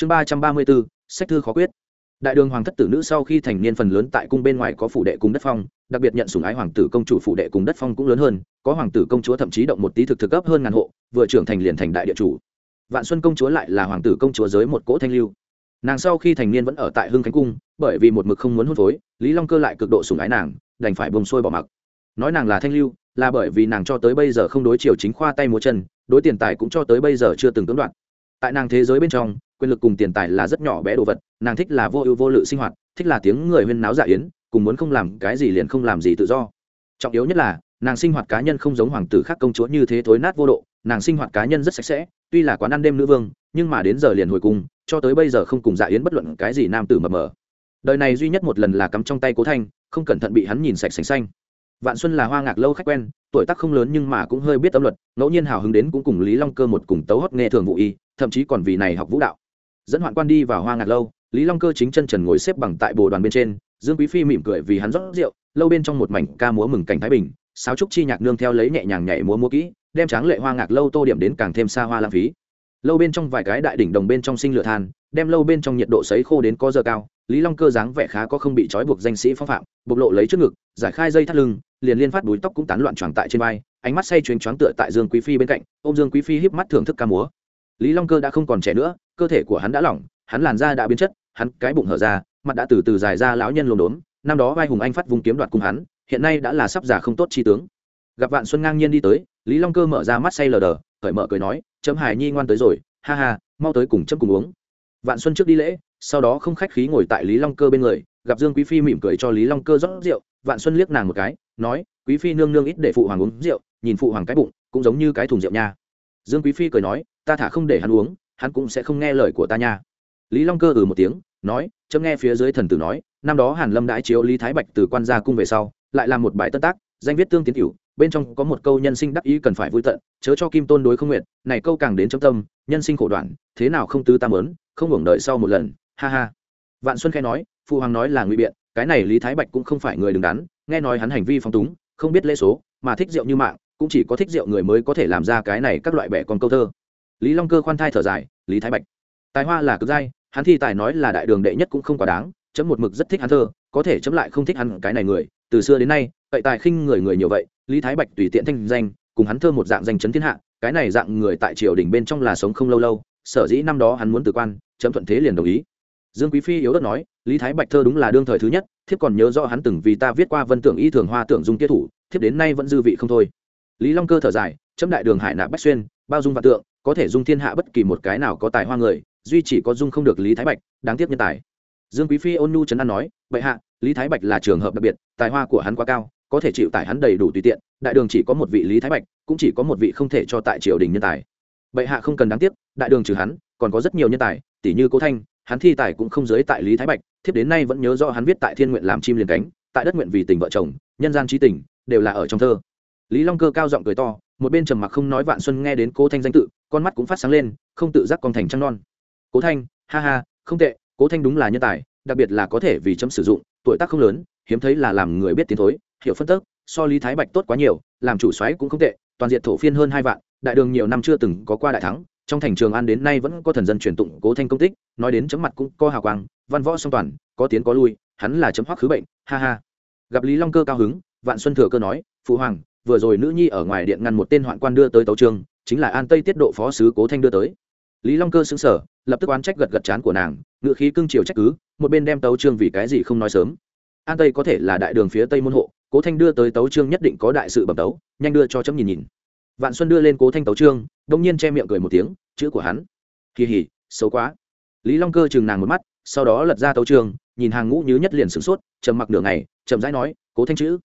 chương ba trăm ba mươi bốn, sách thư khó quyết. Đại đường hoàng thất tử nữ sau khi thành niên phần lớn tại cung bên ngoài có phủ đệ cùng đất phong, đặc biệt nhận sủng ái hoàng tử công chủ phủ đệ cùng đất phong cũng lớn hơn, có hoàng tử công chúa thậm chí động một tí thực thực cấp hơn ngàn hộ, vừa trưởng thành liền thành đại địa chủ. Vạn xuân công chúa lại là hoàng tử công chúa giới một cỗ thanh lưu. Nàng sau khi thành niên vẫn ở tại hưng khánh cung, bởi vì một mực không muốn hôn phối, lý long cơ lại cực độ sủng ái nàng, đành phải bông sôi bỏ mặc. Nói nàng là thanh lưu, là bởi vì nàng cho tới bây giờ không đối chiều chính khoa tay múa chân, đối tiền tài cũng cho tới bây giờ chưa từng cưỡng đoạt. Tại nàng thế giới bên trong quyền lực cùng tiền tài là rất nhỏ bé đồ vật, nàng thích là vô ưu vô lự sinh hoạt, thích là tiếng người huyên náo dạ yến, cùng muốn không làm cái gì liền không làm gì tự do. Trọng yếu nhất là, nàng sinh hoạt cá nhân không giống hoàng tử khác công chúa như thế thối nát vô độ, nàng sinh hoạt cá nhân rất sạch sẽ, tuy là quán ăn đêm nữ vương, nhưng mà đến giờ liền hồi cung, cho tới bây giờ không cùng dạ yến bất luận cái gì nam tử mập mờ. Đời này duy nhất một lần là cắm trong tay cố thanh, không cẩn thận bị hắn nhìn sạch sành xanh. Vạn xuân là hoa ngạc lâu khách quen, tuổi tác không lớn nhưng mà cũng hơi biết tâm luật, ngẫu nhiên hào hứng đến cũng cùng lý long cơ một cùng tấu hót nghe thường vụ y, thậm chí còn vì này học vũ đạo dẫn hoạn quan đi vào hoa ngạc lâu, lý long cơ chính chân trần ngồi xếp bằng tại bồ đoàn bên trên, dương quý phi mỉm cười vì hắn rót rượu, lâu bên trong một mảnh ca múa mừng cảnh thái bình, sáo trúc chi nhạc nương theo lấy nhẹ nhàng nhảy múa múa kỹ, đem tráng lệ hoa ngạc lâu tô điểm đến càng thêm xa hoa lãng phí. Lâu bên trong vài cái đại đỉnh đồng bên trong sinh lửa than, đem lâu bên trong nhiệt độ sấy khô đến có giờ cao, lý long cơ dáng vẻ khá có không bị trói buộc danh sĩ phong phạm, bộc lộ lấy trước ngực, giải khai dây thắt lưng, liền liên phát đuối tóc cũng tán loạn tròn tại trên vai, ánh mắt say chuyến choáng tựa tại dương quý phi bên cạnh ô m dương quý phi híp mắt thưởng thức ca múa. Lý long cơ đã không còn trẻ nữa cơ thể của hắn đã lỏng, hắn làn da đã biến chất, hắn cái bụng hở ra, mặt đã từ từ dài ra lão nhân lồn đốn năm đó vai hùng anh phát vùng kiếm đoạt cùng hắn, hiện nay đã là sắp già không tốt chi tướng. Gặp vạn xuân ngang nhiên đi tới, lý long cơ mở ra mắt say lờ đờ, cởi mở cười nói, chấm hải nhi ngoan tới rồi, ha ha, mau tới cùng chấm cùng uống. Vạn xuân trước đi lễ, sau đó không khách khí ngồi tại lý long cơ bên người, gặp dương quý phi mỉm cười cho lý long cơ rót rượu, vạn xuân liếc nàng một cái, nói, quý phi nương nương ít để phụ hoàng uống rượu, nhìn phụ hoàng cái bụng, cũng giống như cái thùng rượu nha. Dương quý phi cười nói, ta thả không để hắn uống hắn cũng sẽ không nghe lời của ta nha. Lý long cơ ừ một tiếng, nói, chấm nghe phía dưới thần tử nói, năm đó hàn lâm đãi chiếu lý thái bạch từ quan gia cung về sau, lại làm một bài tân tác, danh viết tương tiến cửu, bên trong có một câu nhân sinh đắc ý cần phải vui tận, chớ cho kim tôn đối không nguyện, này câu càng đến trong tâm, nhân sinh khổ đoạn, thế nào không tư tam ớn, không hưởng đợi sau một lần, ha ha. Vạn xuân khai nói phụ hoàng nói là ngụy biện, cái này lý thái bạch cũng không phải người đứng đắn, nghe nói hắn hành vi phong túng, không biết lễ số, mà thích rượu như mạng, cũng chỉ có thích rượu người mới có thể làm ra cái này các loại bẻ con câu thơ lý long cơ khoan thai thở dài, lý thái bạch, tài hoa là cực giai, hắn thi tài nói là đại đường đệ nhất cũng không quá đáng, chấm một mực rất thích hắn thơ, có thể chấm lại không thích hắn cái này người. Từ xưa đến nay vậy tài khinh người người nhiều vậy, lý thái bạch tùy tiện thanh danh, cùng hắn thơ một dạng danh chấn thiên hạ, cái này dạng người tại triều đình bên trong là sống không lâu lâu, sở dĩ năm đó hắn muốn từ quan, chấm thuận thế liền đồng ý. Dương quý phi yếu đất nói, lý thái bạch thơ đúng là đương thời thứ nhất, thiếp còn nhớ rõ hắn từng vì ta viết qua vân tưởng y thường hoa tưởng dung tiết thủ, thiếp đến nay vẫn dư vị không thôi lý long cơ thở dài, chấm đại đường hải nạp bách xuyên, bao dung vạn tượng, có thể dung thiên hạ bất kỳ một cái nào có tài hoa người, duy chỉ có dung không được lý thái bạch, đáng tiếc nhân tài. Dương quý phi ôn nhu trấn an nói vậy hạ, lý thái bạch là trường hợp đặc biệt, tài hoa của hắn quá cao, có thể chịu tải hắn đầy đủ tùy tiện, đại đường chỉ có một vị lý thái bạch, cũng chỉ có một vị không thể cho tại triều đình nhân tài. Bệ hạ không cần đáng tiếc, đại đường trừ hắn, còn có rất nhiều nhân tài tỷ như cố thanh, hắn thi tài cũng không giới tại lý thái bạch, thiếp đến nay vẫn nhớ rõ hắn viết tại thiên nguyện làm chim liền cánh, tại đất nguyện vì tình vợ chồng, nhân gian trí tình, đều là ở trong thơ lý long cơ cao giọng cười to, một bên trầm mặc không nói vạn xuân nghe đến cố thanh danh tự, con mắt cũng phát sáng lên, không tự giác con thành trăng non. Cố thanh, ha ha, không tệ, cố thanh đúng là nhân tài, đặc biệt là có thể vì chấm sử dụng, tuổi tác không lớn, hiếm thấy là làm người biết tiến thối, hiểu phân tức, so lý thái bạch tốt quá nhiều, làm chủ xoáy cũng không tệ, toàn diện thổ phiên hơn hai vạn, đại đường nhiều năm chưa từng có qua đại thắng, trong thành trường an đến nay vẫn có thần dân truyền tụng cố thanh công tích, nói đến chấm mặt cũng có hào quang, văn võ song toàn, có tiến có lui, hắn là chấm hoắc khứ bệnh, ha ha. Gặp lý long cơ cao hứng, vạn xuân thừa cơ nói, phụ hoàng vừa rồi nữ nhi ở ngoài điện ngăn một tên hoạn quan đưa tới tấu trương chính là an tây tiết độ phó sứ cố thanh đưa tới. Lý long cơ xứng sở lập tức oán trách gật gật chán của nàng ngự khí cưng chiều trách cứ, một bên đem tấu trương vì cái gì không nói sớm. An tây có thể là đại đường phía tây môn hộ, cố thanh đưa tới tấu trương nhất định có đại sự bẩm tấu, nhanh đưa cho chấm nhìn nhìn. Vạn xuân đưa lên cố thanh tấu trương đông nhiên che miệng cười một tiếng, chữ của hắn. Kỳ hỉ, xấu quá. Lý long cơ chừng nàng một mắt, sau đó lật ra tấu trương nhìn hàng ngũ như nhất liền sửng sốt, trầm mặc nửa ngày, chậm rãi nói, cố thanh chữ,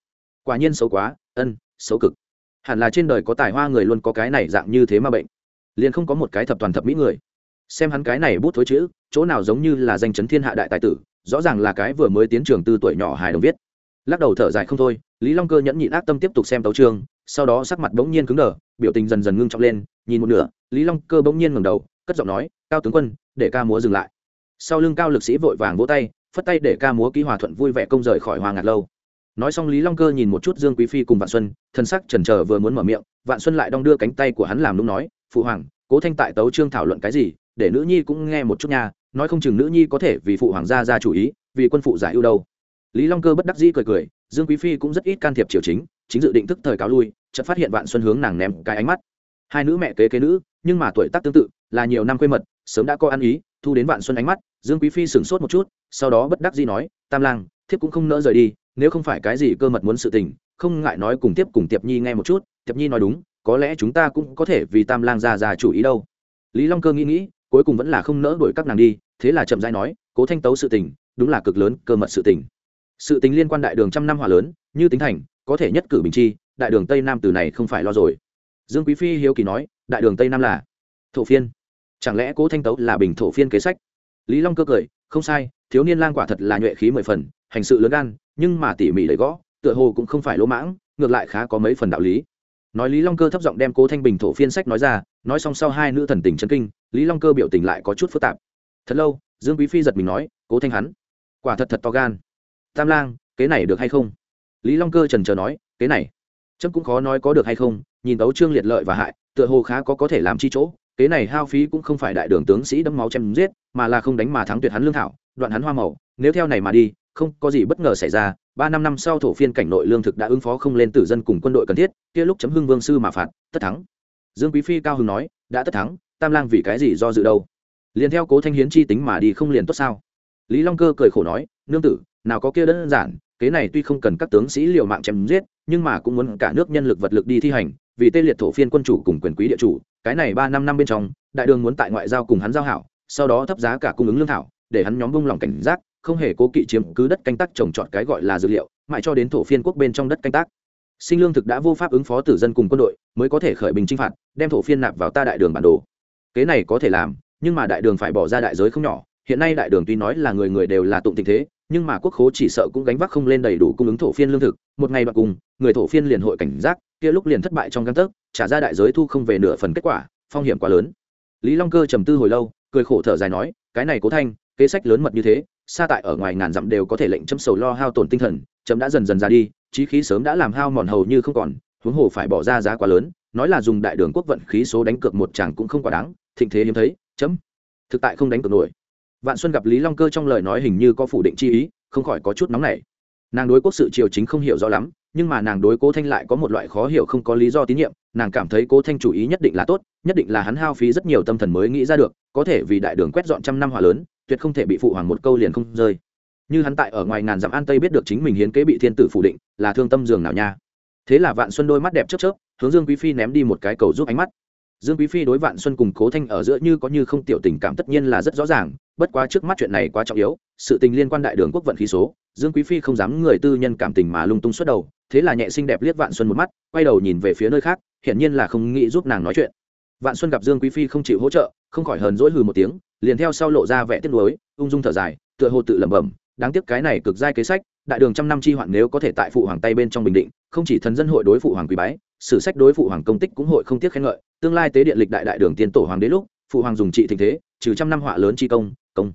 quả nhiên xấu quá ân, xấu cực. Hẳn là trên đời có tài hoa người luôn có cái này dạng như thế mà bệnh. Liền không có một cái thập toàn thập mỹ người. Xem hắn cái này bút thối chữ, chỗ nào giống như là danh chấn thiên hạ đại tài tử, rõ ràng là cái vừa mới tiến trường tư tuổi nhỏ hài đồng viết. Lắc đầu thở dài không thôi, lý long cơ nhẫn nhịn ác tâm tiếp tục xem tấu trường sau đó sắc mặt bỗng nhiên cứng đờ, biểu tình dần dần ngưng trọng lên, nhìn một nửa, lý long cơ bỗng nhiên ngẩng đầu, cất giọng nói, cao tướng quân, để ca múa dừng lại. Sau lưng cao lực sĩ vội vàng vỗ tay, phất tay để ca múa ký hòa thuận vui vẻ công rời khỏi hoa ngạt lâu nói xong lý long cơ nhìn một chút dương quý phi cùng vạn xuân thân sắc trần trờ vừa muốn mở miệng, vạn xuân lại đong đưa cánh tay của hắn làm đúng nói, phụ hoàng, cố thanh tại tấu trương thảo luận cái gì, để nữ nhi cũng nghe một chút nha, nói không chừng nữ nhi có thể vì phụ hoàng gia ra chủ ý, vì quân phụ giải ưu đâu. Lý long cơ bất đắc dĩ cười cười, dương quý phi cũng rất ít can thiệp triều chính chính dự định thức thời cáo lui, chợt phát hiện vạn xuân hướng nàng ném cái ánh mắt. Hai nữ mẹ kế kế nữ, nhưng mà tuổi tác tương tự, là nhiều năm quê mật, sớm đã có ăn ý, thu đến vạn xuân ánh mắt, dương quý phi sửng sốt một chút, sau đó bất đắc dĩ nói, tam lang thiếp cũng không nỡ rời đi, nếu không phải cái gì cơ mật muốn sự tình, không ngại nói cùng tiếp cùng tiệp nhi nghe một chút, tiệp nhi nói đúng, có lẽ chúng ta cũng có thể vì tam lang già già chủ ý đâu. Lý long cơ nghĩ nghĩ, cuối cùng vẫn là không nỡ đuổi các nàng đi, thế là chậm rãi nói, cố thanh tấu sự tình, đúng là cực lớn cơ mật sự tình. Sự tình liên quan đại đường trăm năm hòa lớn, như tính thành, có thể nhất cử bình chi, đại đường tây nam từ này không phải lo rồi. Dương quý phi hiếu kỳ nói, đại đường tây nam là thổ phiên. Chẳng lẽ cố thanh tấu là bình thổ phiên kế sách? Lý long cơ cười, không sai, thiếu niên lang quả thật là nhuệ khí mười phần hành sự lớn gan, nhưng mà tỉ mỉ lấy gõ, tựa hồ cũng không phải lỗ mãng, ngược lại khá có mấy phần đạo lý. Nói lý long cơ thấp giọng đem cố thanh bình thổ phiên sách nói ra, nói xong sau hai nữ thần tình chân kinh, lý long cơ biểu tình lại có chút phức tạp. Thật lâu, dương quý phi giật mình nói, cố thanh hắn, quả thật thật to gan. Tam lang, kế này được hay không? Lý long cơ trần trờ nói, kế này, chấm cũng khó nói có được hay không, nhìn tấu trương liệt lợi và hại, tựa hồ khá có có thể làm chi chỗ, kế này hao phí cũng không phải đại đường tướng sĩ đấm máu chém giết, mà là không đánh mà thắng tuyệt hắn lương thảo, đoạn hắn hoa màu, nếu theo này mà đi không có gì bất ngờ xảy ra, ba năm năm sau thổ phiên cảnh nội lương thực đã ứng phó không lên tử dân cùng quân đội cần thiết, kia lúc chấm hưng vương sư mà phạt, tất thắng. Dương quý phi cao hưng nói, đã tất thắng, tam lang vì cái gì do dự đâu? Liền theo cố thanh hiến chi tính mà đi không liền tốt sao? Lý long cơ cười khổ nói, nương tử, nào có kia đơn giản, kế này tuy không cần các tướng sĩ liều mạng chém giết, nhưng mà cũng muốn cả nước nhân lực vật lực đi thi hành, vì tê liệt thổ phiên quân chủ cùng quyền quý địa chủ, cái này ba năm năm bên trong, đại đường muốn tại ngoại giao cùng hắn giao hảo, sau đó thấp giá cả cung ứng lương thảo, để hắn nhóm bông lòng cảnh giác không hề cố kỵ chiếm cứ đất canh tác trồng trọt cái gọi là dược liệu, mãi cho đến thổ phiên quốc bên trong đất canh tác. Sinh lương thực đã vô pháp ứng phó tử dân cùng quân đội, mới có thể khởi bình chinh phạt, đem thổ phiên nạp vào ta đại đường bản đồ. Kế này có thể làm, nhưng mà đại đường phải bỏ ra đại giới không nhỏ, hiện nay đại đường tuy nói là người người đều là tụng tình thế, nhưng mà quốc khố chỉ sợ cũng gánh vác không lên đầy đủ cung ứng thổ phiên lương thực, một ngày đoạn cùng, người thổ phiên liền hội cảnh giác, kia lúc liền thất bại trong căn tấc, trả ra đại giới thu không về nửa phần kết quả, phong hiểm quá lớn. Lý long cơ trầm tư hồi lâu, cười khổ thở dài nói, cái này cố thanh, kế sách lớn mật như thế xa tại ở ngoài ngàn dặm đều có thể lệnh chấm sầu lo hao tổn tinh thần, chấm đã dần dần ra đi trí khí sớm đã làm hao mòn hầu như không còn, huống hồ phải bỏ ra giá quá lớn, nói là dùng đại đường quốc vận khí số đánh cược một chàng cũng không quá đáng, thịnh thế hiếm thấy, chấm. Thực tại không đánh cược nổi. Vạn xuân gặp lý long cơ trong lời nói hình như có phủ định chi ý, không khỏi có chút nóng nảy. Nàng đối quốc sự triều chính không hiểu rõ lắm, nhưng mà nàng đối cố thanh lại có một loại khó hiểu không có lý do tín nhiệm, nàng cảm thấy cố thanh chủ ý nhất định là tốt, nhất định là hắn hao phí rất nhiều tâm thần mới nghĩ ra được, có thể vì đại đường quét dọn trăm năm hỏa lớn tuyệt không thể bị phụ hoàng một câu liền không rơi. Như hắn tại ở ngoài ngàn dặm an tây biết được chính mình hiến kế bị thiên tử phủ định, là thương tâm giường nào nha. Thế là vạn xuân đôi mắt đẹp chớp chớp, hướng dương quý phi ném đi một cái cầu giúp ánh mắt. Dương quý phi đối vạn xuân cùng cố thanh ở giữa như có như không tiểu tình cảm tất nhiên là rất rõ ràng, bất quá trước mắt chuyện này quá trọng yếu, sự tình liên quan đại đường quốc vận khí số, dương quý phi không dám người tư nhân cảm tình mà lung tung xuất đầu, thế là nhẹ xinh đẹp liếc vạn xuân một mắt, quay đầu nhìn về phía nơi khác, hiển nhiên là không nghĩ giúp nàng nói chuyện. Vạn xuân gặp dương quý phi không chịu hỗ trợ, không khỏi hờn dỗi hừ một tiếng liền theo sau lộ ra vẻ tiếc nuối, ung dung thở dài, tựa hồ tự lẩm bẩm, đáng tiếc cái này cực giai kế sách, đại đường trăm năm chi hoạn nếu có thể tại phụ hoàng tay bên trong bình định, không chỉ thần dân hội đối phụ hoàng quý bái, sử sách đối phụ hoàng công tích cũng hội không tiếc khen ngợi. Tương lai tế điện lịch đại đại đường tiên tổ hoàng đế lúc, phụ hoàng dùng trị thịnh thế, trừ trăm năm họa lớn chi công công.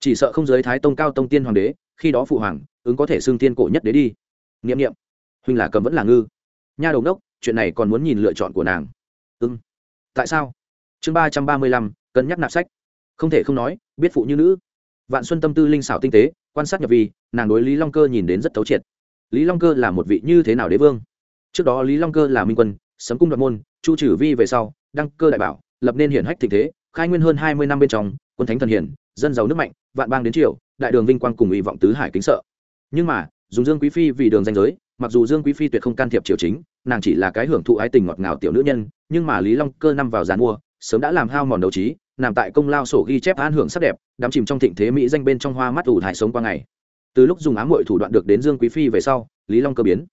Chỉ sợ không giới thái tông cao tông tiên hoàng đế, khi đó phụ hoàng, ứng có thể xưng tiên cổ nhất đế đi. Nghiệm nghiệm huynh là cầm vẫn là ngư. Nha đầu đốc, chuyện này còn muốn nhìn lựa chọn của nàng. Ưng tại sao? Chương ba trăm ba mươi lăm, cân nhắc nạp sách không thể không nói, biết phụ như nữ. Vạn xuân tâm tư linh xảo tinh tế, quan sát nhập vi, nàng đối lý long cơ nhìn đến rất thấu triệt. Lý long cơ là một vị như thế nào đế vương? Trước đó lý long cơ là minh quân, sấm cung đoạt môn, chu trừ vi về sau, đăng cơ đại bảo, lập nên hiển hách thịnh thế, khai nguyên hơn hai mươi năm bên trong, quân thánh thần hiển, dân giàu nước mạnh, vạn bang đến triều, đại đường vinh quang cùng ủy vọng tứ hải kính sợ. Nhưng mà, dùng dương quý phi vì đường danh giới, mặc dù dương quý phi tuyệt không can thiệp triều chính, nàng chỉ là cái hưởng thụ ái tình ngọt ngào tiểu nữ nhân, nhưng mà lý long cơ năm vào giàn mua, sớm đã làm hao mòn đầu trí nằm tại công lao sổ ghi chép an hưởng sắc đẹp, đắm chìm trong thịnh thế mỹ danh bên trong hoa mắt ủ thải sống qua ngày. Từ lúc dùng ám hội thủ đoạn được đến dương quý phi về sau, lý long cơ biến.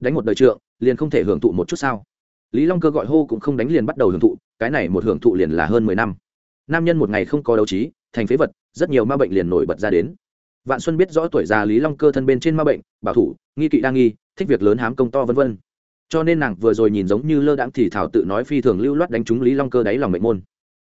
Đánh một đời trượng, liền không thể hưởng thụ một chút sao? Lý long cơ gọi hô cũng không đánh liền bắt đầu hưởng thụ, cái này một hưởng thụ liền là hơn mười năm. Nam nhân một ngày không có đấu trí, thành phế vật, rất nhiều ma bệnh liền nổi bật ra đến. Vạn xuân biết rõ tuổi già lý long cơ thân bên trên ma bệnh, bảo thủ, nghi kỵ đa nghi, thích việc lớn hám công to vân vân. Cho nên nàng vừa rồi nhìn giống như lơ đãng thì thảo tự nói phi thường lưu loát đánh trúng lý long cơ đáy lòng mệnh môn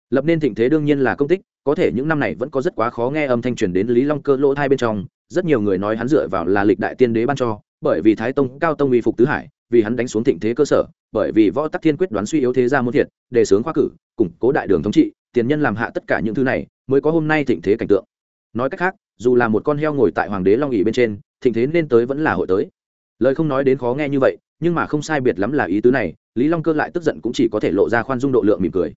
lập nên thịnh thế đương nhiên là công tích, có thể những năm này vẫn có rất quá khó nghe âm thanh truyền đến lý long cơ lỗ thai bên trong, rất nhiều người nói hắn dựa vào là lịch đại tiên đế ban cho, bởi vì thái tông, cao tông uy phục tứ hải, vì hắn đánh xuống thịnh thế cơ sở, bởi vì võ tắc thiên quyết đoán suy yếu thế gia muốn thiệt, đề sướng khoa cử, củng cố đại đường thống trị, tiền nhân làm hạ tất cả những thứ này, mới có hôm nay thịnh thế cảnh tượng. Nói cách khác, dù là một con heo ngồi tại hoàng đế long ỉ bên trên, thịnh thế nên tới vẫn là hội tới. Lời không nói đến khó nghe như vậy, nhưng mà không sai biệt lắm là ý tứ này, lý long cơ lại tức giận cũng chỉ có thể lộ ra khoan dung độ lượng mỉm cười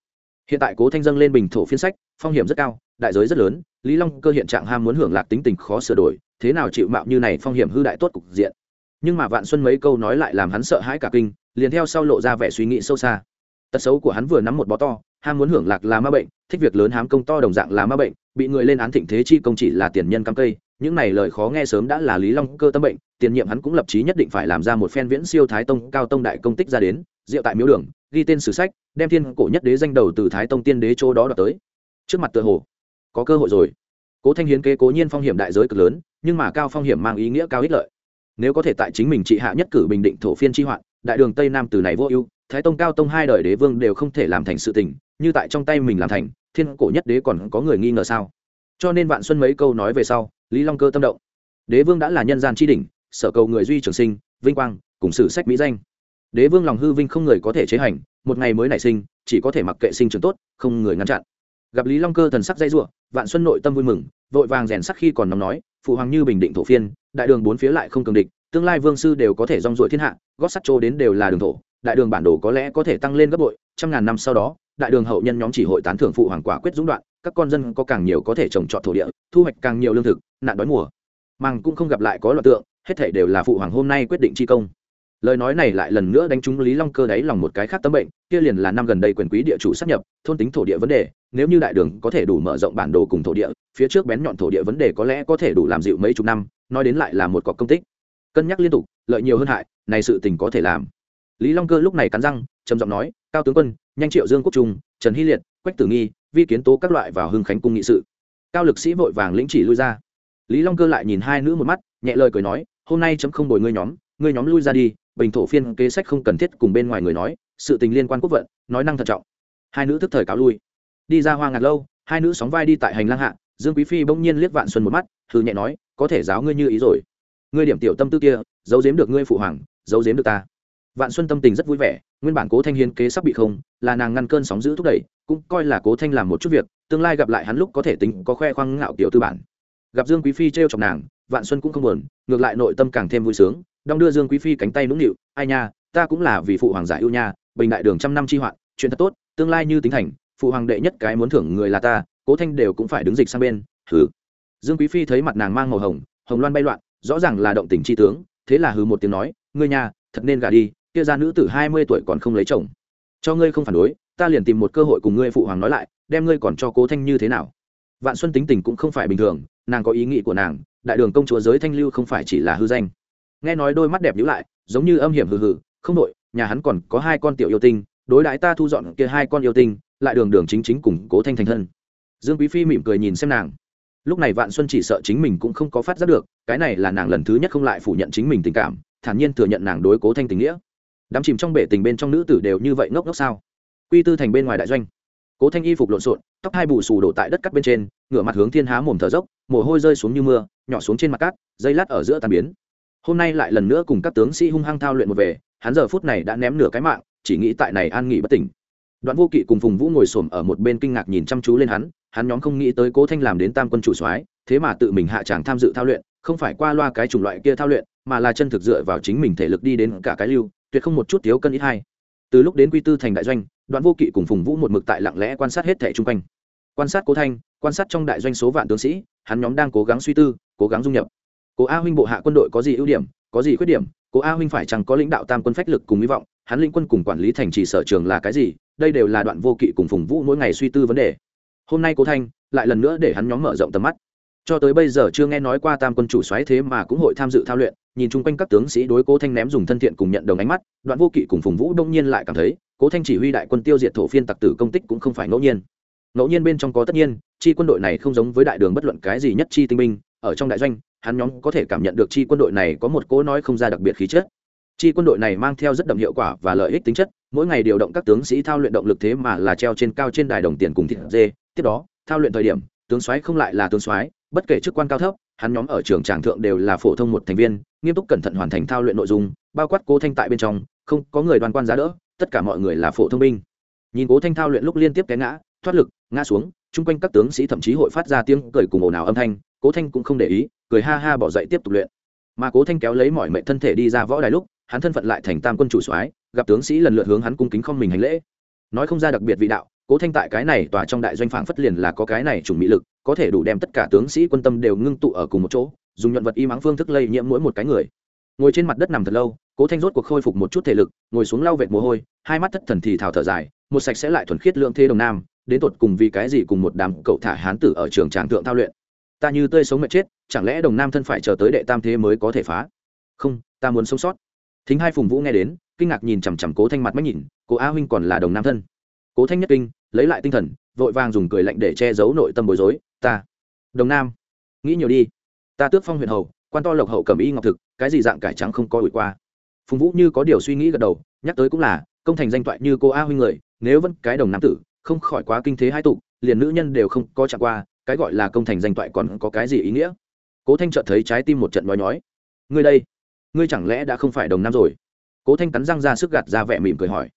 hiện tại cố thanh dâng lên bình thổ phiên sách, phong hiểm rất cao, đại giới rất lớn, lý long cơ hiện trạng ham muốn hưởng lạc tính tình khó sửa đổi, thế nào chịu mạo như này phong hiểm hư đại tốt cục diện? Nhưng mà vạn xuân mấy câu nói lại làm hắn sợ hãi cả kinh, liền theo sau lộ ra vẻ suy nghĩ sâu xa. Tật xấu của hắn vừa nắm một bó to, ham muốn hưởng lạc là ma bệnh, thích việc lớn hám công to đồng dạng là ma bệnh, bị người lên án thịnh thế chi công chỉ là tiền nhân cam cây, những này lời khó nghe sớm đã là lý long cơ tâm bệnh, tiền nhiệm hắn cũng lập chí nhất định phải làm ra một phen viễn siêu thái tông, cao tông đại công tích ra đến diệu tại miếu đường ghi tên sử sách, đem thiên cổ nhất đế danh đầu từ thái tông tiên đế chỗ đó đoạt tới. Trước mặt tựa hồ, có cơ hội rồi. Cố thanh hiến kế cố nhiên phong hiểm đại giới cực lớn, nhưng mà cao phong hiểm mang ý nghĩa cao ích lợi. Nếu có thể tại chính mình trị hạ nhất cử bình định thổ phiên tri hoạn, đại đường tây nam từ này vô ưu, thái tông cao tông hai đời đế vương đều không thể làm thành sự tình, như tại trong tay mình làm thành, thiên cổ nhất đế còn có người nghi ngờ sao? Cho nên vạn xuân mấy câu nói về sau, lý long cơ tâm động. Đế vương đã là nhân gian tri đỉnh, sở cầu người duy trường sinh, vinh quang, cùng sử sách mỹ danh đế vương lòng hư vinh không người có thể chế hành, một ngày mới nảy sinh, chỉ có thể mặc kệ sinh trưởng tốt, không người ngăn chặn. Gặp lý long cơ thần sắc dây r vạn xuân nội tâm vui mừng, vội vàng rèn sắc khi còn nóng nói, phụ hoàng như bình định thổ phiên, đại đường bốn phía lại không cường địch, tương lai vương sư đều có thể rong ruổi thiên hạ, gót sắt trô đến đều là đường thổ, đại đường bản đồ có lẽ có thể tăng lên gấp bội, trăm ngàn năm sau đó, đại đường hậu nhân nhóm chỉ hội tán thưởng phụ hoàng quả quyết dũng đoạn, các con dân có càng nhiều có thể trồng trọt thổ địa, thu hoạch càng nhiều lương thực, nạn đói mùa. Màng cũng không gặp lại có loạt tượng, hết thể đều là phụ hoàng hôm nay quyết định chi công lời nói này lại lần nữa đánh trúng lý long cơ đáy lòng một cái khác tấm bệnh, kia liền là năm gần đây quyền quý địa chủ sắp nhập, thôn tính thổ địa vấn đề, nếu như đại đường có thể đủ mở rộng bản đồ cùng thổ địa, phía trước bén nhọn thổ địa vấn đề có lẽ có thể đủ làm dịu mấy chục năm, nói đến lại là một cọc công tích. Cân nhắc liên tục, lợi nhiều hơn hại, này sự tình có thể làm. Lý long cơ lúc này cắn răng, trầm giọng nói, cao tướng quân, nhanh triệu dương quốc trung, trần hy liệt, quách tử nghi, vi kiến tố các loại vào hưng khánh cung nghị sự. Cao lực sĩ vội vàng lĩnh chỉ lui ra. Lý long cơ lại nhìn hai nữ một mắt, nhẹ lời cười nói, hôm nay chấm không đổi ngươi nhóm ngươi nhóm lui ra đi bình thổ phiên kế sách không cần thiết cùng bên ngoài người nói, sự tình liên quan quốc vận, nói năng thận trọng. Hai nữ thức thời cáo lui. Đi ra hoa ngạt lâu, hai nữ sóng vai đi tại hành lang hạ, dương quý phi bỗng nhiên liếc vạn xuân một mắt thư nhẹ nói, có thể giáo ngươi như ý rồi. Ngươi điểm tiểu tâm tư kia, giấu giếm được ngươi phụ hoàng, giấu giếm được ta. Vạn xuân tâm tình rất vui vẻ, nguyên bản cố thanh hiến kế sắp bị không, là nàng ngăn cơn sóng giữ thúc đẩy, cũng coi là cố thanh làm một chút việc, tương lai gặp lại hắn lúc có thể tính có khoe khoang ngạo kiểu tư bản gặp dương quý phi t r e o chọc nàng vạn xuân cũng không buồn ngược lại nội tâm càng thêm vui sướng đong đưa dương quý phi cánh tay nũng nịu ai nha ta cũng là vì phụ hoàng giải ưu nha bình đại đường trăm năm chi hoạn chuyện thật tốt tương lai như tính thành phụ hoàng đệ nhất cái muốn thưởng người là ta cố thanh đều cũng phải đứng dịch sang bên. Hừ. Dương quý phi thấy mặt nàng mang màu hồng hồng loan bay loạn rõ ràng là động tình chi tướng thế là hừ một tiếng nói ngươi nha, thật nên gả đi kia ra nữ tử hai mươi tuổi còn không lấy chồng. Cho ngươi không phản đối ta liền tìm một cơ hội cùng ngươi phụ hoàng nói lại đem ngươi còn cho cố thanh như thế nào? Vạn xuân tính tình cũng không phải bình thường, nàng có ý nghĩ của nàng, đại đường công chúa giới thanh lưu không phải chỉ là hư danh. Nghe nói đôi mắt đẹp nhữ lại, giống như âm hiểm hừ hừ, không đội nhà hắn còn có hai con tiểu yêu tinh, đối đãi ta thu dọn kia hai con yêu tinh, lại đường đường chính chính củng cố thanh thành thân. Dương quý phi mỉm cười nhìn xem nàng. Lúc này vạn xuân chỉ sợ chính mình cũng không có phát giác được, cái này là nàng lần thứ nhất không lại phủ nhận chính mình tình cảm, thản nhiên thừa nhận nàng đối cố thanh tình nghĩa. Đắm chìm trong bể tình bên trong nữ tử đều như vậy ngốc ngốc sao? Quy tư thành bên ngoài đại doanh cố thanh y phục lộn xộn, tóc hai bù xù đổ tại đất cắt bên trên, ngửa mặt hướng thiên há mồm thở dốc, mồ hôi rơi xuống như mưa, nhỏ xuống trên mặt cát, dây lát ở giữa tàn biến. Hôm nay lại lần nữa cùng các tướng sĩ hung hăng thao luyện một về, hắn giờ phút này đã ném nửa cái mạng, chỉ nghĩ tại này an nghỉ bất tỉnh. Đoạn vô kỵ cùng phùng vũ ngồi xổm ở một bên kinh ngạc nhìn chăm chú lên hắn hắn nhóm không nghĩ tới cố thanh làm đến tam quân chủ soái, thế mà tự mình hạ tràng tham dự thao luyện, không phải qua loa cái chủng loại kia thao luyện, mà là chân thực dựa vào chính mình thể lực đi đến cả cái lưu, tuyệt không một chút thiếu cân ít hai. Từ lúc đến quy tư thành đại doanh đoạn vô kỵ cùng phùng vũ một mực tại lặng lẽ quan sát hết thẻ chung quanh. Quan sát cố thanh, quan sát trong đại doanh số vạn tướng sĩ, hắn nhóm đang cố gắng suy tư, cố gắng dung nhập. Cố a huynh bộ hạ quân đội có gì ưu điểm, có gì khuyết điểm, cố a huynh phải chẳng có lãnh đạo tam quân phách lực cùng hy vọng, hắn lĩnh quân cùng quản lý thành trì sở trường là cái gì, đây đều là đoạn vô kỵ cùng phùng vũ mỗi ngày suy tư vấn đề. Hôm nay cố thanh lại lần nữa để hắn nhóm mở rộng tầm mắt. Cho tới bây giờ chưa nghe nói qua tam quân chủ xoáy thế mà cũng hội tham dự thao luyện, nhìn chung quanh các tướng sĩ đối cố thanh ném dùng thân thiện cùng nhận đồng ánh mắt, đoạn vô kỵ cùng phùng vũ đông nhiên lại cảm thấy cố thanh chỉ huy đại quân tiêu diệt thổ phiên tặc tử công tích cũng không phải ngẫu nhiên. Ngẫu nhiên bên trong có tất nhiên, chi quân đội này không giống với đại đường bất luận cái gì nhất chi tinh binh, ở trong đại doanh, hắn nhóm có thể cảm nhận được chi quân đội này có một cố nói không ra đặc biệt khí chất. Chi quân đội này mang theo rất đậm hiệu quả và lợi ích tính chất, mỗi ngày điều động các tướng sĩ thao luyện động lực thế mà là treo trên cao trên đài đồng tiền cùng thịt dê. Tiếp đó, thao luyện thời điểm, tướng soái không lại là tướng soái, bất kể chức quan cao thấp, hắn nhóm ở trường tràng thượng đều là phổ thông một thành viên, nghiêm túc cẩn thận hoàn thành thao luyện nội dung, bao quát cố thanh tại bên trong, không có người đoàn quan giá đỡ tất cả mọi người là phổ thông binh. Nhìn cố thanh thao luyện lúc liên tiếp té ngã, thoát lực, ngã xuống, chung quanh các tướng sĩ thậm chí hội phát ra tiếng cười cùng ồn ào âm thanh, cố thanh cũng không để ý, cười ha ha bỏ dậy tiếp tục luyện. Mà cố thanh kéo lấy mọi mệnh thân thể đi ra võ đài lúc, hắn thân phận lại thành tam quân chủ soái, gặp tướng sĩ lần lượt hướng hắn cung kính không mình hành lễ. Nói không ra đặc biệt vị đạo, cố thanh tại cái này tòa trong đại doanh phảng phất liền là có cái này chủng mỹ lực, có thể đủ đem tất cả tướng sĩ quân tâm đều ngưng tụ ở cùng một chỗ, dùng nhuận vật y mắng phương thức lây nhiễm mỗi một cái người ngồi trên mặt đất nằm thật lâu, cố thanh rốt cuộc khôi phục một chút thể lực, ngồi xuống lau vệt mồ hôi, hai mắt thất thần thì thào thở dài, một sạch sẽ lại thuần khiết lượng thế đồng nam, đến tột cùng vì cái gì cùng một đám cậu thả hán tử ở trường tràng thượng thao luyện. Ta như tươi sống mệt chết, chẳng lẽ đồng nam thân phải chờ tới đệ tam thế mới có thể phá? Không, ta muốn sống sót. Thính hai phùng vũ nghe đến, kinh ngạc nhìn chằm chằm cố thanh mặt mắt nhìn, cố a huynh còn là đồng nam thân. Cố thanh nhất kinh, lấy lại tinh thần, vội vàng dùng cười lạnh để che giấu nội tâm bối rối, ta, đồng nam, nghĩ nhiều đi. Ta tước phong huyện hầu, quan to lộc hậu cầm y ngọc thực cái gì dạng cải trắng không coi ủi qua. Phùng vũ như có điều suy nghĩ gật đầu, nhắc tới cũng là, công thành danh toại như cô a huynh người, nếu vẫn cái đồng nam tử, không khỏi quá kinh thế hai tụ, liền nữ nhân đều không có chạm qua, cái gọi là công thành danh toại còn có cái gì ý nghĩa? Cố thanh chợt thấy trái tim một trận nói nhói. Ngươi đây, ngươi chẳng lẽ đã không phải đồng nam rồi? Cố thanh cắn răng ra sức gạt ra vẻ mỉm cười hỏi.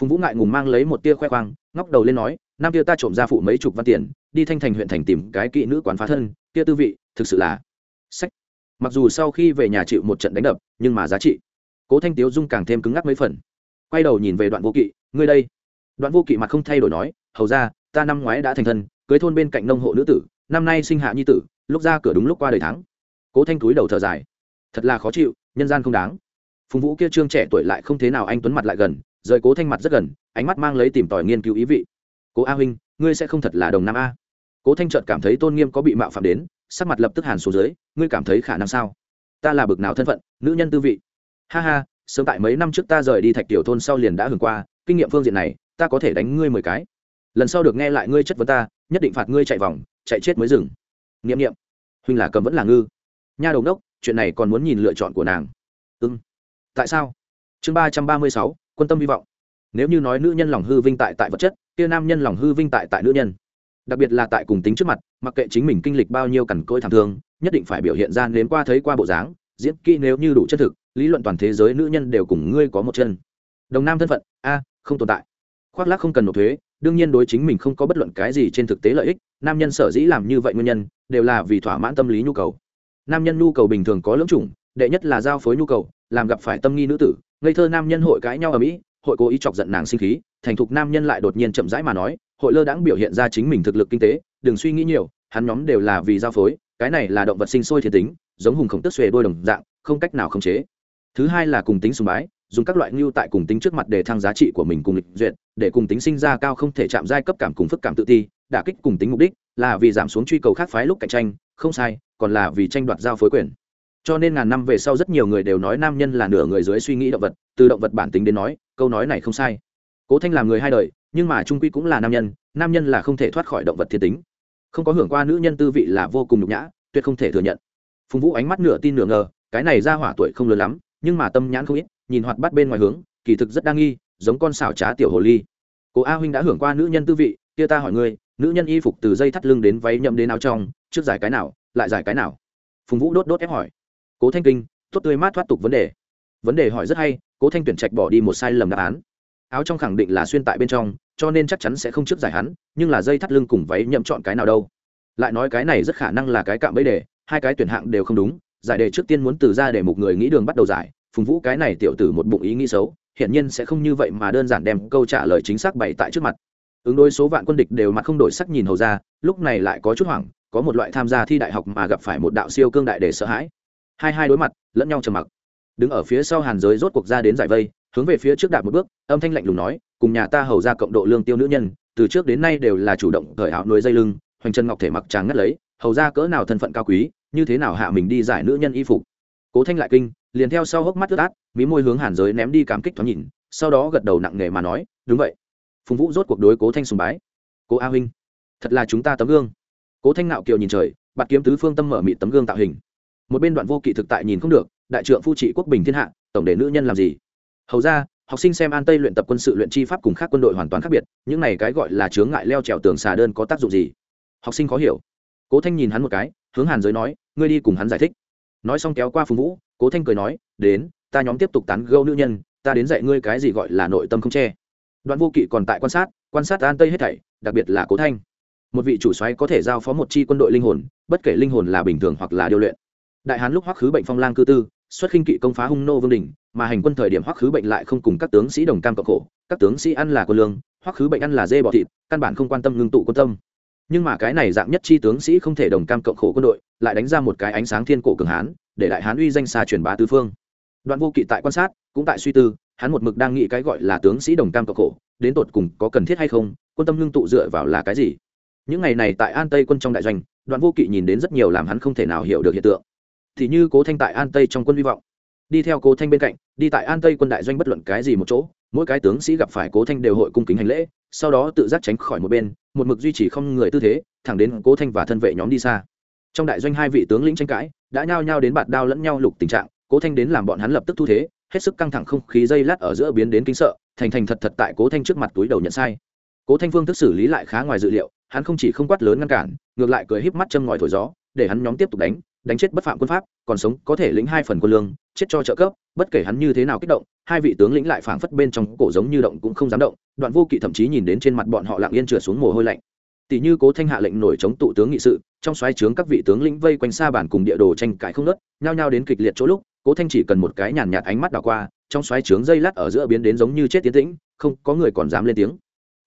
Phùng vũ ngại ngùng mang lấy một tia khoe khoang, ngóc đầu lên nói, nam tia ta trộm ra phụ mấy chục văn tiền, đi thanh thành huyện thành tìm cái kỵ nữ quán phá thân tia tư vị, thực sự là sách mặc dù sau khi về nhà chịu một trận đánh đập, nhưng mà giá trị. Cố thanh tiếu dung càng thêm cứng ngắc mấy phần. Quay đầu nhìn về đoạn vô kỵ, ngươi đây. Đoạn vô kỵ mặt không thay đổi nói, hầu ra, ta năm ngoái đã thành thân, cưới thôn bên cạnh nông hộ nữ tử, năm nay sinh hạ nhi tử, lúc ra cửa đúng lúc qua đời tháng. Cố thanh túi đầu thở dài. Thật là khó chịu, nhân gian không đáng. Phùng vũ kia trương trẻ tuổi lại không thế nào anh tuấn mặt lại gần, rời cố thanh mặt rất gần, ánh mắt mang lấy tìm tòi nghiên cứu ý vị. Cố a huynh, ngươi sẽ không thật là đồng nam a. Cố thanh trợt cảm thấy tôn nghiêm có bị mạo phạm đến sắc mặt lập tức hàn xuống dưới ngươi cảm thấy khả năng sao? Ta là bực nào thân phận nữ nhân tư vị. Ha ha sớm tại mấy năm trước ta rời đi thạch tiểu thôn sau liền đã hưởng qua kinh nghiệm phương diện này ta có thể đánh ngươi mười cái. Lần sau được nghe lại ngươi chất vấn ta nhất định phạt ngươi chạy vòng chạy chết mới dừng. N i ệ m n i ệ m huynh là cầm vẫn là ngư. Nha đầu đốc chuyện này còn muốn nhìn lựa chọn của nàng. Ừm, tại sao? Chương ba trăm ba mươi sáu quân tâm hy vọng. Nếu như nói nữ nhân lòng hư vinh tại tại vật chất kia nam nhân lòng hư vinh tại tại nữ nhân đặc biệt là tại cùng tính trước mặt, mặc kệ chính mình kinh lịch bao nhiêu cằn cỗi thảm thương, nhất định phải biểu hiện ra nếm qua thấy qua bộ dáng, diễn kỹ nếu như đủ chân thực, lý luận toàn thế giới nữ nhân đều cùng ngươi có một chân. Đồng nam thân phận, a, không tồn tại. Khoác lác không cần nộp thuế, đương nhiên đối chính mình không có bất luận cái gì trên thực tế lợi ích, nam nhân sở dĩ làm như vậy nguyên nhân, đều là vì thỏa mãn tâm lý nhu cầu. Nam nhân nhu cầu bình thường có lưỡng chủng, đệ nhất là giao phối nhu cầu, làm gặp phải tâm nghi nữ tử, ngây thơ nam nhân hội cãi nhau ở mỹ, hội cố ý chọc giận nàng sinh khí, thành thục nam nhân lại đột nhiên chậm rãi mà nói hội lơ đãng biểu hiện ra chính mình thực lực kinh tế, đừng suy nghĩ nhiều, hắn nhóm đều là vì giao phối, cái này là động vật sinh sôi thiên tính, giống hùng khổng tức xuề đôi đồng dạng, không cách nào khống chế. Thứ hai là cùng tính sùng bái, dùng các loại ngưu tại cùng tính trước mặt để thăng giá trị của mình cùng lịch duyệt, để cùng tính sinh ra cao không thể chạm giai cấp cảm cùng phức cảm tự ti, đả kích cùng tính mục đích, là vì giảm xuống truy cầu khác phái lúc cạnh tranh, không sai, còn là vì tranh đoạt giao phối quyền. Cho nên ngàn năm về sau rất nhiều người đều nói nam nhân là nửa người dưới suy nghĩ động vật, từ động vật bản tính đến nói, câu nói này không sai. Cố thanh làm người hai đời nhưng mà trung quy cũng là nam nhân nam nhân là không thể thoát khỏi động vật thiên tính. Không có hưởng qua nữ nhân tư vị là vô cùng nhục nhã, tuyệt không thể thừa nhận. Phùng vũ ánh mắt nửa tin nửa ngờ, cái này ra hỏa tuổi không lớn lắm, nhưng mà tâm nhãn không ít, nhìn hoạt bắt bên ngoài hướng, kỳ thực rất đa nghi, giống con xảo trá tiểu hồ ly. Cố a huynh đã hưởng qua nữ nhân tư vị, kia ta hỏi ngươi, nữ nhân y phục từ dây thắt lưng đến váy nhậm đến áo trong, trước giải cái nào, lại giải cái nào? Phùng vũ đốt đốt ép hỏi. Cố thanh kinh, tốt tươi mát thoát tục vấn đề. Vấn đề hỏi rất hay, cố thanh tuyển trạch bỏ đi một sai lầm đáp án. Áo trong khẳng định là xuyên tại bên trong cho nên chắc chắn sẽ không trước giải hắn, nhưng là dây thắt lưng cùng váy nhậm chọn cái nào đâu. Lại nói cái này rất khả năng là cái cạm bẫy đề, hai cái tuyển hạng đều không đúng, giải đề trước tiên muốn từ ra để một người nghĩ đường bắt đầu giải, phùng vũ cái này tiểu tử một bụng ý nghĩ xấu, hiển nhiên sẽ không như vậy mà đơn giản đem câu trả lời chính xác bày tại trước mặt. Ứng đối số vạn quân địch đều mặt không đổi sắc nhìn hầu ra, lúc này lại có chút hoảng, có một loại tham gia thi đại học mà gặp phải một đạo siêu cương đại để sợ hãi. Hai hai đối mặt, lẫn nhau trầm mặc. Đứng ở phía sau hàn giới rốt cuộc ra đến giải vây, hướng về phía trước đạp một bước, âm thanh lạnh lùng nói cùng nhà ta hầu ra cộng độ lương tiêu nữ nhân, từ trước đến nay đều là chủ động cởi áo nuôi dây lưng, hoành chân ngọc thể mặc tràng ngất lấy, hầu ra cỡ nào thân phận cao quý, như thế nào hạ mình đi giải nữ nhân y phục. Cố thanh lại kinh, liền theo sau hốc mắt ướt át, mí môi hướng hàn giới ném đi cảm kích thoáng nhìn, sau đó gật đầu nặng nề mà nói, đúng vậy. Phùng vũ rốt cuộc đối cố thanh sùng bái. Cố a huynh, thật là chúng ta tấm gương. Cố thanh nạo kiều nhìn trời, bạt kiếm tứ phương tâm mở mị tấm gương tạo hình. Một bên đoạn vô kỵ thực tại nhìn không được, đại trượng phu trị quốc bình thiên hạ, tổng để nữ nhân làm gì? Hầu ra học sinh xem an tây luyện tập quân sự luyện chi pháp cùng khác quân đội hoàn toàn khác biệt, những này cái gọi là chướng ngại leo trèo tường xà đơn có tác dụng gì? Học sinh khó hiểu. Cố thanh nhìn hắn một cái, hướng hàn giới nói, ngươi đi cùng hắn giải thích. Nói xong kéo qua phùng vũ, cố thanh cười nói, đến, ta nhóm tiếp tục tán gâu nữ nhân, ta đến dạy ngươi cái gì gọi là nội tâm không che. Đoạn vô kỵ còn tại quan sát quan sát an tây hết thảy, đặc biệt là cố thanh. Một vị chủ soái có thể giao phó một chi quân đội linh hồn, bất kể linh hồn là bình thường hoặc là điều luyện. Đại hán lúc hoắc khứ bệnh phong lang cư tư xuất khinh kỵ công phá hung nô vương đình, mà hành quân thời điểm hoắc khứ bệnh lại không cùng các tướng sĩ đồng cam cộng khổ, các tướng sĩ ăn là quân lương, hoắc khứ bệnh ăn là dê bọ thịt, căn bản không quan tâm ngưng tụ quân tâm. Nhưng mà cái này dạng nhất chi tướng sĩ không thể đồng cam cộng khổ quân đội, lại đánh ra một cái ánh sáng thiên cổ cường hán, để đại hán uy danh xa truyền bá tứ phương. Đoạn vô kỵ tại quan sát, cũng tại suy tư, hắn một mực đang nghĩ cái gọi là tướng sĩ đồng cam cộng khổ, đến tột cùng có cần thiết hay không, quân tâm ngưng tụ dựa vào là cái gì? Những ngày này tại an tây quân trong đại doanh, đoạn vô kỵ nhìn đến rất nhiều làm hắn không thể nào hiểu được hiện tượng thì như cố thanh tại an tây trong quân hy vọng. Đi theo cố thanh bên cạnh, đi tại an tây quân đại doanh bất luận cái gì một chỗ, mỗi cái tướng sĩ gặp phải cố thanh đều hội cung kính hành lễ, sau đó tự giác tránh khỏi một bên, một mực duy trì không người tư thế, thẳng đến cố thanh và thân vệ nhóm đi xa. Trong đại doanh hai vị tướng lĩnh tranh cãi, đã nhao nhao đến bạt đao lẫn nhau lục tình trạng, cố thanh đến làm bọn hắn lập tức thu thế, hết sức căng thẳng không khí dây lát ở giữa biến đến kính sợ, thành thành thật thật tại cố thanh trước mặt túi đầu nhận sai. Cố thanh phương thức xử lý lại khá ngoài dự liệu, hắn không chỉ không quát lớn ngăn cản, ngược lại cười híp mắt châm ngòi thổi gió, để hắn nhóm tiếp tục đánh đánh chết bất phạm quân pháp, còn sống có thể lĩnh hai phần quân lương, chết cho trợ cấp, bất kể hắn như thế nào kích động, hai vị tướng lĩnh lại phảng phất bên trong cổ giống như động cũng không dám động, đoạn vô kỵ thậm chí nhìn đến trên mặt bọn họ lặng yên trượt xuống mồ hôi lạnh. Tỷ như cố thanh hạ lệnh nổi chống tụ tướng nghị sự, trong xoáy trướng các vị tướng lĩnh vây quanh xa bản cùng địa đồ tranh cãi không nớt nhao nhao đến kịch liệt chỗ lúc, cố thanh chỉ cần một cái nhàn nhạt ánh mắt đảo qua, trong xoáy trướng dây lát ở giữa biến đến giống như chết tiến tĩnh, không có người còn dám lên tiếng.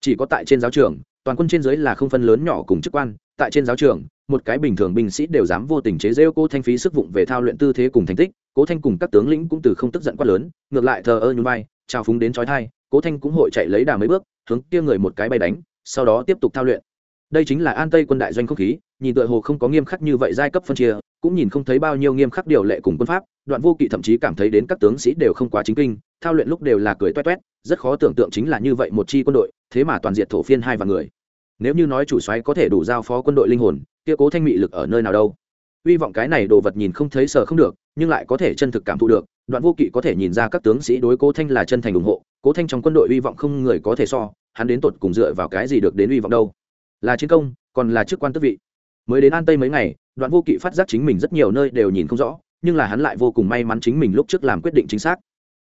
Chỉ có tại trên giáo trường toàn quân trên dưới là không phân lớn nhỏ cùng chức quan, tại trên giáo trường, một cái bình thường binh sĩ đều dám vô tình chế rêu cố thanh phí sức vụng về thao luyện tư thế cùng thành tích, cố thanh cùng các tướng lĩnh cũng từ không tức giận quá lớn, ngược lại thờ ơ nhún vai trao phúng đến trói thai, cố thanh cũng hội chạy lấy đà mấy bước, hướng kia người một cái bay đánh, sau đó tiếp tục thao luyện. Đây chính là an tây quân đại doanh không khí, nhìn tựa hồ không có nghiêm khắc như vậy giai cấp phân chia, cũng nhìn không thấy bao nhiêu nghiêm khắc điều lệ cùng quân pháp, đoạn vô kỵ thậm chí cảm thấy đến các tướng sĩ đều không quá chính kinh, thao luyện lúc đều là cười toét toét, rất khó tưởng tượng chính là như vậy một chi quân đội, thế mà toàn diện thổ phiên hai và người nếu như nói chủ soái có thể đủ giao phó quân đội linh hồn, kia cố thanh mị lực ở nơi nào đâu? Hy vọng cái này đồ vật nhìn không thấy sợ không được, nhưng lại có thể chân thực cảm thụ được, đoạn vô kỵ có thể nhìn ra các tướng sĩ đối cố thanh là chân thành ủng hộ, cố thanh trong quân đội hy vọng không người có thể so, hắn đến tột cùng dựa vào cái gì được đến hy vọng đâu? Là chiến công, còn là chức quan tước vị? Mới đến an tây mấy ngày, đoạn vô kỵ phát giác chính mình rất nhiều nơi đều nhìn không rõ, nhưng là hắn lại vô cùng may mắn chính mình lúc trước làm quyết định chính xác.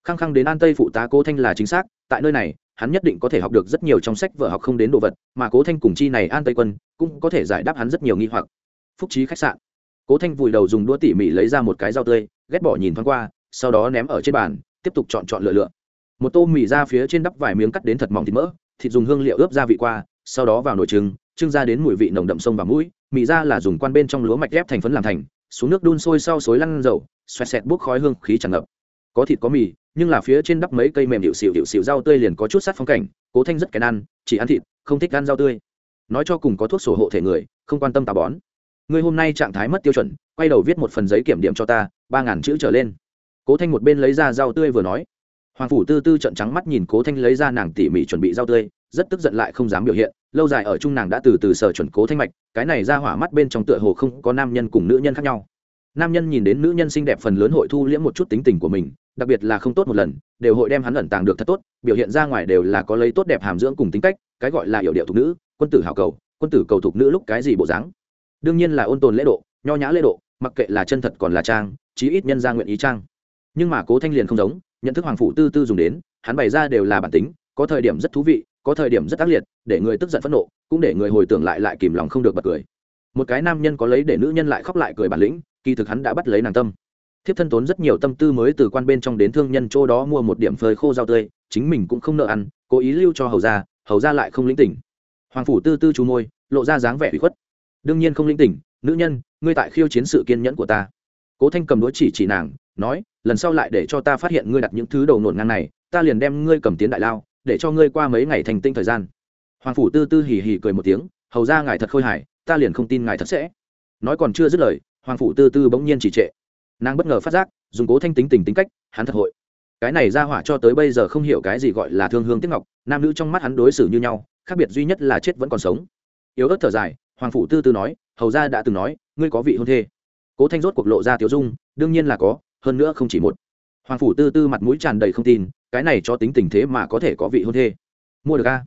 Khăng khăng đến an tây phụ tá cố thanh là chính xác, tại nơi này hắn nhất định có thể học được rất nhiều trong sách vở học không đến đồ vật, mà cố thanh cùng chi này an tây quân cũng có thể giải đáp hắn rất nhiều nghi hoặc. Phúc trí khách sạn. Cố thanh vùi đầu dùng đũa tỉ mỉ lấy ra một cái dao tươi, ghét bỏ nhìn thoáng qua, sau đó ném ở trên bàn, tiếp tục chọn chọn lựa lựa. Một tô mì ra phía trên đắp vài miếng cắt đến thật mỏng thịt mỡ, thịt dùng hương liệu ướp gia vị qua, sau đó vào nồi trứng, trưng ra đến mùi vị nồng đậm sông và mũi. Mì ra là dùng quan bên trong lúa mạch ghép thành phấn làm thành, xuống nước đun sôi sau xối lăn dầu, xoẹt xẹt bốc khói hương khí tràn ngập. Có thịt có mì nhưng là phía trên đắp mấy cây mềm điệu xịu điệu xịu rau tươi liền có chút sát phong cảnh, cố thanh rất kén ăn, chỉ ăn thịt, không thích ăn rau tươi. Nói cho cùng có thuốc sổ hộ thể người, không quan tâm tà bón. Người hôm nay trạng thái mất tiêu chuẩn, quay đầu viết một phần giấy kiểm điểm cho ta, ba ngàn chữ trở lên. Cố thanh một bên lấy ra rau tươi vừa nói. Hoàng phủ tư tư trận trắng mắt nhìn cố thanh lấy ra nàng tỉ mỉ chuẩn bị rau tươi, rất tức giận lại không dám biểu hiện, lâu dài ở chung nàng đã từ từ sở chuẩn cố thanh mạch, cái này ra hỏa mắt bên trong tựa hồ không có nam nhân cùng nữ nhân khác nhau. Nam nhân nhìn đến nữ nhân xinh đẹp phần lớn hội thu liễm một chút tính tình của mình đặc biệt là không tốt một lần, đều hội đem hắn ẩn tàng được thật tốt, biểu hiện ra ngoài đều là có lấy tốt đẹp hàm dưỡng cùng tính cách, cái gọi là hiệu điệu thục nữ, quân tử hào cầu, quân tử cầu thục nữ lúc cái gì bộ dáng. Đương nhiên là ôn tồn lễ độ, nho nhã lễ độ, mặc kệ là chân thật còn là trang, chí ít nhân ra nguyện ý trang. Nhưng mà cố thanh liền không giống, nhận thức hoàng phụ tư tư dùng đến, hắn bày ra đều là bản tính, có thời điểm rất thú vị, có thời điểm rất ác liệt, để người tức giận phẫn nộ, cũng để người hồi tưởng lại lại kìm lòng không được bật cười. Một cái nam nhân có lấy để nữ nhân lại khóc lại cười bản lĩnh, kỳ thực hắn đã bắt lấy nàng tâm thiếp thân tốn rất nhiều tâm tư mới từ quan bên trong đến thương nhân chỗ đó mua một điểm phơi khô rau tươi, chính mình cũng không nợ ăn, cố ý lưu cho hầu ra hầu ra lại không lĩnh tỉnh. Hoàng phủ tư tư chú môi, lộ ra dáng vẻ bị khuất. Đương nhiên không lĩnh tỉnh, nữ nhân, ngươi tại khiêu chiến sự kiên nhẫn của ta. Cố thanh cầm đối chỉ chỉ nàng, nói, lần sau lại để cho ta phát hiện ngươi đặt những thứ đầu nổn ngang này, ta liền đem ngươi cầm tiến đại lao, để cho ngươi qua mấy ngày thành tinh thời gian. Hoàng phủ tư tư hì hì cười một tiếng, hầu ra ngài thật khôi hài, ta liền không tin ngài thật sẽ. Nói còn chưa dứt lời, hoàng phủ tư tư bỗng nhiên chỉ trệ nàng bất ngờ phát giác, dùng cố thanh tính tình tính cách, hắn thật hội. Cái này ra hỏa cho tới bây giờ không hiểu cái gì gọi là thương hương tiếc ngọc, nam nữ trong mắt hắn đối xử như nhau, khác biệt duy nhất là chết vẫn còn sống. Yếu ớt thở dài, hoàng phủ tư tư nói, hầu ra đã từng nói, ngươi có vị hôn thê. Cố thanh rốt cuộc lộ ra tiểu dung, đương nhiên là có, hơn nữa không chỉ một. Hoàng phủ tư tư mặt mũi tràn đầy không tin, cái này cho tính tình thế mà có thể có vị hôn thê. Mua được a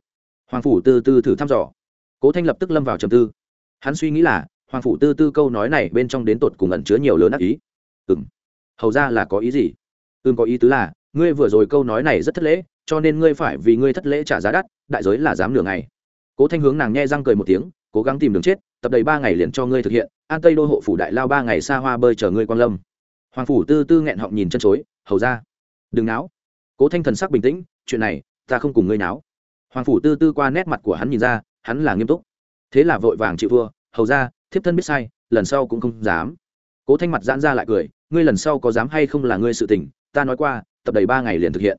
hoàng phủ tư tư thử thăm dò. Cố thanh lập tức lâm vào trầm tư. Hắn suy nghĩ là, hoàng phủ tư tư câu nói này bên trong đến tột cùng ẩn chứa nhiều lớn ác ý ừng hầu ra là có ý gì? Ừm, có ý tứ là, ngươi vừa rồi câu nói này rất thất lễ, cho nên ngươi phải vì ngươi thất lễ trả giá đắt, đại giới là dám nửa ngày. Cố thanh hướng nàng nghe răng cười một tiếng, cố gắng tìm đường chết, tập đầy ba ngày liền cho ngươi thực hiện, an tây đô hộ phủ đại lao ba ngày xa hoa bơi chờ ngươi quan lâm. Hoàng phủ tư tư nghẹn họng nhìn chân chối, hầu ra, đừng náo. Cố thanh thần sắc bình tĩnh, chuyện này, ta không cùng ngươi náo. Hoàng phủ tư tư qua nét mặt của hắn nhìn ra, hắn là nghiêm túc. Thế là vội vàng chịu vua hầu ra, thiếp thân biết sai, lần sau cũng không dám. Cố thanh mặt giãn ra lại cười ngươi lần sau có dám hay không là ngươi sự tình, ta nói qua, tập đầy ba ngày liền thực hiện.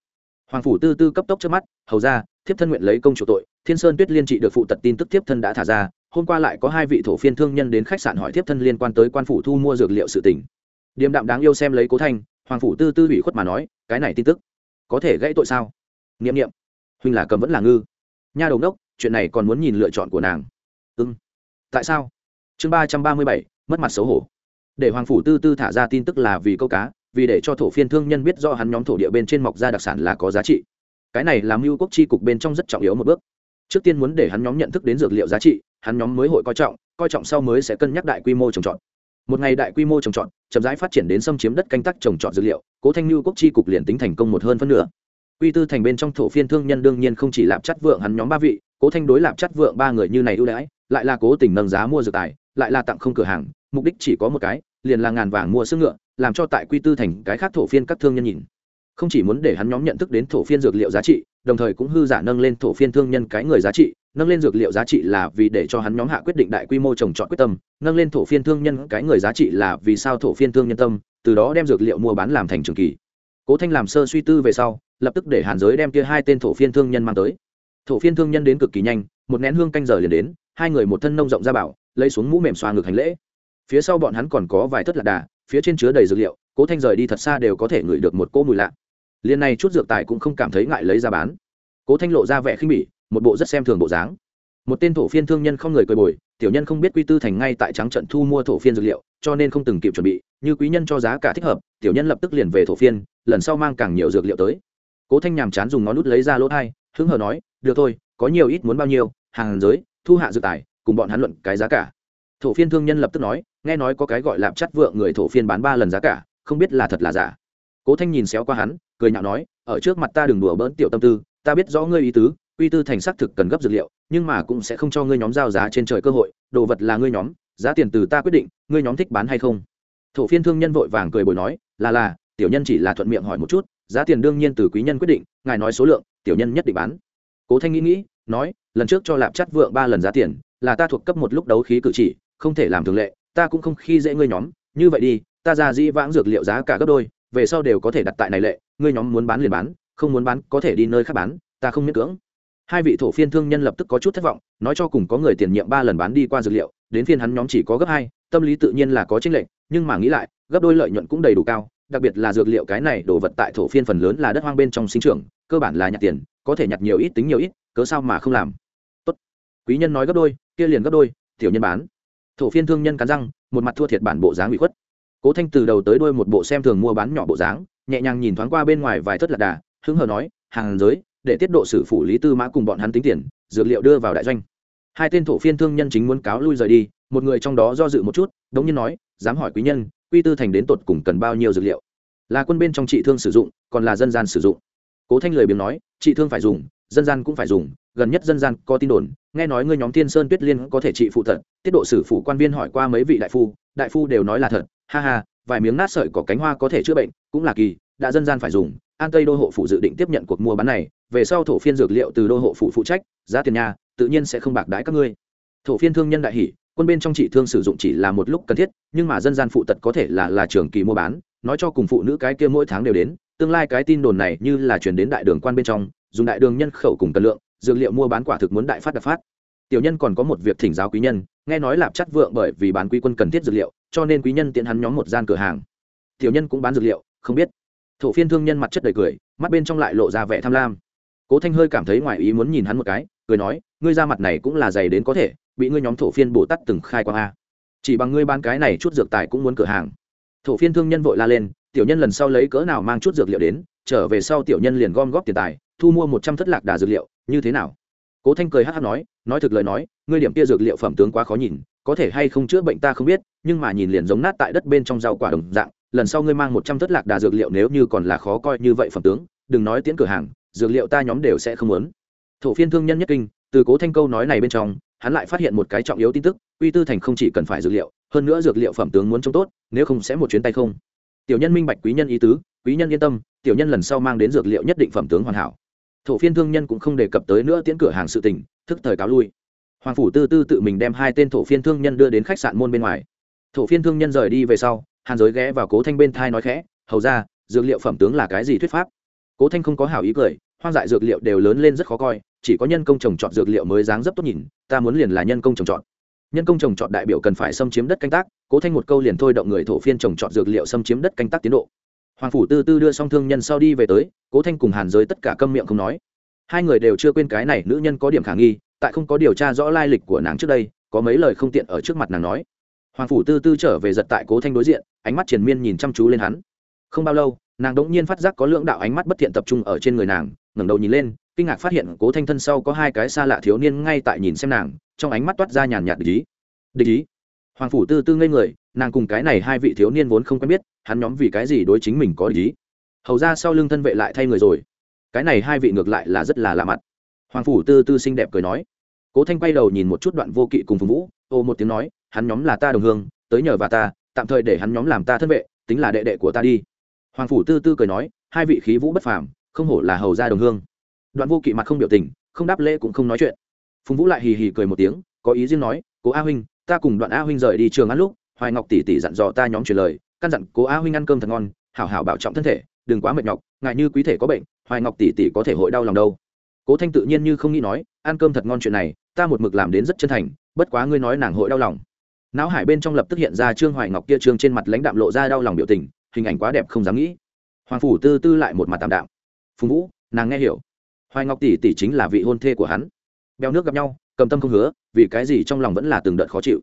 Hoàng phủ tư tư cấp tốc trước mắt, hầu ra, thiếp thân nguyện lấy công chủ tội, thiên sơn tuyết liên trị được phụ tật tin tức thiếp thân đã thả ra, hôm qua lại có hai vị thổ phiên thương nhân đến khách sạn hỏi thiếp thân liên quan tới quan phủ thu mua dược liệu sự tỉnh điềm đạm đáng yêu xem lấy cố thanh, hoàng phủ tư tư ủy khuất mà nói, cái này tin tức, có thể gãy tội sao? N i ệ m n i ệ m huynh là cầm vẫn là ngư. Nha đầu đốc chuyện này còn muốn nhìn lựa chọn của nàng. Ưng tại sao? Chương ba trăm ba mươi bảy, mất mặt xấu hổ để hoàng phủ tư tư thả ra tin tức là vì câu cá, vì để cho thổ phiên thương nhân biết do hắn nhóm thổ địa bên trên mọc ra đặc sản là có giá trị. Cái này làm mưu quốc chi cục bên trong rất trọng yếu một bước. Trước tiên muốn để hắn nhóm nhận thức đến dược liệu giá trị, hắn nhóm mới hội coi trọng coi trọng sau mới sẽ cân nhắc đại quy mô trồng trọt. Một ngày đại quy mô trồng trọt, chậm rãi phát triển đến xâm chiếm đất canh tác trồng trọt dược liệu, cố thanh lưu quốc chi cục liền tính thành công một hơn phân nửa. Quy tư thành bên trong thổ phiên thương nhân đương nhiên không chỉ lạp chắt vượng hắn nhóm ba vị, cố thanh đối lạp chắt vượng ba người như này ưu đãi, lại là cố tình nâng giá mua dược tài, lại là tặng không cửa hàng, mục đích chỉ có một cái liền là ngàn vàng mua xương ngựa, làm cho tại quy tư thành cái khác thổ phiên các thương nhân nhìn. Không chỉ muốn để hắn nhóm nhận thức đến thổ phiên dược liệu giá trị, đồng thời cũng hư giả nâng lên thổ phiên thương nhân cái người giá trị, nâng lên dược liệu giá trị là vì để cho hắn nhóm hạ quyết định đại quy mô trồng trọt quyết tâm, nâng lên thổ phiên thương nhân cái người giá trị là vì sao thổ phiên thương nhân tâm, từ đó đem dược liệu mua bán làm thành trường kỳ. Cố thanh làm sơ suy tư về sau, lập tức để hàn giới đem kia hai tên thổ phiên thương nhân mang tới. Thổ phiên thương nhân đến cực kỳ nhanh, một nén hương canh giờ liền đến, hai người một thân nông rộng ra bảo, lấy xuống mũ mềm xoa ngực hành lễ phía sau bọn hắn còn có vài thất lạc đà, phía trên chứa đầy dược liệu, cố thanh rời đi thật xa đều có thể ngửi được một cỗ mùi lạ. Liền này chút dược tài cũng không cảm thấy ngại lấy ra bán. Cố thanh lộ ra vẻ khinh bỉ, một bộ rất xem thường bộ dáng. Một tên thổ phiên thương nhân không người cười bồi, tiểu nhân không biết quy tư thành ngay tại trắng trận thu mua thổ phiên dược liệu, cho nên không từng kịp chuẩn bị, như quý nhân cho giá cả thích hợp, tiểu nhân lập tức liền về thổ phiên, lần sau mang càng nhiều dược liệu tới. Cố thanh nhàm chán dùng ngón nút lấy ra lỗ thai, hứng hờ nói, được thôi, có nhiều ít muốn bao nhiêu, hàng giới, thu hạ dược tài, cùng bọn hắn luận cái giá cả thổ phiên thương nhân lập tức nói, nghe nói có cái gọi lạp chắt vượng người thổ phiên bán ba lần giá cả, không biết là thật là giả. Cố thanh nhìn xéo qua hắn, cười nhạo nói, ở trước mặt ta đừng đùa bỡn tiểu tâm tư, ta biết rõ ngươi ý tứ uy tư thành xác thực cần gấp dược liệu, nhưng mà cũng sẽ không cho ngươi nhóm giao giá trên trời cơ hội, đồ vật là ngươi nhóm, giá tiền từ ta quyết định, ngươi nhóm thích bán hay không? Thổ phiên thương nhân vội vàng cười bồi nói, là là, tiểu nhân chỉ là thuận miệng hỏi một chút, giá tiền đương nhiên từ quý nhân quyết định, ngài nói số lượng, tiểu nhân nhất định bán. Cố thanh nghĩ nghĩ, nói, lần trước cho lạp chắt vượng ba lần giá tiền, là ta thuộc cấp một lúc đấu khí cử chỉ không thể làm thường lệ, ta cũng không khi dễ ngươi nhóm, như vậy đi, ta ra di vãng dược liệu giá cả gấp đôi, về sau đều có thể đặt tại này lệ, ngươi nhóm muốn bán liền bán, không muốn bán có thể đi nơi khác bán, ta không miễn cưỡng. Hai vị thổ phiên thương nhân lập tức có chút thất vọng, nói cho cùng có người tiền nhiệm ba lần bán đi qua dược liệu, đến phiên hắn nhóm chỉ có gấp hai, tâm lý tự nhiên là có tranh lệch, nhưng mà nghĩ lại, gấp đôi lợi nhuận cũng đầy đủ cao, đặc biệt là dược liệu cái này đồ vật tại thổ phiên phần lớn là đất hoang bên trong sinh trưởng, cơ bản là nhặt tiền, có thể nhặt nhiều ít tính nhiều ít, cớ sao mà không làm. Tốt. Quý nhân nói gấp đôi, kia liền gấp đôi, tiểu nhân bán thổ phiên thương nhân cắn răng, một mặt thua thiệt bản bộ dáng bị khuất. Cố thanh từ đầu tới đuôi một bộ xem thường mua bán nhỏ bộ dáng, nhẹ nhàng nhìn thoáng qua bên ngoài vài thất lạc đà, hứng hờ nói, hàng giới, để tiết độ xử phủ lý tư mã cùng bọn hắn tính tiền, dược liệu đưa vào đại doanh. Hai tên thổ phiên thương nhân chính muốn cáo lui rời đi, một người trong đó do dự một chút, đống nhiên nói, dám hỏi quý nhân, quy tư thành đến tột cùng cần bao nhiêu dược liệu? Là quân bên trong trị thương sử dụng, còn là dân gian sử dụng. Cố thanh lời biếng nói, trị thương phải dùng, dân gian cũng phải dùng gần nhất dân gian có tin đồn, nghe nói ngươi nhóm thiên sơn tuyết liên có thể trị phụ thật, tiết độ sử phủ quan viên hỏi qua mấy vị đại phu đại phu đều nói là thật, ha ha, vài miếng nát sợi có cánh hoa có thể chữa bệnh, cũng là kỳ, đã dân gian phải dùng, an tây đô hộ phủ dự định tiếp nhận cuộc mua bán này, về sau thổ phiên dược liệu từ đô hộ phủ phụ trách, giá tiền nhà, tự nhiên sẽ không bạc đái các ngươi. Thổ phiên thương nhân đại hỷ quân bên trong trị thương sử dụng chỉ là một lúc cần thiết, nhưng mà dân gian phụ tật có thể là là trường kỳ mua bán, nói cho cùng phụ nữ cái kia mỗi tháng đều đến, tương lai cái tin đồn này như là chuyển đến đại đường quan bên trong, dùng đại đường nhân khẩu cùng cân lượng dược liệu mua bán quả thực muốn đại phát đặc phát. Tiểu nhân còn có một việc thỉnh giáo quý nhân, nghe nói lạp chắt vượng bởi vì bán quý quân cần thiết dược liệu, cho nên quý nhân tiện hắn nhóm một gian cửa hàng. Tiểu nhân cũng bán dược liệu, không biết. Thổ phiên thương nhân mặt chất đầy cười, mắt bên trong lại lộ ra vẻ tham lam. Cố thanh hơi cảm thấy ngoài ý muốn nhìn hắn một cái, cười nói, ngươi ra mặt này cũng là dày đến có thể, bị ngươi nhóm thổ phiên bồ tát từng khai quang a. Chỉ bằng ngươi bán cái này chút dược tài cũng muốn cửa hàng. Thổ phiên thương nhân vội la lên, tiểu nhân lần sau lấy cỡ nào mang chút dược liệu đến, trở về sau tiểu nhân liền gom góp tiền tài, thu mua một trăm thất lạc đà dược liệu như thế nào? Cố thanh cười hát hát nói nói thực lời nói, ngươi điểm kia dược liệu phẩm tướng quá khó nhìn, có thể hay không chữa bệnh ta không biết, nhưng mà nhìn liền giống nát tại đất bên trong rau quả đồng dạng, lần sau ngươi mang một trăm thất lạc đà dược liệu nếu như còn là khó coi như vậy phẩm tướng, đừng nói tiến cửa hàng, dược liệu ta nhóm đều sẽ không muốn. Thổ phiên thương nhân nhất kinh, từ cố thanh câu nói này bên trong, hắn lại phát hiện một cái trọng yếu tin tức quy tư thành không chỉ cần phải dược liệu, hơn nữa dược liệu phẩm tướng muốn trông tốt, nếu không sẽ một chuyến tay không. Tiểu nhân minh bạch quý nhân ý tứ, quý nhân yên tâm, tiểu nhân lần sau mang đến dược liệu nhất định phẩm tướng hoàn hảo thổ phiên thương nhân cũng không đề cập tới nữa tiễn cửa hàng sự tình, thức thời cáo lui. Hoàng phủ tư tư tự mình đem hai tên thổ phiên thương nhân đưa đến khách sạn môn bên ngoài. Thổ phiên thương nhân rời đi về sau, hàn giới ghé vào cố thanh bên thai nói khẽ, hầu ra dược liệu phẩm tướng là cái gì thuyết pháp? Cố thanh không có hảo ý cười, hoang dại dược liệu đều lớn lên rất khó coi, chỉ có nhân công trồng trọt dược liệu mới dáng dấp tốt nhìn, ta muốn liền là nhân công trồng trọt. Nhân công trồng trọt đại biểu cần phải xâm chiếm đất canh tác, cố thanh một câu liền thôi động người thổ phiên trồng trọt dược liệu xâm chiếm đất canh tác tiến độ hoàng phủ tư tư đưa xong thương nhân sau đi về tới, cố thanh cùng hàn giới tất cả câm miệng không nói. Hai người đều chưa quên cái này nữ nhân có điểm khả nghi, tại không có điều tra rõ lai lịch của nàng trước đây, có mấy lời không tiện ở trước mặt nàng nói. Hoàng phủ tư tư trở về giật tại cố thanh đối diện, ánh mắt triền miên nhìn chăm chú lên hắn. Không bao lâu, nàng đ ỗ n g nhiên phát giác có lưỡng đạo ánh mắt bất thiện tập trung ở trên người nàng, ngẩng đầu nhìn lên, kinh ngạc phát hiện cố thanh thân sau có hai cái xa lạ thiếu niên ngay tại nhìn xem nàng, trong ánh mắt toát ra nhàn nhạt địch ý. Địch ý? Hoàng phủ tư tư ngây người nàng cùng cái này hai vị thiếu niên vốn không quen biết, hắn nhóm vì cái gì đối chính mình có ý? Hầu ra sau lưng thân vệ lại thay người rồi. Cái này hai vị ngược lại là rất là lạ mặt. Hoàng phủ tư tư xinh đẹp cười nói. Cố thanh quay đầu nhìn một chút đoạn vô kỵ cùng phùng vũ, ô một tiếng nói, hắn nhóm là ta đồng hương, tới nhờ và ta, tạm thời để hắn nhóm làm ta thân vệ, tính là đệ đệ của ta đi. Hoàng phủ tư tư cười nói, hai vị khí vũ bất phàm, không hổ là hầu gia đồng hương. Đoạn vô kỵ mặt không biểu tình, không đáp lễ cũng không nói chuyện. Phùng vũ lại hì hì cười một tiếng, có ý riêng nói, cố a huynh, ta cùng đoạn a huynh rời đi trường ăn lúc hoài ngọc tỷ tỷ dặn dò ta nhóm truyền lời, căn dặn cố a huynh ăn cơm thật ngon, hảo hảo bảo trọng thân thể, đừng quá mệt nhọc, ngại như quý thể có bệnh, hoài ngọc tỷ tỷ có thể hội đau lòng đâu. Cố thanh tự nhiên như không nghĩ nói, ăn cơm thật ngon chuyện này, ta một mực làm đến rất chân thành, bất quá ngươi nói nàng hội đau lòng. Não hải bên trong lập tức hiện ra trương hoài ngọc kia trương trên mặt lãnh đạm lộ ra đau lòng biểu tình, hình ảnh quá đẹp không dám nghĩ. Hoàng phủ tư tư lại một mặt tạm đạm. Phùng vũ, nàng nghe hiểu. Hoài ngọc tỷ tỷ chính là vị hôn thê của hắn. Bèo nước gặp nhau, cầm tâm không hứa, vì cái gì trong lòng vẫn là từng đợt khó chịu.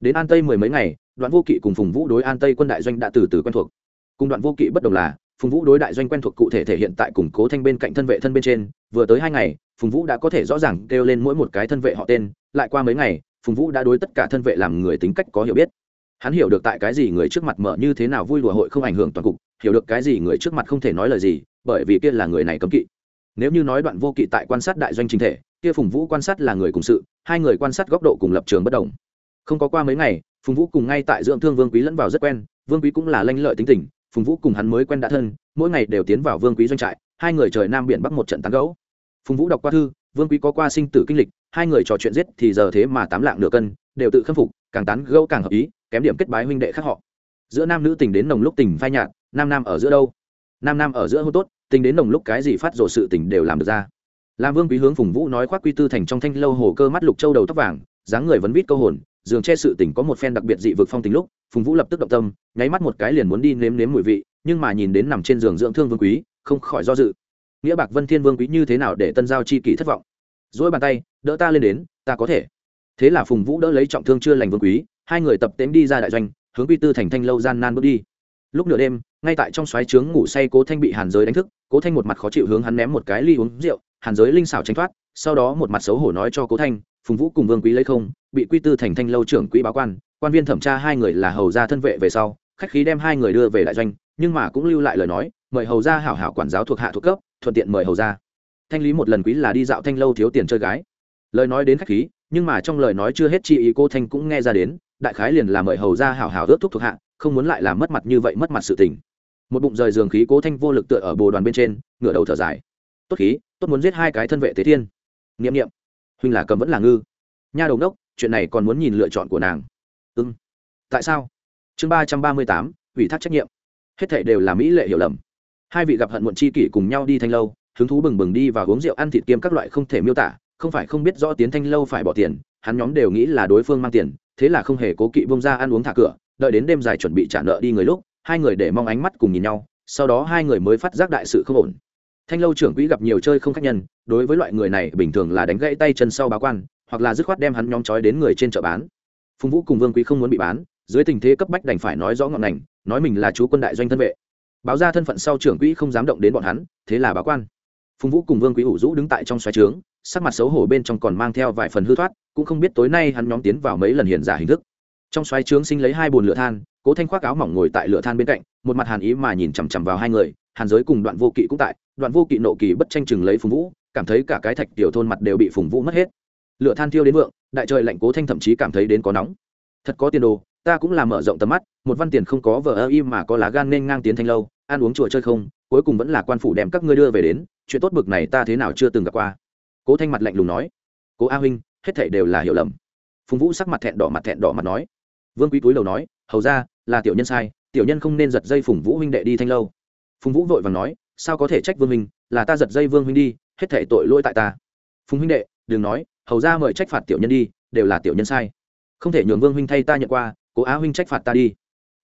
Đến an tây mười mấy ngày đoạn vô kỵ cùng phùng vũ đối an tây quân đại doanh đã từ từ quen thuộc. Cùng đoạn vô kỵ bất đồng là, phùng vũ đối đại doanh quen thuộc cụ thể thể hiện tại củng cố thanh bên cạnh thân vệ thân bên trên, vừa tới hai ngày, phùng vũ đã có thể rõ ràng kêu lên mỗi một cái thân vệ họ tên, lại qua mấy ngày, phùng vũ đã đối tất cả thân vệ làm người tính cách có hiểu biết. Hắn hiểu được tại cái gì người trước mặt mở như thế nào vui đùa hội không ảnh hưởng toàn cục, hiểu được cái gì người trước mặt không thể nói lời gì, bởi vì kia là người này cấm kỵ. Nếu như nói đoạn vô kỵ tại quan sát đại doanh chính thể, kia phùng vũ quan sát là người cùng sự, hai người quan sát góc độ cùng lập trường bất đồng. Không có qua mấy ngày phùng vũ cùng ngay tại dưỡng thương vương quý lẫn vào rất quen, vương quý cũng là lanh lợi tính tình, phùng vũ cùng hắn mới quen đã thân, mỗi ngày đều tiến vào vương quý doanh trại, hai người trời nam biển bắc một trận tán gấu phùng vũ đọc qua thư, vương quý có qua sinh tử kinh lịch, hai người trò chuyện giết thì giờ thế mà tám lạng nửa cân, đều tự khâm phục, càng tán gẫu càng hợp ý, kém điểm kết bái huynh đệ khác họ. Giữa nam nữ tình đến nồng lúc tình phai nhạt, nam nam ở giữa đâu? Nam nam ở giữa hô tốt, tình đến nồng lúc cái gì phát rồ sự tình đều làm được ra. Làm vương quý hướng phùng vũ nói khoác quy tư thành trong thanh lâu hồ cơ mắt lục châu đầu tóc vàng, dáng người vấn vít câu hồn giường che sự tình có một phen đặc biệt dị vực phong tình lúc, phùng vũ lập tức động tâm, nháy mắt một cái liền muốn đi nếm nếm mùi vị, nhưng mà nhìn đến nằm trên giường dưỡng thương vương quý, không khỏi do dự. Nghĩa bạc vân thiên vương quý như thế nào để tân giao chi kỷ thất vọng? Dỗi bàn tay, đỡ ta lên đến, ta có thể. Thế là phùng vũ đỡ lấy trọng thương chưa lành vương quý, hai người tập tễm đi ra đại doanh, hướng quy tư thành thanh lâu gian nan bước đi. Lúc nửa đêm, ngay tại trong xoáy trướng ngủ say cố thanh bị hàn giới đánh thức, cố thanh một mặt khó chịu hướng hắn ném một cái ly uống rượu, hàn giới linh xảo tránh thoát, sau đó một mặt xấu hổ nói cho cố thanh, phùng vũ cùng vương quý lấy không bị quy tư thành thanh lâu trưởng quỹ báo quan quan viên thẩm tra hai người là hầu gia thân vệ về sau, khách khí đem hai người đưa về đại doanh, nhưng mà cũng lưu lại lời nói, mời hầu gia hảo hảo quản giáo thuộc hạ thuộc cấp, thuận tiện mời hầu gia. Thanh lý một lần quý là đi dạo thanh lâu thiếu tiền chơi gái. Lời nói đến khách khí, nhưng mà trong lời nói chưa hết chi ý cô thanh cũng nghe ra đến, đại khái liền là mời hầu gia hảo hảo ước thuốc thuộc hạ, không muốn lại làm mất mặt như vậy mất mặt sự tình. Một bụng rời giường khí cố thanh vô lực tựa ở bồ đoàn bên trên, ngửa đầu thở dài. Tốt khí, tốt muốn giết hai cái thân vệ tế thiên. Nghiệm nghiệm huynh là cầm vẫn là ngư. Nha đầu đốc chuyện này còn muốn nhìn lựa chọn của nàng. Ưng tại sao? Chương ba trăm ba mươi tám, ủy thác trách nhiệm. Hết thảy đều là mỹ lệ hiểu lầm. Hai vị gặp hận muộn chi kỷ cùng nhau đi thanh lâu, hứng thú bừng bừng đi và uống rượu ăn thịt kiêm các loại không thể miêu tả, không phải không biết rõ tiến thanh lâu phải bỏ tiền, hắn nhóm đều nghĩ là đối phương mang tiền, thế là không hề cố kỵ bông ra ăn uống thả cửa, đợi đến đêm dài chuẩn bị trả nợ đi người lúc, hai người để mong ánh mắt cùng nhìn nhau, sau đó hai người mới phát giác đại sự không ổn. Thanh lâu trưởng quỹ gặp nhiều chơi không khách nhân, đối với loại người này bình thường là đánh gãy tay chân sau báo quan hoặc là dứt khoát đem hắn nhóm trói đến người trên chợ bán. Phùng vũ cùng vương quý không muốn bị bán, dưới tình thế cấp bách đành phải nói rõ ngọn ngành, nói mình là chú quân đại doanh thân vệ. Báo ra thân phận sau trưởng quỹ không dám động đến bọn hắn, thế là báo quan. Phùng vũ cùng vương quý ủ rũ đứng tại trong xoáy trướng, sắc mặt xấu hổ bên trong còn mang theo vài phần hư thoát, cũng không biết tối nay hắn nhóm tiến vào mấy lần hiện giả hình thức. Trong xoáy trướng sinh lấy hai bồn lửa than, cố thanh khoác áo mỏng ngồi tại lửa than bên cạnh, một mặt hàn ý mà nhìn chằm chằm vào hai người, hàn giới cùng đoạn vô kỵ cũng tại, đoạn vô kỵ nộ kỳ bất tranh chừng lấy phùng vũ, cảm thấy cả cái thạch tiểu thôn mặt đều bị phùng vũ mất hết lựa than thiêu đến vượng, đại trời lạnh cố thanh thậm chí cảm thấy đến có nóng. Thật có tiền đồ, ta cũng làm mở rộng tầm mắt, một văn tiền không có vợ ơ im mà có lá gan nên ngang tiến thanh lâu, ăn uống chùa chơi không, cuối cùng vẫn là quan phủ đem các ngươi đưa về đến, chuyện tốt bực này ta thế nào chưa từng gặp qua. Cố thanh mặt lạnh lùng nói. Cố a huynh, hết thảy đều là hiểu lầm. Phùng vũ sắc mặt thẹn đỏ mặt thẹn đỏ mặt nói. Vương quý túi đầu nói, hầu ra, là tiểu nhân sai, tiểu nhân không nên giật dây phùng vũ huynh đệ đi thanh lâu. Phùng vũ vội vàng nói, sao có thể trách vương huynh, là ta giật dây vương huynh đi, hết thảy tội lỗi tại ta. Phùng huynh đệ, đừng nói hầu ra mời trách phạt tiểu nhân đi, đều là tiểu nhân sai. Không thể nhường vương huynh thay ta nhận qua, cố á huynh trách phạt ta đi.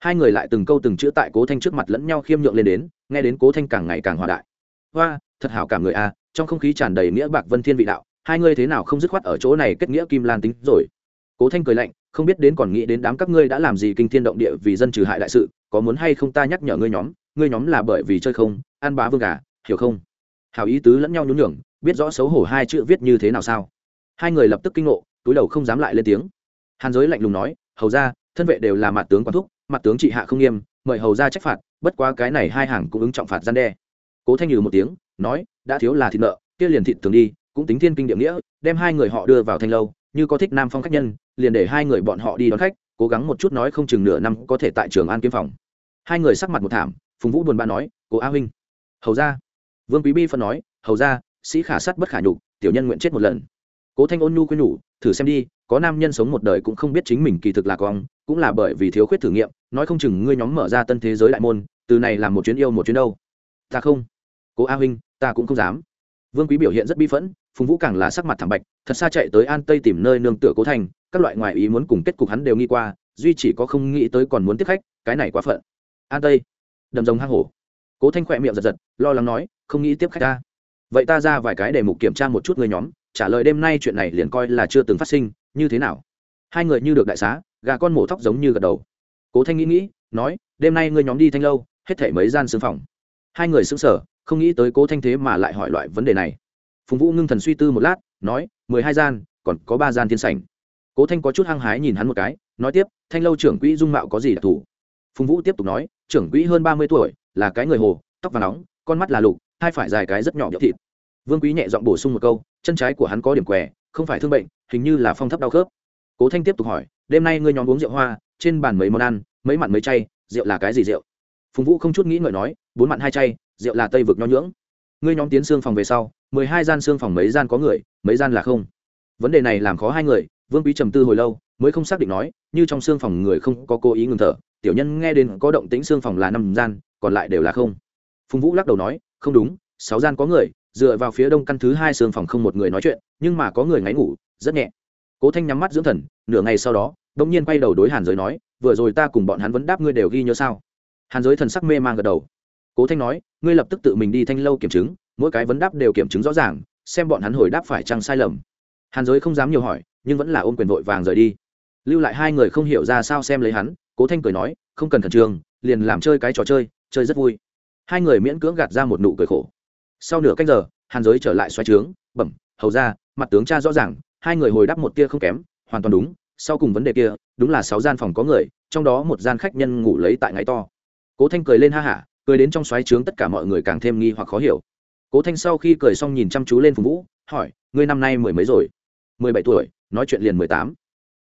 Hai người lại từng câu từng chữ tại cố thanh trước mặt lẫn nhau khiêm nhượng lên đến, nghe đến cố thanh càng ngày càng hòa đại. Hoa, thật hảo cả người a, trong không khí tràn đầy nghĩa bạc vân thiên vị đạo, hai ngươi thế nào không dứt khoát ở chỗ này kết nghĩa kim lan tính rồi? Cố thanh cười lạnh, không biết đến còn nghĩ đến đám các ngươi đã làm gì kinh thiên động địa vì dân trừ hại đại sự, có muốn hay không ta nhắc nhở ngươi nhóm ngươi nhóm là bởi vì chơi không, ăn bá vương gà, hiểu không? Hảo ý tứ lẫn nhau nhún nhường, biết rõ xấu hổ hai chữ viết như thế nào sao? Hai người lập tức kinh ngộ, túi đầu không dám lại lên tiếng. Hàn giới lạnh lùng nói, hầu ra thân vệ đều là mặt tướng quán thúc, mặt tướng trị hạ không nghiêm, mời hầu ra trách phạt, bất quá cái này hai hàng cũng ứng trọng phạt gian đe. Cố thanh nhừ một tiếng, nói, đã thiếu là thịt nợ, kia liền thịt thường đi, cũng tính thiên kinh địa nghĩa, đem hai người họ đưa vào thanh lâu, như có thích nam phong khách nhân, liền để hai người bọn họ đi đón khách, cố gắng một chút nói không chừng nửa năm có thể tại trường an kiếm phòng. Hai người sắc mặt một thảm, phùng vũ buồn bã nói, cố a huynh, hầu ra vương quý bi phân nói, hầu ra sĩ khả sắt bất khả nhục, tiểu nhân nguyện chết một lần cố thanh ôn nhu quên nhủ, thử xem đi, có nam nhân sống một đời cũng không biết chính mình kỳ thực là con, cũng là bởi vì thiếu khuyết thử nghiệm, nói không chừng ngươi nhóm mở ra tân thế giới đại môn, từ này làm một chuyến yêu một chuyến đâu. Ta không. Cố a huynh, ta cũng không dám. Vương quý biểu hiện rất bi phẫn, phùng vũ càng là sắc mặt thảm bạch, thật xa chạy tới an tây tìm nơi nương tựa cố thành các loại ngoại ý muốn cùng kết cục hắn đều nghi qua, duy chỉ có không nghĩ tới còn muốn tiếp khách, cái này quá phận. An tây. Đầm rồng hang hổ. Cố thanh khỏe miệng giật giật, lo lắng nói, không nghĩ tiếp khách ta. Vậy ta ra vài cái để mục kiểm tra một chút người nhóm trả lời đêm nay chuyện này liền coi là chưa từng phát sinh, như thế nào? Hai người như được đại xá, gà con mổ thóc giống như gật đầu. Cố thanh nghĩ nghĩ, nói, đêm nay ngươi nhóm đi thanh lâu, hết thể mấy gian xương phòng. Hai người xứng sở không nghĩ tới cố thanh thế mà lại hỏi loại vấn đề này. Phùng vũ ngưng thần suy tư một lát, nói, mười hai gian, còn có ba gian thiên sảnh. Cố thanh có chút hăng hái nhìn hắn một cái, nói tiếp, thanh lâu trưởng quỹ dung mạo có gì đặc thù? Phùng vũ tiếp tục nói, trưởng quỹ hơn ba mươi tuổi, là cái người hồ, tóc và nóng, con mắt là lục, hai phải dài cái rất nhỏ nhậu thịt. Vương quý nhẹ giọng bổ sung một câu chân trái của hắn có điểm què, không phải thương bệnh, hình như là phong thấp đau khớp. Cố thanh tiếp tục hỏi, đêm nay ngươi nhóm uống rượu hoa, trên bàn mấy món ăn, mấy mặn mấy chay, rượu là cái gì rượu? Phùng vũ không chút nghĩ ngợi nói, bốn mặn hai chay, rượu là tây vực nho nhưỡng. Ngươi nhóm tiến xương phòng về sau, mười hai gian xương phòng mấy gian có người, mấy gian là không? Vấn đề này làm khó hai người, vương quý trầm tư hồi lâu, mới không xác định nói, như trong xương phòng người không có cố ý ngừng thở, tiểu nhân nghe đến có động tĩnh xương phòng là năm gian, còn lại đều là không. Phùng vũ lắc đầu nói, không đúng, sáu gian có người dựa vào phía đông căn thứ hai xương phòng không một người nói chuyện, nhưng mà có người ngáy ngủ, rất nhẹ. Cố thanh nhắm mắt dưỡng thần, nửa ngày sau đó đông nhiên quay đầu đối hàn giới nói, vừa rồi ta cùng bọn hắn vẫn đáp ngươi đều ghi nhớ sao? Hàn giới thần sắc mê man gật đầu. Cố thanh nói, ngươi lập tức tự mình đi thanh lâu kiểm chứng, mỗi cái vấn đáp đều kiểm chứng rõ ràng, xem bọn hắn hồi đáp phải chăng sai lầm. Hàn giới không dám nhiều hỏi, nhưng vẫn là ôm quyền vội vàng rời đi. Lưu lại hai người không hiểu ra sao xem lấy hắn, cố thanh cười nói, không cần khẩn trương, liền làm chơi cái trò chơi chơi rất vui. Hai người miễn cưỡng gạt ra một nụ cười khổ sau nửa cách giờ, hàn giới trở lại xoay trướng, bẩm, hầu ra mặt tướng cha rõ ràng, hai người hồi đáp một tia không kém, hoàn toàn đúng, sau cùng vấn đề kia, đúng là sáu gian phòng có người, trong đó một gian khách nhân ngủ lấy tại ngáy to. Cố thanh cười lên ha hả, cười đến trong xoáy trướng tất cả mọi người càng thêm nghi hoặc khó hiểu. Cố thanh sau khi cười xong nhìn chăm chú lên phùng vũ, hỏi, ngươi năm nay mười mấy rồi? Mười bảy tuổi, nói chuyện liền mười tám.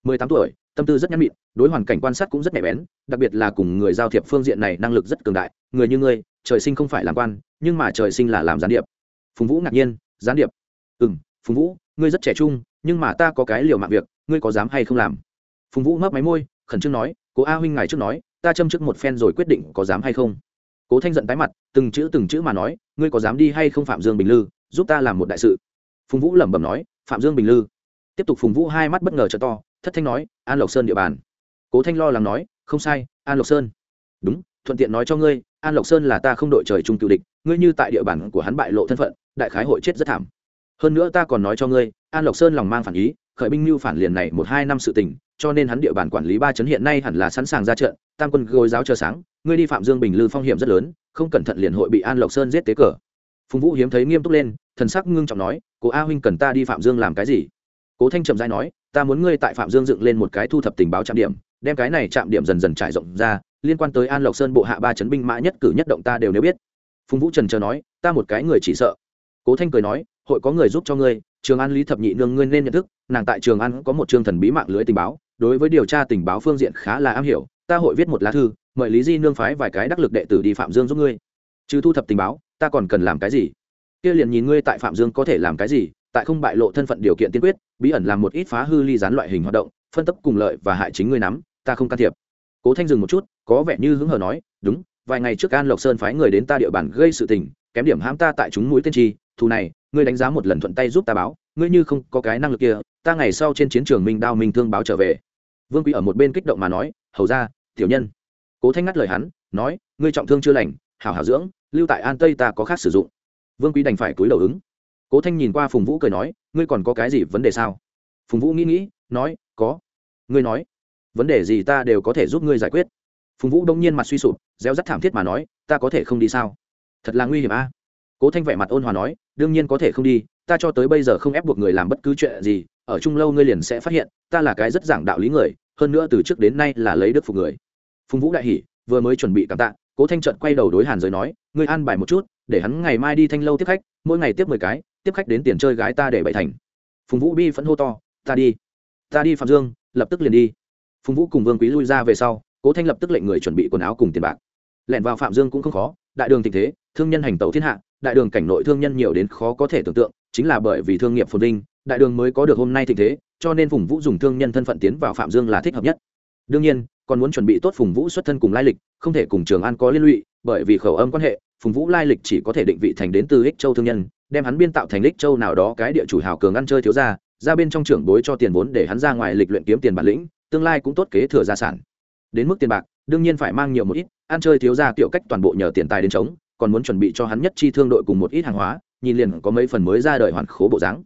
Mười tám tuổi, tâm tư rất nhắn mịn đối hoàn cảnh quan sát cũng rất nhạy bén, đặc biệt là cùng người giao thiệp phương diện này năng lực rất cường đại, người như ngươi, trời sinh không phải làm quan nhưng mà trời sinh là làm gián điệp. Phùng vũ ngạc nhiên, gián điệp? Ừ m phùng vũ, ngươi rất trẻ trung, nhưng mà ta có cái liều mạng việc, ngươi có dám hay không làm? Phùng vũ mấp máy môi, khẩn trương nói, cố a huynh ngài trước nói, ta châm trước một phen rồi quyết định có dám hay không. Cố thanh giận tái mặt, từng chữ từng chữ mà nói, ngươi có dám đi hay không phạm dương bình lư, giúp ta làm một đại sự. Phùng vũ lẩm bẩm nói, phạm dương bình lư. Tiếp tục phùng vũ hai mắt bất ngờ trở to, thất thanh nói, an lộc sơn địa bàn. Cố thanh lo lắng nói, không sai, an lộc sơn. Đúng, thuận tiện nói cho ngươi, an lộc sơn là ta không đội trời chung cựu địch ngươi như tại địa bàn của hắn bại lộ thân phận, đại khái hội chết rất thảm. Hơn nữa ta còn nói cho ngươi, an lộc sơn lòng mang phản ý, khởi binh mưu phản liền này một hai năm sự tình, cho nên hắn địa bàn quản lý ba chấn hiện nay hẳn là sẵn sàng ra trận, tam quân gối giáo chờ sáng, ngươi đi phạm dương bình lư phong hiểm rất lớn, không cẩn thận liền hội bị an lộc sơn giết tế cờ. Phùng vũ hiếm thấy nghiêm túc lên, thần sắc ngưng trọng nói, cố a huynh cần ta đi phạm dương làm cái gì? Cố thanh trầm dai nói, ta muốn ngươi tại phạm dương dựng lên một cái thu thập tình báo trạm điểm, đem cái này trạm điểm dần dần trải rộng ra, liên quan tới an lộc sơn bộ hạ ba chấn binh mã nhất cử nhất động ta đều nếu biết phùng vũ trần chờ nói, ta một cái người chỉ sợ. Cố thanh cười nói, hội có người giúp cho ngươi, trường an lý thập nhị nương ngươi nên nhận thức, nàng tại trường an có một trường thần bí mạng lưới tình báo, đối với điều tra tình báo phương diện khá là am hiểu, ta hội viết một lá thư, mời lý di nương phái vài cái đắc lực đệ tử đi phạm dương giúp ngươi. Chứ thu thập tình báo, ta còn cần làm cái gì? Kia liền nhìn ngươi tại phạm dương có thể làm cái gì, tại không bại lộ thân phận điều kiện tiên quyết, bí ẩn làm một ít phá hư ly gián loại hình hoạt động, phân tấp cùng lợi và hại chính ngươi nắm, ta không can thiệp. Cố thanh dừng một chút, có vẻ như hứng hờ nói, đúng vài ngày trước an lộc sơn phái người đến ta địa bàn gây sự tình, kém điểm hãm ta tại chúng mũi tiên tri thù này, ngươi đánh giá một lần thuận tay giúp ta báo, ngươi như không có cái năng lực kia, ta ngày sau trên chiến trường minh đao minh thương báo trở về. Vương quý ở một bên kích động mà nói, hầu ra, tiểu nhân. Cố thanh ngắt lời hắn, nói, ngươi trọng thương chưa lành, hảo hảo dưỡng, lưu tại an tây ta có khác sử dụng. Vương quý đành phải túi đầu ứng. Cố thanh nhìn qua phùng vũ cười nói, ngươi còn có cái gì vấn đề sao? Phùng vũ nghĩ nghĩ, nói, có. Ngươi nói, vấn đề gì ta đều có thể giúp ngươi giải quyết phùng vũ đông nhiên mặt suy sụp, reo rắt thảm thiết mà nói, ta có thể không đi sao? Thật là nguy hiểm a. Cố thanh vẻ mặt ôn hòa nói, đương nhiên có thể không đi, ta cho tới bây giờ không ép buộc người làm bất cứ chuyện gì, ở chung lâu ngươi liền sẽ phát hiện, ta là cái rất giảng đạo lý người, hơn nữa từ trước đến nay là lấy đức phục người. Phùng vũ đại hỉ, vừa mới chuẩn bị cảm tạ, cố thanh trận quay đầu đối hàn giới nói, ngươi an bài một chút, để hắn ngày mai đi thanh lâu tiếp khách, mỗi ngày tiếp mười cái, tiếp khách đến tiền chơi gái ta để bậy thành. Phùng vũ bi phẫn hô to, ta đi ta đi phạm dương, lập tức liền đi. Phùng vũ cùng vương quý lui ra về sau cố thanh lập tức lệnh người chuẩn bị quần áo cùng tiền bạc lẻn vào phạm dương cũng không khó đại đường tình thế thương nhân hành tẩu thiên hạ đại đường cảnh nội thương nhân nhiều đến khó có thể tưởng tượng chính là bởi vì thương nghiệp phồn vinh đại đường mới có được hôm nay tình thế cho nên phùng vũ dùng thương nhân thân phận tiến vào phạm dương là thích hợp nhất đương nhiên còn muốn chuẩn bị tốt phùng vũ xuất thân cùng lai lịch không thể cùng trường an có liên lụy bởi vì khẩu âm quan hệ phùng vũ lai lịch chỉ có thể định vị thành đến từ ích châu thương nhân đem hắn biên tạo thành ích châu nào đó cái địa chủ hào cường ăn chơi thiếu ra ra bên trong trưởng bối cho tiền vốn để hắn ra ngoài lịch luyện kiếm tiền bản lĩnh tương lai cũng tốt kế thừa gia sản đến mức tiền bạc, đương nhiên phải mang nhiều một ít, ăn chơi thiếu ra kiểu cách toàn bộ nhờ tiền tài đến chống, còn muốn chuẩn bị cho hắn nhất chi thương đội cùng một ít hàng hóa, nhìn liền có mấy phần mới ra đời hoàn khố bộ dáng.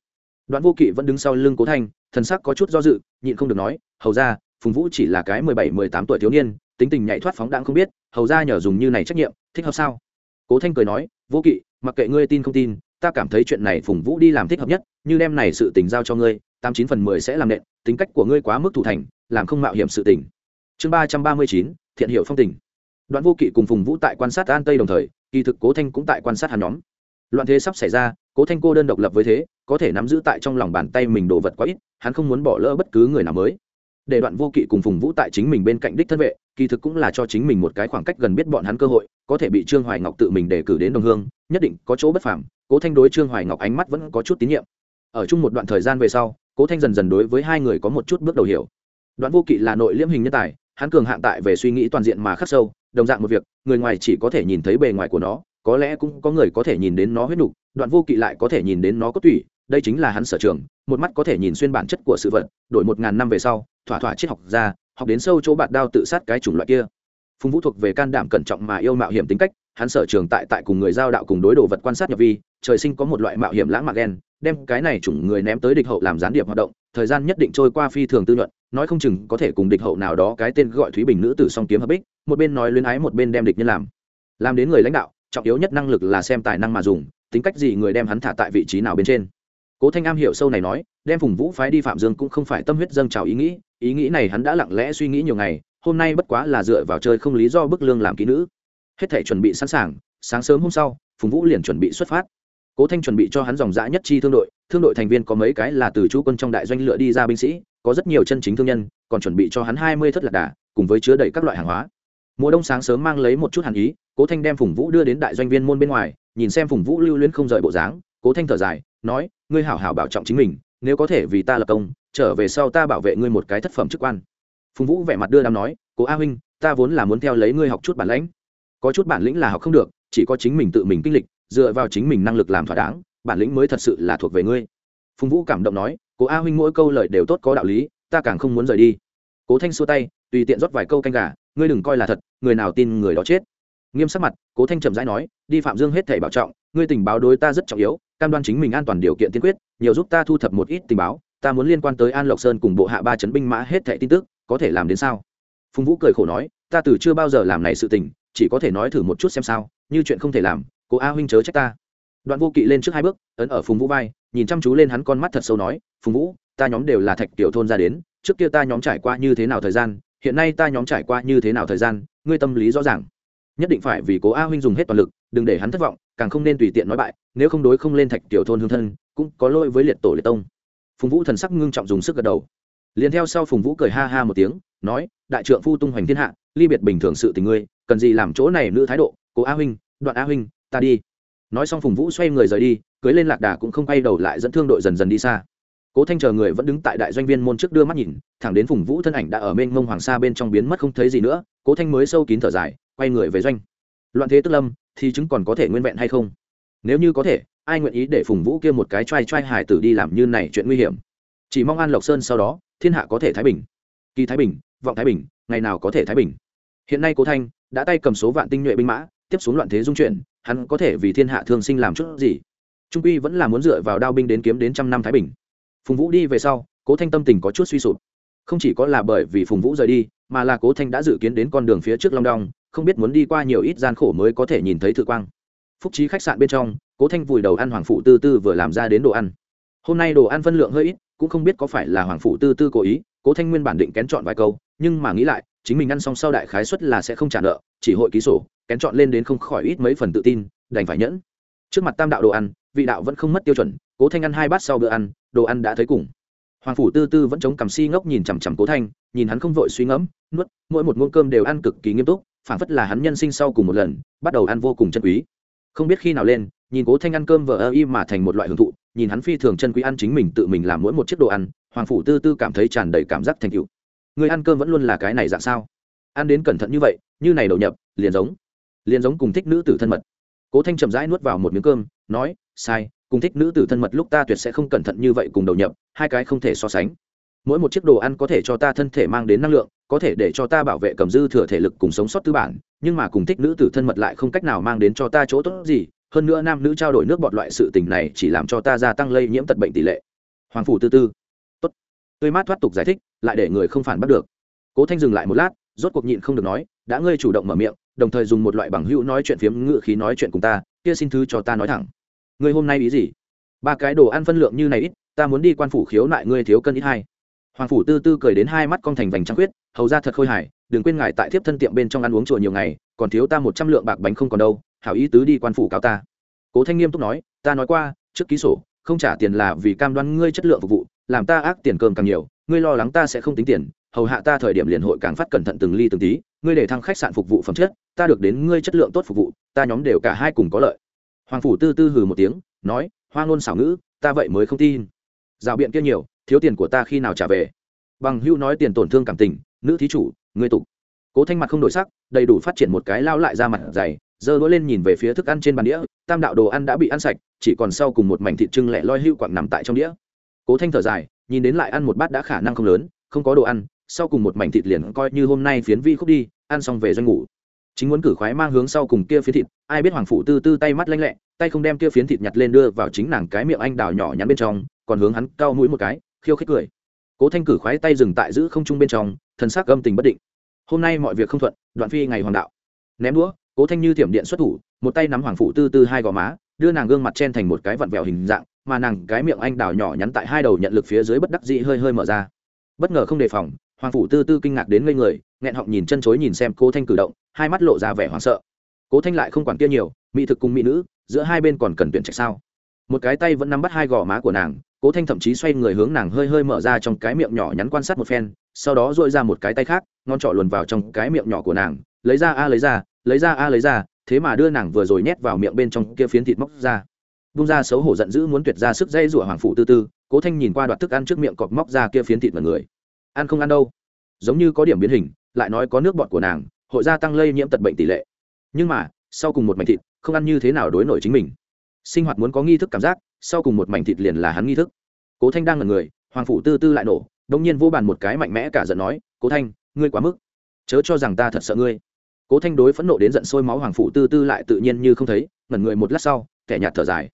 Đoạn vô kỵ vẫn đứng sau lưng cố thanh, thần sắc có chút do dự, nhịn không được nói, hầu ra phùng vũ chỉ là cái mười bảy, mười tám tuổi thiếu niên, tính tình nhạy thoát phóng đãng không biết, hầu ra nhờ dùng như này trách nhiệm, thích hợp sao? Cố thanh cười nói, vô kỵ, mặc kệ ngươi tin không tin, ta cảm thấy chuyện này phùng vũ đi làm thích hợp nhất, như đem này sự tình giao cho ngươi, tám chín phần mười sẽ làm nện, tính cách của ngươi quá mức thủ thành, làm không mạo hiểm sự tình chương ba trăm ba mươi chín, thiện hiệu phong tình. Đoạn vô kỵ cùng phùng vũ tại quan sát an tây đồng thời, kỳ thực cố thanh cũng tại quan sát hàn nhóm. Loạn thế sắp xảy ra, cố thanh cô đơn độc lập với thế, có thể nắm giữ tại trong lòng bàn tay mình đồ vật quá ít, hắn không muốn bỏ lỡ bất cứ người nào mới. Để đoạn vô kỵ cùng phùng vũ tại chính mình bên cạnh đích thân vệ, kỳ thực cũng là cho chính mình một cái khoảng cách gần biết bọn hắn cơ hội, có thể bị trương hoài ngọc tự mình đề cử đến đồng hương, nhất định có chỗ bất phàm, cố thanh đối trương hoài ngọc ánh mắt vẫn có chút tín nhiệm. Ở chung một đoạn thời gian về sau, cố thanh dần dần đối với hai người có một chút bước đầu hiểu. Đoạn vô kỵ là nội liễm hình nhân tài hắn cường hạng tại về suy nghĩ toàn diện mà khắc sâu, đồng dạng một việc, người ngoài chỉ có thể nhìn thấy bề ngoài của nó, có lẽ cũng có người có thể nhìn đến nó huyết nục, đoạn vô kỵ lại có thể nhìn đến nó có tủy, đây chính là hắn sở trường, một mắt có thể nhìn xuyên bản chất của sự vật, đổi một ngàn năm về sau, thỏa thỏa triết học ra, học đến sâu chỗ bạt đao tự sát cái chủng loại kia. Phùng vũ thuộc về can đảm cẩn trọng mà yêu mạo hiểm tính cách, hắn sở trường tại tại cùng người giao đạo cùng đối đồ vật quan sát nhập vi, trời sinh có một loại mạo hiểm lãng mạn đen đem cái này chủng người ném tới địch hậu làm gián điệp hoạt động, thời gian nhất định trôi qua phi thường tư luận nói không chừng có thể cùng địch hậu nào đó cái tên gọi thúy bình nữ tử song kiếm hợp bích, một bên nói luyến ái một bên đem địch nhân làm. Làm đến người lãnh đạo, trọng yếu nhất năng lực là xem tài năng mà dùng, tính cách gì người đem hắn thả tại vị trí nào bên trên. Cố thanh am hiểu sâu này nói, đem phùng vũ phái đi phạm dương cũng không phải tâm huyết dâng trào ý nghĩ ý nghĩ này hắn đã lặng lẽ suy nghĩ nhiều ngày, hôm nay bất quá là dựa vào chơi không lý do bức lương làm kỹ nữ. Hết thể chuẩn bị sẵn sàng, sáng sớm hôm sau, phùng vũ liền chuẩn bị xuất phát cố thanh chuẩn bị cho hắn dòng dã nhất chi thương đội thương đội thành viên có mấy cái là từ chú quân trong đại doanh lựa đi ra binh sĩ, có rất nhiều chân chính thương nhân, còn chuẩn bị cho hắn hai mươi thất lạc đà, cùng với chứa đầy các loại hàng hóa. Mùa đông sáng sớm mang lấy một chút hàn ý, cố thanh đem phùng vũ đưa đến đại doanh viên môn bên ngoài, nhìn xem phùng vũ lưu luyến không rời bộ dáng, cố thanh thở dài, nói, ngươi hảo hảo bảo trọng chính mình, nếu có thể vì ta lập công, trở về sau ta bảo vệ ngươi một cái thất phẩm chức quan. Phùng vũ vẻ mặt đưa đám nói, cố a huynh, ta vốn là muốn theo lấy ngươi học chút bản lĩnh có chút bản lĩnh là học không được, chỉ có chính mình tự mình kinh lịch dựa vào chính mình năng lực làm thỏa đáng, bản lĩnh mới thật sự là thuộc về ngươi. Phùng vũ cảm động nói, cố a huynh mỗi câu lời đều tốt có đạo lý, ta càng không muốn rời đi. Cố thanh xua tay, tùy tiện rót vài câu canh gà, ngươi đừng coi là thật, người nào tin người đó chết. Nghiêm sắc mặt, cố thanh trầm rãi nói, đi phạm dương hết thể bảo trọng, ngươi tình báo đối ta rất trọng yếu, cam đoan chính mình an toàn điều kiện tiên quyết, nhiều giúp ta thu thập một ít tình báo, ta muốn liên quan tới an lộc sơn cùng bộ hạ ba chấn binh mã hết thẻ tin tức, có thể làm đến sao? Phùng vũ cười khổ nói, ta từ chưa bao giờ làm này sự tình, chỉ có thể nói thử một chút xem sao, như chuyện không thể làm cố a huynh chớ trách ta. Đoạn vô kỵ lên trước hai bước, ấn ở phùng vũ vai, nhìn chăm chú lên hắn con mắt thật sâu nói, phùng vũ, ta nhóm đều là thạch tiểu thôn ra đến, trước kia ta nhóm trải qua như thế nào thời gian, hiện nay ta nhóm trải qua như thế nào thời gian, ngươi tâm lý rõ ràng. Nhất định phải vì cố a huynh dùng hết toàn lực, đừng để hắn thất vọng, càng không nên tùy tiện nói bại, nếu không đối không lên thạch tiểu thôn hương thân, cũng có lỗi với liệt tổ liệt tông. Phùng vũ thần sắc ngưng trọng dùng sức gật đầu. Liền theo sau phùng vũ cười ha ha một tiếng, nói, đại trượng phu tung hoành thiên hạ, ly biệt bình thường sự tình ngươi, cần gì làm chỗ này nữ thái độ, cố a huynh, đoạn a huynh ta đi. Nói xong phùng vũ xoay người rời đi, cưới lên lạc đà cũng không quay đầu lại dẫn thương đội dần dần đi xa. Cố thanh chờ người vẫn đứng tại đại doanh viên môn trước đưa mắt nhìn, thẳng đến phùng vũ thân ảnh đã ở mênh mông hoàng sa bên trong biến mất không thấy gì nữa, cố thanh mới sâu kín thở dài, quay người về doanh. Loạn thế tức lâm, thì chứng còn có thể nguyên vẹn hay không? Nếu như có thể, ai nguyện ý để phùng vũ kia một cái t r a i t r a i hải tử đi làm như này chuyện nguy hiểm? Chỉ mong an lộc sơn sau đó, thiên hạ có thể thái bình. Kỳ thái bình, vọng thái bình, ngày nào có thể thái bình. Hiện nay cố thanh đã tay cầm số vạn tinh nhuệ binh mã, tiếp xuống loạn thế dung chuyển hắn có thể vì thiên hạ thương sinh làm chút gì. Trung quy vẫn là muốn dựa vào đao binh đến kiếm đến trăm năm thái bình. Phùng vũ đi về sau, cố thanh tâm tình có chút suy sụp. Không chỉ có là bởi vì phùng vũ rời đi, mà là cố thanh đã dự kiến đến con đường phía trước long đong, không biết muốn đi qua nhiều ít gian khổ mới có thể nhìn thấy thự quang. Phúc trí khách sạn bên trong, cố thanh vùi đầu ăn hoàng phụ tư tư vừa làm ra đến đồ ăn. Hôm nay đồ ăn phân lượng hơi ít, cũng không biết có phải là hoàng phụ tư tư cố ý, cố thanh nguyên bản định kén chọn vài câu, nhưng mà nghĩ lại, chính mình ăn xong sau đại khái suất là sẽ không trả nợ, chỉ hội ký sổ kén chọn lên đến không khỏi ít mấy phần tự tin, đành phải nhẫn. Trước mặt tam đạo đồ ăn, vị đạo vẫn không mất tiêu chuẩn, cố thanh ăn hai bát sau bữa ăn, đồ ăn đã thấy cùng. Hoàng phủ tư tư vẫn chống cằm si ngốc nhìn chằm chằm cố thanh, nhìn hắn không vội suy ngẫm, nuốt, mỗi một muỗng cơm đều ăn cực kỳ nghiêm túc phản phất là hắn nhân sinh sau cùng một lần, bắt đầu ăn vô cùng chân quý. Không biết khi nào lên, nhìn cố thanh ăn cơm vờ ơ y mà thành một loại hưởng thụ, nhìn hắn phi thường chân quý ăn chính mình tự mình làm mỗi một chiếc đồ ăn, hoàng phủ tư tư cảm thấy tràn đầy cảm giác thành cựu người ăn cơm vẫn luôn là cái này dạng sao? Ăn đến cẩn thận như vậy, như này đầu nhập, liền giống liền giống cùng thích nữ tử thân mật. Cố thanh chậm rãi nuốt vào một miếng cơm, nói, sai, cùng thích nữ tử thân mật lúc ta tuyệt sẽ không cẩn thận như vậy cùng đầu nhập, hai cái không thể so sánh. Mỗi một chiếc đồ ăn có thể cho ta thân thể mang đến năng lượng, có thể để cho ta bảo vệ cầm dư thừa thể lực cùng sống sót tư bản, nhưng mà cùng thích nữ tử thân mật lại không cách nào mang đến cho ta chỗ tốt gì, hơn nữa nam nữ trao đổi nước bọt loại sự tình này chỉ làm cho ta gia tăng lây nhiễm tật bệnh tỷ lệ. Hoàng phủ tư tư. Tốt. Tươi mát thoát tục giải thích, lại để người không phản bắt được. Cố thanh dừng lại một lát, rốt cuộc nhịn không được nói, đã ngươi chủ động mở miệng đồng thời dùng một loại bằng hữu nói chuyện phiếm ngự khí nói chuyện cùng ta, kia xin thứ cho ta nói thẳng. Người hôm nay ý gì? Ba cái đồ ăn phân lượng như này ít, ta muốn đi quan phủ khiếu nại ngươi thiếu cân ít hai. Hoàng phủ tư tư cười đến hai mắt con thành vành trăng khuyết, hầu ra thật khôi hài, đừng quên ngài tại thiếp thân tiệm bên trong ăn uống chùa nhiều ngày, còn thiếu ta một trăm lượng bạc bánh không còn đâu, hảo ý tứ đi quan phủ cáo ta. Cố thanh nghiêm túc nói, ta nói qua, trước ký sổ, không trả tiền là vì cam đoan ngươi chất lượng phục vụ, làm ta ác tiền cơm càng nhiều, ngươi lo lắng ta sẽ không tính tiền, hầu hạ ta thời điểm liền hội càng phát cẩn thận từng ly từng tí ngươi để thăng khách sạn phục vụ phẩm chất, ta được đến ngươi chất lượng tốt phục vụ, ta nhóm đều cả hai cùng có lợi. Hoàng phủ tư tư hừ một tiếng, nói, hoa ngôn xảo ngữ, ta vậy mới không tin. Rào biện kia nhiều, thiếu tiền của ta khi nào trả về? Bằng hưu nói tiền tổn thương cảm tình, nữ thí chủ, ngươi tục. Cố thanh mặt không đổi sắc, đầy đủ phát triển một cái lao lại ra mặt dày, giơ đũa lên nhìn về phía thức ăn trên bàn đĩa, tam đạo đồ ăn đã bị ăn sạch, chỉ còn sau cùng một mảnh thịt trưng lẻ loi hưu quặng nằm tại trong đĩa. Cố thanh thở dài, nhìn đến lại ăn một bát đã khả năng không lớn, không có đồ ăn sau cùng một mảnh thịt liền coi như hôm nay phiến vi khúc đi, ăn xong về doanh ngủ. Chính muốn cử khoái mang hướng sau cùng kia phiến thịt, ai biết hoàng phụ tư tư tay mắt lanh lẹ, tay không đem kia phiến thịt nhặt lên đưa vào chính nàng cái miệng anh đào nhỏ nhắn bên trong, còn hướng hắn cao mũi một cái, khiêu khích cười. Cố thanh cử khoái tay dừng tại giữ không trung bên trong, thần sắc gâm tình bất định. Hôm nay mọi việc không thuận, đoạn phi ngày hoàng đạo. Ném đũa, cố thanh như thiểm điện xuất thủ, một tay nắm hoàng phụ tư tư hai gò má, đưa nàng gương mặt chen thành một cái vặn vẹo hình dạng, mà nàng cái miệng anh đào nhỏ nhắn tại hai đầu nhận lực phía dưới bất đắc dị hơi hơi mở ra. Bất ngờ không đề phòng hoàng phủ tư tư kinh ngạc đến ngây người, nghẹn họng nhìn chân chối nhìn xem cố thanh cử động, hai mắt lộ ra vẻ hoảng sợ. Cố thanh lại không quản kia nhiều, mỹ thực cùng mỹ nữ, giữa hai bên còn cần tuyển trạch sao? Một cái tay vẫn nắm bắt hai gò má của nàng, cố thanh thậm chí xoay người hướng nàng hơi hơi mở ra trong cái miệng nhỏ nhắn quan sát một phen, sau đó dội ra một cái tay khác ngon trọ luồn vào trong cái miệng nhỏ của nàng, lấy ra a lấy ra lấy ra a lấy ra, thế mà đưa nàng vừa rồi nhét vào miệng bên trong kia phiến thịt móc ra. Bung ra xấu hổ giận dữ muốn tuyệt ra sức dây rủa hoàng phụ tư tư, cố thanh nhìn qua đoạn thức ăn trước miệng cọp móc ra kia phiến thịt mật người ăn không ăn đâu. Giống như có điểm biến hình, lại nói có nước bọt của nàng, hội gia tăng lây nhiễm tật bệnh tỷ lệ. Nhưng mà, sau cùng một mảnh thịt, không ăn như thế nào đối nổi chính mình. Sinh hoạt muốn có nghi thức cảm giác, sau cùng một mảnh thịt liền là hắn nghi thức. Cố thanh đang là người, hoàng phủ tư tư lại nổ đông nhiên vô bàn một cái mạnh mẽ cả giận nói, cố thanh, ngươi quá mức. Chớ cho rằng ta thật sợ ngươi. Cố thanh đối phẫn nộ đến giận sôi máu hoàng phủ tư tư lại tự nhiên như không thấy, ngẩn người một lát sau, kẻ nhạt thở dài.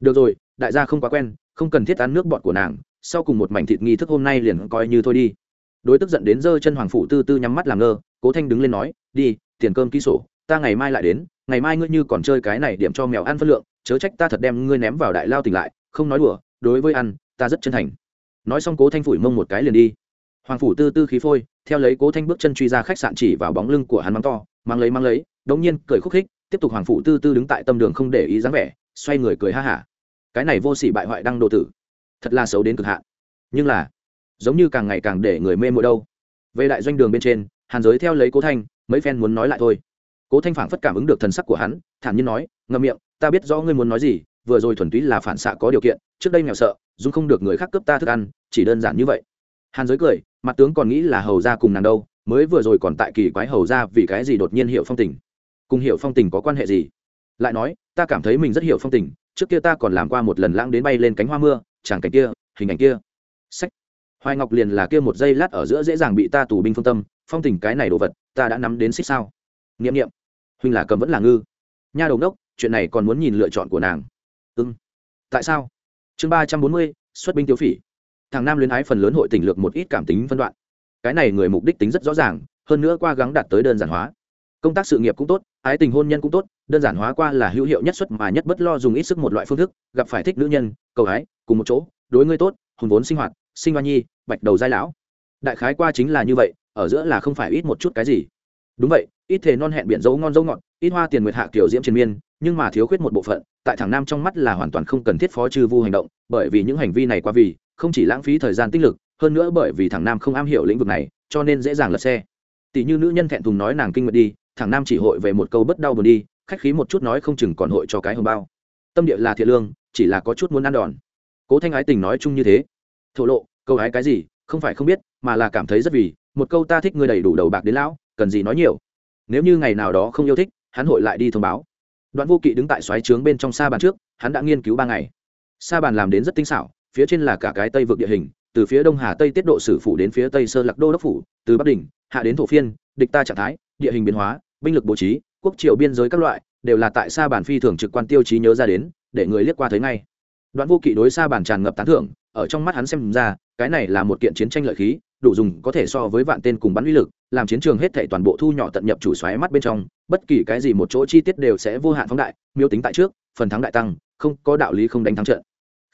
Được rồi, đại gia không quá quen, không cần thiết ăn nước bọt của nàng, sau cùng một mảnh thịt nghi thức hôm nay liền coi như thôi đi đối tức giận đến giơ chân hoàng phủ tư tư nhắm mắt làm ngơ, cố thanh đứng lên nói, đi, tiền cơm ký sổ, ta ngày mai lại đến, ngày mai ngươi như còn chơi cái này điểm cho mèo ăn phân lượng, chớ trách ta thật đem ngươi ném vào đại lao tỉnh lại, không nói đùa, đối với ăn, ta rất chân thành. Nói xong cố thanh phủi mông một cái liền đi. Hoàng phủ tư tư khí phôi, theo lấy cố thanh bước chân truy ra khách sạn chỉ vào bóng lưng của hắn mắng to, mang lấy mang lấy. Đống nhiên cười khúc khích, tiếp tục hoàng phủ tư tư đứng tại tâm đường không để ý dáng vẻ, xoay người cười ha hả. Cái này vô sỉ bại hoại đăng đồ tử, thật là xấu đến cực hạn. Nhưng là giống như càng ngày càng để người mê mội đâu. Về đại doanh đường bên trên, hàn giới theo lấy cố thanh, mấy phen muốn nói lại thôi. Cố thanh phảng phất cảm ứng được thần sắc của hắn, thản nhiên nói, ngậm miệng, ta biết rõ ngươi muốn nói gì, vừa rồi thuần túy là phản xạ có điều kiện, trước đây nghèo sợ dung không được người khác cướp ta thức ăn, chỉ đơn giản như vậy. Hàn giới cười, mặt tướng còn nghĩ là hầu ra cùng nàng đâu, mới vừa rồi còn tại kỳ quái hầu ra vì cái gì đột nhiên hiểu phong tình. Cùng hiểu phong tình có quan hệ gì? Lại nói, ta cảm thấy mình rất hiểu phong tình, trước kia ta còn làm qua một lần lãng đến bay lên cánh hoa mưa chàng cảnh kia, hình ảnh kia. Sách hoài ngọc liền là kia một giây lát ở giữa dễ dàng bị ta tù binh phương tâm, phong tình cái này đồ vật, ta đã nắm đến xích sao? N i ệ m n i ệ m huynh là cầm vẫn là ngư. Nha đầu đốc, chuyện này còn muốn nhìn lựa chọn của nàng. Ưng tại sao? Chương ba trăm bốn mươi, xuất binh tiêu phỉ. Thằng nam luyến ái phần lớn hội tỉnh lược một ít cảm tính phân đoạn. Cái này người mục đích tính rất rõ ràng, hơn nữa qua gắng đạt tới đơn giản hóa. Công tác sự nghiệp cũng tốt, ái tình hôn nhân cũng tốt, đơn giản hóa qua là hữu hiệu nhất xuất mà nhất bất lo dùng ít sức một loại phương thức, gặp phải thích nữ nhân, cầu ái cùng một chỗ, đối ngươi tốt hùng vốn sinh hoạt sinh hoa nhi, bạch đầu giai lão. Đại khái qua chính là như vậy, ở giữa là không phải ít một chút cái gì. Đúng vậy, ít thể non hẹn biển dấu ngon dấu ngọt, ít hoa tiền nguyệt hạ kiểu diễm triền miên, nhưng mà thiếu khuyết một bộ phận, tại thằng nam trong mắt là hoàn toàn không cần thiết phó trừ vu hành động, bởi vì những hành vi này qua vì, không chỉ lãng phí thời gian tích lực, hơn nữa bởi vì thằng nam không am hiểu lĩnh vực này, cho nên dễ dàng lật xe. Tỷ như nữ nhân thẹn thùng nói nàng kinh nguyệt đi, thằng nam chỉ hội về một câu bất đau buồn đi, khách khí một chút nói không chừng còn hội cho cái hồng bao. Tâm địa là thiện lương, chỉ là có chút muốn ăn đòn. Cố thanh ái tình nói chung như thế thổ lộ, câu hái cái gì, không phải không biết, mà là cảm thấy rất vì, một câu ta thích ngươi đầy đủ đầu bạc đến lão, cần gì nói nhiều. Nếu như ngày nào đó không yêu thích, hắn hội lại đi thông báo. Đoạn vô kỵ đứng tại xoáy trướng bên trong sa bàn trước, hắn đã nghiên cứu ba ngày. Sa bàn làm đến rất tinh xảo, phía trên là cả cái tây vực địa hình, từ phía đông hà tây tiết độ sử phủ đến phía tây sơ lạc đô đốc phủ, từ bắc đỉnh, hạ đến thổ phiên, địch ta trạng thái, địa hình biến hóa, binh lực bố trí, quốc triều biên giới các loại, đều là tại sa bàn phi thường trực quan tiêu chí nhớ ra đến, để người liếc qua thấy ngay. Đoạn vô kỵ đối sa bàn tràn ngập tán thưởng ở trong mắt hắn xem ra, cái này là một kiện chiến tranh lợi khí, đủ dùng có thể so với vạn tên cùng bắn uy lực, làm chiến trường hết thảy toàn bộ thu nhỏ tận nhập chủ xoáy mắt bên trong, bất kỳ cái gì một chỗ chi tiết đều sẽ vô hạn phóng đại, miêu tính tại trước, phần thắng đại tăng, không có đạo lý không đánh thắng trận.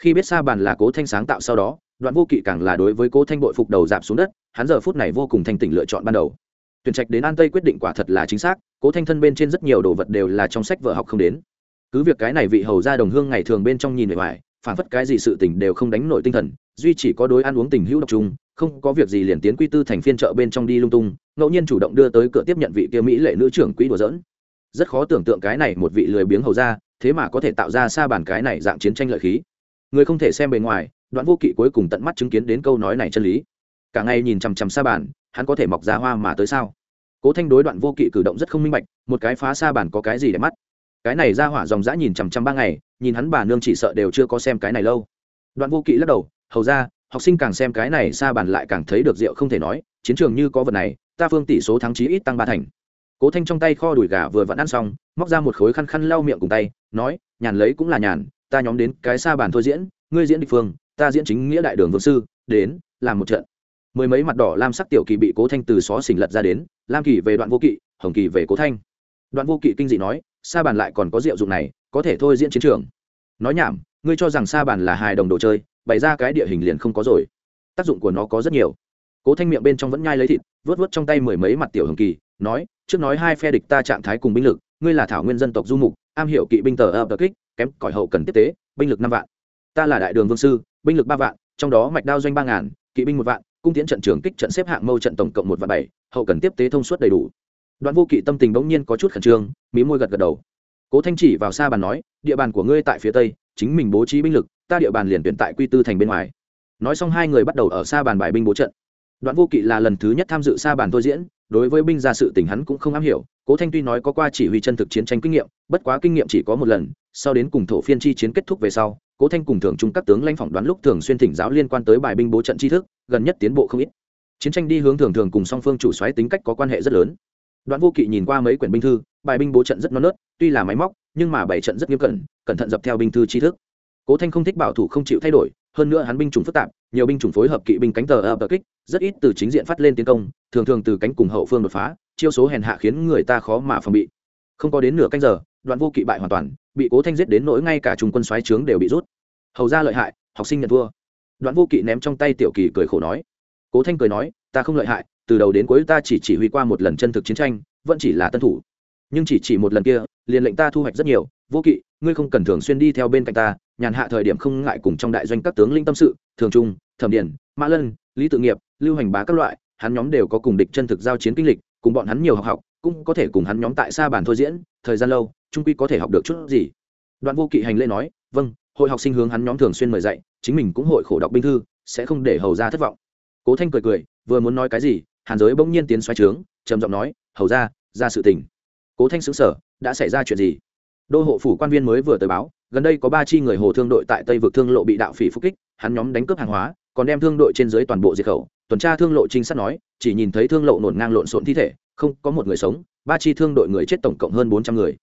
Khi biết xa bàn là cố thanh sáng tạo sau đó, đoạn vô kỵ càng là đối với cố thanh bội phục đầu giảm xuống đất, hắn giờ phút này vô cùng thành tỉnh lựa chọn ban đầu. Tuyển trạch đến an tây quyết định quả thật là chính xác, cố thanh thân bên trên rất nhiều đồ vật đều là trong sách vợ học không đến. Cứ việc cái này vị hầu ra đồng hương ngày thường bên trong nhìn bề ngoài phản phất cái gì sự tình đều không đánh nổi tinh thần, duy chỉ có đối ăn uống tình hữu độc trung không có việc gì liền tiến quy tư thành phiên chợ bên trong đi lung tung, ngẫu nhiên chủ động đưa tới cửa tiếp nhận vị kia mỹ lệ nữ trưởng quỹ đùa dỡn rất khó tưởng tượng cái này một vị lười biếng hầu ra thế mà có thể tạo ra xa bản cái này dạng chiến tranh lợi khí. Người không thể xem bề ngoài, đoạn vô kỵ cuối cùng tận mắt chứng kiến đến câu nói này chân lý. Cả ngày nhìn chằm chằm xa bản, hắn có thể mọc ra hoa mà tới sao? Cố thanh đối đoạn vô kỵ cử động rất không minh bạch, một cái phá xa bản có cái gì để mắt? Cái này ra hỏa dòng dã nhìn chằm chằm ba ngày, nhìn hắn bà nương chỉ sợ đều chưa có xem cái này lâu. Đoạn vô kỵ lắc đầu, hầu ra, học sinh càng xem cái này xa bản lại càng thấy được rượu không thể nói, chiến trường như có vật này, ta phương tỷ số thắng chí ít tăng ba thành. Cố thanh trong tay kho đùi gà vừa vặn ăn xong, móc ra một khối khăn khăn lau miệng cùng tay, nói, nhàn lấy cũng là nhàn, ta nhóm đến cái xa bản thôi diễn, ngươi diễn địch phương, ta diễn chính nghĩa đại đường vương sư, đến, làm một trận. Mười mấy mặt đỏ lam sắc tiểu kỳ bị cố thanh từ xó xình lật ra đến, lam kỳ về đoạn vô kỵ, hồng kỳ về cố thanh. Đoạn vô kỵ kinh dị nói sa bàn lại còn có diệu dụng này, có thể thôi diễn chiến trường. Nói nhảm, ngươi cho rằng sa bàn là hài đồng đồ chơi, bày ra cái địa hình liền không có rồi. Tác dụng của nó có rất nhiều. Cố thanh miệng bên trong vẫn nhai lấy thịt vớt vớt trong tay mười mấy mặt tiểu hồng kỳ, nói, trước nói hai phe địch ta trạng thái cùng binh lực, ngươi là thảo nguyên dân tộc du mục, am hiểu kỵ binh tờ ập kích, kém cỏi hậu cần tiếp tế, binh lực năm vạn. Ta là đại đường vương sư, binh lực ba vạn, trong đó mạch đao doanh ba ngàn, kỵ binh một vạn, cung tiến trận trường kích trận xếp hạng mâu trận tổng cộng một vạn bảy, hậu cần tiếp tế thông suốt đầy đủ đoạn vô kỵ tâm tình bỗng nhiên có chút khẩn trương, mí môi gật gật đầu. Cố thanh chỉ vào xa bàn nói, địa bàn của ngươi tại phía tây, chính mình bố trí binh lực, ta địa bàn liền tuyển tại quy tư thành bên ngoài. Nói xong hai người bắt đầu ở xa bàn bài binh bố trận. Đoạn vô kỵ là lần thứ nhất tham dự xa bàn thôi diễn, đối với binh gia sự tình hắn cũng không am hiểu, cố thanh tuy nói có qua chỉ huy chân thực chiến tranh kinh nghiệm, bất quá kinh nghiệm chỉ có một lần, sau đến cùng thổ phiên chi chiến kết thúc về sau, cố thanh cùng thường trung các tướng lãnh phỏng đoán lúc thường xuyên thỉnh giáo liên quan tới bài binh bố trận tri thức, gần nhất tiến bộ không ít. Chiến tranh đi hướng thường thường cùng song phương chủ xoáy tính cách có quan hệ rất lớn đoạn vô kỵ nhìn qua mấy quyển binh thư, bài binh bố trận rất non nớt, tuy là máy móc, nhưng mà bảy trận rất nghiêm cẩn cẩn thận dập theo binh thư tri thức. Cố thanh không thích bảo thủ không chịu thay đổi, hơn nữa hắn binh chủng phức tạp, nhiều binh chủng phối hợp kỵ binh cánh tờ ập kích, rất ít từ chính diện phát lên tiến công, thường thường từ cánh cùng hậu phương đột phá, chiêu số hèn hạ khiến người ta khó mà phòng bị. Không có đến nửa canh giờ, đoạn vô kỵ bại hoàn toàn, bị cố thanh giết đến nỗi ngay cả trung quân xoáy trướng đều bị rút. Hầu ra lợi hại, học sinh nhận thua. Đoạn vô kỵ ném trong tay tiểu kỳ cười khổ nói. Cố thanh cười nói, ta không lợi hại từ đầu đến cuối ta chỉ chỉ huy qua một lần chân thực chiến tranh, vẫn chỉ là tân thủ. Nhưng chỉ chỉ một lần kia, liền lệnh ta thu hoạch rất nhiều. Vô kỵ, ngươi không cần thường xuyên đi theo bên cạnh ta, nhàn hạ thời điểm không ngại cùng trong đại doanh các tướng linh tâm sự, thường trung, thẩm điển, mã lân, lý tự nghiệp, lưu hành bá các loại, hắn nhóm đều có cùng địch chân thực giao chiến kinh lịch, cùng bọn hắn nhiều học học, cũng có thể cùng hắn nhóm tại xa bản thôi diễn, thời gian lâu, trung quy có thể học được chút gì. Đoạn vô kỵ hành lễ nói vâng hội học sinh hướng hắn nhóm thường xuyên mời dạy, chính mình cũng hội khổ đọc binh thư, sẽ không để hầu ra thất vọng. Cố thanh cười cười, vừa muốn nói cái gì hàn giới bỗng nhiên tiến xoay trướng, trầm giọng nói, hầu ra ra sự tình. Cố thanh xứng sở đã xảy ra chuyện gì? Đô hộ phủ quan viên mới vừa tới báo, gần đây có ba chi người hồ thương đội tại tây vực thương lộ bị đạo phỉ phục kích, hắn nhóm đánh cướp hàng hóa, còn đem thương đội trên dưới toàn bộ diệt khẩu. Tuần tra thương lộ trinh sát nói, chỉ nhìn thấy thương lộ nổn ngang lộn xộn thi thể, không có một người sống, ba chi thương đội người chết tổng cộng hơn bốn trăm người.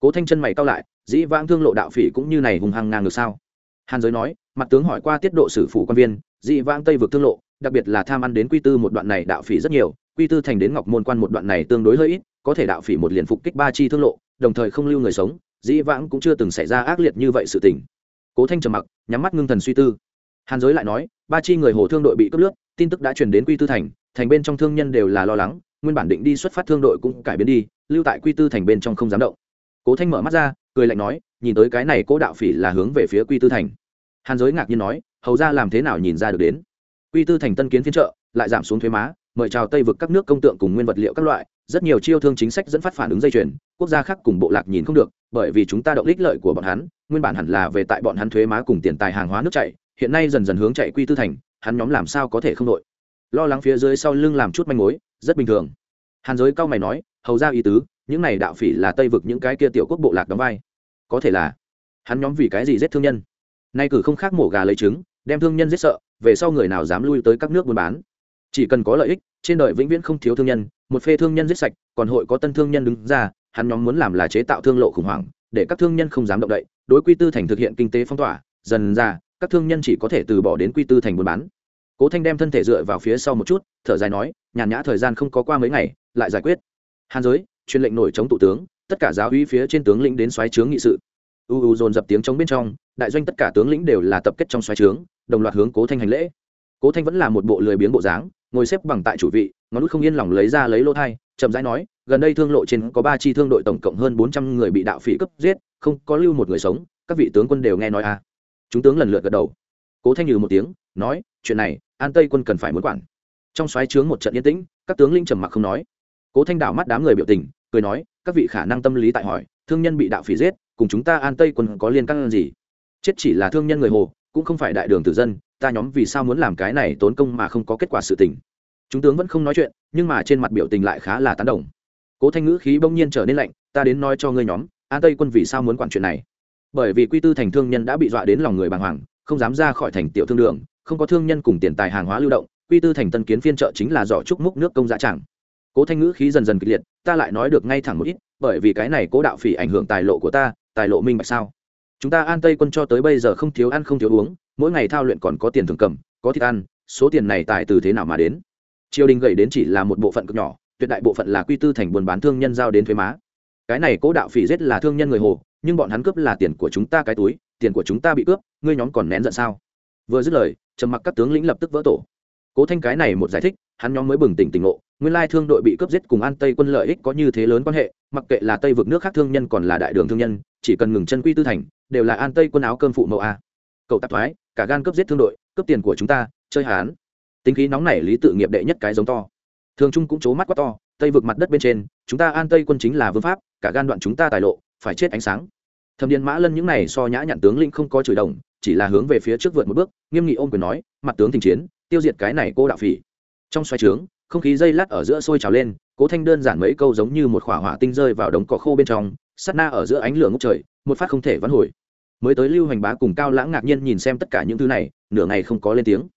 Cố thanh chân mày cao lại, dĩ vãng thương lộ đạo phỉ cũng như này hùng hăng ngang được sao? Hàn giới nói, mặt tướng hỏi qua tiết độ sử phủ quan viên, dĩ vãng tây vực thương lộ đặc biệt là tham ăn đến quy tư một đoạn này đạo phỉ rất nhiều, quy tư thành đến ngọc môn quan một đoạn này tương đối hơi ít, có thể đạo phỉ một liền phục kích ba chi thương lộ, đồng thời không lưu người sống, dĩ vãng cũng chưa từng xảy ra ác liệt như vậy sự tình. Cố thanh trầm mặc, nhắm mắt ngưng thần suy tư. Hàn giới lại nói, ba chi người hồ thương đội bị cướp nước tin tức đã truyền đến quy tư thành thành bên trong thương nhân đều là lo lắng, nguyên bản định đi xuất phát thương đội cũng cải biến đi, lưu tại quy tư thành bên trong không dám động. Cố thanh mở mắt ra, cười lạnh nói, nhìn tới cái này cố đạo phỉ là hướng về phía quy tư thành. Hàn giới ngạc nhiên nói, hầu ra làm thế nào nhìn ra được đến? Quy tư thành tân kiến phiên trợ lại giảm xuống thuế má, mời chào tây vực các nước công tượng cùng nguyên vật liệu các loại, rất nhiều chiêu thương chính sách dẫn phát phản ứng dây chuyền, quốc gia khác cùng bộ lạc nhìn không được, bởi vì chúng ta động ích lợi của bọn hắn, nguyên bản hẳn là về tại bọn hắn thuế má cùng tiền tài hàng hóa nước chạy hiện nay dần dần hướng chạy quy tư thành, hắn nhóm làm sao có thể không đội. Lo lắng phía dưới sau lưng làm chút manh mối, rất bình thường. Hàn giới cao mày nói, hầu ra ý tứ, những này đạo phỉ là tây vực những cái kia tiểu quốc bộ lạc đóng vai. Có thể là, hắn nhóm vì cái gì giết thương nhân? Nay cử không khác mổ gà lấy trứng, đem thương nhân giết sợ về sau người nào dám lui tới các nước buôn bán. Chỉ cần có lợi ích, trên đời vĩnh viễn không thiếu thương nhân, một phê thương nhân giết sạch, còn hội có tân thương nhân đứng ra, hắn nhóm muốn làm là chế tạo thương lộ khủng hoảng, để các thương nhân không dám động đậy, đối quy tư thành thực hiện kinh tế phong tỏa, dần ra, các thương nhân chỉ có thể từ bỏ đến quy tư thành buôn bán. Cố thanh đem thân thể dựa vào phía sau một chút, thở dài nói, nhàn nhã thời gian không có qua mấy ngày, lại giải quyết. Hàn giới, truyền lệnh nổi chống thủ tướng, tất cả giáo uy phía trên tướng lĩnh đến xoáy trướng nghị sự u u dồn dập tiếng chống bên trong, đại doanh tất cả tướng lĩnh đều là tập kết trong xoáy trướng, đồng loạt hướng cố thanh hành lễ. Cố thanh vẫn là một bộ lười biếng bộ dáng, ngồi xếp bằng tại chủ vị, ngón út không yên lòng lấy ra lấy lô thai, chậm rãi nói, gần đây thương lộ trên có ba chi thương đội tổng cộng hơn bốn trăm người bị đạo phỉ cấp giết, không có lưu một người sống, các vị tướng quân đều nghe nói à. Chúng tướng lần lượt gật đầu. Cố thanh nhừ một tiếng, nói, chuyện này, an tây quân cần phải muốn quản. Trong xoáy trướng một trận yên tĩnh, các tướng linh trầm mặc không nói. Cố thanh đảo mắt đám người biểu tình, cười nói, các vị khả năng tâm lý tại hỏi thương nhân bị đạo phỉ giết, cùng chúng ta an tây quân có liên căn gì? Chết chỉ là thương nhân người hồ, cũng không phải đại đường tử dân, ta nhóm vì sao muốn làm cái này tốn công mà không có kết quả sự tình? Chúng tướng vẫn không nói chuyện, nhưng mà trên mặt biểu tình lại khá là tán đồng. Cố thanh ngữ khí bỗng nhiên trở nên lạnh, ta đến nói cho ngươi nhóm, an tây quân vì sao muốn quản chuyện này? Bởi vì quy tư thành thương nhân đã bị dọa đến lòng người bàng hoàng, không dám ra khỏi thành tiểu thương đường, không có thương nhân cùng tiền tài hàng hóa lưu động, quy tư thành tân kiến phiên trợ chính là giỏ trúc múc nước công giá chẳng cố thanh ngữ khí dần dần kịch liệt, ta lại nói được ngay thẳng một ít, bởi vì cái này cố đạo phỉ ảnh hưởng tài lộ của ta, tài lộ minh bạch sao? Chúng ta an tây quân cho tới bây giờ không thiếu ăn không thiếu uống, mỗi ngày thao luyện còn có tiền thường cầm, có thịt ăn, số tiền này tài từ thế nào mà đến? Triều đình gầy đến chỉ là một bộ phận cực nhỏ, tuyệt đại bộ phận là quy tư thành buôn bán thương nhân giao đến thuế má. Cái này cố đạo phỉ giết là thương nhân người hồ, nhưng bọn hắn cướp là tiền của chúng ta cái túi, tiền của chúng ta bị cướp, ngươi nhóm còn nén giận sao? Vừa dứt lời, trầm mặc các tướng lĩnh lập tức vỡ tổ. Cố thanh cái này một giải thích, hắn nhóm mới bừng tỉnh tỉnh ngộ nguyên lai thương đội bị cướp giết cùng an tây quân lợi ích có như thế lớn quan hệ, mặc kệ là tây vực nước khác thương nhân còn là đại đường thương nhân, chỉ cần ngừng chân quy tư thành, đều là an tây quân áo cơm phụ mẫu a. Cậu tạp thoái, cả gan cướp giết thương đội, cướp tiền của chúng ta, chơi hán tính khí nóng này lý tự nghiệp đệ nhất cái giống to. Thường trung cũng c mắt quá to, tây vực mặt đất bên trên, chúng ta an tây quân chính là vương pháp, cả gan đoạn chúng ta tài lộ, phải chết ánh sáng. Thâm điền mã lân những này so nhã nhặn tướng linh không có chửi đồng, chỉ là hướng về phía trước vượt một bước, nghiêm nghị ôm quyền nói, mặt tướng thình chiến, tiêu diệt cái này cô đạo phỉ. Trong xoay trướng không khí dây lát ở giữa sôi trào lên, cố thanh đơn giản mấy câu giống như một khỏa hỏa tinh rơi vào đống cỏ khô bên trong, sắt na ở giữa ánh lửa ngốc trời, một phát không thể vãn hồi. Mới tới lưu hành bá cùng cao lãng ngạc nhiên nhìn xem tất cả những thứ này, nửa ngày không có lên tiếng.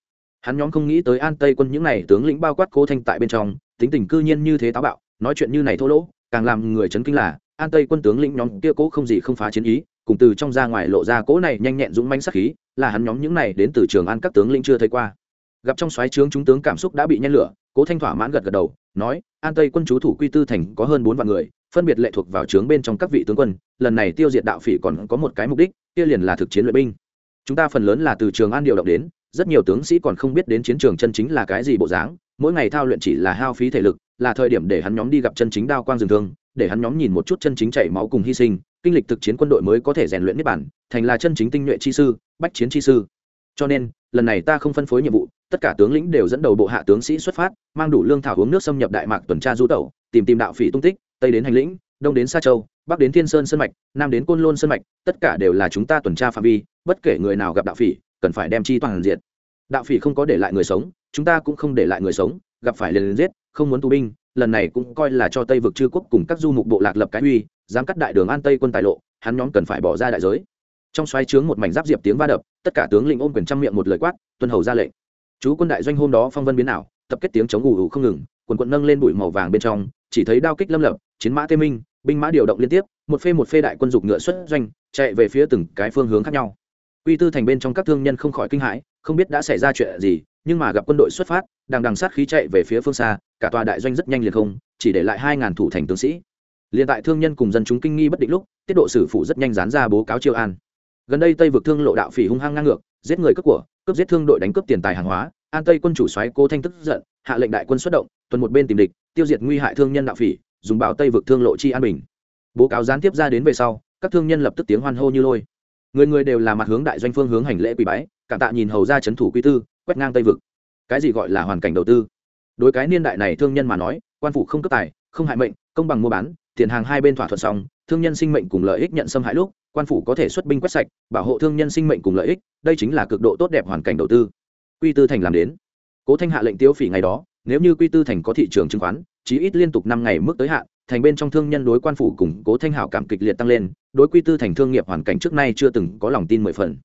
Hắn nhóm không nghĩ tới an tây quân những này tướng lĩnh bao quát cố thanh tại bên trong, tính tình cư nhiên như thế táo bạo, nói chuyện như này thô lỗ, càng làm người chấn kinh là, an tây quân tướng lĩnh nhóm kia cố không gì không phá chiến ý, cùng từ trong ra ngoài lộ ra cố này nhanh nhẹn dũng manh sắc khí, là hắn nhóm những này đến từ trường an các tướng lĩnh chưa thấy qua. Gặp trong xoáy trướng chúng tướng cảm xúc đã bị nhen lửa cố thanh thỏa mãn gật gật đầu, nói, an tây quân chú thủ quy tư thành có hơn bốn vạn người, phân biệt lệ thuộc vào trướng bên trong các vị tướng quân, lần này tiêu diệt đạo phỉ còn có một cái mục đích, kia liền là thực chiến luyện binh. Chúng ta phần lớn là từ trường an điều động đến, rất nhiều tướng sĩ còn không biết đến chiến trường chân chính là cái gì bộ dáng, mỗi ngày thao luyện chỉ là hao phí thể lực, là thời điểm để hắn nhóm đi gặp chân chính đao quang rừng thương, để hắn nhóm nhìn một chút chân chính chảy máu cùng hy sinh, kinh lịch thực chiến quân đội mới có thể rèn luyện niết bản thành là chân chính tinh nhuệ chi sư, bách chiến chi sư cho nên, lần này ta không phân phối nhiệm vụ, tất cả tướng lĩnh đều dẫn đầu bộ hạ tướng sĩ xuất phát, mang đủ lương thảo uống nước xâm nhập đại mạc tuần tra du tẩu, tìm tìm đạo phỉ tung tích, tây đến hành lĩnh, đông đến sa châu, bắc đến thiên sơn sơn mạch, nam đến côn lôn sơn mạch, tất cả đều là chúng ta tuần tra phạm vi, bất kể người nào gặp đạo phỉ, cần phải đem chi toàn diện. Đạo phỉ không có để lại người sống, chúng ta cũng không để lại người sống, gặp phải liền giết, không muốn tù binh, lần này cũng coi là cho tây vực chư quốc cùng các du mục bộ lạc lập cái uy, dám cắt đại đường an tây quân tài lộ, hắn nhóm cần phải bỏ ra đại giới trong xoáy trướng một mảnh giáp diệp tiếng va đập tất cả tướng lĩnh ôm quyền trăm miệng một lời quát tuân hầu ra lệnh chú quân đại doanh hôm đó phong vân biến ảo tập kết tiếng chống ù ù không ngừng quần quận nâng lên bụi màu vàng bên trong chỉ thấy đao kích lâm lập chiến mã tê minh binh mã điều động liên tiếp một phê một phê đại quân dục ngựa xuất doanh chạy về phía từng cái phương hướng khác nhau Quy Tư thành bên trong các thương nhân không khỏi kinh hãi, không biết đã xảy ra chuyện gì, nhưng mà gặp quân đội xuất phát, đang đằng sát khí chạy về phía phương xa, cả tòa đại doanh rất nhanh liền không, chỉ để lại hai ngàn thủ thành tướng sĩ. liền tại thương nhân cùng dân chúng kinh nghi bất định lúc, tiết độ sử phụ rất nhanh dán ra bố cáo chiêu an. Gần đây Tây vực thương lộ đạo phỉ hung hăng ngang ngược, giết người cướp của, cướp giết thương đội đánh cướp tiền tài hàng hóa, An Tây quân chủ soái Cố Thanh tức giận, hạ lệnh đại quân xuất động, tuần một bên tìm địch, tiêu diệt nguy hại thương nhân đạo phỉ, dùng bảo Tây vực thương lộ chi an bình. Bố cáo gián tiếp ra đến về sau, các thương nhân lập tức tiếng hoan hô như lôi. Người người đều là mặt hướng đại doanh phương hướng hành lễ quỳ bái cảm tạ nhìn hầu ra c h ấ n thủ quy tư quét ngang tây vực. Cái gì gọi là hoàn cảnh đầu tư? Đối cái niên đại này thương nhân mà nói quan phủ không cấp tài không hại mệnh công bằng mua bán tiền hàng hai bên thỏa thuận xong thương nhân sinh mệnh cùng lợi ích nhận xâm hại lúc quan phủ có thể xuất binh quét sạch, bảo hộ thương nhân sinh mệnh cùng lợi ích, đây chính là cực độ tốt đẹp hoàn cảnh đầu tư. Quy tư thành làm đến. Cố thanh hạ lệnh tiêu phỉ ngày đó, nếu như quy tư thành có thị trường chứng khoán, chí ít liên tục năm ngày mức tới hạn, thành bên trong thương nhân đối quan phủ cùng cố thanh hảo cảm kịch liệt tăng lên, đối quy tư thành thương nghiệp hoàn cảnh trước nay chưa từng có lòng tin mười phần.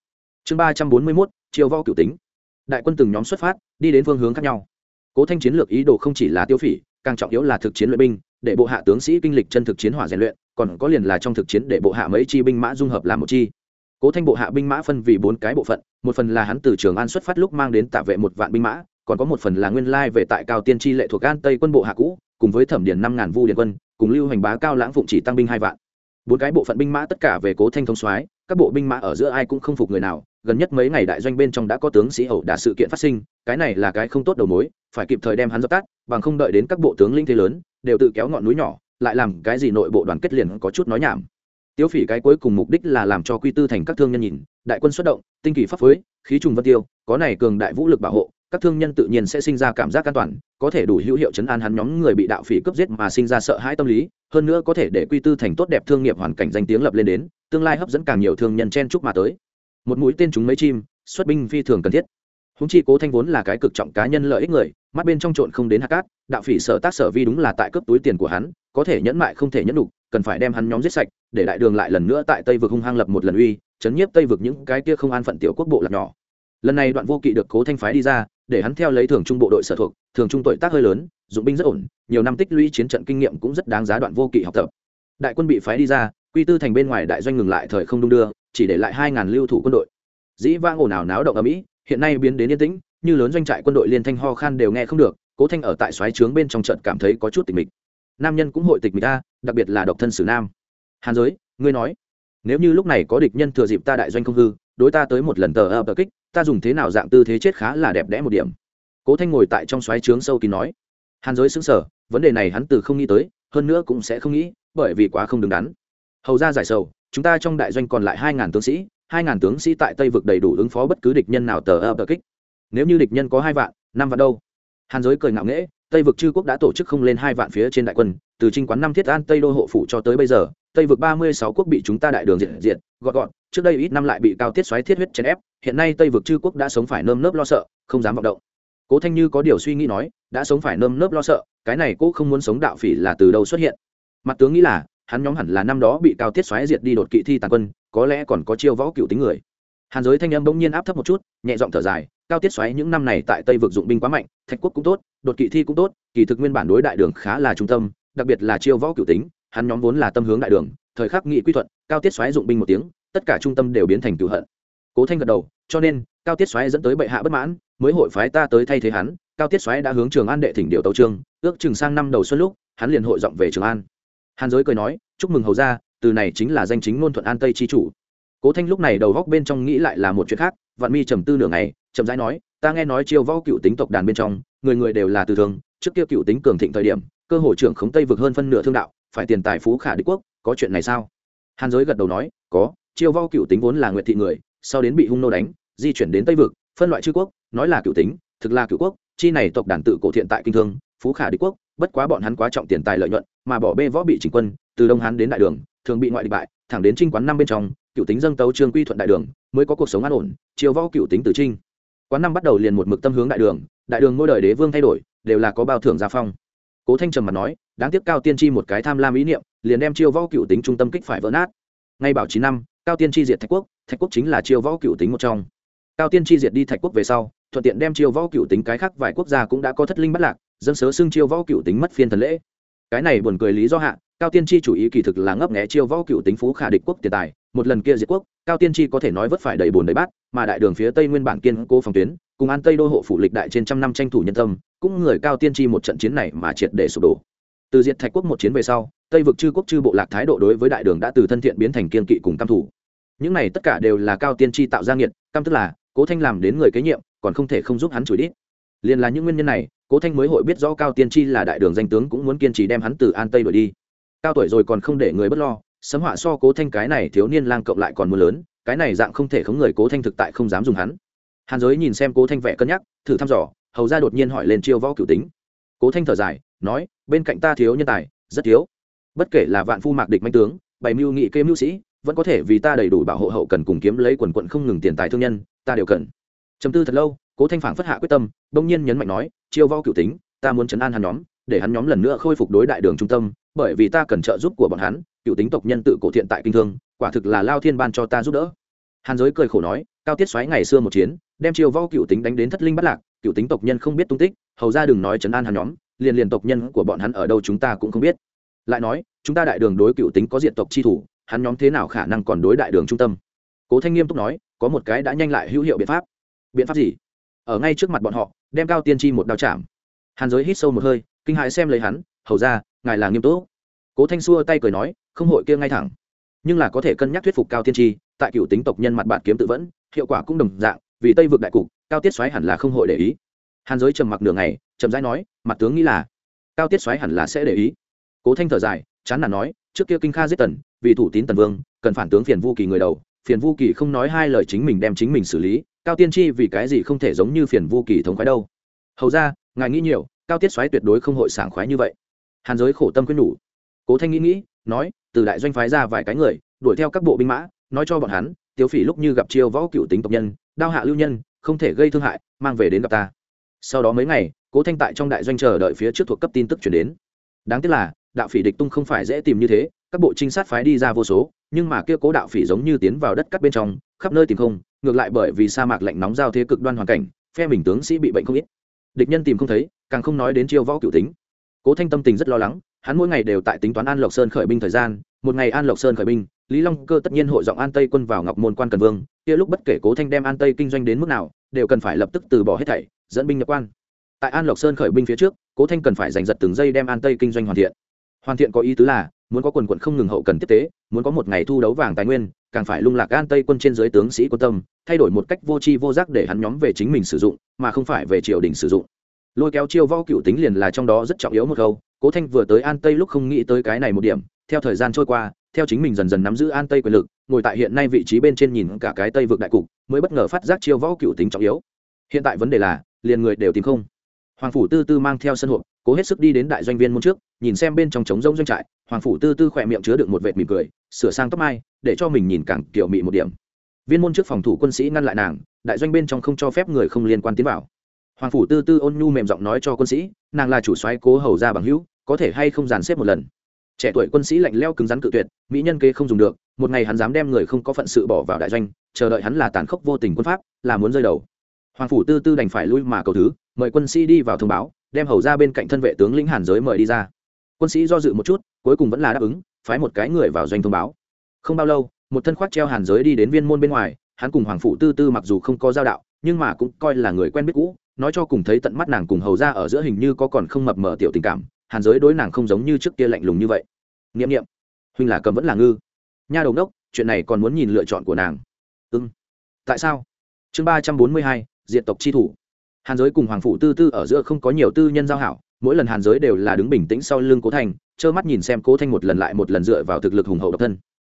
Chương ba trăm bốn mươi mốt chiều vo cửu tính. Đại quân từng nhóm xuất phát, đi đến phương hướng khác nhau. Cố thanh chiến lược ý đồ không chỉ là tiêu phỉ, càng trọng yếu là thực chiến luyện binh, để bộ hạ tướng sĩ kinh lịch chân thực chiến hỏa rèn luyện còn có liền là trong thực chiến để bộ hạ mấy chi binh mã dung hợp làm một chi. Cố thanh bộ hạ binh mã phân vì bốn cái bộ phận, một phần là hắn từ trường an xuất phát lúc mang đến tạ vệ một vạn binh mã, còn có một phần là nguyên lai về tại cao tiên tri lệ thuộc an tây quân bộ hạ cũ, cùng với thẩm điền năm ngàn vu điền quân, cùng lưu hành bá cao lãng phụng chỉ tăng binh hai vạn. Bốn cái bộ phận binh mã tất cả về cố thanh thông soái, các bộ binh mã ở giữa ai cũng không phục người nào, gần nhất mấy ngày đại doanh bên trong đã có tướng sĩ ẩu đả sự kiện phát sinh, cái này là cái không tốt đầu mối, phải kịp thời đem hắn dập tắt, bằng không đợi đến các bộ tướng linh thế lớn, đều tự kéo ngọn núi nhỏ lại làm cái gì nội bộ đoàn kết liền có chút nói nhảm. Tiêu phỉ cái cuối cùng mục đích là làm cho quy tư thành các thương nhân nhìn, đại quân xuất động, tinh kỳ pháp phối, khí trùng vân tiêu, có này cường đại vũ lực bảo hộ, các thương nhân tự nhiên sẽ sinh ra cảm giác an toàn, có thể đủ hữu hiệu chấn an hắn nhóm người bị đạo phỉ cướp giết mà sinh ra sợ hãi tâm lý, hơn nữa có thể để quy tư thành tốt đẹp thương nghiệp hoàn cảnh danh tiếng lập lên đến, tương lai hấp dẫn càng nhiều thương nhân chen chúc mà tới. Một mũi tên chúng mấy chim, xuất binh phi thường cần thiết. Húng chi cố thanh vốn là cái cực trọng cá nhân lợi ích người, mắt bên trong trộn không đến hạt cát, đạo phỉ sợ tác sở vi đúng là tại cướp túi tiền của hắn có thể nhẫn mại không thể nhẫn đủ cần phải đem hắn nhóm giết sạch, để đại đường lại lần nữa tại tây vực hung hăng lập một lần uy, chấn nhiếp tây vực những cái kia không an phận tiểu quốc bộ lạc nhỏ. Lần này đoạn vô kỵ được cố thanh phái đi ra, để hắn theo lấy thường trung bộ đội sở thuộc, thường trung tuổi tác hơi lớn, dụng binh rất ổn, nhiều năm tích lũy chiến trận kinh nghiệm cũng rất đáng giá đoạn vô kỵ học tập. Đại quân bị phái đi ra, quy tư thành bên ngoài đại doanh ngừng lại thời không đung đưa, chỉ để lại hai ngàn lưu thủ quân đội. Dĩ vang ồn ào náo động ở mỹ, hiện nay biến đến yên tĩnh, như lớn doanh trại quân đội liên thanh ho khan đều nghe không được, cố thanh ở tại xoáy trướng bên trong trận cảm thấy có chút tình mịch nam nhân cũng hội tịch người ta, đặc biệt là độc thân sử nam. Hàn giới, ngươi nói, nếu như lúc này có địch nhân thừa dịp ta đại doanh không hư, đối ta tới một lần tờ ập kích, ta dùng thế nào dạng tư thế chết khá là đẹp đẽ một điểm. Cố thanh ngồi tại trong xoáy trướng sâu kín nói. Hàn giới xứng sở vấn đề này hắn từ không nghĩ tới, hơn nữa cũng sẽ không nghĩ, bởi vì quá không đứng đắn. Hầu ra giải sầu, chúng ta trong đại doanh còn lại hai ngàn tướng sĩ, hai ngàn tướng sĩ tại tây vực đầy đủ ứng phó bất cứ địch nhân nào tờ ập kích. Nếu như địch nhân có hai vạn, năm vạn đâu? Hàn giới cười ngạo nghễ tây vực chư quốc đã tổ chức không lên hai vạn phía trên đại quân, từ trinh quán năm thiết an tây đô hộ phủ cho tới bây giờ, tây vực ba mươi sáu quốc bị chúng ta đại đường diện diện gọn gọn. Trước đây ít năm lại bị cao tiết xoáy thiết huyết chèn ép, hiện nay tây vực chư quốc đã sống phải nơm nớp lo sợ, không dám vọng động. Cố thanh như có điều suy nghĩ nói, đã sống phải nơm nớp lo sợ, cái này cô không muốn sống đạo phỉ là từ đâu xuất hiện? Mặt tướng nghĩ là, hắn nhóm hẳn là năm đó bị cao tiết xoáy diệt đi đột kỵ thi tàn quân, có lẽ còn có chiêu võ cựu tính người hàn giới thanh âm bỗng nhiên áp thấp một chút, nhẹ giọng thở dài, cao tiết xoáy những năm này tại tây vực dụng binh quá mạnh, thạch quốc cũng tốt, đột kỵ thi cũng tốt, kỳ thực nguyên bản đối đại đường khá là trung tâm, đặc biệt là chiêu võ cựu tính, hắn nhóm vốn là tâm hướng đại đường, thời khắc nghị quy thuận, cao tiết xoáy dụng binh một tiếng, tất cả trung tâm đều biến thành cựu hận. Cố thanh gật đầu, cho nên, cao tiết xoáy dẫn tới bệ hạ bất mãn, mới hội phái ta tới thay thế hắn, cao tiết xoáy đã hướng trường an đệ thỉnh điều tấu trương ước chừng sang năm đầu xuân lúc, hắn liền hội giọng về trường an. Hàn giới cười nói, chúc mừng hầu ra từ này chính là danh chính ngôn thuận an tây chi chủ cố thanh lúc này đầu góc bên trong nghĩ lại là một chuyện khác, vạn mi trầm tư nửa ngày, chậm rãi nói, ta nghe nói chiêu võ cựu tính tộc đàn bên trong, người người đều là từ thường, trước kia cựu tính cường thịnh thời điểm, cơ hội trưởng khống tây vực hơn phân nửa thương đạo, phải tiền tài phú khả đế quốc, có chuyện này sao? Hàn giới gật đầu nói, có, chiêu võ cựu tính vốn là nguyện thị người, sau đến bị hung nô đánh, di chuyển đến tây vực, phân loại chư quốc, nói là cựu tính, thực là cựu quốc, chi này tộc đàn tự cổ thiện tại kinh thương, phú khả đế quốc, bất quá bọn hắn quá trọng tiền tài lợi nhuận, mà bỏ bê võ bị chỉnh quân, từ đông hán đến đại đường, thường bị ngoại địch bại, thẳng đến trinh quán năm bên trong cựu tính dâng tấu trương quy thuận đại đường, mới có cuộc sống an ổn, chiều võ cựu tính tử trinh. Quán năm bắt đầu liền một mực tâm hướng đại đường đại đường ngôi đời đế vương thay đổi, đều là có bao thưởng gia phong. Cố thanh trầm mặt nói, đáng tiếc cao tiên tri một cái tham lam ý niệm, liền đem chiêu võ cựu tính trung tâm kích phải vỡ nát. Ngay bảo chín năm, cao tiên tri diệt thạch quốc thạch quốc chính là chiêu võ cựu tính một trong. Cao tiên tri diệt đi thạch quốc về sau, thuận tiện đem chiêu võ cựu tính cái khác vài quốc gia cũng đã có thất linh bắt lạc, dân sớ xưng chiêu võ cựu tính mất phiên thần lễ. Cái này buồn cười lý do hạ cao tiên tri chủ ý kỳ thực là ngấp nghé chiêu võ cựu tính phú khả địch quốc tiền tài, một lần kia diệt quốc, cao tiên tri có thể nói vất phải đầy bồn đầy bát, mà đại đường phía tây nguyên bản kiên cố phòng tuyến, cùng an tây đô hộ phủ lịch đại trên trăm năm tranh thủ nhân tâm, cũng người cao tiên tri một trận chiến này mà triệt để sụp đổ. Từ diệt thạch quốc một chiến về sau, tây vực chư quốc chư bộ lạc thái độ đối với đại đường đã từ thân thiện biến thành kiên kỵ cùng cam thủ những này tất cả đều là cao tiên tri tạo ra nghiệt cam tức là, cố thanh làm đến người kế nhiệm, còn không thể không giúp hắn chửi đít. Liền là những nguyên nhân này, cố thanh mới hội biết rõ cao tiên tri là đại đường danh tướng cũng muốn kiên trì đem hắn từ an tây đổi đi cao tuổi rồi còn không để người bất lo, sấm họa so cố thanh cái này thiếu niên lang cộng lại còn mưa lớn, cái này dạng không thể khống người cố thanh thực tại không dám dùng hắn. Hàn giới nhìn xem cố thanh vẽ cân nhắc, thử thăm dò, hầu ra đột nhiên hỏi lên chiêu võ cửu tính. Cố thanh thở dài, nói, bên cạnh ta thiếu nhân tài, rất thiếu. Bất kể là vạn phu mạc địch manh tướng, bày mưu nghị kê mưu sĩ, vẫn có thể vì ta đầy đủ bảo hộ hậu cần cùng kiếm lấy quần quận không ngừng tiền tài thương nhân, ta đều cần. Chấm tư thật lâu, cố thanh phản phất hạ quyết tâm đông nhiên nhấn mạnh nói, chiêu võ cửu tính, ta muốn chấn an hắn nhóm, để hắn nhóm lần nữa khôi phục đối đại đường trung tâm bởi vì ta cần trợ giúp của bọn hắn, cựu tính tộc nhân tự cổ thiện tại kinh thương, quả thực là lao thiên ban cho ta giúp đỡ. Hàn giới cười khổ nói, cao tiết xoáy ngày xưa một chiến, đem chiều võ cựu tính đánh đến thất linh bắt lạc, cựu tính tộc nhân không biết tung tích, hầu ra đừng nói chấn an hàn nhóm, liền liền tộc nhân của bọn hắn ở đâu chúng ta cũng không biết. Lại nói, chúng ta đại đường đối cựu tính có diện tộc chi thủ, hắn nhóm thế nào khả năng còn đối đại đường trung tâm? Cố thanh nghiêm túc nói, có một cái đã nhanh lại hữu hiệu biện pháp. Biện pháp gì? Ở ngay trước mặt bọn họ, đem cao tiên tri một đao chạm. Hàn giới hít sâu một hơi, kinh hãi xem lấy hắn, hầu ra ngài là nghiêm túc. Cố thanh xua tay cười nói, không hội kia ngay thẳng. Nhưng là có thể cân nhắc thuyết phục cao tiên tri, tại cựu tính tộc nhân mặt bạn kiếm tự vẫn, hiệu quả cũng đồng dạng, vì tây vực đại cục, cao tiết xoáy hẳn là không hội để ý. Hàn giới trầm mặc nửa ngày trầm rãi nói, mặt tướng nghĩ là, cao tiết xoáy hẳn là sẽ để ý. Cố thanh thở dài, chán là nói, trước kia kinh kha giết tần, vì thủ tín tần vương, cần phản tướng phiền vu kỳ người đầu. Phiền vu kỳ không nói hai lời chính mình đem chính mình xử lý, cao tiên tri vì cái gì không thể giống như phiền vu kỳ thống khoái đâu. Hầu ra, ngài nghĩ nhiều, cao tiết xoáy tuyệt đối không hội sảng khoái như vậy hàn giới khổ tâm quyết nhủ. Cố thanh nghĩ nghĩ, nói, từ đại doanh phái ra vài cái người, đuổi theo các bộ binh mã, nói cho bọn hắn tiêu phỉ lúc như gặp chiêu võ cựu tính tộc nhân, đao hạ lưu nhân, không thể gây thương hại, mang về đến gặp ta. Sau đó mấy ngày, cố thanh tại trong đại doanh chờ đợi phía trước thuộc cấp tin tức chuyển đến. Đáng tiếc là, đạo phỉ địch tung không phải dễ tìm như thế, các bộ trinh sát phái đi ra vô số, nhưng mà kia cố đạo phỉ giống như tiến vào đất cắt bên trong, khắp nơi tìm không, ngược lại bởi vì sa mạc lạnh nóng giao thế cực đoan hoàn cảnh, phe mình tướng sĩ bị bệnh không ít. Địch nhân tìm không thấy, càng không nói đến chiêu võ cựu tính cố thanh tâm tình rất lo lắng, hắn mỗi ngày đều tại tính toán an lộc sơn khởi binh thời gian, một ngày an lộc sơn khởi binh, lý long cơ tất nhiên hội giọng an tây quân vào ngọc môn quan cần vương, kia lúc bất kể cố thanh đem an tây kinh doanh đến mức nào, đều cần phải lập tức từ bỏ hết thảy, dẫn binh nhập quan. Tại an lộc sơn khởi binh phía trước, cố thanh cần phải giành giật từng giây đem an tây kinh doanh hoàn thiện. Hoàn thiện có ý tứ là, muốn có quần quận không ngừng hậu cần tiếp tế, muốn có một ngày thu đấu vàng tài nguyên, càng phải lung lạc an tây quân trên dưới tướng sĩ quân tâm, thay đổi một cách vô tri vô giác để hắn nhóm về chính mình sử dụng, mà không phải về triều đình sử dụng lôi kéo chiêu võ cựu tính liền là trong đó rất trọng yếu một câu. Cố thanh vừa tới an tây lúc không nghĩ tới cái này một điểm. Theo thời gian trôi qua, theo chính mình dần dần nắm giữ an tây quyền lực, ngồi tại hiện nay vị trí bên trên nhìn cả cái tây vực đại cục, mới bất ngờ phát giác chiêu võ cựu tính trọng yếu. Hiện tại vấn đề là, liền người đều tìm không. Hoàng phủ tư tư mang theo sân hộp, cố hết sức đi đến đại doanh viên môn trước, nhìn xem bên trong trống rông doanh trại. Hoàng phủ tư tư khỏe miệng chứa được một vệt mỉm cười, sửa sang tóc mai, để cho mình nhìn càng kiểu mị một điểm. Viên môn trước phòng thủ quân sĩ ngăn lại nàng, đại doanh bên trong không cho phép người không liên quan tiến vào hoàng phủ tư tư ôn nhu mềm giọng nói cho quân sĩ, nàng là chủ soái cố hầu ra bằng hữu, có thể hay không dàn xếp một lần? Trẻ tuổi quân sĩ lạnh leo cứng rắn cự tuyệt, mỹ nhân kế không dùng được, một ngày hắn dám đem người không có phận sự bỏ vào đại doanh, chờ đợi hắn là tàn khốc vô tình quân pháp, là muốn rơi đầu. Hoàng phủ tư tư đành phải lui mà cầu thứ, mời quân sĩ đi vào thông báo, đem hầu ra bên cạnh thân vệ tướng lĩnh hàn giới mời đi ra. Quân sĩ do dự một chút, cuối cùng vẫn là đáp ứng, phái một cái người vào doanh thông báo. Không bao lâu, một thân khoác treo hàn giới đi đến viên môn bên ngoài, hắn cùng hoàng phủ tư tư mặc dù không có giao đạo nhưng mà cũng coi là người quen biết cũ, nói cho cùng thấy tận mắt nàng cùng hầu ra ở giữa hình như có còn không mập mờ tiểu tình cảm, hàn giới đối nàng không giống như trước kia lạnh lùng như vậy. N i ệ m n i ệ m huynh là cầm vẫn là ngư. Nha đầu đốc, chuyện này còn muốn nhìn lựa chọn của nàng. Ư ừ. tại sao? Chương ba trăm bốn mươi hai diện tộc chi thủ. Hàn giới cùng hoàng phụ tư tư ở giữa không có nhiều tư nhân giao hảo, mỗi lần hàn giới đều là đứng bình tĩnh sau lưng cố thành, trơ mắt nhìn xem cố thanh một lần lại một lần dựa vào thực lực hùng hậu độc thân.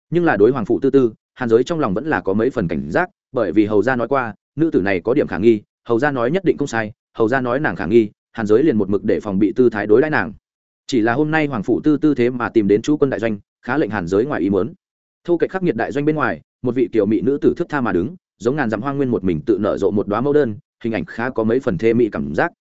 Nhưng là đối hoàng phụ tư tư, hàn giới trong lòng vẫn là có mấy phần cảnh giác, bởi vì hầu gia nói qua nữ tử này có điểm khả nghi, hầu gia nói nhất định không sai, hầu gia nói nàng khả nghi, hàn giới liền một mực để phòng bị tư thái đối đãi nàng. Chỉ là hôm nay hoàng phụ tư tư thế mà tìm đến chú quân đại doanh, khá lệnh hàn giới ngoài ý muốn. Thu cạnh khắc nghiệt đại doanh bên ngoài, một vị tiểu mỹ nữ tử thức tha mà đứng, giống ngàn dặm hoa nguyên một mình tự nở rộ một đoá mẫu đơn, hình ảnh khá có mấy phần thê mỹ cảm giác.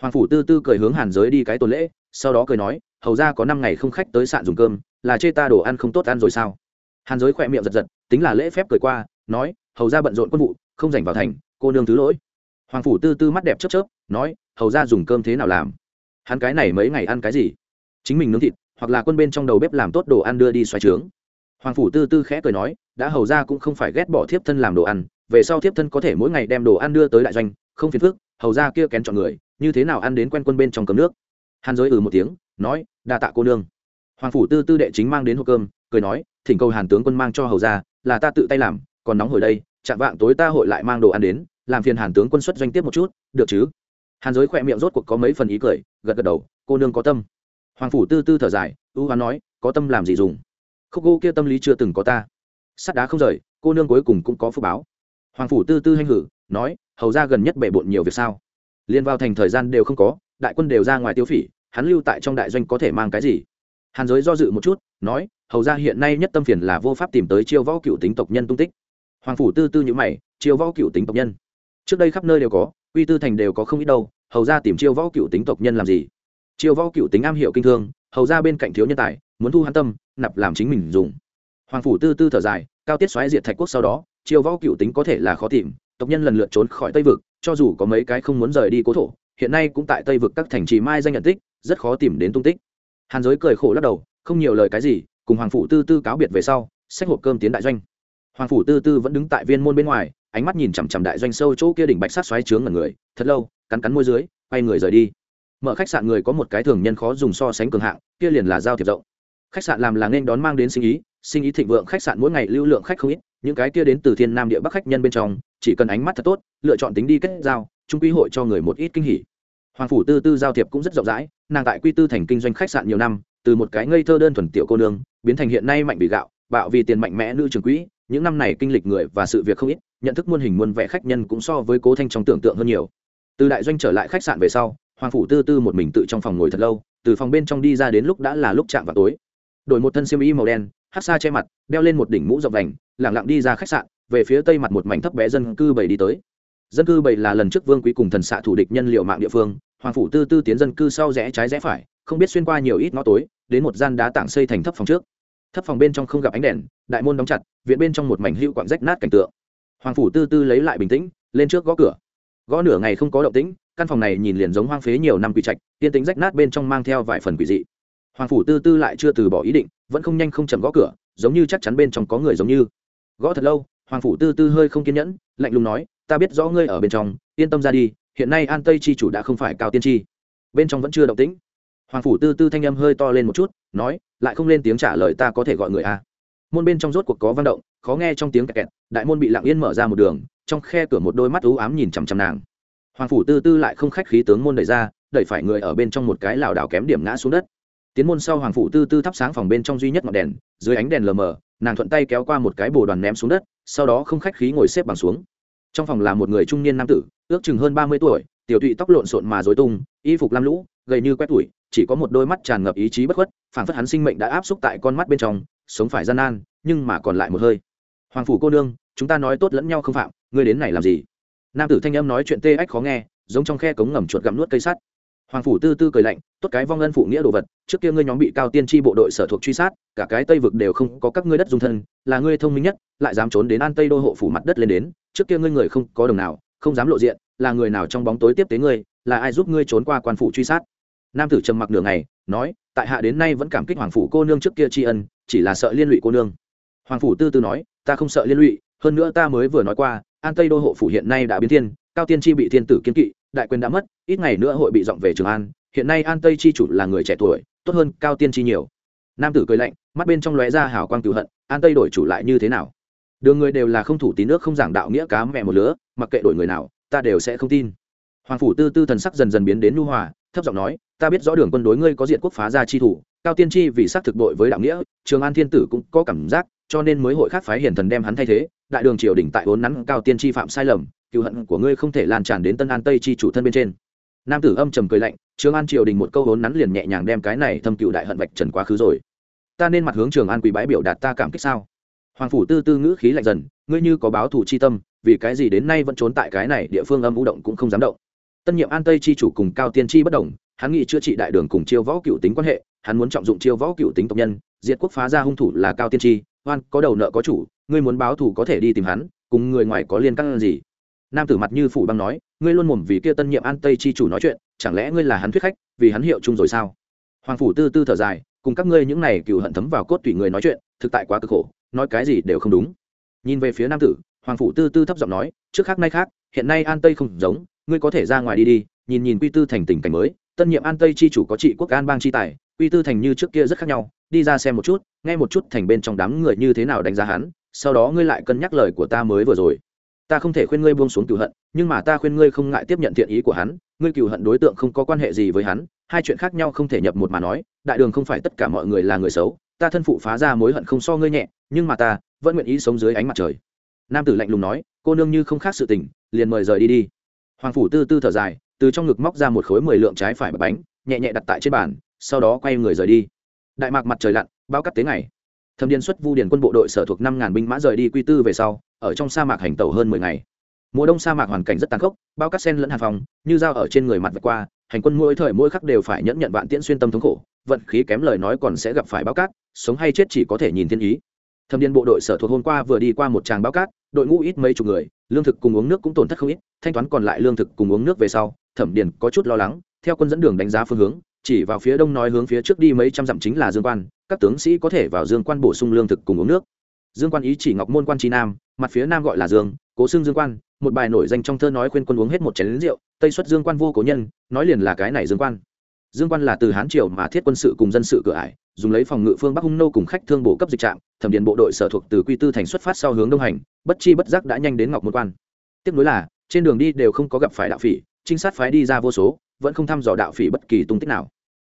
Hoàng phủ tư tư cười hướng hàn giới đi cái tuần lễ, sau đó cười nói, hầu ra có năm ngày không khách tới sạn dùng cơm, là chê ta đồ ăn không tốt ăn rồi sao? Hàn giới khỏe miệng giật giật, tính là lễ phép cười qua, nói, hầu ra bận rộn quân vụ không dành vào thành, cô nương thứ lỗi. Hoàng phủ tư tư mắt đẹp chớp chớp, nói, hầu ra dùng cơm thế nào làm? Hắn cái này mấy ngày ăn cái gì? Chính mình nướng thịt, hoặc là quân bên trong đầu bếp làm tốt đồ ăn đưa đi xoay trướng. Hoàng phủ tư tư khẽ cười nói, đã hầu ra cũng không phải ghét bỏ thiếp thân làm đồ ăn, về sau thiếp thân có thể mỗi ngày đem đồ ăn đưa tới đại doanh, không phiền phức, hầu ra kia kén chọn người, như thế nào ăn đến quen quân bên trong cấm nước? Hàn giới ừ một tiếng, nói, đa tạ cô nương. Hoàng phủ tư tư đệ chính mang đến hộp cơm, cười nói, thỉnh cầu hàn tướng quân mang cho hầu ra là ta tự tay làm, còn nóng hồi đây chạm vạng tối ta hội lại mang đồ ăn đến, làm phiền hàn tướng quân xuất doanh tiếp một chút, được chứ? Hàn giới khỏe miệng rốt cuộc có mấy phần ý cười, gật gật đầu, cô nương có tâm. Hoàng phủ tư tư thở dài, ưu hoán nói, có tâm làm gì dùng? Khúc gỗ kia tâm lý chưa từng có ta. Sắt đá không rời, cô nương cuối cùng cũng có phước báo. Hoàng phủ tư tư hanh hử, nói, hầu ra gần nhất bể bộn nhiều việc sao? Liên vào thành thời gian đều không có, đại quân đều ra ngoài tiêu phỉ, hắn lưu tại trong đại doanh có thể mang cái gì? Hàn giới do dự một chút, nói, hầu ra hiện nay nhất tâm phiền là vô pháp tìm tới chiêu võ cựu tính tộc nhân tung tích hoàng phủ tư tư nhữ mày, chiêu võ cựu tính tộc nhân. Trước đây khắp nơi đều có uy tư thành đều có không ít đâu, hầu ra tìm chiêu võ cựu tính tộc nhân làm gì? Chiêu võ cựu tính am hiểu kinh thương, hầu ra bên cạnh thiếu nhân tài, muốn thu hắn tâm, nạp làm chính mình dùng. Hoàng phủ tư tư thở dài, cao tiết xoáy diệt thạch quốc sau đó, chiêu võ cựu tính có thể là khó tìm, tộc nhân lần lượt trốn khỏi tây vực, cho dù có mấy cái không muốn rời đi cố thổ, hiện nay cũng tại tây vực các thành trì mai danh nhận tích, rất khó tìm đến tung tích. Hàn giới cười khổ lắc đầu, không nhiều lời cái gì, cùng hoàng phủ tư tư cáo biệt về sau xách hộp cơm tiến đại doanh hoàng phủ tư tư vẫn đứng tại viên môn bên ngoài, ánh mắt nhìn chằm chằm đại doanh sâu chỗ kia đỉnh bạch sát xoáy trướng ngẩn người, thật lâu, cắn cắn môi dưới, quay người rời đi. Mở khách sạn người có một cái thường nhân khó dùng so sánh cường hạng, kia liền là giao thiệp rộng. Khách sạn làm là nên đón mang đến sinh ý sinh ý thịnh vượng khách sạn mỗi ngày lưu lượng khách không ít, những cái kia đến từ thiên nam địa bắc khách nhân bên trong, chỉ cần ánh mắt thật tốt, lựa chọn tính đi kết giao trung quy hội cho người một ít kinh hỉ. Hoàng phủ tư tư giao thiệp cũng rất rộng rãi, nàng tại quy tư thành kinh doanh khách sạn nhiều năm, từ một cái ngây thơ đơn thuần tiểu cô nương, biến thành hiện nay mạnh bị gạo, bạo vì tiền mạnh mẽ nữ trường quỹ những năm này kinh lịch người và sự việc không ít, nhận thức muôn hình muôn vẻ khách nhân cũng so với cố thanh trong tưởng tượng hơn nhiều. Từ đại doanh trở lại khách sạn về sau, hoàng phủ tư tư một mình tự trong phòng ngồi thật lâu, từ phòng bên trong đi ra đến lúc đã là lúc chạm vào tối. Đổi một thân xiêm y màu đen, hát xa che mặt, đeo lên một đỉnh mũ rộng vành, lẳng lặng đi ra khách sạn, về phía tây mặt một mảnh thấp bé dân cư bảy đi tới. Dân cư bảy là lần trước vương quý cùng thần xạ thủ địch nhân liệu mạng địa phương, hoàng phủ tư tư tiến dân cư sau rẽ trái rẽ phải, không biết xuyên qua nhiều ít ngõ tối, đến một gian đá tảng xây thành thấp phòng trước thấp phòng bên trong không gặp ánh đèn, đại môn đóng chặt, viện bên trong một mảnh hữu quặng rách nát cảnh tượng. Hoàng phủ tư tư lấy lại bình tĩnh, lên trước gõ cửa. Gõ nửa ngày không có động tĩnh, căn phòng này nhìn liền giống hoang phế nhiều năm quỷ trạch, tiên tính rách nát bên trong mang theo vài phần quỷ dị. Hoàng phủ tư tư lại chưa từ bỏ ý định, vẫn không nhanh không chậm gõ cửa, giống như chắc chắn bên trong có người giống như. Gõ thật lâu, hoàng phủ tư tư hơi không kiên nhẫn, lạnh lùng nói, ta biết rõ ngươi ở bên trong, yên tâm ra đi, hiện nay an tây chi chủ đã không phải cao tiên tri bên trong vẫn chưa động tĩnh hoàng phủ tư tư thanh âm hơi to lên một chút, nói, lại không lên tiếng trả lời ta có thể gọi người a. Môn bên trong rốt cuộc có văn động, khó nghe trong tiếng kẹt kẹt, đại môn bị lặng yên mở ra một đường, trong khe cửa một đôi mắt ú ám nhìn chằm chằm nàng. Hoàng phủ tư tư lại không khách khí tướng môn đẩy ra, đẩy phải người ở bên trong một cái lảo đảo kém điểm ngã xuống đất. Tiến môn sau hoàng phủ tư tư thắp sáng phòng bên trong duy nhất ngọn đèn, dưới ánh đèn lờ mờ, nàng thuận tay kéo qua một cái bồ đoàn ném xuống đất, sau đó không khách khí ngồi xếp bằng xuống. Trong phòng là một người trung niên nam tử, ước chừng hơn ba mươi tuổi, tiểu tụy tóc lộn xộn mà dối tung, y phục lam lũ gầy như quét tủi, chỉ có một đôi mắt tràn ngập ý chí bất khuất, phảng phất hắn sinh mệnh đã áp xúc tại con mắt bên trong, sống phải gian nan, nhưng mà còn lại một hơi. Hoàng phủ cô nương, chúng ta nói tốt lẫn nhau không phạm, ngươi đến này làm gì? Nam tử thanh âm nói chuyện tê ách khó nghe, giống trong khe cống ngầm chuột gặm nuốt cây sắt. Hoàng phủ tư tư cười lạnh, tốt cái vong ân phụ nghĩa đồ vật, trước kia ngươi nhóm bị cao tiên tri bộ đội sở thuộc truy sát, cả cái tây vực đều không có các ngươi đất dung thân, là ngươi thông minh nhất, lại dám trốn đến an tây đô hộ phủ mặt đất lên đến, trước kia ngươi người không có đồng nào, không dám lộ diện, là người nào trong bóng tối tiếp tế ngươi, là ai giúp ngươi trốn qua quan phủ truy sát? Nam tử trầm mặc nửa ngày, nói, tại hạ đến nay vẫn cảm kích hoàng phủ cô nương trước kia tri ân, chỉ là sợ liên lụy cô nương. Hoàng phủ tư tư nói, ta không sợ liên lụy, hơn nữa ta mới vừa nói qua, an tây đô hộ phủ hiện nay đã biến thiên, cao tiên tri bị thiên tử kiên kỵ, đại quyền đã mất, ít ngày nữa hội bị dọn về trường an, hiện nay an tây chi chủ là người trẻ tuổi, tốt hơn cao tiên chi nhiều. Nam tử cười lạnh, mắt bên trong lóe ra hào quang cựu hận, an tây đổi chủ lại như thế nào? Đường người đều là không thủ tín nước không giảng đạo nghĩa cá mẹ một lứa, mặc kệ đổi người nào, ta đều sẽ không tin hoàng phủ tư tư thần sắc dần dần biến đến nu hòa, thấp giọng nói, ta biết rõ đường quân đối ngươi có diện quốc phá ra chi thủ, cao tiên tri vì xác thực đội với đạo nghĩa, trường an thiên tử cũng có cảm giác, cho nên mới hội khác phái hiền thần đem hắn thay thế. Đại đường triều đình tại vốn nắn cao tiên tri phạm sai lầm cựu hận của ngươi không thể lan tràn đến tân an tây chi chủ thân bên trên. Nam tử âm trầm cười lạnh, trường an triều đình một câu vốn nắn liền nhẹ nhàng đem cái này thâm cựu đại hận vạch trần quá khứ rồi. Ta nên mặt hướng trường an quỳ bái biểu đạt ta cảm kích sao? Hoàng phủ tư tư ngữ khí lạnh dần, ngươi như có báo thù chi tâm, vì cái gì đến nay vẫn trốn tại cái này địa phương âm u động cũng không dám động tân nhiệm an tây chi chủ cùng cao tiên chi bất đồng, hắn nghĩ chữa trị đại đường cùng chiêu võ cựu tính quan hệ, hắn muốn trọng dụng chiêu võ cựu tính tộc nhân, diệt quốc phá ra hung thủ là cao tiên tri oan, có đầu nợ có chủ, ngươi muốn báo thù có thể đi tìm hắn, cùng người ngoài có liên căn gì? Nam tử mặt như phủ băng nói, ngươi luôn mồm vì kia tân nhiệm an tây chi chủ nói chuyện, chẳng lẽ ngươi là hắn thuyết khách, vì hắn hiệu chung rồi sao? Hoàng phủ tư tư thở dài, cùng các ngươi những này cựu hận thấm vào cốt tùy người nói chuyện, thực tại quá cực khổ, nói cái gì đều không đúng. Nhìn về phía nam tử, hoàng phủ tư tư thấp giọng nói, trước khác nay khác, hiện nay an tây không giống ngươi có thể ra ngoài đi đi, nhìn nhìn quy tư thành tình cảnh mới. Tân nhiệm an tây chi chủ có trị quốc an bang chi tài, quy tư thành như trước kia rất khác nhau. Đi ra xem một chút, nghe một chút thành bên trong đám người như thế nào đánh giá hắn, sau đó ngươi lại cân nhắc lời của ta mới vừa rồi. Ta không thể khuyên ngươi buông xuống cựu hận, nhưng mà ta khuyên ngươi không ngại tiếp nhận thiện ý của hắn. Ngươi cựu hận đối tượng không có quan hệ gì với hắn, hai chuyện khác nhau không thể nhập một mà nói. Đại đường không phải tất cả mọi người là người xấu. Ta thân phụ phá ra mối hận không so ngươi nhẹ, nhưng mà ta vẫn nguyện ý sống dưới ánh mặt trời. Nam tử lạnh lùng nói, cô nương như không khác sự tình, liền mời rời đi đi hoàng phủ tư tư thở dài, từ trong ngực móc ra một khối mười lượng trái phải bánh, nhẹ nhẹ đặt tại trên bàn, sau đó quay người rời đi. Đại mạc mặt trời lặn, bao cắt tế ngày. Thâm điền xuất vu điền quân bộ đội sở thuộc năm ngàn binh mã rời đi quy tư về sau, ở trong sa mạc hành tàu hơn mười ngày. Mùa đông sa mạc hoàn cảnh rất tàn khốc, bao cắt sen lẫn hàn phòng, như dao ở trên người mặt vượt qua, hành quân mỗi thời mỗi khắc đều phải nhẫn nhận vạn tiễn xuyên tâm thống khổ, vận khí kém lời nói còn sẽ gặp phải bao cát, sống hay chết chỉ có thể nhìn thiên ý. Thâm điền bộ đội sở thuộc hôm qua vừa đi qua một tràng bao cát, đội ngũ ít mấy chục người lương thực cùng uống nước cũng tổn thất không ít, thanh toán còn lại lương thực cùng uống nước về sau, thẩm điền có chút lo lắng, theo quân dẫn đường đánh giá phương hướng, chỉ vào phía đông nói hướng phía trước đi mấy trăm dặm chính là dương quan, các tướng sĩ có thể vào dương quan bổ sung lương thực cùng uống nước. Dương quan ý chỉ ngọc môn quan trí nam, mặt phía nam gọi là dương, cố xương dương quan, một bài nổi danh trong thơ nói khuyên quân uống hết một chén rượu, tây xuất dương quan vô cố nhân, nói liền là cái này dương quan. Dương quan là từ hán triều mà thiết quân sự cùng dân sự cửa ải dùng lấy phòng ngự phương bắc hung nô cùng khách thương bộ cấp dịch trạm, thẩm điện bộ đội sở thuộc từ quy tư thành xuất phát sau hướng đông hành, bất chi bất giác đã nhanh đến ngọc môn quan. Tiếp nối là, trên đường đi đều không có gặp phải đạo phỉ, trinh sát phái đi ra vô số, vẫn không thăm dò đạo phỉ bất kỳ tung tích nào.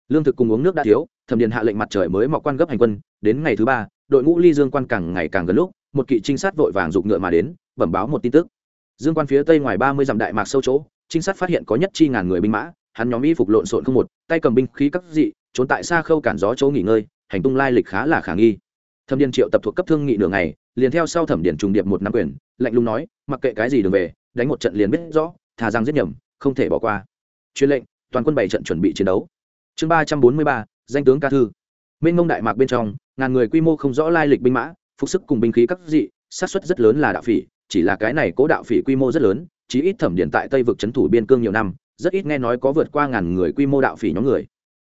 Lương thực cùng uống nước đã thiếu, thẩm điện hạ lệnh mặt trời mới mọc quan gấp hành quân, đến ngày thứ ba, đội ngũ ly dương quan càng ngày càng gần lúc, một kỵ trinh sát vội vàng giục ngựa mà đến, bẩm báo một tin tức. Dương quan phía tây ngoài ba mươi dặm đại mạc sâu chỗ, trinh sát phát hiện có nhất chi ngàn người binh mã, hắn nhóm y phục lộn xộn không một, tay cầm binh khí các dị trốn tại xa khâu cản gió chỗ nghỉ ngơi, hành tung lai lịch khá là khả nghi. Thẩm điền triệu tập thuộc cấp thương nghị nửa ngày, liền theo sau thẩm điền trùng điệp một năm quyền, lạnh lùng nói, mặc kệ cái gì đường về, đánh một trận liền biết rõ, thà rằng giết nhầm, không thể bỏ qua. Truyền lệnh, toàn quân bảy trận chuẩn bị chiến đấu. Chương ba trăm bốn mươi ba, danh tướng ca thư. Minh ngông đại mạc bên trong, ngàn người quy mô không rõ lai lịch binh mã, phục sức cùng binh khí các dị sát xuất rất lớn là đạo phỉ, chỉ là cái này cố đạo phỉ quy mô rất lớn, chí ít thẩm điền tại tây vực trấn thủ biên cương nhiều năm, rất ít nghe nói có vượt qua ngàn người quy mô đạo phỉ nhóm người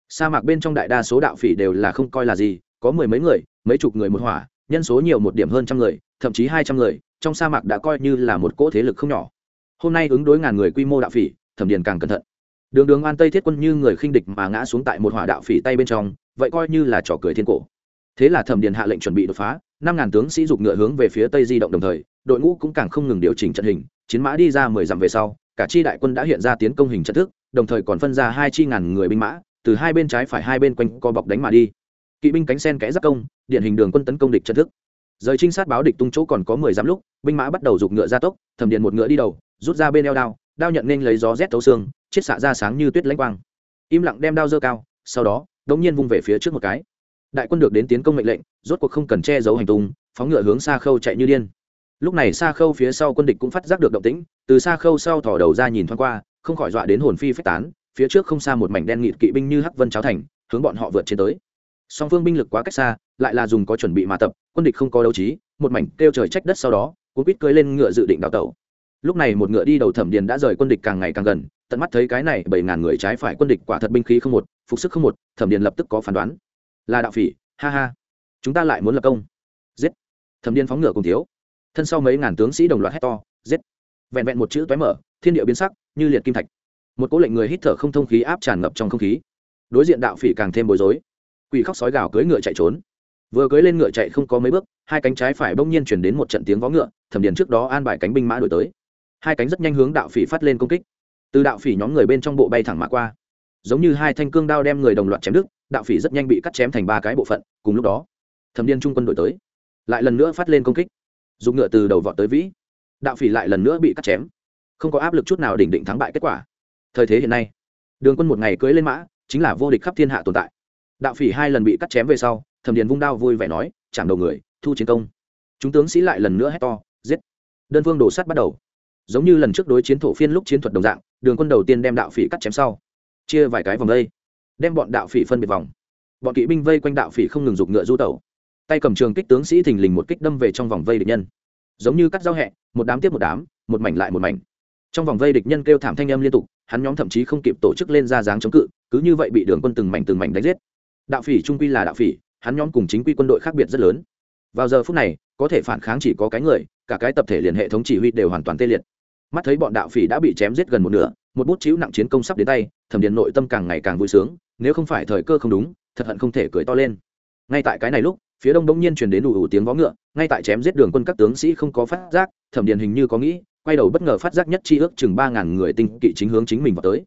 sa mạc bên trong đại đa số đạo phỉ đều là không coi là gì, có mười mấy người, mấy chục người một hỏa, nhân số nhiều một điểm hơn trăm người, thậm chí hai trăm người, trong sa mạc đã coi như là một cỗ thế lực không nhỏ. Hôm nay ứng đối ngàn người quy mô đạo phỉ, thẩm điền càng cẩn thận. Đường đường an tây thiết quân như người khinh địch mà ngã xuống tại một hỏa đạo phỉ tay bên trong, vậy coi như là trò cười thiên cổ. Thế là thẩm điền hạ lệnh chuẩn bị đột phá, năm ngàn tướng sĩ dục ngựa hướng về phía tây di động đồng thời, đội ngũ cũng càng không ngừng điều chỉnh trận hình, chiến mã đi ra mười dặm về sau, cả chi đại quân đã hiện ra tiến công hình trận thức, đồng thời còn phân ra hai chi ngàn người binh mã từ hai bên trái phải hai bên quanh co bọc đánh mà đi. Kỵ binh cánh sen kẽ giáp công, điển hình đường quân tấn công địch chân thức. Rời trinh sát báo địch tung chỗ còn có mười dặm lúc, binh mã bắt đầu giục ngựa ra tốc, thẩm điện một ngựa đi đầu, rút ra bên eo đao đao nhận nên lấy gió rét thấu xương, chiết xạ ra sáng như tuyết lãnh quang. Im lặng đem đao dơ cao, sau đó, đống nhiên vung về phía trước một cái. Đại quân được đến tiến công mệnh lệnh, rốt cuộc không cần che giấu hành tung, phóng ngựa hướng xa khâu chạy như điên. Lúc này xa khâu phía sau quân địch cũng phát giác được động tĩnh, từ xa khâu sau thỏ đầu ra nhìn thoáng qua, không khỏi dọa đến hồn phi phách tán phía trước không xa một mảnh đen nghịt kỵ binh như hắc vân cháo thành, hướng bọn họ vượt trên tới. Song phương binh lực quá cách xa, lại là dùng có chuẩn bị mà tập, quân địch không có đấu trí, một mảnh kêu trời trách đất sau đó, cuốn quýt cưới lên ngựa dự định đào tẩu. Lúc này một ngựa đi đầu thẩm điền đã rời quân địch càng ngày càng gần, tận mắt thấy cái này bảy ngàn người trái phải quân địch quả thật binh khí không một, phục sức không một, thẩm điền lập tức có phán đoán. Là đạo phỉ, ha ha. Chúng ta lại muốn lập công. Giết. Thẩm điền phóng ngựa cùng thiếu. Thân sau mấy ngàn tướng sĩ đồng loạt hét to, giết. Vẹn vẹn một chữ toé mở, thiên địa biến sắc, như liệt kim thạch một cố lệnh người hít thở không thông khí áp tràn ngập trong không khí. Đối diện đạo phỉ càng thêm bối rối. Quỷ khóc sói gào cưỡi ngựa chạy trốn. Vừa cưỡi lên ngựa chạy không có mấy bước, hai cánh trái phải bỗng nhiên chuyển đến một trận tiếng vó ngựa, thẩm điền trước đó an bài cánh binh mã đổi tới. Hai cánh rất nhanh hướng đạo phỉ phát lên công kích. Từ đạo phỉ nhóm người bên trong bộ bay thẳng mã qua. Giống như hai thanh cương đao đem người đồng loạt chém đứt, đạo phỉ rất nhanh bị cắt chém thành ba cái bộ phận, cùng lúc đó, thẩm điền trung quân đổi tới. Lại lần nữa phát lên công kích. Dùng ngựa từ đầu vọt tới vĩ. Đạo phỉ lại lần nữa bị cắt chém. Không có áp lực chút nào đỉnh định thắng bại kết quả thời thế hiện nay. Đường quân một ngày cưới lên mã, chính là vô địch khắp thiên hạ tồn tại. Đạo phỉ hai lần bị cắt chém về sau, thẩm điền vung đao vui vẻ nói chạm đầu người, thu chiến công. Chúng tướng sĩ lại lần nữa hét to, giết! Đơn phương đổ sắt bắt đầu. Giống như lần trước đối chiến thổ phiên lúc chiến thuật đồng dạng, đường quân đầu tiên đem đạo phỉ cắt chém sau, chia vài cái vòng vây đem bọn đạo phỉ phân biệt vòng. Bọn kỵ binh vây quanh đạo phỉ không ngừng giục ngựa du tẩu. Tay cầm trường kích tướng sĩ thình lình một kích đâm về trong vòng vây địch nhân. Giống như cắt giao hẹ, một đám tiếp một đám, một mảnh lại một mảnh. Trong vòng vây địch nhân kêu thảm thanh âm liên tục hắn nhóm thậm chí không kịp tổ chức lên ra dáng chống cự, cứ như vậy bị đường quân từng mảnh từng mảnh đánh giết. Đạo phỉ trung quy là đạo phỉ, hắn nhóm cùng chính quy quân đội khác biệt rất lớn. Vào giờ phút này, có thể phản kháng chỉ có cái người, cả cái tập thể liền hệ thống chỉ huy đều hoàn toàn tê liệt. Mắt thấy bọn đạo phỉ đã bị chém giết gần một nửa, một bút chữ nặng chiến công sắp đến tay, thẩm điện nội tâm càng ngày càng vui sướng, nếu không phải thời cơ không đúng, thật hận không thể cười to lên. Ngay tại cái này lúc, phía đông đông nhiên truyền đến đủ đủ tiếng vó ngựa, ngay tại chém giết đường quân các tướng sĩ không có phát giác, thẩm điện hình như có nghĩ quay đầu bất ngờ phát giác nhất chi ước chừng ba ngàn người tinh kỵ chính hướng chính mình vào tới.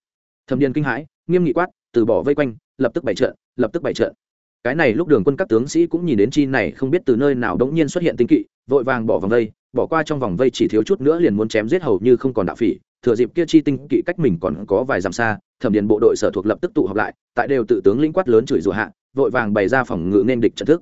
Thẩm điền kinh hãi, nghiêm nghị quát, từ bỏ vây quanh, lập tức bày trận, lập tức bày trận. Cái này lúc đường quân các tướng sĩ cũng nhìn đến chi này, không biết từ nơi nào đống nhiên xuất hiện tinh kỵ, vội vàng bỏ vòng vây, bỏ qua trong vòng vây chỉ thiếu chút nữa liền muốn chém giết hầu như không còn đạo phỉ, thừa dịp kia chi tinh kỵ cách mình còn có vài dặm xa, thẩm điền bộ đội sở thuộc lập tức tụ họp lại, tại đều tự tướng linh quát lớn chửi rủa hạ, vội vàng bày ra phòng ngự nên địch trận thức.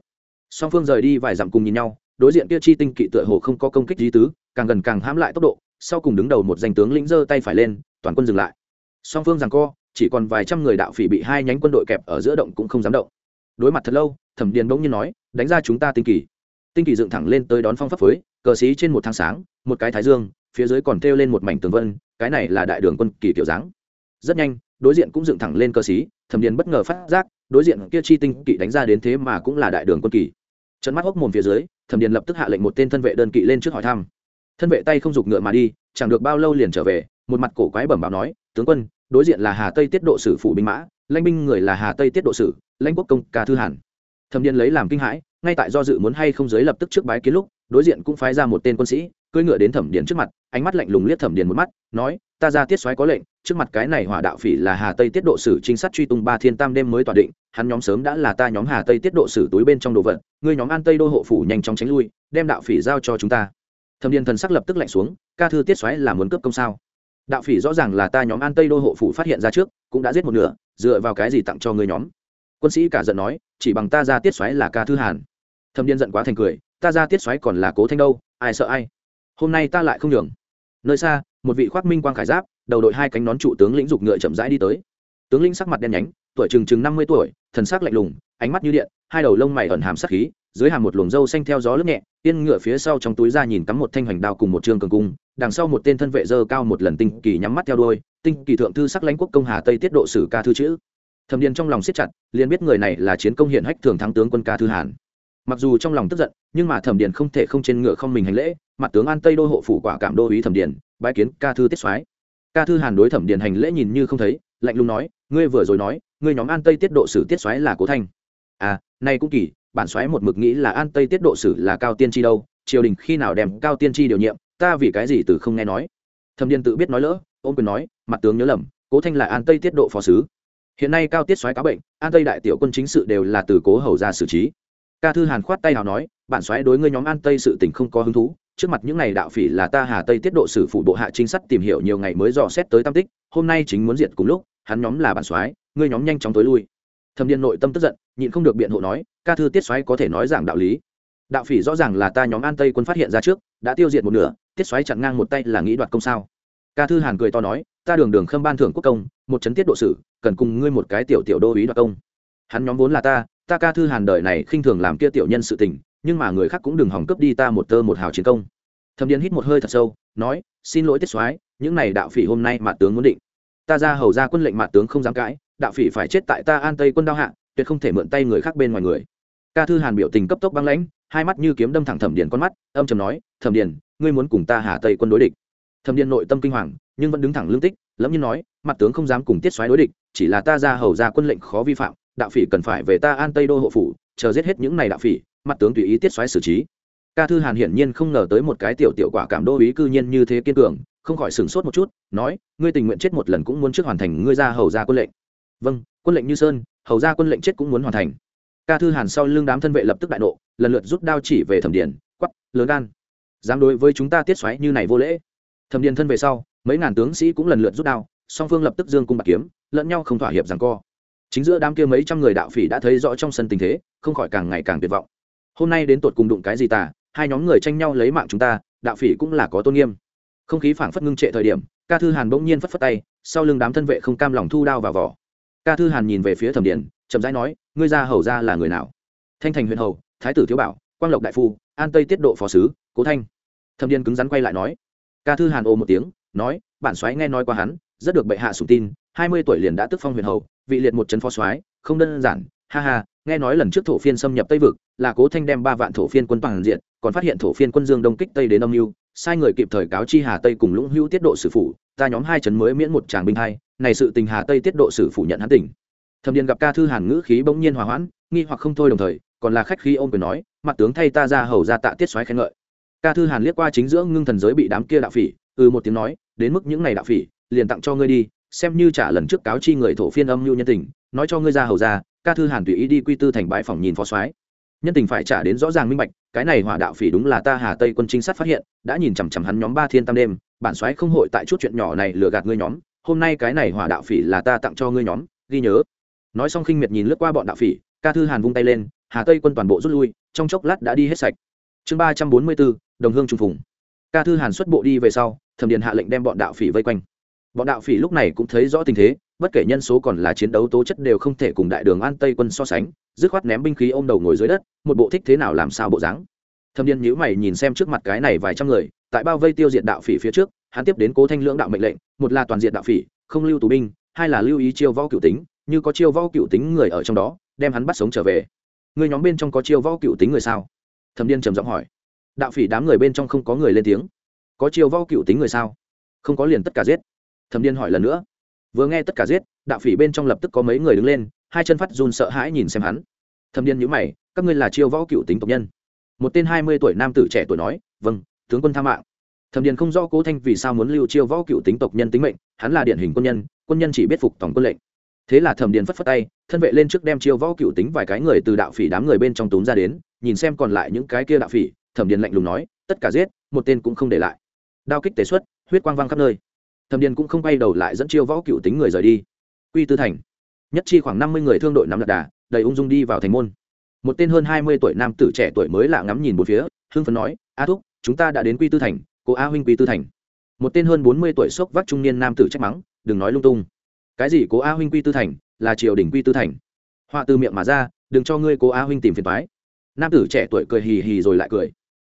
Song phương rời đi vài dặm cùng nhìn nhau, đối diện kia chi tinh kỵ tựa hồ không có công kích di tứ, càng gần càng hãm lại tốc độ sau cùng đứng đầu một danh tướng lĩnh giơ tay phải lên, toàn quân dừng lại. Song phương rằng co, chỉ còn vài trăm người đạo phỉ bị hai nhánh quân đội kẹp ở giữa động cũng không dám động. Đối mặt thật lâu, thẩm điền bỗng nhiên nói, đánh ra chúng ta tinh kỳ. Tinh kỳ dựng thẳng lên tới đón phong pháp phối, cờ xí trên một tháng sáng, một cái thái dương, phía dưới còn treo lên một mảnh tường vân, cái này là đại đường quân kỳ kiểu dáng. Rất nhanh, đối diện cũng dựng thẳng lên cơ xí thẩm điền bất ngờ phát giác, đối diện kia chi tinh kỵ đánh ra đến thế mà cũng là đại đường quân kỳ. Trận mắt hốc mồm phía dưới, thẩm điền lập tức hạ lệnh một tên thân vệ đơn kỵ lên trước hỏi thăm thân vệ tay không giục ngựa mà đi, chẳng được bao lâu liền trở về, một mặt cổ quái bẩm báo nói, tướng quân, đối diện là hà tây tiết độ sử phủ binh mã, lãnh binh người là hà tây tiết độ sử, lãnh quốc công ca thư hàn. Thẩm niên lấy làm kinh hãi, ngay tại do dự muốn hay không giới lập tức trước bái kiến lúc, đối diện cũng phái ra một tên quân sĩ, cưỡi ngựa đến thẩm điền trước mặt, ánh mắt lạnh lùng liếc thẩm điền một mắt, nói, ta ra tiết soái có lệnh, trước mặt cái này hỏa đạo phỉ là hà tây tiết độ sử trinh sát truy tung ba thiên tam đêm mới tỏa định, hắn nhóm sớm đã là ta nhóm hà tây tiết độ sử túi bên trong đồ vật, ngươi nhóm an tây đô hộ phủ nhanh chóng tránh lui, đem đạo phỉ giao cho chúng ta. Thâm điền thần sắc lập tức lạnh xuống, ca thư tiết xoáy là muốn cướp công sao? Đạo phỉ rõ ràng là ta nhóm an tây đô hộ phủ phát hiện ra trước, cũng đã giết một nửa, dựa vào cái gì tặng cho ngươi nhóm? Quân sĩ cả giận nói, chỉ bằng ta ra tiết xoáy là ca thư hàn. Thâm niên giận quá thành cười, ta ra tiết xoáy còn là cố thanh đâu, ai sợ ai? Hôm nay ta lại không nhường. Nơi xa, một vị khoác minh quang khải giáp, đầu đội hai cánh nón trụ tướng lĩnh dục ngựa chậm rãi đi tới. Tướng lĩnh sắc mặt đen nhánh, tuổi chừng chừng năm mươi tuổi, thần sắc lạnh lùng, ánh mắt như điện, hai đầu lông mày ẩn hàm sắc khí dưới hàm một luồng râu xanh theo gió lướt nhẹ yên ngựa phía sau trong túi ra nhìn cắm một thanh hoành đao cùng một trương cường cung, đằng sau một tên thân vệ dơ cao một lần tinh kỳ nhắm mắt theo đôi tinh kỳ thượng thư sắc lãnh quốc công hà tây tiết độ sử ca thư chữ. Thẩm điền trong lòng siết chặt, liền biết người này là chiến công hiển hách thường thắng tướng quân ca thư hàn. Mặc dù trong lòng tức giận, nhưng mà thẩm điền không thể không trên ngựa không mình hành lễ, mặt tướng an tây đô hộ phủ quả cảm đô ý thẩm điền bãi kiến ca thư tiết soái. Ca thư hàn đối thẩm điền hành lễ nhìn như không thấy, lạnh lùng nói, ngươi vừa rồi nói, ngươi nhóm an tây tiết độ sử tiết soái là cố thanh. À nay cũng kỳ bản soái một mực nghĩ là an tây tiết độ sử là cao tiên tri đâu, triều đình khi nào đem cao tiên tri điều nhiệm, ta vì cái gì từ không nghe nói. Thâm điền tự biết nói lỡ ôm quyền nói, mặt tướng nhớ lầm, cố thanh là an tây tiết độ phó sứ. Hiện nay cao tiết xoáy cáo bệnh, an tây đại tiểu quân chính sự đều là từ cố hầu ra xử trí. Ca thư hàn khoát tay nào nói, bản xoáy đối ngươi nhóm an tây sự tình không có hứng thú, trước mặt những ngày đạo phỉ là ta hà tây tiết độ sử phụ bộ hạ trinh sát tìm hiểu nhiều ngày mới dò xét tới tam tích, hôm nay chính muốn diệt cùng lúc, hắn nhóm là bản soái ngươi nhóm nhanh chóng tối lui. Thâm điên nội tâm tức giận, nhịn không được biện hộ nói ca thư tiết xoáy có thể nói giảng đạo lý. Đạo phỉ rõ ràng là ta nhóm an tây quân phát hiện ra trước, đã tiêu diệt một nửa, tiết xoáy chặn ngang một tay là nghĩ đoạt công sao? Ca thư hàn cười to nói, ta đường đường khâm ban thưởng quốc công, một chấn tiết độ sử, cần cùng ngươi một cái tiểu tiểu đô ý đoạt công. Hắn nhóm vốn là ta ta ca thư hàn đời này khinh thường làm kia tiểu nhân sự tình, nhưng mà người khác cũng đừng hỏng cướp đi ta một tơ một hào chiến công. Thâm điền hít một hơi thật sâu, nói, xin lỗi tiết soái, những này đạo phỉ hôm nay mạt tướng muốn định. Ta ra hầu ra quân lệnh mạt tướng không dám cãi, đạo phỉ phải chết tại ta an tây quân đao hạ, tuyệt không thể mượn tay người khác bên ngoài người ca thư hàn biểu tình cấp tốc băng lãnh, hai mắt như kiếm đâm thẳng thẩm điền con mắt, âm trầm nói, thẩm điền, ngươi muốn cùng ta hà tây quân đối địch? Thẩm điền nội tâm kinh hoàng, nhưng vẫn đứng thẳng lương tích, lẫm nhiên nói, mặt tướng không dám cùng tiết xoáy đối địch, chỉ là ta ra hầu ra quân lệnh khó vi phạm, đạo phỉ cần phải về ta an tây đô hộ phủ, chờ giết hết những này đạo phỉ, mặt tướng tùy ý tiết xoáy xử trí. Ca thư hàn hiển nhiên không ngờ tới một cái tiểu tiểu quả cảm đô ý cư nhiên như thế kiên cường, không khỏi sửng sốt một chút, nói, ngươi tình nguyện chết một lần cũng muốn trước hoàn thành ngươi ra hầu ra quân lệnh. Vâng quân lệnh như sơn, hầu ra quân lệnh chết cũng muốn hoàn thành ca thư hàn sau lưng đám thân vệ lập tức đại nộ lần lượt rút đao chỉ về thẩm điền quắp lớn gan dám đối với chúng ta tiết xoáy như này vô lễ. Thẩm điền thân về sau mấy ngàn tướng sĩ cũng lần lượt rút đao song phương lập tức dương cung bạc kiếm lẫn nhau không thỏa hiệp rằng co. Chính giữa đám kia mấy trăm người đạo phỉ đã thấy rõ trong sân tình thế không khỏi càng ngày càng tuyệt vọng. Hôm nay đến tột cùng đụng cái gì tả hai nhóm người tranh nhau lấy mạng chúng ta đạo phỉ cũng là có tôn nghiêm. Không khí phảng phất ngưng trệ thời điểm ca thư hàn bỗng nhiên phất phất tay sau lưng đám thân vệ không cam lòng thu đao vào vỏ. Ca thư hàn nhìn về phía thẩm điền, chậm rãi nói ngươi ra hầu ra là người nào? Thanh thành huyện hầu, thái tử thiếu bảo, quang lộc đại phu, an tây tiết độ phó sứ, cố thanh. Thâm điên cứng rắn quay lại nói. Ca thư hàn ô một tiếng, nói, bản soái nghe nói qua hắn, rất được bệ hạ sủng tin, hai mươi tuổi liền đã tức phong huyền hầu, vị liệt một trấn phó soái, không đơn giản, ha ha, nghe nói lần trước thổ phiên xâm nhập tây vực, là cố thanh đem ba vạn thổ phiên quân toàn diện, còn phát hiện thổ phiên quân dương đông kích tây đến âm mưu, sai người kịp thời cáo chi hà tây cùng lũng hữu tiết độ sử phủ, ta nhóm hai trấn mới miễn một tràng binh hai, này sự tình hà tây tiết độ sử phủ nhận hắn tỉnh thẩm điền gặp ca thư hàn ngữ khí bỗng nhiên hòa hoãn, nghi hoặc không thôi đồng thời, còn là khách khi ô m quyền nói, mặt tướng thay ta ra hầu ra tạ tiết xoáy khen ngợi. Ca thư hàn liếc qua chính giữa ngưng thần giới bị đám kia đạo phỉ ừ một tiếng nói, đến mức những này đạo phỉ, liền tặng cho ngươi đi, xem như trả lần trước cáo chi người thổ phiên âm mưu nhân tình, nói cho ngươi ra hầu ra. Ca thư hàn tùy ý đi quy tư thành bãi phòng nhìn phó soái. Nhân tình phải trả đến rõ ràng minh bạch, cái này hỏa đạo phỉ đúng là ta hà tây quân trinh sát phát hiện, đã nhìn chằm chằm hắn nhóm ba thiên tam đêm, bản soái không hội tại chút chuyện nhỏ này lừa gạt ngươi nhóm, hôm nay cái này hỏa đạo phỉ là ta tặng cho ngươi nhóm, ghi nhớ nói xong khinh miệt nhìn lướt qua bọn đạo phỉ, ca thư hàn vung tay lên, hà tây quân toàn bộ rút lui, trong chốc lát đã đi hết sạch. Chương ba trăm bốn mươi bốn, đồng hương trung phùng. Ca thư hàn xuất bộ đi về sau, thẩm điền hạ lệnh đem bọn đạo phỉ vây quanh. Bọn đạo phỉ lúc này cũng thấy rõ tình thế, bất kể nhân số còn là chiến đấu tố chất đều không thể cùng đại đường an tây quân so sánh, dứt khoát ném binh khí ôm đầu ngồi dưới đất, một bộ thích thế nào làm sao bộ dáng. Thâm điên nhữ mày nhìn xem trước mặt cái này vài trăm người, tại bao vây tiêu diệt đạo phỉ phía trước, hắn tiếp đến cố thanh lưỡng đạo mệnh lệnh, một là toàn diện đạo phỉ, không lưu tù binh, hai là lưu ý chiêu võ cựu tính như có chiêu võ cựu tính người ở trong đó, đem hắn bắt sống trở về. Người nhóm bên trong có chiêu võ cựu tính người sao? Thâm điên trầm giọng hỏi. Đạo phỉ đám người bên trong không có người lên tiếng. Có chiêu võ cựu tính người sao? Không có liền tất cả giết. Thâm điên hỏi lần nữa. Vừa nghe tất cả giết, đạo phỉ bên trong lập tức có mấy người đứng lên, hai chân phát run sợ hãi nhìn xem hắn. Thâm điên nhữ mày, các ngươi là chiêu võ cựu tính tộc nhân. Một tên hai mươi tuổi nam tử trẻ tuổi nói vâng tướng quân tha mạng. Thẩm điền không rõ cố thanh vì sao muốn lưu chiêu võ cựu tính tộc nhân tính mệnh, hắn là điển hình quân nhân quân nhân chỉ biết phục tổng quân lệnh thế là thẩm điền phất phất tay, thân vệ lên trước đem chiêu võ cựu tính vài cái người từ đạo phỉ đám người bên trong túm ra đến, nhìn xem còn lại những cái kia đạo phỉ, thẩm điền lạnh lùng nói, tất cả giết, một tên cũng không để lại. Đao kích tế xuất, huyết quang văng khắp nơi. Thẩm điền cũng không bay đầu lại dẫn chiêu võ cựu tính người rời đi. Quy tư thành. Nhất chi khoảng năm mươi người thương đội nắm lạc đà, đầy ung dung đi vào thành môn. Một tên hơn hai mươi tuổi nam tử trẻ tuổi mới lạ ngắm nhìn một phía, hưng phấn nói, a thúc, chúng ta đã đến quy tư thành, cô a huynh quy tư thành. Một tên hơn bốn mươi tuổi sốc vác trung niên nam tử trách mắng, đừng nói lung tung cái gì cố a huynh quy tư thành, là triều đình quy tư thành? Họa từ miệng mà ra, đừng cho ngươi cố a huynh tìm phiền thoái nam tử trẻ tuổi cười hì hì rồi lại cười.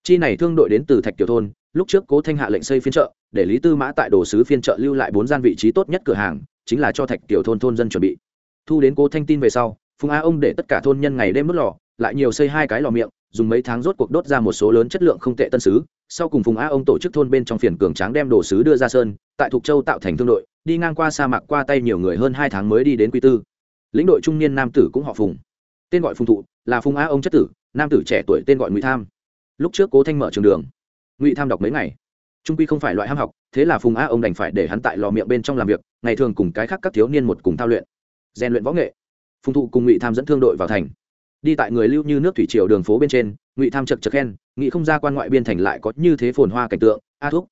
Chi này thương đội đến từ thạch tiểu thôn, lúc trước cố thanh hạ lệnh xây phiên chợ, để lý tư mã tại đồ sứ phiên chợ lưu lại bốn gian vị trí tốt nhất cửa hàng, chính là cho thạch tiểu thôn thôn dân chuẩn bị. Thu đến cố thanh tin về sau, phùng a ông để tất cả thôn nhân ngày đêm đốt lò, lại nhiều xây hai cái lò miệng, dùng mấy tháng rốt cuộc đốt ra một số lớn chất lượng không tệ tân sứ. Sau cùng phùng a ông tổ chức thôn bên trong phiền cường tráng đem đồ sứ đưa ra sơn, tại thục châu tạo thành thương đội đi ngang qua sa mạc qua tay nhiều người hơn hai tháng mới đi đến quy tư. Lĩnh đội trung niên nam tử cũng họ phùng. Tên gọi phùng thụ, là phùng a ông chất tử, nam tử trẻ tuổi tên gọi ngụy tham. Lúc trước cố thanh mở trường đường. Ngụy tham đọc mấy ngày. Trung quy không phải loại ham học, thế là phùng a ông đành phải để hắn tại lò miệng bên trong làm việc, ngày thường cùng cái khác các thiếu niên một cùng thao luyện. Rèn luyện võ nghệ. Phùng thụ cùng ngụy tham dẫn thương đội vào thành. Đi tại người lưu như nước thủy triều đường phố bên trên, ngụy tham chật chật khen nghị không ra quan ngoại biên thành lại có như thế phồn hoa cảnh tượng, a thúc.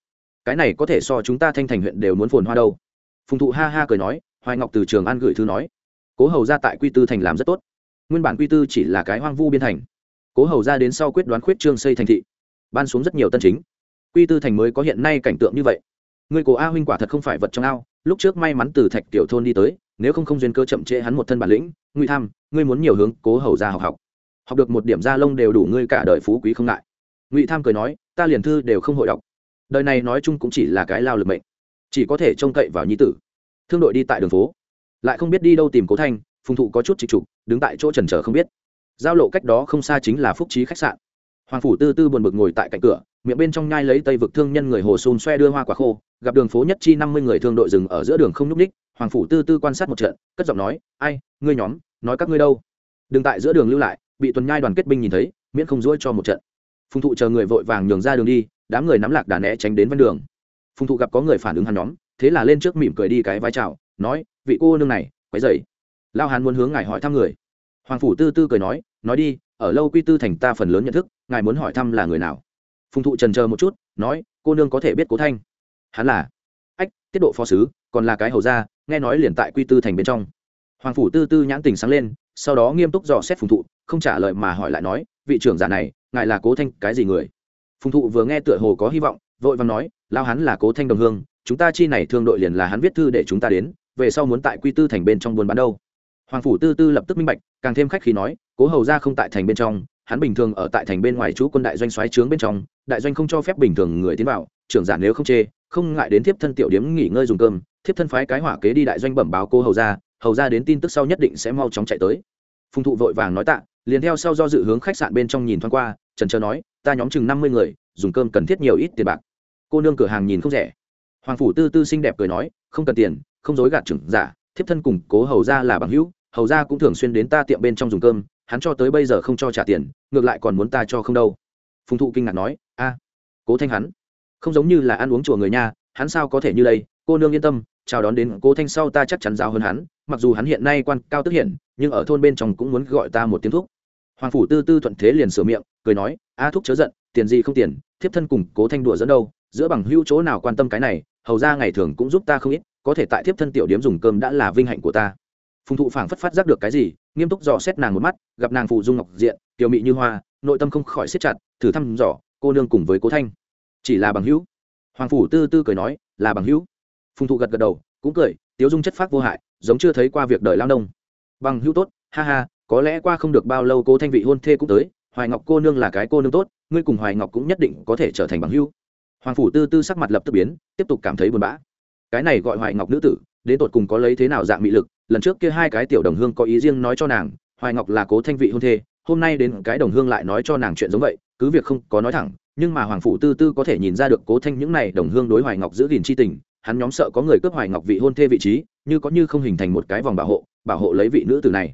Cái này có thể so chúng ta thanh thành huyện đều muốn phồn hoa đâu phùng thụ ha ha cười nói, hoài ngọc từ trường an gửi thư nói, cố hầu ra tại quy tư thành làm rất tốt. Nguyên bản quy tư chỉ là cái hoang vu biên thành. Cố hầu ra đến sau quyết đoán khuyết trương xây thành thị, ban xuống rất nhiều tân chính. Quy tư thành mới có hiện nay cảnh tượng như vậy. Người cố a huynh quả thật không phải vật trong ao, lúc trước may mắn từ thạch tiểu thôn đi tới, nếu không không duyên cơ chậm trễ hắn một thân bản lĩnh, ngụy tham, ngươi muốn nhiều hướng cố hầu ra học học. Học được một điểm gia lông đều đủ ngươi cả đời phú quý không ngại. Ngụy tham cười nói, ta liền thư đều không hội đọc. Đời này nói chung cũng chỉ là cái lao lực mệnh chỉ có thể trông cậy vào nhi tử. Thương đội đi tại đường phố. Lại không biết đi đâu tìm cố thanh, phùng thụ có chút trịch trục, đứng tại chỗ trần trở không biết. Giao lộ cách đó không xa chính là phúc trí khách sạn. Hoàng phủ tư tư buồn bực ngồi tại cạnh cửa, miệng bên trong nhai lấy tây vực thương nhân người hồ xôn xoe đưa hoa quả khô, gặp đường phố nhất chi năm mươi người thương đội dừng ở giữa đường không nhúc ních hoàng phủ tư tư quan sát một trận, cất giọng nói, ai, ngươi nhóm, nói các ngươi đâu? Đừng tại giữa đường lưu lại, bị tuần nhai đoàn kết binh nhìn thấy, miễn không ruỗi cho một trận. Phùng thụ chờ người vội vàng nhường ra đường đi, đám người nắm lạc đà né tránh đến ven đường phùng thụ gặp có người phản ứng hắn nhóm, thế là lên trước mỉm cười đi cái vai chào, nói, vị cô nương này, quấy dậy lao hán muốn hướng ngài hỏi thăm người. Hoàng phủ tư tư cười nói nói đi, ở lâu quy tư thành ta phần lớn nhận thức, ngài muốn hỏi thăm là người nào? Phùng thụ trần chờ một chút, nói, cô nương có thể biết cố thanh. Hắn là, ách, tiết độ phó sứ, còn là cái hầu ra nghe nói liền tại quy tư thành bên trong. Hoàng phủ tư tư nhãn tình sáng lên, sau đó nghiêm túc dò xét phùng thụ, không trả lời mà hỏi lại nói, vị trưởng giả này, ngài là cố thanh cái gì người? Phùng thụ vừa nghe tựa hồ có hy vọng vội vàng nói lao hắn là cố thanh đồng hương, chúng ta chi này thương đội liền là hắn viết thư để chúng ta đến, về sau muốn tại quy tư thành bên trong buôn bán đâu. Hoàng phủ tư tư lập tức minh bạch, càng thêm khách khi nói, cố hầu ra không tại thành bên trong, hắn bình thường ở tại thành bên ngoài chú quân đại doanh xoáy trướng bên trong, đại doanh không cho phép bình thường người tiến vào, trưởng giả nếu không chê, không ngại đến thiếp thân tiểu điếm nghỉ ngơi dùng cơm, thiếp thân phái cái hỏa kế đi đại doanh bẩm báo cô hầu ra hầu ra đến tin tức sau nhất định sẽ mau chóng chạy tới. Phùng thụ vội vàng nói tạ, liền theo sau do dự hướng khách sạn bên trong nhìn thoáng qua, trần trờ nói, ta nhóm chừng năm mươi người dùng cơm cần thiết nhiều ít tiền bạc. Cô nương cửa hàng nhìn không rẻ. Hoàng phủ tư tư xinh đẹp cười nói, không cần tiền, không dối gạt trưởng giả, thiếp thân cùng cố hầu ra là bằng hữu, hầu ra cũng thường xuyên đến ta tiệm bên trong dùng cơm, hắn cho tới bây giờ không cho trả tiền, ngược lại còn muốn ta cho không đâu. Phùng thụ kinh ngạc nói, a, cố thanh hắn, không giống như là ăn uống chùa người nha, hắn sao có thể như đây? Cô nương yên tâm, chào đón đến cố thanh sau ta chắc chắn giáo hơn hắn, mặc dù hắn hiện nay quan cao tức hiện nhưng ở thôn bên trong cũng muốn gọi ta một tiếng thúc. Hoàng phủ tư tư thuận thế liền sửa miệng, cười nói, a thúc chớ giận tiền gì không tiền, thiếp thân cùng cố thanh đùa dẫn đâu, giữa bằng hữu chỗ nào quan tâm cái này, hầu ra ngày thường cũng giúp ta không ít, có thể tại thiếp thân tiểu điếm dùng cơm đã là vinh hạnh của ta. Phùng thụ phảng phất phát giác được cái gì, nghiêm túc dò xét nàng một mắt, gặp nàng phụ dung ngọc diện, tiểu mị như hoa, nội tâm không khỏi siết chặt, thử thăm dò, cô nương cùng với cố thanh. Chỉ là bằng hữu. Hoàng phủ tư tư cười nói, là bằng hữu. Phùng thụ gật gật đầu, cũng cười, tiếu dung chất phác vô hại, giống chưa thấy qua việc đời lao nông. Bằng hữu tốt, ha ha, có lẽ qua không được bao lâu cố thanh vị hôn thê cũng tới, hoài ngọc cô nương là cái cô nương tốt ngươi cùng hoài ngọc cũng nhất định có thể trở thành bằng hữu hoàng phủ tư tư sắc mặt lập tức biến tiếp tục cảm thấy buồn bã cái này gọi hoài ngọc nữ tử đến tột cùng có lấy thế nào dạng mị lực lần trước kia hai cái tiểu đồng hương có ý riêng nói cho nàng hoài ngọc là cố thanh vị hôn thê hôm nay đến cái đồng hương lại nói cho nàng chuyện giống vậy cứ việc không có nói thẳng nhưng mà hoàng phủ tư tư có thể nhìn ra được cố thanh những này đồng hương đối hoài ngọc giữ gìn c h i tình hắn nhóm sợ có người cướp hoài ngọc vị hôn thê vị trí như có như không hình thành một cái vòng bảo hộ bảo hộ lấy vị nữ tử này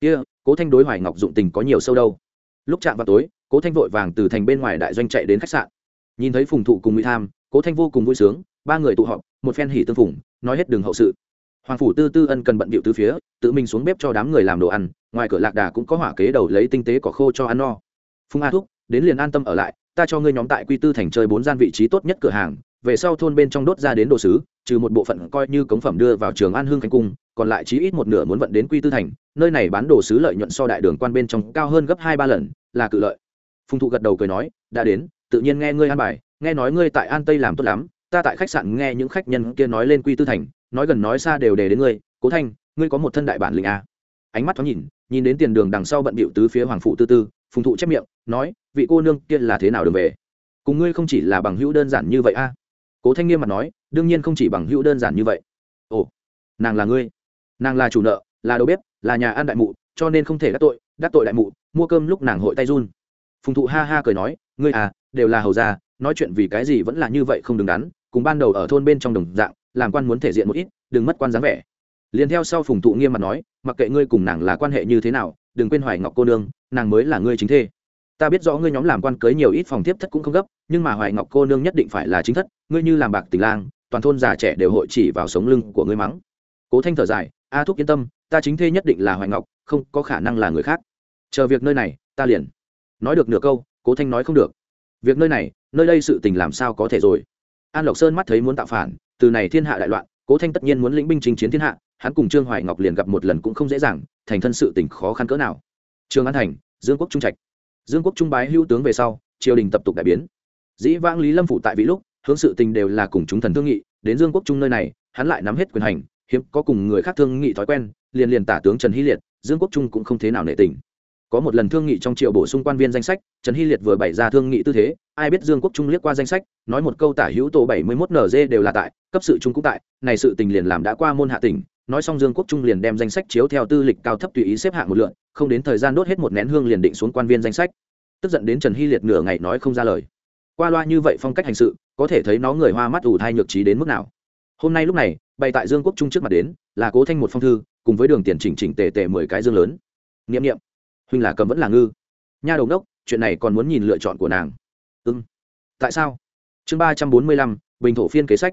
kia、yeah, cố thanh đối hoài ngọc dụng tình có nhiều sâu đâu lúc chạm vào tối cố thanh vội vàng từ thành bên ngoài đại doanh chạy đến khách sạn. Nhìn thấy phùng thụ cùng mỹ tham, cố thanh vô cùng vui sướng, ba người tụ họp, một phen hỉ tương phùng, nói hết đường hậu sự. Hoàng phủ tư tư ân cần bận bịu từ phía, tự mình xuống bếp cho đám người làm đồ ăn, ngoài cửa lạc đà cũng có hỏa kế đầu lấy tinh tế cỏ khô cho ăn no. Phùng a thúc, đến liền an tâm ở lại, ta cho ngươi nhóm tại quy tư thành chơi bốn gian vị trí tốt nhất cửa hàng, về sau thôn bên trong đốt ra đến đồ sứ, trừ một bộ phận coi như cống phẩm đưa vào trường an hương khánh cung, còn lại chí ít một nửa muốn vận đến quy tư thành, nơi này bán đồ sứ lợi nhuận so đại đường quan bên trong cao hơn gấp hai ba lần, là cự lợi phùng thụ gật đầu cười nói, đã đến, tự nhiên nghe ngươi an bài, nghe nói ngươi tại an tây làm tốt lắm, ta tại khách sạn nghe những khách nhân kia nói lên quy tư thành, nói gần nói xa đều đề đến ngươi, cố thanh, ngươi có một thân đại bản lĩnh à? ánh mắt thoáng nhìn nhìn đến tiền đường đằng sau bận bịu tứ phía hoàng phụ tư tư, phùng thụ chép miệng, nói, vị cô nương kia là thế nào đường về? Cùng ngươi không chỉ là bằng hữu đơn giản như vậy a cố thanh nghiêm mặt nói, đương nhiên không chỉ bằng hữu đơn giản như vậy. Ồ, nàng là ngươi? Nàng là chủ nợ, là đầu bếp, là nhà ăn đại mụ, cho nên không thể đắc tội đắc tội đại mụ, mua cơm lúc nàng hội tay run phùng thụ ha ha cười nói, ngươi à đều là hầu gia, nói chuyện vì cái gì vẫn là như vậy không đứng đắn, cùng ban đầu ở thôn bên trong đồng dạng, làm quan muốn thể diện một ít, đừng mất quan dáng vẻ. Liền theo sau phùng thụ nghiêm mặt nói, mặc kệ ngươi cùng nàng là quan hệ như thế nào, đừng quên hoài ngọc cô nương, nàng mới là ngươi chính thê. Ta biết rõ ngươi nhóm làm quan cưới nhiều ít phòng tiếp thất cũng không gấp, nhưng mà hoài ngọc cô nương nhất định phải là chính thất, ngươi như làm bạc tình lang, toàn thôn già trẻ đều hội chỉ vào sống lưng của ngươi mắng. Cố thanh thở dài, a thúc yên tâm, ta chính thê nhất định là hoài ngọc, không có khả năng là người khác. Chờ việc nơi này, ta liền nói được nửa câu, cố thanh nói không được. Việc nơi này, nơi đây sự tình làm sao có thể rồi? An lộc sơn mắt thấy muốn tạo phản, từ này thiên hạ đại loạn, cố thanh tất nhiên muốn lĩnh binh chinh chiến thiên hạ, hắn cùng trương hoài ngọc liền gặp một lần cũng không dễ dàng, thành thân sự tình khó khăn cỡ nào. Trương an thành, dương quốc trung trạch. Dương quốc trung bái hữu tướng về sau, triều đình tập tục đại biến. Dĩ vãng lý lâm phụ tại vị lúc, hướng sự tình đều là cùng chúng thần thương nghị, đến dương quốc trung nơi này, hắn lại nắm hết quyền hành, hiếm có cùng người khác thương nghị thói quen, liền liền tả tướng trần hy liệt, dương quốc trung cũng không thế nào nể tình có một lần thương nghị trong triệu bổ sung quan viên danh sách, trần hy liệt vừa bày ra thương nghị tư thế, ai biết dương quốc trung liếc qua danh sách, nói một câu tả hữu tổ bảy mươi mốt nz đều là tại, cấp sự trung cũng tại, này sự tình liền làm đã qua môn hạ tỉnh, nói xong dương quốc trung liền đem danh sách chiếu theo tư lịch cao thấp tùy ý xếp hạng một lượn, không đến thời gian đốt hết một nén hương liền định xuống quan viên danh sách. Tức giận đến trần hy liệt nửa ngày nói không ra lời. Qua loa như vậy phong cách hành sự, có thể thấy nó người hoa mắt ủ thai nhược trí đến mức nào. Hôm nay lúc này, bày tại dương quốc trung trước mặt đến, là cố thanh một phong thư, cùng với đường tiền chỉnh chỉnh tề tề mười cái dương lớn. N i ệ m n i ệ m huynh là cầm vẫn là ngư. Nha đầu đốc chuyện này còn muốn nhìn lựa chọn của nàng. Ưng tại sao? Chương ba trăm bốn mươi lăm, bình thổ phiên kế sách.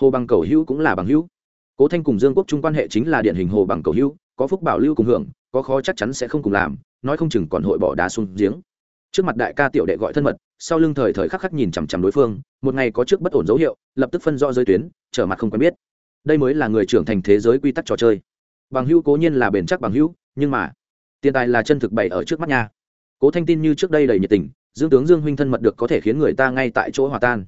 Hồ bằng cầu hữu cũng là bằng hữu. Cố thanh cùng dương quốc trung quan hệ chính là điển hình hồ bằng cầu hữu, có phúc bảo lưu cùng hưởng, có khó chắc chắn sẽ không cùng làm, nói không chừng còn hội bỏ đá xuống giếng. Trước mặt đại ca tiểu đệ gọi thân mật, sau lưng thời thời khắc khắc nhìn chằm chằm đối phương, một ngày có trước bất ổn dấu hiệu, lập tức phân do giới tuyến, trở mặt không quen biết. Đây mới là người trưởng thành thế giới quy tắc trò chơi. Bằng hữu cố nhiên là bền chắc bằng hữu, nhưng mà tiền tài là chân thực bày ở trước mắt nha. Cố thanh tin như trước đây đầy nhiệt tình, dương tướng dương huynh thân mật được có thể khiến người ta ngay tại chỗ hòa tan.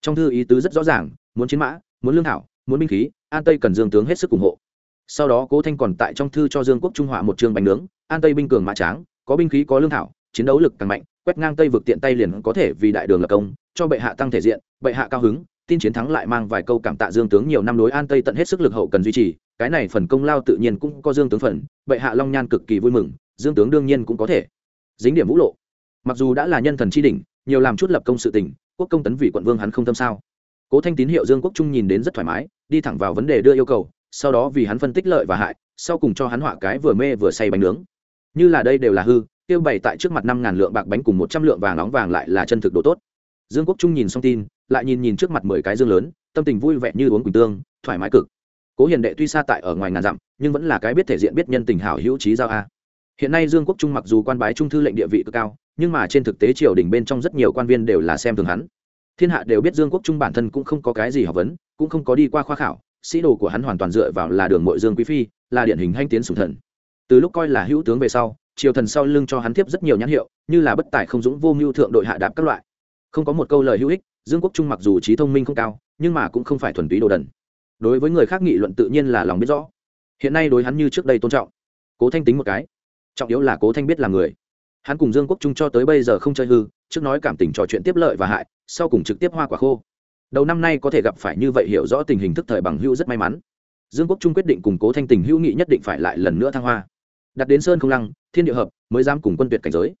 Trong thư ý tứ rất rõ ràng, muốn chiến mã, muốn lương thảo, muốn binh khí, an tây cần dương tướng hết sức ủng hộ. Sau đó cố thanh còn tại trong thư cho dương quốc trung họa một trường bánh nướng, an tây binh cường mã tráng, có binh khí có lương thảo, chiến đấu lực càng mạnh, quét ngang tây vực tiện tay liền có thể vì đại đường lập công, cho bệ hạ tăng thể diện, bệ hạ cao hứng tin chiến thắng lại mang vài câu cảm tạ dương tướng nhiều năm đối an tây tận hết sức lực hậu cần duy trì, cái này phần công lao tự nhiên cũng có dương tướng phần, bệ hạ long nhan cực kỳ vui mừng, dương tướng đương nhiên cũng có thể dính điểm vũ lộ. Mặc dù đã là nhân thần tri đỉnh, nhiều làm chút lập công sự tình, quốc công tấn vị quận vương hắn không tâm sao. Cố thanh tín hiệu dương quốc trung nhìn đến rất thoải mái, đi thẳng vào vấn đề đưa yêu cầu, sau đó vì hắn phân tích lợi và hại, sau cùng cho hắn họa cái vừa mê vừa say bánh nướng. Như là đây đều là hư, tiêu bày tại trước mặt năm ngàn lượng bạc bánh cùng một trăm lượng vàng nóng vàng lại là chân thực độ tốt. Dương quốc trung nhìn xong tin lại nhìn nhìn trước mặt mười cái dương lớn, tâm tình vui vẻ như uống quỳnh tương, thoải mái cực. Cố hiền đệ tuy xa tại ở ngoài ngàn dặm, nhưng vẫn là cái biết thể diện biết nhân tình hảo hữu trí giao a. Hiện nay dương quốc trung mặc dù quan bái trung thư lệnh địa vị cực cao, nhưng mà trên thực tế triều đình bên trong rất nhiều quan viên đều là xem thường hắn. Thiên hạ đều biết dương quốc trung bản thân cũng không có cái gì học vấn, cũng không có đi qua khoa khảo, sĩ đồ của hắn hoàn toàn dựa vào là đường mội dương quý phi, là điển hình hanh tiến sùng thần. Từ lúc coi là hữu tướng về sau, triều thần sau lưng cho hắn tiếp rất nhiều nhãn hiệu, như là bất tài không dũng vô mưu thượng đội hạ đạp các loại. Không có một câu lời hữu ích dương quốc trung mặc dù trí thông minh không cao, nhưng mà cũng không phải thuần túy đồ đần. Đối với người khác nghị luận tự nhiên là lòng biết rõ. Hiện nay đối hắn như trước đây tôn trọng. Cố thanh tính một cái. Trọng yếu là cố thanh biết là người. Hắn cùng dương quốc trung cho tới bây giờ không chơi hư, trước nói cảm tình trò chuyện tiếp lợi và hại, sau cùng trực tiếp hoa quả khô. Đầu năm nay có thể gặp phải như vậy hiểu rõ tình hình thức thời bằng hữu rất may mắn. Dương quốc trung quyết định củng cố thanh tình hữu nghị nhất định phải lại lần nữa thăng hoa. Đặt đến sơn không lăng, thiên địa hợp mới dám cùng quân tuyệt cảnh giới.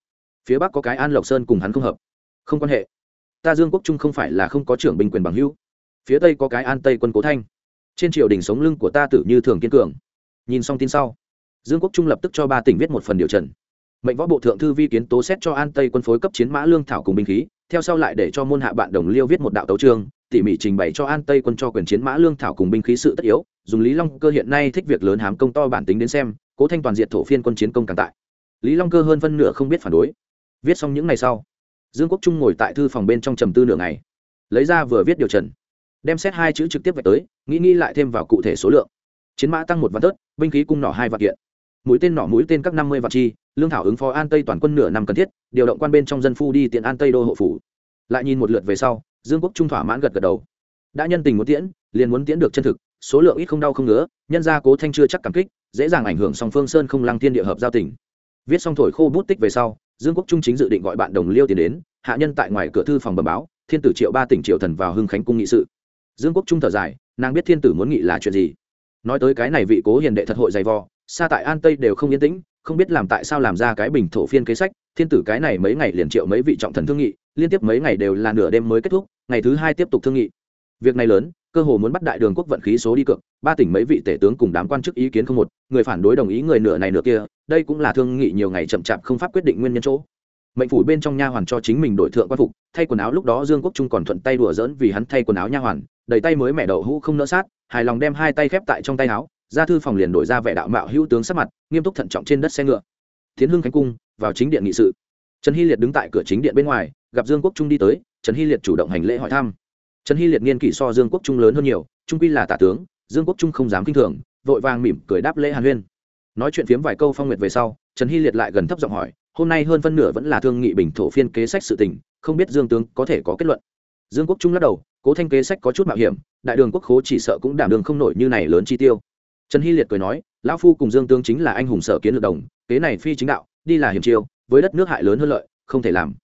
Phía bắc có cái an lộc sơn cùng hắn không hợp. Không quan hệ ta dương quốc trung không phải là không có trưởng binh quyền bằng hữu. Phía tây có cái an tây quân cố thanh. Trên triều đình sống lưng của ta tử như thường kiên cường. Nhìn xong tin sau, dương quốc trung lập tức cho ba tỉnh viết một phần điều trần. Mệnh võ bộ thượng thư vi kiến tố xét cho an tây quân phối cấp chiến mã lương thảo cùng binh khí, theo sau lại để cho môn hạ bạn đồng liêu viết một đạo tấu trương tỉ mỉ trình bày cho an tây quân cho quyền chiến mã lương thảo cùng binh khí sự tất yếu, dùng lý long cơ hiện nay thích việc lớn hám công to bản tính đến xem, cố thanh toàn diện thổ phiên quân chiến công càng tại. Lý long cơ hơn phân nửa không biết phản đối. Viết xong những ngày sau dương quốc trung ngồi tại thư phòng bên trong trầm tư nửa ngày, lấy ra vừa viết điều trần, đem xét hai chữ trực tiếp về tới, nghĩ nghĩ lại thêm vào cụ thể số lượng. Chiến mã tăng một vạn tớt binh khí cung nỏ hai vạn kiện. Mũi tên nỏ mũi tên các năm mươi vạn chi, lương thảo ứng phó an tây toàn quân nửa năm cần thiết, điều động quan bên trong dân phu đi tiện an tây đô hộ phủ. Lại nhìn một lượt về sau, dương quốc trung thỏa mãn gật gật đầu. Đã nhân tình muốn tiễn, liền muốn tiễn được chân thực, số lượng ít không đau không ngứa, nhân gia cố thanh chưa chắc cảm kích, dễ dàng ảnh hưởng song phương sơn không lăng thiên địa hợp giao tỉnh viết xong thổi khô bút tích về sau dương quốc trung chính dự định gọi bạn đồng liêu tiến đến, hạ nhân tại ngoài cửa thư phòng bầm báo, thiên tử triệu ba tỉnh triệu thần vào hưng khánh cung nghị sự. Dương quốc trung thở dài, nàng biết thiên tử muốn nghị là chuyện gì. Nói tới cái này vị cố hiền đệ thật hội dày vò, xa tại an tây đều không yên tĩnh, không biết làm tại sao làm ra cái bình thổ phiên kế sách, thiên tử cái này mấy ngày liền triệu mấy vị trọng thần thương nghị, liên tiếp mấy ngày đều là nửa đêm mới kết thúc, ngày thứ hai tiếp tục thương nghị. Việc này lớn, cơ hồ muốn bắt đại đường quốc vận khí số đi cược, ba tỉnh mấy vị tể tướng cùng đám quan chức ý kiến không một, người phản đối đồng ý người nửa này nửa kia đây cũng là thương nghị nhiều ngày chậm chạp không pháp quyết định nguyên nhân chỗ. Mệnh phủ bên trong nha hoàn cho chính mình đổi thượng quan phục, thay quần áo lúc đó dương quốc trung còn thuận tay đùa dỡn vì hắn thay quần áo nha hoàn, đầy tay mới mẹ đậu hũ không nỡ sát, hài lòng đem hai tay khép tại trong tay áo, ra thư phòng liền đổi ra vẻ đạo mạo hữu tướng sắc mặt, nghiêm túc thận trọng trên đất xe ngựa. Tiến hưng khánh cung, vào chính điện nghị sự. Trần hy liệt đứng tại cửa chính điện bên ngoài, gặp dương quốc trung đi tới, trần hy liệt chủ động hành lễ hỏi thăm. Trần hy liệt niên kỷ so dương quốc trung lớn hơn nhiều, trung quy là tả tướng, dương quốc trung không dám kinh thường, vội vàng mỉm cười đáp lễ hàn huyên nói chuyện phiếm vài câu phong nguyệt về sau, trần hy liệt lại gần thấp giọng hỏi, hôm nay hơn phân nửa vẫn là thương nghị bình thổ phiên kế sách sự tình, không biết dương tướng có thể có kết luận? Dương quốc trung lắc đầu, cố thanh kế sách có chút mạo hiểm, đại đường quốc khố chỉ sợ cũng đảm đường không nổi như này lớn chi tiêu. Trần hy liệt cười nói, lão phu cùng dương tướng chính là anh hùng sở kiến lược đồng, kế này phi chính đạo, đi là hiểm chiêu, với đất nước hại lớn hơn lợi, không thể làm.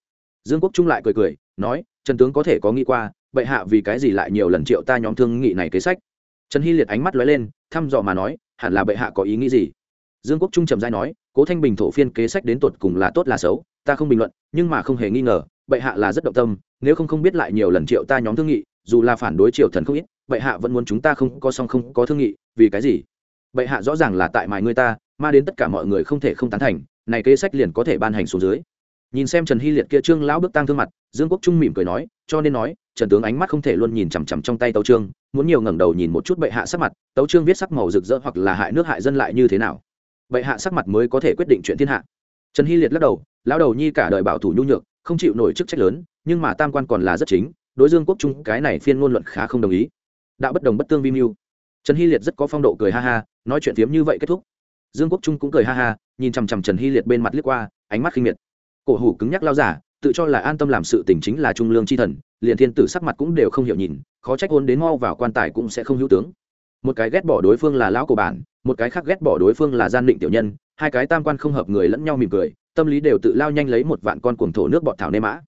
Dương quốc trung lại cười cười, nói, trần tướng có thể có nghĩ qua, bệ hạ vì cái gì lại nhiều lần triệu ta nhóm thương nghị này kế sách? Trần hy liệt ánh mắt lóe lên, thăm dò mà nói, hẳn là bệ hạ có ý nghĩ gì? Dương quốc trung trầm giai nói, cố thanh bình thổ phiên kế sách đến tột cùng là tốt là xấu, ta không bình luận, nhưng mà không hề nghi ngờ, bệ hạ là rất động tâm, nếu không không biết lại nhiều lần triệu ta nhóm thương nghị, dù là phản đối triều thần không ít, bệ hạ vẫn muốn chúng ta không có song không có thương nghị, vì cái gì? Bệ hạ rõ ràng là tại mài người ta mà đến tất cả mọi người không thể không tán thành, này kế sách liền có thể ban hành xuống dưới. Nhìn xem trần hy liệt kia trương lão bước tăng thương mặt, dương quốc trung mỉm cười nói, cho nên nói, trần tướng ánh mắt không thể luôn nhìn chằm chằm trong tay tấu trương, muốn nhiều ngẩng đầu nhìn một chút bệ hạ sắc mặt, tấu trương viết sắc màu rực rỡ hoặc là hại nước hại dân lại như thế nào? Vậy hạ sắc mặt mới có thể quyết định chuyện thiên hạ. Trần hy liệt lắc đầu, lão đầu nhi cả đời bảo thủ nhu nhược, không chịu nổi chức trách lớn, nhưng mà tam quan còn là rất chính, đối dương quốc trung cái này phiên ngôn luận khá không đồng ý. Đạo bất đồng bất tương vi mưu. Trần hy liệt rất có phong độ cười ha ha, nói chuyện phiếm như vậy kết thúc. Dương quốc trung cũng cười ha ha, nhìn chằm chằm trần hy liệt bên mặt liếc qua, ánh mắt khinh miệt. Cổ hủ cứng nhắc lao giả, tự cho là an tâm làm sự tình chính là trung lương c h i thần, liền thiên tử sắc mặt cũng đều không hiểu nhìn, khó trách hôn đến mau vào quan tài cũng sẽ không hữu tướng. Một cái ghét bỏ đối phương là lão cổ bản một cái khác ghét bỏ đối phương là gian định tiểu nhân, hai cái tam quan không hợp người lẫn nhau mỉm cười, tâm lý đều tự lao nhanh lấy một vạn con cuồng thổ nước bọt thảo nê mã.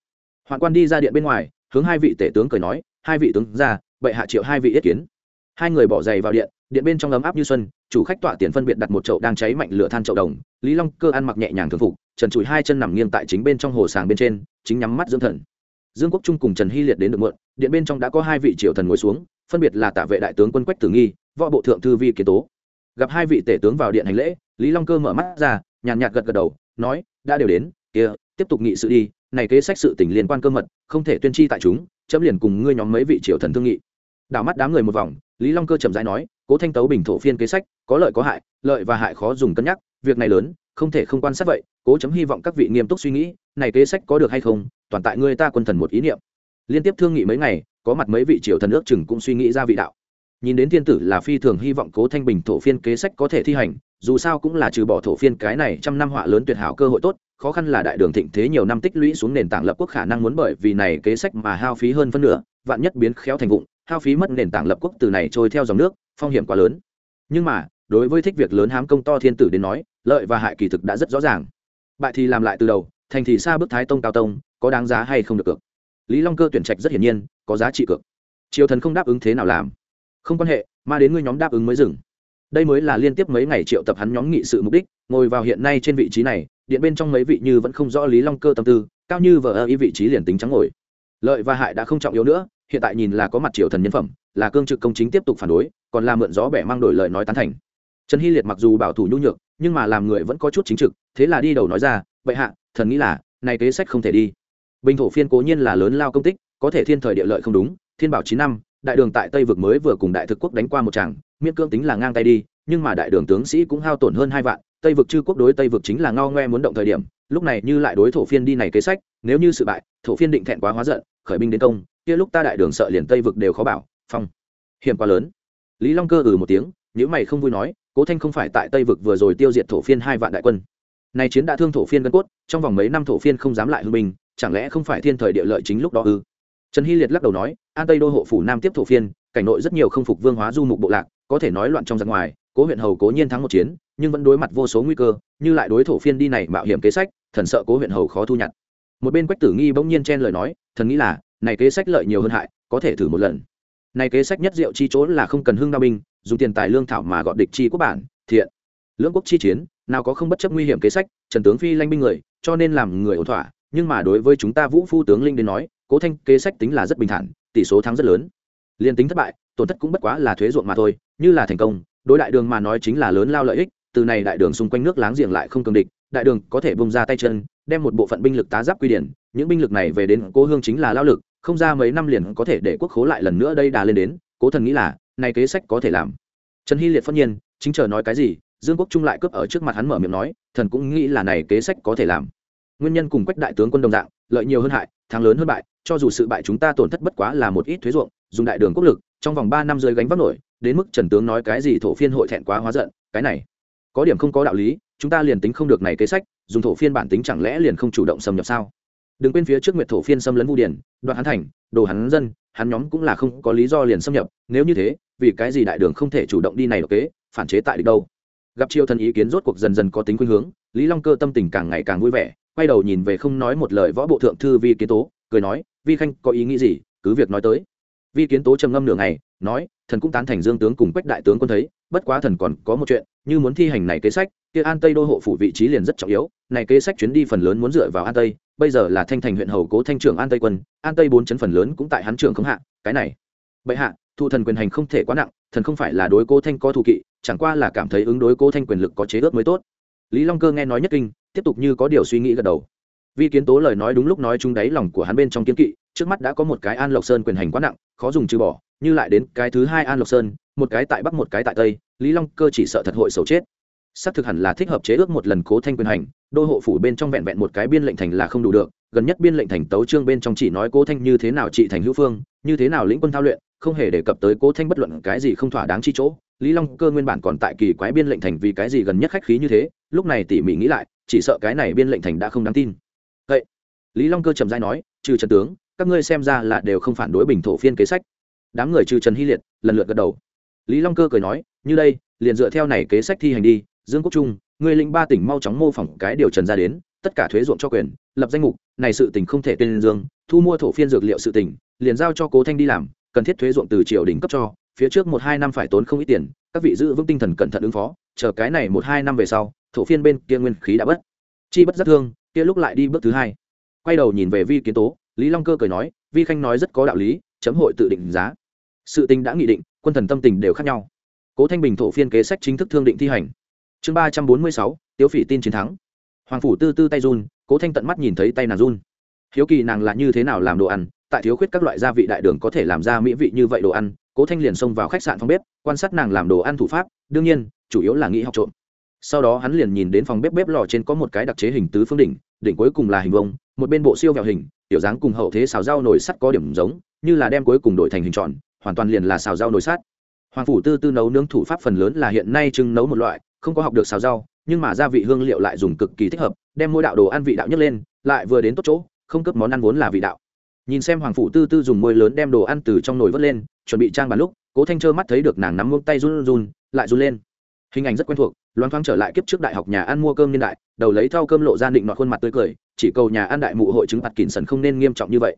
Hoạn quan đi ra điện bên ngoài, hướng hai vị tể tướng cười nói, hai vị tướng ra, bệ hạ triệu hai vị yết kiến. Hai người bỏ giày vào điện điện bên trong ấm áp như xuân, chủ khách tọa tiền phân biệt đặt một chậu đang cháy mạnh lửa than chậu đồng, lý long cơ ăn mặc nhẹ nhàng thường phục, trần chùi hai chân nằm nghiêng tại chính bên trong hồ sàng bên trên, chính nhắm mắt dưỡng thần. Dương quốc trung cùng trần hy liệt đến được muộn, điện bên trong đã có hai vị triều thần ngồi xuống, phân biệt là tả vệ đại tướng quân quách tử nghi, võ bộ thượng thư vi kiến tố gặp hai vị tể tướng vào điện hành lễ, lý long cơ mở mắt ra, nhàn nhạt gật gật đầu, nói, đã đều đến, kia, tiếp tục nghị sự đi, này kế sách sự tình liên quan cơ mật, không thể tuyên chi tại chúng, chấm liền cùng ngươi nhóm mấy vị triều thần thương nghị. Đảo mắt đám người một vòng, lý long cơ chậm rãi nói, cố thanh tấu bình thổ phiên kế sách, có lợi có hại, lợi và hại khó dùng cân nhắc, việc này lớn, không thể không quan sát vậy, cố chấm hy vọng các vị nghiêm túc suy nghĩ, này kế sách có được hay không, toàn tại ngươi ta quân thần một ý niệm. Liên tiếp thương nghị mấy ngày, có mặt mấy vị triều thần ước chừng cũng suy nghĩ ra vị đạo nhìn đến thiên tử là phi thường hy vọng cố thanh bình thổ phiên kế sách có thể thi hành, dù sao cũng là trừ bỏ thổ phiên cái này trăm năm họa lớn tuyệt hảo cơ hội tốt, khó khăn là đại đường thịnh thế nhiều năm tích lũy xuống nền tảng lập quốc khả năng muốn bởi vì này kế sách mà hao phí hơn phân nửa, vạn nhất biến khéo thành vụng, hao phí mất nền tảng lập quốc từ này trôi theo dòng nước, phong hiểm quá lớn. Nhưng mà, đối với thích việc lớn hám công to thiên tử đến nói, lợi và hại kỳ thực đã rất rõ ràng. Bại thì làm lại từ đầu, thành thì xa bước thái tông cao tông, có đáng giá hay không được cược. Lý long cơ tuyển trạch rất hiển nhiên, có giá trị cược. Triều thần không đáp ứng thế nào làm không quan hệ mà đến ngươi nhóm đáp ứng mới dừng. Đây mới là liên tiếp mấy ngày triệu tập hắn nhóm nghị sự mục đích, ngồi vào hiện nay trên vị trí này, điện bên trong mấy vị như vẫn không rõ lý long cơ tâm tư, cao như vờ ơ ý vị trí liền tính trắng ngồi. Lợi và hại đã không trọng yếu nữa, hiện tại nhìn là có mặt triều thần nhân phẩm, là cương trực công chính tiếp tục phản đối, còn là mượn gió bẻ mang đổi lời nói tán thành. Trần hy liệt mặc dù bảo thủ nhu nhược, nhưng mà làm người vẫn có chút chính trực, thế là đi đầu nói ra vậy hạ, thần nghĩ là, này kế sách không thể đi. Bình thổ phiên cố nhiên là lớn lao công tích, có thể thiên thời địa lợi không đúng, thiên bảo chín năm đại đường tại tây vực mới vừa cùng đại thực quốc đánh qua một tràng, miễn cương tính là ngang tay đi, nhưng mà đại đường tướng sĩ cũng hao tổn hơn hai vạn, tây vực chư quốc đối tây vực chính là ngao ngoe muốn động thời điểm, lúc này như lại đối thổ phiên đi này kế sách, nếu như sự bại, thổ phiên định thẹn quá hóa giận, khởi binh đến công, kia lúc ta đại đường sợ liền tây vực đều khó bảo, phong. Hiểm quá lớn. Lý long cơ ừ một tiếng nếu mày không vui nói, cố thanh không phải tại tây vực vừa rồi tiêu diệt thổ phiên hai vạn đại quân. Này chiến đã thương thổ phiên gân cốt, trong vòng mấy năm thổ phiên không dám lại hưng binh chẳng lẽ không phải thiên thời địa lợi chính lúc đó ư? Trần hy liệt lắc đầu nói, an tây đô hộ phủ nam tiếp thổ phiên, cảnh nội rất nhiều không phục vương hóa du mục bộ lạc, có thể nói loạn trong giặc ngoài, cố huyện hầu cố nhiên thắng một chiến, nhưng vẫn đối mặt vô số nguy cơ, như lại đối thổ phiên đi này mạo hiểm kế sách, thần sợ cố huyện hầu khó thu nhặt. Một bên quách tử nghi bỗng nhiên chen lời nói, thần nghĩ là, này kế sách lợi nhiều hơn hại, có thể thử một lần. Này kế sách nhất diệu chi chỗ là không cần hưng đao binh, dùng tiền tài lương thảo mà gọn địch chi quốc bản, thiện. Lưỡng quốc chi chiến, nào có không bất chấp nguy hiểm kế sách, trần tướng phi lanh binh người, cho nên làm người ổn thỏa, nhưng mà đối với chúng ta vũ phu tướng linh đến nói cố thanh kế sách tính là rất bình thản, tỷ số thắng rất lớn. Liên tính thất bại, tổn thất cũng bất quá là thuế ruộng mà thôi, như là thành công, đối đại đường mà nói chính là lớn lao lợi ích, từ này đại đường xung quanh nước láng giềng lại không cường địch, đại đường có thể bông ra tay chân, đem một bộ phận binh lực tá giáp quy điển, những binh lực này về đến cố hương chính là lao lực, không ra mấy năm liền có thể để quốc khố lại lần nữa đây đà lên đến, cố thần nghĩ là, này kế sách có thể làm. Trần hy liệt phất nhiên, chính chờ nói cái gì, dương quốc trung lại cướp ở trước mặt hắn mở miệng nói, thần cũng nghĩ là này kế sách có thể làm. Nguyên nhân cùng quách đại tướng quân đồng dạng, lợi nhiều hơn hại, thắng lớn hơn bại cho dù sự bại chúng ta tổn thất bất quá là một ít thuế ruộng, dùng đại đường quốc lực, trong vòng ba năm rơi gánh vác nổi, đến mức trần tướng nói cái gì thổ phiên hội thẹn quá hóa giận, cái này có điểm không có đạo lý, chúng ta liền tính không được này kế sách, dùng thổ phiên bản tính chẳng lẽ liền không chủ động xâm nhập sao? Đừng quên phía trước nguyệt thổ phiên xâm lấn vu điển đoạn hắn thành, đồ hắn dân, hắn nhóm cũng là không có lý do liền xâm nhập, nếu như thế, vì cái gì đại đường không thể chủ động đi này độc kế, phản chế tại địch đâu? Gặp triều thần ý kiến rốt cuộc dần dần có tính khuynh hướng, lý long cơ tâm tình càng ngày càng vui vẻ, quay đầu nhìn về không nói một lời võ bộ thượng thư vi kiến tố cười nói, vi khanh, có ý nghĩ gì? Cứ việc nói tới. Vi kiến tố trầm ngâm nửa ngày, nói, thần cũng tán thành dương tướng cùng quách đại tướng quân thấy, bất quá thần còn có một chuyện, như muốn thi hành này kế sách, kia an tây đô hộ phủ vị trí liền rất trọng yếu, này kế sách chuyến đi phần lớn muốn dựa vào an tây, bây giờ là thanh thành huyện hầu cố thanh trưởng an tây quân, an tây bốn chấn phần lớn cũng tại hắn trưởng không hạ, cái này. Bệ hạ, thu thần quyền hành không thể quá nặng, thần không phải là đối cố thanh có thù kỵ, chẳng qua là cảm thấy ứng đối cố thanh quyền lực có chế ước mới tốt. Lý long cơ nghe nói nhất kinh, tiếp tục như có điều suy nghĩ gật đầu vi kiến tố lời nói đúng lúc nói chúng đáy lòng của hắn bên trong kiến kỵ, trước mắt đã có một cái an lộc sơn quyền hành quá nặng, khó dùng trừ bỏ, như lại đến cái thứ hai an lộc sơn, một cái tại bắc một cái tại tây, lý long cơ chỉ sợ thật hội xấu chết. Xác thực hẳn là thích hợp chế ước một lần cố thanh quyền hành, đô hộ phủ bên trong vẹn vẹn một cái biên lệnh thành là không đủ được, gần nhất biên lệnh thành tấu trương bên trong chỉ nói cố thanh như thế nào trị thành hữu phương, như thế nào lĩnh quân thao luyện, không hề đề cập tới cố thanh bất luận cái gì không thỏa đáng chi chỗ. Lý long cơ nguyên bản còn tại kỳ quái biên lệnh thành vì cái gì gần nhất khách khí như thế, lúc này tỉ mỉ nghĩ lại, chỉ sợ cái này biên lệnh thành đã không đáng tin lý long cơ trầm dai nói, trừ trần tướng, các ngươi xem ra là đều không phản đối bình thổ phiên kế sách. Đám người trừ trần hy liệt lần lượt gật đầu. Lý long cơ cười nói, như đây, liền dựa theo này kế sách thi hành đi, dương quốc trung người lĩnh ba tỉnh mau chóng mô phỏng cái điều trần ra đến, tất cả thuế ruộng cho quyền, lập danh mục, này sự tỉnh không thể tên dương, thu mua thổ phiên dược liệu sự tỉnh liền giao cho cố thanh đi làm, cần thiết thuế ruộng từ triều đình cấp cho, phía trước một hai năm phải tốn không ít tiền, các vị giữ vững tinh thần cẩn thận ứng phó, chờ cái này một hai năm về sau, thổ phiên bên kia nguyên khí đã bất chi bất giác thương, kia lúc lại đi bước thứ hai quay đầu nhìn về vi kiến tố, lý long cơ cười nói, vi khanh nói rất có đạo lý, chấm hội tự định giá. Sự tình đã nghị định, quân thần tâm tình đều khác nhau. Cố thanh bình thổ phiên kế sách chính thức thương định thi hành. Chương ba trăm bốn mươi sáu, tiếu phỉ tin chiến thắng. Hoàng phủ tư tư tay run, cố thanh tận mắt nhìn thấy tay nàng run. Hiếu kỳ nàng là như thế nào làm đồ ăn, tại thiếu khuyết các loại gia vị đại đường có thể làm ra mỹ vị như vậy đồ ăn, cố thanh liền xông vào khách sạn phòng bếp, quan sát nàng làm đồ ăn thủ pháp, đương nhiên, chủ yếu là nghĩ học trộm. Sau đó hắn liền nhìn đến phòng bếp bếp lò trên có một cái đặc chế hình tứ phương đỉnh đỉnh cuối cùng là hình vông một bên bộ siêu vẹo hình tiểu dáng cùng hậu thế xào rau nồi sắt có điểm giống, như là đem cuối cùng đổi thành hình tròn, hoàn toàn liền là xào rau nồi sắt. Hoàng phủ tư tư nấu nướng thủ pháp phần lớn là hiện nay trưng nấu một loại, không có học được xào rau, nhưng mà gia vị hương liệu lại dùng cực kỳ thích hợp, đem mỗi đạo đồ ăn vị đạo nhất lên, lại vừa đến tốt chỗ, không cấp món ăn vốn là vị đạo. Nhìn xem hoàng phủ tư tư dùng môi lớn đem đồ ăn từ trong nồi vớt lên, chuẩn bị trang bàn lúc, cố thanh trơ mắt thấy được nàng nắm muông tay run run, lại run lên. Hình ảnh rất quen thuộc. Loan thoáng trở lại kiếp trước đại học nhà ăn mua cơm niên đại, đầu lấy thau cơm lộ ra định nọt khuôn mặt tươi cười, chỉ cầu nhà ăn đại mụ hội chứng mặt kín sần không nên nghiêm trọng như vậy.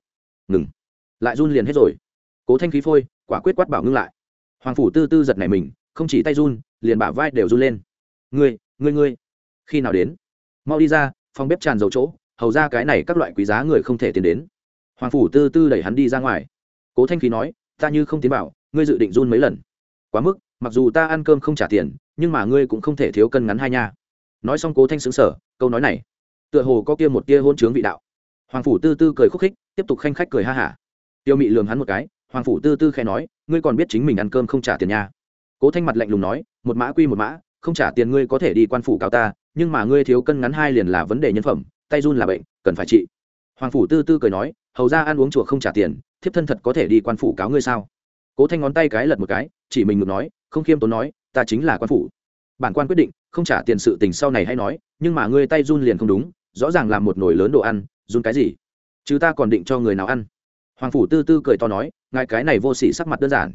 Ngừng. Lại run liền hết rồi. Cố thanh khí phôi, quả quyết quát bảo ngưng lại. Hoàng phủ tư tư giật này mình, không chỉ tay run, liền bả vai đều run lên. Ngươi ngươi ngươi, khi nào đến? Mau đi ra, phòng bếp tràn dầu chỗ, hầu ra cái này các loại quý giá người không thể tiến đến. Hoàng phủ tư tư đẩy hắn đi ra ngoài. Cố thanh khí nói, ta như không tiến bảo ngươi dự định run mấy lần. Quá mức, mặc dù ta ăn cơm không trả tiền nhưng mà ngươi cũng không thể thiếu cân ngắn hai nha. Nói xong cố thanh xứng sở câu nói này, tựa hồ có kia một tia hôn chướng vị đạo. Hoàng phủ tư tư cười khúc khích, tiếp tục khanh khách cười ha hả. Tiêu mị lường hắn một cái, hoàng phủ tư tư khẽ nói, ngươi còn biết chính mình ăn cơm không trả tiền nha. Cố thanh mặt lạnh lùng nói, một mã quy một mã, không trả tiền ngươi có thể đi quan phủ cao ta, nhưng mà ngươi thiếu cân ngắn hai liền là vấn đề nhân phẩm, tay run là bệnh, cần phải trị. Hoàng phủ tư tư cười nói, hầu ra ăn uống chùa không trả tiền, thiếp thân thật có thể đi quan phủ cáo ngươi sao? Cố thanh ngón tay cái lật một cái, chỉ mình ngược nói, không khiêm tốn nói ta chính là quan phủ. Bản quan quyết định, không trả tiền sự tình sau này hay nói, nhưng mà ngươi tay run liền không đúng, rõ ràng là một nồi lớn đồ ăn, run cái gì? Chứ ta còn định cho người nào ăn. Hoàng phủ tư tư cười to nói, ngài cái này vô sỉ sắc mặt đơn giản.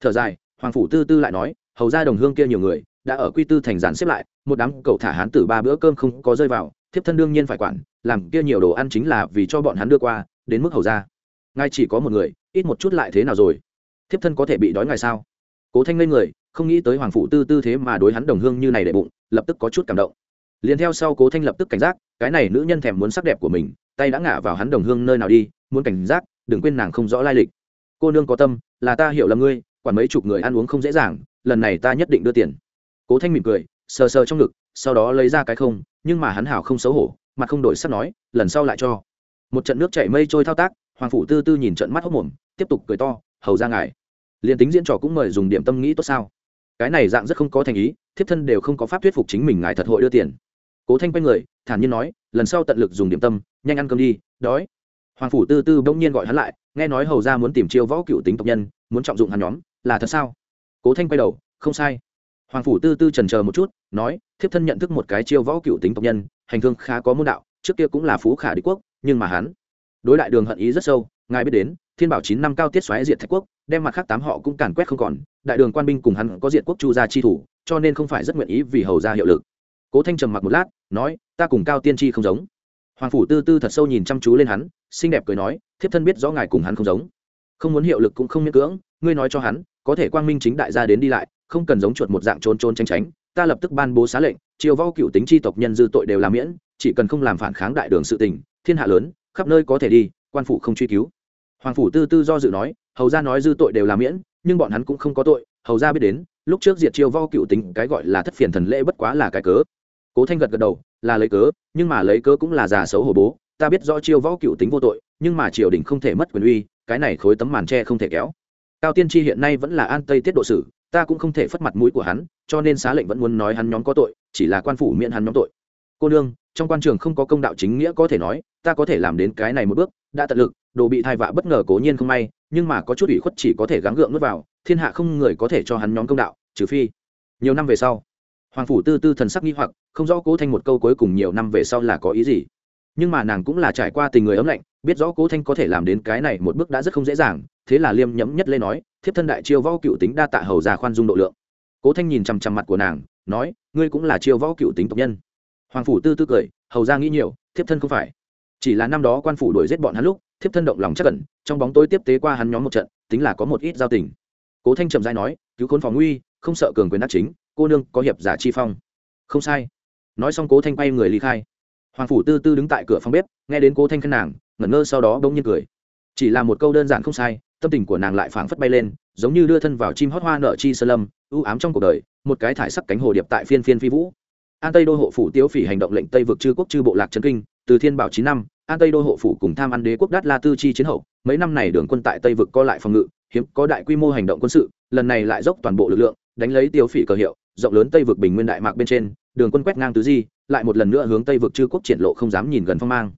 Thở dài, hoàng phủ tư tư lại nói, hầu ra đồng hương kia nhiều người, đã ở quy tư thành giản xếp lại, một đám cậu thả hán tử ba bữa cơm không có rơi vào, thiếp thân đương nhiên phải quản, làm kia nhiều đồ ăn chính là vì cho bọn hắn đưa qua, đến mức hầu ra. Ngài chỉ có một người, ít một chút lại thế nào rồi? Thiếp thân có thể bị đói ngài sao? Cố thanh lên người không nghĩ tới hoàng phụ tư tư thế mà đối hắn đồng hương như này để bụng, lập tức có chút cảm động. Liền theo sau cố thanh lập tức cảnh giác, cái này nữ nhân thèm muốn sắc đẹp của mình, tay đã ngả vào hắn đồng hương nơi nào đi, muốn cảnh giác, đừng quên nàng không rõ lai lịch. Cô nương có tâm, là ta hiểu là ngươi, quản mấy chục người ăn uống không dễ dàng, lần này ta nhất định đưa tiền. Cố thanh mỉm cười, sờ sờ trong ngực, sau đó lấy ra cái không, nhưng mà hắn hảo không xấu hổ, mặt không đổi sắc nói, lần sau lại cho. Một trận nước chảy mây trôi thao tác, hoàng phủ tư tư nhìn trận mắt hốc mồm, tiếp tục cười to, hầu ra ngài. Liền tính diễn trò cũng mời dùng điểm tâm nghĩ tốt sao? Cái này dạng rất không có thành ý, thiếp thân đều không có pháp thuyết phục chính mình ngài thật hội đưa tiền. Cố thanh quay người, thản nhiên nói, lần sau tận lực dùng điểm tâm, nhanh ăn cơm đi, đói. Hoàng phủ tư tư bỗng nhiên gọi hắn lại, nghe nói hầu ra muốn tìm chiêu võ cựu tính tộc nhân, muốn trọng dụng hắn nhóm, là thật sao? Cố thanh quay đầu, không sai. Hoàng phủ tư tư trần chờ một chút, nói, thiếp thân nhận thức một cái chiêu võ cựu tính tộc nhân, hành thương khá có môn đạo, trước kia cũng là phú khả đế quốc, nhưng mà hắn đối đại đường hận ý rất sâu, ngài biết đến thiên bảo chín năm cao tiết xoáy diệt thạch quốc, đem mặt khác tám họ cũng càn quét không còn, đại đường quan binh cùng hắn có diệt quốc chu gia chi thủ, cho nên không phải rất nguyện ý vì hầu ra hiệu lực. Cố thanh trầm mặc một lát, nói, ta cùng cao tiên tri không giống. Hoàng phủ tư tư thật sâu nhìn chăm chú lên hắn, xinh đẹp cười nói, thiếp thân biết rõ ngài cùng hắn không giống. Không muốn hiệu lực cũng không miễn cưỡng, ngươi nói cho hắn, có thể quang minh chính đại gia đến đi lại, không cần giống chuột một dạng trôn trôn tranh tránh, ta lập tức ban bố xá lệnh, triều võ cựu tính chi tộc nhân dư tội đều làm miễn, chỉ cần không làm phản kháng đại đường sự tình, thiên hạ lớn, khắp nơi có thể đi, quan phủ không truy cứu hoàng phủ tư tư do dự nói, hầu ra nói dư tội đều là miễn, nhưng bọn hắn cũng không có tội. Hầu ra biết đến, lúc trước diệt triều vo cựu tính cái gọi là thất phiền thần lễ bất quá là cái cớ. Cố thanh gật gật đầu, là lấy cớ, nhưng mà lấy cớ cũng là già xấu hổ bố. Ta biết rõ triều võ cựu tính vô tội, nhưng mà triều đình không thể mất quyền uy, cái này khối tấm màn tre không thể kéo. Cao tiên tri hiện nay vẫn là an tây tiết độ sử, ta cũng không thể phất mặt mũi của hắn, cho nên xá lệnh vẫn muốn nói hắn nhóm có tội, chỉ là quan phủ miễn hắn nhóm tội. Cô nương, trong quan trường không có công đạo chính nghĩa có thể nói, ta có thể làm đến cái này một bước, đã tận lực đồ bị thai vạ bất ngờ cố nhiên không may, nhưng mà có chút ủy khuất chỉ có thể gắng gượng nuốt vào, thiên hạ không người có thể cho hắn nhóm công đạo, trừ phi. Nhiều năm về sau, hoàng phủ tư tư thần sắc nghi hoặc, không rõ cố thanh một câu cuối cùng nhiều năm về sau là có ý gì. Nhưng mà nàng cũng là trải qua tình người ấm lạnh, biết rõ cố thanh có thể làm đến cái này một bước đã rất không dễ dàng, thế là liêm nhẫm nhất lên nói, thiếp thân đại chiêu võ cựu tính đa tạ hầu già khoan dung độ lượng. Cố thanh nhìn chằm chằm mặt của nàng, nói, ngươi cũng là chiêu võ cựu tính tộc nhân. Hoàng phủ tư tư cười, hầu ra nghĩ nhiều, thiếp thân không phải. Chỉ là năm đó quan phủ đuổi giết bọn hắn lúc thiếp thân động lòng chắc cẩn trong bóng tối tiếp tế qua hắn nhóm một trận, tính là có một ít giao tình. Cố thanh trầm dai nói, cứu khốn phòng nguy, không sợ cường quyền đắc chính, cô nương có hiệp giả chi phong. Không sai. Nói xong cố thanh quay người ly khai. Hoàng phủ tư tư đứng tại cửa phòng bếp, nghe đến cố thanh khăn nàng, ngẩn ngơ sau đó bỗng nhiên cười. Chỉ là một câu đơn giản không sai, tâm tình của nàng lại phảng phất bay lên, giống như đưa thân vào chim hót hoa nợ chi sơ lâm ưu ám trong cuộc đời, một cái thải sắc cánh hồ điệp tại phiên phiên phi vũ. An tây đô hộ phủ tiêu phỉ hành động lệnh tây vực chư quốc chư bộ lạc trấn kinh, từ thiên bảo chín năm an tây đô hộ phủ cùng tham ăn đế quốc đát la tư chi chiến hậu, mấy năm này đường quân tại tây vực co lại phòng ngự, hiếm có đại quy mô hành động quân sự, lần này lại dốc toàn bộ lực lượng, đánh lấy tiêu phỉ cờ hiệu, rộng lớn tây vực bình nguyên đại mạc bên trên, đường quân quét ngang tứ di, lại một lần nữa hướng tây vực chư quốc triển lộ không dám nhìn gần phong mang.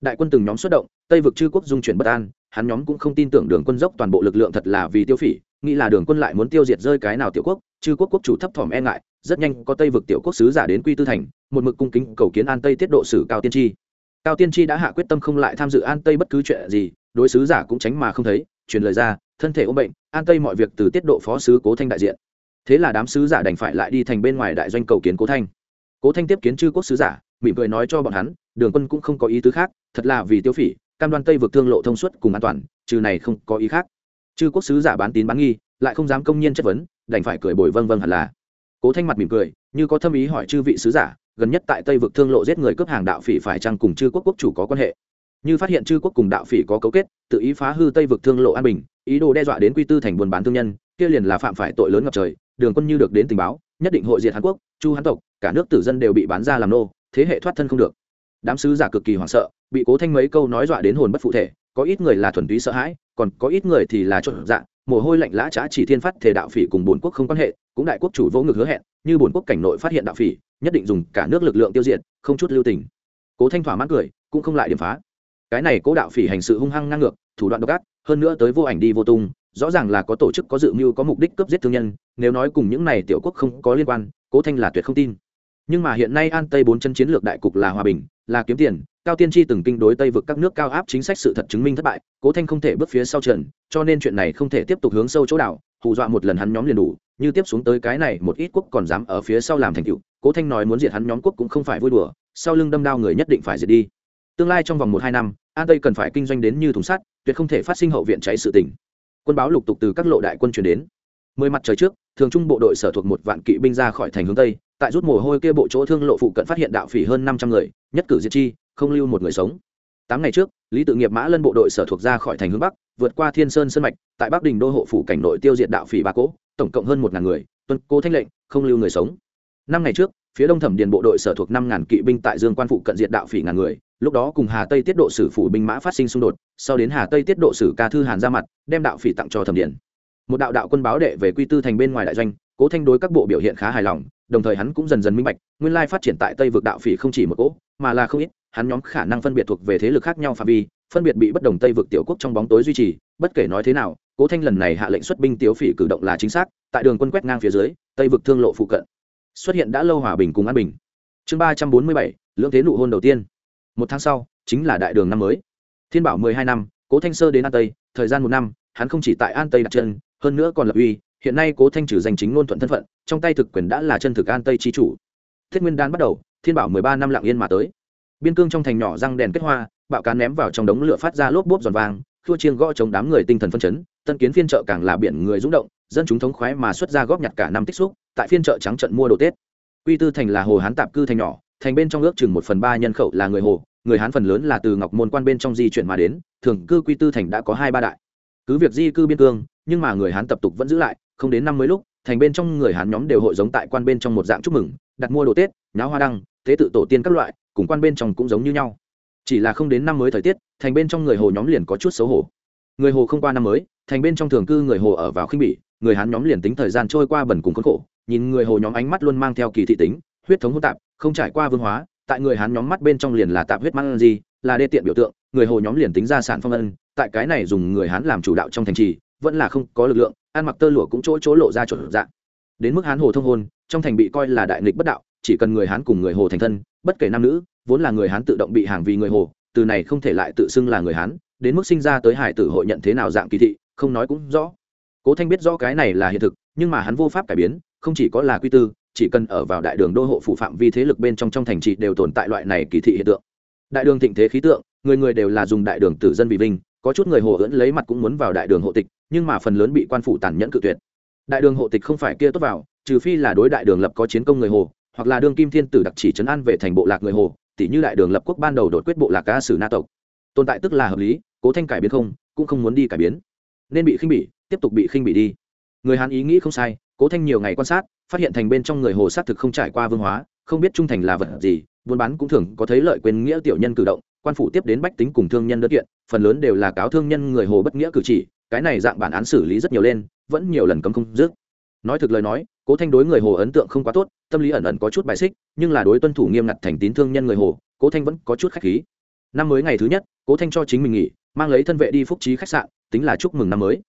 Đại quân từng nhóm xuất động, tây vực chư quốc dung chuyển bất an, hắn nhóm cũng không tin tưởng đường quân dốc toàn bộ lực lượng thật là vì tiêu phỉ, nghĩ là đường quân lại muốn tiêu diệt rơi cái nào tiểu quốc, chư quốc quốc chủ thấp thỏm e ngại, rất nhanh có tây vực tiểu quốc sứ giả đến quy tư thành, một mực cung kính cầu kiến an tây tiết độ sử cao tiên tri cao tiên tri đã hạ quyết tâm không lại tham dự an tây bất cứ chuyện gì, đối sứ giả cũng tránh mà không thấy, truyền lời ra, thân thể ôm bệnh, an tây mọi việc từ tiết độ phó sứ cố thanh đại diện. Thế là đám sứ giả đành phải lại đi thành bên ngoài đại doanh cầu kiến cố thanh. Cố thanh tiếp kiến chư quốc sứ giả, mỉm cười nói cho bọn hắn, đường quân cũng không có ý tứ khác, thật là vì tiêu phỉ, cam đoan tây vực thương lộ thông suốt cùng an toàn, trừ này không có ý khác. Chư quốc sứ giả bán tín bán nghi, lại không dám công nhiên chất vấn, đành phải cười bồi vâng vâng hẳn là. Cố thanh mặt mỉm cười, như có thâm ý hỏi chư vị sứ giả gần nhất tại tây vực thương lộ giết người cướp hàng đạo phỉ phải chăng cùng chư quốc quốc chủ có quan hệ? Như phát hiện chư quốc cùng đạo phỉ có cấu kết, tự ý phá hư tây vực thương lộ an bình, ý đồ đe dọa đến quy tư thành buôn bán thương nhân, kia liền là phạm phải tội lớn ngập trời, đường quân như được đến tình báo, nhất định hội diệt hàn quốc, chu hán tộc, cả nước tử dân đều bị bán ra làm nô, thế hệ thoát thân không được. Đám sứ giả cực kỳ hoảng sợ, bị cố thanh mấy câu nói dọa đến hồn bất phụ thể, có ít người là thuần túy sợ hãi, còn có ít người thì là trộn dạng mồ hôi lạnh lã trá chỉ thiên phát thể đạo phỉ cùng bổn quốc không quan hệ, cũng đại quốc chủ vỗ ngực hứa hẹn, như bổn quốc cảnh nội phát hiện đạo phỉ, nhất định dùng cả nước lực lượng tiêu diệt, không chút lưu tình. Cố thanh thỏa mãn cười, cũng không lại điểm phá. Cái này cố đạo phỉ hành sự hung hăng ngang ngược, thủ đoạn độc ác, hơn nữa tới vô ảnh đi vô tung, rõ ràng là có tổ chức có dự mưu có mục đích cướp giết thương nhân, nếu nói cùng những này tiểu quốc không có liên quan, cố thanh là tuyệt không tin. Nhưng mà hiện nay an tây bốn chân chiến lược đại cục là hòa bình, là kiếm tiền cao tiên tri từng kinh đối tây vực các nước cao áp chính sách sự thật chứng minh thất bại, cố thanh không thể bước phía sau trần, cho nên chuyện này không thể tiếp tục hướng sâu chỗ đảo, hù dọa một lần hắn nhóm liền đủ, như tiếp xuống tới cái này một ít quốc còn dám ở phía sau làm thành cựu cố thanh nói muốn diệt hắn nhóm quốc cũng không phải vui đùa, sau lưng đâm đao người nhất định phải diệt đi. Tương lai trong vòng một hai năm, an tây cần phải kinh doanh đến như thùng sắt, tuyệt không thể phát sinh hậu viện cháy sự tình. Quân báo lục tục từ các lộ đại quân chuyển đến. Mười mặt trời trước, thường trung bộ đội sở thuộc một vạn kỵ binh ra khỏi thành hướng tây, tại rút mồ hôi kia bộ chỗ thương lộ phụ cận phát hiện đạo phỉ hơn năm trăm người, nhất cử diệt chi không lưu một người sống. Tám ngày trước, lý tự nghiệp mã lân bộ đội sở thuộc ra khỏi thành hướng bắc, vượt qua thiên sơn sơn mạch, tại bắc đình đô hộ phủ cảnh nội tiêu diệt đạo phỉ ba cỗ, tổng cộng hơn một ngàn người, tuân cố thanh lệnh, không lưu người sống. Năm ngày trước, phía đông thẩm điền bộ đội sở thuộc năm ngàn kỵ binh tại dương quan phụ cận diệt đạo phỉ ngàn người, lúc đó cùng hà tây tiết độ sử phủ binh mã phát sinh xung đột, sau đến hà tây tiết độ sử ca thư hàn ra mặt, đem đạo phỉ tặng cho thẩm điền. Một đạo đạo quân báo đệ về quy tư thành bên ngoài đại doanh, cố thanh đối các bộ biểu hiện khá hài lòng, đồng thời hắn cũng dần dần minh bạch, nguyên lai phát triển tại tây vực đạo phỉ không chỉ một cỗ, mà là không ít hắn nhóm khả năng phân biệt thuộc về thế lực khác nhau phạm vi, phân biệt bị bất đồng tây vực tiểu quốc trong bóng tối duy trì, bất kể nói thế nào, cố thanh lần này hạ lệnh xuất binh tiếu phỉ cử động là chính xác, tại đường quân quét ngang phía dưới, tây vực thương lộ phụ cận. Xuất hiện đã lâu hòa bình cùng an bình. Chương ba trăm bốn mươi bảy, lưỡng thế nụ hôn đầu tiên. Một tháng sau, chính là đại đường năm mới. Thiên bảo mười hai năm, cố thanh sơ đến an tây, thời gian một năm, hắn không chỉ tại an tây đặt chân, hơn nữa còn lập uy, hiện nay cố thanh trừ danh chính ngôn thuận thân phận, trong tay thực quyền đã là chân thực an tây chi chủ. Thiết nguyên đan bắt đầu, thiên bảo mười ba năm lặng yên mà tới biên cương trong thành nhỏ răng đèn kết hoa, bạo cá ném vào trong đống lửa phát ra lốp bốp giòn vàng thua chiêng gõ chống đám người tinh thần phân chấn, tân kiến phiên chợ càng là biển người rúng động, dân chúng thống khoái mà xuất ra góp nhặt cả năm tích xúc, tại phiên chợ trắng trận mua đồ tết. Quy tư thành là hồ hán tạp cư thành nhỏ, thành bên trong ước chừng một phần ba nhân khẩu là người hồ, người hán phần lớn là từ ngọc môn quan bên trong di chuyển mà đến, thường cư quy tư thành đã có hai ba đại. Cứ việc di cư biên cương, nhưng mà người hán tập tục vẫn giữ lại, không đến năm mới lúc, thành bên trong người hán nhóm đều hội giống tại quan bên trong một dạng chúc mừng, đặt mua đồ tết, nháo hoa đăng, tế tự tổ tiên các loại cùng quan bên trong cũng giống như nhau. Chỉ là không đến năm mới thời tiết, thành bên trong người hồ nhóm liền có chút xấu hổ. Người hồ không qua năm mới, thành bên trong thường cư người hồ ở vào khinh bỉ, người hán nhóm liền tính thời gian trôi qua bẩn cùng khốn khổ, nhìn người hồ nhóm ánh mắt luôn mang theo kỳ thị tính, huyết thống hỗn tạp, không trải qua vương hóa, tại người hán nhóm mắt bên trong liền là tạp huyết mang gì, là đê tiện biểu tượng, người hồ nhóm liền tính ra sản phong ân, tại cái này dùng người hán làm chủ đạo trong thành trì, vẫn là không có lực lượng, ăn mặc tơ lụa cũng chỗ chỗ lộ ra chuẩn dạng. Đến mức hán hồ thông hôn, trong thành bị coi là đại nghịch bất đạo, chỉ cần người hán cùng người hồ thành thân bất kể nam nữ, vốn là người hán tự động bị hàng vì người hồ, từ này không thể lại tự xưng là người hán, đến mức sinh ra tới hải tử hội nhận thế nào dạng kỳ thị, không nói cũng rõ. Cố thanh biết rõ cái này là hiện thực, nhưng mà hắn vô pháp cải biến, không chỉ có là quy tư, chỉ cần ở vào đại đường đô hộ phủ phạm vi thế lực bên trong trong thành trị đều tồn tại loại này kỳ thị hiện tượng. Đại đường thịnh thế khí tượng, người người đều là dùng đại đường tử dân vì vinh, có chút người hồ ưỡn lấy mặt cũng muốn vào đại đường hộ tịch, nhưng mà phần lớn bị quan phủ tàn nhẫn cự tuyệt. Đại đường hộ tịch không phải kia tốt vào, trừ phi là đối đại đường lập có chiến công người hồ hoặc là đương kim thiên tử đặc chỉ trấn an về thành bộ lạc người hồ tỷ như đại đường lập quốc ban đầu đột quyết bộ lạc ca sử na tộc. Tồn tại tức là hợp lý, cố thanh cải biến không, cũng không muốn đi cải biến. Nên bị khinh bỉ, tiếp tục bị khinh bỉ đi. Người hán ý nghĩ không sai, cố thanh nhiều ngày quan sát, phát hiện thành bên trong người hồ xác thực không trải qua vương hóa, không biết trung thành là vật gì, buôn bán cũng thường có thấy lợi quyền nghĩa tiểu nhân cử động, quan phủ tiếp đến bách tính cùng thương nhân đất kiện, phần lớn đều là cáo thương nhân người hồ bất nghĩa cử chỉ, cái này dạng bản án xử lý rất nhiều lên, vẫn nhiều lần cấm không dứt. Nói thực lời nói cố thanh đối người hồ ấn tượng không quá tốt, tâm lý ẩn ẩn có chút bài xích, nhưng là đối tuân thủ nghiêm ngặt thành tín thương nhân người hồ, cố thanh vẫn có chút khách khí. Năm mới ngày thứ nhất, cố thanh cho chính mình nghỉ, mang lấy thân vệ đi phúc trí khách sạn, tính là chúc mừng năm mới.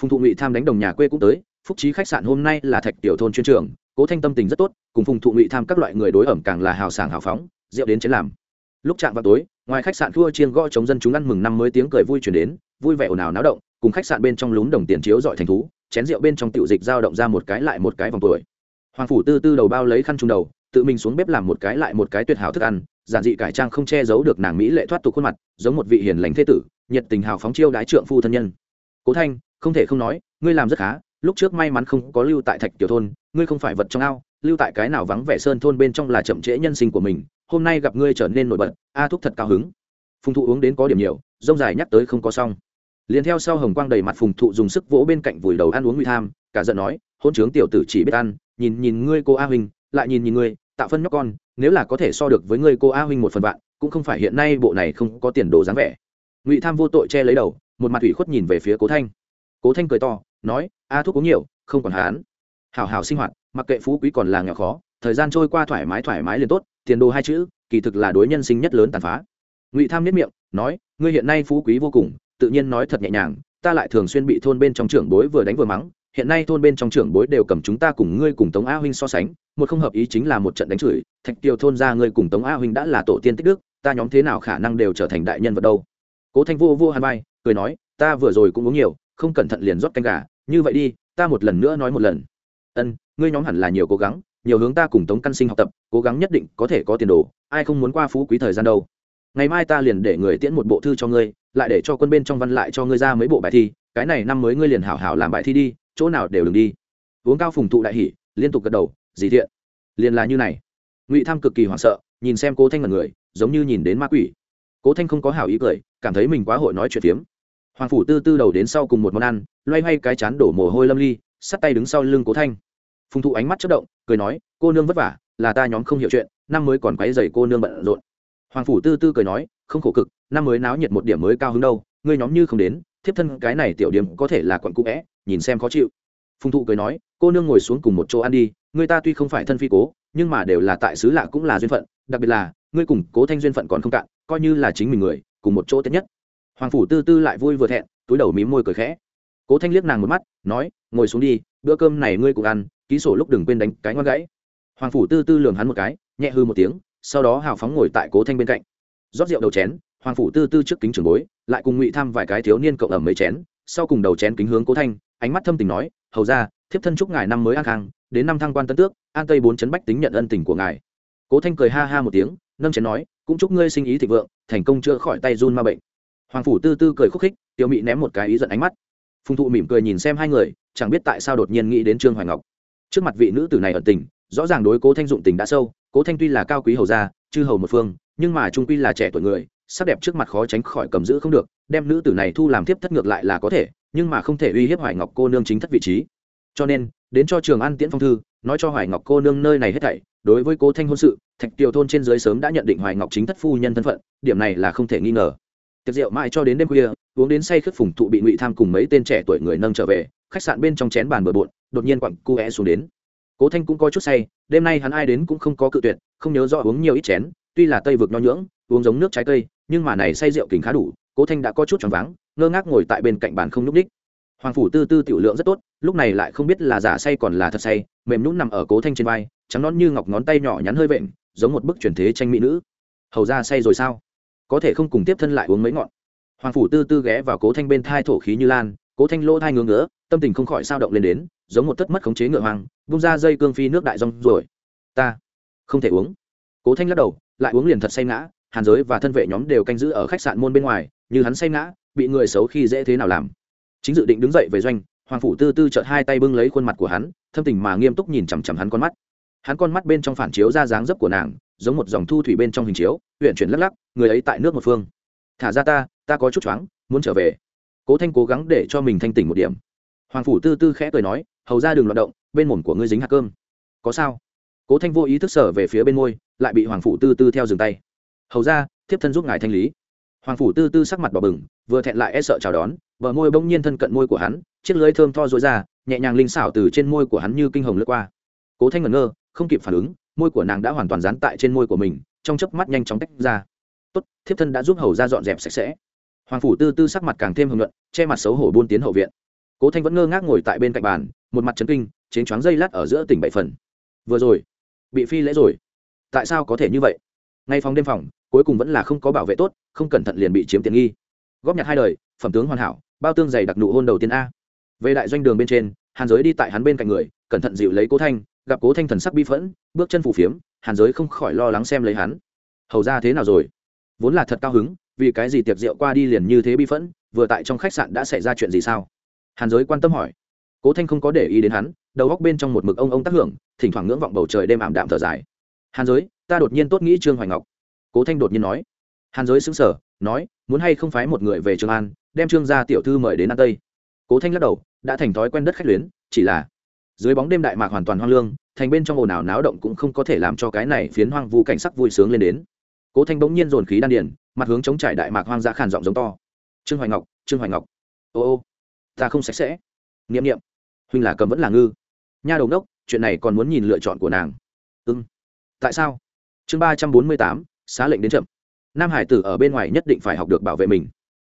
Phùng thụ ngụy tham đánh đồng nhà quê cũng tới, phúc trí khách sạn hôm nay là thạch tiểu thôn chuyên trường, cố thanh tâm tình rất tốt, cùng phùng thụ ngụy tham các loại người đối ẩm càng là hào sảng hào phóng, rượu đến chế làm. Lúc chạm vào tối, ngoài khách sạn thua chiên gõ chống dân chúng ăn mừng năm mới tiếng cười vui chuyển đến, vui vẻ ồn ào náo động, cùng khách sạn bên trong lún đồng tiền chiếu dọi thành thú chén rượu bên trong tiểu dịch dao động ra một cái lại một cái vòng tuổi. Hoàng phủ tư tư đầu bao lấy khăn trùng đầu, tự mình xuống bếp làm một cái lại một cái tuyệt hảo thức ăn, giản dị cải trang không che giấu được nàng mỹ lệ thoát tục khuôn mặt, giống một vị hiền lành thế tử, nhiệt tình hào phóng chiêu đái trượng phu thân nhân. Cố thanh, không thể không nói, ngươi làm rất khá, lúc trước may mắn không có lưu tại thạch tiểu thôn, ngươi không phải vật trong ao, lưu tại cái nào vắng vẻ sơn thôn bên trong là chậm trễ nhân sinh của mình, hôm nay gặp ngươi trở nên nổi bật, a thúc thật cao hứng. Phùng thụ uống đến có điểm nhiều, rông dài nhắc tới không có xong liền theo sau hồng quang đầy mặt phùng thụ dùng sức vỗ bên cạnh vùi đầu ăn uống nguy tham, cả giận nói hôn trướng tiểu tử chỉ biết ăn, nhìn nhìn ngươi cô a huynh, lại nhìn nhìn ngươi tạo phân nhóc con, nếu là có thể so được với ngươi cô a huynh một phần vạn, cũng không phải hiện nay bộ này không có tiền đồ dáng vẻ. Ngụy tham vô tội che lấy đầu, một mặt ủy khuất nhìn về phía cố thanh. Cố thanh cười to, nói, a thuốc uống nhiều, không còn hán. Hảo hảo sinh hoạt, mặc kệ phú quý còn là nghèo khó, thời gian trôi qua thoải mái thoải mái liền tốt, tiền đồ hai chữ, kỳ thực là đối nhân sinh nhất lớn tàn phá. Ngụy tham nhất miệng, nói, ngươi hiện nay phú quý vô cùng tự nhiên nói thật nhẹ nhàng, ta lại thường xuyên bị thôn bên trong trưởng bối vừa đánh vừa mắng, hiện nay thôn bên trong trưởng bối đều cầm chúng ta cùng ngươi cùng tống a huynh so sánh, một không hợp ý chính là một trận đánh chửi, thạch tiêu thôn ra ngươi cùng tống a huynh đã là tổ tiên tích đức, ta nhóm thế nào khả năng đều trở thành đại nhân vật đâu? Cố thanh vô vô hàn vai, cười nói, ta vừa rồi cũng uống nhiều, không cẩn thận liền rót canh gà, như vậy đi, ta một lần nữa nói một lần. Ân, ngươi nhóm hẳn là nhiều cố gắng, nhiều hướng ta cùng tống căn sinh học tập, cố gắng nhất định có thể có tiền đồ, ai không muốn qua phú quý thời gian đâu? Ngày mai ta liền để người tiễn một bộ thư cho ngươi, lại để cho quân bên trong văn lại cho ngươi ra mấy bộ bài thi, cái này năm mới ngươi liền hảo hảo làm bài thi đi, chỗ nào đều đừng đi. Uống cao phùng thụ đại hỉ, liên tục gật đầu, dì thiện. Liền là như này. Ngụy tham cực kỳ hoảng sợ, nhìn xem cố thanh là người, giống như nhìn đến ma quỷ. Cố thanh không có hảo ý cười, cảm thấy mình quá hội nói chuyện phiếm. Hoàng phủ tư tư đầu đến sau cùng một món ăn, loay hoay cái chán đổ mồ hôi lâm ly, sắt tay đứng sau lưng cố thanh. Phùng thụ ánh mắt chất động, cười nói, cô nương vất vả, là ta nhóm không hiểu chuyện, năm mới còn quáy dày cô nương bận rộn hoàng phủ tư tư cười nói, không khổ cực, năm mới náo nhiệt một điểm mới cao hứng đâu, ngươi nhóm như không đến, thiếp thân cái này tiểu điểm có thể là quận cũ vẽ nhìn xem khó chịu. Phùng thụ cười nói, cô nương ngồi xuống cùng một chỗ ăn đi, người ta tuy không phải thân phi cố, nhưng mà đều là tại xứ lạ cũng là duyên phận, đặc biệt là, ngươi cùng cố thanh duyên phận còn không cạn, coi như là chính mình người, cùng một chỗ tết nhất. Hoàng phủ tư tư lại vui vừa thẹn, túi đầu mím môi cười khẽ. Cố thanh liếc nàng một mắt, nói, ngồi xuống đi, bữa cơm này ngươi cùng ăn, ký sổ lúc đừng quên đánh cái ngoan gãy. Hoàng phủ tư tư lường hắn một cái, nhẹ hư một tiếng sau đó hào phóng ngồi tại cố thanh bên cạnh rót rượu đầu chén hoàng phủ tư tư trước kính trường bối lại cùng ngụy tham vài cái thiếu niên cộng ẩm mấy chén sau cùng đầu chén kính hướng cố thanh ánh mắt thâm tình nói hầu ra thiếp thân chúc ngài năm mới an khang đến năm thăng quan tân tước an tây bốn chấn bách tính nhận ân tình của ngài cố thanh cười ha ha một tiếng nâng chén nói cũng chúc ngươi sinh ý thịnh vượng thành công chữa khỏi tay run ma bệnh hoàng phủ tư tư cười khúc khích tiểu mị ném một cái ý giận ánh mắt phùng thụ mỉm cười nhìn xem hai người chẳng biết tại sao đột nhiên nghĩ đến trương hoài ngọc trước mặt vị nữ tử này ẩn tình rõ ràng đối cố thanh dụng tình đã sâu cố thanh tuy là cao quý hầu gia, chư hầu một phương, nhưng mà trung quy là trẻ tuổi người, sắc đẹp trước mặt khó tránh khỏi cầm giữ không được, đem nữ tử này thu làm tiếp thất ngược lại là có thể, nhưng mà không thể uy hiếp hoài ngọc cô nương chính thất vị trí. Cho nên, đến cho trường an tiễn phong thư, nói cho hoài ngọc cô nương nơi này hết thảy, đối với cố thanh hôn sự, thạch tiều thôn trên dưới sớm đã nhận định hoài ngọc chính thất phu nhân thân phận, điểm này là không thể nghi ngờ. Tiệc rượu mãi cho đến đêm khuya, uống đến say khất phùng thụ bị ngụy tham cùng mấy tên trẻ tuổi người nâng trở về, khách sạn bên trong chén bàn bừa bộn, đột nhiên quặng cu é xuống đến cố thanh cũng có chút say, đêm nay hắn ai đến cũng không có cự tuyệt, không nhớ rõ uống nhiều ít chén, tuy là tây vực nho nhưỡng, uống giống nước trái cây, nhưng mà này say rượu kính khá đủ, cố thanh đã có chút choáng váng, ngơ ngác ngồi tại bên cạnh bàn không nhúc ních hoàng phủ tư tư tiểu lượng rất tốt, lúc này lại không biết là giả say còn là thật say, mềm nhún nằm ở cố thanh trên vai, trắng nón như ngọc ngón tay nhỏ nhắn hơi vện, giống một bức truyền thế tranh mỹ nữ. Hầu ra say rồi sao? Có thể không cùng tiếp thân lại uống mấy ngọn. Hoàng phủ tư tư ghé vào cố thanh bên thai thổ khí như lan, cố thanh lỗ thai ngứa ngứa, tâm tình không khỏi sao động lên đến giống một tất mất khống chế ngựa hoang, bung ra dây cương phi nước đại rong rồi. Ta không thể uống. Cố thanh lắc đầu, lại uống liền thật say ngã, hàn giới và thân vệ nhóm đều canh giữ ở khách sạn môn bên ngoài, như hắn say ngã, bị người xấu khi dễ thế nào làm. Chính dự định đứng dậy về doanh, hoàng phủ tư tư chợt hai tay bưng lấy khuôn mặt của hắn, thâm tình mà nghiêm túc nhìn chằm chằm hắn con mắt. Hắn con mắt bên trong phản chiếu ra dáng dấp của nàng, giống một dòng thu thủy bên trong hình chiếu huyện chuyển lắc lắc, người ấy tại nước một phương. Thả ra ta ta có chút choáng, muốn trở về. Cố thanh cố gắng để cho mình thanh tỉnh một điểm. Hoàng phủ tư tư khẽ cười nói hầu ra đường loạt động, bên mồm của ngươi dính hạt cơm. Có sao? Cố thanh vô ý thức sở về phía bên môi, lại bị hoàng phủ tư tư theo dừng tay. Hầu ra, thiếp thân giúp ngài thanh lý. Hoàng phủ tư tư sắc mặt bỏ bừng, vừa thẹn lại e sợ chào đón vợ môi bỗng nhiên thân cận môi của hắn, chiếc lưới thơm tho dối ra, nhẹ nhàng linh xảo từ trên môi của hắn như kinh hồng lướt qua. Cố thanh ngẩn ngơ, không kịp phản ứng, môi của nàng đã hoàn toàn dán tại trên môi của mình, trong chớp mắt nhanh chóng tách ra. Tốt, thiếp thân đã giúp hầu ra dọn dẹp sạch sẽ. Hoàng phủ tư tư sắc mặt càng thêm hưng luận che mặt xấu hổ buôn tiến hậu viện cố thanh vẫn ngơ ngác ngồi tại bên cạnh bàn, một mặt trấn kinh, chến choáng dây lát ở giữa tỉnh bảy phần. Vừa rồi, bị phi lễ rồi. Tại sao có thể như vậy? Ngay phòng đêm phòng, cuối cùng vẫn là không có bảo vệ tốt, không cẩn thận liền bị chiếm tiện nghi. Góp nhặt hai đời, phẩm tướng hoàn hảo, bao tương dày đặc nụ hôn đầu tiên a. Về đại doanh đường bên trên, hàn giới đi tại hắn bên cạnh người, cẩn thận dịu lấy cố thanh, gặp cố thanh thần sắc bi phẫn, bước chân phủ phiếm, hàn giới không khỏi lo lắng xem lấy hắn. Hầu ra thế nào rồi? Vốn là thật cao hứng, vì cái gì tiệc rượu qua đi liền như thế bi phẫn, vừa tại trong khách sạn đã xảy ra chuyện gì sao? Hàn giới quan tâm hỏi. Cố thanh không có để ý đến hắn, đầu góc bên trong một mực ông ông tác hưởng, thỉnh thoảng ngưỡng vọng bầu trời đêm ảm đạm thở dài. Hàn giới, ta đột nhiên tốt nghĩ trương hoài ngọc. Cố thanh đột nhiên nói. Hàn giới xứng sở nói, muốn hay không phái một người về trường an, đem trương gia tiểu thư mời đến an tây. Cố thanh lắc đầu, đã thành thói quen đất khách luyến, chỉ là dưới bóng đêm đại mạc hoàn toàn hoang lương, thành bên trong ồn ào náo động cũng không có thể làm cho cái này phiến hoang vu cảnh sắc vui sướng lên đến. Cố thanh bỗng nhiên dồn khí đan điền, mặt hướng chống trải đại mạc hoang dã khàn giọng giống to. Trương hoài ngọc, trương hoài ngọc. Ô ô ta không sạch sẽ. N i ệ m n i ệ m huynh là cầm vẫn là ngư. Nha đầu đốc chuyện này còn muốn nhìn lựa chọn của nàng. Ưng tại sao? Chương ba trăm bốn mươi tám, xá lệnh đến chậm. Nam hải tử ở bên ngoài nhất định phải học được bảo vệ mình.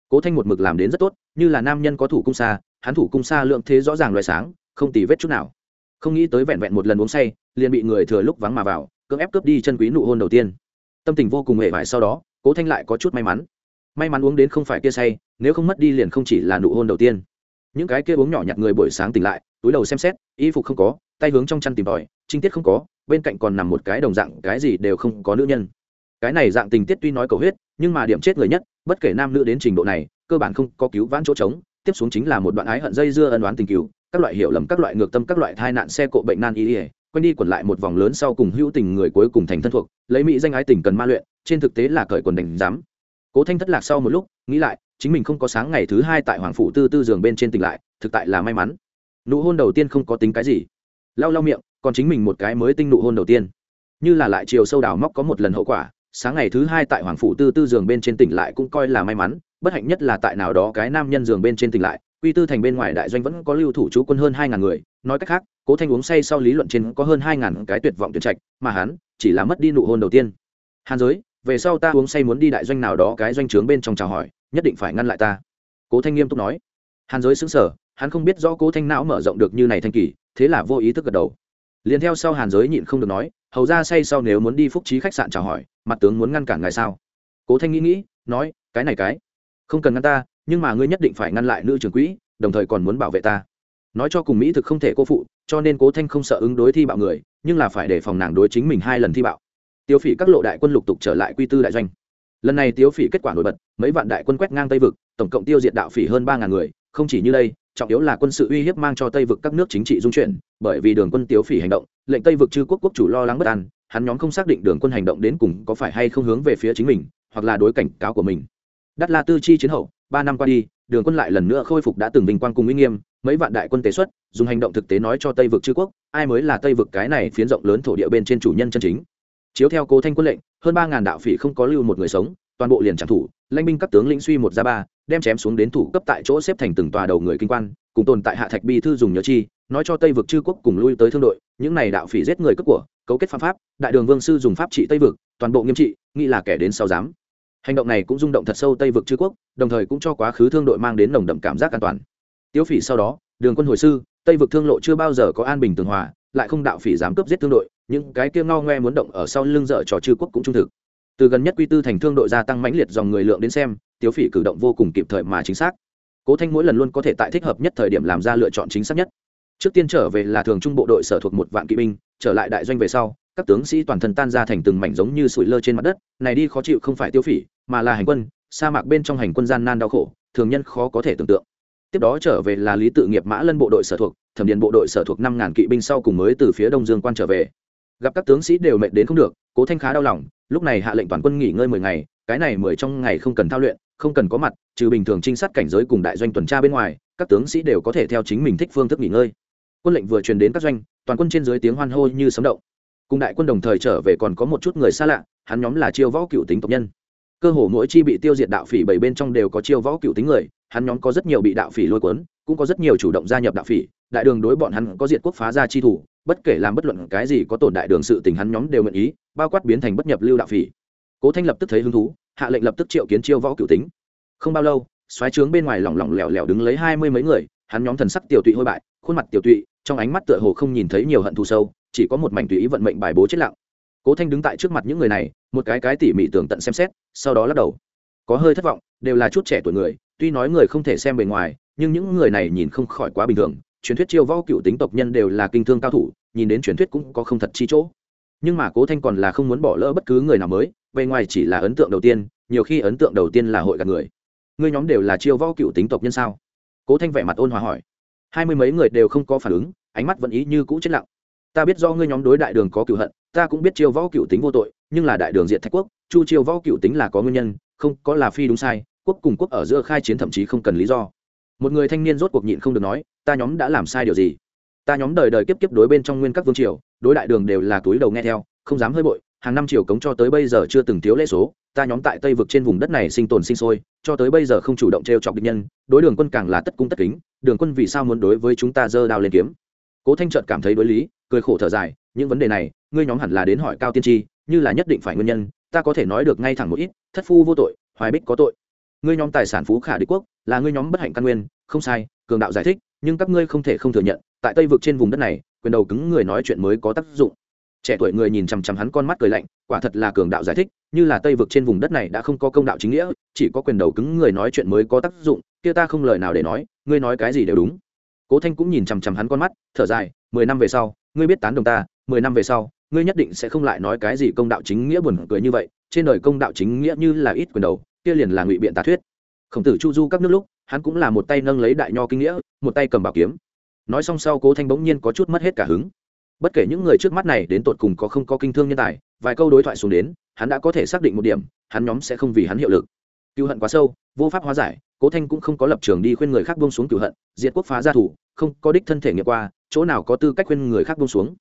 Cố thanh một mực làm đến rất tốt, như là nam nhân có thủ cung xa, hắn thủ cung xa lượng thế rõ ràng loại sáng, không tì vết chút nào. Không nghĩ tới vẹn vẹn một lần uống say, liền bị người thừa lúc vắng mà vào, cưỡng ép cướp đi chân quý nụ hôn đầu tiên. Tâm tình vô cùng hề vải sau đó, cố thanh lại có chút may mắn. May mắn uống đến không phải kia say, nếu không mất đi liền không chỉ là nụ hôn đầu tiên những cái kia uống nhỏ nhặt người buổi sáng tỉnh lại, túi đầu xem xét, y phục không có, tay hướng trong chăn tìm tòi trinh tiết không có, bên cạnh còn nằm một cái đồng dạng, cái gì đều không có nữ nhân. Cái này dạng tình tiết tuy nói cầu huyết, nhưng mà điểm chết người nhất, bất kể nam nữ đến trình độ này, cơ bản không có cứu vãn chỗ trống, tiếp xuống chính là một đoạn ái hận dây dưa ân oán tình cứu các loại hiểu lầm, các loại ngược tâm, các loại tai nạn xe cộ bệnh nan y ỉa quanh đi quẩn lại một vòng lớn sau cùng hữu tình người cuối cùng thành thân thuộc, lấy mỹ danh ái tình cần ma luyện, trên thực tế là cởi quần đành dám cố thanh thất lạc sau một lúc, nghĩ lại chính mình không có sáng ngày thứ hai tại hoàng phủ tư tư giường bên trên tỉnh lại, thực tại là may mắn. Nụ hôn đầu tiên không có tính cái gì. Lau lau miệng, còn chính mình một cái mới tinh nụ hôn đầu tiên. Như là lại chiều sâu đào móc có một lần hậu quả, sáng ngày thứ hai tại hoàng phủ tư tư giường bên trên tỉnh lại cũng coi là may mắn, bất hạnh nhất là tại nào đó cái nam nhân giường bên trên tỉnh lại, quy tư thành bên ngoài đại doanh vẫn có lưu thủ chú quân hơn hai ngàn người, nói cách khác, cố thanh uống say sau lý luận trên có hơn hai ngàn cái tuyệt vọng tuyệt trạch, mà hắn chỉ là mất đi nụ hôn đầu tiên. Hàn giới, về sau ta uống say muốn đi đại doanh nào đó cái doanh trướng bên trong chào hỏi nhất định phải ngăn lại ta. Cố thanh nghiêm túc nói. Hàn giới xứng sở hắn không biết rõ cố thanh não mở rộng được như này thanh kỳ, thế là vô ý thức gật đầu. Liền theo sau hàn giới nhịn không được nói, hầu ra say sau nếu muốn đi phúc trí khách sạn chào hỏi, mặt tướng muốn ngăn cản ngài sao? Cố thanh nghĩ nghĩ, nói, cái này cái, không cần ngăn ta, nhưng mà ngươi nhất định phải ngăn lại nữ trưởng quỹ, đồng thời còn muốn bảo vệ ta. Nói cho cùng mỹ thực không thể cô phụ, cho nên cố thanh không sợ ứng đối thi bạo người, nhưng là phải để phòng nàng đối chính mình hai lần thi bạo. Tiêu phỉ các lộ đại quân lục tục trở lại quy tư đại doanh lần này tiêu phỉ kết quả nổi bật, mấy vạn đại quân quét ngang tây vực, tổng cộng tiêu diệt đạo phỉ hơn ba ngàn người, không chỉ như đây, trọng yếu là quân sự uy hiếp mang cho tây vực các nước chính trị dung chuyển, bởi vì đường quân tiêu phỉ hành động, lệnh tây vực chư quốc quốc chủ lo lắng bất an, hắn nhóm không xác định đường quân hành động đến cùng có phải hay không hướng về phía chính mình, hoặc là đối cảnh cáo của mình. Đắt la tư chi chiến hậu, ba năm qua đi, đường quân lại lần nữa khôi phục đã từng vinh quang cùng uy nghiêm, mấy vạn đại quân tế xuất, dùng hành động thực tế nói cho tây vực chư quốc, ai mới là tây vực cái này phiến rộng lớn thổ địa bên trên chủ nhân chân chính. Chiếu theo cố thanh quân lệnh hơn ba ngàn đạo phỉ không có lưu một người sống, toàn bộ liền trảm thủ, lãnh binh các tướng lĩnh suy một ra ba, đem chém xuống đến thủ cấp tại chỗ xếp thành từng tòa đầu người kinh quan, cùng tồn tại hạ thạch bi thư dùng nhớ chi, nói cho tây vực chư quốc cùng lui tới thương đội, những này đạo phỉ giết người cướp của, cấu kết pháp pháp, đại đường vương sư dùng pháp trị tây vực, toàn bộ nghiêm trị, nghĩ là kẻ đến sau dám. Hành động này cũng rung động thật sâu tây vực chư quốc, đồng thời cũng cho quá khứ thương đội mang đến nồng đậm cảm giác an toàn. Tiêu phỉ sau đó, đường quân hồi sư, tây vực thương lộ chưa bao giờ có an bình tường hòa lại không đạo phỉ dám cướp giết thương đội, những cái kia ngao ngoe muốn động ở sau lưng dở trò chư quốc cũng trung thực. Từ gần nhất quy tư thành thương đội gia tăng mãnh liệt dòng người lượng đến xem tiêu phỉ cử động vô cùng kịp thời mà chính xác. Cố thanh mỗi lần luôn có thể tại thích hợp nhất thời điểm làm ra lựa chọn chính xác nhất. Trước tiên trở về là thường trung bộ đội sở thuộc một vạn kỵ binh, trở lại đại doanh về sau, các tướng sĩ toàn thân tan ra thành từng mảnh giống như sủi lơ trên mặt đất, này đi khó chịu không phải tiêu phỉ, mà là hành quân, sa mạc bên trong hành quân gian nan đau khổ, thường nhân khó có thể tưởng tượng tiếp đó trở về là lý tự nghiệp mã lân bộ đội sở thuộc, thẩm điền bộ đội sở thuộc năm ngàn kỵ binh sau cùng mới từ phía đông dương quan trở về. Gặp các tướng sĩ đều mệt đến không được, cố thanh khá đau lòng, lúc này hạ lệnh toàn quân nghỉ ngơi mười ngày, cái này mười trong ngày không cần thao luyện, không cần có mặt, trừ bình thường trinh sát cảnh giới cùng đại doanh tuần tra bên ngoài, các tướng sĩ đều có thể theo chính mình thích phương thức nghỉ ngơi. Quân lệnh vừa truyền đến các doanh, toàn quân trên dưới tiếng hoan hô như sấm động. Cùng đại quân đồng thời trở về còn có một chút người xa lạ, hắn nhóm là chiêu võ cựu tính tộc nhân cơ hồ mỗi chi bị tiêu diệt đạo phỉ bảy bên trong đều có chiêu võ cựu tính người, hắn nhóm có rất nhiều bị đạo phỉ lôi cuốn, cũng có rất nhiều chủ động gia nhập đạo phỉ, đại đường đối bọn hắn có diệt quốc phá ra chi thủ, bất kể làm bất luận cái gì có tổn đại đường sự tình hắn nhóm đều nguyện ý, bao quát biến thành bất nhập lưu đạo phỉ. Cố thanh lập tức thấy hứng thú, hạ lệnh lập tức triệu kiến chiêu võ cựu tính. Không bao lâu xoáy trướng bên ngoài lỏng lỏng lẻo lẻo đứng lấy hai mươi mấy người, hắn nhóm thần sắc tiểu tụy hôi bại, khuôn mặt tiểu tụy, trong ánh mắt tựa hồ không nhìn thấy nhiều hận thù sâu, chỉ có một mảnh tùy ý vận mệnh bài bố chết lặng. Cố thanh đứng tại trước mặt những người này một cái cái tỉ mỉ tường tận xem xét, sau đó lắc đầu. Có hơi thất vọng, đều là chút trẻ tuổi người, tuy nói người không thể xem bề ngoài, nhưng những người này nhìn không khỏi quá bình thường. Truyền thuyết chiêu võ cựu tính tộc nhân đều là kinh thương cao thủ, nhìn đến truyền thuyết cũng có không thật chi chỗ. Nhưng mà cố thanh còn là không muốn bỏ lỡ bất cứ người nào mới, bề ngoài chỉ là ấn tượng đầu tiên, nhiều khi ấn tượng đầu tiên là hội gạt người. Ngươi nhóm đều là chiêu võ cựu tính tộc nhân sao? Cố thanh vẻ mặt ôn hòa hỏi. Hai mươi mấy người đều không có phản ứng, ánh mắt vẫn ý như cũ chết lặng. Ta biết do ngươi nhóm đối đại đường có cựu hận, ta cũng biết chiêu võ cựu tính vô tội nhưng là đại đường diện thạch quốc, chu chiêu võ cựu tính là có nguyên nhân, không có là phi đúng sai, quốc cùng quốc ở giữa khai chiến thậm chí không cần lý do. Một người thanh niên rốt cuộc nhịn không được nói, ta nhóm đã làm sai điều gì? Ta nhóm đời đời kiếp kiếp đối bên trong nguyên các vương triều, đối đại đường đều là túi đầu nghe theo, không dám hơi bội, hàng năm triều cống cho tới bây giờ chưa từng thiếu lễ số, ta nhóm tại tây vực trên vùng đất này sinh tồn sinh sôi, cho tới bây giờ không chủ động t r e o chọc địch nhân, đối đường quân càng là tất cung tất kính, đường quân vì sao muốn đối với chúng ta dơ đao lên kiếm? Cố thanh trợt cảm thấy đối lý, cười khổ thở dài, những vấn đề này, ngươi nhóm hẳn là đến hỏi cao tiên tri như là nhất định phải nguyên nhân, ta có thể nói được ngay thẳng một ít, thất phu vô tội, hoài bích có tội. Ngươi nhóm tài sản phú khả đế quốc, là ngươi nhóm bất hạnh căn nguyên, không sai, cường đạo giải thích, nhưng các ngươi không thể không thừa nhận, tại tây vực trên vùng đất này, quyền đầu cứng người nói chuyện mới có tác dụng. Trẻ tuổi người nhìn chằm chằm hắn con mắt cười lạnh, quả thật là cường đạo giải thích, như là tây vực trên vùng đất này đã không có công đạo chính nghĩa, chỉ có quyền đầu cứng người nói chuyện mới có tác dụng, kia ta không lời nào để nói, ngươi nói cái gì đều đúng. Cố thanh cũng nhìn chằm chằm hắn con mắt, thở dài, mười năm về sau, ngươi biết tán đồng ta, mười năm về sau ngươi nhất định sẽ không lại nói cái gì công đạo chính nghĩa buồn cười như vậy, trên đời công đạo chính nghĩa như là ít quyền đầu, kia liền là ngụy biện tà thuyết. Khổng tử chu du các nước lúc, hắn cũng là một tay nâng lấy đại nho kinh nghĩa, một tay cầm bảo kiếm. Nói xong sau cố thanh bỗng nhiên có chút mất hết cả hứng. Bất kể những người trước mắt này đến tột cùng có không có kinh thương nhân tài, vài câu đối thoại xuống đến, hắn đã có thể xác định một điểm, hắn nhóm sẽ không vì hắn hiệu lực. Cựu hận quá sâu, vô pháp hóa giải, cố thanh cũng không có lập trường đi khuyên người khác bông xuống cựu hận, diệt quốc phá gia thủ, không có đích thân thể nghiệm qua, chỗ nào có tư cách khuyên người khác bông xuống.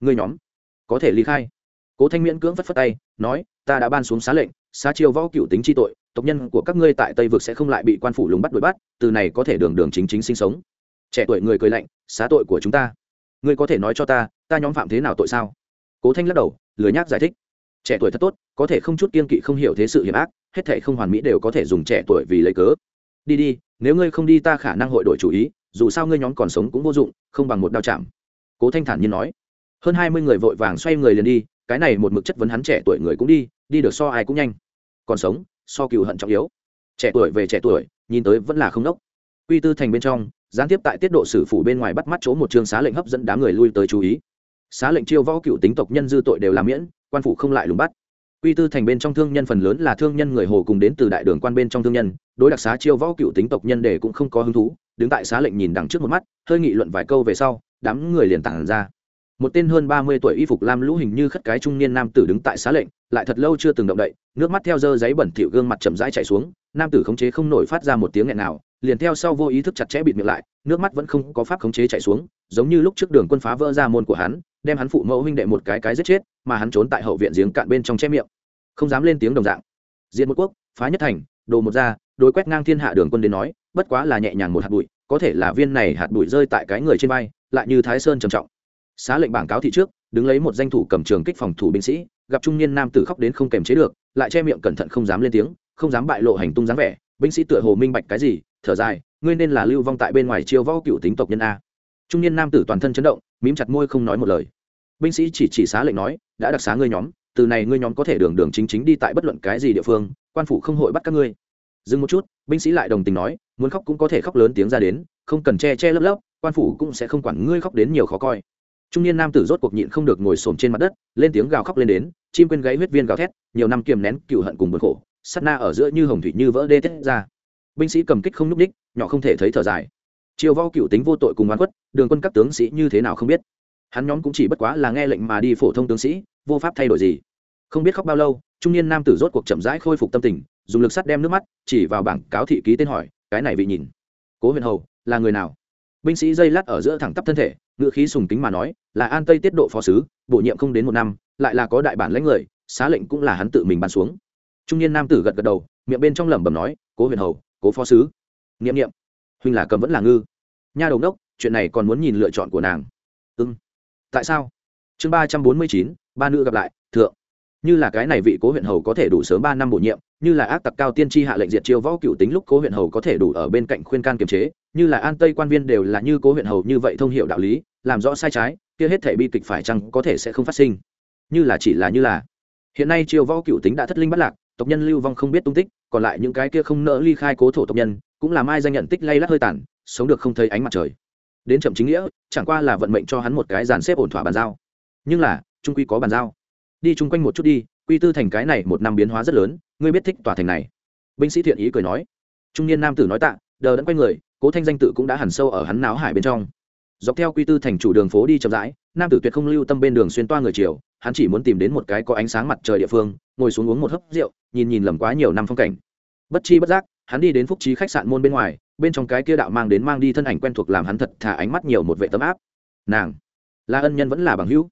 Người nhóm có thể ly khai. Cố thanh miễn cưỡng phất phất tay, nói, ta đã ban xuống xá lệnh, xá chiêu võ cựu tính chi tội, tộc nhân của các ngươi tại tây vực sẽ không lại bị quan phủ lùng bắt đuổi bắt, từ này có thể đường đường chính chính sinh sống. Trẻ tuổi người cười lạnh, xá tội của chúng ta? Ngươi có thể nói cho ta ta nhóm phạm thế nào tội sao? Cố thanh lắc đầu, lười nhác giải thích, trẻ tuổi thật tốt, có thể không chút kiên kỵ, không hiểu thế sự hiểm ác, hết thể không hoàn mỹ đều có thể dùng trẻ tuổi vì lấy cớ. Đi đi, nếu ngươi không đi ta khả năng hội đổi chủ ý, dù sao ngươi nhóm còn sống cũng vô dụng, không bằng một đao chạm. Cố thanh thản nhiên nói hơn hai mươi người vội vàng xoay người liền đi, cái này một mực chất vấn hắn trẻ tuổi người cũng đi đi được so ai cũng nhanh. Còn sống, so cựu hận trọng yếu. Trẻ tuổi về trẻ tuổi, nhìn tới vẫn là không đốc. Quy tư thành bên trong, gián tiếp tại tiết độ sử phủ bên ngoài bắt mắt chỗ một chương xá lệnh hấp dẫn đám người lui tới chú ý. Xá lệnh chiêu võ cựu tính tộc nhân dư tội đều làm miễn, quan phủ không lại lùng bắt. Quy tư thành bên trong thương nhân phần lớn là thương nhân người hồ cùng đến từ đại đường quan bên trong thương nhân, đối đặc xá chiêu võ cựu tính tộc nhân để cũng không có hứng thú, đứng tại xá lệnh nhìn đằng trước một mắt, hơi nghị luận vài câu về sau, đám người liền tản ra một tên hơn ba mươi tuổi y phục lam lũ hình như khất cái trung niên nam tử đứng tại xá lệnh, lại thật lâu chưa từng động đậy, nước mắt theo dơ giấy bẩn thỉu gương mặt chậm rãi chảy xuống, nam tử khống chế không nổi phát ra một tiếng nghẹn nào liền theo sau vô ý thức chặt chẽ bịt miệng lại, nước mắt vẫn không có pháp khống chế chảy xuống, giống như lúc trước đường quân phá vỡ ra môn của hắn, đem hắn phụ mẫu huynh đệ một cái cái giết chết, mà hắn trốn tại hậu viện giếng cạn bên trong che miệng. Không dám lên tiếng đồng dạng. Diện một quốc, phá nhất thành, đồ một ra đối quét ngang thiên hạ đường quân đến nói, bất quá là nhẹ nhàng một hạt bụi, có thể là viên này hạt bụi rơi tại cái người trên vai, lại như thái sơn trầm trọng xá lệnh bảng cáo thị trước, đứng lấy một danh thủ cầm trường kích phòng thủ binh sĩ, gặp trung niên nam tử khóc đến không kềm chế được, lại che miệng cẩn thận không dám lên tiếng, không dám bại lộ hành tung dáng vẻ. Binh sĩ tựa hồ minh bạch cái gì, thở dài, ngươi nên là lưu vong tại bên ngoài chiêu võ cựu tính tộc nhân a. Trung niên nam tử toàn thân chấn động, mím chặt môi không nói một lời. Binh sĩ chỉ chỉ xá lệnh nói, đã đặc xá ngươi nhóm, từ này ngươi nhóm có thể đường đường chính chính đi tại bất luận cái gì địa phương, quan phủ không hội bắt các ngươi. Dừng một chút, binh sĩ lại đồng tình nói, muốn khóc cũng có thể khóc lớn tiếng ra đến, không cần che che lấp lấp, quan phủ cũng sẽ không quản ngươi khóc đến nhiều khó coi trung niên nam tử rốt cuộc nhịn không được ngồi xổm trên mặt đất, lên tiếng gào khóc lên đến, chim quên gáy huyết viên gào thét, nhiều năm kiềm nén cựu hận cùng bực khổ sắt na ở giữa như hồng thủy như vỡ đê tết ra. Binh sĩ cầm kích không nhúc đích nhỏ không thể thấy thở dài. Triều vo cựu tính vô tội cùng oán quất đường quân các tướng sĩ như thế nào không biết. Hắn nhóm cũng chỉ bất quá là nghe lệnh mà đi phổ thông tướng sĩ, vô pháp thay đổi gì. Không biết khóc bao lâu, trung niên nam tử rốt cuộc chậm rãi khôi phục tâm tình, dùng lực sắt đem nước mắt, chỉ vào bảng cáo thị ký tên hỏi, cái này vị nhìn, cố huyền hầu, là người nào? Binh sĩ dây lát ở giữa thẳng tắp thân thể ngự khí sùng kính mà nói, là an tây tiết độ phó sứ, bổ nhiệm không đến một năm, lại là có đại bản lãnh người, xá lệnh cũng là hắn tự mình bàn xuống. Trung niên nam tử gật gật đầu, miệng bên trong lẩm bẩm nói, cố huyền hầu, cố phó sứ. N i ệ m n i ệ m huynh là cầm vẫn là ngư. Nha đầu đốc chuyện này còn muốn nhìn lựa chọn của nàng. Ưng tại sao? Chương ba trăm bốn mươi chín, ba nữ gặp lại, thượng. Như là cái này vị cố huyện hầu có thể đủ sớm ba năm bổ nhiệm như là ác tặc cao tiên tri hạ lệnh diệt chiêu võ cựu tính lúc cố huyện hầu có thể đủ ở bên cạnh khuyên can kiềm chế, như là an tây quan viên đều là như cố huyện hầu như vậy thông hiệu đạo lý, làm rõ sai trái, kia hết thể bi kịch phải chăng có thể sẽ không phát sinh. Như là chỉ là như là. Hiện nay chiêu võ cựu tính đã thất linh bắt lạc, tộc nhân lưu vong không biết tung tích, còn lại những cái kia không nỡ ly khai cố thổ tộc nhân, cũng là mai danh nhận tích lay lắc hơi tàn, sống được không thấy ánh mặt trời. Đến chậm chính nghĩa, chẳng qua là vận mệnh cho hắn một cái dàn xếp ổn thỏa bàn giao. Nhưng là, trung quy có bàn giao. Đi chung quanh một chút đi quy tư thành cái này một năm biến hóa rất lớn, ngươi biết thích tòa thành này. Binh sĩ thiện ý cười nói. Trung niên nam tử nói tạ, đờ đẫn quay người, cố thanh danh tự cũng đã hẳn sâu ở hắn náo hải bên trong. Dọc theo quy tư thành chủ đường phố đi chậm rãi, nam tử tuyệt không lưu tâm bên đường xuyên toa người chiều, hắn chỉ muốn tìm đến một cái có ánh sáng mặt trời địa phương, ngồi xuống uống một hớp rượu, nhìn nhìn lầm quá nhiều năm phong cảnh. Bất chi bất giác, hắn đi đến phúc trí khách sạn môn bên ngoài, bên trong cái kia đạo mang đến mang đi thân ảnh quen thuộc làm hắn thật thả ánh mắt nhiều một vệ tấm áp. Nàng, là ân nhân vẫn là bằng hữu.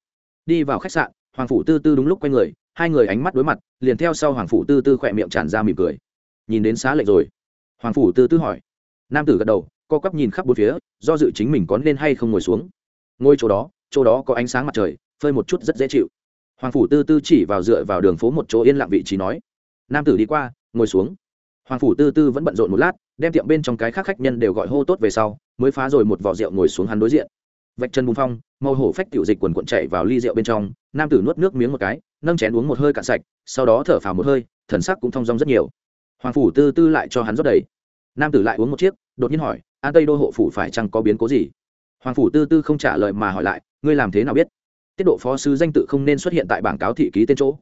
Đi vào khách sạn, hoàng phủ tư tư đúng lúc quay người hai người ánh mắt đối mặt, liền theo sau hoàng phủ tư tư khỏe miệng tràn ra mỉm cười. Nhìn đến xá lệnh rồi. Hoàng phủ tư tư hỏi. Nam tử gật đầu, co quắp nhìn khắp bốn phía, do dự chính mình có nên hay không ngồi xuống. Ngôi chỗ đó chỗ đó có ánh sáng mặt trời, phơi một chút rất dễ chịu. Hoàng phủ tư tư chỉ vào dựa vào đường phố một chỗ yên lặng vị trí nói. Nam tử đi qua, ngồi xuống. Hoàng phủ tư tư vẫn bận rộn một lát, đem tiệm bên trong cái khác khách nhân đều gọi hô tốt về sau, mới phá rồi một vỏ rượu ngồi xuống hắn đối diện vạch chân bùn phong, màu hổ phách tiểu dịch quần quận chạy vào ly rượu bên trong, nam tử nuốt nước miếng một cái, nâng chén uống một hơi cạn sạch, sau đó thở phào một hơi, thần sắc cũng thong dong rất nhiều. Hoàng phủ tư tư lại cho hắn rót đầy. Nam tử lại uống một chiếc, đột nhiên hỏi, an tây đô hộ phủ phải chăng có biến cố gì? Hoàng phủ tư tư không trả lời mà hỏi lại, ngươi làm thế nào biết? Tiết độ phó sứ danh tự không nên xuất hiện tại bảng cáo thị ký tên chỗ.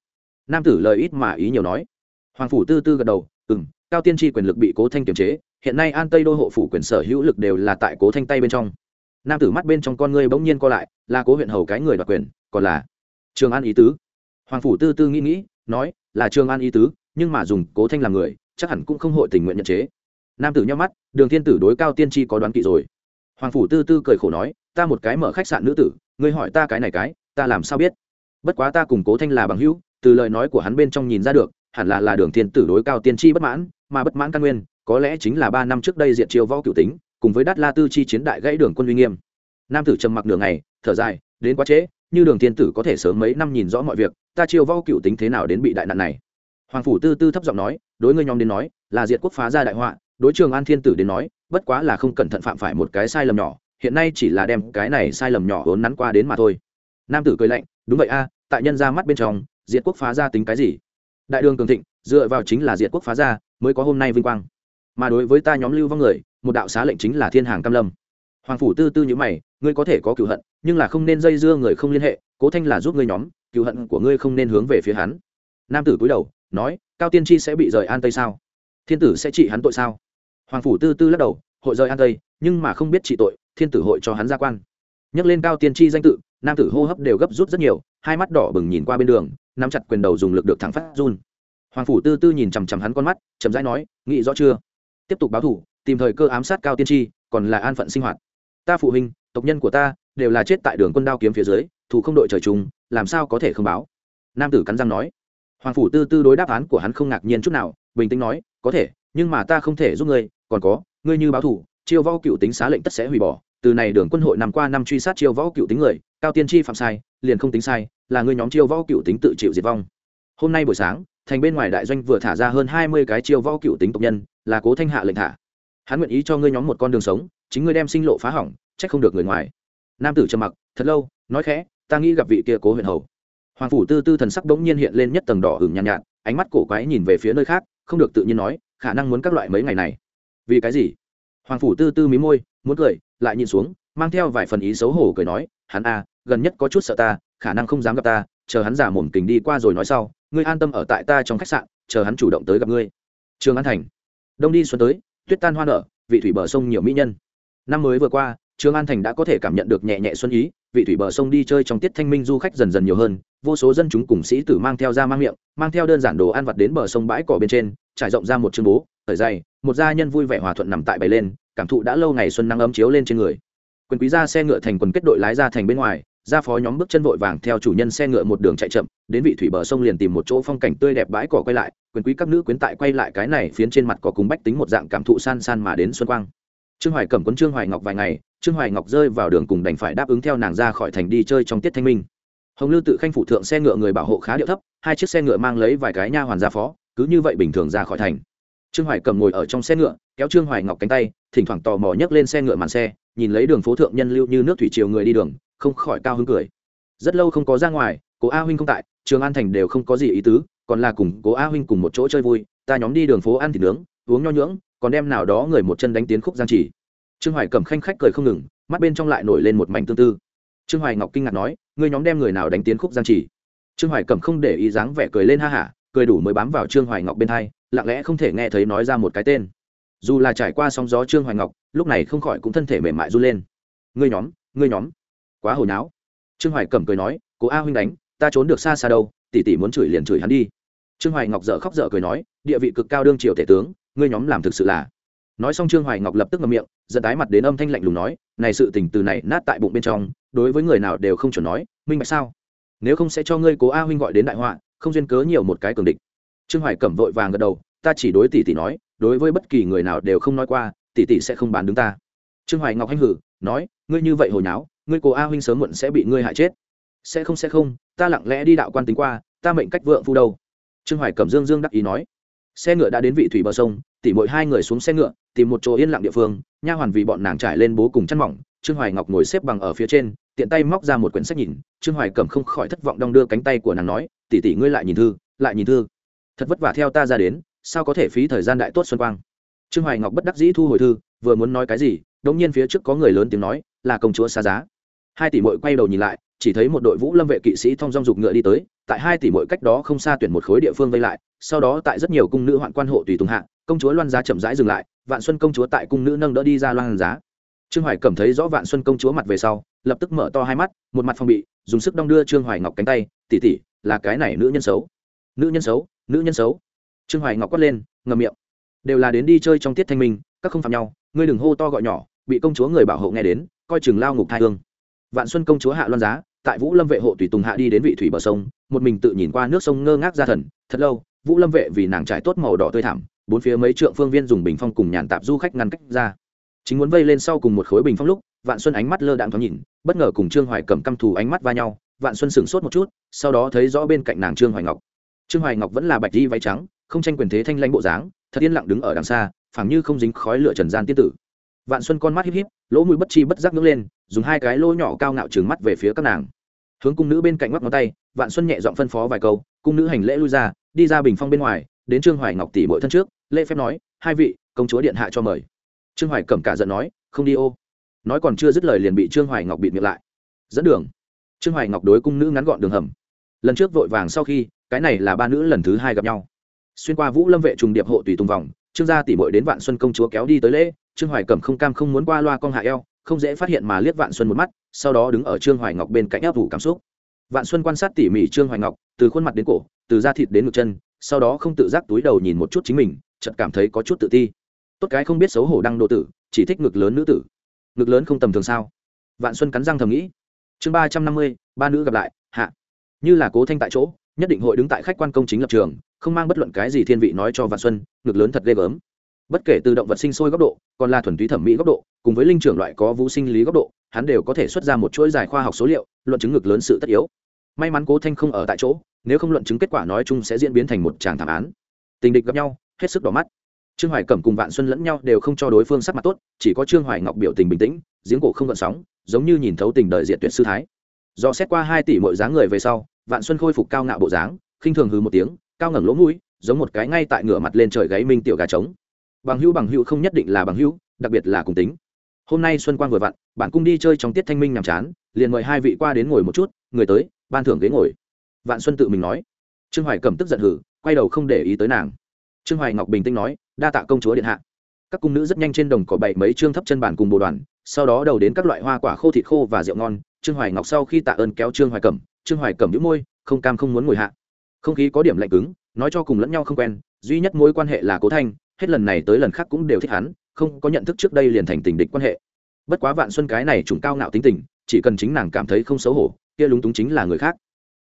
Nam tử lời ít mà ý nhiều nói. Hoàng phủ tư tư gật đầu ừ m cao tiên tri quyền lực bị cố thanh kiềm chế, hiện nay an tây đô hộ phủ quyền sở hữu lực đều là tại cố thanh tay bên trong nam tử mắt bên trong con ngươi bỗng nhiên co lại, là cố huyện hầu cái người đoạt quyền, còn là trường an ý tứ. Hoàng phủ tư tư nghĩ nghĩ, nói, là trường an ý tứ, nhưng mà dùng cố thanh làm người, chắc hẳn cũng không hội tình nguyện nhận chế. Nam tử nhắm mắt, đường thiên tử đối cao tiên tri có đoán kỵ rồi. Hoàng phủ tư tư cười khổ nói, ta một cái mở khách sạn nữ tử, ngươi hỏi ta cái này cái, ta làm sao biết? Bất quá ta cùng cố thanh là bằng hữu, từ lời nói của hắn bên trong nhìn ra được, hẳn là là đường thiên tử đối cao tiên tri bất mãn, mà bất mãn căn nguyên, có lẽ chính là ba năm trước đây diện chiêu võ cửu tính cùng với đát la tư chi chiến đại gãy đường quân uy nghiêm. Nam tử trầm mặc nửa ngày, thở dài, đến quá trễ, như đường thiên tử có thể sớm mấy năm nhìn rõ mọi việc, ta chiêu võ cửu tính thế nào đến bị đại nạn này. Hoàng phủ tư tư thấp giọng nói, đối ngươi nhóm đến nói, là diệt quốc phá ra đại họa, đối trường an thiên tử đến nói, bất quá là không cẩn thận phạm phải một cái sai lầm nhỏ, hiện nay chỉ là đem cái này sai lầm nhỏ vốn nắn qua đến mà thôi. Nam tử cười lạnh, đúng vậy a, tại nhân ra mắt bên trong, diệt quốc phá ra tính cái gì? Đại đường cường thịnh, dựa vào chính là diệt quốc phá ra mới có hôm nay vinh quang. Mà đối với ta nhóm lưu vong người một đạo xá lệnh chính là thiên hàng cam lâm hoàng phủ tư tư như mày ngươi có thể có cựu hận nhưng là không nên dây dưa người không liên hệ cố thanh là giúp ngươi nhóm cựu hận của ngươi không nên hướng về phía hắn nam tử cúi đầu nói cao tiên tri sẽ bị rời an tây sao thiên tử sẽ trị hắn tội sao hoàng phủ tư tư lắc đầu hội rời an tây nhưng mà không biết trị tội thiên tử hội cho hắn ra quan nhắc lên cao tiên tri danh tự nam tử hô hấp đều gấp rút rất nhiều hai mắt đỏ bừng nhìn qua bên đường nắm chặt quyền đầu dùng lực được thẳng phát run hoàng phủ tư tư nhìn chằm chằm hắn con mắt chậm rãi nói nghĩ rõ chưa tiếp tục báo thủ tìm thời cơ ám sát cao tiên tri, còn là an phận sinh hoạt. Ta phụ huynh, tộc nhân của ta, đều là chết tại đường quân đao kiếm phía dưới thủ không đội trời chung, làm sao có thể không báo? Nam tử cắn răng nói. Hoàng phủ tư tư đối đáp án của hắn không ngạc nhiên chút nào, bình tĩnh nói, có thể, nhưng mà ta không thể giúp ngươi, còn có, ngươi như báo thủ chiêu võ cựu tính xá lệnh tất sẽ hủy bỏ. Từ này đường quân hội nằm qua năm truy sát chiêu võ cựu tính người, cao tiên tri phạm sai, liền không tính sai, là ngươi nhóm chiêu võ cựu tính tự chịu diệt vong. Hôm nay buổi sáng, thành bên ngoài đại doanh vừa thả ra hơn hai mươi cái chiêu võ cựu tính tộc nhân, là cố thanh hạ lệnh thả hắn nguyện ý cho ngươi nhóm một con đường sống chính ngươi đem sinh lộ phá hỏng trách không được người ngoài. Nam tử trầm mặc thật lâu nói khẽ ta nghĩ gặp vị kia cố huyện hầu. Hoàng phủ tư tư thần sắc bỗng nhiên hiện lên nhất tầng đỏ hửng nhàn nhạt, nhạt ánh mắt cổ quái nhìn về phía nơi khác không được tự nhiên nói khả năng muốn các loại mấy ngày này. Vì cái gì? Hoàng phủ tư tư mí môi muốn cười lại nhìn xuống mang theo vài phần ý xấu hổ cười nói hắn a à, gần nhất có chút sợ ta khả năng không dám gặp ta chờ hắn giả mồm kình đi qua rồi nói sau ngươi an tâm ở tại ta trong khách sạn chờ hắn chủ động tới gặp ngươi. Trường an thành. Đông đi xuân tới tuyết tan hoa nở, vị thủy bờ sông nhiều mỹ nhân. Năm mới vừa qua, trương an thành đã có thể cảm nhận được nhẹ nhẹ xuân ý, vị thủy bờ sông đi chơi trong tiết thanh minh du khách dần dần nhiều hơn, vô số dân chúng cùng sĩ tử mang theo ra mang miệng, mang theo đơn giản đồ ăn vặt đến bờ sông bãi cỏ bên trên, trải rộng ra một chương bố, thời dày, một gia nhân vui vẻ hòa thuận nằm tại bày lên, cảm thụ đã lâu ngày xuân nắng ấm chiếu lên trên người. Quyền quý ra xe ngựa thành quần kết đội lái ra thành bên ngoài gia phó nhóm bước chân vội vàng theo chủ nhân xe ngựa một đường chạy chậm, đến vị thủy bờ sông liền tìm một chỗ phong cảnh tươi đẹp bãi cỏ quay lại, quyền quý các nữ quyến tại quay lại cái này phiến trên mặt có cùng bách tính một dạng cảm thụ san san mà đến xuân quang. Trương hoài cầm quân trương hoài ngọc vài ngày, trương hoài ngọc rơi vào đường cùng đành phải đáp ứng theo nàng ra khỏi thành đi chơi trong tiết thanh minh. Hồng lư tự khanh phụ thượng xe ngựa người bảo hộ khá điệu thấp, hai chiếc xe ngựa mang lấy vài cái nha hoàn gia phó, cứ như vậy bình thường ra khỏi thành. Trương hoài cầm ngồi ở trong xe ngựa, kéo trương hoài ngọc cánh tay, thỉnh thoảng tò mò nhấc lên xe ngựa màn xe, nhìn lấy đường phố thượng nhân lưu như nước thủy triều người đi đường không khỏi cao hứng cười. Rất lâu không có ra ngoài cố a huynh không tại trường an thành đều không có gì ý tứ còn là cùng cố a huynh cùng một chỗ chơi vui ta nhóm đi đường phố ăn thịt nướng uống nho nhưỡng còn đem nào đó người một chân đánh tiến khúc giang chỉ trương hoài cầm khanh khách cười không ngừng mắt bên trong lại nổi lên một mảnh tương tư. Trương hoài ngọc kinh ngạc nói ngươi nhóm đem người nào đánh tiến khúc giang chỉ trương hoài cầm không để ý dáng vẻ cười lên ha hả cười đủ mới bám vào trương hoài ngọc bên thay, lặng lẽ không thể nghe thấy nói ra một cái tên. Dù là trải qua sóng gió trương hoài ngọc lúc này không khỏi cũng thân thể mềm mại run lên. Ngươi nhóm ngươi nhóm quá hồi náo. Trương hoài cẩm cười nói, cố a huynh đánh, ta trốn được xa xa đâu, tỷ tỷ muốn chửi liền chửi hắn đi. Trương hoài ngọc dở khóc dở cười nói, địa vị cực cao đương triều tể tướng, ngươi nhóm làm thực sự là. Nói xong trương hoài ngọc lập tức ngậm miệng, giận tái mặt đến âm thanh lạnh lùng nói, này sự tình từ này nát tại bụng bên trong, đối với người nào đều không chuẩn nói, minh bạch sao? Nếu không sẽ cho ngươi cố a huynh gọi đến đại họa, không duyên cớ nhiều một cái cường địch. Trương hoài cẩm vội vàng gật đầu, ta chỉ đối tỷ tỷ nói, đối với bất kỳ người nào đều không nói qua, tỷ tỷ sẽ không bán đứng ta. Trương hoài ngọc hanh hử, nói, ngươi như vậy hồi nháo ngươi cố a huynh sớm muộn sẽ bị ngươi hại chết. Sẽ không sẽ không, ta lặng lẽ đi đạo quan tính qua, ta mệnh cách vượng phu đâu. Trương hoài cẩm dương dương đắc ý nói. Xe ngựa đã đến vị thủy bờ sông, tỉ mỗi hai người xuống xe ngựa, tìm một chỗ yên lặng địa phương, nha hoàn vì bọn nàng trải lên bố cùng chăn mỏng, trương hoài ngọc ngồi xếp bằng ở phía trên, tiện tay móc ra một quyển sách nhìn, trương hoài cẩm không khỏi thất vọng đong đưa cánh tay của nàng nói tỉ tỉ ngươi lại nhìn thư, lại nhìn thư. Thật vất vả theo ta ra đến, sao có thể phí thời gian đại tốt xuân quang? Trương hoài ngọc bất đắc dĩ thu hồi thư, vừa muốn nói cái gì đống nhiên phía trước có người lớn tiếng nói, là công chúa xa giá hai tỷ mội quay đầu nhìn lại, chỉ thấy một đội vũ lâm vệ kỵ sĩ thong dong dục ngựa đi tới, tại hai tỷ mội cách đó không xa tuyển một khối địa phương vây lại, sau đó tại rất nhiều cung nữ hoạn quan hộ tùy tùng hạ, công chúa loan giá chậm rãi dừng lại, vạn xuân công chúa tại cung nữ nâng đỡ đi ra loan giá. Trương hoài cầm thấy rõ vạn xuân công chúa mặt về sau, lập tức mở to hai mắt, một mặt phong bị, dùng sức đong đưa trương hoài ngọc cánh tay tỉ tỉ là cái này nữ nhân xấu. Nữ nhân xấu? Nữ nhân xấu? Trương hoài ngọc quát lên ngầm miệng. Đều là đến đi chơi trong tiết thanh minh, các không phạm nhau, ngươi đừng hô to gọi nhỏ, bị công chúa người bảo hộ nghe đến, coi chừng lao ngục thai hương vạn xuân công chúa hạ loan giá, tại vũ lâm vệ hộ tùy tùng hạ đi đến vị thủy bờ sông, một mình tự nhìn qua nước sông ngơ ngác ra thần. Thật lâu, vũ lâm vệ vì nàng trải tốt màu đỏ tươi thảm, bốn phía mấy trượng phương viên dùng bình phong cùng nhàn tạp du khách ngăn cách ra. Chính muốn vây lên sau cùng một khối bình phong lúc, vạn xuân ánh mắt lơ đạn thoáng nhìn, bất ngờ cùng trương hoài cầm căm thù ánh mắt va nhau, vạn xuân sửng sốt một chút, sau đó thấy rõ bên cạnh nàng trương hoài ngọc. Trương hoài ngọc vẫn là bạch di váy trắng, không tranh quyền thế thanh lãnh bộ dáng, thật yên lặng đứng ở đằng xa, phảng như không dính khói lửa trần gian tiên tử vạn xuân con mắt híp híp, lỗ mũi bất chi bất giác ngước lên, dùng hai cái lỗ nhỏ cao ngạo trừng mắt về phía các nàng. Hướng cung nữ bên cạnh ngoắc ngón tay, vạn xuân nhẹ giọng phân phó vài câu, cung nữ hành lễ lui ra, đi ra bình phong bên ngoài, đến trương hoài ngọc tỷ bội thân trước, lễ phép nói, hai vị, công chúa điện hạ cho mời. Trương hoài cầm cả giận nói, không đi ô. Nói còn chưa dứt lời liền bị trương hoài ngọc bịt miệng lại. Dẫn đường. Trương hoài ngọc đối cung nữ ngắn gọn đường hầm. Lần trước vội vàng sau khi, cái này là ba nữ lần thứ hai gặp nhau. Xuyên qua vũ lâm vệ trùng điệp hộ tùy tùng vòng, trương gia tỷ bội đến vạn xuân công chúa kéo đi tới lễ trương hoài cẩm không cam không muốn qua loa con hạ eo, không dễ phát hiện mà liếc vạn xuân một mắt, sau đó đứng ở trương hoài ngọc bên cạnh áp vụ cảm xúc. Vạn xuân quan sát tỉ mỉ trương hoài ngọc, từ khuôn mặt đến cổ, từ da thịt đến ngực chân, sau đó không tự giác túi đầu nhìn một chút chính mình, chợt cảm thấy có chút tự ti. Tốt cái không biết xấu hổ đăng độ tử, chỉ thích ngực lớn nữ tử. Ngực lớn không tầm thường sao? Vạn xuân cắn răng thầm nghĩ. Chương ba trăm năm mươi, ba nữ gặp lại, hạ. Như là cố thanh tại chỗ, nhất định hội đứng tại khách quan công chính lập trường, không mang bất luận cái gì thiên vị nói cho vạn xuân, ngực lớn thật ghê gớm bất kể từ động vật sinh sôi góc độ, còn là thuần túy thẩm mỹ góc độ, cùng với linh trưởng loại có vũ sinh lý góc độ, hắn đều có thể xuất ra một chuỗi dài khoa học số liệu, luận chứng ngực lớn sự tất yếu. May mắn cố thanh không ở tại chỗ, nếu không luận chứng kết quả nói chung sẽ diễn biến thành một tràng thảm án. Tình địch gặp nhau, hết sức đỏ mắt. Trương hoài cẩm cùng vạn xuân lẫn nhau đều không cho đối phương sắc mặt tốt, chỉ có trương hoài ngọc biểu tình bình tĩnh, giếng cổ không gợn sóng, giống như nhìn thấu tình đời diện tuyệt sư thái. Do xét qua hai tỷ mỗi dáng người về sau, vạn xuân khôi phục cao ngạo bộ dáng, khinh thường hừ một tiếng, cao ngẩng lỗ mũi, giống một cái ngay tại ngửa mặt lên trời gáy minh tiểu gà trống bằng hữu bằng hữu không nhất định là bằng hữu, đặc biệt là cùng tính. Hôm nay xuân quang vừa vặn, bạn cung đi chơi trong tiết thanh minh nhàm chán, liền mời hai vị qua đến ngồi một chút, người tới, ban thưởng ghế ngồi. Vạn xuân tự mình nói. Trương hoài cầm tức giận hử, quay đầu không để ý tới nàng. Trương hoài ngọc bình tĩnh nói, đa tạ công chúa điện hạ. Các cung nữ rất nhanh trên đồng cỏ bậy mấy trương thấp chân bàn cùng bồ đoàn, sau đó đầu đến các loại hoa quả khô thịt khô và rượu ngon. Trương hoài ngọc sau khi tạ ơn kéo trương hoài cẩm, trương hoài cẩm đĩu môi, không cam không muốn ngồi hạ. Không khí có điểm lạnh cứng, nói cho cùng lẫn nhau không quen, duy nhất mối quan hệ là cố thanh hết lần này tới lần khác cũng đều thích hắn, không có nhận thức trước đây liền thành tình địch quan hệ. Bất quá vạn xuân cái này trùng cao ngạo tính tình, chỉ cần chính nàng cảm thấy không xấu hổ, kia lúng túng chính là người khác.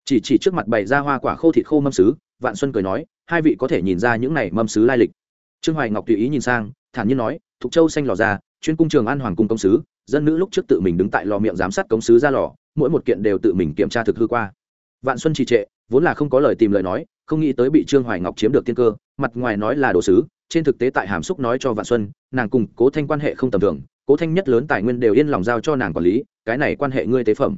Chỉ chỉ trước mặt bày ra hoa quả khô thịt khô mâm sứ, vạn xuân cười nói, hai vị có thể nhìn ra những này mâm sứ lai lịch. Trương hoài ngọc tùy ý nhìn sang, thản nhiên nói, thục châu xanh lò ra, chuyên cung trường an hoàng cung công sứ, dân nữ lúc trước tự mình đứng tại lò miệng giám sát công sứ ra lò, mỗi một kiện đều tự mình kiểm tra thực hư qua. Vạn xuân trì trệ, vốn là không có lời tìm lời nói, không nghĩ tới bị trương hoài ngọc chiếm được tiên cơ, mặt ngoài nói là đồ sứ trên thực tế tại hàm xúc nói cho vạn xuân nàng cùng cố thanh quan hệ không tầm thường cố thanh nhất lớn tài nguyên đều yên lòng giao cho nàng quản lý cái này quan hệ ngươi tế phẩm.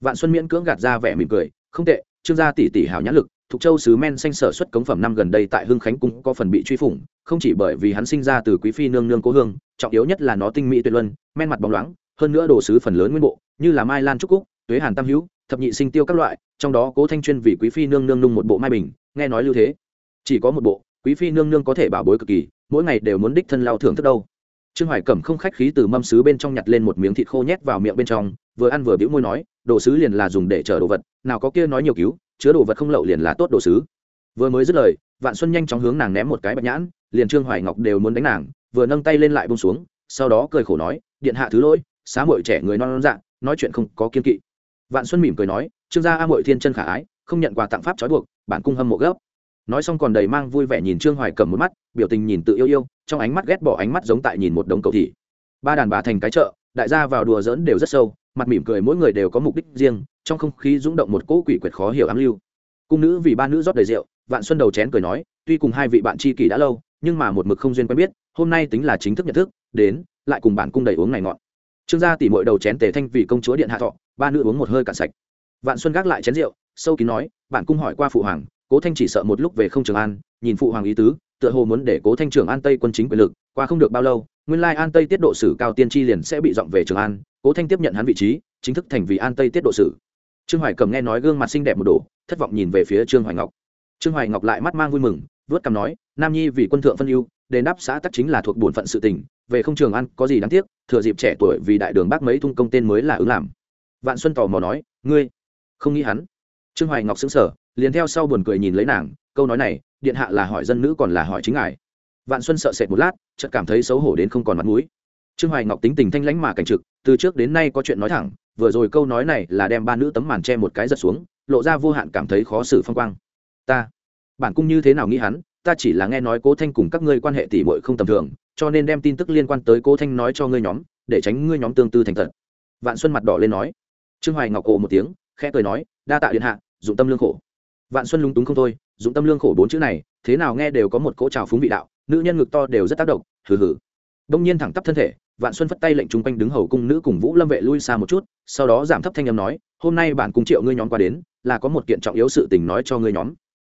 Vạn xuân miễn cưỡng gạt ra vẻ mỉm cười không tệ trương gia tỷ tỷ hào nhãn lực Thục Châu sứ men xanh sở xuất cống phẩm năm gần đây tại Hưng Khánh cũng có phần bị truy phủng, không chỉ bởi vì hắn sinh ra từ quý phi nương nương cố hương, trọng yếu nhất là nó tinh mỹ tuyệt luân, men mặt bóng loáng, hơn nữa đồ sứ phần lớn nguyên bộ, như là mai lan trúc cúc, tuế hàn tam hữu, thập nhị sinh tiêu các loại, trong đó Cố Thanh chuyên vì quý phi nương nương nung một bộ mai bình, nghe nói lưu thế, chỉ có một bộ, quý phi nương nương có thể bảo bối cực kỳ, mỗi ngày đều muốn đích thân lao thưởng thức đâu. Trương Hoài Cẩm không khách khí từ mâm sứ bên trong nhặt lên một miếng thịt khô nhét vào miệng bên trong, vừa ăn vừa bĩu môi nói, đồ sứ liền là dùng để chở đồ vật, nào có kia nói nhiều cứu, chứa đồ vật không lậu liền là tốt đồ sứ. Vừa mới dứt lời vạn xuân nhanh chóng hướng nàng ném một cái bạch nhãn liền trương hoài ngọc đều muốn đánh nàng vừa nâng tay lên lại bông xuống sau đó cười khổ nói điện hạ thứ lỗi xá mội trẻ người non non dạng nói chuyện không có kiên kỵ. Vạn xuân mỉm cười nói trương gia a mội thiên chân khả ái không nhận quà tặng pháp trói buộc bản cung hâm mộ gấp nói xong còn đầy mang vui vẻ nhìn trương hoài cầm một mắt, biểu tình nhìn tự yêu yêu, trong ánh mắt ghét bỏ ánh mắt giống tại nhìn một đống cầu thị. Ba đàn bà thành cái chợ, đại gia vào đùa dỡn đều rất sâu, mặt mỉm cười mỗi người đều có mục đích riêng, trong không khí rung động một cỗ quỷ quyệt khó hiểu ám lưu. Cung nữ vì ba nữ rót đầy rượu, vạn xuân đầu chén cười nói, tuy cùng hai vị bạn tri kỷ đã lâu, nhưng mà một mực không duyên quen biết, hôm nay tính là chính thức nhận thức, đến, lại cùng bản cung đầy uống ngày ngọn trương gia tỉ mội đầu chén tề thanh vì công chúa điện hạ thọ, ba nữ uống một hơi cạn sạch. Vạn xuân gác lại chén rượu, sâu kín nói bản cung hỏi qua phụ hoàng cố thanh chỉ sợ một lúc về không trường an, nhìn phụ hoàng ý tứ, tựa hồ muốn để cố thanh trường an tây quân chính quyền lực, qua không được bao lâu, nguyên lai an tây tiết độ sử cao tiên tri liền sẽ bị dọn về trường an, cố thanh tiếp nhận hắn vị trí, chính thức thành vì an tây tiết độ sử. Trương hoài cầm nghe nói gương mặt xinh đẹp một đồ thất vọng nhìn về phía trương hoài ngọc. Trương hoài ngọc lại mắt mang vui mừng, vớt cằm nói, nam nhi vì quân thượng phân ưu, đền đáp xã tắc chính là thuộc bổn phận sự tình, về không trường ăn có gì đáng tiếc, thừa dịp trẻ tuổi vì đại đường bác mấy thung công tên mới là ứng làm. Vạn xuân tò mò nói, ngươi không nghĩ hắn? Trương hoài ngọc xứng sở liền theo sau buồn cười nhìn lấy nàng, câu nói này, điện hạ là hỏi dân nữ còn là hỏi chính ngài. Vạn xuân sợ sệt một lát, chợt cảm thấy xấu hổ đến không còn mặt mũi. Trương hoài ngọc tính tình thanh lãnh mà cảnh trực, từ trước đến nay có chuyện nói thẳng, vừa rồi câu nói này là đem ba nữ tấm màn che một cái giật xuống, lộ ra vô hạn cảm thấy khó xử phong quang. Ta, bản cung như thế nào nghĩ hắn, ta chỉ là nghe nói cố thanh cùng các ngươi quan hệ tỉ mội không tầm thường, cho nên đem tin tức liên quan tới cố thanh nói cho ngươi nhóm, để tránh ngươi nhóm tương tư thành thật. Vạn xuân mặt đỏ lên nói. Trương hoài ngọc ồ một tiếng, khẽ cười nói, đa tạ điện hạ, dụng tâm lương khổ vạn xuân lúng túng không thôi dũng tâm lương khổ bốn chữ này, thế nào nghe đều có một cỗ trào phúng vị đạo, nữ nhân ngực to đều rất tác động, hừ hừ. Đông nhiên thẳng tắp thân thể, vạn xuân phất tay lệnh chung quanh đứng hầu cung nữ cùng vũ lâm vệ lui xa một chút, sau đó giảm thấp thanh âm nói, hôm nay bản cung triệu ngươi nhóm qua đến, là có một kiện trọng yếu sự tình nói cho ngươi nhóm.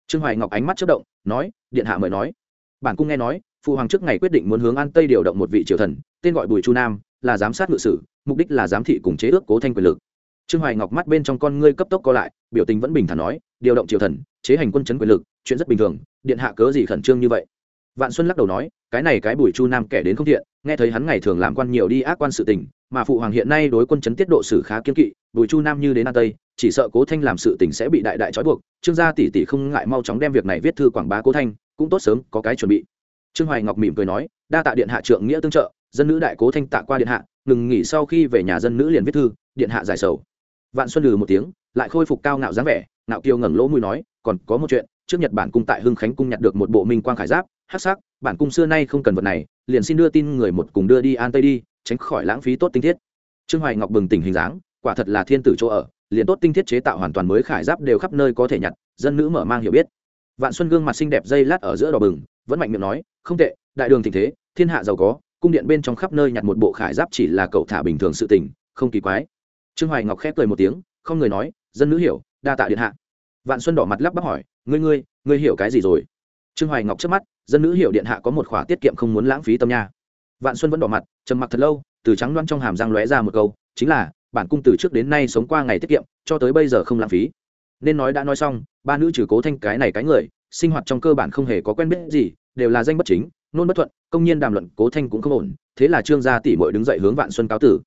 Trương hoài ngọc ánh mắt chất động, nói, điện hạ mời nói. Bản cung nghe nói phụ hoàng trước ngày quyết định muốn hướng an tây điều động một vị triều thần, tên gọi bùi chu nam, là giám sát ngự sử, mục đích là giám thị cùng chế ước cố thanh quyền lực trương hoài ngọc mắt bên trong con ngươi cấp tốc co lại, biểu tình vẫn bình thản nói, điều động triều thần, chế hành quân chấn quyền lực, chuyện rất bình thường, điện hạ cớ gì khẩn trương như vậy? Vạn xuân lắc đầu nói, cái này cái bùi chu nam kẻ đến không thiện, nghe thấy hắn ngày thường làm quan nhiều đi ác quan sự tình, mà phụ hoàng hiện nay đối quân chấn tiết độ xử khá kiên kỵ, bùi chu nam như đến an tây, chỉ sợ cố thanh làm sự tình sẽ bị đại đại trói buộc, trương gia tỷ tỷ không ngại mau chóng đem việc này viết thư quảng bá cố thanh, cũng tốt sớm có cái chuẩn bị. Trương hoài ngọc mỉm cười nói, đa tạ điện hạ trượng nghĩa tương trợ, dân nữ đại cố thanh tạ qua điện hạ, ngừng nghỉ sau khi về nhà dân nữ liền viết thư, điện hạ giải sầu vạn xuân lừ một tiếng, lại khôi phục cao ngạo dáng vẻ, ngạo kiều ngẩng lỗ mũi nói, còn có một chuyện, trước nhật bản cung tại hưng khánh cung nhặt được một bộ minh quang khải giáp, hắc sắc, bản cung xưa nay không cần vật này, liền xin đưa tin người một cùng đưa đi an tây đi, tránh khỏi lãng phí tốt tinh thiết. Trương hoài ngọc bừng tỉnh hình dáng, quả thật là thiên tử chỗ ở, liền tốt tinh thiết chế tạo hoàn toàn mới khải giáp đều khắp nơi có thể nhặt, dân nữ mở mang hiểu biết. Vạn xuân gương mặt xinh đẹp dây lát ở giữa đỏ bừng, vẫn mạnh miệng nói, không tệ, đại đường tình thế, thiên hạ giàu có, cung điện bên trong khắp nơi nhặt một bộ khải giáp chỉ là cậu thả bình thường sự tình, không kỳ quái trương hoài ngọc khép cười một tiếng, không người nói, dân nữ hiểu, đa tạ điện hạ. Vạn xuân đỏ mặt lắp bắp hỏi, ngươi ngươi ngươi hiểu cái gì rồi? Trương hoài ngọc trước mắt, dân nữ hiểu điện hạ có một khoản tiết kiệm không muốn lãng phí tâm nha. Vạn xuân vẫn đỏ mặt, trầm mặc thật lâu, từ trắng loan trong hàm răng lóe ra một câu, chính là, bản cung từ trước đến nay sống qua ngày tiết kiệm, cho tới bây giờ không lãng phí. Nên nói đã nói xong, ba nữ trừ cố thanh cái này cái người, sinh hoạt trong cơ bản không hề có quen biết gì, đều là danh bất chính, nôn bất thuận, công nhiên đàm luận cố thanh cũng không ổn, thế là trương gia tỷ mội đứng dậy hướng vạn xuân cáo tử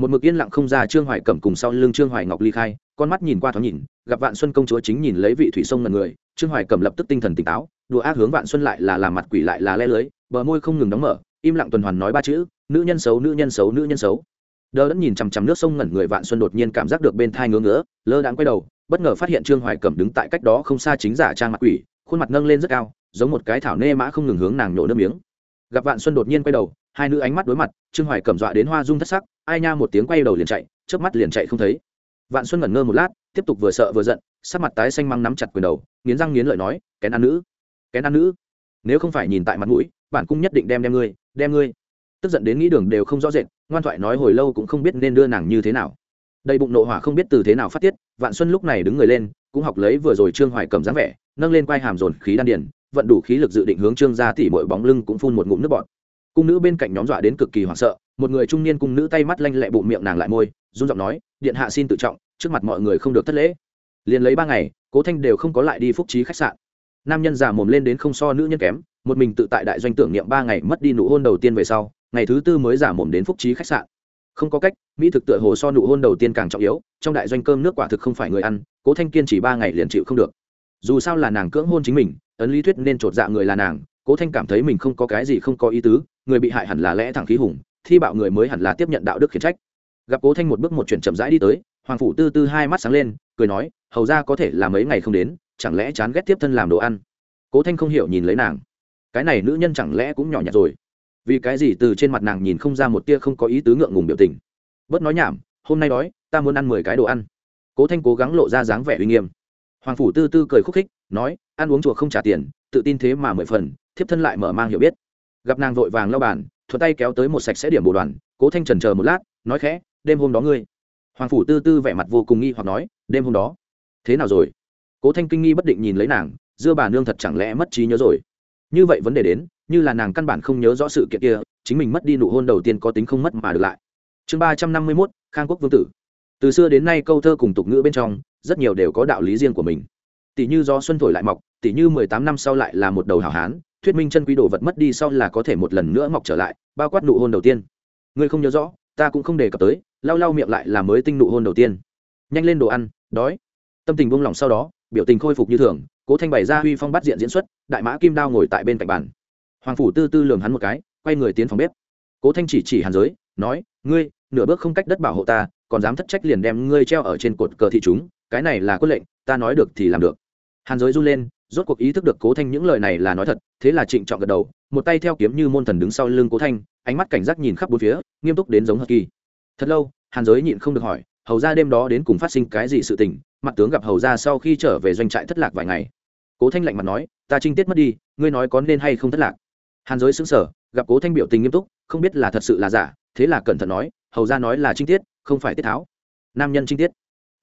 một mực yên lặng không ra trương hoài cẩm cùng sau lưng trương hoài ngọc ly khai, con mắt nhìn qua thoáng nhìn, gặp vạn xuân công chúa chính nhìn lấy vị thủy sông ngần người, trương hoài cẩm lập tức tinh thần tỉnh táo, đùa ác hướng vạn xuân lại là làm mặt quỷ lại là le lưới, bờ môi không ngừng đóng mở, im lặng tuần hoàn nói ba chữ, nữ nhân xấu, nữ nhân xấu, nữ nhân xấu. Đờ đẫn nhìn chằm chằm nước sông ngẩn người vạn xuân đột nhiên cảm giác được bên thai ngứa ngứa, lơ đãng quay đầu, bất ngờ phát hiện trương hoài cẩm đứng tại cách đó không xa chính giả trang mặt quỷ, khuôn mặt nâng lên rất cao, giống một cái thảo nê mã không ngừng hướng nàng nhổ nước miếng. Gặp vạn xuân đột nhiên quay đầu hai nữ ánh mắt đối mặt, trương hoài cầm dọa đến hoa dung thất sắc, ai nha một tiếng quay đầu liền chạy trước mắt liền chạy không thấy. Vạn xuân ngẩn ngơ một lát, tiếp tục vừa sợ vừa giận, sắc mặt tái xanh măng nắm chặt quyền đầu, nghiến răng nghiến lợi nói, kén ăn nữ, kén ăn nữ. Nếu không phải nhìn tại mặt mũi bản cung nhất định đem đem ngươi đem ngươi. Tức giận đến nghĩ đường đều không rõ rệt, ngoan thoại nói hồi lâu cũng không biết nên đưa nàng như thế nào. Đầy bụng nộ hỏa không biết từ thế nào phát tiết, vạn xuân lúc này đứng người lên, cũng học lấy vừa rồi trương hoài cầm dáng vẻ, nâng lên quai hàm dồn khí đan điền, vận đủ khí lực dự định hướng trương ra tỉ mọi bóng lưng cũng phun một ngụm nước bọt cung nữ bên cạnh nhóm dọa đến cực kỳ hoảng sợ, một người trung niên cung nữ tay mắt lanh lẹ bụng miệng nàng lại môi, run giọng nói, điện hạ xin tự trọng, trước mặt mọi người không được thất lễ. Liền lấy ba ngày, cố thanh đều không có lại đi phúc trí khách sạn. Nam nhân già mồm lên đến không so nữ nhân kém, một mình tự tại đại doanh tưởng niệm ba ngày mất đi nụ hôn đầu tiên về sau, ngày thứ tư mới giả mồm đến phúc trí khách sạn. Không có cách, mỹ thực tựa hồ so nụ hôn đầu tiên càng trọng yếu, trong đại doanh cơm nước quả thực không phải người ăn, cố thanh kiên chỉ ba ngày liền chịu không được. Dù sao là nàng cưỡng hôn chính mình, ấn lý thuyết nên chột dạ người là nàng cố thanh cảm thấy mình không có cái gì không có ý tứ, người bị hại hẳn là lẽ thẳng khí hùng, thi bạo người mới hẳn là tiếp nhận đạo đức khiển trách. Gặp cố thanh một bước một chuyển chậm rãi đi tới, hoàng phủ tư tư hai mắt sáng lên, cười nói, hầu ra có thể là mấy ngày không đến, chẳng lẽ chán ghét tiếp thân làm đồ ăn? Cố thanh không hiểu nhìn lấy nàng. Cái này nữ nhân chẳng lẽ cũng nhỏ nhặt rồi? Vì cái gì từ trên mặt nàng nhìn không ra một tia không có ý tứ ngượng ngùng biểu tình. Bớt nói nhảm, hôm nay đói, ta muốn ăn mười cái đồ ăn. Cố thanh cố gắng lộ ra dáng vẻ uy nghiêm. Hoàng phủ tư tư cười khúc khích, nói, ăn uống chùa không trả tiền, tự tin thế mà mười phần thiếp thân lại mở mang hiểu biết. Gặp nàng vội vàng lao bàn thuật tay kéo tới một sạch sẽ điểm bồ đoàn, cố thanh trần chờ một lát, nói khẽ, đêm hôm đó ngươi. Hoàng phủ tư tư vẻ mặt vô cùng nghi hoặc nói, đêm hôm đó? Thế nào rồi? Cố thanh kinh nghi bất định nhìn lấy nàng, dưa bà nương thật chẳng lẽ mất trí nhớ rồi? Như vậy vấn đề đến, như là nàng căn bản không nhớ rõ sự kiện kia, chính mình mất đi nụ hôn đầu tiên có tính không mất mà được lại. Chương ba trăm năm mươi mốt, khang quốc vương tử. Từ xưa đến nay câu thơ cùng tục ngữ bên trong, rất nhiều đều có đạo lý riêng của mình. Tỷ như do xuân thổi lại mọc, tỷ như mười tám năm sau lại là một đầu hảo hán thuyết minh chân quý đồ vật mất đi sau là có thể một lần nữa mọc trở lại, bao quát nụ hôn đầu tiên. Ngươi không nhớ rõ, ta cũng không đề cập tới, lau lau miệng lại là mới tinh nụ hôn đầu tiên. Nhanh lên đồ ăn, đói. Tâm tình buông lỏng sau đó, biểu tình khôi phục như thường, cố thanh bày ra huy phong bắt diện diễn xuất, đại mã kim đao ngồi tại bên cạnh bàn. Hoàng phủ tư tư lường hắn một cái, quay người tiến phòng bếp. Cố thanh chỉ chỉ hàn giới, nói, ngươi, nửa bước không cách đất bảo hộ ta, còn dám thất trách liền đem ngươi treo ở trên cột cờ thị chúng, cái này là quyết lệnh, ta nói được thì làm được. Hàn giới run lên rốt cuộc ý thức được cố thanh những lời này là nói thật, thế là trịnh trọng gật đầu, một tay theo kiếm như môn thần đứng sau lưng cố thanh, ánh mắt cảnh giác nhìn khắp bốn phía, nghiêm túc đến giống hờ kỳ. Thật lâu, hàn giới nhịn không được hỏi, hầu ra đêm đó đến cùng phát sinh cái gì sự tình, mặt tướng gặp hầu ra sau khi trở về doanh trại thất lạc vài ngày. Cố thanh lạnh mặt nói, ta trinh tiết mất đi, ngươi nói có nên hay không thất lạc? Hàn giới xứng sở gặp cố thanh biểu tình nghiêm túc, không biết là thật sự là giả, thế là cẩn thận nói, hầu ra nói là trinh tiết, không phải tiết tháo. Nam nhân trinh tiết.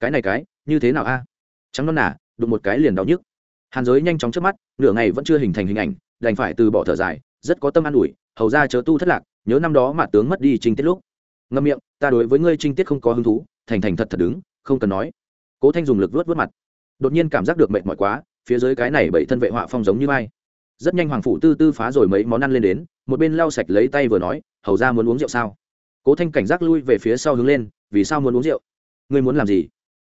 Cái này cái, như thế nào a? Trắng non nả đụng một cái liền đau nhức hàn giới nhanh chóng trước mắt, nửa ngày vẫn chưa hình thành hình ảnh, đành phải từ bỏ thở dài, rất có tâm an ủi, hầu ra chớ tu thất lạc, nhớ năm đó mà tướng mất đi trinh tiết lúc. Ngâm miệng, ta đối với ngươi trinh tiết không có hứng thú, thành thành thật thật đứng, không cần nói. Cố thanh dùng lực vớt vớt mặt. Đột nhiên cảm giác được mệt mỏi quá, phía dưới cái này bảy thân vệ họa phong giống như ai rất nhanh hoàng phủ tư tư phá rồi mấy món ăn lên đến, một bên lau sạch lấy tay vừa nói, hầu ra muốn uống rượu sao? Cố thanh cảnh giác lui về phía sau hướng lên, vì sao muốn uống rượu? Ngươi muốn làm gì?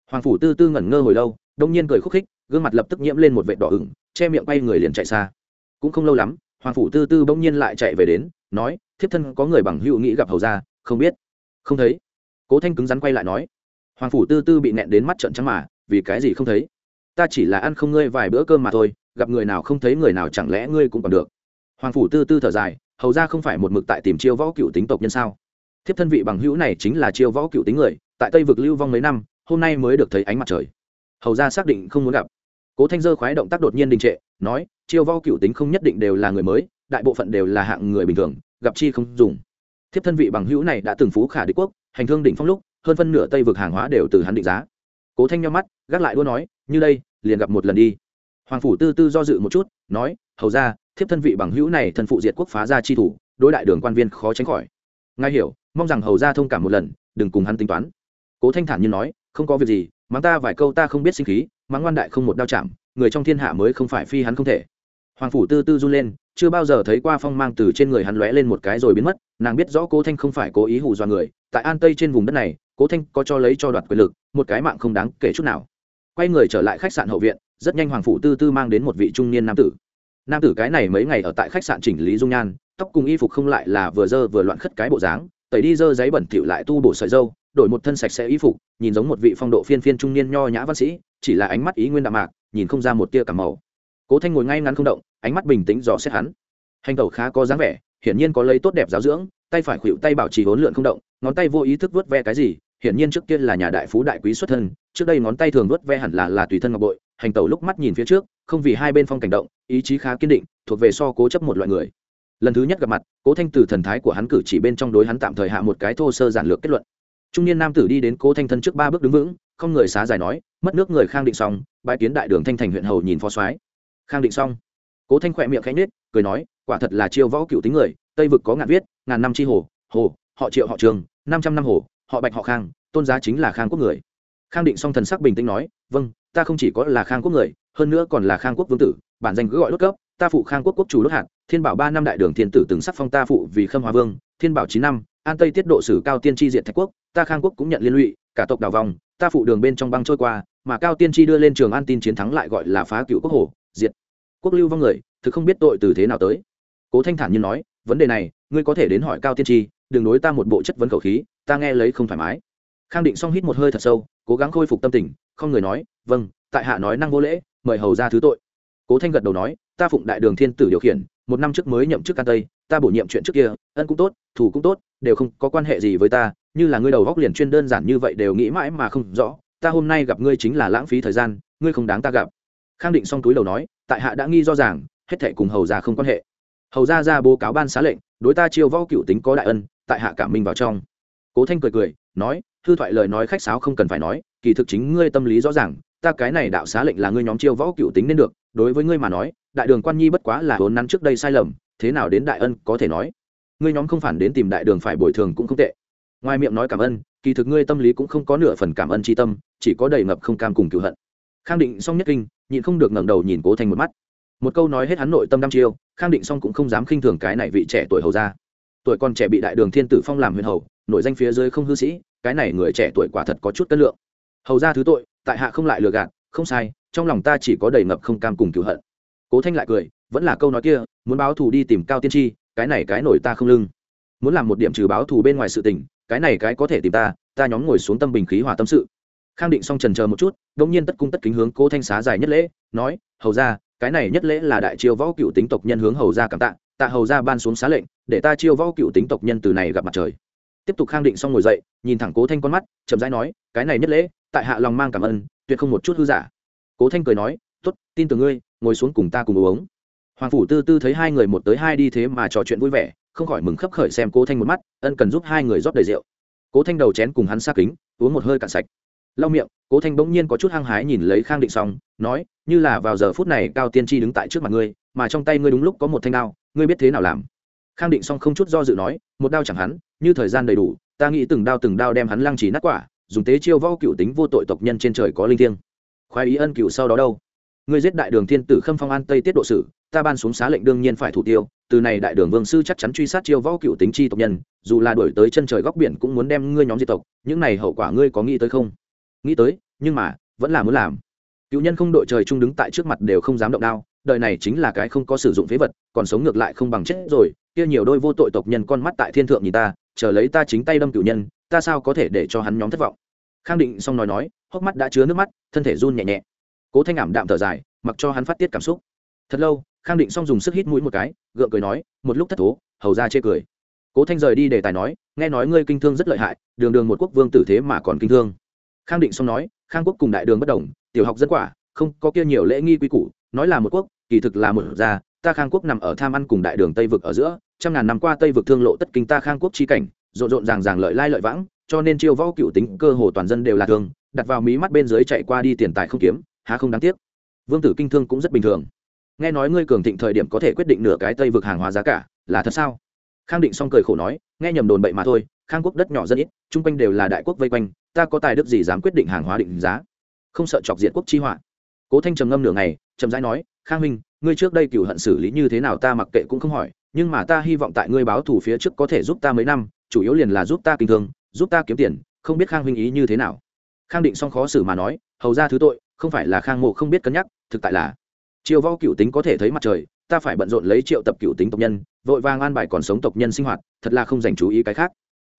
Hoàng phủ tư tư ngẩn ngơ hồi lâu đông nhiên cười khúc khích, gương mặt lập tức nhiễm lên một vệt đỏ ửng, che miệng quay người liền chạy xa. Cũng không lâu lắm, hoàng phủ tư tư bỗng nhiên lại chạy về đến, nói, thiếp thân có người bằng hữu nghĩ gặp hầu ra không biết. Không thấy. Cố thanh cứng rắn quay lại nói, hoàng phủ tư tư bị nẹn đến mắt trận trắng mà, vì cái gì không thấy? Ta chỉ là ăn không ngươi vài bữa cơm mà thôi, gặp người nào không thấy người nào chẳng lẽ ngươi cũng còn được? Hoàng phủ tư tư thở dài, hầu ra không phải một mực tại tìm chiêu võ cựu tính tộc nhân sao? Thiếp thân vị bằng hữu này chính là chiêu võ cựu tính người, tại tây vực lưu vong mấy năm, hôm nay mới được thấy ánh mặt trời hầu ra xác định không muốn gặp. Cố thanh dơ khoái động tác đột nhiên đình trệ, nói chiêu vo cựu tính không nhất định đều là người mới, đại bộ phận đều là hạng người bình thường, gặp chi không dùng. Thiếp thân vị bằng hữu này đã từng phú khả đế quốc, hành thương đỉnh phong lúc, hơn phân nửa tây vực hàng hóa đều từ hắn định giá. Cố thanh nhau mắt, gác lại đua nói, như đây, liền gặp một lần đi. Hoàng phủ tư tư do dự một chút, nói, hầu ra thiếp thân vị bằng hữu này thân phụ diệt quốc phá ra chi thủ, đối đại đường quan viên khó tránh khỏi. Ngay hiểu, mong rằng hầu ra thông cảm một lần, đừng cùng hắn tính toán. Cố thanh thản như nói, không có việc gì mắng ta vài câu ta không biết sinh khí, mắng ngoan đại không một đao chạm, người trong thiên hạ mới không phải phi hắn không thể. Hoàng phủ tư tư run lên, chưa bao giờ thấy qua phong mang từ trên người hắn lóe lên một cái rồi biến mất, nàng biết rõ cố thanh không phải cố ý hù dọa người, tại an tây trên vùng đất này, cố thanh có cho lấy cho đoạt quyền lực, một cái mạng không đáng kể chút nào. Quay người trở lại khách sạn hậu viện, rất nhanh hoàng phủ tư tư mang đến một vị trung niên nam tử. Nam tử cái này mấy ngày ở tại khách sạn chỉnh lý dung nhan, tóc cùng y phục không lại là vừa dơ vừa loạn khất cái bộ dáng tẩy đi dơ giấy bẩn thỉu lại tu bổ sợi dâu, đổi một thân sạch sẽ y phục, nhìn giống một vị phong độ phiên phiên trung niên nho nhã văn sĩ, chỉ là ánh mắt ý nguyên đạm mạc, nhìn không ra một tia cảm màu. Cố thanh ngồi ngay ngắn không động, ánh mắt bình tĩnh dò xét hắn. Hành tẩu khá có dáng vẻ, hiển nhiên có lấy tốt đẹp giáo dưỡng, tay phải khuỵu tay bảo trì hỗn lượn không động, ngón tay vô ý thức vớt ve cái gì, hiển nhiên trước kia là nhà đại phú đại quý xuất thân, trước đây ngón tay thường vớt ve hẳn là là tùy thân ngọc bội, hành tẩu lúc mắt nhìn phía trước, không vì hai bên phong cảnh động, ý chí khá kiên định, thuộc về so cố chấp một loại người. Lần thứ nhất gặp mặt cố thanh từ thần thái của hắn cử chỉ bên trong đối hắn tạm thời hạ một cái thô sơ giản lược kết luận. Trung niên nam tử đi đến cố thanh thân trước ba bước đứng vững, không người xá giải nói, mất nước người khang định xong bãi kiến đại đường thanh thành huyện hầu nhìn phó soái. Khang định xong. Cố thanh khỏe miệng khẽ nết cười nói, quả thật là chiêu võ cựu tính người, tây vực có ngạn viết, ngàn năm chi hồ hồ, họ triệu họ trường, năm trăm năm hồ, họ bạch họ khang, tôn giá chính là khang quốc người. Khang định xong thần sắc bình tĩnh nói vâng ta không chỉ có là khang quốc người, hơn nữa còn là khang quốc vương tử, bản danh cứ gọi đốt cấp, ta phụ khang quốc quốc chủ đốt hạt thiên bảo ba năm đại đường thiên tử từng sắc phong ta phụ vì khâm hòa vương, thiên bảo chín năm, an tây tiết độ sử cao tiên tri diện thạch quốc, ta khang quốc cũng nhận liên lụy, cả tộc đào vòng, ta phụ đường bên trong băng trôi qua, mà cao tiên tri đưa lên trường an tin chiến thắng lại gọi là phá cựu quốc hồ, diệt quốc lưu vong người, thực không biết tội từ thế nào tới. Cố thanh thản như nói, vấn đề này, ngươi có thể đến hỏi cao tiên tri đừng đối ta một bộ chất vấn khẩu khí, ta nghe lấy không thoải mái. Khang định xong hít một hơi thật sâu, cố gắng khôi phục tâm tình, không người nói vâng tại hạ nói năng vô lễ, mời hầu ra thứ tội. Cố thanh gật đầu nói, ta phụng đại đường thiên tử điều khiển một năm trước mới nhậm chức can tây, ta bổ nhiệm chuyện trước kia, ân cũng tốt thủ cũng tốt, đều không có quan hệ gì với ta, như là ngươi đầu góc liền chuyên đơn giản như vậy đều nghĩ mãi mà không rõ, ta hôm nay gặp ngươi chính là lãng phí thời gian, ngươi không đáng ta gặp. Khang định xong túi đầu nói, tại hạ đã nghi do rằng hết thệ cùng hầu gia không quan hệ. Hầu gia ra bố cáo ban xá lệnh, đối ta chiêu võ cựu tính có đại ân, tại hạ cảm minh vào trong. Cố thanh cười cười, nói thư thoại lời nói khách sáo không cần phải nói, kỳ thực chính ngươi tâm lý rõ ràng ta cái này đạo xá lệnh là ngươi nhóm chiêu võ cựu tính nên được, đối với ngươi mà nói, đại đường quan nhi bất quá là vốn nắn trước đây sai lầm, thế nào đến đại ân có thể nói. Ngươi nhóm không phản đến tìm đại đường phải bồi thường cũng không tệ. Ngoài miệng nói cảm ơn, kỳ thực ngươi tâm lý cũng không có nửa phần cảm ơn tri tâm, chỉ có đầy ngập không cam cùng cựu hận. Khang định xong nhất kinh, nhịn không được ngẩng đầu nhìn cố thành một mắt. Một câu nói hết hắn nội tâm đăm chiêu, khang định xong cũng không dám khinh thường cái này vị trẻ tuổi hầu ra tuổi còn trẻ bị đại đường thiên tử phong làm huyền hầu, nội danh phía dưới không hư sĩ, cái này người trẻ tuổi quả thật có chút cân lượng. Hầu ra thứ tội tại hạ không lại lừa gạt, không sai, trong lòng ta chỉ có đầy ngập không cam cùng cựu hận. Cố thanh lại cười, vẫn là câu nói kia, muốn báo thù đi tìm cao tiên tri, cái này cái nổi ta không lưng. Muốn làm một điểm trừ báo thù bên ngoài sự tình, cái này cái có thể tìm ta ta nhóm ngồi xuống tâm bình khí hòa tâm sự. Khang định xong trần chờ một chút đ ỗ n g nhiên tất cung tất kính hướng cố thanh xá dài nhất lễ, nói, hầu ra cái này nhất lễ là đại chiêu võ cựu tính tộc nhân hướng hầu ra cảm tạ tạ hầu ra ban xuống xá lệnh, để ta chiêu võ cựu tính tộc nhân từ này gặp mặt trời tiếp tục khang định xong ngồi dậy, nhìn thẳng cố thanh con mắt, chậm rãi nói, cái này nhất lễ, tại hạ lòng mang cảm ơn, tuyệt không một chút hư giả. Cố thanh cười nói t ố t tin từ ngươi, ngồi xuống cùng ta cùng uống. Hoàng phủ tư tư thấy hai người một tới hai đi thế mà trò chuyện vui vẻ, không khỏi mừng khấp khởi xem cố thanh một mắt, ân cần giúp hai người rót đầy rượu. Cố thanh đầu chén cùng hắn xa kính, uống một hơi cạn sạch. Lau miệng, cố thanh bỗng nhiên có chút hăng hái nhìn lấy khang định xong, nói, như là vào giờ phút này, cao tiên tri đứng tại trước mặt ngươi, mà trong tay ngươi đúng lúc có một thanh đao, ngươi biết thế nào làm? Khang định xong không chút do dự nói, một đao chẳng hắn như thời gian đầy đủ, ta nghĩ từng đao từng đao đem hắn lăng trì nát quả, dùng tế chiêu võ cựu tính vô tội tộc nhân trên trời có linh thiêng. Khoái ý ân cựu sau đó đâu? Ngươi giết đại đường thiên tử khâm phong an tây tiết độ sử, ta ban xuống xá lệnh đương nhiên phải thủ tiêu, từ này đại đường vương sư chắc chắn truy sát chiêu võ cựu tính chi tộc nhân, dù là đổi tới chân trời góc biển cũng muốn đem ngươi nhóm diệt tộc, những này hậu quả ngươi có nghĩ tới không? Nghĩ tới, nhưng mà, vẫn là muốn làm. Cựu nhân không đội trời chung đứng tại trước mặt đều không dám động đao, đời này chính là cái không có sử dụng phế vật, còn sống ngược lại không bằng chết rồi, kia nhiều đôi vô tội tộc nhân con mắt tại thiên thượng nhìn ta chờ lấy ta chính tay đâm cựu nhân, ta sao có thể để cho hắn nhóm thất vọng? Khang định xong nói nói, hốc mắt đã chứa nước mắt, thân thể run nhẹ nhẹ. Cố thanh ảm đạm thở dài, mặc cho hắn phát tiết cảm xúc. Thật lâu, khang định xong dùng sức hít mũi một cái, gượng cười nói, một lúc thất thố, hầu ra chê cười. Cố thanh rời đi để tài nói, nghe nói ngươi kinh thương rất lợi hại, đường đường một quốc vương tử thế mà còn kinh thương. Khang định xong nói, khang quốc cùng đại đường bất đồng, tiểu học dân quả, không có kia nhiều lễ nghi quy củ, nói là một quốc, kỳ thực là một gia, ta khang quốc nằm ở tham ăn cùng đại đường tây vực ở giữa trăm ngàn năm qua tây vực thương lộ tất kinh ta khang quốc chi cảnh, rộn rộn ràng ràng lợi lai lợi vãng, cho nên chiêu võ cựu tính cơ hồ toàn dân đều là thương đặt vào mí mắt bên dưới chạy qua đi tiền tài không kiếm, há không đáng tiếc. Vương tử kinh thương cũng rất bình thường. Nghe nói ngươi cường thịnh thời điểm có thể quyết định nửa cái tây vực hàng hóa giá cả, là thật sao? Khang định xong cười khổ nói, nghe nhầm đồn bậy mà thôi, khang quốc đất nhỏ rất ít, chung quanh đều là đại quốc vây quanh, ta có tài đức gì dám quyết định hàng hóa định giá? Không sợ chọc diện quốc chi họa. Cố thanh trầm ngâm nửa ngày trầm rãi nói khang Minh, ngươi trước đây cựu hận xử lý như thế nào ta mặc kệ cũng không hỏi nhưng mà ta hy vọng tại ngươi báo thù phía trước có thể giúp ta mấy năm chủ yếu liền là giúp ta kinh thương giúp ta kiếm tiền không biết khang huynh ý như thế nào. Khang định xong khó xử mà nói hầu ra thứ tội không phải là khang mộ không biết cân nhắc thực tại là triều võ cựu tính có thể thấy mặt trời ta phải bận rộn lấy triệu tập cựu tính tộc nhân vội vàng an bài còn sống tộc nhân sinh hoạt thật là không dành chú ý cái khác.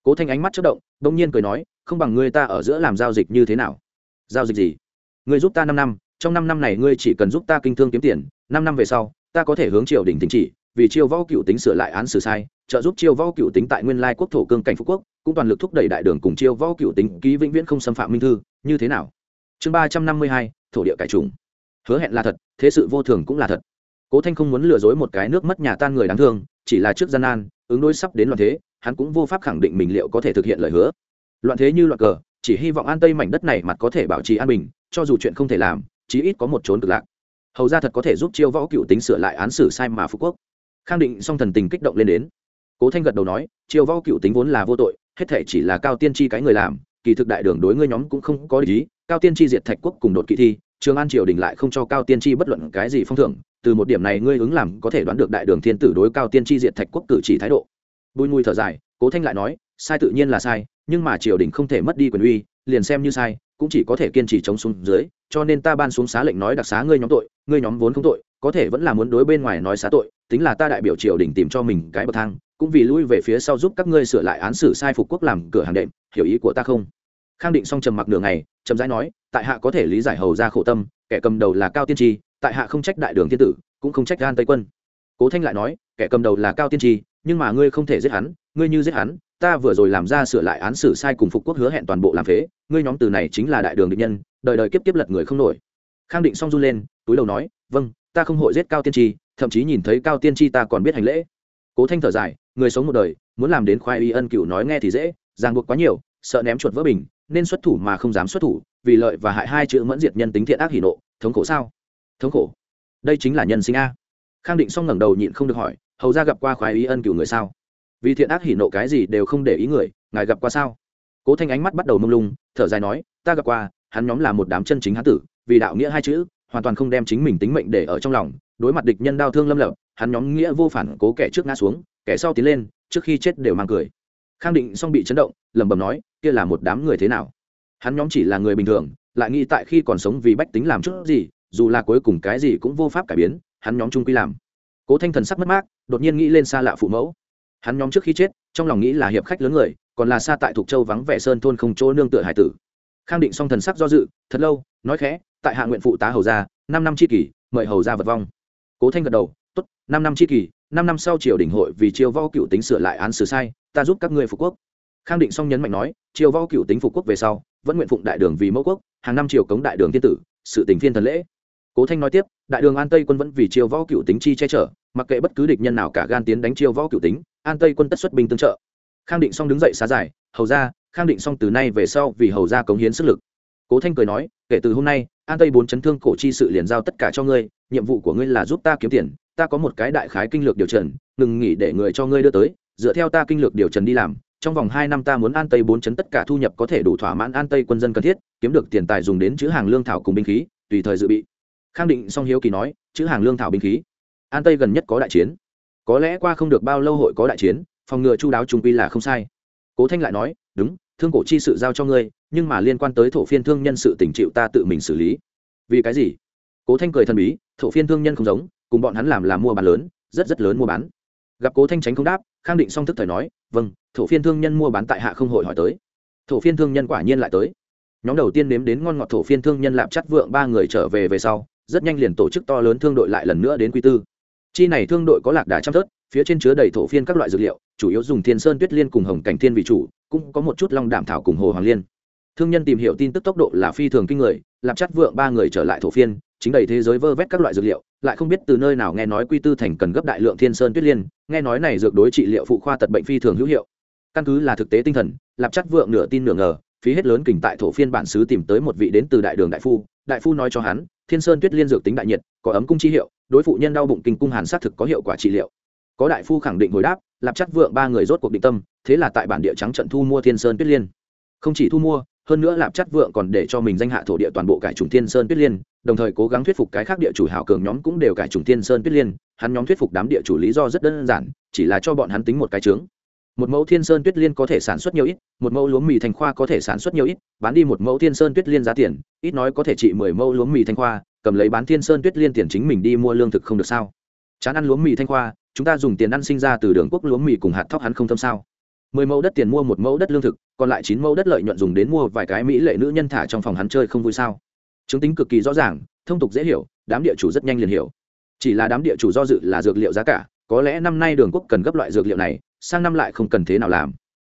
Cố thanh ánh mắt chất động đông nhiên cười nói không bằng ngươi ta ở giữa làm giao dịch như thế nào? Giao dịch gì? Ngươi giúp ta năm năm trong năm năm này ngươi chỉ cần giúp ta kinh thương kiếm tiền, năm năm về sau, ta có thể hướng triều đình tính chỉ, vì chiêu võ cựu tính sửa lại án xử sai, trợ giúp chiêu võ cựu tính tại nguyên lai quốc thổ cương cảnh phú quốc, cũng toàn lực thúc đẩy đại đường cùng chiêu võ cựu tính ký vĩnh viễn không xâm phạm minh thư, như thế nào? Chương ba trăm năm mươi hai, thổ địa cải trùng. Hứa hẹn là thật, thế sự vô thường cũng là thật. Cố thanh không muốn lừa dối một cái nước mất nhà tan người đáng thương, chỉ là trước gian nan, ứng đối sắp đến loạn thế, hắn cũng vô pháp khẳng định mình liệu có thể thực hiện lời hứa. Loạn thế như loạn cờ, chỉ hy vọng an tây mảnh đất này mặt có thể bảo trì an bình, cho dù chuyện không thể làm chí ít có một trốn cực lạc. Hầu ra thật có thể giúp chiêu võ cựu tính sửa lại án xử sai mà phú quốc. Khang định song thần tình kích động lên đến. Cố thanh gật đầu nói, chiêu võ cựu tính vốn là vô tội, hết thể chỉ là cao tiên tri cái người làm, kỳ thực đại đường đối ngươi nhóm cũng không có lý cao tiên tri diệt thạch quốc cùng đột kỵ thi, trường an triều đình lại không cho cao tiên tri bất luận cái gì phong thưởng, từ một điểm này ngươi ứng làm có thể đoán được đại đường thiên tử đối cao tiên tri diệt thạch quốc cử chỉ thái độ. Bùi mùi thở dài, cố thanh lại nói, sai tự nhiên là sai, nhưng mà triều đình không thể mất đi quyền uy, liền xem như sai cũng chỉ có thể kiên trì chống xuống dưới, cho nên ta ban xuống xá lệnh nói đặc xá ngươi nhóm tội, ngươi nhóm vốn không tội, có thể vẫn là muốn đối bên ngoài nói xá tội, tính là ta đại biểu triều đình tìm cho mình cái bậc thang, cũng vì lui về phía sau giúp các ngươi sửa lại án xử sai phục quốc làm cửa hàng đệm, hiểu ý của ta không? Khang định xong trầm mặc nửa ngày trầm rãi nói, tại hạ có thể lý giải hầu ra khổ tâm, kẻ cầm đầu là cao tiên tri, tại hạ không trách đại đường thiên tử, cũng không trách gan tây quân. Cố thanh lại nói, kẻ cầm đầu là cao tiên tri, nhưng mà ngươi không thể giết hắn, ngươi như giết hắn ta vừa rồi làm ra sửa lại án xử sai cùng phục quốc hứa hẹn toàn bộ làm phế, ngươi nhóm từ này chính là đại đường định nhân, đời đời kiếp kiếp lật người không nổi. Khang định xong run lên, túi đầu nói vâng ta không hội giết cao tiên tri, thậm chí nhìn thấy cao tiên tri ta còn biết hành lễ. Cố thanh thở dài, người sống một đời, muốn làm đến khoai y ân cửu nói nghe thì dễ, ràng buộc quá nhiều, sợ ném chuột vỡ bình, nên xuất thủ mà không dám xuất thủ, vì lợi và hại hai chữ mẫn diệt nhân tính thiện ác hỉ nộ, thống khổ sao? Thống khổ? Đây chính là nhân sinh a. Khang định xong ngẩng đầu nhịn không được hỏi, hầu ra gặp qua khoái ý ân cửu người sao? Vì thiện ác hỉ nộ cái gì đều không để ý người, ngài gặp qua sao? Cố thanh ánh mắt bắt đầu mông lung, thở dài nói, ta gặp qua, hắn nhóm là một đám chân chính hán tử, vì đạo nghĩa hai chữ, hoàn toàn không đem chính mình tính mệnh để ở trong lòng, đối mặt địch nhân đau thương lâm lập hắn nhóm nghĩa vô phản, cố kẻ trước ngã xuống, kẻ sau tiến lên, trước khi chết đều mang cười. Khang định xong bị chấn động, lẩm bẩm nói, kia là một đám người thế nào? Hắn nhóm chỉ là người bình thường, lại nghĩ tại khi còn sống vì bách tính làm chút gì, dù là cuối cùng cái gì cũng vô pháp cải biến, hắn nhóm trung quy làm. Cố thanh thần sắc mất mát, đột nhiên nghĩ lên xa lạ phụ mẫu hắn nhóm trước khi chết, trong lòng nghĩ là hiệp khách lớn người, còn là xa tại thục châu vắng vẻ sơn thôn không chỗ nương tựa hải tử. Khang định Song thần sắc do dự, thật lâu, nói khẽ, tại hạ nguyện phụ tá hầu gia, năm năm c h i kỷ, mời hầu gia vật vong. Cố thanh gật đầu t ố t năm năm c h i kỷ, năm năm sau triều đình hội vì triều võ cựu tính sửa lại án xử sai, ta giúp các ngươi phục quốc. Khang định Song nhấn mạnh nói triều võ cựu tính phục quốc về sau, vẫn nguyện phụng đại đường vì mẫu quốc, hàng năm triều cống đại đường thiên tử, sự tình phiên thần lễ. Cố thanh nói tiếp, đại đường an tây quân vẫn vì triều võ cựu tính chi che chở, mặc kệ bất cứ địch nhân nào cả gan tiến đánh triều võ cựu tính an tây quân tất xuất binh tương trợ. Khang định xong đứng dậy xá giải, hầu ra, khang định xong từ nay về sau vì hầu ra cống hiến sức lực. Cố thanh cười nói, kể từ hôm nay, an tây bốn chấn thương cổ chi sự liền giao tất cả cho ngươi, nhiệm vụ của ngươi là giúp ta kiếm tiền, ta có một cái đại khái kinh lược điều trần, ngừng nghỉ để người cho ngươi đưa tới, dựa theo ta kinh lược điều trần đi làm, trong vòng hai năm ta muốn an tây bốn chấn tất cả thu nhập có thể đủ thỏa mãn an tây quân dân cần thiết, kiếm được tiền tài dùng đến chữ hàng lương thảo cùng binh khí, tùy thời dự bị. Khang định song hiếu kỳ nói, chữ hàng lương thảo binh khí? An tây gần nhất có đại chiến có lẽ qua không được bao lâu hội có đại chiến, phòng ngừa chu đáo trung quy là không sai. Cố thanh lại nói, đúng, thương cổ chi sự giao cho ngươi, nhưng mà liên quan tới thổ phiên thương nhân sự tỉnh chịu ta tự mình xử lý. Vì cái gì? Cố thanh cười thần bí, thổ phiên thương nhân không giống, cùng bọn hắn làm là mua bán lớn, rất rất lớn mua bán. Gặp cố thanh tránh không đáp, khang định song thức thời nói vâng thổ phiên thương nhân mua bán tại hạ không hội hỏi tới. Thổ phiên thương nhân quả nhiên lại tới. Nhóm đầu tiên nếm đến ngon ngọt thổ phiên thương nhân lạp chắt vượng ba người trở về về sau, rất nhanh liền tổ chức to lớn thương đội lại lần nữa đến quy tư chi này thương đội có lạc đà trăm thớt, phía trên chứa đầy thổ phiên các loại dược liệu, chủ yếu dùng thiên sơn tuyết liên cùng hồng cảnh thiên vị chủ, cũng có một chút long đảm thảo cùng hồ hoàng liên. Thương nhân tìm hiểu tin tức tốc độ là phi thường kinh người, lạp chắt vượng ba người trở lại thổ phiên, chính đầy thế giới vơ vét các loại dược liệu, lại không biết từ nơi nào nghe nói quy tư thành cần gấp đại lượng thiên sơn tuyết liên, nghe nói này dược đối trị liệu phụ khoa tật bệnh phi thường hữu hiệu. Căn cứ là thực tế tinh thần, lạp chắt vượng nửa tin nửa ngờ, phí hết lớn kình tại thổ phiên bản xứ tìm tới một vị đến từ đại đường đại phu đại phu nói cho hắn, thiên sơn tuyết liên dược tính đại nhiệt, có ấm cung chi hiệu đối phụ nhân đau bụng kinh cung hàn sát thực có hiệu quả trị liệu. Có đại phu khẳng định hồi đáp, lạp chắc vượng ba người rốt cuộc định tâm, thế là tại bản địa trắng trận thu mua thiên sơn tuyết liên. Không chỉ thu mua, hơn nữa lạp chắc vượng còn để cho mình danh hạ thổ địa toàn bộ cải trùng thiên sơn tuyết liên, đồng thời cố gắng thuyết phục cái khác địa chủ hảo cường nhóm cũng đều cải trùng thiên sơn tuyết liên, hắn nhóm thuyết phục đám địa chủ lý do rất đơn giản, chỉ là cho bọn hắn tính một cái trướng một mẫu thiên sơn tuyết liên có thể sản xuất nhiều ít, một mẫu lúa mì thanh khoa có thể sản xuất nhiều ít, bán đi một mẫu thiên sơn tuyết liên giá tiền, ít nói có thể trị mười mẫu lúa mì thanh khoa cầm lấy bán thiên sơn tuyết liên tiền chính mình đi mua lương thực không được sao? Chán ăn lúa mì thanh khoa, chúng ta dùng tiền ăn sinh ra từ đường quốc lúa mì cùng hạt thóc hắn không thâm sao? Mười mẫu đất tiền mua một mẫu đất lương thực, còn lại chín mẫu đất lợi nhuận dùng đến mua vài cái mỹ lệ nữ nhân thả trong phòng hắn chơi không vui sao? Chứng tính cực kỳ rõ ràng, thông tục dễ hiểu, đám địa chủ rất nhanh liền hiểu. Chỉ là đám địa chủ do dự là dược liệu giá cả, có lẽ năm nay đường quốc cần gấp loại dược liệu này, sang năm lại không cần thế nào làm.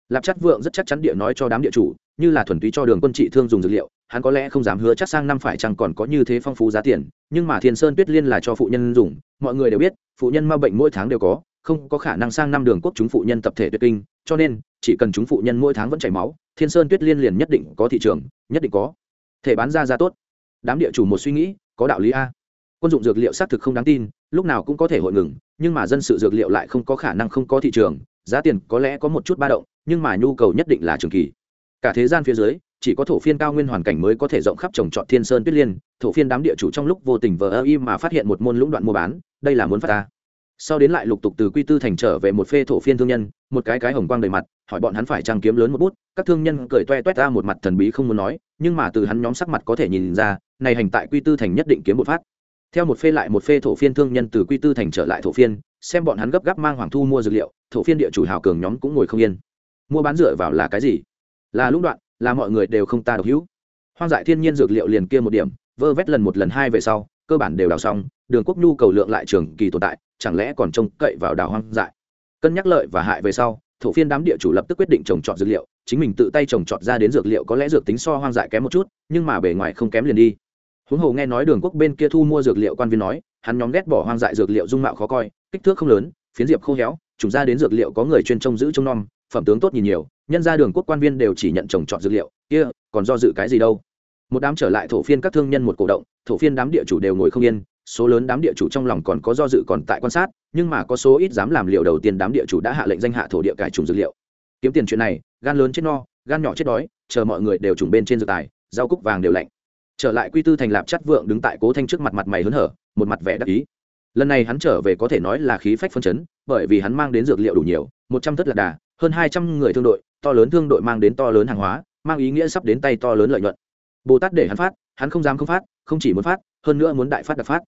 Lạp chắc vượng rất chắc chắn địa nói cho đám địa chủ, như là thuần túy cho đường quân trị thương dùng dược liệu hắn có lẽ không dám hứa chắc sang năm phải chăng còn có như thế phong phú giá tiền, nhưng mà thiên sơn tuyết liên là cho phụ nhân dùng, mọi người đều biết, phụ nhân ma bệnh mỗi tháng đều có, không có khả năng sang năm đường quốc chúng phụ nhân tập thể tuyệt kinh, cho nên, chỉ cần chúng phụ nhân mỗi tháng vẫn chảy máu, thiên sơn tuyết liên liền nhất định có thị trường, nhất định có thể bán ra ra tốt. Đám địa chủ một suy nghĩ, có đạo lý a. Quân dụng dược liệu xác thực không đáng tin, lúc nào cũng có thể hội ngừng, nhưng mà dân sự dược liệu lại không có khả năng không có thị trường, giá tiền có lẽ có một chút ba động, nhưng mà nhu cầu nhất định là trường kỳ. Cả thế gian phía dưới chỉ có thổ phiên cao nguyên hoàn cảnh mới có thể rộng khắp trồng trọt thiên sơn tuyết liên, thổ phiên đám địa chủ trong lúc vô tình vờ ơ y mà phát hiện một môn lũng đoạn mua bán, đây là muốn phát ta. Sau đến lại lục tục từ quy tư thành trở về một phê thổ phiên thương nhân, một cái cái hồng quang đầy mặt, hỏi bọn hắn phải trang kiếm lớn một bút, các thương nhân cười toe toét ra một mặt thần bí không muốn nói, nhưng mà từ hắn nhóm sắc mặt có thể nhìn ra, này hành tại quy tư thành nhất định kiếm một phát. Theo một phê lại một phê thổ phiên thương nhân từ quy tư thành trở lại thổ phiên, xem bọn hắn gấp gáp mang hoàng thu mua dược liệu, thổ phiên địa chủ hào cường nhóm cũng ngồi không yên. Mua bán dựa vào là cái gì? Là lũng đoạn là mọi người đều không ta độc hữu. Hoang dại thiên nhiên dược liệu liền kia một điểm, vơ vét lần một lần hai về sau, cơ bản đều đào xong, đường quốc nhu cầu lượng lại trường kỳ tồn tại, chẳng lẽ còn trông cậy vào đào hoang dại? Cân nhắc lợi và hại về sau, thổ phiên đám địa chủ lập tức quyết định trồng trọt dược liệu, chính mình tự tay trồng trọt ra đến dược liệu có lẽ dược tính so hoang dại kém một chút, nhưng mà bề ngoài không kém liền đi. Huống hồ nghe nói đường quốc bên kia thu mua dược liệu quan viên nói, hắn nhóm ghét bỏ hoang dại dược liệu dung mạo khó coi, kích thước không lớn, phiến diệp khô héo, trùng ra đến dược liệu có người chuyên trông giữ trông nom phẩm tướng tốt nhìn nhiều, nhân ra đường quốc quan viên đều chỉ nhận trồng trọt dược liệu, kia, còn do dự cái gì đâu? Một đám trở lại thổ phiên các thương nhân một cổ động, thổ phiên đám địa chủ đều ngồi không yên, số lớn đám địa chủ trong lòng còn có do dự còn tại quan sát, nhưng mà có số ít dám làm liệu đầu tiên đám địa chủ đã hạ lệnh danh hạ thổ địa cải trùng dược liệu. Kiếm tiền chuyện này, gan lớn chết no, gan nhỏ chết đói, chờ mọi người đều trùng bên trên dược tài, rau cúc vàng đều lạnh. Trở lại quy tư thành lạp chắt vượng đứng tại cố thanh trước mặt mặt mày hớn hở, một mặt vẻ đắc ý. Lần này hắn trở về có thể nói là khí phách phân chấn, bởi vì hắn mang đến dược liệu đủ nhiều, một trăm thất lạc đà hơn hai trăm người thương đội, to lớn thương đội mang đến to lớn hàng hóa, mang ý nghĩa sắp đến tay to lớn lợi nhuận. Bồ tát để hắn phát, hắn không dám không phát, không chỉ muốn phát, hơn nữa muốn đại phát đặc phát.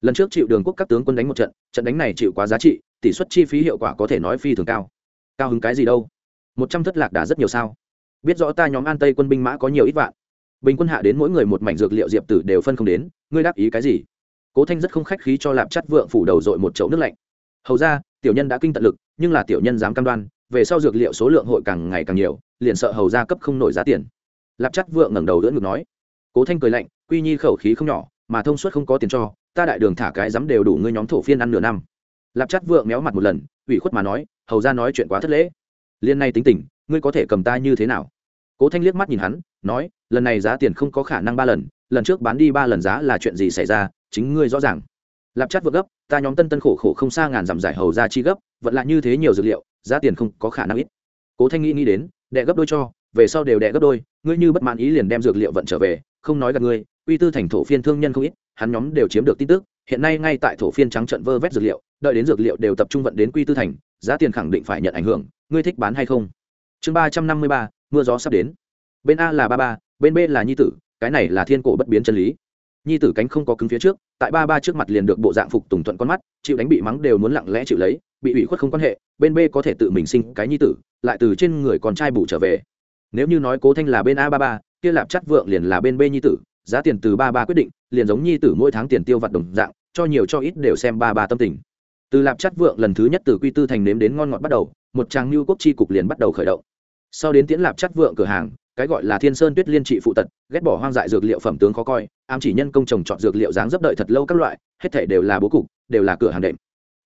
Lần trước chịu đường quốc các tướng quân đánh một trận trận đánh này chịu quá giá trị, tỷ suất chi phí hiệu quả có thể nói phi thường cao. Cao hứng cái gì đâu? Một trăm thất lạc đã rất nhiều sao? Biết rõ ta nhóm an tây quân binh mã có nhiều ít vạn. Bình quân hạ đến mỗi người một mảnh dược liệu diệp tử đều phân không đến, ngươi đáp ý cái gì? Cố thanh rất không khách khí cho lạp chắt vượng phủ đầu dội một chậu nước lạnh. Hầu ra, tiểu nhân đã kinh tận lực, nhưng là tiểu nhân dám cam đoan về sau dược liệu số lượng hội càng ngày càng nhiều, liền sợ hầu gia cấp không nổi giá tiền. Lạp chắc vượng ngẩng đầu đỡ ngực nói, cố thanh cười lạnh, quy nhi khẩu khí không nhỏ, mà thông suốt không có tiền cho, ta đại đường thả cái dám đều đủ ngươi nhóm thổ phiên ăn nửa năm. Lạp chắc vượng méo mặt một lần, ủy khuất mà nói, hầu ra nói chuyện quá thất lễ. Liên nay tính tình, ngươi có thể cầm ta như thế nào? Cố thanh liếc mắt nhìn hắn, nói, lần này giá tiền không có khả năng ba lần lần trước bán đi ba lần giá là chuyện gì xảy ra, chính ngươi rõ ràng lạp chát vượt gấp, ta nhóm tân tân khổ khổ không xa ngàn dặm giải hầu ra chi gấp, vẫn là như thế nhiều dược liệu, giá tiền không có khả năng ít. Cố thanh nghĩ nghĩ đến, đệ gấp đôi cho, về sau đều đệ gấp đôi, ngươi như bất mãn ý liền đem dược liệu vận trở về, không nói gặp ngươi, uy tư thành thổ phiên thương nhân không ít, hắn nhóm đều chiếm được tin tức, hiện nay ngay tại thổ phiên trắng trận vơ vét dược liệu, đợi đến dược liệu đều tập trung vận đến quy tư thành, giá tiền khẳng định phải nhận ảnh hưởng, ngươi thích bán hay không? Chương ba trăm năm mươi ba, mưa gió sắp đến. Bên a là ba ba, bên b là nhi tử, cái này là thiên cổ bất biến chân lý nhi tử cánh không có cứng phía trước, tại ba ba trước mặt liền được bộ dạng phục tùng thuận con mắt, chịu đánh bị mắng đều muốn lặng lẽ chịu lấy, bị ủy khuất không quan hệ, bên b có thể tự mình sinh cái nhi tử, lại từ trên người con trai bù trở về. Nếu như nói cố thanh là bên a ba ba, kia lạp chắt vượng liền là bên b nhi tử, giá tiền từ ba ba quyết định, liền giống nhi tử mỗi tháng tiền tiêu vặt đồng dạng, cho nhiều cho ít đều xem ba ba tâm tình. Từ lạp chắt vượng lần thứ nhất từ quy tư thành nếm đến ngon ngọt bắt đầu, một trang lưu quốc chi cục liền bắt đầu khởi động. Sau đến tiễn lạp chắt vượng cửa hàng cái gọi là thiên sơn tuyết liên trị phụ tật, ghét bỏ hoang dại dược liệu phẩm tướng khó coi, ám chỉ nhân công trồng chọn dược liệu dáng dấp đợi thật lâu các loại, hết thể đều là bố cục, đều là cửa hàng đệm.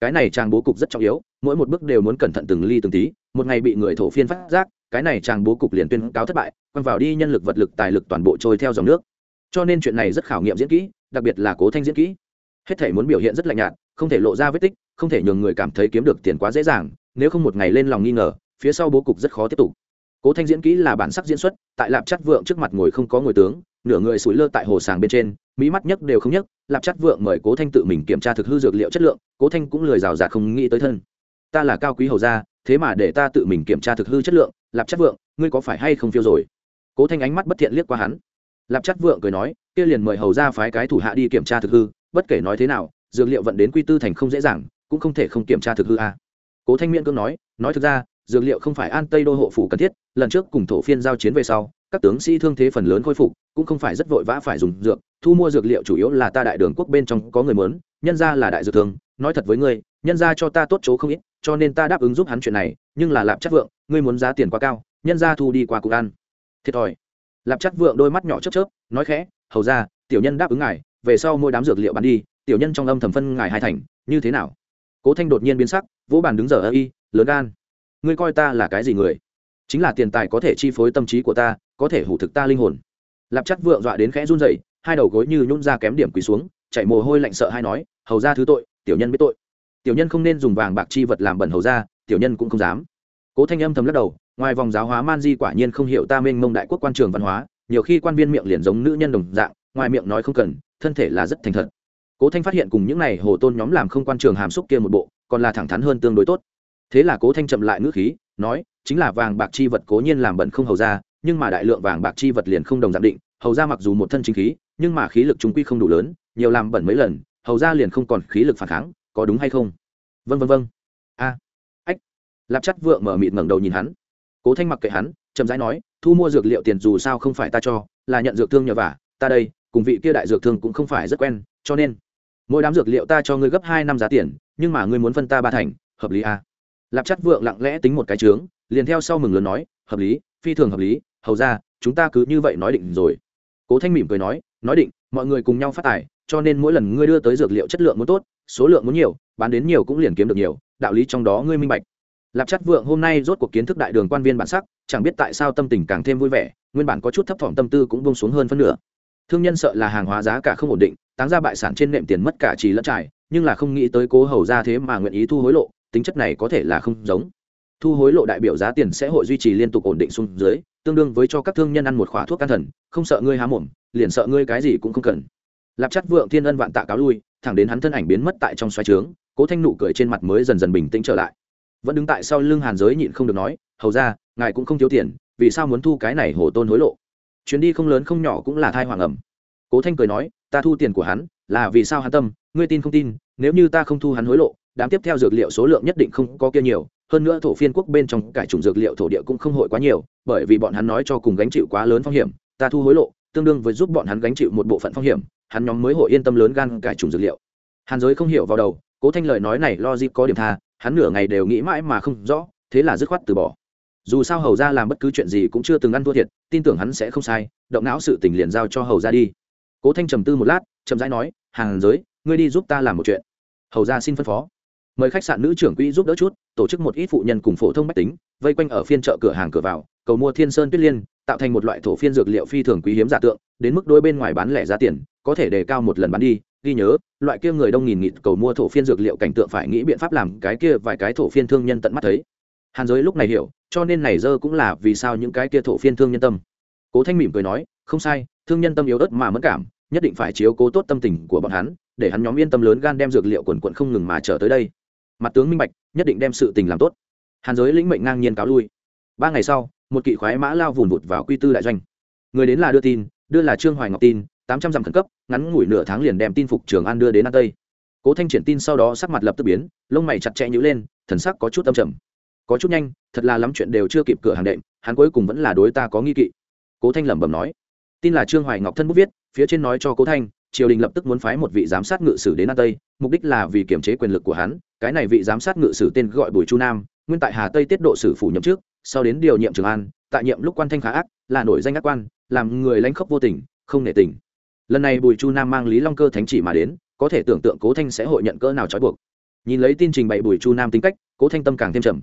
Cái này chàng bố cục rất trọng yếu, mỗi một bước đều muốn cẩn thận từng ly từng tí, một ngày bị người thổ phiên phát giác, cái này chàng bố cục liền tuyên cáo thất bại, quăng vào đi nhân lực vật lực tài lực toàn bộ trôi theo dòng nước. Cho nên chuyện này rất khảo nghiệm diễn kỹ, đặc biệt là cố thanh diễn kỹ. Hết thể muốn biểu hiện rất lạnh nhạt, không thể lộ ra vết tích, không thể nhường người cảm thấy kiếm được tiền quá dễ dàng, nếu không một ngày lên lòng nghi ngờ, phía sau bố cục rất khó tiếp tục cố thanh diễn kỹ là bản sắc diễn xuất, tại lạp chắt vượng trước mặt ngồi không có ngồi tướng, nửa người sủi lơ tại hồ sàng bên trên, mỹ mắt nhấc đều không nhấc, lạp chắt vượng mời cố thanh tự mình kiểm tra thực hư dược liệu chất lượng, cố thanh cũng lười rào rạt không nghĩ tới thân. Ta là cao quý hầu gia, thế mà để ta tự mình kiểm tra thực hư chất lượng, lạp chắt vượng, ngươi có phải hay không phiêu rồi? Cố thanh ánh mắt bất thiện liếc qua hắn. Lạp chắt vượng cười nói, kia liền mời hầu gia phái cái thủ hạ đi kiểm tra thực hư, bất kể nói thế nào, dược liệu vận đến quy tư thành không dễ dàng, cũng không thể không kiểm tra thực hư à? cố thanh miễn cưỡng nói nói thực ra dược liệu không phải an tây đô hộ phủ cần thiết, lần trước cùng thổ phiên giao chiến về sau, các tướng sĩ thương thế phần lớn khôi phục, cũng không phải rất vội vã phải dùng dược, thu mua dược liệu chủ yếu là ta đại đường quốc bên trong có người mớn nhân ra là đại dược thương, nói thật với ngươi, nhân ra cho ta tốt chỗ không ít, cho nên ta đáp ứng giúp hắn chuyện này, nhưng là lạp chắc vượng, ngươi muốn giá tiền quá cao, nhân ra thu đi qua cục ăn. Thiệt thòi. Lạp chắc vượng đôi mắt nhỏ chớp chớp, nói khẽ, hầu ra tiểu nhân đáp ứng ngài, về sau mỗi đám dược liệu bán đi, tiểu nhân trong âm thầm phân ngài hai thành, như thế nào? Cố thanh đột nhiên biến sắc, vỗ bàn đứng giờ ơ y, lớn gan ngươi coi ta là cái gì người? Chính là tiền tài có thể chi phối tâm trí của ta, có thể hủ thực ta linh hồn. Lạp chắc vượng dọa đến khẽ run dậy hai đầu gối như nhún ra kém điểm quỳ xuống chạy mồ hôi lạnh sợ hay nói, hầu ra thứ tội, tiểu nhân biết tội. Tiểu nhân không nên dùng vàng bạc chi vật làm bẩn hầu ra tiểu nhân cũng không dám. Cố thanh âm thầm lắc đầu, ngoài vòng giáo hóa man di quả nhiên không hiểu ta mênh mông đại quốc quan trường văn hóa, nhiều khi quan viên miệng liền giống nữ nhân đồng dạng, ngoài miệng nói không cần, thân thể là rất thành thật. Cố thanh phát hiện cùng những n à y hồ tôn nhóm làm không quan trường hàm xúc kia một bộ, còn là thẳng thắn hơn tương đối tốt thế là cố thanh chậm lại ngữ khí, nói, chính là vàng bạc chi vật cố nhiên làm bẩn không hầu ra, nhưng mà đại lượng vàng bạc chi vật liền không đồng giảm định, hầu ra mặc dù một thân chính khí, nhưng mà khí lực chúng quy không đủ lớn, nhiều làm bẩn mấy lần, hầu ra liền không còn khí lực phản kháng, có đúng hay không? Vân vân vân a. Ách. Lạp chắt vượng mở mịt ngẩng đầu nhìn hắn. Cố thanh mặc kệ hắn, chậm rãi nói, thu mua dược liệu tiền dù sao không phải ta cho, là nhận dược thương nhờ vả, ta đây, cùng vị kia đại dược thương cũng không phải rất quen, cho nên, mỗi đám dược liệu ta cho ngươi gấp hai năm giá tiền, nhưng mà ngươi muốn phân ta ba thành, hợp lý à lạp chắt vượng lặng lẽ tính một cái trướng, liền theo sau mừng lớn nói, hợp lý, phi thường hợp lý, hầu ra, chúng ta cứ như vậy nói định rồi. Cố thanh mỉm cười nói nói định, mọi người cùng nhau phát tài, cho nên mỗi lần ngươi đưa tới dược liệu chất lượng muốn tốt, số lượng muốn nhiều, bán đến nhiều cũng liền kiếm được nhiều, đạo lý trong đó ngươi minh bạch. Lạp chắt vượng hôm nay rốt cuộc kiến thức đại đường quan viên bản sắc, chẳng biết tại sao tâm tình càng thêm vui vẻ, nguyên bản có chút thấp thỏm tâm tư cũng bông xuống hơn phân nửa. Thương nhân sợ là hàng hóa giá cả không ổn định, táng ra bại sản trên nệm tiền mất cả trì lẫn trải, nhưng là không nghĩ tới cố hầu ra thế mà nguyện ý thu hối lộ tính chất này có thể là không giống. Thu hối lộ đại biểu giá tiền sẽ hội duy trì liên tục ổn định xuống dưới, tương đương với cho các thương nhân ăn một khóa thuốc can thần, không sợ ngươi há mồm, liền sợ ngươi cái gì cũng không cần. Lạp chất vượng thiên ân vạn tạ cáo lui, thẳng đến hắn thân ảnh biến mất tại trong xoáy trướng, cố thanh nụ cười trên mặt mới dần dần bình tĩnh trở lại. Vẫn đứng tại sau lưng hàn giới nhịn không được nói, hầu ra, ngài cũng không thiếu tiền, vì sao muốn thu cái này hổ tôn hối lộ? Chuyến đi không lớn không nhỏ cũng là thai hoàng ẩm. Cố thanh cười nói, ta thu tiền của hắn, là vì sao hắn tâm, ngươi tin không tin, nếu như ta không thu hắn hối lộ đám tiếp theo dược liệu số lượng nhất định không có kia nhiều, hơn nữa thổ phiên quốc bên trong cải trùng dược liệu thổ địa cũng không hội quá nhiều, bởi vì bọn hắn nói cho cùng gánh chịu quá lớn phong hiểm, ta thu hối lộ, tương đương với giúp bọn hắn gánh chịu một bộ phận phong hiểm, hắn nhóm mới hội yên tâm lớn gan cải trùng dược liệu. Hàn giới không hiểu vào đầu, cố thanh lời nói này lo dịp có điểm tha, hắn nửa ngày đều nghĩ mãi mà không rõ, thế là dứt khoát từ bỏ. Dù sao hầu ra làm bất cứ chuyện gì cũng chưa từng ăn thua thiệt, tin tưởng hắn sẽ không sai, động não sự tình liền giao cho hầu ra đi. Cố thanh trầm tư một lát, chậm rãi nói hàng giới, ngươi đi giúp ta làm một chuyện. Hầu ra xin phân phó mời khách sạn nữ trưởng quỹ giúp đỡ chút, tổ chức một ít phụ nhân cùng phổ thông bách tính, vây quanh ở phiên chợ cửa hàng cửa vào, cầu mua thiên sơn tuyết liên, tạo thành một loại thổ phiên dược liệu phi thường quý hiếm giả tượng, đến mức đôi bên ngoài bán lẻ giá tiền, có thể đề cao một lần bán đi, ghi nhớ, loại kia người đông nghìn nghịt cầu mua thổ phiên dược liệu cảnh tượng phải nghĩ biện pháp làm cái kia vài cái thổ phiên thương nhân tận mắt thấy. Hàn giới lúc này hiểu, cho nên này dơ cũng là vì sao những cái kia thổ phiên thương nhân tâm. Cố thanh mỉm cười nói, không sai, thương nhân tâm yếu ớt mà mất cảm, nhất định phải chiếu cố tốt tâm tình của bọn hắn, để hắn nhóm yên tâm lớn gan đem dược liệu quần quận không ngừng mà trở tới đây mặt tướng minh bạch, nhất định đem sự tình làm tốt. Hàn giới lĩnh mệnh ngang nhiên cáo lui. Ba ngày sau, một kỵ khoái mã lao vùn vụt vào quy tư đại doanh. Người đến là đưa tin, đưa là trương hoài ngọc tin, tám trăm dặm khẩn cấp, ngắn ngủi nửa tháng liền đem tin phục trường an đưa đến an tây. Cố thanh triển tin sau đó sắc mặt lập tức biến, lông mày chặt chẽ nhữ lên, thần sắc có chút âm trầm. Có chút nhanh, thật là lắm chuyện đều chưa kịp cửa hàng đệm, hắn cuối cùng vẫn là đối ta có nghi kỵ. Cố thanh lẩm bẩm nói, tin là trương hoài ngọc thân bút viết, phía trên nói cho cố thanh triều đình lập tức muốn phái một vị giám sát ngự sử đến an tây, mục đích là vì kiểm chế quyền lực của hắn. Cái này vị giám sát ngự sử tên gọi bùi chu nam, nguyên tại hà tây tiết độ sử phủ nhậm trước sau đến điều nhiệm trường an, tại nhiệm lúc quan thanh khá ác, là nổi danh ác quan, làm người lãnh khốc vô tình, không nể tình. Lần này bùi chu nam mang lý long cơ thánh chỉ mà đến, có thể tưởng tượng cố thanh sẽ hội nhận cỡ nào trói buộc. Nhìn lấy tin trình bày bùi chu nam tính cách, cố thanh tâm càng thêm trầm.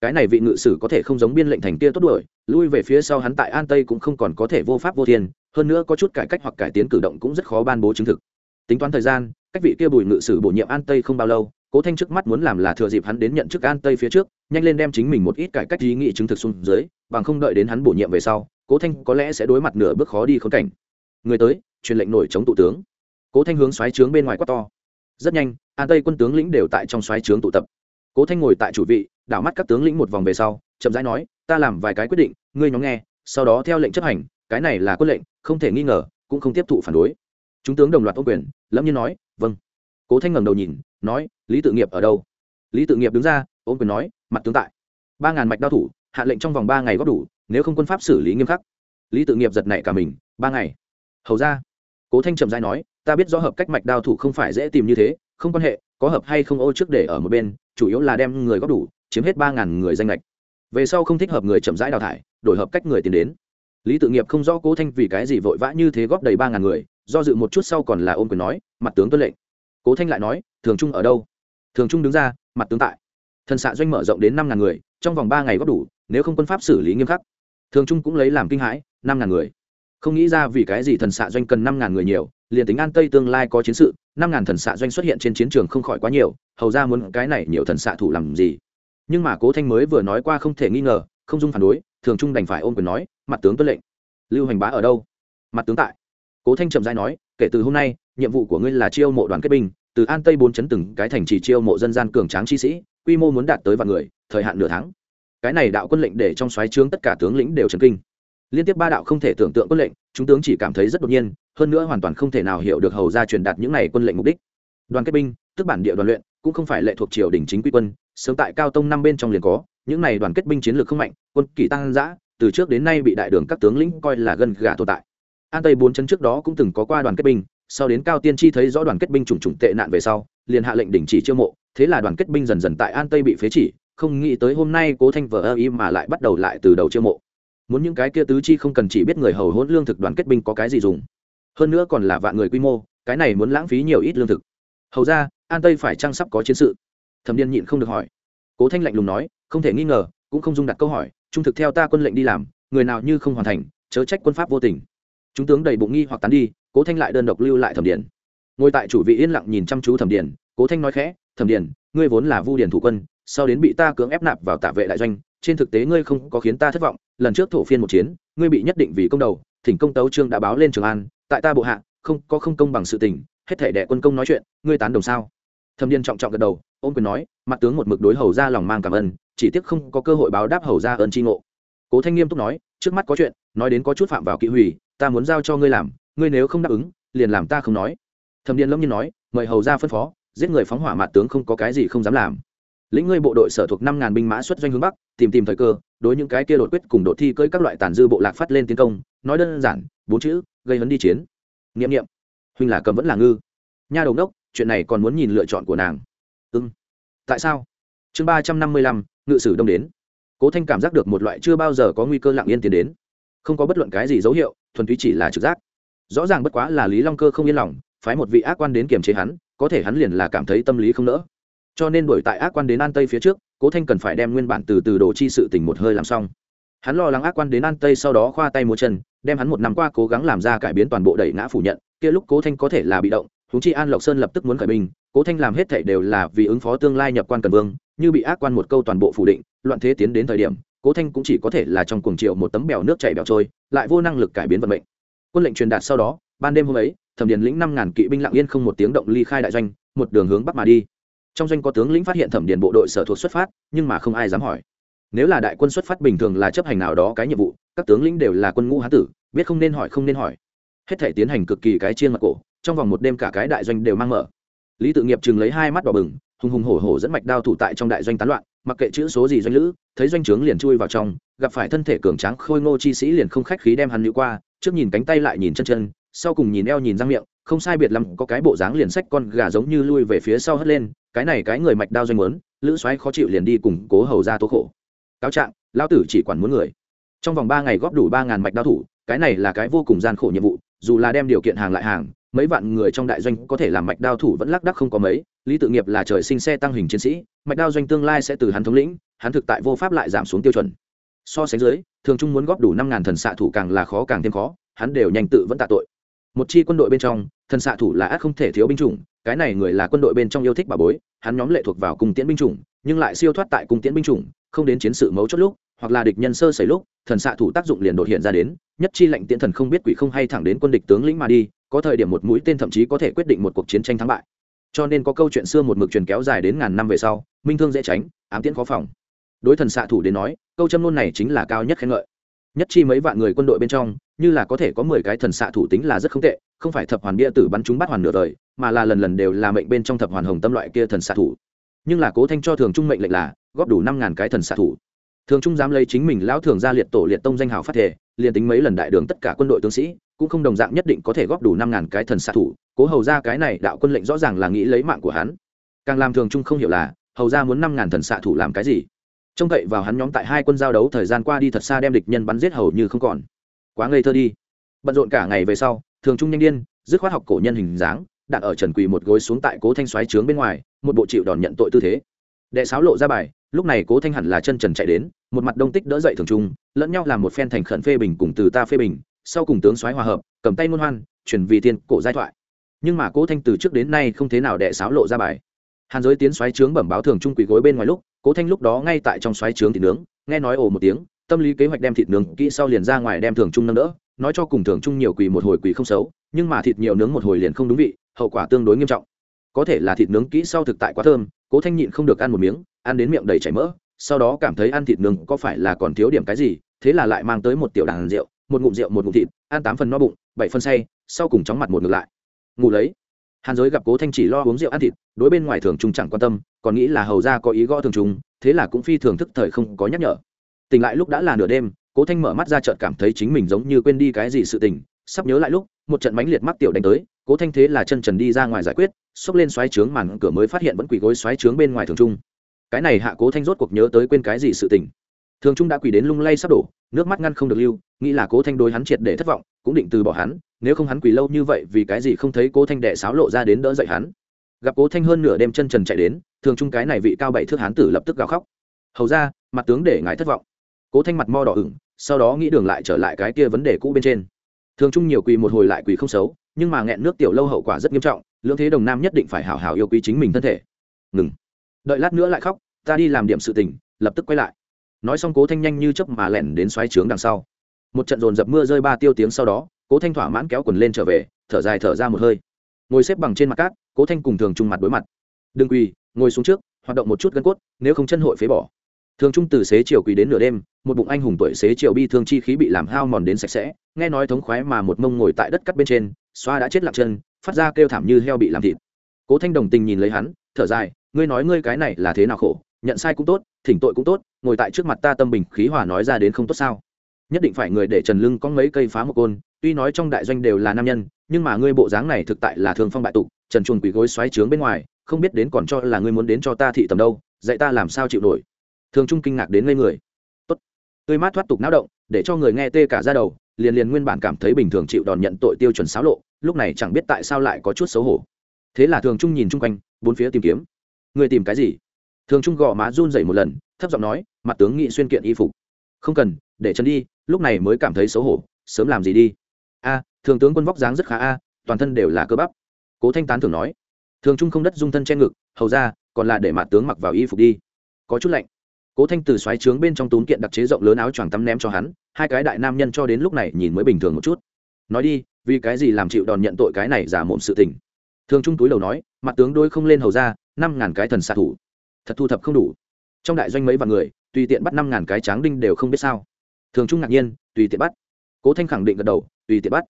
Cái này vị ngự sử có thể không giống biên lệnh thành kia tốt đuổi, lui về phía sau hắn tại an tây cũng không còn có thể vô pháp vô thiên hơn nữa có chút cải cách hoặc cải tiến cử động cũng rất khó ban bố chứng thực. Tính toán thời gian, cách vị kia bùi ngự sử bổ nhiệm an tây không bao lâu, cố thanh trước mắt muốn làm là thừa dịp hắn đến nhận chức an tây phía trước, nhanh lên đem chính mình một ít cải cách ý nghị chứng thực xuống dưới, bằng không đợi đến hắn bổ nhiệm về sau, cố thanh có lẽ sẽ đối mặt nửa bước khó đi khốn cảnh. Người tới, truyền lệnh nổi chống tụ tướng. Cố thanh hướng xoáy trướng bên ngoài quát to. Rất nhanh, an tây quân tướng lĩnh đều tại trong xoáy trướng tụ tập. Cố thanh ngồi tại chủ vị, đảo mắt các tướng lĩnh một vòng về sau, chậm rãi nói, ta làm vài cái quyết định, ngươi nhóm nghe, sau đó theo lệnh chấp hành cái này là quân lệnh, không thể nghi ngờ, cũng không tiếp thụ phản đối. Chúng tướng đồng loạt ô quyền lâm nhiên nói vâng. Cố thanh ngẩng đầu nhìn, nói, lý tự nghiệp ở đâu? Lý tự nghiệp đứng ra ô quyền nói, mặt tướng tại. Ba ngàn mạch đao thủ, hạ lệnh trong vòng ba ngày góp đủ, nếu không quân pháp xử lý nghiêm khắc. Lý tự nghiệp giật nảy cả mình, ba ngày. Hầu ra. Cố thanh trầm dai nói, ta biết rõ hợp cách mạch đao thủ không phải dễ tìm như thế, không quan hệ, có hợp hay không ô trước để ở một bên, chủ yếu là đem người góp đủ, chiếm hết ba ngàn người danh lệch về sau không thích hợp người chậm rãi đào thải, đổi hợp cách người tiến đến lý tự nghiệp không rõ cố thanh vì cái gì vội vã như thế góp đầy ba ngàn người, do dự một chút sau còn là ôm quyền nói, mặt tướng tuân lệnh. Cố thanh lại nói, thường trung ở đâu? Thường trung đứng ra, mặt tướng tại. Thần xạ doanh mở rộng đến năm ngàn người, trong vòng ba ngày góp đủ, nếu không quân pháp xử lý nghiêm khắc. Thường trung cũng lấy làm kinh hãi, năm ngàn người. Không nghĩ ra vì cái gì thần xạ doanh cần năm ngàn người nhiều, liền tính an tây tương lai có chiến sự, năm ngàn thần xạ doanh xuất hiện trên chiến trường không khỏi quá nhiều, hầu ra muốn cái này nhiều thần xạ thủ làm gì. Nhưng mà cố thanh mới vừa nói qua không thể nghi ngờ, không dung phản đối thường trung đành phải ôm quyền nói, mặt tướng tuân lệnh. Lưu hành bá ở đâu? Mặt tướng tại. Cố thanh trầm dai nói, kể từ hôm nay, nhiệm vụ của ngươi là chiêu mộ đoàn kết binh, từ an tây bốn chấn từng cái thành trì chiêu mộ dân gian cường tráng chi sĩ, quy mô muốn đạt tới vạn người, thời hạn nửa tháng. Cái này đạo quân lệnh để trong xoáy trướng tất cả tướng lĩnh đều trần kinh. Liên tiếp ba đạo không thể tưởng tượng quân lệnh, chúng tướng chỉ cảm thấy rất đột nhiên, hơn nữa hoàn toàn không thể nào hiểu được hầu ra truyền đạt những này quân lệnh mục đích. Đoàn kết binh, tức bản địa đoàn luyện, cũng không phải lệ thuộc triều đình chính quy quân, sớm tại cao tông năm bên trong liền có, những này đoàn kết binh chiến lược không mạnh quân kỳ tăng giã, từ trước đến nay bị đại đường các tướng lĩnh coi là gần gà tồn tại. An tây bốn chân trước đó cũng từng có qua đoàn kết binh, sau đến cao tiên tri thấy rõ đoàn kết binh trùng trùng tệ nạn về sau, liền hạ lệnh đình chỉ chiêu mộ, thế là đoàn kết binh dần dần tại an tây bị phế chỉ, không nghĩ tới hôm nay cố thanh vợ ơ ý mà lại bắt đầu lại từ đầu chiêu mộ. Muốn những cái kia tứ chi không cần chỉ biết người hầu hỗn lương thực đoàn kết binh có cái gì dùng. Hơn nữa còn là vạn người quy mô, cái này muốn lãng phí nhiều ít lương thực. Hầu ra, an tây phải trang sắp có chiến sự? Thẩm điên nhịn không được hỏi. Cố thanh lạnh lùng nói, không thể nghi ngờ cũng không dung đặt câu hỏi, trung thực theo ta quân lệnh đi làm, người nào như không hoàn thành, chớ trách quân pháp vô tình. Chúng tướng đầy bụng nghi hoặc tán đi, cố thanh lại đơn độc lưu lại thẩm điền. Ngồi tại chủ vị yên lặng nhìn chăm chú thẩm điền, cố thanh nói khẽ, thẩm điền, ngươi vốn là vu điền thủ quân, sau đến bị ta cưỡng ép nạp vào tạ vệ đại doanh, trên thực tế ngươi không có khiến ta thất vọng, lần trước thổ phiên một chiến, ngươi bị nhất định vì công đầu, thỉnh công tấu trương đã báo lên trường an, tại ta bộ hạ, không, có không công bằng sự tình, hết thể đệ quân công nói chuyện, ngươi tán đồng sao? Thâm điền trọng trọng gật đầu ôm quyền nói, mặt tướng một mực đối hầu ra lòng mang cảm ơn chỉ tiếc không có cơ hội báo đáp hầu ra ơn tri ngộ. Cố thanh nghiêm túc nói, trước mắt có chuyện, nói đến có chút phạm vào kỵ hủy, ta muốn giao cho ngươi làm, ngươi nếu không đáp ứng, liền làm ta không nói. Thẩm điện lâm nhiên nói, mời hầu ra phân phó, giết người phóng hỏa mạt tướng không có cái gì không dám làm. Lĩnh ngươi bộ đội sở thuộc năm ngàn binh mã xuất doanh hướng bắc, tìm tìm thời cơ, đối những cái kia đột quyết cùng đột thi cưỡi các loại tàn dư bộ lạc phát lên tiến công, nói đơn giản, bốn chữ, gây hấn đi chiến. Nghiệm nghiệm huynh là cầm vẫn là ngư. Nha đầu đốc, chuyện này còn muốn nhìn lựa chọn của nàng. Ưng tại sao? Chương ba trăm năm mươi lăm ngự sử đông đến. Cố thanh cảm giác được một loại chưa bao giờ có nguy cơ lặng yên tiến đến. Không có bất luận cái gì dấu hiệu, thuần túy chỉ là trực giác. Rõ ràng bất quá là lý long cơ không yên lòng, phái một vị ác quan đến kiềm chế hắn, có thể hắn liền là cảm thấy tâm lý không nỡ. Cho nên đổi tại ác quan đến an tây phía trước, cố thanh cần phải đem nguyên bản từ từ đồ chi sự tình một hơi làm xong. Hắn lo lắng ác quan đến an tây sau đó khoa tay múa chân, đem hắn một năm qua cố gắng làm ra cải biến toàn bộ đẩy ngã phủ nhận, kia lúc cố thanh có thể là bị động húng chi an lộc sơn lập tức muốn khởi binh, cố thanh làm hết thảy đều là vì ứng phó tương lai nhập quan cần vương như bị ác quan một câu toàn bộ phủ định, loạn thế tiến đến thời điểm, cố thanh cũng chỉ có thể là trong cuồng triệu một tấm bèo nước chảy bèo trôi, lại vô năng lực cải biến vận mệnh. Quân lệnh truyền đạt sau đó, ban đêm hôm ấy, thẩm điền lĩnh năm ngàn kỵ binh lặng yên không một tiếng động ly khai đại doanh, một đường hướng bắc mà đi. Trong doanh có tướng lĩnh phát hiện thẩm điền bộ đội sở thuộc xuất phát, nhưng mà không ai dám hỏi. Nếu là đại quân xuất phát bình thường là chấp hành nào đó cái nhiệm vụ, các tướng lĩnh đều là quân ngũ hán tử, biết không nên hỏi không nên hỏi. Hết thể tiến hành cực kỳ cái chiên mặt cổ, trong vòng một đêm cả cái đại doanh đều mang mở. Lý tự nghiệp chừng lấy hai mắt đỏ bừng hùng hùng hổ hổ dẫn mạch đao thủ tại trong đại doanh tán loạn, mặc kệ chữ số gì doanh lữ, thấy doanh trướng liền chui vào trong, gặp phải thân thể cường tráng khôi ngô chi sĩ liền không khách khí đem hắn nữ qua, trước nhìn cánh tay lại nhìn chân chân, sau cùng nhìn eo nhìn răng miệng, không sai biệt lắm có cái bộ dáng liền sách con gà giống như lui về phía sau hất lên, cái này cái người mạch đao doanh muốn, lữ soái khó chịu liền đi cùng cố hầu ra tố khổ. Cáo trạng, lao tử chỉ quản muốn người. Trong vòng ba ngày góp đủ ba ngàn mạch đao thủ, cái này là cái vô cùng gian khổ nhiệm vụ, dù là đem điều kiện hàng lại hàng mấy vạn người trong đại doanh có thể làm mạch đao thủ vẫn lác đắc không có mấy, lý tự nghiệp là trời sinh xe tăng hình chiến sĩ, mạch đao doanh tương lai sẽ từ hắn thống lĩnh, hắn thực tại vô pháp lại giảm xuống tiêu chuẩn. So sánh dưới, thường trung muốn góp đủ năm ngàn thần xạ thủ càng là khó càng thêm khó, hắn đều nhanh tự vẫn tạ tội. Một chi quân đội bên trong, thần xạ thủ là ác không thể thiếu binh chủng, cái này người là quân đội bên trong yêu thích bà bối, hắn nhóm lệ thuộc vào cung tiễn binh chủng, nhưng lại siêu thoát tại cung tiễn binh chủng, không đến chiến sự mấu chốt lúc, hoặc là địch nhân sơ xảy lúc, thần xạ thủ tác dụng liền đột hiện ra đến, nhất chi lệnh tiễn thần không biết quỷ không hay thẳng đến quân địch tướng lĩnh mà đi có thời điểm một mũi tên thậm chí có thể quyết định một cuộc chiến tranh thắng bại. Cho nên có câu chuyện xưa một mực truyền kéo dài đến ngàn năm về sau, minh thương dễ tránh, ám tiễn khó phòng. Đối thần xạ thủ đến nói, câu châm ngôn này chính là cao nhất khen ngợi. Nhất chi mấy vạn người quân đội bên trong, như là có thể có mười cái thần xạ thủ tính là rất không tệ, không phải thập hoàn bia tử bắn chúng bắt hoàn nửa đời, mà là lần lần đều là mệnh bên trong thập hoàn hồng tâm loại kia thần xạ thủ. Nhưng là cố thanh cho thường trung mệnh lệnh là, góp đủ năm ngàn cái thần xạ thủ. Thường trung dám lấy chính mình lão thường ra liệt tổ liệt tông danh hào phát thể, liền tính mấy lần đại đường tất cả quân đội tướng sĩ cũng không đồng dạng nhất định có thể góp đủ năm ngàn cái thần xạ thủ, cố hầu ra cái này đạo quân lệnh rõ ràng là nghĩ lấy mạng của hắn. Càng làm thường trung không hiểu là, hầu ra muốn năm ngàn thần xạ thủ làm cái gì? Trông cậy vào hắn nhóm tại hai quân giao đấu thời gian qua đi thật xa đem địch nhân bắn giết hầu như không còn. Quá ngây thơ đi. Bận rộn cả ngày về sau, thường trung nhanh điên, dứt khoát học cổ nhân hình dáng, đạn ở trần quỳ một gối xuống tại cố thanh xoáy trướng bên ngoài, một bộ chịu đòn nhận tội tư thế. Đệ sáo lộ ra bài, lúc này cố thanh hẳn là chân trần chạy đến, một mặt đông tích đỡ dậy thường trung, lẫn nhau làm một phen thành khẩn phê bình cùng từ ta phê bình sau cùng tướng soái hòa hợp, cầm tay môn hoan, chuyển vì tiên cổ giai thoại. Nhưng mà cố thanh từ trước đến nay không thế nào đệ sáo lộ ra bài. Hàn giới tiến xoáy trướng bẩm báo thường trung quỳ gối bên ngoài lúc, cố thanh lúc đó ngay tại trong xoáy trướng thịt nướng, nghe nói ồ một tiếng, tâm lý kế hoạch đem thịt nướng kỹ sau liền ra ngoài đem thường trung nâng đỡ, nói cho cùng thường trung nhiều quỳ một hồi quỳ không xấu, nhưng mà thịt nhiều nướng một hồi liền không đúng vị, hậu quả tương đối nghiêm trọng. Có thể là thịt nướng kỹ sau thực tại quá thơm, cố thanh nhịn không được ăn một miếng, ăn đến miệng đầy chảy mỡ, sau đó cảm thấy ăn thịt nướng có phải là còn thiếu điểm cái gì, thế là lại mang tới một tiểu đàn rượu một ngụm rượu, một ngụm thịt, ăn tám phần no bụng, bảy phần say, sau cùng chóng mặt một ngược lại. Ngủ lấy. Hàn giới gặp cố thanh chỉ lo uống rượu ăn thịt, đối bên ngoài thường trung chẳng quan tâm, còn nghĩ là hầu ra có ý gõ thường trung thế là cũng phi thường thức thời không có nhắc nhở. Tỉnh lại lúc đã là nửa đêm, cố thanh mở mắt ra chợt cảm thấy chính mình giống như quên đi cái gì sự tình, sắp nhớ lại lúc, một trận mánh liệt mắc tiểu đánh tới, cố thanh thế là chân trần đi ra ngoài giải quyết, xốc lên xoáy trướng màn cửa mới phát hiện vẫn quỳ gối xoáy trướng bên ngoài thường trung cái này hạ cố thanh rốt cuộc nhớ tới quên cái gì sự tình thường trung đã quỳ đến lung lay sắp đổ, nước mắt ngăn không được lưu, nghĩ là cố thanh đối hắn triệt để thất vọng, cũng định từ bỏ hắn, nếu không hắn quỳ lâu như vậy vì cái gì không thấy cố thanh đệ sáo lộ ra đến đỡ dậy hắn. Gặp cố thanh hơn nửa đêm chân trần chạy đến, thường trung cái này vị cao bảy thước hán tử lập tức gào khóc. Hầu ra, mặt tướng để ngài thất vọng. Cố thanh mặt mo đỏ ửng, sau đó nghĩ đường lại trở lại cái kia vấn đề cũ bên trên. Thường trung nhiều quỳ một hồi lại quỳ không xấu, nhưng mà nghẹn nước tiểu lâu hậu quả rất nghiêm trọng, lưỡng thế đồng nam nhất định phải hảo hảo yêu quý chính mình thân thể. Ngừng. Đợi lát nữa lại khóc, ta đi làm điểm sự tình, lập tức quay lại nói xong cố thanh nhanh như chớp mà lẻn đến xoáy trướng đằng sau. Một trận dồn dập mưa rơi ba tiêu tiếng sau đó, cố thanh thỏa mãn kéo quần lên trở về, thở dài thở ra một hơi. Ngồi xếp bằng trên mặt cát, cố thanh cùng thường trung mặt đối mặt. Đừng quỳ, ngồi xuống trước, hoạt động một chút gân cốt, nếu không chân hội phế bỏ. Thường trung từ xế chiều quỳ đến nửa đêm, một bụng anh hùng tuổi xế chiều bi thương chi khí bị làm hao mòn đến sạch sẽ, nghe nói thống khoái mà một mông ngồi tại đất cắt bên trên, xoa đã chết lạc chân, phát ra kêu thảm như heo bị làm thịt. Cố thanh đồng tình nhìn lấy hắn, thở dài, ngươi nói ngươi cái này là thế nào khổ nhận sai cũng tốt, thỉnh tội cũng tốt, ngồi tại trước mặt ta tâm bình khí hòa nói ra đến không tốt sao? Nhất định phải người để trần lưng có mấy cây phá một côn, tuy nói trong đại doanh đều là nam nhân, nhưng mà ngươi bộ dáng này thực tại là thường phong bại tục, trần chuồn quỳ gối xoáy trướng bên ngoài, không biết đến còn cho là ngươi muốn đến cho ta thị tầm đâu, dạy ta làm sao chịu nổi. Thường trung kinh ngạc đến ngây người. Tốt. Tươi mát thoát tục náo động, để cho người nghe tê cả ra đầu, liền liền nguyên bản cảm thấy bình thường chịu đòn nhận tội tiêu chuẩn xáo lộ, lúc này chẳng biết tại sao lại có chút xấu hổ. Thế là thường trung nhìn chung quanh, bốn phía tìm kiếm. Người tìm cái gì? Thường trung gò má run dậy một lần, thấp giọng nói, mặt tướng nghị xuyên kiện y phục. Không cần, để chân đi, lúc này mới cảm thấy xấu hổ, sớm làm gì đi. A, thường tướng quân vóc dáng rất khá a, toàn thân đều là cơ bắp. Cố thanh tán thường nói. Thường trung không đất dung thân che ngực, hầu ra, còn là để mặt tướng mặc vào y phục đi. Có chút lạnh. Cố thanh từ xoáy trướng bên trong túm kiện đặc chế rộng lớn áo choàng tắm ném cho hắn, hai cái đại nam nhân cho đến lúc này nhìn mới bình thường một chút. Nói đi, vì cái gì làm chịu đòn nhận tội cái này giả mộm sự tình? Thường trung túi đầu nói, mặt tướng đôi không lên hầu ra, năm ngàn cái thần xạ thủ thật thu thập không đủ. Trong đại doanh mấy vạn người, tùy tiện bắt năm ngàn cái tráng đinh đều không biết sao. Thường trung ngạc nhiên, tùy tiện bắt. Cố thanh khẳng định gật đầu, tùy tiện bắt.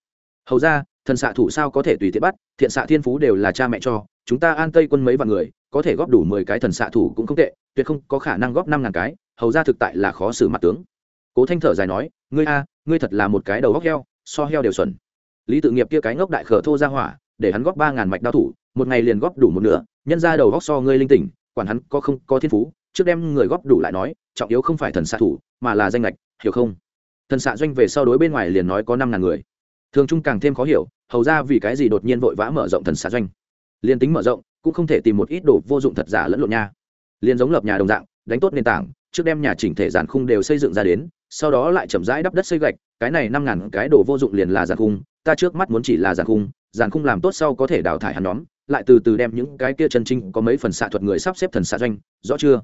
Hầu ra, thần xạ thủ sao có thể tùy tiện bắt, thiện xạ thiên phú đều là cha mẹ cho, chúng ta an tây quân mấy vạn người, có thể góp đủ mười cái thần xạ thủ cũng không tệ, tuyệt không có khả năng góp năm ngàn cái, hầu ra thực tại là khó xử mặt tướng. Cố thanh thở dài nói, ngươi a, ngươi thật là một cái đầu góc heo, so heo đều xuẩn. Lý tự nghiệp kia cái ngốc đại khở thô ra hỏa, để hắn góp ba ngàn mạch đao thủ, một ngày liền góp đủ một nửa, nhân ra đầu góc so ngươi linh tỉnh quản hắn có không có thiên phú, trước đem người góp đủ lại nói, trọng yếu không phải thần xạ thủ, mà là danh lệch hiểu không? Thần xạ doanh về sau đối bên ngoài liền nói có năm ngàn người. Thường trung càng thêm khó hiểu, hầu ra vì cái gì đột nhiên vội vã mở rộng thần xạ doanh? Liền tính mở rộng, cũng không thể tìm một ít đồ vô dụng thật giả lẫn lộn nha. Liền giống lập nhà đồng dạng, đánh tốt nền tảng, trước đem nhà chỉnh thể giàn khung đều xây dựng ra đến, sau đó lại chậm rãi đắp đất xây gạch, cái này năm ngàn cái đồ vô dụng liền là giàn khung, ta trước mắt muốn chỉ là giàn khung giàn khung làm tốt sau có thể đào thải hắn nhóm lại từ từ đem những cái kia chân trinh có mấy phần xạ thuật người sắp xếp thần xạ doanh, rõ chưa?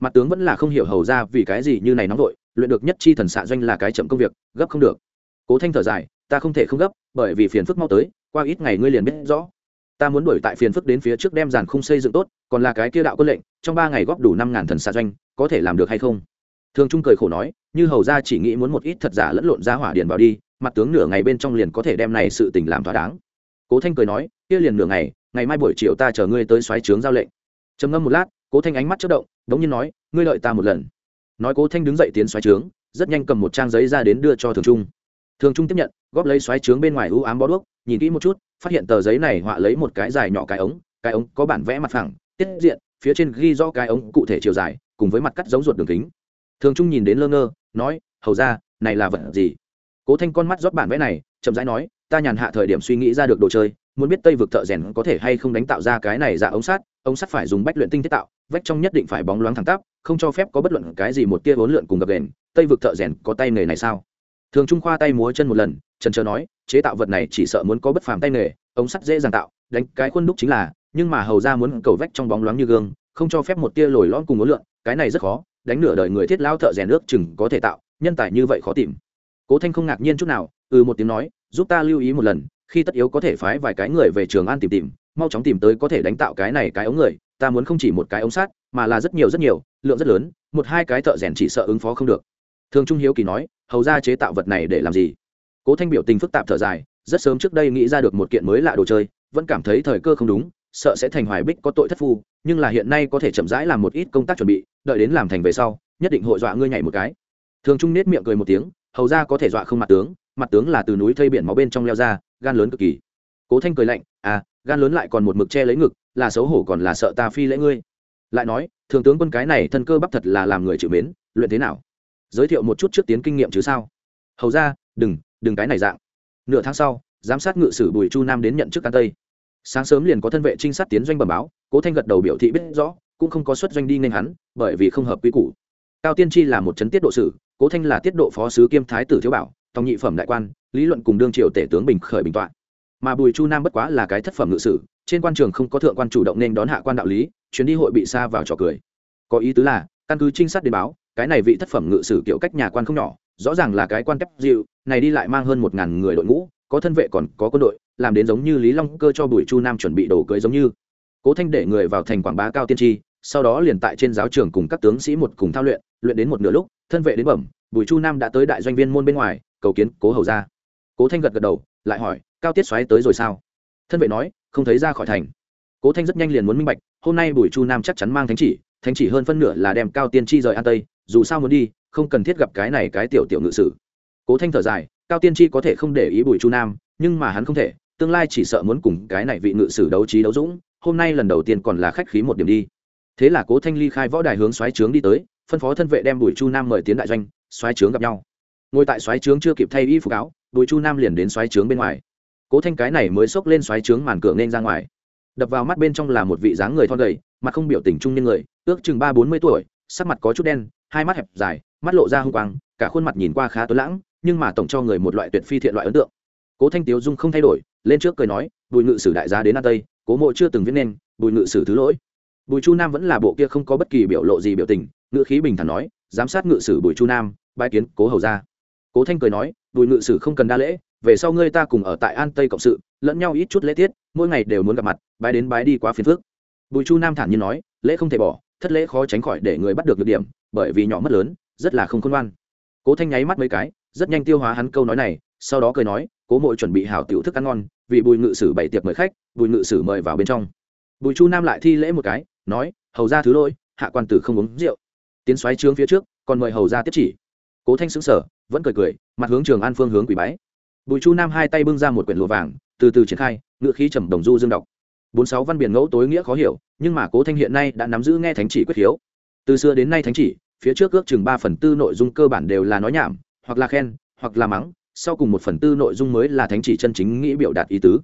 Mặt tướng vẫn là không hiểu hầu ra vì cái gì như này nóng vội, luyện được nhất chi thần xạ doanh là cái chậm công việc, gấp không được. Cố thanh thở dài, ta không thể không gấp, bởi vì phiền phức mau tới, qua ít ngày ngươi liền biết rõ. Ta muốn đuổi tại phiền phức đến phía trước đem giàn khung xây dựng tốt, còn là cái kia đạo quân lệnh, trong ba ngày góp đủ năm ngàn thần xạ doanh, có thể làm được hay không? Thường trung cười khổ nói, như hầu ra chỉ nghĩ muốn một ít thật giả lẫn lộn ra hỏa điền vào đi, mặt tướng nửa ngày bên trong liền có thể đem này sự tình làm thỏa đáng. Cố thanh cười nói, kia liền nửa ngày ngày mai buổi chiều ta chờ ngươi tới xoáy trướng giao lệnh. Trầm ngâm một lát, cố thanh ánh mắt chất động, đống nhiên nói, ngươi lợi ta một lần. Nói cố thanh đứng dậy tiến xoáy trướng, rất nhanh cầm một trang giấy ra đến đưa cho thường trung. Thường trung tiếp nhận, góp lấy xoáy trướng bên ngoài ưu ám bó đuốc, nhìn kỹ một chút, phát hiện tờ giấy này họa lấy một cái dài nhỏ cái ống cái ống có bản vẽ mặt phẳng, tiết diện, phía trên ghi rõ cái ống cụ thể chiều dài, cùng với mặt cắt giống ruột đường kính. Thường trung nhìn đến lơ ngơ, nói, hầu ra này là vật gì? Cố thanh con mắt rót bản vẽ này, chậm rãi nói, ta nhàn hạ thời điểm suy nghĩ ra được đồ chơi muốn biết tây vực thợ rèn có thể hay không đánh tạo ra cái này dạ ống sắt ống sắt phải dùng bách luyện tinh thiết tạo, vách trong nhất định phải bóng loáng thẳng tắp, không cho phép có bất luận cái gì một tia vốn lượn cùng gập đền. Tây vực thợ rèn có tay nghề này sao? Thường trung khoa tay múa chân một lần, trần trờ nói, chế tạo vật này chỉ sợ muốn có bất phàm tay nghề, ống sắt dễ dàng tạo, đánh cái khuôn đúc chính là, nhưng mà hầu ra muốn cầu vách trong bóng loáng như gương, không cho phép một tia lồi lõm cùng ngối lượn, cái này rất khó, đánh nửa đời người thiết lao thợ rèn nước chừng có thể tạo, nhân tài như vậy khó tìm. Cố thanh không ngạc nhiên chút nào ừ một tiếng nói, giúp ta lưu ý một lần khi tất yếu có thể phái vài cái người về trường an tìm tìm, mau chóng tìm tới có thể đánh tạo cái này cái ống người, ta muốn không chỉ một cái ống sát mà là rất nhiều rất nhiều, lượng rất lớn, một hai cái thợ rèn chỉ sợ ứng phó không được. Thường trung hiếu kỳ nói, hầu ra chế tạo vật này để làm gì? Cố thanh biểu tình phức tạp thở dài, rất sớm trước đây nghĩ ra được một kiện mới lạ đồ chơi, vẫn cảm thấy thời cơ không đúng, sợ sẽ thành hoài bích có tội thất phu, nhưng là hiện nay có thể chậm rãi làm một ít công tác chuẩn bị, đợi đến làm thành về sau, nhất định hội dọa ngươi nhảy một cái. Thường trung nết miệng cười một tiếng hầu ra có thể dọa không mặt tướng mặt tướng là từ núi thây biển máu bên trong leo ra, gan lớn cực kỳ. Cố thanh cười lạnh à gan lớn lại còn một mực che lấy ngực, là xấu hổ còn là sợ ta phi lễ ngươi. Lại nói, thường tướng quân cái này thân cơ bắp thật là làm người chịu mến, luyện thế nào? Giới thiệu một chút trước tiến kinh nghiệm chứ sao? Hầu ra, đừng đừng cái này dạng. Nửa tháng sau, giám sát ngự sử bùi chu nam đến nhận chức can tây. Sáng sớm liền có thân vệ trinh sát tiến doanh bẩm báo, cố thanh gật đầu biểu thị biết rõ, cũng không có xuất doanh đi nên hắn, bởi vì không hợp quy củ cao tiên tri là một chấn tiết độ sử, cố thanh là tiết độ phó sứ kiêm thái tử thiếu bảo, tòng nhị phẩm đại quan, lý luận cùng đương triều tể tướng bình khởi bình tọa mà bùi chu nam bất quá là cái thất phẩm ngự sử, trên quan trường không có thượng quan chủ động nên đón hạ quan đạo lý, chuyến đi hội bị xa vào trò cười. Có ý tứ là, căn cứ trinh sát đến báo, cái này vị thất phẩm ngự sử kiểu cách nhà quan không nhỏ, rõ ràng là cái quan kép dịu, này đi lại mang hơn một ngàn người đội ngũ, có thân vệ còn có quân đội, làm đến giống như lý long cơ cho bùi chu nam chuẩn bị đồ cưới giống như. Cố thanh để người vào thành quảng bá cao tiên tri sau đó liền tại trên giáo trường cùng các tướng sĩ một cùng thao luyện luyện đến một nửa lúc, thân vệ đến bẩm, bùi chu nam đã tới đại doanh viên môn bên ngoài, cầu kiến cố hầu ra cố thanh gật gật đầu, lại hỏi, cao tiết xoáy tới rồi sao? Thân vệ nói, không thấy ra khỏi thành. Cố thanh rất nhanh liền muốn minh bạch, hôm nay bùi chu nam chắc chắn mang thánh chỉ thánh chỉ hơn phân nửa là đem cao tiên tri rời an tây, dù sao muốn đi, không cần thiết gặp cái này cái tiểu tiểu ngự sử. Cố thanh thở dài, cao tiên tri có thể không để ý bùi chu nam, nhưng mà hắn không thể, tương lai chỉ sợ muốn cùng cái này vị ngự sử đấu trí đấu dũng, hôm nay lần đầu tiên còn là khách khí một điểm đi thế là cố thanh ly khai võ đài hướng xoáy trướng đi tới, phân phó thân vệ đem bùi chu nam mời tiến đại doanh xoáy trướng gặp nhau. Ngồi tại xoáy trướng chưa kịp thay y phục áo, bùi chu nam liền đến xoáy trướng bên ngoài. Cố thanh cái này mới xốc lên xoáy trướng màn cửa nên ra ngoài. Đập vào mắt bên trong là một vị dáng người thon gầy, mặt không biểu tình trung nhân người, ước chừng ba bốn mươi tuổi, sắc mặt có chút đen, hai mắt hẹp dài, mắt lộ ra hung quang, cả khuôn mặt nhìn qua khá tuấn lãng, nhưng mà tổng cho người một loại tuyệt phi thiện loại ấn tượng. Cố thanh tiếu dung không thay đổi, lên trước cười nói, bùi ngự sử đại gia đến an tây, cố mộ chưa từng viết nên, bùi ngự sử thứ lỗi bùi chu nam vẫn là bộ kia không có bất kỳ biểu lộ gì biểu tình ngự khí bình thản nói, giám sát ngự sử bùi chu nam bãi kiến cố hầu ra cố thanh cười nói, bùi ngự sử không cần đa lễ, về sau ngươi ta cùng ở tại an tây cộng sự, lẫn nhau ít chút lễ tiết, mỗi ngày đều muốn gặp mặt, bái đến bái đi quá phiền phước bùi chu nam thản nhiên nói, lễ không thể bỏ, thất lễ khó tránh khỏi để người bắt được được điểm, bởi vì nhỏ mất lớn, rất là không khôn ngoan. Cố thanh nháy mắt mấy cái, rất nhanh tiêu hóa hắn câu nói này, sau đó cười nói, cố mội chuẩn bị hảo tiểu thức ăn ngon, vì bùi ngự sử bày tiệc mời khách, bùi ngự sử mời vào bên trong. Bùi chu nam lại thi lễ một cái nói, hầu ra thứ lôi hạ quan tử không uống rượu. Tiến xoáy trướng phía trước, còn mời hầu ra tiếp chỉ. Cố thanh xứng sở vẫn cười cười, mặt hướng trường an phương hướng quỷ bái. Bùi chu nam hai tay bưng ra một quyển lụa vàng, từ từ triển khai, ngựa khí trầm đồng du dương đọc. Bốn sáu văn biển ngẫu tối nghĩa khó hiểu, nhưng mà cố thanh hiện nay đã nắm giữ nghe thánh chỉ quyết hiếu. Từ xưa đến nay thánh chỉ, phía trước ước chừng ba phần tư nội dung cơ bản đều là nói nhảm, hoặc là khen, hoặc là mắng, sau cùng một phần tư nội dung mới là thánh chỉ chân chính nghĩ biểu đạt ý tứ.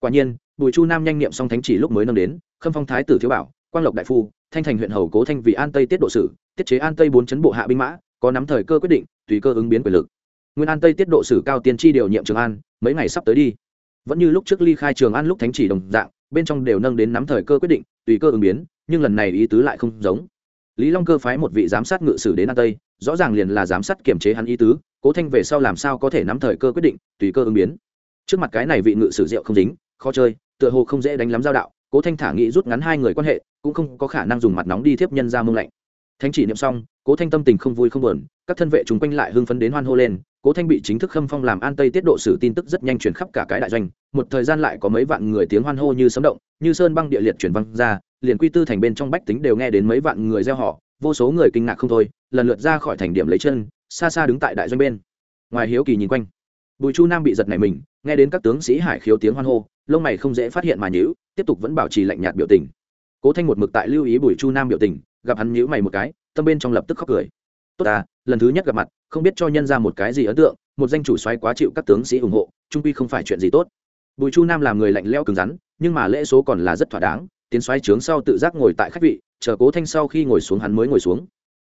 Quả nhiên, bùi chu nam nhanh niệm xong thánh chỉ lúc mới nâng đến, khâm phong thái tử thiếu bảo quang lộc đại phu, thanh thành huyện hầu cố thanh vì an tây tiết độ sử, tiết chế an tây bốn chấn bộ hạ binh mã, có nắm thời cơ quyết định, tùy cơ ứng biến quyền lực. Nguyên an tây tiết độ sử cao tiên tri điều nhiệm trường an, mấy ngày sắp tới đi. Vẫn như lúc trước ly khai trường an lúc thánh chỉ đồng dạng, bên trong đều nâng đến nắm thời cơ quyết định, tùy cơ ứng biến, nhưng lần này ý tứ lại không giống. Lý long cơ phái một vị giám sát ngự sử đến an tây, rõ ràng liền là giám sát kiểm chế hắn ý tứ, cố thanh về sau làm sao có thể nắm thời cơ quyết định, tùy cơ ứng biến. Trước mặt cái này vị ngự sử rượu không dính, khó chơi, tựa hồ không dễ đánh lắm giao đạo cố thanh thả nghĩ rút ngắn hai người quan hệ, cũng không có khả năng dùng mặt nóng đi tiếp nhân ra mông lạnh. Thánh chỉ niệm xong, cố thanh tâm tình không vui không buồn, các thân vệ chúng quanh lại hưng phấn đến hoan hô lên, cố thanh bị chính thức khâm phong làm an tây tiết độ sử tin tức rất nhanh chuyển khắp cả cái đại doanh, một thời gian lại có mấy vạn người tiếng hoan hô như sấm động, như sơn băng địa liệt chuyển văng ra, liền quy tư thành bên trong bách tính đều nghe đến mấy vạn người gieo họ vô số người kinh ngạc không thôi, lần lượt ra khỏi thành điểm lấy chân, xa xa đứng tại đại doanh bên. Ngoài hiếu kỳ nhìn quanh, bùi chu nam bị giật này mình nghe đến các tướng sĩ hải khiếu tiếng hoan hô, lông mày không dễ phát hiện mà nhữ tiếp tục vẫn bảo trì lạnh nhạt biểu tình. Cố thanh một mực tại lưu ý bùi chu nam biểu tình, gặp hắn nhữ mày một cái, tâm bên trong lập tức khóc cười. Tốt ta, lần thứ nhất gặp mặt, không biết cho nhân ra một cái gì ấn tượng, một danh chủ xoáy quá chịu các tướng sĩ ủng hộ, trung quy không phải chuyện gì tốt. Bùi chu nam làm người lạnh leo cứng rắn, nhưng mà lễ số còn là rất thỏa đáng, tiến xoáy trướng sau tự giác ngồi tại khách vị, chờ cố thanh sau khi ngồi xuống hắn mới ngồi xuống.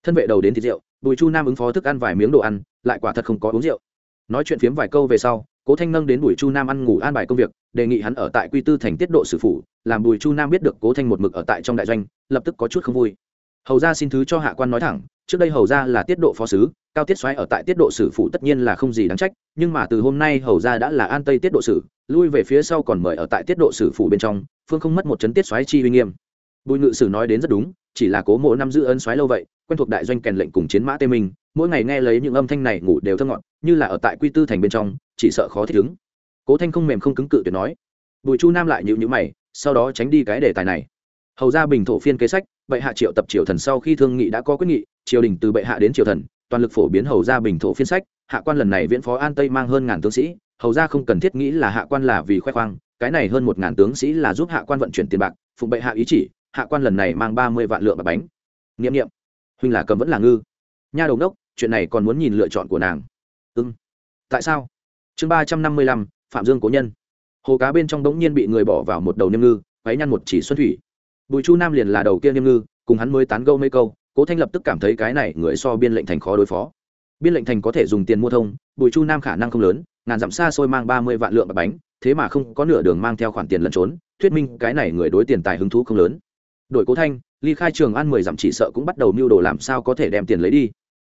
Thân vệ đầu đến thịt rượu, bùi chu nam ứng phó thức ăn vài miếng đồ ăn, lại quả thật không có uống rượu. Nói chuyện phiếm vài câu về sau cố thanh nâng đến bùi chu nam ăn ngủ an bài công việc, đề nghị hắn ở tại quy tư thành tiết độ sử phủ, làm bùi chu nam biết được cố thanh một mực ở tại trong đại doanh, lập tức có chút không vui. Hầu ra xin thứ cho hạ quan nói thẳng, trước đây hầu ra là tiết độ phó sứ, cao tiết xoáy ở tại tiết độ sử phủ tất nhiên là không gì đáng trách, nhưng mà từ hôm nay hầu ra đã là an tây tiết độ sử, lui về phía sau còn mời ở tại tiết độ sử phủ bên trong, phương không mất một chấn tiết xoáy chi uy nghiêm. Bùi ngự sử nói đến rất đúng chỉ là cố mộ năm giữ ân xoáy lâu vậy, quen thuộc đại doanh kèn lệnh cùng chiến mã tê minh, mỗi ngày nghe lấy những âm thanh này ngủ đều thơ ngọn như là ở tại quy tư thành bên trong, chỉ sợ khó thích ứng. Cố thanh không mềm không cứng cự tuyệt nói. Bùi chu nam lại nhịu nhữ mày, sau đó tránh đi cái đề tài này. Hầu ra bình thổ phiên kế sách, bệ hạ triệu tập triều thần sau khi thương nghị đã có quyết nghị, triều đình từ bệ hạ đến triều thần, toàn lực phổ biến hầu ra bình thổ phiên sách, hạ quan lần này viễn phó an tây mang hơn ngàn tướng sĩ, hầu ra không cần thiết nghĩ là hạ quan là vì khoe khoang, cái này hơn một ngàn tướng sĩ là giúp hạ quan vận chuyển tiền bạc, phụng bệ hạ ý chỉ hạ quan lần này mang ba mươi vạn lượng bạc bánh. Nghiệm nghiệm huynh là cầm vẫn là ngư. Nha đầu đốc, chuyện này còn muốn nhìn lựa chọn của nàng. Ưng tại sao? Chương ba trăm năm mươi lăm, phạm dương cố nhân. Hồ cá bên trong đ ố n g nhiên bị người bỏ vào một đầu niêm ngư váy nhăn một chỉ xuân thủy. Bùi chu nam liền là đầu kia niêm ngư, cùng hắn mới tán gâu mấy câu, cố thanh lập tức cảm thấy cái này người so biên lệnh thành khó đối phó. Biên lệnh thành có thể dùng tiền mua thông, bùi chu nam khả năng không lớn, ngàn dặm xa xôi mang ba mươi vạn lượng bạc bánh, thế mà không có nửa đường mang theo khoản tiền lẫn trốn, thuyết minh cái này người đối tiền tài hứng thú không lớn đội cố thanh, ly khai trường ăn mười dặm chỉ sợ cũng bắt đầu mưu đồ làm sao có thể đem tiền lấy đi.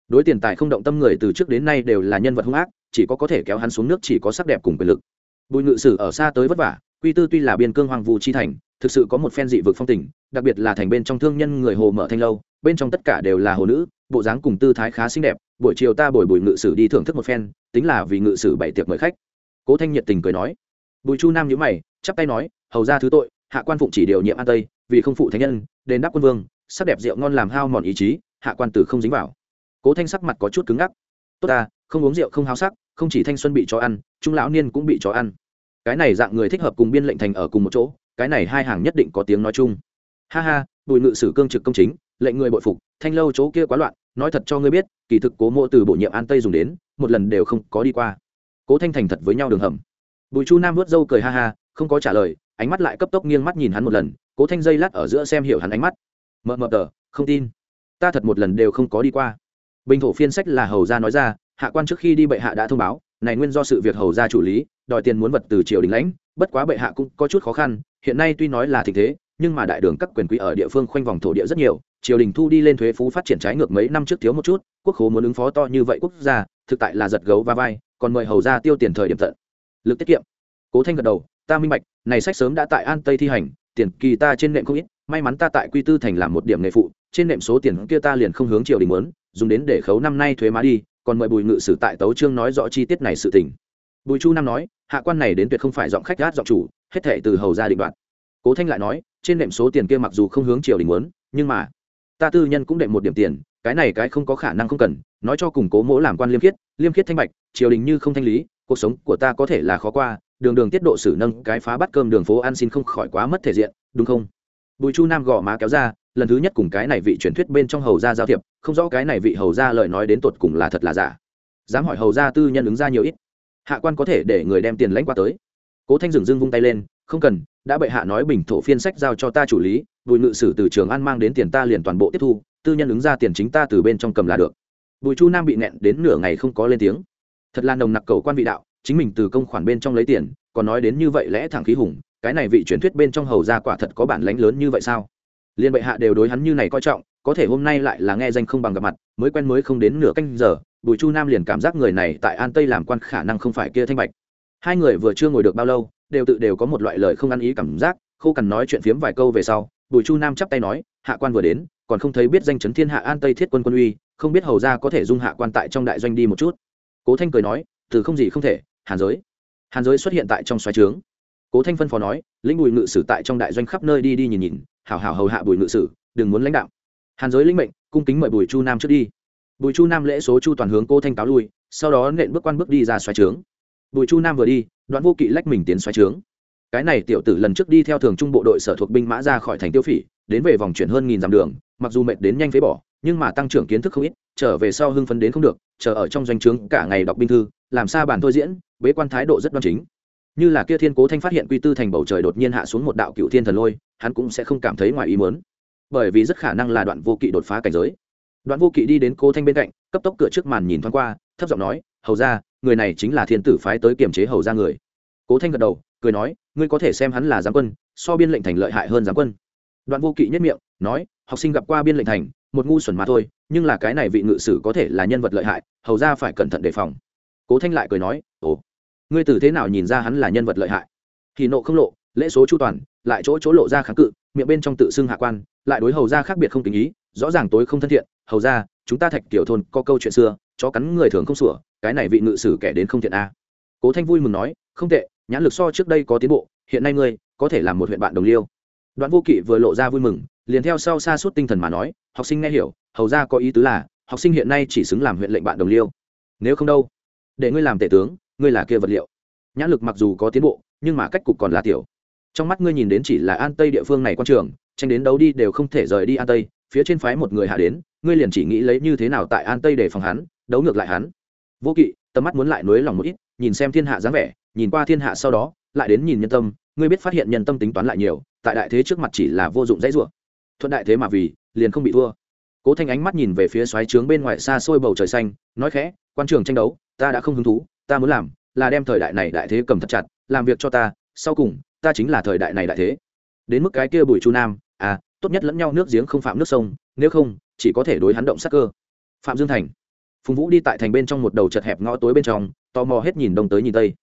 Đối tiền tài không động tâm người từ trước đến nay đều là nhân vật hung ác, chỉ có có thể kéo hắn xuống nước chỉ có sắc đẹp cùng quyền lực. Bùi ngự sử ở xa tới vất vả, quy tư tuy là biên cương hoàng vũ chi thành, thực sự có một phen dị vực phong tình, đặc biệt là thành bên trong thương nhân người hồ mở thanh lâu, bên trong tất cả đều là hồ nữ, bộ dáng cùng tư thái khá xinh đẹp, buổi chiều ta bồi bùi ngự sử đi thưởng thức một phen, tính là vì ngự sử bảy tiệc mời khách. Cố thanh nhiệt tình cười nói. Bùi chu nam nhíu mày, chắp tay nói, hầu ra thứ tội, hạ quan phụng chỉ điều nhiệm an tây vì không phụ thánh nhân, đền đáp quân vương, sắc đẹp rượu ngon làm hao mòn ý chí, hạ quan tử không dính vào. Cố thanh sắc mặt có chút cứng ngắc. Tốt ta, không uống rượu không háo sắc, không chỉ thanh xuân bị chó ăn, trung lão niên cũng bị chó ăn. Cái này dạng người thích hợp cùng biên lệnh thành ở cùng một chỗ, cái này hai hàng nhất định có tiếng nói chung. Ha ha, bùi ngự sử cương trực công chính, lệnh người bội phục, thanh lâu chỗ kia quá loạn, nói thật cho ngươi biết, kỳ thực cố mộ từ bổ nhiệm an tây dùng đến, một lần đều không có đi qua. Cố thanh thành thật với nhau đường hầm. Bùi chu nam vớt râu cười ha ha, không có trả lời, ánh mắt lại cấp tốc nghiêng mắt nhìn hắn một lần cố thanh dây lát ở giữa xem hiểu hắn ánh mắt. Mờ mờ tờ, không tin. Ta thật một lần đều không có đi qua. Bình thổ phiên sách là hầu gia nói ra, hạ quan trước khi đi bệ hạ đã thông báo, này nguyên do sự việc hầu gia chủ lý, đòi tiền muốn vật từ triều đình lãnh, bất quá bệ hạ cũng có chút khó khăn, hiện nay tuy nói là tình thế, nhưng mà đại đường các quyền quý ở địa phương khoanh vòng thổ địa rất nhiều, triều đình thu đi lên thuế phú phát triển trái ngược mấy năm trước thiếu một chút, quốc khố muốn ứng phó to như vậy quốc gia, thực tại là giật gấu và vai, còn mời hầu gia tiêu tiền thời điểm tận. Lực tiết kiệm. Cố thanh gật đầu, ta minh bạch, này sách sớm đã tại an tây thi hành tiền kỳ ta trên nệm không ít, may mắn ta tại quy tư thành làm một điểm nghề phụ, trên nệm số tiền kia ta liền không hướng triều đình muốn, dùng đến để khấu năm nay thuế má đi, còn mời bùi ngự sử tại tấu trương nói rõ chi tiết này sự tình. Bùi chu nam nói, hạ quan này đến tuyệt không phải giọng khách gát giọng chủ, hết thệ từ hầu ra định đoạt. Cố thanh lại nói, trên nệm số tiền kia mặc dù không hướng triều đình muốn, nhưng mà, ta tư nhân cũng đệm một điểm tiền, cái này cái không có khả năng không cần, nói cho củng cố mỗ làm quan liêm khiết liêm khiết thanh bạch, triều đình như không thanh lý, cuộc sống của ta có thể là khó qua đường đường tiết độ xử nâng cái phá bắt cơm đường phố ăn xin không khỏi quá mất thể diện, đúng không? Bùi chu nam gõ má kéo ra, lần thứ nhất cùng cái này vị truyền thuyết bên trong hầu gia giao thiệp, không rõ cái này vị hầu gia lời nói đến tột cùng là thật là giả. Dám hỏi hầu gia tư nhân ứng ra nhiều ít. Hạ quan có thể để người đem tiền lãnh qua tới. Cố thanh dừng dưng vung tay lên, không cần, đã bệ hạ nói bình thổ phiên sách giao cho ta chủ lý, bùi ngự sử từ trường an mang đến tiền ta liền toàn bộ tiếp thu, tư nhân ứng ra tiền chính ta từ bên trong cầm là được. Bùi chu nam bị nẹn đến nửa ngày không có lên tiếng. Thật là nồng nặc cầu quan vị đạo chính mình từ công khoản bên trong lấy tiền, còn nói đến như vậy lẽ thẳng khí hùng, cái này vị truyền thuyết bên trong hầu ra quả thật có bản lánh lớn như vậy sao? Liên bệ hạ đều đối hắn như này coi trọng, có thể hôm nay lại là nghe danh không bằng gặp mặt, mới quen mới không đến nửa canh giờ, bùi chu nam liền cảm giác người này tại an tây làm quan khả năng không phải kia thanh bạch. Hai người vừa chưa ngồi được bao lâu, đều tự đều có một loại lời không ăn ý cảm giác, khô cần nói chuyện phiếm vài câu về sau, bùi chu nam chắp tay nói, hạ quan vừa đến, còn không thấy biết danh chấn thiên hạ an tây thiết quân quân uy, không biết hầu ra có thể dung hạ quan tại trong đại doanh đi một chút. Cố thanh cười nói, từ không gì không thể hàn giới. Hàn giới xuất hiện tại trong xoáy trướng. Cố thanh phân phó nói lĩnh bùi ngự sử tại trong đại doanh khắp nơi đi đi nhìn nhìn, hảo hảo hầu hạ bùi ngự sử, đừng muốn lãnh đạo. Hàn giới lĩnh mệnh, cung kính mời bùi chu nam trước đi. Bùi chu nam lễ số chu toàn hướng cố thanh cáo lui, sau đó nện bước quan bước đi ra xoáy trướng. Bùi chu nam vừa đi, đoạn vô kỵ lách mình tiến xoáy trướng. Cái này tiểu tử lần trước đi theo thường trung bộ đội sở thuộc binh mã ra khỏi thành tiêu phỉ, đến về vòng chuyển hơn nghìn dặm đường, mặc dù mệt đến nhanh phế bỏ, nhưng mà tăng trưởng kiến thức không ít, trở về sau hưng phấn đến không được, chờ ở trong doanh trướng cả ngày đọc binh thư, làm sao bản thôi diễn bế quan thái độ rất đoan chính. Như là kia thiên cố thanh phát hiện quy tư thành bầu trời đột nhiên hạ xuống một đạo cựu thiên thần lôi, hắn cũng sẽ không cảm thấy ngoài ý muốn. Bởi vì rất khả năng là đoạn vô kỵ đột phá cảnh giới. Đoạn vô kỵ đi đến cố thanh bên cạnh, cấp tốc cửa trước màn nhìn thoáng qua, thấp giọng nói, hầu ra người này chính là thiên tử phái tới kiềm chế hầu ra người. Cố thanh gật đầu, cười nói, ngươi có thể xem hắn là giám quân, so biên lệnh thành lợi hại hơn giám quân. Đoạn vô kỵ nhất miệng, nói, học sinh gặp qua biên lệnh thành, một ngu xuẩn mà thôi, nhưng là cái này vị ngự sử có thể là nhân vật lợi hại, hầu ra phải cẩn thận đề phòng. Cố thanh lại cười nói, ồ ngươi từ thế nào nhìn ra hắn là nhân vật lợi hại? Thì nộ không lộ, lễ số chu toàn, lại chỗ chỗ lộ ra kháng cự, miệng bên trong tự xưng hạ quan, lại đối hầu ra khác biệt không tình ý, rõ ràng tối không thân thiện, hầu ra chúng ta thạch tiểu thôn có câu chuyện xưa, chó cắn người thường không sủa, cái này vị ngự sử kẻ đến không thiện a. Cố thanh vui mừng nói, không tệ, nhãn lực so trước đây có tiến bộ, hiện nay ngươi có thể làm một huyện bạn đồng liêu. Đoạn vô kỵ vừa lộ ra vui mừng, liền theo sau xa suốt tinh thần mà nói, học sinh nghe hiểu, hầu ra có ý tứ là, học sinh hiện nay chỉ xứng làm huyện lệnh bạn đồng liêu. Nếu không đâu, để ngươi làm tể tướng ngươi là kia vật liệu. Nhãn lực mặc dù có tiến bộ, nhưng mà cách cục còn là tiểu. Trong mắt ngươi nhìn đến chỉ là an tây địa phương này quan trường, tranh đến đấu đi đều không thể rời đi an tây, phía trên phái một người hạ đến, ngươi liền chỉ nghĩ lấy như thế nào tại an tây để phòng hắn, đấu ngược lại hắn. Vô kỵ, tầm mắt muốn lại nối lòng một ít, nhìn xem thiên hạ dáng vẻ, nhìn qua thiên hạ sau đó, lại đến nhìn nhân tâm, ngươi biết phát hiện nhân tâm tính toán lại nhiều, tại đại thế trước mặt chỉ là vô dụng dãy rủa. Thuận đại thế mà vì, liền không bị thua. Cố thanh ánh mắt nhìn về phía xoáy trướng bên ngoài xa xôi bầu trời xanh, nói khẽ, quan trường tranh đấu, ta đã không hứng thú ta muốn làm là đem thời đại này đại thế cầm thật chặt, làm việc cho ta, sau cùng, ta chính là thời đại này đại thế. Đến mức cái kia bùi chu nam à tốt nhất lẫn nhau nước giếng không phạm nước sông, nếu không, chỉ có thể đối hắn động sắc cơ. Phạm dương thành, phùng vũ đi tại thành bên trong một đầu chật hẹp ngõ tối bên trong, tò mò hết nhìn đông tới nhìn tây.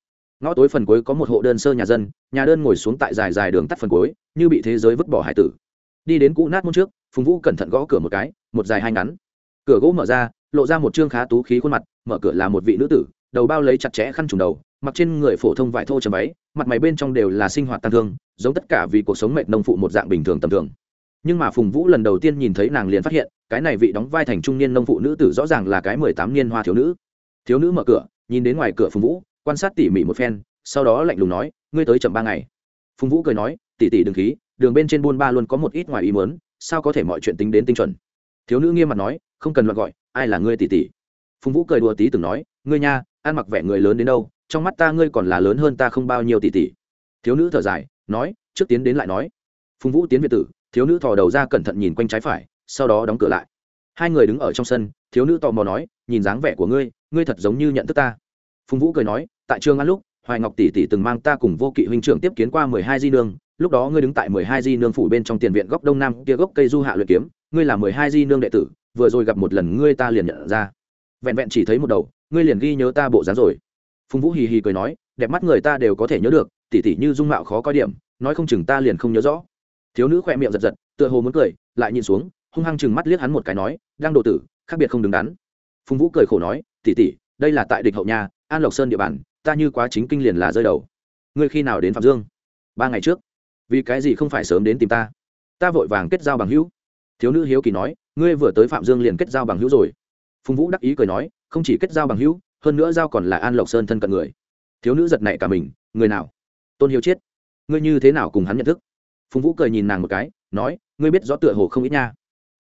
Ngõ tối phần cuối có một hộ đơn sơ nhà dân, nhà đơn ngồi xuống tại dài dài đường tắt phần cuối, như bị thế giới vứt bỏ hải tử. Đi đến cũ nát môn trước, phùng vũ cẩn thận gõ cửa một cái, một dài hai ngắn. Cửa gỗ mở ra, lộ ra một trương khá tú khí khuôn mặt, mở cửa là một vị nữ tử đầu bao lấy chặt chẽ khăn trùm đầu, mặc trên người phổ thông vải thô trầm váy, mặt mày bên trong đều là sinh hoạt tăng thương, giống tất cả vì cuộc sống mệt nông phụ một dạng bình thường tầm thường. Nhưng mà phùng vũ lần đầu tiên nhìn thấy nàng liền phát hiện, cái này vị đóng vai thành trung niên nông phụ nữ tử rõ ràng là cái mười tám niên hoa thiếu nữ. Thiếu nữ mở cửa, nhìn đến ngoài cửa phùng vũ, quan sát tỉ mỉ một phen, sau đó lạnh lùng nói, ngươi tới chậm ba ngày. Phùng vũ cười nói, tỉ tỉ đừng khí, đường bên trên buôn ba luôn có một ít ngoài ý mớn sao có thể mọi chuyện tính đến tinh chuẩn? Thiếu nữ nghiêm mặt nói, không cần loạn gọi, ai là ngươi tỉ tỉ? Phùng vũ cười đùa tí từng nói, ngươi nha ăn mặc vẻ người lớn đến đâu, trong mắt ta ngươi còn là lớn hơn ta không bao nhiêu tỷ tỷ. Thiếu nữ thở dài, nói, trước tiến đến lại nói. Phùng vũ tiến việt tử, thiếu nữ thò đầu ra cẩn thận nhìn quanh trái phải, sau đó đóng cửa lại. Hai người đứng ở trong sân, thiếu nữ tò mò nói, nhìn dáng vẻ của ngươi ngươi thật giống như nhận thức ta. Phùng vũ cười nói, tại trường ăn lúc, hoài ngọc tỷ tỷ từng mang ta cùng vô kỵ huynh trưởng tiếp kiến qua mười hai di nương, lúc đó ngươi đứng tại mười hai di nương phủ bên trong tiền viện góc đông nam kia gốc cây du hạ luyện kiếm, ngươi là mười hai di nương đệ tử, vừa rồi gặp một lần ngươi ta liền nhận ra. Vẹn vẹn chỉ thấy một đầu ngươi liền ghi nhớ ta bộ dáng rồi. Phùng vũ hì hì cười nói, đẹp mắt người ta đều có thể nhớ được, tỉ tỉ như dung mạo khó coi điểm, nói không chừng ta liền không nhớ rõ. Thiếu nữ khỏe miệng giật giật, tựa hồ muốn cười, lại nhìn xuống, hung hăng chừng mắt liếc hắn một cái nói đang độ tử, khác biệt không đứng đắn. Phùng vũ cười khổ nói, tỉ tỉ, đây là tại địch hậu nhà, an lộc sơn địa bàn, ta như quá chính kinh liền là rơi đầu. Ngươi khi nào đến phạm dương? Ba ngày trước. Vì cái gì không phải sớm đến tìm ta? Ta vội vàng kết giao bằng hữu. Thiếu nữ hiếu kỳ nói, ngươi vừa tới phạm dương liền kết giao bằng hữu rồi. Phùng vũ đắc ý cười nói không chỉ kết giao bằng hữu, hơn nữa giao còn là an lộc sơn thân cận người. Thiếu nữ giật nảy cả mình, người nào? Tôn hiếu chiết. Ngươi như thế nào cùng hắn nhận thức? Phùng vũ cười nhìn nàng một cái, nói, ngươi biết rõ tựa hồ không ít nha.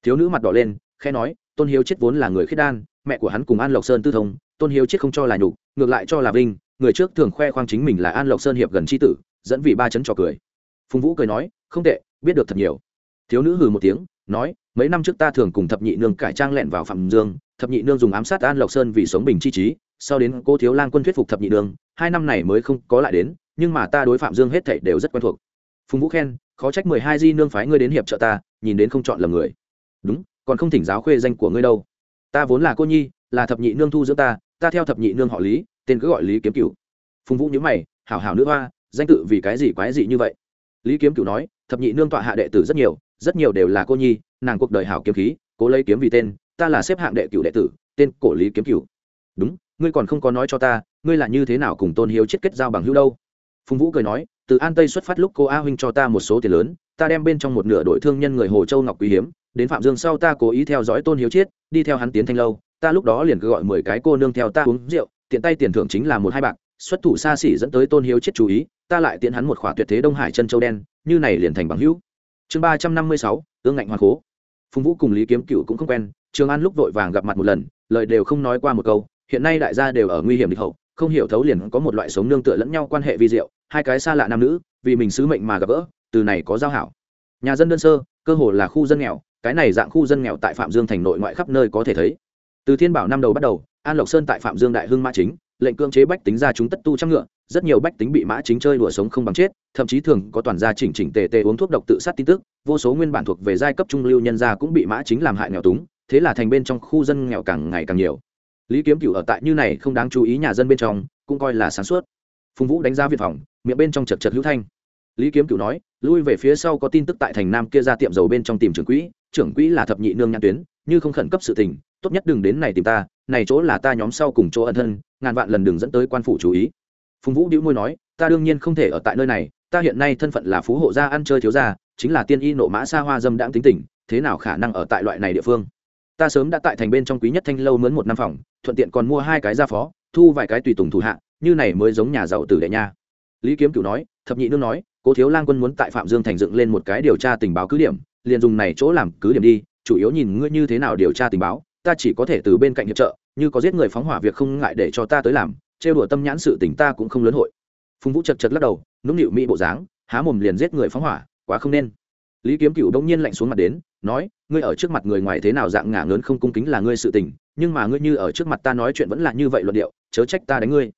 Thiếu nữ mặt đỏ lên, khẽ nói, tôn hiếu chiết vốn là người khiết đan, mẹ của hắn cùng an lộc sơn tư thông, tôn hiếu chiết không cho là nhục, ngược lại cho là vinh, người trước thường khoe khoang chính mình là an lộc sơn hiệp gần c tử, dẫn vị ba chấn trò cười. Phùng vũ cười nói, không tệ, biết được thật nhiều. Thiếu nữ hừ một tiếng, nói, mấy năm trước ta thường cùng thập nhị nương cải trang lẹn vào phạm dương thập nhị nương dùng ám sát an lộc sơn vì sống bình chi trí, sau đến cô thiếu lang quân thuyết phục thập nhị nương, hai năm này mới không có lại đến, nhưng mà ta đối phạm dương hết thảy đều rất quen thuộc. Phùng vũ khen, khó trách mười hai di nương phái ngươi đến hiệp trợ ta, nhìn đến không chọn lầm người. Đúng, còn không thỉnh giáo khuê danh của ngươi đâu. Ta vốn là cô nhi, là thập nhị nương thu dưỡng ta ta theo thập nhị nương họ lý, tên cứ gọi lý kiếm cựu phùng vũ nhớ mày, hảo hảo nữ hoa, danh tự vì cái gì quái gì như vậy? Lý kiếm cựu nói, thập nhị nương tọa hạ đệ tử rất nhiều rất nhiều đều là cô nhi, nàng cuộc đời hảo kiếm khí, cố lấy kiếm vì tên ta là xếp hạng đệ cửu đệ tử, tên cổ lý kiếm cửu. Đúng, ngươi còn không có nói cho ta, ngươi là như thế nào cùng tôn hiếu chết kết giao bằng hữu đâu? Phùng vũ cười nói, từ an tây xuất phát lúc cô a huynh cho ta một số tiền lớn, ta đem bên trong một nửa đội thương nhân người hồ châu ngọc quý hiếm, đến phạm dương sau ta cố ý theo dõi tôn hiếu chiết đi theo hắn tiến thanh lâu, ta lúc đó liền cứ gọi mười cái cô nương theo ta uống rượu, tiện tay tiền thưởng chính là một hai bạc, xuất thủ xa xỉ dẫn tới tôn hiếu chiết chú ý, ta lại tiện hắn một khỏa tuyệt thế đông hải chân châu đen, như này liền thành bằng hữu. Chương ba trăm năm mươi sáu, ương ngạnh hoàng cố phùng vũ cùng lý kiếm cựu cũng không quen trường an lúc vội vàng gặp mặt một lần, lời đều không nói qua một câu, hiện nay đại gia đều ở nguy hiểm địch hậu, không hiểu thấu liền có một loại sống nương tựa lẫn nhau quan hệ vi diệu, hai cái xa lạ nam nữ, vì mình sứ mệnh mà gặp gỡ, từ này có giao hảo. Nhà dân đơn sơ, cơ hồ là khu dân nghèo, cái này dạng khu dân nghèo tại phạm dương thành nội ngoại khắp nơi có thể thấy. Từ thiên bảo năm đầu bắt đầu, an lộc sơn tại phạm dương đại hưng mã chính, lệnh cưỡng chế bách tính ra chúng tất tu trăm ngựa, rất nhiều bách tính bị mã chính chơi đùa sống không bằng chết, thậm chí thường có toàn gia chỉnh chỉnh tề tề uống thuốc độc tự sát tin tức, vô số nguyên bản thuộc về giai cấp trung lưu nhân gia cũng bị mã chính làm hại nghèo túng thế là thành bên trong khu dân nghèo càng ngày càng nhiều. Lý kiếm cựu ở tại như này không đáng chú ý nhà dân bên trong, cũng coi là sáng suốt. Phùng vũ đánh giá viện phòng, miệng bên trong chật chật hữu thanh. Lý kiếm cựu nói, lui về phía sau có tin tức tại thành nam kia ra tiệm dầu bên trong tìm trưởng quỹ trưởng quỹ là thập nhị nương nhãn tuyến, như không khẩn cấp sự tình, tốt nhất đừng đến này tìm ta, này chỗ là ta nhóm sau cùng chỗ ân thân, ngàn vạn lần đừng dẫn tới quan phủ chú ý. Phùng vũ đĩu môi nói, ta đương nhiên không thể ở tại nơi này, ta hiện nay thân phận là phú hộ gia ăn chơi thiếu gia, chính là tiên y nộ mã xa hoa dâm đãng tính tình, thế nào khả năng ở tại loại này địa phương? Ta sớm đã tại thành bên trong quý nhất thanh lâu mướn một năm phòng, thuận tiện còn mua hai cái gia phó, thu vài cái tùy tùng thủ hạ, như này mới giống nhà giàu tử đệ nha. Lý kiếm cửu nói, thập nhị nương nói, cố thiếu lang quân muốn tại phạm dương thành dựng lên một cái điều tra tình báo cứ điểm, liền dùng này chỗ làm cứ điểm đi, chủ yếu nhìn ngươi như thế nào điều tra tình báo, ta chỉ có thể từ bên cạnh hiệp trợ, như có giết người phóng hỏa việc không ngại để cho ta tới làm, trêu đùa tâm nhãn sự tình ta cũng không lớn hội. Phùng vũ chật chật lắc đầu, nũng nịu mỹ bộ dáng, há mồm liền giết người phóng hỏa, quá không nên. Lý kiếm cựu đông nhiên lạnh xuống mặt đến, nói ngươi ở trước mặt người ngoài thế nào dạng ngả ngớn không cung kính là ngươi sự tình, nhưng mà ngươi như ở trước mặt ta nói chuyện vẫn là như vậy luận điệu, chớ trách ta đánh ngươi.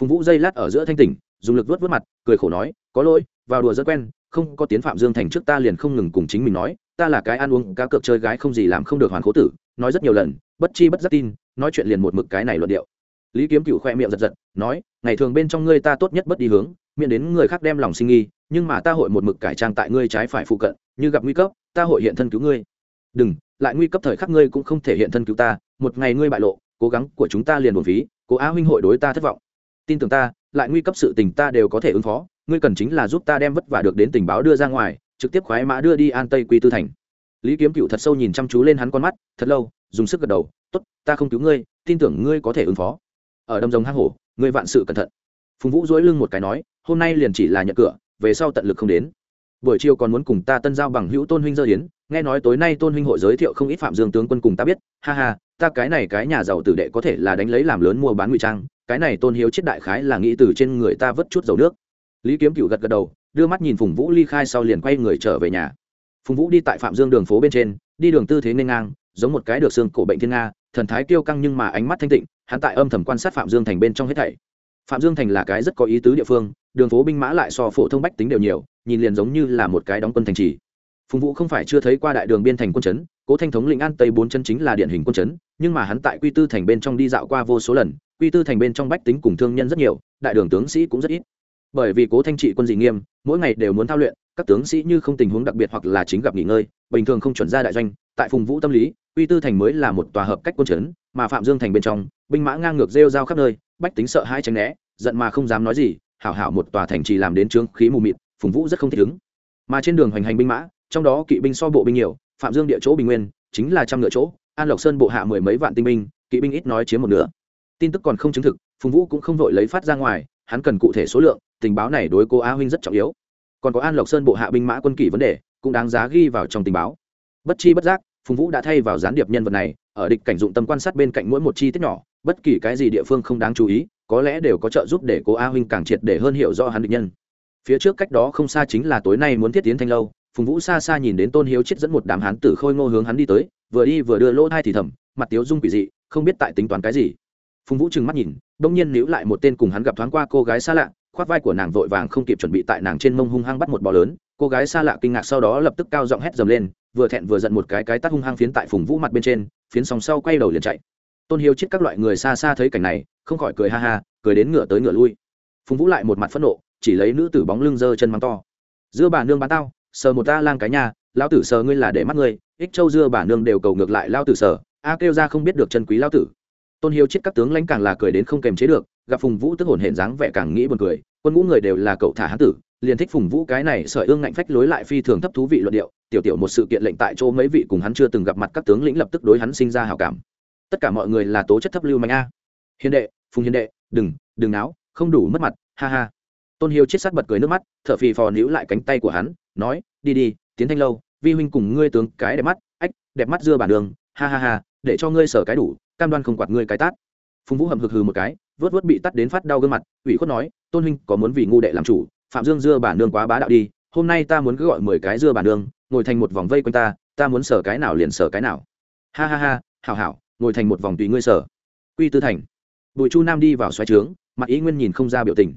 Phùng vũ dây lát ở giữa thanh tỉnh, dùng lực vớt vớt mặt, cười khổ nói, có lỗi, vào đùa rất quen, không có tiến phạm dương thành trước ta liền không ngừng cùng chính mình nói, ta là cái ăn uống, cá cược chơi gái không gì làm không được hoàn cố tử, nói rất nhiều lần, bất chi bất giác tin, nói chuyện liền một mực cái này luận điệu. Lý kiếm cựu khoe miệng giật giật, nói, ngày thường bên trong ngươi ta tốt nhất bất đi hướng miệng đến người khác đem lòng sinh nghi, nhưng mà ta hội một mực cải trang tại ngươi trái phải phụ cận, như gặp nguy cấp, ta hội hiện thân cứu ngươi đừng, lại nguy cấp thời khắc ngươi cũng không thể hiện thân cứu ta, một ngày ngươi bại lộ, cố gắng của chúng ta liền buồn phí, cố á huynh hội đối ta thất vọng. Tin tưởng ta, lại nguy cấp sự tình ta đều có thể ứng phó, ngươi cần chính là giúp ta đem vất vả được đến tình báo đưa ra ngoài, trực tiếp khoái mã đưa đi an tây quy tư thành. Lý kiếm cựu thật sâu nhìn chăm chú lên hắn con mắt, thật lâu, dùng sức gật đầu t ố t ta không cứu ngươi, tin tưởng ngươi có thể ứng phó. Ở đâm rồng hang hổ, ngươi vạn sự cẩn thận. Phùng vũ dối lưng một cái nói, hôm nay liền chỉ là nhận cửa, về sau tận lực không đến buổi chiều còn muốn cùng ta tân giao bằng hữu tôn huynh dơ yến, nghe nói tối nay tôn huynh hội giới thiệu không ít phạm dương tướng quân cùng ta biết. Ha ha, ta cái này cái nhà giàu tử đệ có thể là đánh lấy làm lớn mua bán ngụy trang, cái này tôn hiếu chết đại khái là nghĩ từ trên người ta vớt chút dầu nước. Lý kiếm cựu gật gật đầu, đưa mắt nhìn phùng vũ ly khai sau liền quay người trở về nhà. Phùng vũ đi tại phạm dương đường phố bên trên, đi đường tư thế nên ngang, giống một cái được xương cổ bệnh thiên nga, thần thái kiêu căng nhưng mà ánh mắt thanh tịnh, hắn tại âm thầm quan sát phạm dương thành bên trong hết thảy. Phạm dương thành là cái rất có ý tứ địa phương đường phố binh mã lại so phổ thông bách tính đều nhiều, nhìn liền giống như là một cái đóng quân thành trì. Phùng vũ không phải chưa thấy qua đại đường biên thành quân trấn cố thanh thống lĩnh an tây bốn chân chính là điển hình quân trấn nhưng mà hắn tại quy tư thành bên trong đi dạo qua vô số lần, quy tư thành bên trong bách tính cùng thương nhân rất nhiều, đại đường tướng sĩ cũng rất ít. Bởi vì cố thanh trị quân dị nghiêm, mỗi ngày đều muốn thao luyện, các tướng sĩ như không tình huống đặc biệt hoặc là chính gặp nghỉ ngơi, bình thường không chuẩn ra đại doanh, tại phùng vũ tâm lý, quy tư thành mới là một tòa hợp cách quân trấn mà phạm dương thành bên trong, binh mã ngang ngược rêu rao khắp nơi, bách tính sợ hãi tránh né, giận mà không dám nói gì hảo hảo một tòa thành trì làm đến trướng khí mù mịt, phùng vũ rất không thích ứng. Mà trên đường hoành hành binh mã, trong đó kỵ binh so bộ binh nhiều, phạm dương địa chỗ bình nguyên, chính là trăm ngựa chỗ, an lộc sơn bộ hạ mười mấy vạn tinh binh, kỵ binh ít nói chiếm một nửa. Tin tức còn không chứng thực, phùng vũ cũng không vội lấy phát ra ngoài, hắn cần cụ thể số lượng, tình báo này đối cô a huynh rất trọng yếu. Còn có an lộc sơn bộ hạ binh mã quân kỷ vấn đề, cũng đáng giá ghi vào trong tình báo. Bất chi bất giác, phùng vũ đã thay vào gián điệp nhân vật này, ở địch cảnh dụng tâm quan sát bên cạnh mỗi một chi tiết nhỏ bất kỳ cái gì địa phương không đáng chú ý, có lẽ đều có trợ giúp để cô a huynh càng triệt để hơn hiểu rõ hắn định nhân. Phía trước cách đó không xa chính là tối nay muốn thiết tiến thanh lâu, phùng vũ xa xa nhìn đến tôn hiếu chết dẫn một đám hán tử khôi ngô hướng hắn đi tới, vừa đi vừa đưa lỗ thai thì thầm, mặt tiếu dung quỷ dị, không biết tại tính toán cái gì. Phùng vũ trừng mắt nhìn, đông nhiên níu lại một tên cùng hắn gặp thoáng qua cô gái xa lạ, khoác vai của nàng vội vàng không kịp chuẩn bị tại nàng trên mông hung hăng bắt một bò lớn. Cô gái xa lạ kinh ngạc sau đó lập tức cao giọng hét dầm lên, vừa thẹn vừa giận một cái cái tắt hung hăng phiến tại phùng vũ mặt bên trên, phiến sòng sau quay đầu liền chạy tôn hiếu chết các loại người xa xa thấy cảnh này, không khỏi cười ha ha, cười đến ngựa tới ngựa lui. Phùng vũ lại một mặt phẫn nộ, chỉ lấy nữ tử bóng lưng giơ chân mắng to. Dưa bà nương bán tao, sờ một ta lang cái nhà lao tử sờ ngươi là để mắt ngươi, ích châu dưa bà nương đều cầu ngược lại lao tử sờ, a kêu ra không biết được chân quý lao tử. Tôn hiếu chết các tướng lãnh càng là cười đến không kềm chế được, gặp phùng vũ tức hồn hển dáng vẻ càng nghĩ buồn cười, quân ngũ người đều là cậu thả hán tử, liền thích phùng vũ cái này sợi ương ngạnh phách lối lại phi thường thấp thú vị luận điệu, tiểu tiểu một sự kiện lệnh tại chỗ mấy vị cùng hắn chưa từng gặp mặt các tướng lĩnh lập tức đối hắn sinh ra hào cảm tất cả mọi người là tố chất thấp lưu mạnh a. Hiền đệ, phùng hiền đệ, đừng đừng náo, không đủ mất mặt, ha ha. Tôn hiếu chết sát bật cười nước mắt t h ở phì phò níu lại cánh tay của hắn, nói, đi đi, tiến thanh lâu, vi huynh cùng ngươi tướng cái đẹp mắt, ách, đẹp mắt dưa bản đường, ha ha ha, để cho ngươi sở cái đủ, cam đoan không quạt ngươi cái tát. Phùng vũ hầm hực hừ một cái, vớt vớt bị tắt đến phát đau gương mặt, ủy khuất nói, tôn huynh có muốn vì ngu đệ làm chủ, phạm dương dưa bản nương quá bá đạo đi, hôm nay ta muốn cứ gọi mười cái dưa bản nương ngồi thành một vòng vây quanh ta ta muốn sở cái nào liền sở cái nào. Ha ha ha, hảo hảo ngồi thành một vòng tùy ngươi sở. Quy tư thành. Bùi chu nam đi vào xoáy trướng, mặt ý nguyên nhìn không ra biểu tình.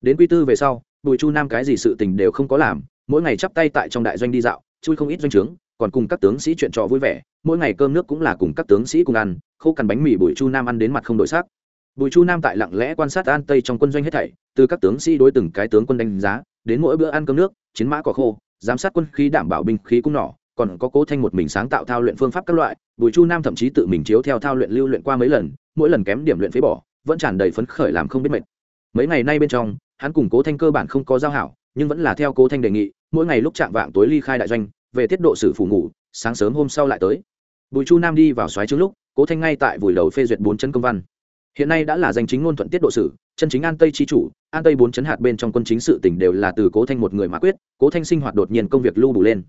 Đến quy tư về sau, bùi chu nam cái gì sự tình đều không có làm, mỗi ngày chắp tay tại trong đại doanh đi dạo, chui không ít doanh trướng, còn cùng các tướng sĩ chuyện trò vui vẻ, mỗi ngày cơm nước cũng là cùng các tướng sĩ cùng ăn, khô cằn bánh mì bùi chu nam ăn đến mặt không đổi sắc. Bùi chu nam tại lặng lẽ quan sát an tây trong quân doanh hết thảy, từ các tướng sĩ đối từng cái tướng quân đánh giá, đến mỗi bữa ăn cơm nước, chiến mã cỏ khô, giám sát quân khí đảm bảo binh khí cung nỏ còn có cố thanh một mình sáng tạo thao luyện phương pháp các loại, bùi chu nam thậm chí tự mình chiếu theo thao luyện lưu luyện qua mấy lần, mỗi lần kém điểm luyện phế bỏ, vẫn tràn đầy phấn khởi làm không biết mệt. Mấy ngày nay bên trong, hắn cùng cố thanh cơ bản không có giao hảo, nhưng vẫn là theo cố thanh đề nghị, mỗi ngày lúc chạm vạng tối ly khai đại doanh, về tiết độ sử phủ ngủ, sáng sớm hôm sau lại tới. Bùi chu nam đi vào xoáy trước lúc, cố thanh ngay tại vùi đầu phê duyệt bốn chân công văn. Hiện nay đã là danh chính ngôn thuận tiết độ sử, chân chính an tây chi chủ, an tây bốn chấn hạt bên trong quân chính sự tỉnh đều là từ cố thanh một người mà quyết, cố thanh sinh hoạt đột nhiên công việc lưu đủ lên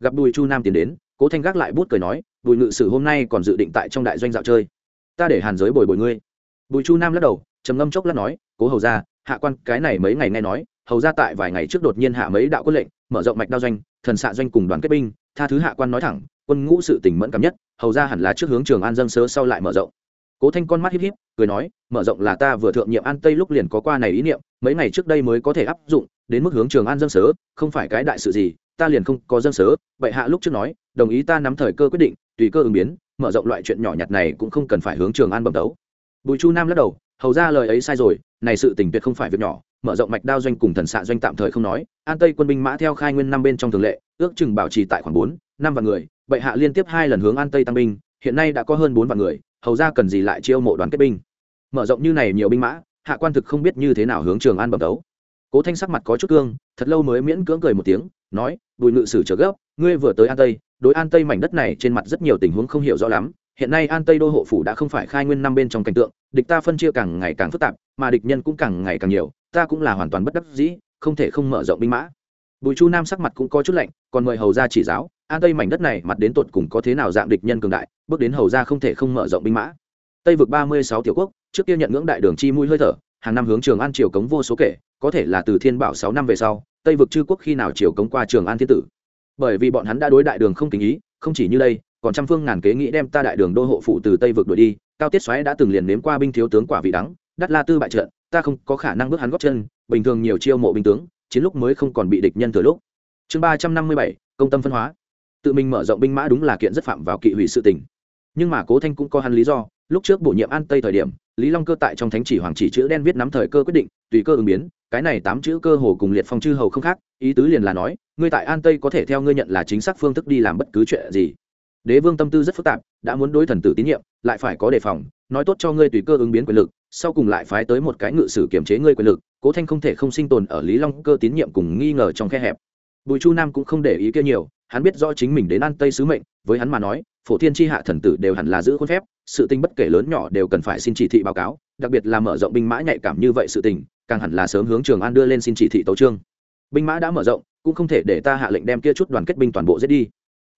gặp bùi chu nam tiến đến, cố thanh gác lại bút cười nói bùi ngự sử hôm nay còn dự định tại trong đại doanh dạo chơi. Ta để hàn giới bồi bồi ngươi. Bùi chu nam lắc đầu, trầm ngâm chốc lát nói, cố hầu ra hạ quan cái này mấy ngày nghe nói, hầu ra tại vài ngày trước đột nhiên hạ mấy đạo quân lệnh, mở rộng mạch đao doanh, thần xạ doanh cùng đoàn kết binh, tha thứ hạ quan nói thẳng, quân ngũ sự tỉnh mẫn cảm nhất, hầu ra hẳn là trước hướng trường an dân sớ sau lại mở rộng cố thanh con mắt híp híp, cười nói, mở rộng là ta vừa thượng nhiệm an tây lúc liền có qua này ý niệm, mấy ngày trước đây mới có thể áp dụng, đến mức hướng trường an dân sớ, không phải cái đại sự gì, ta liền không có dân sớ vậy hạ lúc trước nói, đồng ý ta nắm thời cơ quyết định, tùy cơ ứng biến, mở rộng loại chuyện nhỏ nhặt này cũng không cần phải hướng trường an bẩm đấu. bùi chu nam lắc đầu, hầu ra lời ấy sai rồi, này sự tình tuyệt không phải việc nhỏ, mở rộng mạch đao doanh cùng thần xạ doanh tạm thời không nói, an tây quân binh mã theo khai nguyên năm bên trong thường lệ, ước chừng bảo trì tại khoảng bốn, năm vạn người, bệ hạ liên tiếp hai lần hướng an tây tăng binh, hiện nay đã có hơn bốn vạn người hầu ra cần gì lại chiêu mộ đoàn kết binh. Mở rộng như này nhiều binh mã, hạ quan thực không biết như thế nào hướng trường an bẩm tấu cố thanh sắc mặt có chút cương, thật lâu mới miễn cưỡng cười một tiếng, nói, bùi ngự sử trở gấp, ngươi vừa tới an tây, đối an tây mảnh đất này trên mặt rất nhiều tình huống không hiểu rõ lắm. Hiện nay an tây đô hộ phủ đã không phải khai nguyên năm bên trong cảnh tượng, địch ta phân chia càng ngày càng phức tạp, mà địch nhân cũng càng ngày càng nhiều, ta cũng là hoàn toàn bất đắc dĩ, không thể không mở rộng binh mã. Bùi chu nam sắc mặt cũng có chút lạnh, còn mời hầu ra chỉ giáo an tây mảnh đất này mặt đến tột cùng có thế nào dạng địch nhân cường đại, bước đến hầu ra không thể không mở rộng binh mã. Tây vực ba mươi sáu tiểu quốc, trước kia nhận ngưỡng đại đường chi mũi hơi thở, hàng năm hướng trường an triều cống vô số kể, có thể là từ thiên bảo sáu năm về sau, tây vực chư quốc khi nào triều cống qua trường an thiên tử. Bởi vì bọn hắn đã đối đại đường không tình ý, không chỉ như đây, còn trăm phương ngàn kế nghĩ đem ta đại đường đô hộ phụ từ tây vực đuổi đi, cao tiết xoáy đã từng liền nếm qua binh thiếu tướng quả vị đắng, đắt la tư bại trận, ta không có khả năng bước hắn góp chân, bình thường nhiều chiêu mộ binh tướng, chiến lúc mới không còn bị địch nhân thừa lúc. Chương ba trăm năm mươi bảy, công tâm phân hóa tự mình mở rộng binh mã đúng là kiện rất phạm vào kỵ hủy sự tình. Nhưng mà cố thanh cũng có hắn lý do, lúc trước bổ nhiệm an tây thời điểm, lý long cơ tại trong thánh chỉ hoàng chỉ chữ đen viết nắm thời cơ quyết định, tùy cơ ứng biến, cái này tám chữ cơ hồ cùng liệt phong chư hầu không khác, ý tứ liền là nói, ngươi tại an tây có thể theo ngươi nhận là chính xác phương thức đi làm bất cứ chuyện gì. Đế vương tâm tư rất phức tạp, đã muốn đối thần tử tín nhiệm, lại phải có đề phòng, nói tốt cho ngươi tùy cơ ứng biến quyền lực, sau cùng lại phái tới một cái ngự sử kiểm chế ngươi quyền lực, cố thanh không thể không sinh tồn ở lý long cơ tín nhiệm cùng nghi ngờ trong khe hẹp bùi chu nam cũng không để ý kia nhiều, hắn biết rõ chính mình đến an tây sứ mệnh, với hắn mà nói, phổ thiên tri hạ thần tử đều hẳn là giữ khuôn phép, sự tình bất kể lớn nhỏ đều cần phải xin chỉ thị báo cáo, đặc biệt là mở rộng binh mã nhạy cảm như vậy sự tình, càng hẳn là sớm hướng trường an đưa lên xin chỉ thị tấu trương binh mã đã mở rộng, cũng không thể để ta hạ lệnh đem kia chút đoàn kết binh toàn bộ giết đi.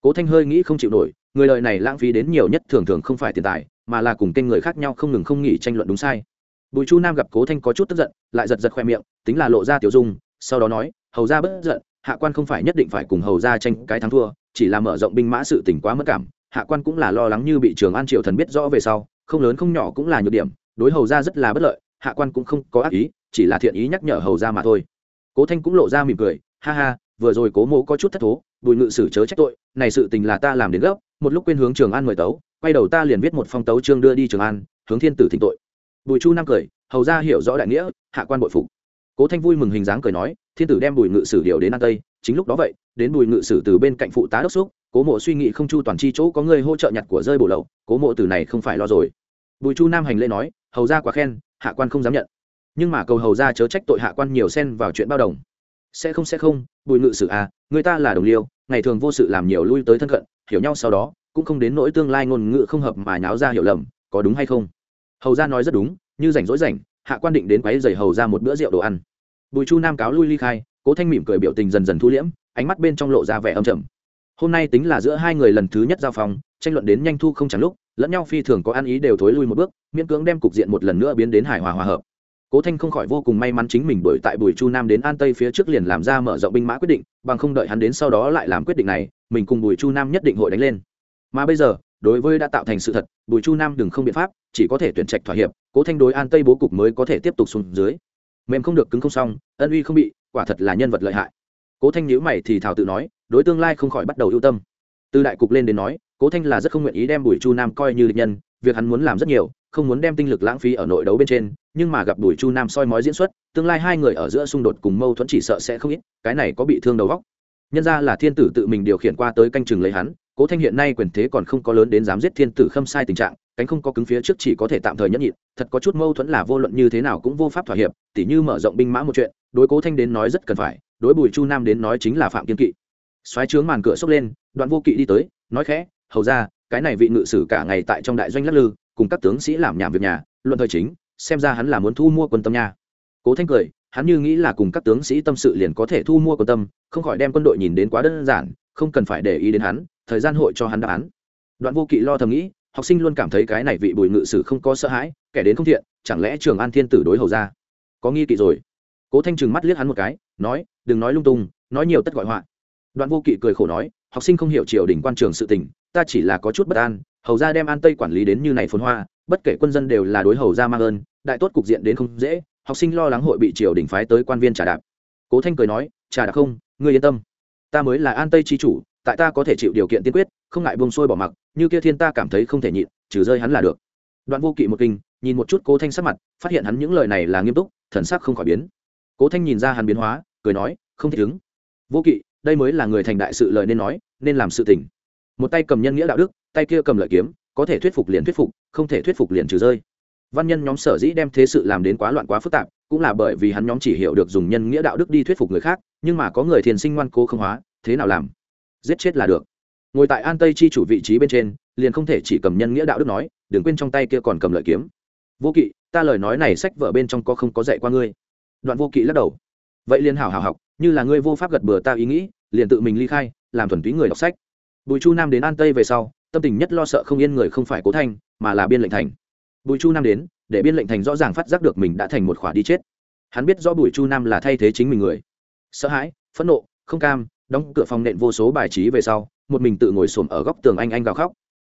Cố thanh hơi nghĩ không chịu nổi, người lời này lãng phí đến nhiều nhất thường thường không phải tiền tài, mà là cùng kênh người khác nhau không ngừng không nghỉ tranh luận đúng sai. Bùi chu nam gặp cố thanh có chút tức giận, lại giật giật khoe miệng, tính là lộ ra tiểu dung, sau đó nói, hầu ra bất giận hạ quan không phải nhất định phải cùng hầu ra tranh cái thắng thua, chỉ là mở rộng binh mã sự tỉnh quá mất cảm, hạ quan cũng là lo lắng như bị trường an triều thần biết rõ về sau, không lớn không nhỏ cũng là nhược điểm, đối hầu ra rất là bất lợi, hạ quan cũng không có ác ý, chỉ là thiện ý nhắc nhở hầu ra mà thôi. Cố thanh cũng lộ ra mỉm cười, ha ha, vừa rồi cố mộ có chút thất thố, bùi ngự sử chớ trách tội, này sự tình là ta làm đến gấp, một lúc quên hướng trường an mời tấu, quay đầu ta liền viết một phong tấu trương đưa đi trường an, hướng thiên tử thỉnh tội. Bùi chu nam cười, hầu ra hiểu rõ đại nghĩa, hạ quan bội phục. Cố thanh vui mừng hình dáng cười nói thiên tử đem bùi ngự sử điều đến an tây, chính lúc đó vậy, đến bùi ngự sử từ bên cạnh phụ tá đốc xúc, cố mộ suy nghĩ không chu toàn chi chỗ có người hỗ trợ nhặt của rơi bổ lậu, cố mộ từ này không phải lo rồi. Bùi chu nam hành lễ nói, hầu ra quá khen, hạ quan không dám nhận. Nhưng mà cầu hầu ra chớ trách tội hạ quan nhiều xen vào chuyện bao đồng. Sẽ không sẽ không, bùi ngự sử à người ta là đồng liêu, ngày thường vô sự làm nhiều lui tới thân cận, hiểu nhau sau đó, cũng không đến nỗi tương lai ngôn ngữ không hợp mà nháo ra hiểu lầm, có đúng hay không? Hầu ra nói rất đúng, như rảnh rỗi rảnh, hạ quan định đến quấy giày hầu ra một bữa rượu đồ ăn bùi chu nam cáo lui ly khai, cố thanh mỉm cười biểu tình dần dần thu liễm, ánh mắt bên trong lộ ra vẻ âm trầm. Hôm nay tính là giữa hai người lần thứ nhất giao phòng, tranh luận đến nhanh thu không chẳng lúc, lẫn nhau phi thường có ăn ý đều thối lui một bước, miễn cưỡng đem cục diện một lần nữa biến đến hài hòa hòa hợp. Cố thanh không khỏi vô cùng may mắn chính mình bởi tại bùi chu nam đến an tây phía trước liền làm ra mở rộng binh mã quyết định, bằng không đợi hắn đến sau đó lại làm quyết định này, mình cùng bùi chu nam nhất định hội đánh lên. Mà bây giờ, đối với đã tạo thành sự thật, bùi chu nam đừng không biện pháp, chỉ có thể tuyển trạch thỏa hiệp, cố thanh đối an tây bố cục mới có thể tiếp tục xuống dưới mềm không được cứng không xong, ân uy không bị, quả thật là nhân vật lợi hại. Cố thanh nhữ mày thì thảo tự nói, đối tương lai không khỏi bắt đầu ưu tâm. Từ đại cục lên đến nói, cố thanh là rất không nguyện ý đem bùi chu nam coi như địch nhân, việc hắn muốn làm rất nhiều, không muốn đem tinh lực lãng phí ở nội đấu bên trên, nhưng mà gặp bùi chu nam soi mói diễn xuất, tương lai hai người ở giữa xung đột cùng mâu thuẫn chỉ sợ sẽ không ít, cái này có bị thương đầu góc nhân ra là thiên tử tự mình điều khiển qua tới canh chừng lấy hắn, cố thanh hiện nay quyền thế còn không có lớn đến dám giết thiên tử khâm sai tình trạng cánh không có cứng phía trước chỉ có thể tạm thời nhẫn nhịn, thật có chút mâu thuẫn là vô luận như thế nào cũng vô pháp thỏa hiệp, tỉ như mở rộng binh mã một chuyện, đối cố thanh đến nói rất cần phải, đối bùi chu nam đến nói chính là phạm kiên kỵ. Xoáy trướng màn cửa xốc lên, đoạn vô kỵ đi tới, nói khẽ, hầu ra cái này vị ngự sử cả ngày tại trong đại doanh lắc lư, cùng các tướng sĩ làm nhảm việc nhà, luận thời chính, xem ra hắn là muốn thu mua quân tâm nha. Cố thanh cười, hắn như nghĩ là cùng các tướng sĩ tâm sự liền có thể thu mua quân tâm, không khỏi đem quân đội nhìn đến quá đơn giản, không cần phải để ý đến hắn, thời gian hội cho hắn đáp án. Đoạn vô kỵ lo thầm nghĩ học sinh luôn cảm thấy cái này vị bùi ngự sử không có sợ hãi, kẻ đến không thiện, chẳng lẽ trường an thiên tử đối hầu ra? Có nghi kỵ rồi. Cố thanh trừng mắt liếc hắn một cái, nói, đừng nói lung tung, nói nhiều tất gọi họa. Đoạn vô kỵ cười khổ nói, học sinh không hiểu triều đình quan trường sự tình, ta chỉ là có chút bất an, hầu ra đem an tây quản lý đến như này phồn hoa, bất kể quân dân đều là đối hầu ra mang ơn, đại tốt cục diện đến không dễ, học sinh lo lắng hội bị triều đình phái tới quan viên trả đạp. Cố thanh cười nói, trả đạp không, ngươi yên tâm. Ta mới là an tây tri chủ, tại ta có thể chịu điều kiện tiên quyết, không ngại buông sôi bỏ mặc như kia thiên ta cảm thấy không thể nhịn, trừ rơi hắn là được. Đoạn vô kỵ một kinh, nhìn một chút cố thanh sắc mặt, phát hiện hắn những lời này là nghiêm túc, thần sắc không khỏi biến. Cố thanh nhìn ra hắn biến hóa, cười nói, không thể chứng vô kỵ, đây mới là người thành đại sự lời nên nói, nên làm sự tình. Một tay cầm nhân nghĩa đạo đức, tay kia cầm lợi kiếm, có thể thuyết phục liền thuyết phục, không thể thuyết phục liền trừ rơi. Văn nhân nhóm sở dĩ đem thế sự làm đến quá loạn quá phức tạp, cũng là bởi vì hắn nhóm chỉ hiểu được dùng nhân nghĩa đạo đức đi thuyết phục người khác, nhưng mà có người thiền sinh ngoan cố không hóa, thế nào làm? Giết chết là được ngồi tại an tây chi chủ vị trí bên trên, liền không thể chỉ cầm nhân nghĩa đạo đức nói, đừng quên trong tay kia còn cầm lợi kiếm. Vô kỵ, ta lời nói này sách vở bên trong có không có dạy qua ngươi. Đoạn vô kỵ lắc đầu. Vậy liền hảo hảo học, như là ngươi vô pháp gật bừa ta ý nghĩ, liền tự mình ly khai, làm thuần túy người đọc sách. Bùi chu nam đến an tây về sau, tâm tình nhất lo sợ không yên người không phải cố thanh, mà là biên lệnh thành. Bùi chu nam đến, để biên lệnh thành rõ ràng phát giác được mình đã thành một khỏa đi chết. Hắn biết rõ bùi chu nam là thay thế chính mình người. Sợ hãi, phẫn nộ, không cam, đóng cửa phòng nện vô số bài trí về sau một mình tự ngồi xổm ở góc tường anh anh gào khóc.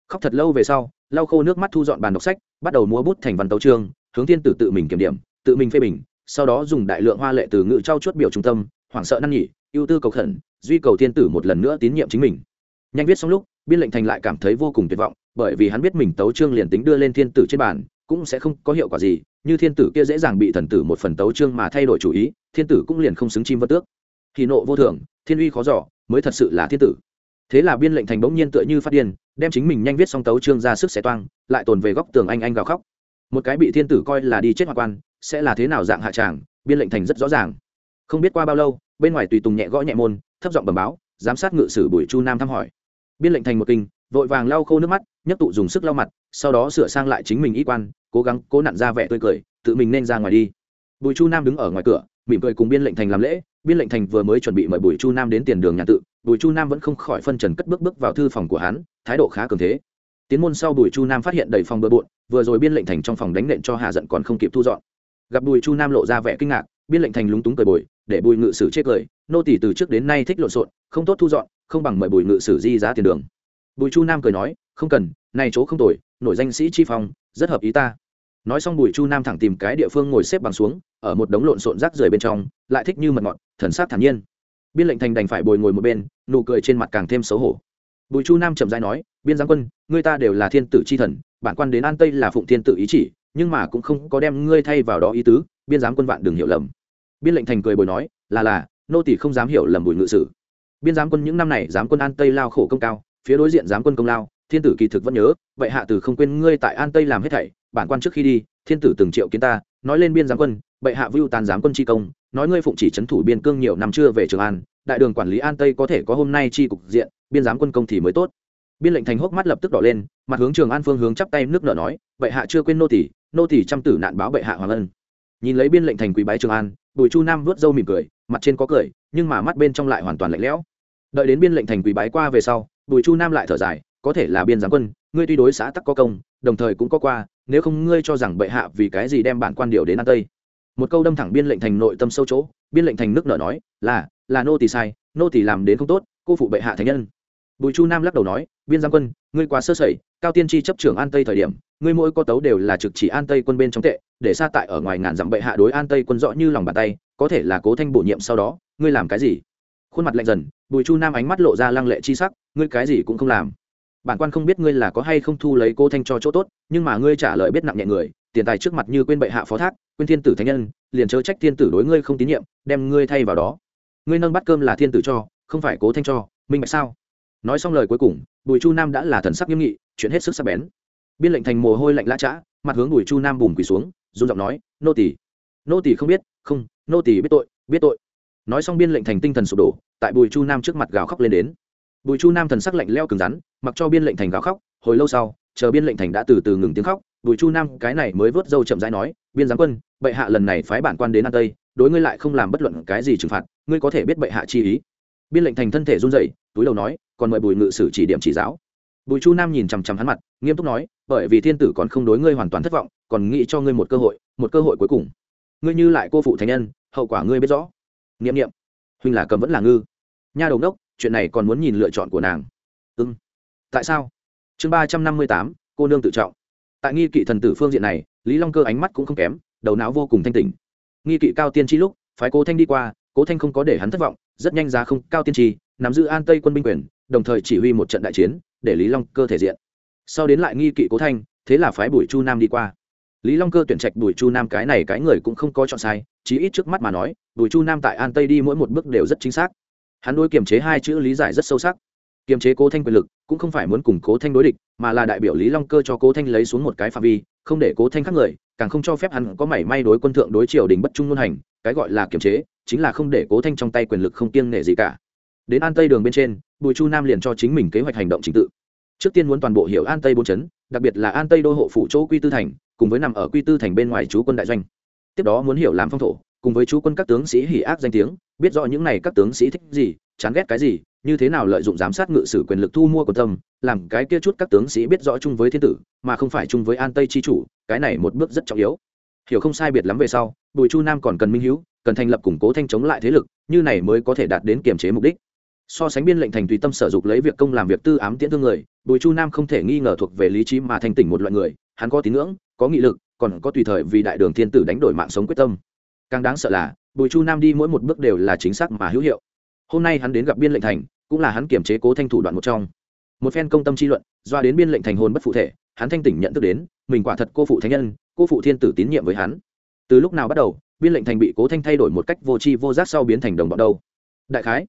Khóc thật lâu về sau, lau khô nước mắt thu dọn bàn đọc sách, bắt đầu múa bút thành văn tấu trương hướng thiên tử tự mình kiểm điểm, tự mình phê bình, sau đó dùng đại lượng hoa lệ từ ngữ trao chuốt biểu trung tâm, hoảng sợ năn nhỉ ưu tư cầu khẩn, duy cầu thiên tử một lần nữa tín nhiệm chính mình. Nhanh viết xong lúc, biên lệnh thành lại cảm thấy vô cùng tuyệt vọng, bởi vì hắn biết mình tấu trương liền tính đưa lên thiên tử trên bàn, cũng sẽ không có hiệu quả gì, như thiên tử kia dễ dàng bị thần tử một phần tấu trương mà thay đổi chủ ý, thiên tử cũng liền không xứng chim vân tước. Thì nộ vô thường, thiên uy khó giỏ mới thật sự là thiên tử thế là biên lệnh thành bỗng nhiên tựa như phát điên, đem chính mình nhanh viết xong tấu trương ra sức xé toang, lại tồn về góc tường anh anh gào khóc. Một cái bị thiên tử coi là đi chết hoa quan, sẽ là thế nào dạng hạ tràng, biên lệnh thành rất rõ ràng. Không biết qua bao lâu, bên ngoài tùy tùng nhẹ gõ nhẹ môn, thấp giọng bẩm báo, giám sát ngự sử bùi chu nam thăm hỏi. Biên lệnh thành một kinh, vội vàng lau khô nước mắt nhất tụ dùng sức lau mặt, sau đó sửa sang lại chính mình y quan, cố gắng, cố nặn ra vẻ tươi cười, tự mình nên ra ngoài đi. Bùi chu nam đứng ở ngoài cửa, mỉm cười cùng biên lệnh thành làm lễ biên lệnh thành vừa mới chuẩn bị mời bùi chu nam đến tiền đường nhà tự, bùi chu nam vẫn không khỏi phân trần cất bước bước vào thư phòng của hắn, thái độ khá cường thế. Tiến môn sau bùi chu nam phát hiện đầy phòng bừa bộn, vừa rồi biên lệnh thành trong phòng đánh nện cho hạ giận còn không kịp thu dọn. Gặp bùi chu nam lộ ra vẻ kinh ngạc, biên lệnh thành lúng túng cười bồi, để bùi ngự sử chê cười, nô tỷ từ trước đến nay thích lộn xộn, không tốt thu dọn, không bằng mời bùi ngự sử di giá tiền đường. Bùi chu nam cười nói, không cần này chỗ không tồi, nổi danh sĩ chi phong, rất hợp ý ta nói xong bùi chu nam thẳng tìm cái địa phương ngồi xếp bằng xuống, ở một đống lộn xộn rác rưởi bên trong, lại thích như mật ngọt, thần sát thản nhiên. Biên lệnh thành đành phải bồi ngồi một bên, nụ cười trên mặt càng thêm xấu hổ. Bùi chu nam chậm dãi nói, biên giáng quân, ngươi ta đều là thiên tử c h i thần, bản quan đến an tây là phụng thiên tử ý chỉ, nhưng mà cũng không có đem ngươi thay vào đó ý tứ, biên giám quân vạn đừng hiểu lầm. Biên lệnh thành cười bồi nói, là là, nô tỷ không dám hiểu lầm bùi ngự sử. Biên giám quân những năm này giám quân an tây lao khổ công cao, phía đối diện giám quân công lao, thiên tử kỳ thực vẫn nhớ, vậy hạ tử không quên ngươi tại an tây làm hết thảy bản quan trước khi đi, thiên tử từng triệu kiến ta, nói lên biên giám quân, bệ hạ vưu tàn giám quân chi công, nói ngươi phụng chỉ trấn thủ biên cương nhiều năm chưa về trường an, đại đường quản lý an tây có thể có hôm nay tri cục diện, biên giám quân công thì mới tốt. Biên lệnh thành hốc mắt lập tức đỏ lên, mặt hướng trường an phương hướng chắp tay nước nợ nói, bệ hạ chưa quên nô tỷ nô tỷ trăm tử nạn báo bệ hạ hoàng ân. Nhìn lấy biên lệnh thành quý bái trường an, bùi chu nam vớt râu mỉm cười, mặt trên có cười, nhưng mà mắt bên trong lại hoàn toàn lạnh lẽo. Đợi đến biên lệnh thành quý bái qua về sau, bùi chu nam lại thở dài, có thể là biên giám quân, ngươi tuy đối xã tắc có công, đồng thời cũng có qua nếu không ngươi cho rằng bệ hạ vì cái gì đem bản quan điều đến an tây? Một câu đâm thẳng biên lệnh thành nội tâm sâu chỗ, biên lệnh thành nước nở nói, là là nô tỳ sai, nô tỳ làm đến không tốt, cô phụ bệ hạ thánh nhân. Bùi chu nam lắc đầu nói, biên giang quân, ngươi quá sơ sẩy, cao tiên tri chấp trưởng an tây thời điểm, ngươi mỗi có tấu đều là trực chỉ an tây quân bên trong tệ, để xa tại ở ngoài ngàn dặm bệ hạ đối an tây quân rõ như lòng bàn tay, có thể là cố thanh bổ nhiệm sau đó, ngươi làm cái gì? Khuôn mặt lạnh dần, bùi chu nam ánh mắt lộ ra lăng lệ chi sắc, ngươi cái gì cũng không làm bản quan không biết ngươi là có hay không thu lấy cô thanh cho chỗ tốt, nhưng mà ngươi trả lời biết nặng nhẹ người, tiền tài trước mặt như quên bệ hạ phó thác, quên thiên tử thánh nhân, liền chớ trách thiên tử đối ngươi không tín nhiệm, đem ngươi thay vào đó. Ngươi nâng bắt cơm là thiên tử cho, không phải cố thanh cho, minh bạch sao? Nói xong lời cuối cùng, bùi chu nam đã là thần sắc nghiêm nghị, chuyện hết sức sắc bén. Biên lệnh thành mồ hôi lạnh lã chã mặt hướng bùi chu nam bùm quỳ xuống, run giọng nói, nô tỷ nô tỷ không biết, không, nô tỷ biết tội biết tội. Nói xong biên lệnh thành tinh thần sụp đổ, tại bùi chu nam trước mặt gào khóc lên đến bùi chu nam thần sắc lạnh leo cứng rắn, mặc cho biên lệnh thành gào khóc, hồi lâu sau, chờ biên lệnh thành đã từ từ ngừng tiếng khóc, bùi chu nam cái này mới vớt dâu chậm rãi nói, biên giám quân, bệ hạ lần này phái bản quan đến an tây, đối ngươi lại không làm bất luận cái gì trừng phạt, ngươi có thể biết bệ hạ chi ý. Biên lệnh thành thân thể run rẩy, túi đầu nói, còn mời bùi ngự sử chỉ điểm chỉ giáo. Bùi chu nam nhìn chằm chằm hắn mặt, nghiêm túc nói, bởi vì thiên tử còn không đối ngươi hoàn toàn thất vọng, còn nghĩ cho ngươi một cơ hội, một cơ hội cuối cùng. Ngươi như lại cô phụ thánh nhân, hậu quả ngươi biết rõ. Nghiệm nghiệm huynh là cầm vẫn là ngư. Nha đầu đốc chuyện này còn muốn nhìn lựa chọn của nàng. Ưng tại sao? Chương ba trăm năm mươi tám, cô nương tự trọng. Tại nghi kỵ thần tử phương diện này, lý long cơ ánh mắt cũng không kém, đầu não vô cùng thanh tỉnh nghi kỵ cao tiên tri lúc, phái cố thanh đi qua, cố thanh không có để hắn thất vọng, rất nhanh giá không, cao tiên tri, nắm giữ an tây quân binh quyền, đồng thời chỉ huy một trận đại chiến, để lý long cơ thể diện. Sau đến lại nghi kỵ cố thanh, thế là phái bùi chu nam đi qua. Lý long cơ tuyển trạch bùi chu nam cái này cái người cũng không có chọn sai, chí ít trước mắt mà nói, bùi chu nam tại an tây đi mỗi một bước đều rất chính xác hắn đối kiềm chế hai chữ lý giải rất sâu sắc. Kiềm chế cố thanh quyền lực cũng không phải muốn củng cố thanh đối địch, mà là đại biểu lý long cơ cho cố thanh lấy xuống một cái phạm vi, không để cố thanh khác người, càng không cho phép hắn có mảy may đối quân thượng đối triều đình bất trung luân hành, cái gọi là kiềm chế, chính là không để cố thanh trong tay quyền lực không kiêng nể gì cả. Đến an tây đường bên trên, bùi chu nam liền cho chính mình kế hoạch hành động chính tự. Trước tiên muốn toàn bộ hiểu an tây bốn chấn, đặc biệt là an tây đô hộ phủ chỗ quy tư thành, cùng với nằm ở quy tư thành bên ngoài chú quân đại doanh. Tiếp đó muốn hiểu làm phong thổ cùng với chú quân các tướng sĩ hỉ ác danh tiếng, biết rõ những này các tướng sĩ thích gì, chán ghét cái gì, như thế nào lợi dụng giám sát ngự sử quyền lực thu mua của tâm, làm cái kia chút các tướng sĩ biết rõ chung với thiên tử, mà không phải chung với an tây chi chủ, cái này một bước rất trọng yếu. Hiểu không sai biệt lắm về sau, bùi chu nam còn cần minh hữu cần thành lập củng cố thanh chống lại thế lực, như này mới có thể đạt đến kiềm chế mục đích. So sánh biên lệnh thành tùy tâm sở dục lấy việc công làm việc tư ám tiễn thương người, bùi chu nam không thể nghi ngờ thuộc về lý trí mà thành tỉnh một loại người, hắn có tín ngưỡng, có nghị lực, còn có tùy thời vì đại đường thiên tử đánh đổi mạng sống quyết tâm càng đáng sợ là, bùi chu nam đi mỗi một bước đều là chính xác mà hữu hiệu. Hôm nay hắn đến gặp biên lệnh thành, cũng là hắn kiểm chế cố thanh thủ đoạn một trong. Một phen công tâm chi luận, doa đến biên lệnh thành hồn bất phụ thể, hắn thanh tỉnh nhận thức đến, mình quả thật cô phụ thánh nhân, cô phụ thiên tử tín nhiệm với hắn. Từ lúc nào bắt đầu, biên lệnh thành bị cố thanh thay đổi một cách vô tri vô giác sau biến thành đồng bọn đâu. Đại khái,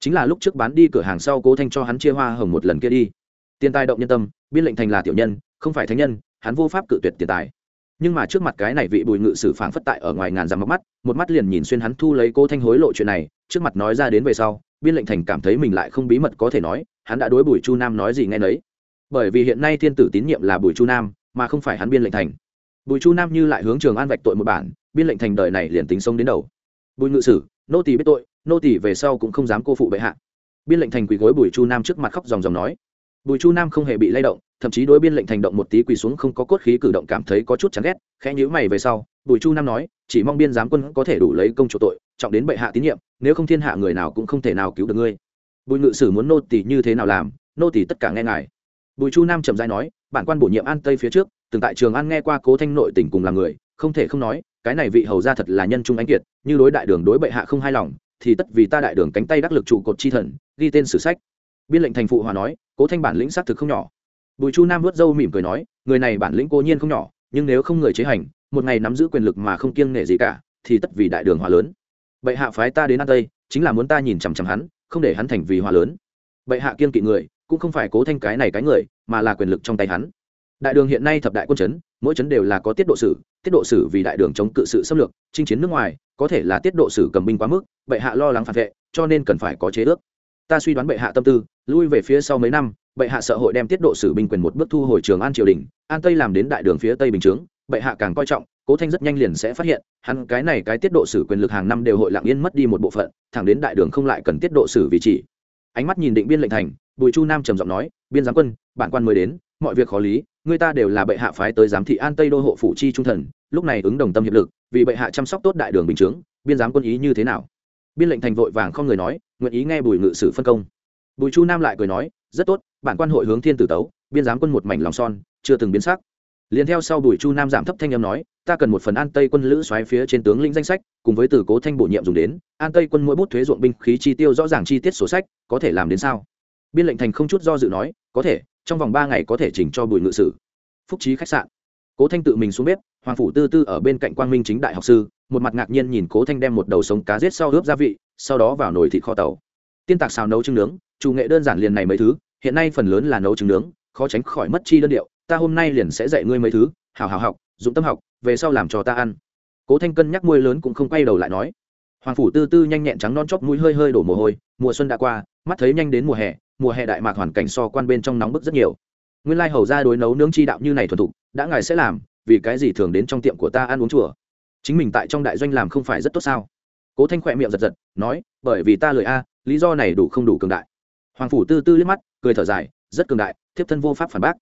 chính là lúc trước bán đi cửa hàng sau cố thanh cho hắn chia hoa hồng một lần kia đi. Tiền tài động nhân tâm, biên lệnh thành là tiểu nhân, không phải thánh nhân, hắn vô pháp cự tuyệt tiền tài nhưng mà trước mặt cái này vị bùi ngự sử phảng phất tại ở ngoài ngàn dặm mắt, một mắt liền nhìn xuyên hắn thu lấy cô thanh hối lộ chuyện này, trước mặt nói ra đến về sau, biên lệnh thành cảm thấy mình lại không bí mật có thể nói, hắn đã đối bùi chu nam nói gì nghe nấy. Bởi vì hiện nay thiên tử tín nhiệm là bùi chu nam, mà không phải hắn biên lệnh thành. Bùi chu nam như lại hướng trường an vạch tội một bản, biên lệnh thành đời này liền tính sông đến đầu. Bùi ngự sử, nô tỳ biết tội, nô tỳ về sau cũng không dám cô phụ bệ hạ. Biên lệnh thành quỳ gối bùi chu nam trước mặt khóc dòng dòng nói bùi chu nam không hề bị lay động, thậm chí đối biên lệnh thành động một tí quỳ xuống không có cốt khí cử động cảm thấy có chút chán ghét, khẽ nhíu mày về sau, bùi chu nam nói, chỉ mong biên giám quân có thể đủ lấy công chủ tội, trọng đến bệ hạ tín nhiệm, nếu không thiên hạ người nào cũng không thể nào cứu được ngươi. Bùi ngự sử muốn nô tỳ như thế nào làm, nô tỳ tất cả nghe ngài. Bùi chu nam chậm dãi nói, bản quan bổ nhiệm an tây phía trước, từng tại trường an nghe qua cố thanh nội tình cùng làm người, không thể không nói, cái này vị hầu ra thật là nhân trung anh kiệt, như đối đại đường đối bệ hạ không hài lòng, thì tất vì ta đại đường cánh tay đắc lực trụ cột chi thần, ghi tên sử sách biên lệnh thành phụ hòa nói, cố thanh bản lĩnh xác thực không nhỏ. Bùi chu nam vớt râu mỉm cười nói, người này bản lĩnh cố nhiên không nhỏ, nhưng nếu không người chế hành, một ngày nắm giữ quyền lực mà không kiêng nể gì cả, thì tất vì đại đường hòa lớn. Bệ hạ phái ta đến an tây, chính là muốn ta nhìn chằm chằm hắn, không để hắn thành vì hòa lớn. Bệ hạ kiên kỵ người, cũng không phải cố thanh cái này cái người, mà là quyền lực trong tay hắn. Đại đường hiện nay thập đại quân chấn, mỗi chấn đều là có tiết độ sử, tiết độ sử vì đại đường chống cự sự xâm lược, chinh chiến nước ngoài, có thể là tiết độ sử cầm binh quá mức, bệ hạ lo lắng phản vệ, cho nên cần phải có chế ước ta suy đoán bệ hạ tâm tư, lui về phía sau mấy năm, bệ hạ sợ hội đem tiết độ sử binh quyền một bước thu hồi trường an triều đình, an tây làm đến đại đường phía tây bình chướng, bệ hạ càng coi trọng, cố thanh rất nhanh liền sẽ phát hiện, hắn cái này cái tiết độ sử quyền lực hàng năm đều hội lặng yên mất đi một bộ phận, thẳng đến đại đường không lại cần tiết độ sử vì chỉ. Ánh mắt nhìn định biên lệnh thành, bùi chu nam trầm giọng nói, biên giám quân, bản quan mới đến, mọi việc khó lý, người ta đều là bệ hạ phái tới giám thị an tây đô hộ phủ chi trung thần, lúc này ứng đồng tâm hiệp lực, vì bệ hạ chăm sóc tốt đại đường bình chướng, biên giám quân ý như thế nào? Biên lệnh thành vội vàng không người nói nguyện ý nghe bùi ngự sử phân công. Bùi chu nam lại cười nói, rất tốt, bản quan hội hướng thiên tử tấu, biên giám quân một mảnh lòng son, chưa từng biến sắc. Liền theo sau bùi chu nam giảm thấp thanh âm nói, ta cần một phần an tây quân lữ xoáy phía trên tướng lĩnh danh sách, cùng với từ cố thanh bổ nhiệm dùng đến, an tây quân mỗi bút thuế ruộng binh khí chi tiêu rõ ràng chi tiết sổ sách, có thể làm đến sao? Biên lệnh thành không chút do dự nói, có thể, trong vòng ba ngày có thể chỉnh cho bùi ngự sử. Phúc trí khách sạn. Cố thanh tự mình xuống bếp, hoàng phủ tư tư ở bên cạnh quang minh chính đại học sư, một mặt ngạc nhiên nhìn cố thanh đem một đầu sống cá rết sau ướp gia vị sau đó vào nồi thịt kho tàu. Tiên tạc xào nấu trứng nướng, chủ nghệ đơn giản liền này mấy thứ, hiện nay phần lớn là nấu trứng nướng, khó tránh khỏi mất chi đơn điệu, ta hôm nay liền sẽ dạy ngươi mấy thứ hào hào học, dụng tâm học, về sau làm cho ta ăn. Cố thanh cân nhắc môi lớn cũng không quay đầu lại nói. Hoàng phủ tư tư nhanh nhẹn trắng non chóp mũi hơi hơi đổ mồ hôi, mùa xuân đã qua, mắt thấy nhanh đến mùa hè mùa hè đại mạc hoàn cảnh so quan bên trong nóng bức rất nhiều. Nguyên lai hầu ra đối nấu nướng chi đạo như này thuần thục, đã ngài sẽ làm, vì cái gì thường đến trong tiệm của ta ăn uống chùa? Chính mình tại trong đại doanh làm không phải rất tốt sao? Cố thanh khỏe miệng giật giật, nói, bởi vì ta lời a, lý do này đủ không đủ cường đại. Hoàng phủ tư tư liếc mắt, cười thở dài, rất cường đại, thiếp thân vô pháp phản bác.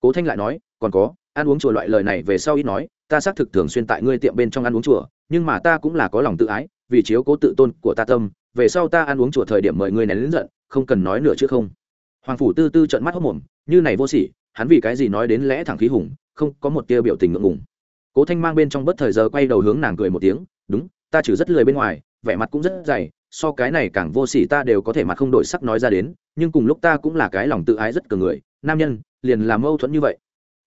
Cố thanh lại nói, còn có, ăn uống chùa loại lời này về sau ít nói, ta xác thực thường xuyên tại ngươi tiệm bên trong ăn uống chùa, nhưng mà ta cũng là có lòng tự ái, vì chiếu cố tự tôn của ta tâm, về sau ta ăn uống chùa thời điểm mời ngươi nén lính giận, không cần nói nữa chứ không. Hoàng phủ tư tư trợn mắt hốc mồm như này vô sỉ, hắn vì cái gì nói đến lẽ thẳng khí hùng, không có một tia biểu tình ngượng ngùng. Cố thanh mang bên trong bất thời giờ quay đầu hướng nàng cười một tiếng, đúng ta trừ rất lười bên ngoài, vẻ mặt cũng rất dày, so cái này càng vô sỉ ta đều có thể mặt không đổi sắc nói ra đến, nhưng cùng lúc ta cũng là cái lòng tự ái rất cường người, nam nhân, liền làm mâu thuẫn như vậy.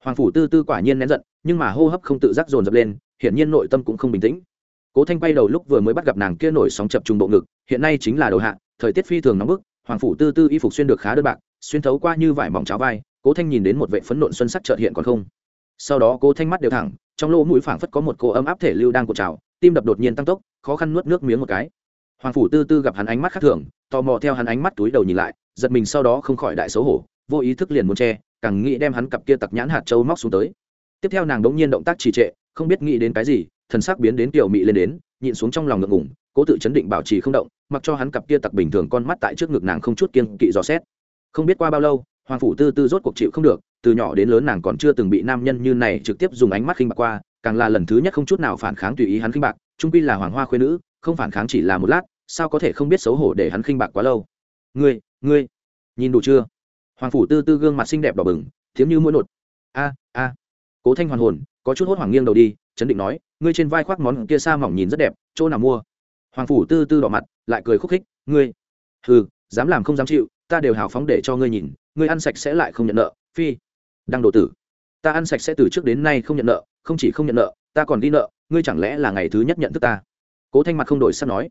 Hoàng phủ tư tư quả nhiên nén giận, nhưng mà hô hấp không tự giác dồn dập lên, hiển nhiên nội tâm cũng không bình tĩnh. Cố thanh bay đầu lúc vừa mới bắt gặp nàng kia nổi sóng chập trùng bộ ngực, hiện nay chính là đầu hạ, thời tiết phi thường nóng bức, hoàng phủ tư tư y phục xuyên được khá đơn bạc, xuyên thấu qua như vải mỏng cháo vai, cố thanh nhìn đến một vệ phấn nộn xuân sắc trợt hiện còn không. Sau đó cố thanh mắt đều thẳng, trong lỗ mũi phảng phất có một cô ấm áp thể lưu đang cột trào tim đập đột nhiên tăng tốc, khó khăn nuốt nước miếng một cái. Hoàng phủ tư tư gặp hắn ánh mắt khác thường, tò mò theo hắn ánh mắt túi đầu nhìn lại, giật mình sau đó không khỏi đại xấu hổ, vô ý thức liền muốn che, càng nghĩ đem hắn cặp kia tặc nhãn hạt châu móc xuống tới. Tiếp theo nàng đống nhiên động tác trì trệ, không biết nghĩ đến cái gì, thần sắc biến đến tiểu mị lên đến, nhịn xuống trong lòng ngượng ngủng cố tự chấn định bảo trì không động, mặc cho hắn cặp kia tặc bình thường con mắt tại trước ngực nàng không chút kiên kỵ dò xét. Không biết qua bao lâu, hoàng phủ tư tư rốt cuộc chịu không được, từ nhỏ đến lớn nàng còn chưa từng bị nam nhân như này trực tiếp dùng ánh mắt khinh bạc qua càng là lần thứ nhất không chút nào phản kháng tùy ý hắn khinh bạc, trung quy là hoàng hoa khuyên nữ, không phản kháng chỉ là một lát, sao có thể không biết xấu hổ để hắn khinh bạc quá lâu. Ngươi ngươi, nhìn đủ chưa? Hoàng phủ tư tư gương mặt xinh đẹp đỏ bừng thiếm như mũi nột. A a. Cố thanh hoàn hồn, có chút hốt hoảng nghiêng đầu đi, chấn định nói, ngươi trên vai khoác món kia xa mỏng nhìn rất đẹp, chỗ nào mua? Hoàng phủ tư tư đỏ mặt, lại cười khúc khích, ngươi. Ừ dám làm không dám chịu, ta đều hào phóng để cho ngươi nhìn, ngươi ăn sạch sẽ lại không nhận nợ, phi. Đang đổ tử ta ăn sạch sẽ từ trước đến nay không nhận nợ, không chỉ không nhận nợ, ta còn đi nợ, ngươi chẳng lẽ là ngày thứ nhất nhận thức ta? Cố thanh mặt không đổi sắp nói.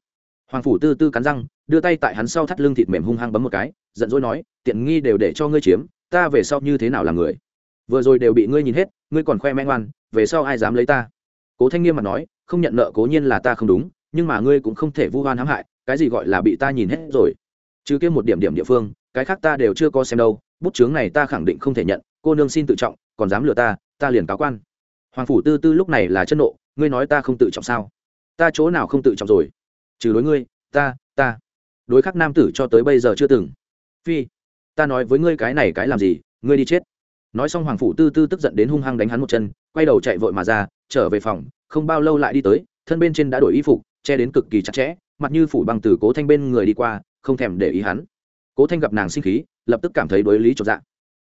Hoàng phủ tư tư cắn răng, đưa tay tại hắn sau thắt lưng thịt mềm hung hăng bấm một cái, giận dỗi nói, tiện nghi đều để cho ngươi chiếm, ta về sau như thế nào là người? Vừa rồi đều bị ngươi nhìn hết, ngươi còn khoe mẽ ngoan, về sau ai dám lấy ta? Cố thanh nghiêm mặt nói, không nhận nợ cố nhiên là ta không đúng, nhưng mà ngươi cũng không thể vu oan hãm hại, cái gì gọi là bị ta nhìn hết rồi? Chứ kia một điểm điểm địa phương, cái khác ta đều chưa có xem đâu, bút chướng này ta khẳng định không thể nhận cô nương xin tự trọng, còn dám lừa ta ta liền cáo quan. Hoàng phủ tư tư lúc này là chân nộ, ngươi nói ta không tự trọng sao? Ta chỗ nào không tự trọng rồi? Trừ đối ngươi, ta ta. Đối khắc nam tử cho tới bây giờ chưa từng. Phi, ta nói với ngươi cái này cái làm gì, ngươi đi chết. Nói xong hoàng phủ tư tư tức giận đến hung hăng đánh hắn một chân, quay đầu chạy vội mà ra, trở về phòng, không bao lâu lại đi tới, thân bên trên đã đổi y phục, che đến cực kỳ chặt chẽ, mặt như phủ băng từ cố thanh bên người đi qua, không thèm để ý hắn. Cố thanh gặp nàng sinh khí, lập tức cảm thấy đối lý trọn dạng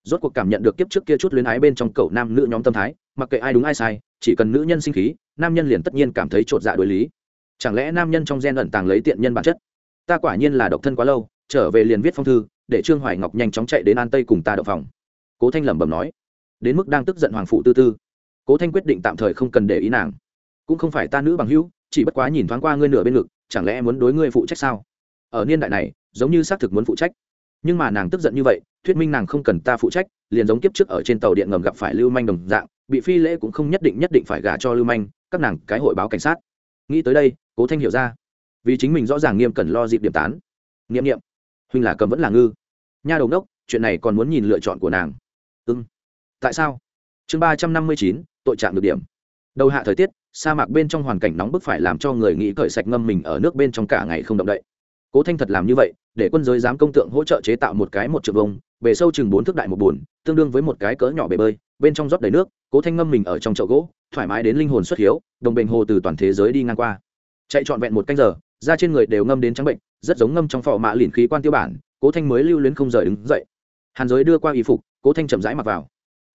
rốt cuộc cảm nhận được kiếp trước kia chút luyến ái bên trong cậu nam nữ nhóm tâm thái, mặc kệ ai đúng ai sai, chỉ cần nữ nhân sinh khí, nam nhân liền tất nhiên cảm thấy chột dạ đối lý. Chẳng lẽ nam nhân trong gen ẩn tàng lấy tiện nhân bản chất? Ta quả nhiên là độc thân quá lâu, trở về liền viết phong thư, để trương hoài ngọc nhanh chóng chạy đến an tây cùng ta đậu phòng. Cố thanh lẩm bẩm nói, đến mức đang tức giận hoàng phụ tư tư. Cố thanh quyết định tạm thời không cần để ý nàng. Cũng không phải ta nữ bằng hữu, chỉ bất quá nhìn thoáng qua ngươi nửa bên ngực, chẳng lẽ muốn đối ngươi phụ trách sao? Ở niên đại này, giống như xác thực muốn phụ trách nhưng mà nàng tức giận như vậy, thuyết minh nàng không cần ta phụ trách, liền giống kiếp trước ở trên tàu điện ngầm gặp phải lưu manh đồng dạng, bị phi lễ cũng không nhất định nhất định phải gả cho lưu manh, các nàng cái hội báo cảnh sát. Nghĩ tới đây, cố thanh hiểu ra. Vì chính mình rõ ràng nghiêm cần lo dịp điểm tán. N nghiệm. Huynh là cầm vẫn là ngư. Nha đầu đốc chuyện này còn muốn nhìn lựa chọn của nàng. Ưng ừ. tại sao? Chương ba trăm năm mươi chín, tội trạng được điểm. Đầu hạ thời tiết, sa mạc bên trong hoàn cảnh nóng bức phải làm cho người nghĩ cởi sạch ngâm mình ở nước bên trong cả ngày không động đậy cố thanh thật làm như vậy, để quân giới giám công tượng hỗ trợ chế tạo một cái một trượng vông, bề sâu chừng bốn thước đại một bùn tương đương với một cái cỡ nhỏ bể bơi, bên trong rót đầy nước, cố thanh ngâm mình ở trong chậu gỗ, thoải mái đến linh hồn xuất hiếu, đồng bệnh hồ từ toàn thế giới đi ngang qua. Chạy trọn vẹn một canh giờ, da trên người đều ngâm đến trắng bệnh, rất giống ngâm trong phò mạ lìn khí quan tiêu bản, cố thanh mới lưu luyến không rời đứng dậy. Hàn giới đưa qua y phục, cố thanh chậm rãi mặc vào.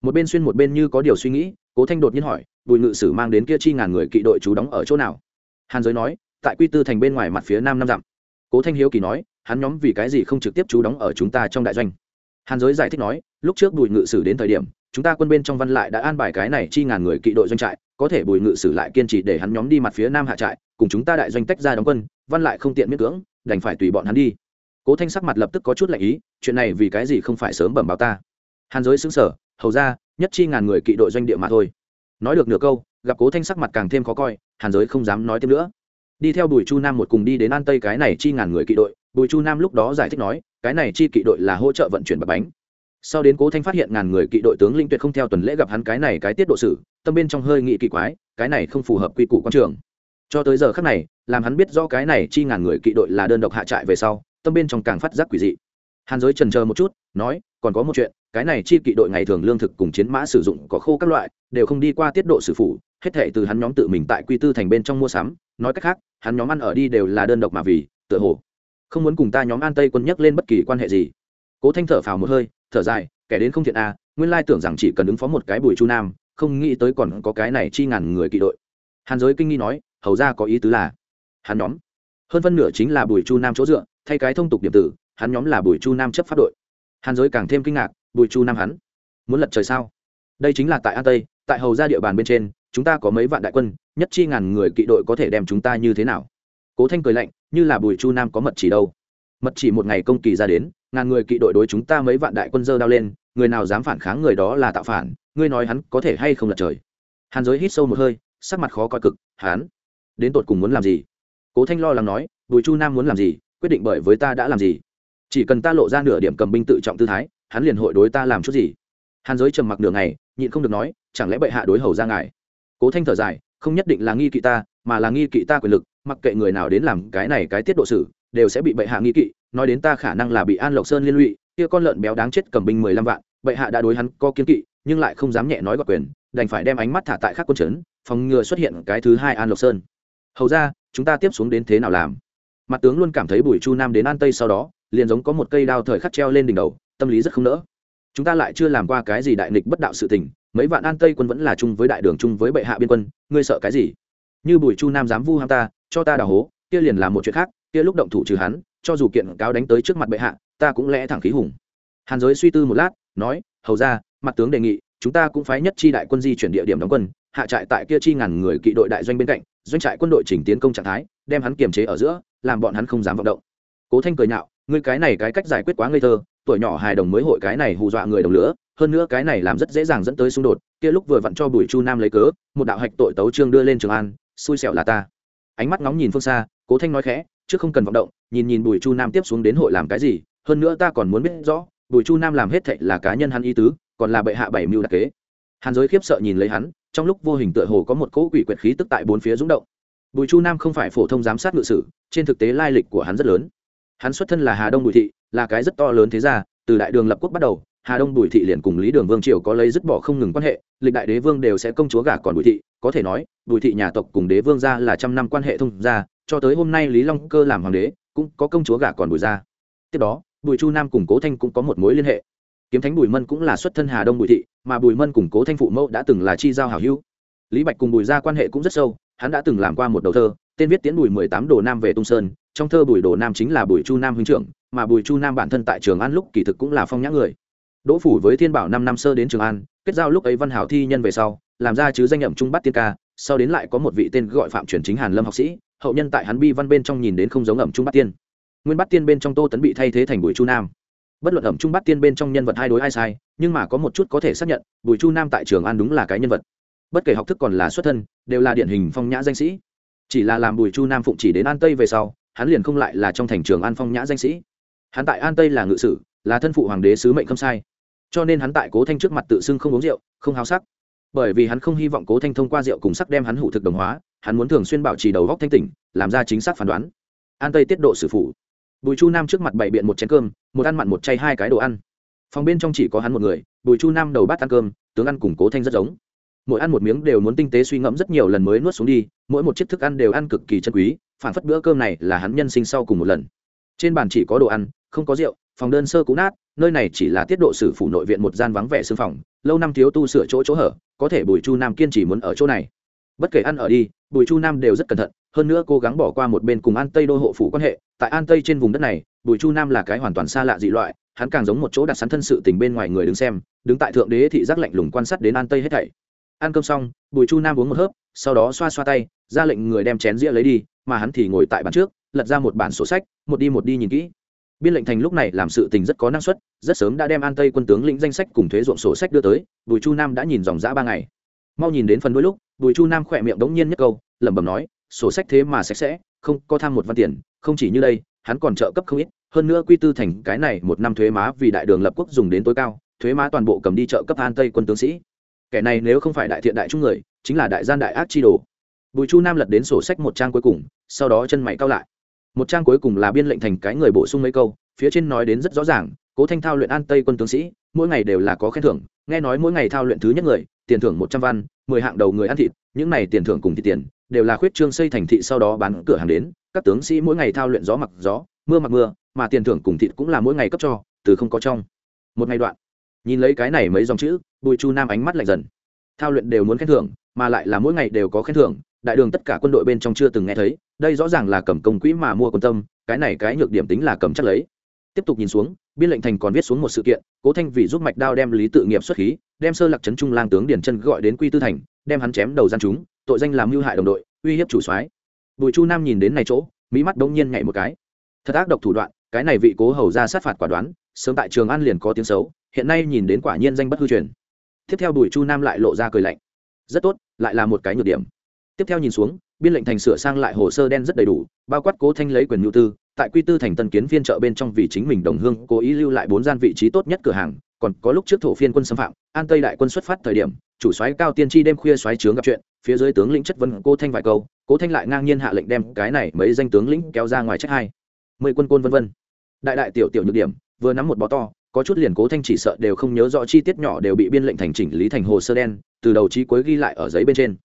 Một bên xuyên một bên như có điều suy nghĩ, cố thanh đột nhiên hỏi, bùi ngự sử mang đến kia chi ngàn người kỵ đội trú đóng ở chỗ nào? Hàn giới nói, tại quy tư thành bên ngoài mặt phía nam năm dặm cố thanh hiếu kỳ nói, hắn nhóm vì cái gì không trực tiếp chú đóng ở chúng ta trong đại doanh? Hàn giới giải thích nói, lúc trước bùi ngự sử đến thời điểm, chúng ta quân bên trong văn lại đã an bài cái này chi ngàn người kỵ đội doanh trại, có thể bùi ngự sử lại kiên trì để hắn nhóm đi mặt phía nam hạ trại, cùng chúng ta đại doanh tách ra đóng quân, văn lại không tiện miễn cưỡng, đành phải tùy bọn hắn đi. Cố thanh sắc mặt lập tức có chút lạnh ý, chuyện này vì cái gì không phải sớm bẩm báo ta? Hàn giới xứng sở hầu ra, nhất chi ngàn người kỵ đội doanh địa mà thôi. Nói được nửa câu, gặp cố thanh sắc mặt càng thêm khó coi, hàn giới không dám nói thêm nữa đi theo bùi chu nam một cùng đi đến an tây cái này chi ngàn người kỵ đội, bùi chu nam lúc đó giải thích nói, cái này chi kỵ đội là hỗ trợ vận chuyển bạc bánh. Sau đến cố thanh phát hiện ngàn người kỵ đội tướng linh tuyệt không theo tuần lễ gặp hắn cái này cái tiết độ sử tâm bên trong hơi nghị kỳ quái, cái này không phù hợp quy củ quan trường. Cho tới giờ khác này, làm hắn biết do cái này chi ngàn người kỵ đội là đơn độc hạ trại về sau, tâm bên trong càng phát giác quỷ dị hàn giới trần chờ một chút, nói, còn có một chuyện, cái này chi kỵ đội ngày thường lương thực cùng chiến mã sử dụng có khô các loại, đều không đi qua tiết độ sử phủ, hết thể từ hắn nhóm tự mình tại quy tư thành bên trong mua sắm. Nói cách khác, hắn nhóm ăn ở đi đều là đơn độc mà vì, tựa hồ không muốn cùng ta nhóm an tây quân nhắc lên bất kỳ quan hệ gì. Cố thanh thở phào một hơi, thở dài, kẻ đến không thiện a nguyên lai tưởng rằng chỉ cần ứng phó một cái bùi chu nam, không nghĩ tới còn có cái này chi ngàn người kỵ đội. Hàn giới kinh nghi nói, hầu ra có ý tứ là, hắn nhóm, hơn phân nửa chính là bùi chu nam chỗ dựa, thay cái thông tục điểm tử hắn nhóm là bùi chu nam chấp pháp đội. Hàn giới càng thêm kinh ngạc, bùi chu nam hắn, muốn lật trời sao? Đây chính là tại an tây, tại hầu ra địa bàn bên trên, chúng ta có mấy vạn đại quân, nhất chi ngàn người kỵ đội có thể đem chúng ta như thế nào? Cố thanh cười lạnh, như là bùi chu nam có mật chỉ đâu. Mật chỉ một ngày công kỳ ra đến, ngàn người kỵ đội đối chúng ta mấy vạn đại quân dơ đao lên, người nào dám phản kháng người đó là tạo phản, ngươi nói hắn có thể hay không lật trời? Hàn giới hít sâu một hơi, sắc mặt khó coi cực, hắn đến tột cùng muốn làm gì? Cố thanh lo lắng nói, bùi chu nam muốn làm gì, quyết định bởi với ta đã làm gì? Chỉ cần ta lộ ra nửa điểm cầm binh tự trọng tư thái, hắn liền hội đối ta làm chút gì. Hàn giới trầm mặc nửa ngày, nhịn không được nói, chẳng lẽ bệ hạ đối hầu ra ngài? Cố thanh thở dài, không nhất định là nghi kỵ ta, mà là nghi kỵ ta quyền lực, mặc kệ người nào đến làm cái này cái tiết độ sử đều sẽ bị bệ hạ nghi kỵ, nói đến ta khả năng là bị an lộc sơn liên lụy, kia con lợn béo đáng chết cầm binh mười lăm vạn, bệ hạ đã đối hắn có kiên kỵ, nhưng lại không dám nhẹ nói gọt quyền, đành phải đem ánh mắt thả tại các quân trấn, phòng ngừa xuất hiện cái thứ hai an lộc sơn. Hầu ra, chúng ta tiếp xuống đến thế nào làm? Mặt tướng luôn cảm thấy bùi chu nam đến an tây sau đó liền giống có một cây đao thời khắc treo lên đỉnh đầu, tâm lý rất không nỡ. Chúng ta lại chưa làm qua cái gì đại nghịch bất đạo sự tình, mấy vạn an tây quân vẫn là chung với đại đường, chung với bệ hạ biên quân, ngươi sợ cái gì? Như bùi chu nam dám vu ham ta, cho ta đào hố, kia liền làm một chuyện khác, kia lúc động thủ trừ hắn, cho dù kiện cáo đánh tới trước mặt bệ hạ, ta cũng lẽ thẳng khí hùng. Hàn giới suy tư một lát, nói, hầu ra mặt tướng đề nghị, chúng ta cũng phái nhất chi đại quân di chuyển địa điểm đóng quân, hạ trại tại kia chi ngàn người kỵ đội đại doanh bên cạnh, doanh trại quân đội chỉnh tiến công trạng thái, đem hắn kiềm chế ở giữa, làm bọn hắn không dám vận động. Cố thanh cười nhạo ngươi cái này cái cách giải quyết quá ngây thơ, tuổi nhỏ hài đồng mới hội cái này hù dọa người đồng lửa, hơn nữa cái này làm rất dễ dàng dẫn tới xung đột, kia lúc vừa vặn cho bùi chu nam lấy cớ, một đạo hạch tội tấu trương đưa lên trường an, xui xẻo là ta. Ánh mắt ngóng nhìn phương xa, cố thanh nói khẽ chứ không cần vọng động, nhìn nhìn bùi chu nam tiếp xuống đến hội làm cái gì, hơn nữa ta còn muốn biết rõ, bùi chu nam làm hết thệ là cá nhân hắn y tứ, còn là bệ hạ bảy mưu đặc kế. Hàn giới khiếp sợ nhìn lấy hắn, trong lúc vô hình tựa hồ có một cỗ quỷ quyệt khí tức tại bốn phía rúng động. Bùi chu nam không phải phổ thông giám sát ngự sử, trên thực tế lai lịch của hắn rất lớn hắn xuất thân là hà đông bùi thị, là cái rất to lớn thế gia. từ đại đường lập quốc bắt đầu, hà đông bùi thị liền cùng lý đường vương triều có lấy dứt bỏ không ngừng quan hệ, lịch đại đế vương đều sẽ công chúa gả còn bùi thị, có thể nói, bùi thị nhà tộc cùng đế vương gia là trăm năm quan hệ thông gia, cho tới hôm nay lý long cơ làm hoàng đế, cũng có công chúa gả còn bùi gia tiếp đó, bùi chu nam cùng cố thanh cũng có một mối liên hệ kiếm thánh bùi mân cũng là xuất thân hà đông bùi thị, mà bùi mân cùng cố thanh phụ mẫu đã từng là chi giao hảo hữu lý bạch cùng bùi gia quan hệ cũng rất sâu, hắn đã từng làm qua một đầu thơ, tên viết tiến bùi mười tám đồ nam về tung sơn trong thơ bùi đồ nam chính là bùi chu nam huynh trưởng, mà bùi chu nam bản thân tại trường an lúc kỳ thực cũng là phong nhã người. Đỗ phủ với thiên bảo năm năm sơ đến trường an, kết giao lúc ấy văn hảo thi nhân về sau, làm ra chứ danh nhậm trung bắt tiên ca, sau đến lại có một vị tên gọi phạm truyền chính hàn lâm học sĩ, hậu nhân tại hắn bi văn bên trong nhìn đến không giống ẩm trung bắt tiên. Nguyên bắt tiên bên trong tô tấn bị thay thế thành bùi chu nam. Bất luận ẩm trung bắt tiên bên trong nhân vật hai đối ai sai, nhưng mà có một chút có thể xác nhận, bùi chu nam tại trường an đúng là cái nhân vật. Bất kể học thức còn là xuất thân, đều là điển hình phong nhã danh sĩ. Chỉ là làm bùi chu nam phụng chỉ đến an tây về sau hắn liền không lại là trong thành trường an phong nhã danh sĩ. Hắn tại an tây là ngự sử, là thân phụ hoàng đế sứ mệnh không sai. Cho nên hắn tại cố thanh trước mặt tự xưng không uống rượu, không háo sắc. Bởi vì hắn không hy vọng cố thanh thông qua rượu cùng sắc đem hắn hủ thực đồng hóa, hắn muốn thường xuyên bảo trì đầu góc thanh tỉnh, làm ra chính xác phán đoán. An tây tiết độ sử phụ bùi chu nam trước mặt bày biện một chén cơm, một ăn mặn một chay hai cái đồ ăn. Phòng bên trong chỉ có hắn một người, bùi chu nam đầu bát ăn cơm, tướng ăn cùng cố thanh rất giống mỗi ăn một miếng đều muốn tinh tế suy ngẫm rất nhiều lần mới nuốt xuống đi, mỗi một chiếc thức ăn đều ăn cực kỳ chân quý, phản phất bữa cơm này là hắn nhân sinh sau cùng một lần. Trên bàn chỉ có đồ ăn, không có rượu, phòng đơn sơ cũ nát, nơi này chỉ là tiết độ sử phủ nội viện một gian vắng vẻ xương phòng, lâu năm thiếu tu sửa chỗ chỗ hở, có thể bùi chu nam kiên trì muốn ở chỗ này. Bất kể ăn ở đi, bùi chu nam đều rất cẩn thận, hơn nữa cố gắng bỏ qua một bên cùng an tây đô hộ phủ quan hệ, tại an tây trên vùng đất này, bùi chu nam là cái hoàn toàn xa lạ dị loại, hắn càng giống một chỗ đặt sắn thân sự tình bên ngoài người đứng xem, đứng tại thượng đế thị giác lạnh lùng quan sát đến an tây hết thảy ăn cơm xong, bùi chu nam uống một hớp, sau đó xoa xoa tay, ra lệnh người đem chén rĩa lấy đi, mà hắn thì ngồi tại bàn trước, lật ra một bản sổ sách, một đi một đi nhìn kỹ. Biên lệnh thành lúc này làm sự tình rất có năng suất, rất sớm đã đem an tây quân tướng lĩnh danh sách cùng thuế ruộng sổ sách đưa tới, bùi chu nam đã nhìn dòng dã ba ngày. Mau nhìn đến phần đôi lúc, bùi chu nam khỏe miệng đống nhiên nhất câu, lẩm bẩm nói, sổ sách thế mà sạch sẽ, không có tham một văn tiền, không chỉ như đây, hắn còn trợ cấp không ít, hơn nữa quy tư thành cái này một năm thuế má vì đại đường lập quốc dùng đến tối cao, thuế má toàn bộ cầm đi trợ cấp an tây quân tướng sĩ kẻ này nếu không phải đại thiện đại trung người, chính là đại gian đại ác chi đồ. Bùi chu nam lật đến sổ sách một trang cuối cùng, sau đó chân mày cao lại. Một trang cuối cùng là biên lệnh thành cái người bổ sung mấy câu, phía trên nói đến rất rõ ràng, cố thanh thao luyện an tây quân tướng sĩ, mỗi ngày đều là có khen thưởng, nghe nói mỗi ngày thao luyện thứ nhất người, tiền thưởng một trăm văn, mười hạng đầu người ăn thịt, những này tiền thưởng cùng thịt tiền, đều là khuyết trương xây thành thị sau đó bán cửa hàng đến, các tướng sĩ mỗi ngày thao luyện gió mặc gió, mưa mặc mưa, mà tiền thưởng cùng thịt cũng là mỗi ngày cấp cho, từ không có trong. Một ngày đoạn nhìn lấy cái này mấy dòng chữ, bùi chu nam ánh mắt lạnh dần. Thao luyện đều muốn khen thưởng, mà lại là mỗi ngày đều có khen thưởng, đại đường tất cả quân đội bên trong chưa từng nghe thấy, đây rõ ràng là cầm công quỹ mà mua quân tâm, cái này cái nhược điểm tính là cầm chắc lấy. Tiếp tục nhìn xuống, biên lệnh thành còn viết xuống một sự kiện, cố thanh vì giúp mạch đao đem lý tự nghiệp xuất khí, đem sơ lạc trấn trung lang tướng điển chân gọi đến quy tư thành, đem hắn chém đầu gian chúng, tội danh làm mưu hại đồng đội, uy hiếp chủ soái. Bùi chu nam nhìn đến này chỗ mỹ mắt bỗng nhiên nhảy một cái. Thật ác độc thủ đoạn, cái này vị cố hầu ra sát phạt quả đoán, sớm tại trường an liền có tiếng xấu hiện nay nhìn đến quả nhiên danh bất hư truyền. Tiếp theo bùi chu nam lại lộ ra cười lạnh. Rất tốt, lại là một cái nhược điểm. Tiếp theo nhìn xuống, biên lệnh thành sửa sang lại hồ sơ đen rất đầy đủ, bao quát cố thanh lấy quyền nhu tư, tại quy tư thành tân kiến phiên chợ bên trong vì chính mình đồng hương, cố ý lưu lại bốn gian vị trí tốt nhất cửa hàng, còn có lúc trước thổ phiên quân xâm phạm, an tây đại quân xuất phát thời điểm, chủ soái cao tiên tri đêm khuya soái trướng gặp chuyện, phía dưới tướng lĩnh chất vấn cô thanh vài câu, cố thanh lại ngang nhiên hạ lệnh đem cái này mấy danh tướng lĩnh kéo ra ngoài trách hai. Mười quân côn vân vân. Đại đại tiểu tiểu nhược điểm, vừa nắm một bó to có chút liền cố thanh chỉ sợ đều không nhớ rõ chi tiết nhỏ đều bị biên lệnh thành chỉnh lý thành hồ sơ đen, từ đầu chí cuối ghi lại ở giấy bên trên.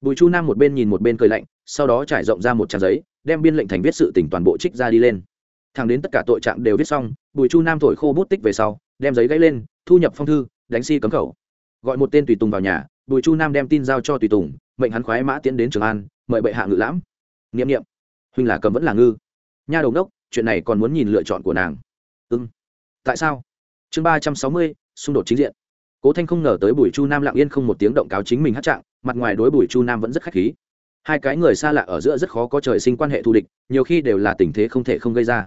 Bùi chu nam một bên nhìn một bên cười lạnh, sau đó trải rộng ra một trang giấy, đem biên lệnh thành viết sự tỉnh toàn bộ trích ra đi lên. Thẳng đến tất cả tội trạng đều viết xong, bùi chu nam thổi khô bút tích về sau, đem giấy gãy lên, thu nhập phong thư, đánh si cấm khẩu. Gọi một tên tùy tùng vào nhà, bùi chu nam đem tin giao cho tùy tùng, mệnh hắn khoái mã tiến đến trường an, mời bệ hạ ngự lãm. N i ệ m n i ệ m huynh là cầm vẫn là ngư. Nha đầu đốc, chuyện này còn muốn nhìn lựa chọn của nàng. Ưng tại sao? Chương ba trăm sáu mươi, xung đột chính diện. Cố thanh không ngờ tới bùi chu nam lặng yên không một tiếng động cáo chính mình hát trạng, mặt ngoài đối bùi chu nam vẫn rất khách khí. Hai cái người xa lạ ở giữa rất khó có trời sinh quan hệ thù địch, nhiều khi đều là tình thế không thể không gây ra.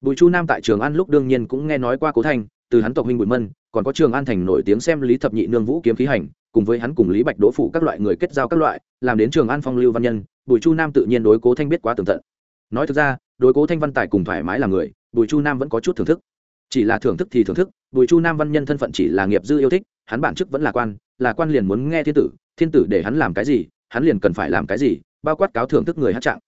Bùi chu nam tại trường an lúc đương nhiên cũng nghe nói qua cố thanh, từ hắn tộc huynh bùi mân, còn có trường an thành nổi tiếng xem lý thập nhị nương vũ kiếm khí hành, cùng với hắn cùng lý bạch đỗ phụ các loại người kết giao các loại, làm đến trường an phong lưu văn nhân, bùi chu nam tự nhiên đối cố thanh biết quá tường tận. Nói thực ra, đối cố thanh văn tài cùng thoải mái là người, bùi chu nam vẫn có chút thưởng thức. Chỉ là thưởng thức thì thưởng thức bùi chu nam văn nhân thân phận chỉ là nghiệp dư yêu thích, hắn bản chức vẫn là quan là quan liền muốn nghe thiên tử thiên tử để hắn làm cái gì, hắn liền cần phải làm cái gì, bao quát cáo thưởng thức người hát trạng.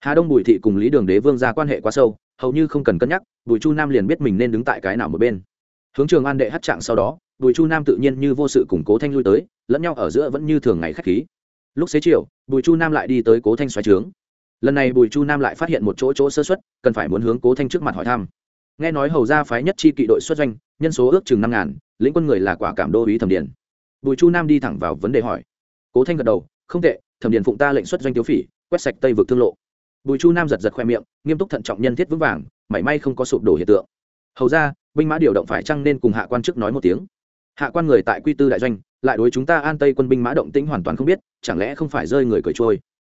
Hà đông bùi thị cùng lý đường đế vương ra quan hệ quá sâu, hầu như không cần cân nhắc, bùi chu nam liền biết mình nên đứng tại cái nào một bên. Hướng trường an đệ hát trạng sau đó, bùi chu nam tự nhiên như vô sự củng cố thanh lui tới, lẫn nhau ở giữa vẫn như thường ngày k h á c h khí. Lúc xế chiều, bùi chu nam lại đi tới cố thanh xoáy trướng. Lần này bùi chu nam lại phát hiện một chỗ chỗ sơ xuất cần phải muốn hướng cố thanh trước mặt hỏi thăm nghe nói hầu ra phái nhất chi kỵ đội xuất doanh, nhân số ước chừng năm ngàn, lĩnh quân người là quả cảm đô ý thẩm điền. Bùi chu nam đi thẳng vào vấn đề hỏi. Cố thanh gật đầu, không tệ, thẩm điền phụng ta lệnh xuất doanh tiếu phỉ, quét sạch tây vực thương lộ. Bùi chu nam giật giật khoe miệng, nghiêm túc thận trọng nhân thiết vững vàng, mảy may không có sụp đổ hiện tượng. Hầu ra binh mã điều động phải chăng nên cùng hạ quan chức nói một tiếng? Hạ quan người tại quy tư đại doanh, lại đối chúng ta an tây quân binh mã động tĩnh hoàn toàn không biết, chẳng lẽ không phải rơi người cởi trôi?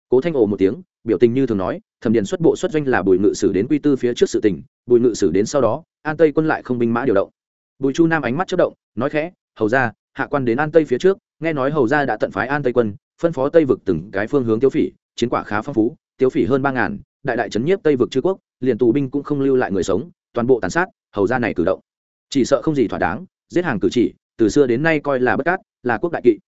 Cố thanh ồ một tiếng biểu tình như thường nói thẩm điền xuất bộ xuất doanh là bùi ngự sử đến quy tư phía trước sự tỉnh, bùi ngự sử đến sau đó an tây quân lại không binh mã điều động. Bùi chu nam ánh mắt chất động nói khẽ hầu ra hạ quan đến an tây phía trước nghe nói hầu ra đã tận phái an tây quân phân phó tây vực từng cái phương hướng tiêu phỉ chiến quả khá phong phú tiêu phỉ hơn ba ngàn đại đại trấn nhiếp tây vực chư quốc liền tù binh cũng không lưu lại người sống toàn bộ tàn sát hầu ra này cử động. Chỉ sợ không gì thỏa đáng giết hàng cử chỉ từ xưa đến nay coi là bất cát là quốc đại kỵ.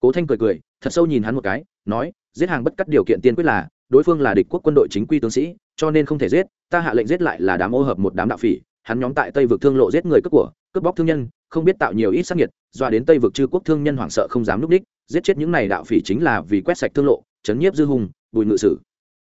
Cố thanh cười cười thật sâu nhìn hắn một cái nói, giết hàng bất cắt điều kiện tiên quyết là, đối phương là địch quốc quân đội chính quy tướng sĩ, cho nên không thể giết, ta hạ lệnh giết lại là đám ô hợp một đám đạo phỉ, hắn nhóm tại tây vực thương lộ giết người cướp của, cướp bóc thương nhân, không biết tạo nhiều ít sắc nhiệt dọa đến tây vực chư quốc thương nhân hoảng sợ không dám núp đích, giết chết những này đạo phỉ chính là vì quét sạch thương lộ, chấn nhiếp dư hùng, bùi ngự sử.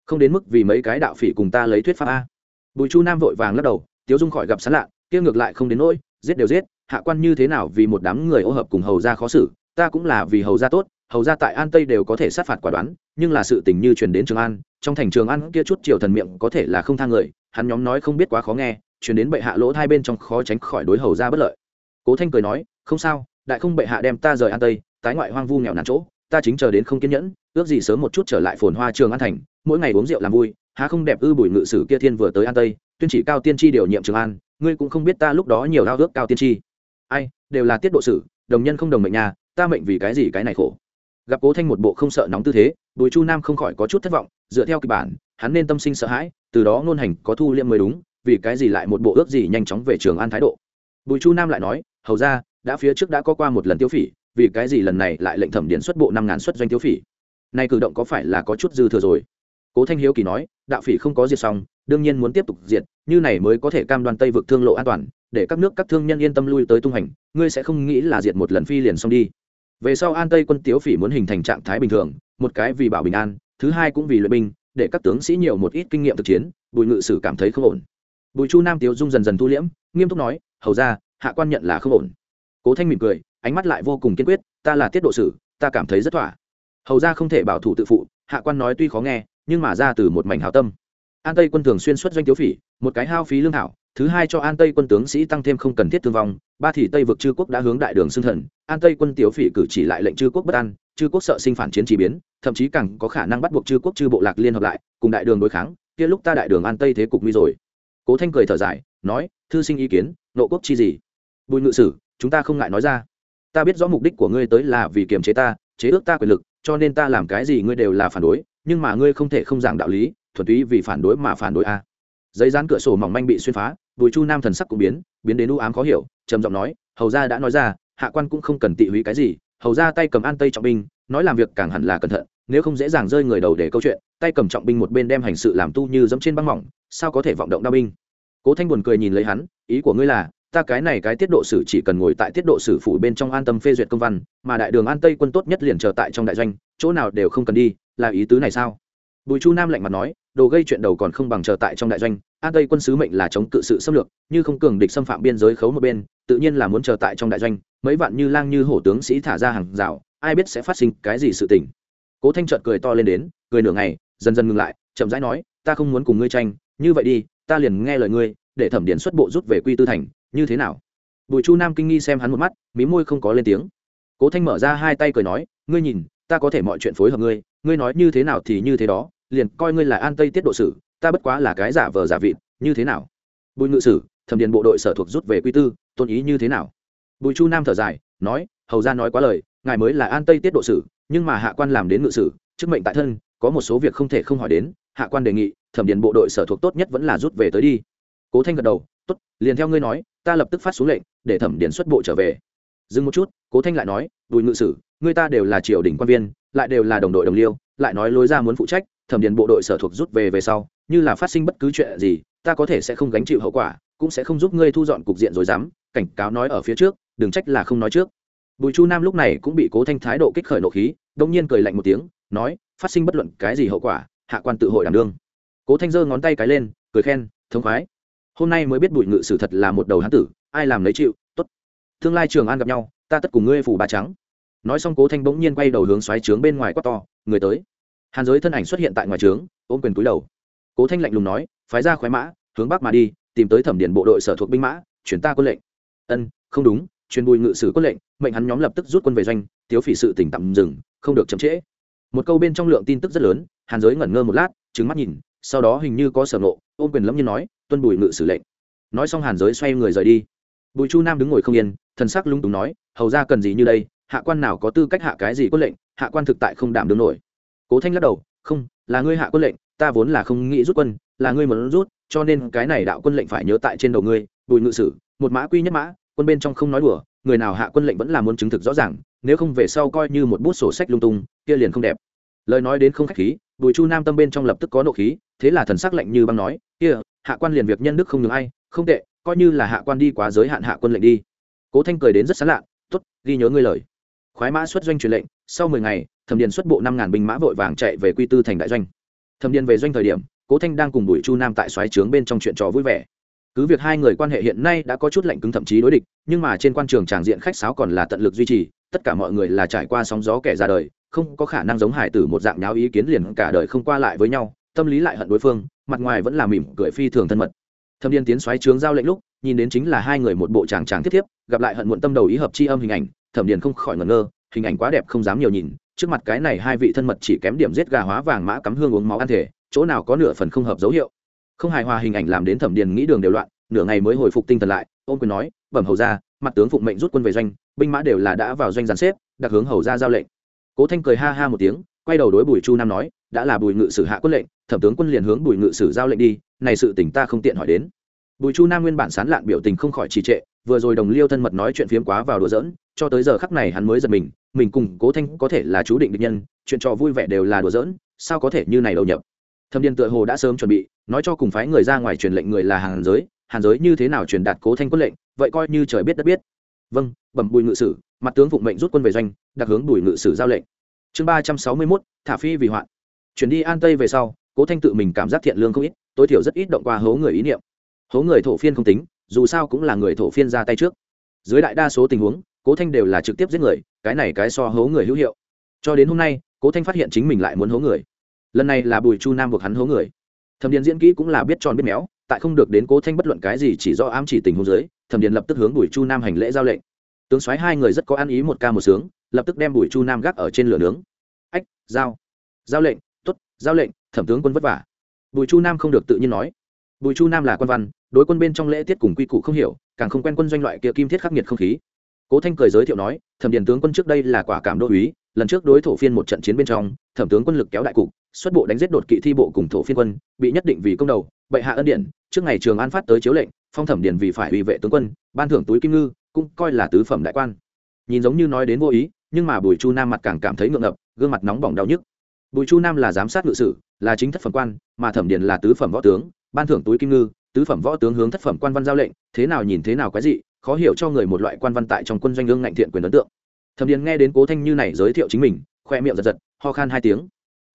Không đến mức vì mấy cái đạo phỉ cùng ta lấy thuyết pháp a. Bùi chu nam vội vàng lắc đầu, tiếu dung khỏi gặp sán lạ, kia ngược lại không đến nỗi, giết đều giết, hạ quan như thế nào vì một đám người ô hợp cùng hầu ra khó xử, ta cũng là vì hầu ra tốt hầu ra tại an tây đều có thể sát phạt quả đoán, nhưng là sự tình như truyền đến trường an, trong thành trường an kia chút triều thần miệng có thể là không thang người, hắn nhóm nói không biết quá khó nghe, truyền đến bệ hạ lỗ hai bên trong khó tránh khỏi đối hầu ra bất lợi. Cố thanh cười nói, không sao, đại không bệ hạ đem ta rời an tây, tái ngoại hoang vu nghèo nàn chỗ, ta chính chờ đến không kiên nhẫn, ước gì sớm một chút trở lại phồn hoa trường an thành, mỗi ngày uống rượu làm vui, há không đẹp ư bùi ngự sử kia thiên vừa tới an tây, tuyên chỉ cao tiên tri điều nhiệm trường an, ngươi cũng không biết ta lúc đó nhiều ao ước cao tiên tri. Ai, đều là tiết độ sử đồng nhân không đồng mệnh nhà, ta mệnh vì cái gì cái này khổ? Gặp cố thanh một bộ không sợ nóng tư thế, bùi chu nam không khỏi có chút thất vọng, dựa theo kịch bản, hắn nên tâm sinh sợ hãi, từ đó ngôn hành có thu liệm mới đúng, vì cái gì lại một bộ ước gì nhanh chóng về trường an thái độ. Bùi chu nam lại nói, hầu ra, đã phía trước đã có qua một lần tiêu phỉ, vì cái gì lần này lại lệnh thẩm điện xuất bộ năm ngàn xuất doanh tiêu phỉ? Nay cử động có phải là có chút dư thừa rồi? Cố thanh hiếu kỳ nói, đạo phỉ không có diệt xong, đương nhiên muốn tiếp tục diệt, như này mới có thể cam đoan tây vực thương lộ an toàn, để các nước các thương nhân yên tâm lui tới tung hành, ngươi sẽ không nghĩ là diệt một lần phi liền xong đi về sau an tây quân tiếu phỉ muốn hình thành trạng thái bình thường, một cái vì bảo bình an, thứ hai cũng vì luyện binh, để các tướng sĩ nhiều một ít kinh nghiệm thực chiến, bùi ngự sử cảm thấy không ổn. Bùi chu nam tiếu dung dần dần thu liễm, nghiêm túc nói, hầu ra, hạ quan nhận là không ổn. Cố thanh mỉm cười, ánh mắt lại vô cùng kiên quyết, ta là tiết độ sử, ta cảm thấy rất thỏa. Hầu ra không thể bảo thủ tự phụ, hạ quan nói tuy khó nghe, nhưng mà ra từ một mảnh hảo tâm. An tây quân thường xuyên xuất doanh tiếu phỉ, một cái hao phí lương thảo thứ hai cho an tây quân tướng sĩ tăng thêm không cần thiết thương vong, ba thì tây vực chư quốc đã hướng đại đường xưng thần, an tây quân tiểu phỉ cử chỉ lại lệnh chư quốc bất an, chư quốc sợ sinh phản chiến chỉ biến, thậm chí càng có khả năng bắt buộc chư quốc chư bộ lạc liên hợp lại, cùng đại đường đối kháng, kia lúc ta đại đường an tây thế cục nguy rồi. Cố thanh cười thở dài, nói, thư sinh ý kiến, nộ quốc chi gì? Bùi ngự sử, chúng ta không ngại nói ra. Ta biết rõ mục đích của ngươi tới là vì kiềm chế ta, chế ước ta quyền lực, cho nên ta làm cái gì ngươi đều là phản đối, nhưng mà ngươi không thể không giảng đạo lý, thuần túy vì phản đối mà phản đối a giấy dán cửa sổ mỏng manh bị xuyên phá, bùi chu nam thần sắc cũng biến biến đến u ám khó hiểu, trầm giọng nói, hầu ra đã nói ra, hạ quan cũng không cần tị húy cái gì, hầu ra tay cầm an tây trọng binh, nói làm việc càng hẳn là cẩn thận, nếu không dễ dàng rơi người đầu để câu chuyện, tay cầm trọng binh một bên đem hành sự làm tu như dẫm trên băng mỏng, sao có thể vọng động đao binh? Cố thanh buồn cười nhìn lấy hắn, ý của ngươi là, ta cái này cái tiết độ sử chỉ cần ngồi tại tiết độ sử phủ bên trong an tâm phê duyệt công văn, mà đại đường an tây quân tốt nhất liền chờ tại trong đại doanh, chỗ nào đều không cần đi, là ý tứ này sao? Bùi chu nam lạnh mặt nói đồ gây chuyện đầu còn không bằng chờ tại trong đại doanh an tây quân sứ mệnh là chống cự sự xâm lược, như không cường địch xâm phạm biên giới khấu một bên, tự nhiên là muốn chờ tại trong đại doanh, mấy vạn như lang như hổ tướng sĩ thả ra hàng rào, ai biết sẽ phát sinh cái gì sự tình. Cố thanh trợt cười to lên đến, cười nửa ngày, dần dần ngừng lại, chậm rãi nói, ta không muốn cùng ngươi tranh, như vậy đi, ta liền nghe lời ngươi, để thẩm điển xuất bộ rút về quy tư thành, như thế nào? Bùi chu nam kinh nghi xem hắn một mắt, mí môi không có lên tiếng. Cố thanh mở ra hai tay cười nói, ngươi nhìn, ta có thể mọi chuyện phối hợp ngươi ngươi nói như thế nào thì như thế đó liền coi ngươi là an tây tiết độ sử, ta bất quá là cái giả vờ giả vịt, như thế nào? Bùi ngự sử, thẩm điền bộ đội sở thuộc rút về quy tư, tôn ý như thế nào? Bùi chu nam thở dài, nói, hầu ra nói quá lời, ngài mới là an tây tiết độ sử, nhưng mà hạ quan làm đến ngự sử, chức mệnh tại thân, có một số việc không thể không hỏi đến, hạ quan đề nghị, thẩm điền bộ đội sở thuộc tốt nhất vẫn là rút về tới đi. Cố thanh gật đầu, tốt, liền theo ngươi nói, ta lập tức phát xuống lệnh, để thẩm điền xuất bộ trở về. Dừng một chút, cố thanh lại nói, bùi ngự sử người ta đều là triều đình quan viên, lại đều là đồng đội đồng liêu, lại nói lối ra muốn phụ trách thẩm điền bộ đội sở thuộc rút về về sau, như là phát sinh bất cứ chuyện gì, ta có thể sẽ không gánh chịu hậu quả, cũng sẽ không giúp ngươi thu dọn cục diện rồi dám, cảnh cáo nói ở phía trước, đừng trách là không nói trước. Bùi chu nam lúc này cũng bị cố thanh thái độ kích khởi nộ khí đông nhiên cười lạnh một tiếng, nói, phát sinh bất luận cái gì hậu quả, hạ quan tự hội đảm đương. Cố thanh giơ ngón tay cái lên, cười khen, thống khoái. Hôm nay mới biết bùi ngự sử thật là một đầu hán tử, ai làm lấy chịu, tốt. Tương lai trường an gặp nhau, ta tất cùng ngươi phủ bà trắng. Nói xong cố thanh bỗng nhiên quay đầu hướng xoáy trướng bên ngoài quát to, người tới hàn giới thân ảnh xuất hiện tại ngoài trướng, ôm quyền túi đầu. Cố thanh lạnh lùng nói, phái ra khoái mã, hướng bắc mà đi, tìm tới thẩm điền bộ đội sở thuộc binh mã, chuyển ta quân lệnh. Ân, không đúng truyền bùi ngự sử quân lệnh, mệnh hắn nhóm lập tức rút quân về doanh tiếu phỉ sự tỉnh tạm dừng, không được chậm trễ. Một câu bên trong lượng tin tức rất lớn, hàn giới ngẩn ngơ một lát trứng mắt nhìn, sau đó hình như có sở nộ ôm quyền lâm nhiên nói, tuân bùi ngự sử lệnh. Nói xong hàn giới xoay người rời đi. Bùi chu nam đứng ngồi không yên, thần sắc lung túng nói, hầu ra cần gì như đây, hạ quan nào có tư cách hạ cái gì quân lệnh, hạ quan thực tại không đảm đương nổi cố thanh lắc đầu, không, là ngươi hạ quân lệnh, ta vốn là không nghĩ rút quân, là ngươi muốn rút, cho nên cái này đạo quân lệnh phải nhớ tại trên đầu ngươi, bùi ngự sử, một mã quy nhất mã, quân bên trong không nói đùa, người nào hạ quân lệnh vẫn là muốn chứng thực rõ ràng, nếu không về sau coi như một bút sổ sách lung tung, kia liền không đẹp. Lời nói đến không khách khí, bùi chu nam tâm bên trong lập tức có nộ khí, thế là thần sắc lạnh như băng nói, kia, hạ quan liền việc nhân đức không ngừng ai, không tệ, coi như là hạ quan đi quá giới hạn hạ quân lệnh đi. Cố thanh cười đến rất sán lạ t ố t ghi nhớ ngươi lời. Khoái mã xuất doanh truyền lệnh, sau mười ngày thẩm điền xuất bộ năm ngàn binh mã vội vàng chạy về quy tư thành đại doanh. Thẩm điền về doanh thời điểm, cố thanh đang cùng bùi chu nam tại xoáy trướng bên trong chuyện trò vui vẻ. Cứ việc hai người quan hệ hiện nay đã có chút lạnh cứng thậm chí đối địch, nhưng mà trên quan trường tràng diện khách sáo còn là tận lực duy trì, tất cả mọi người là trải qua sóng gió kẻ ra đời, không có khả năng giống hải tử một dạng nháo ý kiến liền cả đời không qua lại với nhau, tâm lý lại hận đối phương, mặt ngoài vẫn là mỉm cười phi thường thân mật. Thâm điên tiến xoáy trướng giao lệnh lúc, nhìn đến chính là hai người một bộ tràng tràng thiết thiếp, gặp lại hận muộn tâm đầu ý hợp chi âm hình ảnh, thẩm điền không khỏi ngẩn ngơ, hình ảnh quá đẹp không dám nhiều nhìn trước mặt cái này hai vị thân mật chỉ kém điểm giết gà hóa vàng mã cắm hương uống máu ăn thể, chỗ nào có nửa phần không hợp dấu hiệu. Không hài hòa hình ảnh làm đến thẩm điền nghĩ đường đều loạn, nửa ngày mới hồi phục tinh thần lại ôm quyền nói, bẩm hầu ra mặt tướng phụng mệnh rút quân về doanh, binh mã đều là đã vào doanh giàn xếp, đặc hướng hầu ra giao lệnh. Cố thanh cười ha ha một tiếng, quay đầu đối bùi chu nam nói, đã là bùi ngự sử hạ quân lệnh, thẩm tướng quân liền hướng bùi ngự sử giao lệnh đi, này sự tỉnh ta không tiện hỏi đến. Bùi chu nam nguyên bản sán lạn biểu tình không khỏi trì trệ vừa rồi đồng liêu thân mật nói chuyện phiếm quá vào đùa giỡn, cho tới giờ khắc này hắn mới giật mình mình cùng cố thanh có thể là chú định định nhân, chuyện trò vui vẻ đều là đùa giỡn, sao có thể như này đầu nhập? Thâm điền tựa hồ đã sớm chuẩn bị, nói cho cùng phái người ra ngoài truyền lệnh người là hàn giới hàn giới như thế nào truyền đạt cố thanh quân lệnh, vậy coi như trời biết đất biết. Vâng bẩm bùi ngự sử, mặt tướng phụng mệnh rút quân về doanh, đặc hướng bùi ngự sử giao lệnh. Chương ba trăm sáu mươi mốt, thả phi vì hoạn. Chuyển đi an tây về sau, cố thanh tự mình cảm giác thiện lương không ít, tối thiểu rất ít động qua hố người ý niệm. Hố người thổ phiên không tính dù sao cũng là người thổ phiên ra tay trước. Dưới đại đa số tình huống, cố thanh đều là trực tiếp giết người, cái này cái so hố người hữu hiệu. Cho đến hôm nay, cố thanh phát hiện chính mình lại muốn hố người. Lần này là bùi chu nam buộc hắn hố người. Thẩm điền diễn kỹ cũng là biết tròn biết méo, tại không được đến cố thanh bất luận cái gì chỉ do ám chỉ tình huống dưới, thẩm điền lập tức hướng bùi chu nam hành lễ giao lệnh. Tướng soái hai người rất có ăn ý một ca một sướng, lập tức đem bùi chu nam gác ở trên lửa nướng. Ách, giao. Giao lệnh t ố t giao lệnh, thẩm tướng quân vất vả. Bùi chu nam không được tự nhiên nói. Bùi chu nam là quan văn đối quân bên trong lễ tiết cùng quy củ không hiểu, càng không quen quân doanh loại kia kim thiết khắc nghiệt không khí. Cố thanh cười giới thiệu nói, thẩm điền tướng quân trước đây là quả cảm đô uý, lần trước đối thổ phiên một trận chiến bên trong, thẩm tướng quân lực kéo đại cục, xuất bộ đánh giết đột kỵ thi bộ cùng thổ phiên quân, bị nhất định vì công đầu, bệ hạ ân điện trước ngày trường an phát tới chiếu lệnh, phong thẩm điền vì phải uy vệ tướng quân, ban thưởng túi kim ngư, cũng coi là tứ phẩm đại quan. Nhìn giống như nói đến vô ý, nhưng mà bùi chu nam mặt càng cảm thấy ngượng ngập, gương mặt nóng bỏng đau nhức. Bùi chu nam là giám sát ngự sử, là chính thất phẩm quan, mà thẩm điền là tứ phẩm võ tướng, ban thưởng túi kim ngư tứ phẩm võ tướng hướng thất phẩm quan văn giao lệnh, thế nào nhìn thế nào quái dị, khó hiểu cho người một loại quan văn tại trong quân doanh lương ngạnh thiện quyền ấn tượng. Thẩm điền nghe đến cố thanh như này giới thiệu chính mình, khoe miệng giật giật, ho khan hai tiếng.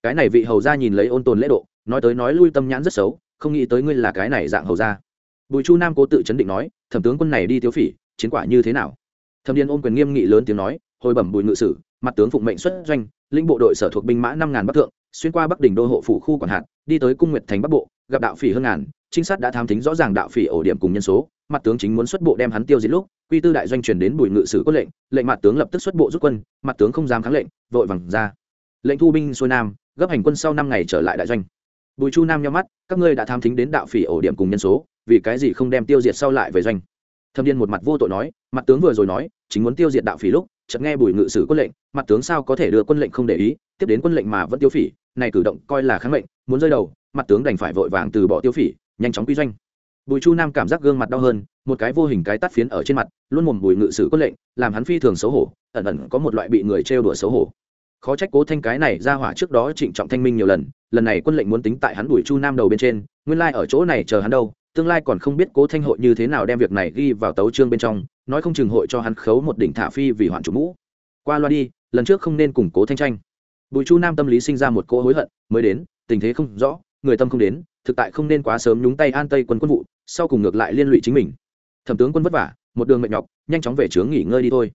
Cái này vị hầu ra nhìn lấy ôn tồn lễ độ, nói tới nói lui tâm nhãn rất xấu, không nghĩ tới ngươi là cái này dạng hầu ra bùi chu nam cố tự chấn định nói, thẩm tướng quân này đi thiếu phỉ, chiến quả như thế nào? Thẩm điền ôm quyền nghiêm nghị lớn tiếng nói, hồi bẩm bùi ngự sử, mặt tướng phụng mệnh xuất doanh, lĩnh bộ đội sở thuộc binh mã năm ngàn bắc thượng, xuyên qua bắc đỉnh đô hộ phủ khu quản hạt, đi tới cung nguyệt thành bắc bộ, gặp đạo phỉ hơn ngàn trinh sát đã thám tính rõ ràng đạo phỉ ổ điểm cùng nhân số mặt tướng chính muốn xuất bộ đem hắn tiêu diệt lúc quy tư đại doanh truyền đến bùi ngự sử có lệnh lệnh mặt tướng lập tức xuất bộ rút quân mặt tướng không dám kháng lệnh vội vàng ra. Lệnh thu binh xuôi nam gấp hành quân sau năm ngày trở lại đại doanh. Bùi chu nam nhau mắt các ngươi đã thám tính đến đạo phỉ ổ điểm cùng nhân số vì cái gì không đem tiêu diệt sau lại về doanh? Thâm điên một mặt vô tội nói mặt tướng vừa rồi nói chính muốn tiêu diệt đạo phỉ lúc chợt nghe bùi ngự sử quân lệnh mặt tướng sao có thể đưa quân lệnh không để ý tiếp đến quân lệnh mà vẫn tiêu phỉ này cử động coi là kháng lệnh, muốn rơi đầu mặt tướng đành phải vội vàng từ bỏ tiêu phỉ nhanh chóng quy doanh. Bùi chu nam cảm giác gương mặt đau hơn, một cái vô hình cái tắt phiến ở trên mặt, luôn mồm bùi ngự sử quân lệnh, làm hắn phi thường xấu hổ, ẩn ẩn có một loại bị người trêu đùa xấu hổ. Khó trách cố thanh cái này ra hỏa trước đó trịnh trọng thanh minh nhiều lần lần này quân lệnh muốn tính tại hắn bùi chu nam đầu bên trên, nguyên lai ở chỗ này chờ hắn đâu, tương lai còn không biết cố thanh hội như thế nào đem việc này ghi vào tấu trương bên trong, nói không chừng hội cho hắn khấu một đỉnh thả phi vì hoạn chủ mũ. Qua loa đi, lần trước không nên củng cố thanh tranh. Bùi chu nam tâm lý sinh ra một cỗ hối hận, mới đến, tình thế không rõ người tâm không đến, thực tại không nên quá sớm nhúng tay an tây quân quân vụ, sau cùng ngược lại liên lụy chính mình. Thẩm tướng quân vất vả, một đường mệt nhọc, nhanh chóng về trướng nghỉ ngơi đi thôi.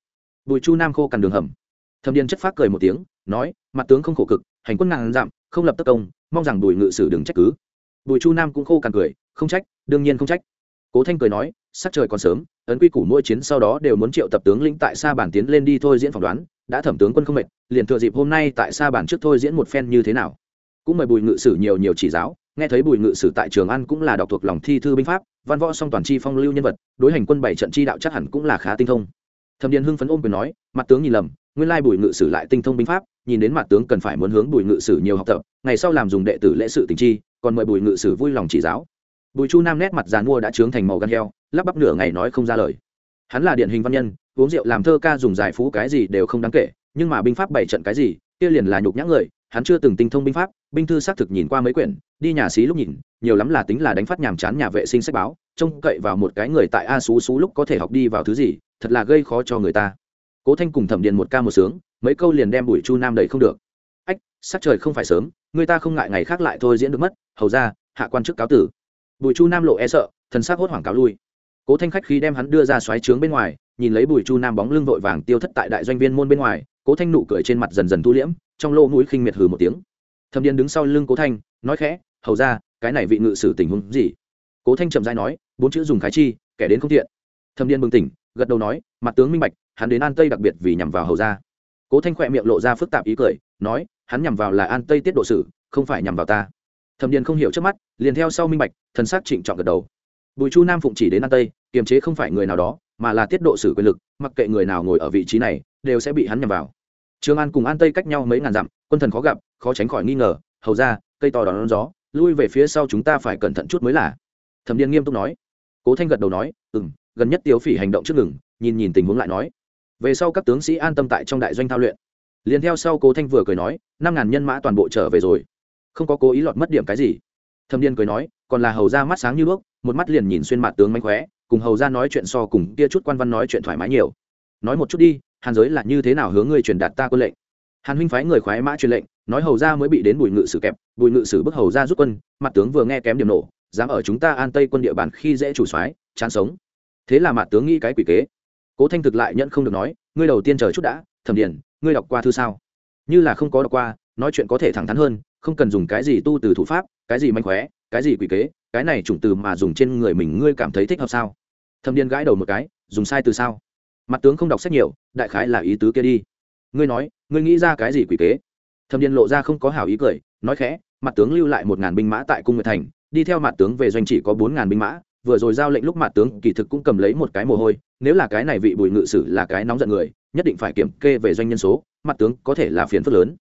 Bùi chu nam khô cằn đường hầm. Thẩm điền chất phát cười một tiếng, nói, mặt tướng không khổ cực, hành quân ngàn dặm, không lập tất công, mong rằng bùi ngự sử đừng trách cứ. Bùi chu nam cũng khô cằn cười, không trách, đương nhiên không trách. Cố thanh cười nói, sắc trời còn sớm, ấn quy củ mỗi chiến sau đó đều muốn triệu tập tướng lĩnh tại xa bản tiến lên đi thôi diễn phỏng đoán, đã thẩm tướng quân không mệt, liền thừa dịp hôm nay tại xa bản trước thôi diễn một phen như thế nào cũng mời bùi ngự sử nhiều nhiều chỉ giáo. Nghe thấy bùi ngự sử tại trường ăn cũng là đọc thuộc lòng thi thư binh pháp, văn võ song toàn chi phong lưu nhân vật, đối hành quân bảy trận chi đạo chắc hẳn cũng là khá tinh thông. Thẩm điền hưng phấn ôm quyền nói, mặt tướng nhìn lầm, nguyên lai bùi ngự sử lại tinh thông binh pháp, nhìn đến mặt tướng cần phải muốn hướng bùi ngự sử nhiều học tập, ngày sau làm dùng đệ tử lễ sự tình chi, còn mời bùi ngự sử vui lòng chỉ giáo. Bùi chu nam nét mặt giàn mua đã trướng thành màu gan heo, lắp bắp nửa ngày nói không ra lời. Hắn là điển hình văn nhân, uống rượu làm thơ ca dùng giải phú cái gì đều không đáng kể, nhưng mà binh pháp bảy trận cái gì, kia liền là nhục nhã người hắn chưa từng tinh thông binh pháp, binh thư xác thực nhìn qua mấy quyển, đi nhà xí lúc nhìn, nhiều lắm là tính là đánh phát nhàm chán nhà vệ sinh sách báo, trông cậy vào một cái người tại a xú xú lúc có thể học đi vào thứ gì, thật là gây khó cho người ta. Cố thanh cùng thẩm điền một ca một sướng, mấy câu liền đem bùi chu nam đầy không được. Ách, sắc trời không phải sớm, người ta không ngại ngày khác lại thôi diễn được mất, hầu ra, hạ quan chức cáo tử. Bùi chu nam lộ e sợ, thần sắc hốt hoảng cáo lui. Cố thanh khách khi đem hắn đưa ra xoáy trướng bên ngoài, nhìn lấy bùi chu nam bóng lưng vội vàng tiêu thất tại đại doanh viên môn bên ngoài, cố thanh nụ cười trên mặt dần dần thu liễm trong lỗ mũi khinh miệt hừ một tiếng. Thâm điền đứng sau lưng cố thanh, nói khẽ, hầu ra cái này vị ngự sử tình huống gì? Cố thanh trầm dai nói, bốn chữ dùng khái chi, kẻ đến không thiện. Thâm điền bừng tỉnh, gật đầu nói, mặt tướng minh bạch, hắn đến an tây đặc biệt vì nhằm vào hầu ra cố thanh khỏe miệng lộ ra phức tạp ý cười, nói, hắn nhằm vào là an tây tiết độ sử, không phải nhằm vào ta. Thẩm điền không hiểu trước mắt, liền theo sau minh bạch, thần sắc trịnh trọng gật đầu. Bùi chu nam phụng chỉ đến an tây, kiềm chế không phải người nào đó, mà là tiết độ sử quyền lực, mặc kệ người nào ngồi ở vị trí này, đều sẽ bị hắn nhằm vào trường an cùng an tây cách nhau mấy ngàn dặm, quân thần khó gặp, khó tránh khỏi nghi ngờ, hầu ra, cây to đón gió, lui về phía sau chúng ta phải cẩn thận chút mới là. Thẩm điền nghiêm túc nói. Cố thanh gật đầu nói ừ m gần nhất tiêu phỉ hành động trước ngừng, nhìn nhìn tình huống lại nói. Về sau các tướng sĩ an tâm tại trong đại doanh thao luyện. Liền theo sau cố thanh vừa cười nói, năm ngàn nhân mã toàn bộ trở về rồi. Không có cố ý lọt mất điểm cái gì. Thâm điên cười nói, còn là hầu ra mắt sáng như bước một mắt liền nhìn xuyên mặt tướng mánh khóe, cùng hầu ra nói chuyện so cùng kia chút quan văn nói chuyện thoải mái nhiều. Nói một chút đi hàn giới là như thế nào hướng ngươi truyền đạt ta quân lệnh? Hàn huynh phái người khoái mã truyền lệnh, nói hầu ra mới bị đến bùi ngự sử kẹp, bùi ngự sử bức hầu ra rút quân, mặt tướng vừa nghe kém điểm nổ, dám ở chúng ta an tây quân địa bàn khi dễ chủ soái, chán sống. Thế là mặt tướng nghĩ cái quỷ kế. Cố thanh thực lại nhận không được nói, ngươi đầu tiên chờ chút đã, thẩm điển ngươi đọc qua thư sao? Như là không có đọc qua, nói chuyện có thể thẳng thắn hơn, không cần dùng cái gì tu từ thủ pháp, cái gì manh khóe, cái gì quỷ kế, cái này chủng từ mà dùng trên người mình, ngươi cảm thấy thích hợp sao? Thâm điên gãi đầu một cái, dùng sai từ sao? Mặt tướng không đọc sách nhiều, đại khái là ý tứ kia đi. Ngươi nói, ngươi nghĩ ra cái gì quỷ kế? Thâm điên lộ ra không có hảo ý cười, nói khẽ, mặt tướng lưu lại một ngàn binh mã tại cung nguyệt thành, đi theo mặt tướng về doanh chỉ có bốn ngàn binh mã, vừa rồi giao lệnh lúc mặt tướng kỳ thực cũng cầm lấy một cái mồ hôi, nếu là cái này vị bùi ngự sử là cái nóng giận người, nhất định phải kiểm kê về doanh nhân số, mặt tướng có thể là phiền phức lớn.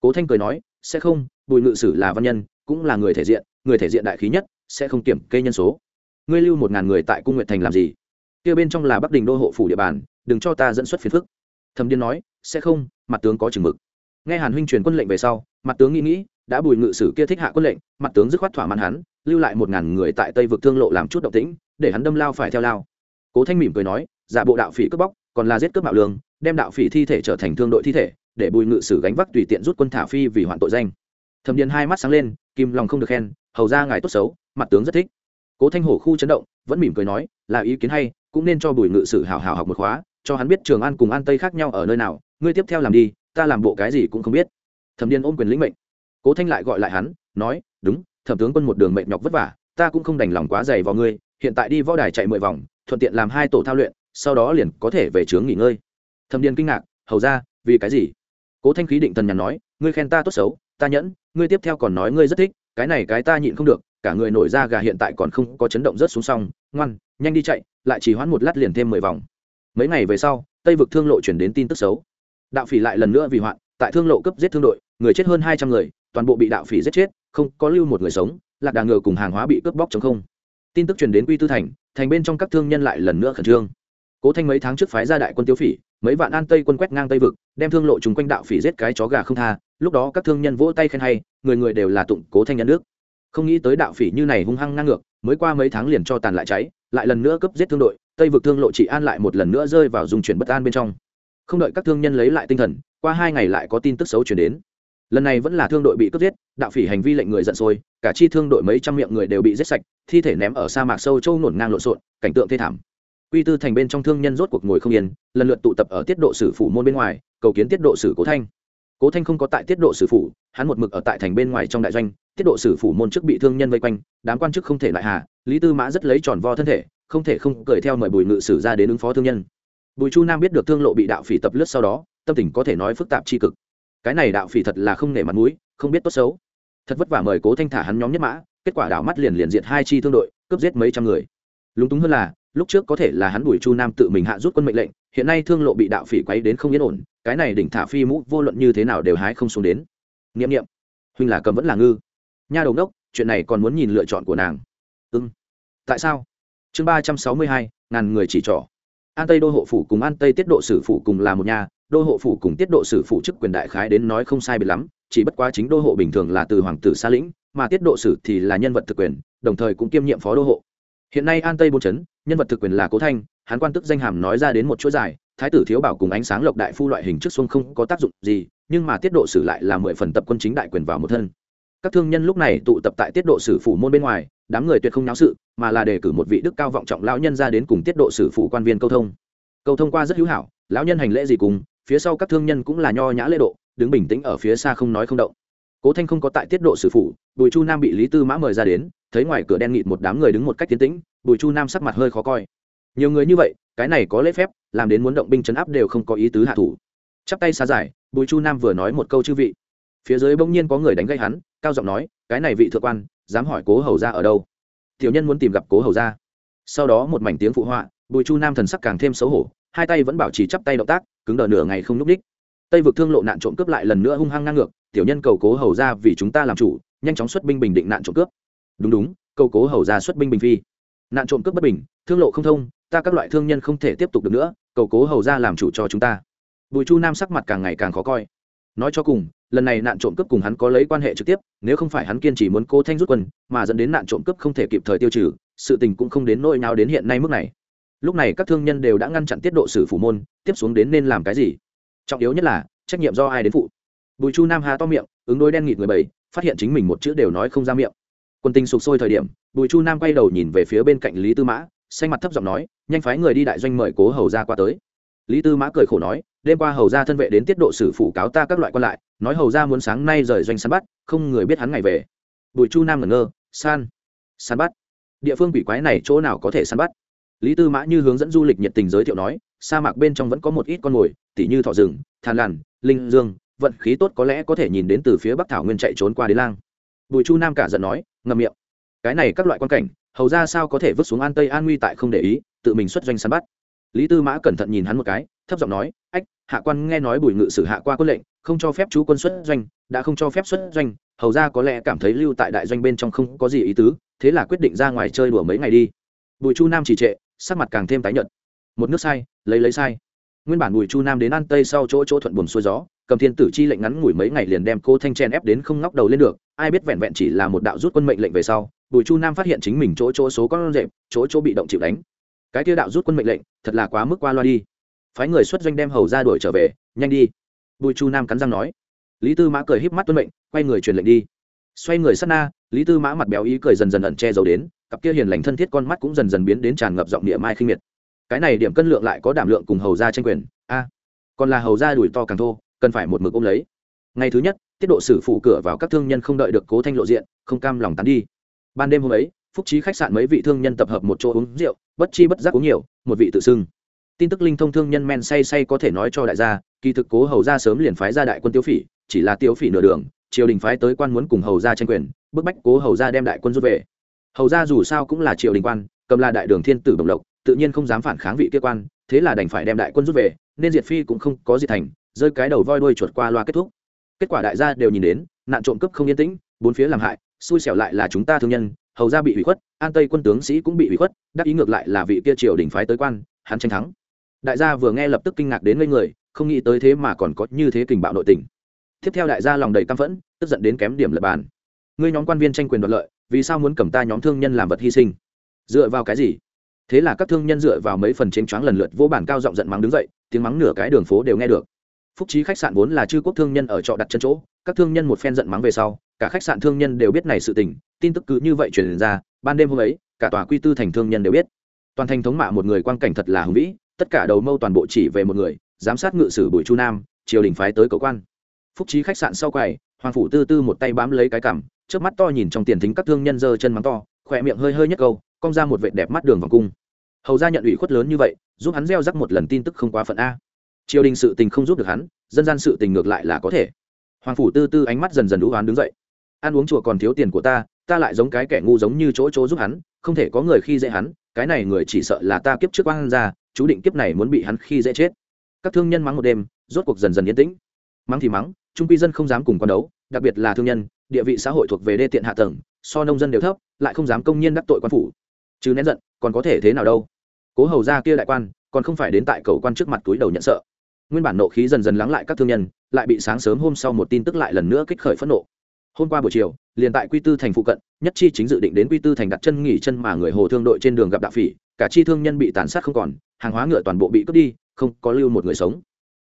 Cố thanh cười nói, sẽ không, bùi ngự sử là văn nhân, cũng là người thể diện, người thể diện đại khí nhất, sẽ không kiểm kê nhân số. Ngươi lưu một ngàn người tại cung nguyện thành làm gì? Kia bên trong là bắc đình đô hộ phủ địa bàn, đừng cho ta dẫn xuất phiền phức. Thẩm điên nói, sẽ không, mặt tướng có chừng mực. Nghe hàn huynh truyền quân lệnh về sau, mặt tướng nghĩ nghĩ, đã bùi ngự sử kia thích hạ quân lệnh, mặt tướng dứt khoát thỏa mãn hắn, lưu lại một ngàn người tại tây vực thương lộ làm chút động tĩnh, để hắn đâm lao phải theo lao. Cố thanh mỉm cười nói, giả bộ đạo phỉ cướp bóc, còn là giết cướp mạo lương, đem đạo phỉ thi thể trở thành thương đội thi thể, để bùi ngự sử gánh vác tùy tiện rút quân thả phi vì hoạn tội danh. Thẩm điền hai mắt sáng lên, kim lòng không được khen, hầu ra ngài tốt xấu, mặt tướng rất thích. Cố thanh hổ khu chấn động, vẫn mỉm cười nói, là ý kiến hay cũng nên cho bùi ngự sử hào hào học một khóa, cho hắn biết trường an cùng an tây khác nhau ở nơi nào, ngươi tiếp theo làm đi, ta làm bộ cái gì cũng không biết. Thẩm điền ôm quyền lĩnh mệnh. Cố thanh lại gọi lại hắn, nói, đúng, thẩm tướng quân một đường mệnh nhọc vất vả, ta cũng không đành lòng quá dày vào ngươi, hiện tại đi võ đài chạy mười vòng, thuận tiện làm hai tổ thao luyện, sau đó liền có thể về trướng nghỉ ngơi. Thẩm điền kinh ngạc, hầu ra, vì cái gì? Cố thanh khí định thần nhàn nói, ngươi khen ta tốt xấu, ta nhẫn, ngươi tiếp theo còn nói ngươi rất thích, cái này cái ta nhịn không được, cả người nổi ra gà hiện tại còn không có chấn động rớt xuống xong, ngoan nhanh đi chạy, lại chỉ hoãn một lát liền thêm mười vòng. Mấy ngày về sau, tây vực thương lộ chuyển đến tin tức xấu. Đạo phỉ lại lần nữa vì hoạn, tại thương lộ cấp giết thương đội, người chết hơn hai trăm người, toàn bộ bị đạo phỉ giết chết, không có lưu một người sống, lạc đà ngựa cùng hàng hóa bị cướp bóc chống không. Tin tức truyền đến quy tư thành thành bên trong các thương nhân lại lần nữa khẩn trương. Cố thanh mấy tháng trước phái ra đại quân tiêu phỉ, mấy vạn an tây quân quét ngang tây vực, đem thương lộ chung quanh đạo phỉ giết cái chó gà không tha, lúc đó các thương nhân vỗ tay khen hay, người người đều là tụng cố thanh nhân nước. Không nghĩ tới đạo phỉ như này hung hăng ngang ngược, mới qua mấy tháng liền cho tàn lại cháy lại lần nữa cấp giết thương đội, tây vực thương lộ trị an lại một lần nữa rơi vào dùng chuyển bất an bên trong. Không đợi các thương nhân lấy lại tinh thần, qua hai ngày lại có tin tức xấu chuyển đến. Lần này vẫn là thương đội bị cướp giết, đạo phỉ hành vi lệnh người giận sôi, cả chi thương đội mấy trăm miệng người đều bị giết sạch, thi thể ném ở sa mạc sâu châu nổn ngang lộn xộn, cảnh tượng thê thảm. Quy tư thành bên trong thương nhân rốt cuộc ngồi không yên, lần lượt tụ tập ở tiết độ sử phủ môn bên ngoài, cầu kiến tiết độ sử cố thanh cố thanh không có tại tiết độ sử phủ, hắn một mực ở tại thành bên ngoài trong đại doanh, tiết độ sử phủ môn chức bị thương nhân vây quanh, đám quan chức không thể lại hà, lý tư mã rất lấy tròn vo thân thể, không thể không cười theo mời bùi ngự sử ra đến ứng phó thương nhân. Bùi chu nam biết được thương lộ bị đạo phỉ tập lướt sau đó, tâm tình có thể nói phức tạp tri cực. Cái này đạo phỉ thật là không nể mặt mũi, không biết tốt xấu. Thật vất vả mời cố thanh thả hắn nhóm nhất mã, kết quả đảo mắt liền liền diệt hai chi thương đội, cướp giết mấy trăm người. Lúng túng hơn là, lúc trước có thể là hắn bùi chu nam tự mình hạ rút quân mệnh lệnh, hiện nay thương lộ bị đạo phỉ quấy đến không yên ổn cái này đỉnh thả phi mũ vô luận như thế nào đều hái không xuống đến. N i ệ m n i ệ m huynh là cầm vẫn là ngư. Nha đầu đốc chuyện này còn muốn nhìn lựa chọn của nàng. Ư ừ. tại sao? Chương ba trăm sáu mươi hai, ngàn người chỉ trỏ. An tây đô hộ phủ cùng an tây tiết độ sử phủ cùng là một nhà, đô hộ phủ cùng tiết độ sử phủ chức quyền đại khái đến nói không sai biệt lắm, chỉ bất quá chính đô hộ bình thường là từ hoàng tử xa lĩnh, mà tiết độ sử thì là nhân vật thực quyền, đồng thời cũng kiêm nhiệm phó đô hộ. Hiện nay an tây bốn chấn, nhân vật thực quyền là cố thanh, hắn quan tức danh hàm nói ra đến một chuỗi dài thái tử thiếu bảo cùng ánh sáng lộc đại phu loại hình trước xuông không có tác dụng gì, nhưng mà tiết độ sử lại là mười phần tập quân chính đại quyền vào một thân. Các thương nhân lúc này tụ tập tại tiết độ sử phủ môn bên ngoài, đám người tuyệt không náo sự, mà là đề cử một vị đức cao vọng trọng lão nhân ra đến cùng tiết độ sử phủ quan viên câu thông. Câu thông qua rất hữu hảo, lão nhân hành lễ gì cùng, phía sau các thương nhân cũng là nho nhã lễ độ, đứng bình tĩnh ở phía xa không nói không động. Cố thanh không có tại tiết độ sử phủ, bùi chu nam bị lý tư mã mời ra đến, thấy ngoài cửa đen nghịt một đám người đứng một cách tiến tĩnh, bùi chu nam sắc mặt hơi khó coi. Nhiều người như vậy, cái này có lễ phép làm đến muốn động binh chấn áp đều không có ý tứ hạ thủ. Chắp tay xa giải, bùi chu nam vừa nói một câu chư vị. Phía dưới bỗng nhiên có người đánh gây hắn, cao giọng nói, cái này vị thượng quan, dám hỏi cố hầu ra ở đâu? Tiểu nhân muốn tìm gặp cố hầu ra sau đó một mảnh tiếng phụ họa, bùi chu nam thần sắc càng thêm xấu hổ, hai tay vẫn bảo trì chắp tay động tác, cứng đờ nửa ngày không núp đích tây vực thương lộ nạn trộm cướp lại lần nữa hung hăng ngang ngược, tiểu nhân cầu cố hầu ra vì chúng ta làm chủ, nhanh chóng xuất binh bình định nạn trộm cướp. Đúng đúng, cầu cố hầu ra xuất binh bình phi. Nạn trộm cướp bất bình, thương lộ không thông ta các loại thương nhân không thể tiếp tục được nữa, cầu cố hầu ra làm chủ cho chúng ta. Bùi chu nam sắc mặt càng ngày càng khó coi. Nói cho cùng, lần này nạn trộm cướp cùng hắn có lấy quan hệ trực tiếp, nếu không phải hắn kiên trì muốn cố thanh rút quân, mà dẫn đến nạn trộm cướp không thể kịp thời tiêu trừ, sự tình cũng không đến nỗi nào đến hiện nay mức này. Lúc này các thương nhân đều đã ngăn chặn tiết độ xử phủ môn, tiếp xuống đến nên làm cái gì? Trọng yếu nhất là, trách nhiệm do ai đến phụ. Bùi chu nam hà to miệng, ứng đối đen nghịt người bảy phát hiện chính mình một chữ đều nói không ra miệng. Quân tình sụp sôi thời điểm, bùi chu nam quay đầu nhìn về phía bên cạnh lý tư mã xanh mặt thấp giọng nói, nhanh phái người đi đại doanh mời cố hầu ra qua tới. Lý tư mã cười khổ nói, đêm qua hầu ra thân vệ đến tiết độ sử phủ cáo ta các loại quan lại, nói hầu ra muốn sáng nay rời doanh săn bắt, không người biết hắn ngày về. Bùi chu nam ngẩn ngơ, san, săn bắt? Địa phương quỷ quái này chỗ nào có thể săn bắt? Lý tư mã như hướng dẫn du lịch nhiệt tình giới thiệu nói, sa mạc bên trong vẫn có một ít con mồi, tỉ như thọ rừng, than làn linh dương, vận khí tốt có lẽ có thể nhìn đến từ phía bắc thảo nguyên chạy trốn qua đến lang. Bùi chu nam cả giận nói ngầm miệng. Cái này các loại quan cảnh hầu ra sao có thể vứt xuống an tây an nguy tại không để ý, tự mình xuất doanh săn bắt. Lý tư mã cẩn thận nhìn hắn một cái, thấp giọng nói, ách, hạ quan nghe nói bùi ngự sử hạ qua quân lệnh, không cho phép chú quân xuất doanh, đã không cho phép xuất doanh, hầu ra có lẽ cảm thấy lưu tại đại doanh bên trong không có gì ý tứ, thế là quyết định ra ngoài chơi đùa mấy ngày đi. Bùi chu nam chỉ trệ, sắc mặt càng thêm tái nhợt. Một nước sai, lấy lấy sai. Nguyên bản bùi chu nam đến an tây sau chỗ chỗ thuận buồn xuôi gió, cầm thiên tử chi lệnh ngắn ngủi mấy ngày liền đem cô thanh chen ép đến không ngóc đầu lên được, ai biết vẹn vẹn chỉ là một đạo rút quân mệnh lệnh về sau bùi chu nam phát hiện chính mình chỗ chỗ số con rệm chỗ chỗ bị động chịu đánh. Cái tiêu đạo rút quân mệnh lệnh, thật là quá mức qua loa đi. Phái người xuất doanh đem hầu ra đuổi trở về, nhanh đi. Bùi chu nam cắn răng nói. Lý tư mã cười híp mắt tuân mệnh, quay người truyền lệnh đi. Xoay người sát na, lý tư mã mặt béo ý cười dần dần ẩn che giấu đến, cặp kia hiền lành thân thiết con mắt cũng dần dần biến đến tràn ngập giọng địa mai khinh miệt. Cái này điểm cân lượng lại có đảm lượng cùng hầu ra tranh quyền. A, còn là hầu ra đùi to càng thô, cần phải một mực ôm lấy. Ngày thứ nhất, tiết độ sử phụ cửa vào các thương nhân không đợi được cố thanh lộ diện, không cam lòng tán đi ban đêm hôm ấy, phúc trí khách sạn mấy vị thương nhân tập hợp một chỗ uống rượu, bất chi bất giác uống nhiều, một vị tự xưng. Tin tức linh thông thương nhân men say say có thể nói cho đại gia, kỳ thực cố hầu ra sớm liền phái ra đại quân tiêu phỉ, chỉ là tiêu phỉ nửa đường, triều đình phái tới quan muốn cùng hầu ra tranh quyền, bức bách cố hầu ra đem đại quân rút về. Hầu ra dù sao cũng là triều đình quan, cầm là đại đường thiên tử đồng lộc, tự nhiên không dám phản kháng vị kia quan, thế là đành phải đem đại quân rút về, nên diệt phi cũng không có diệt thành, rơi cái đầu voi đuôi chuột qua loa kết thúc. Kết quả đại gia đều nhìn đến, nạn trộm cướp không yên tĩnh, bốn phía làm hại xui xẻo lại là chúng ta thương nhân, hầu ra bị hủy khuất, an tây quân tướng sĩ cũng bị hủy khuất, đắc ý ngược lại là vị kia triều đình phái tới quan, hắn tranh thắng. Đại gia vừa nghe lập tức kinh ngạc đến ngây người, không nghĩ tới thế mà còn có như thế kình bạo nội tình. Tiếp theo đại gia lòng đầy căm phẫn, tức giận đến kém điểm lập bàn. Ngươi nhóm quan viên tranh quyền đoạt lợi, vì sao muốn cầm ta nhóm thương nhân làm vật hy sinh? Dựa vào cái gì? Thế là các thương nhân dựa vào mấy phần chênh choáng lần lượt vô bản cao giọng giận mắng đứng dậy, tiếng mắng nửa cái đường phố đều nghe được phúc trí khách sạn vốn là chư quốc thương nhân ở trọ đặt chân chỗ, các thương nhân một phen giận mắng về sau, cả khách sạn thương nhân đều biết này sự tình, tin tức cứ như vậy truyền ra, ban đêm hôm ấy, cả tòa quy tư thành thương nhân đều biết. Toàn thành thống mạ một người quan cảnh thật là hùng vĩ, tất cả đầu mâu toàn bộ chỉ về một người, giám sát ngự sử bùi chu nam, triều đình phái tới cầu quan. Phúc trí khách sạn sau quầy, hoàng phủ tư tư một tay bám lấy cái cằm trước mắt to nhìn trong tiền thính các thương nhân giơ chân mắng to, khỏe miệng hơi hơi nhất câu, cong ra một vệt đẹp mắt đường vòng cung. Hầu ra nhận ủy khuất lớn như vậy, giúp hắn gieo rắc một lần tin tức không quá phận a triều đình sự tình không giúp được hắn, dân gian sự tình ngược lại là có thể. Hoàng phủ tư tư ánh mắt dần dần đũ hoán đứng dậy. Ăn uống chùa còn thiếu tiền của ta ta lại giống cái kẻ ngu giống như chỗ chỗ giúp hắn, không thể có người khi dễ hắn, cái này người chỉ sợ là ta kiếp trước quang ra, chú định kiếp này muốn bị hắn khi dễ chết. Các thương nhân mắng một đêm, rốt cuộc dần dần yên tĩnh. Mắng thì mắng, trung quy dân không dám cùng con đấu, đặc biệt là thương nhân, địa vị xã hội thuộc về đê tiện hạ tầng, so nông dân đều thấp, lại không dám công nhiên đắc tội quan phủ. Chứ nén giận, còn có thể thế nào đâu? Cố hầu ra kia đại quan, còn không phải đến tại cầu quan trước mặt túi đầu nhận sợ nguyên bản nộ khí dần dần lắng lại các thương nhân, lại bị sáng sớm hôm sau một tin tức lại lần nữa kích khởi phẫn nộ. Hôm qua buổi chiều, liền tại quy tư thành phụ cận, nhất chi chính dự định đến quy tư thành đặt chân nghỉ chân mà người hồ thương đội trên đường gặp đạo phỉ, cả chi thương nhân bị tàn sát không còn, hàng hóa ngựa toàn bộ bị cướp đi, không có lưu một người sống.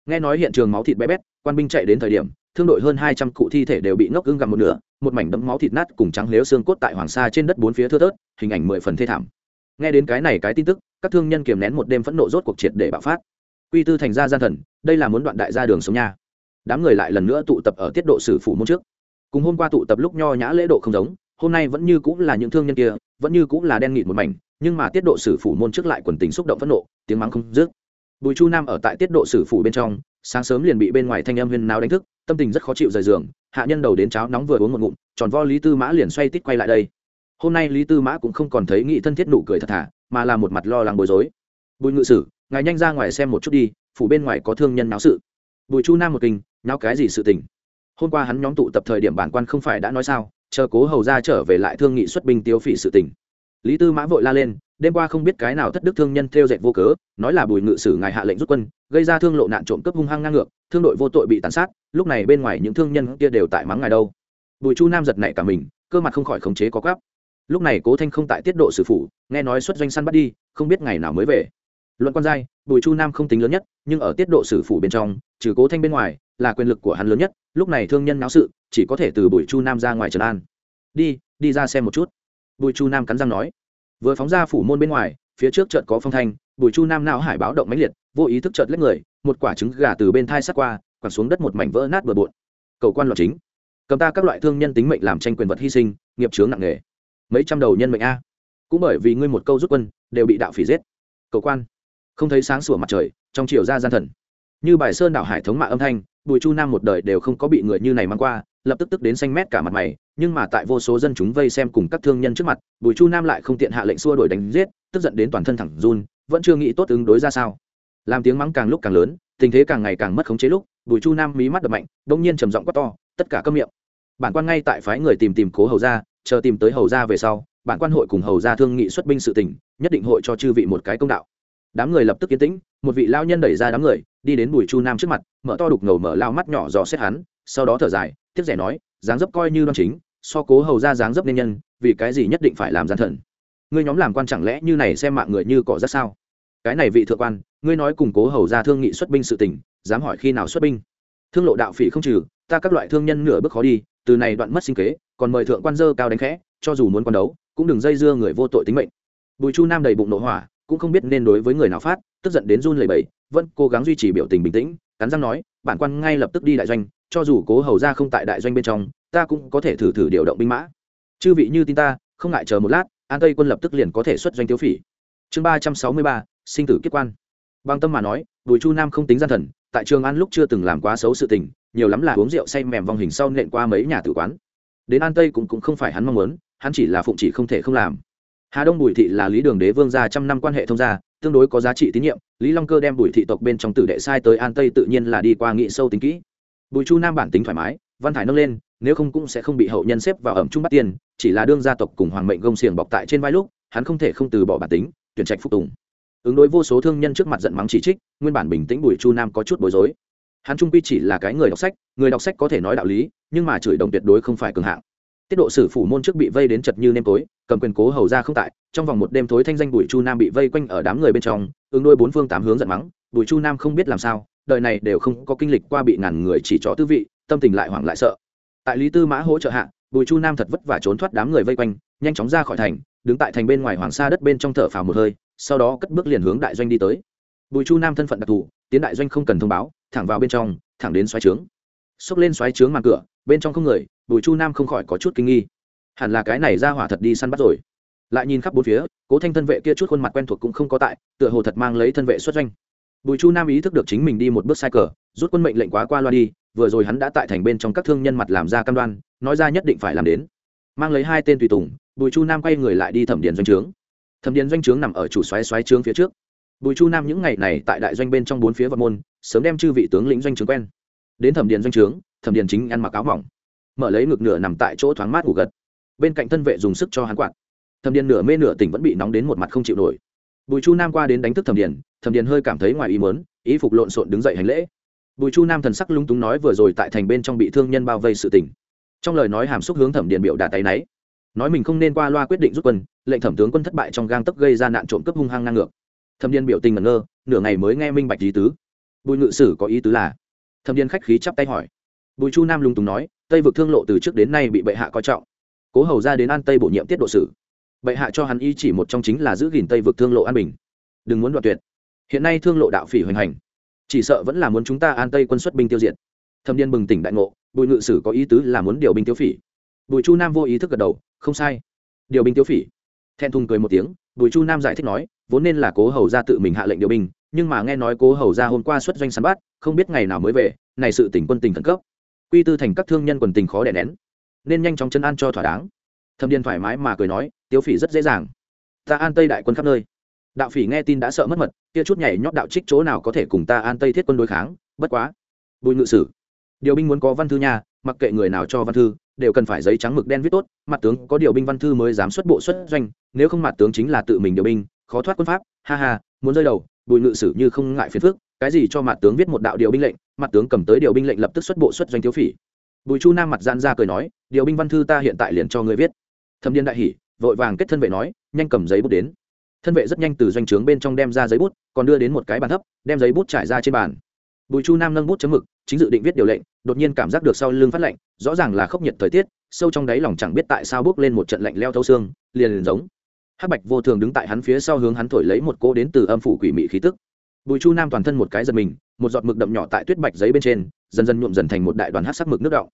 Nghe nói hiện trường máu thịt bé bét, quan binh chạy đến thời điểm, thương đội hơn hai trăm cụ thi thể đều bị ngốc ưng gặm một nửa, một mảnh đẫm máu thịt nát cùng trắng lếu xương cốt tại hoàng sa trên đất bốn phía thưa thớt, hình ảnh mười phần thê thảm. Nghe đến cái này cái tin tức, các thương nhân kiềm nén một đêm phẫn nộ rốt cuộc triệt để bạo phát quy tư thành ra gian thần, đây là muốn đoạn đại ra đường sống nha. Đám người lại lần nữa tụ tập ở tiết độ sử phủ môn trước. Cùng hôm qua tụ tập lúc nho nhã lễ độ không giống, hôm nay vẫn như cũng là những thương nhân kia, vẫn như cũng là đen nghịt một mảnh, nhưng mà tiết độ sử phủ môn trước lại quần tình xúc động phẫn nộ, tiếng mắng không dứt. Bùi chu nam ở tại tiết độ sử phủ bên trong, sáng sớm liền bị bên ngoài thanh âm huyên náo đánh thức, tâm tình rất khó chịu rời giường, hạ nhân đầu đến cháo nóng vừa uống một ngụm, tròn vo lý tư mã liền xoay tít quay lại đây. Hôm nay lý tư mã cũng không còn thấy nghị thân thiết nụ cười thật thà, mà là một mặt lo lắng bối rối. Bùi ngự sử ngài nhanh ra ngoài xem một chút đi, phủ bên ngoài có thương nhân náo sự. Bùi chu nam một kinh, náo cái gì sự tình? Hôm qua hắn nhóm tụ tập thời điểm bản quan không phải đã nói sao, chờ cố hầu ra trở về lại thương nghị xuất binh tiêu phỉ sự tình. Lý tư mã vội la lên, đêm qua không biết cái nào thất đức thương nhân theo dệt vô cớ, nói là bùi ngự sử ngài hạ lệnh rút quân, gây ra thương lộ nạn trộm cướp hung hăng ngang ngược, thương đội vô tội bị tàn sát, lúc này bên ngoài những thương nhân kia đều tại mắng ngài đâu. Bùi chu nam giật nảy cả mình, cơ mặt không khỏi khống chế có gắp lúc này cố thanh không tại tiết độ sử phủ, nghe nói xuất doanh săn bắt đi, không biết ngày nào mới về luận quan giai, bùi chu nam không tính lớn nhất, nhưng ở tiết độ sử phủ bên trong, trừ cố thanh bên ngoài, là quyền lực của hắn lớn nhất, lúc này thương nhân náo sự, chỉ có thể từ bùi chu nam ra ngoài trần an. Đi đi ra xem một chút. Bùi chu nam cắn răng nói. Vừa phóng ra phủ môn bên ngoài, phía trước trận có phong thanh, bùi chu nam não hải báo động mãnh liệt, vô ý thức chợt lấy người, một quả trứng gà từ bên thai sắt qua, quẳng xuống đất một mảnh vỡ nát bừa bộn. Cầu quan loạt chính. Cầm ta các loại thương nhân tính mệnh làm tranh quyền vật hy sinh, nghiệp chướng nặng nề. Mấy trăm đầu nhân mệnh a. Cũng bởi vì ngươi một câu rút quân, đều bị đạo phỉ giết. Cầu quan không thấy sáng sủa mặt trời, trong chiều ra gian thần. Như bài sơn đảo hải thống mạ âm thanh, bùi chu nam một đời đều không có bị người như này mang qua, lập tức tức đến xanh mét cả mặt mày, nhưng mà tại vô số dân chúng vây xem cùng các thương nhân trước mặt, bùi chu nam lại không tiện hạ lệnh xua đuổi đánh giết, tức giận đến toàn thân thẳng run, vẫn chưa nghĩ tốt ứng đối ra sao. Làm tiếng mắng càng lúc càng lớn, tình thế càng ngày càng mất khống chế lúc, bùi chu nam mí mắt đập mạnh đông nhiên trầm giọng quát to, tất cả câm miệng. Bản quan ngay tại phái người tìm tìm cố hầu ra chờ tìm tới hầu ra về sau, bản quan hội cùng hầu ra thương nghị xuất binh sự tỉnh nhất định hội cho chư vị một cái công đạo đám người lập tức yên tĩnh, một vị lao nhân đẩy ra đám người, đi đến bùi chu nam trước mặt, mở to đục ngầu mở lao mắt nhỏ dò xét hắn, sau đó thở dài tiếc rẻ nói, dáng dấp coi như đoan chính, so cố hầu ra dáng dấp nên nhân, vì cái gì nhất định phải làm gian thần? Ngươi nhóm làm quan chẳng lẽ như này xem mạng người như cỏ rất sao? Cái này vị thượng quan, ngươi nói cùng cố hầu ra thương nghị xuất binh sự tình, dám hỏi khi nào xuất binh? Thương lộ đạo phỉ không trừ, ta các loại thương nhân nửa bước khó đi, từ này đoạn mất sinh kế, còn mời thượng quan dơ cao đánh khẽ, cho dù muốn quan đấu, cũng đừng dây dưa người vô tội tính mệnh. Bùi chu nam đầy bụng nội hỏa cũng không biết nên đối với người nào phát tức giận đến run lẩy bẩy vẫn cố gắng duy trì biểu tình bình tĩnh cắn răng nói bản quan ngay lập tức đi đại doanh cho dù cố hầu ra không tại đại doanh bên trong ta cũng có thể thử thử điều động binh mã. Chư vị như tin ta không ngại chờ một lát an tây quân lập tức liền có thể xuất doanh tiêu phỉ. Chương ba trăm sáu mươi ba sinh tử kiếp quan. Bằng tâm mà nói bùi chu nam không tính gian thần tại trường an lúc chưa từng làm quá xấu sự tình nhiều lắm là uống rượu say mèm vòng hình sau nện qua mấy nhà tử quán. Đến an tây cũng, cũng không phải hắn mong muốn hắn chỉ là phụng chỉ không thể không làm hà đông bùi thị là lý đường đế vương gia trăm năm quan hệ thông gia tương đối có giá trị tín nhiệm lý long cơ đem bùi thị tộc bên trong tử đệ sai tới an tây tự nhiên là đi qua nghị sâu tính kỹ. Bùi chu nam bản tính thoải mái văn thải nâng lên nếu không cũng sẽ không bị hậu nhân xếp vào ẩm trung bắt tiền, chỉ là đương gia tộc cùng hoàng mệnh gông xiềng bọc tại trên vai lúc hắn không thể không từ bỏ bản tính tuyển trạch phục tùng. Ứng đối vô số thương nhân trước mặt giận mắng chỉ trích nguyên bản bình tĩnh bùi chu nam có chút bối rối. Hắn trung quy chỉ là cái người đọc sách người đọc sách có thể nói đạo lý nhưng mà chửi đồng tuyệt đối không phải cường hạng tiết độ sử phủ môn trước bị vây đến chật như nêm tối, cầm quyền cố hầu ra không tại, trong vòng một đêm tối thanh danh bùi chu nam bị vây quanh ở đám người bên trong, ứng đôi bốn phương tám hướng giận mắng, bùi chu nam không biết làm sao, đời này đều không có kinh lịch qua bị ngàn người chỉ trỏ tư vị, tâm tình lại hoảng lại sợ. Tại lý tư mã hỗ trợ hạ, bùi chu nam thật vất vả trốn thoát đám người vây quanh, nhanh chóng ra khỏi thành, đứng tại thành bên ngoài hoàng sa đất bên trong thở phào một hơi, sau đó cất bước liền hướng đại doanh đi tới. Bùi chu nam thân phận đặc thù, tiến đại doanh không cần thông báo, thẳng vào bên trong, thẳng đến xoáy trướng. Xốc lên xoáy trướng màn cửa bên trong không người, bùi chu nam không khỏi có chút kinh nghi. Hẳn là cái này ra hỏa thật đi săn bắt rồi. Lại nhìn khắp bốn phía, cố thanh thân vệ kia chút khuôn mặt quen thuộc cũng không có tại, tựa hồ thật mang lấy thân vệ xuất doanh. Bùi chu nam ý thức được chính mình đi một bước sai cờ, rút quân mệnh lệnh quá qua loa đi, vừa rồi hắn đã tại thành bên trong các thương nhân mặt làm ra cam đoan, nói ra nhất định phải làm đến. Mang lấy hai tên tùy tùng, bùi chu nam quay người lại đi thẩm điền doanh trướng. Thẩm điền doanh trướng nằm ở chủ xoáy xoáy trướng phía trước. Bùi chu nam những ngày này tại đại doanh bên trong bốn phía vật môn, sớm đem chư vị tướng lĩnh doanh trướng quen. Đến thẩm điền doanh trướng thẩm điền chính ăn mặc áo mỏng, mở lấy ngực nửa nằm tại chỗ thoáng mát ngủ gật. Bên cạnh thân vệ dùng sức cho hắn quạt. Thẩm điền nửa mê nửa tỉnh vẫn bị nóng đến một mặt không chịu nổi. Bùi chu nam qua đến đánh thức thẩm điền thẩm điền hơi cảm thấy ngoài ý mớn ý phục lộn xộn đứng dậy hành lễ. Bùi chu nam thần sắc lung túng nói vừa rồi tại thành bên trong bị thương nhân bao vây sự tình. Trong lời nói hàm xúc hướng thẩm điền biểu đạt tay náy. Nói mình không nên qua loa quyết định rút quân, lệnh thẩm tướng quân thất bại trong gang tấp gây ra nạn trộm cướp hung hăng ngang ngược. Thẩm điền biểu tình ngẩn ngơ, nửa ngày mới nghe minh bạch ý tứ. Bùi ngự sử có ý tứ là? Thẩm điền khách khí chắp tay hỏi bùi chu nam lung túng nói, tây vực thương lộ từ trước đến nay bị bệ hạ coi trọng. Cố hầu ra đến an tây bổ nhiệm tiết độ sử. Bệ hạ cho hắn ý chỉ một trong chính là giữ gìn tây vực thương lộ an bình. Đừng muốn đoạt tuyệt. Hiện nay thương lộ đạo phỉ hoành hành. Chỉ sợ vẫn là muốn chúng ta an tây quân xuất binh tiêu diệt. Thâm điên bừng tỉnh đại ngộ, bùi ngự sử có ý tứ là muốn điều binh tiêu phỉ. Bùi chu nam vô ý thức gật đầu, không sai. Điều binh tiêu phỉ. Thẹn thùng cười một tiếng, bùi chu nam giải thích nói, vốn nên là cố hầu ra tự mình hạ lệnh điều binh, nhưng mà nghe nói cố hầu ra hôm qua xuất doanh săn bắt, không biết ngày nào mới về, này sự tỉnh quân tình khẩn cấp quy tư thành các thương nhân quần tình khó đè nén, nên nhanh chóng chân an cho thỏa đáng. Thâm điên thoải mái mà cười nói tiêu phỉ rất dễ dàng. Ta an tây đại quân khắp nơi. Đạo phỉ nghe tin đã sợ mất mật, kia chút nhảy nhót đạo trích chỗ nào có thể cùng ta an tây thiết quân đối kháng, bất quá. Bùi ngự sử, điều binh muốn có văn thư nha, mặc kệ người nào cho văn thư, đều cần phải giấy trắng mực đen viết tốt, mặt tướng có điều binh văn thư mới dám xuất bộ xuất doanh, nếu không mặt tướng chính là tự mình điều binh, khó thoát quân pháp, ha ha, muốn rơi đầu, bùi ngự sử như không ngại phiền phước cái gì cho mặt tướng viết một đạo điều binh lệnh, mặt tướng cầm tới điều binh lệnh lập tức xuất bộ xuất doanh thiếu phỉ. Bùi chu nam mặt gian ra cười nói, điều binh văn thư ta hiện tại liền cho người viết. Thâm điên đại hỉ, vội vàng kết thân vệ nói, nhanh cầm giấy bút đến. Thân vệ rất nhanh từ doanh trướng bên trong đem ra giấy bút, còn đưa đến một cái bàn thấp, đem giấy bút trải ra trên bàn. Bùi chu nam nâng bút chấm mực, chính dự định viết điều lệnh, đột nhiên cảm giác được sau lưng phát lạnh, rõ ràng là khốc nhiệt thời tiết, sâu trong đáy lòng chẳng biết tại sao bước lên một trận lạnh leo thâu xương, liền liền giống. Hắc bạch vô thường đứng tại hắn phía sau hướng hắn thổi lấy một cỗ đến từ âm phủ quỷ mị khí tức bùi chu nam toàn thân một cái giật mình, một giọt mực đậm nhỏ tại tuyết bạch giấy bên trên, dần dần nhuộm dần thành một đại đoàn hát sắc mực nước động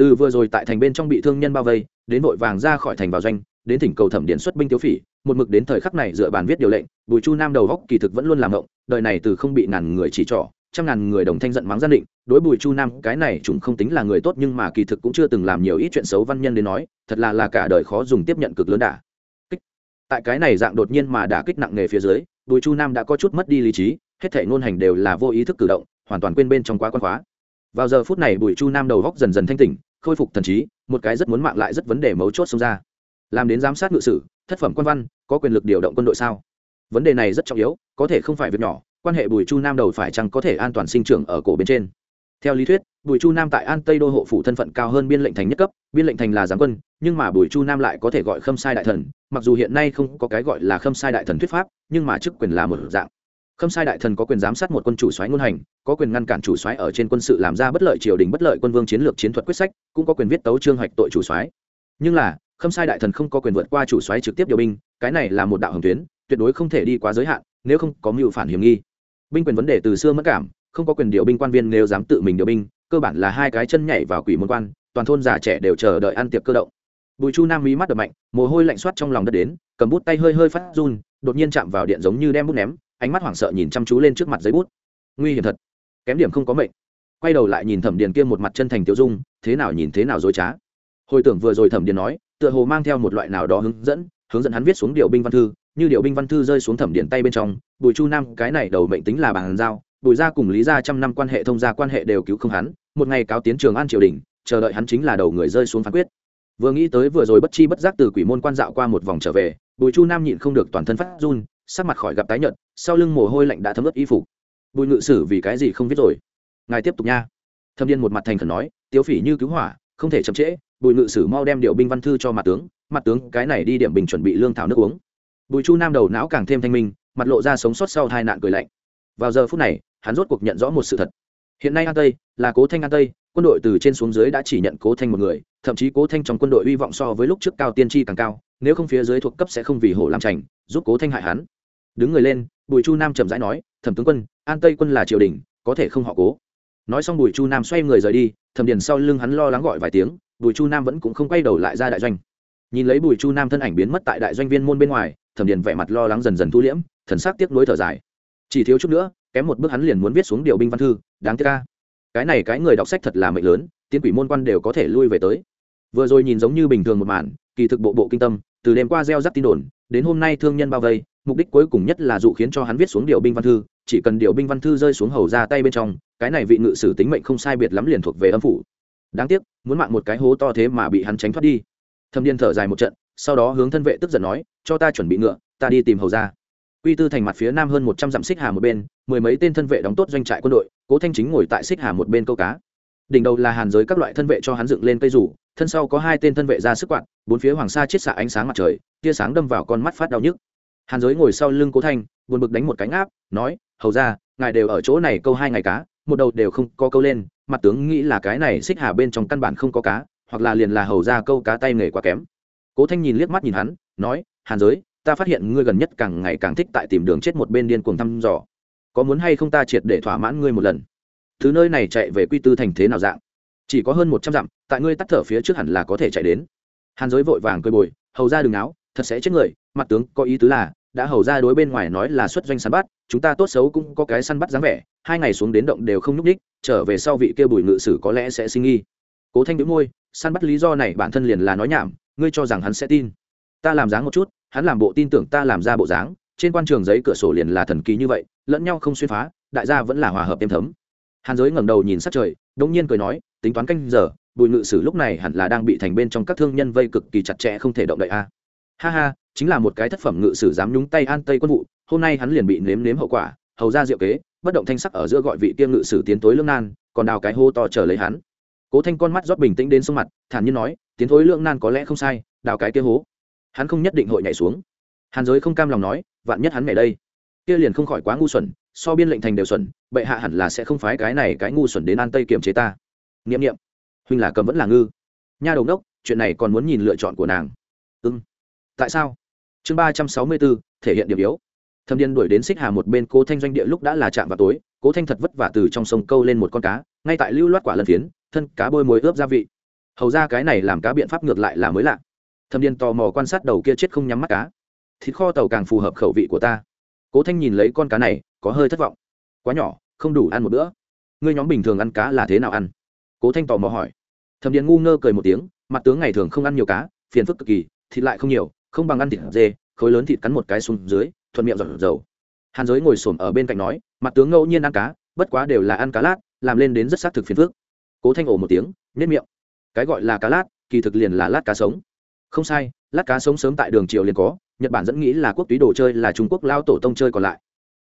từ vừa rồi tại thành bên trong bị thương nhân bao vây, đến vội vàng ra khỏi thành vào doanh, đến thỉnh cầu thẩm điện xuất binh tiêu phỉ, một mực đến thời khắc này dựa bàn viết điều lệnh, bùi chu nam đầu góc kỳ thực vẫn luôn làm ngộng, đời này từ không bị ngàn người chỉ trỏ, trăm ngàn người đồng thanh giận mắng gian định, đối bùi chu nam cái này chúng không tính là người tốt nhưng mà kỳ thực cũng chưa từng làm nhiều ít chuyện xấu văn nhân đến nói, thật là là cả đời khó dùng tiếp nhận cực lớn đả. Kích. Tại cái này dạng đột nhiên mà đả kích nặng nề phía dưới, bùi chu nam đã có chút mất đi lý trí hết thể ngôn hành đều là vô ý thức cử động, hoàn toàn quên bên trong quá quan khóa. Vào giờ phút này, bùi chu nam đầu góc dần dần thanh tỉnh, khôi phục thần trí, một cái rất muốn mạng lại rất vấn đề mấu chốt xông ra. Làm đến giám sát ngự sử, thất phẩm quan văn, có quyền lực điều động quân đội sao? Vấn đề này rất trọng yếu, có thể không phải việc nhỏ, quan hệ bùi chu nam đầu phải chăng có thể an toàn sinh trưởng ở cổ bên trên? Theo lý thuyết, bùi chu nam tại an tây đô hộ phủ thân phận cao hơn biên lệnh thành nhất cấp, biên lệnh thành là giám quân, nhưng mà bùi chu nam lại có thể gọi khâm sai đại thần, mặc dù hiện nay không có cái gọi là khâm sai đại thần thuyết pháp, nhưng mà chức quyền là một dạng khâm sai đại thần có quyền giám sát một quân chủ soái ngôn hành, có quyền ngăn cản chủ soái ở trên quân sự làm ra bất lợi triều đình, bất lợi quân vương chiến lược chiến thuật quyết sách, cũng có quyền viết tấu trương hoạch tội chủ soái. Nhưng là, khâm sai đại thần không có quyền vượt qua chủ soái trực tiếp điều binh, cái này là một đạo hồng tuyến, tuyệt đối không thể đi quá giới hạn, nếu không có mưu phản hiểm nghi. Binh quyền vấn đề từ xưa mất cảm, không có quyền điều binh quan viên nếu dám tự mình điều binh, cơ bản là hai cái chân nhảy vào quỷ môn quan, toàn thôn già trẻ đều chờ đợi ăn tiệc cơ động. Bùi chu nam mí mắt đập mạnh, mồ hôi lạnh soát trong lòng đất đến, cầm bút tay hơi hơi phát run, đột nhiên chạm vào điện giống như đem bút ném ánh mắt hoảng sợ nhìn chăm chú lên trước mặt giấy bút. Nguy hiểm thật. Kém điểm không có mệnh. Quay đầu lại nhìn thẩm điền kia một mặt chân thành tiêu dung, thế nào nhìn thế nào dối trá. Hồi tưởng vừa rồi thẩm điền nói, tựa hồ mang theo một loại nào đó hướng dẫn hướng dẫn hắn viết xuống điều binh văn thư, như điều binh văn thư rơi xuống thẩm điền tay bên trong, bùi chu nam, cái này đầu mệnh tính là bàn giao, bùi gia cùng lý gia trăm năm quan hệ thông gia quan hệ đều cứu không hắn, một ngày cáo tiến trường an triều đình, chờ đợi hắn chính là đầu người rơi xuống phán quyết. Vừa nghĩ tới vừa rồi bất chi bất giác từ quỷ môn quan dạo qua một vòng trở về, bùi chu nam nhịn không được toàn thân phát run sắc mặt khỏi gặp tái nhợt, sau lưng mồ hôi lạnh đã thấm ướt y phục. Bùi ngự sử vì cái gì không biết rồi? Ngài tiếp tục nha. Thâm điên một mặt thành khẩn nói, tiếu phỉ như cứu hỏa, không thể chậm trễ, bùi ngự sử mau đem điệu binh văn thư cho mặt tướng mặt tướng cái này đi điểm bình chuẩn bị lương thảo nước uống. Bùi chu nam đầu não càng thêm thanh minh, mặt lộ ra sống sót sau hai nạn cười lạnh. Vào giờ phút này, hắn rốt cuộc nhận rõ một sự thật. Hiện nay an tây là cố thanh an tây, quân đội từ trên xuống dưới đã chỉ nhận cố thanh một người, thậm chí cố thanh trong quân đội hy vọng so với lúc trước cao tiên tri càng cao, nếu không phía dưới thuộc cấp sẽ không vì hổ làm trành giúp cố thanh hại hắn đứng người lên, bùi chu nam chậm rãi nói, thẩm tướng quân, an tây quân là triều đình, có thể không họ cố. Nói xong bùi chu nam xoay người rời đi, thẩm điền sau lưng hắn lo lắng gọi vài tiếng, bùi chu nam vẫn cũng không quay đầu lại ra đại doanh. Nhìn lấy bùi chu nam thân ảnh biến mất tại đại doanh viên môn bên ngoài, thẩm điền vẻ mặt lo lắng dần dần thu liễm, thần sắc tiếc nuối thở dài. Chỉ thiếu chút nữa, kém một bước hắn liền muốn viết xuống điều binh văn thư, đáng tiếc ca cái này cái người đọc sách thật là mệnh lớn, tiến quỷ môn quan đều có thể lui về tới. Vừa rồi nhìn giống như bình thường một màn, kỳ thực bộ bộ kinh tâm, từ đêm qua gieo rắc tin đồn đến hôm nay thương nhân bao vây, mục đích cuối cùng nhất là dụ khiến cho hắn viết xuống điều binh văn thư, chỉ cần điều binh văn thư rơi xuống hầu ra tay bên trong, cái này vị ngự sử tính mệnh không sai biệt lắm liền thuộc về âm phủ. Đáng tiếc, muốn mạng một cái hố to thế mà bị hắn tránh thoát đi. Thâm điên thở dài một trận, sau đó hướng thân vệ tức giận nói, cho ta chuẩn bị ngựa, ta đi tìm hầu ra. Quy tư thành mặt phía nam hơn một trăm dặm xích hà một bên, mười mấy tên thân vệ đóng tốt doanh trại quân đội, cố thanh chính ngồi tại xích hà một bên câu cá. Đỉnh đầu là hàn giới các loại thân vệ cho hắn dựng lên cây rủ thân sau có hai tên thân vệ ra sức quạt, bốn phía hoàng sa chiết xạ ánh sáng mặt trời, tia sáng đâm vào con mắt phát đau nhức. Hàn giới ngồi sau lưng cố thanh, buồn bực đánh một cánh áp nói, hầu ra ngài đều ở chỗ này câu hai ngày cá, một đầu đều không có câu lên, mặt tướng nghĩ là cái này xích hà bên trong căn bản không có cá, hoặc là liền là hầu ra câu cá tay nghề quá kém. Cố thanh nhìn liếc mắt nhìn hắn, nói, hàn giới, ta phát hiện ngươi gần nhất càng ngày càng thích tại tìm đường chết một bên điên cuồng thăm dò. Có muốn hay không ta triệt để thỏa mãn ngươi một lần? Thứ nơi này chạy về quy tư thành thế nào dạng? Chỉ có hơn một trăm dặm, tại ngươi tắt thở phía trước hẳn là có thể chạy đến. Hàn giới vội vàng cười bồi, hầu ra đường áo thật sẽ chết người, mặt tướng có ý tứ là, đã hầu ra đối bên ngoài nói là xuất doanh săn bắt, chúng ta tốt xấu cũng có cái săn bắt dáng vẻ, hai ngày xuống đến động đều không nhúc ních trở về sau vị kia bùi ngự sử có lẽ sẽ sinh nghi. Cố thanh đĩu môi, săn bắt lý do này bản thân liền là nói nhảm, ngươi cho rằng hắn sẽ tin. Ta làm dáng một chút, hắn làm bộ tin tưởng ta làm ra bộ dáng, trên quan trường giấy cửa sổ liền là thần kỳ như vậy, lẫn nhau không xuyên phá, đại gia vẫn là hòa hợp êm thấm hàn giới ngẩng đầu nhìn sát trời đông nhiên cười nói, tính toán canh giờ, bùi ngự sử lúc này hẳn là đang bị thành bên trong các thương nhân vây cực kỳ chặt chẽ không thể động đậy a. Ha ha, chính là một cái thất phẩm ngự sử dám nhúng tay an tây quân vụ, hôm nay hắn liền bị nếm nếm hậu quả, hầu ra diệu kế, bất động thanh sắc ở giữa gọi vị Tiêm ngự sử tiến tối lương nan, còn đào cái hô to chờ lấy hắn. Cố thanh con mắt rót bình tĩnh đến sông mặt, thản nhiên nói, tiến thối lương nan có lẽ không sai, đào cái kia hố. Hắn không nhất định hội nhảy xuống. Hàn giới không cam lòng nói, vạn nhất hắn nhảy đây, kia liền không khỏi quá ngu xuẩn so biên lệnh thành đều xuẩn, bệ hạ hẳn là sẽ không phái cái này cái ngu xuẩn đến an tây kiềm chế ta. N i ệ m n i ệ m huynh là cầm vẫn là ngư. Nha đầu đốc, chuyện này còn muốn nhìn lựa chọn của nàng. Ưng tại sao? Chương ba trăm sáu mươi bốn, thể hiện điểm yếu. Thâm điên đuổi đến xích hà một bên, cố thanh doanh địa lúc đã là chạm vào tối, cố thanh thật vất vả từ trong sông câu lên một con cá, ngay tại lưu loát quả lần phiến, thân cá bôi mối ướp gia vị. Hầu ra cái này làm cá biện pháp ngược lại là mới lạ. Thâm điên tò mò quan sát đầu kia chết không nhắm mắt cá. Thịt kho tàu càng phù hợp khẩu vị của ta. Cố thanh nhìn lấy con cá này có hơi thất vọng. Quá nhỏ, không đủ ăn một bữa. Ngươi nhóm bình thường ăn cá là thế nào ăn? Cố thanh tò mò hỏi. Thẩm điền ngu ngơ cười một tiếng, mặt tướng ngày thường không ăn nhiều cá, phiền phức cực kỳ, thịt lại không nhiều, không bằng ăn thịt dê, khối lớn thịt cắn một cái xuống dưới, thuận miệng giọt dầu. Hàn giới ngồi xổm ở bên cạnh nói, mặt tướng ngẫu nhiên ăn cá, bất quá đều là ăn cá lát, làm lên đến rất xác thực phiền phức. Cố thanh ổ một tiếng nếp miệng. Cái gọi là cá lát, kỳ thực liền là lát cá sống. Không sai, lát cá sống sớm tại đường triều liền có, nhật bản dẫn nghĩ là quốc túy đồ chơi là trung quốc lao tổ tông chơi còn lại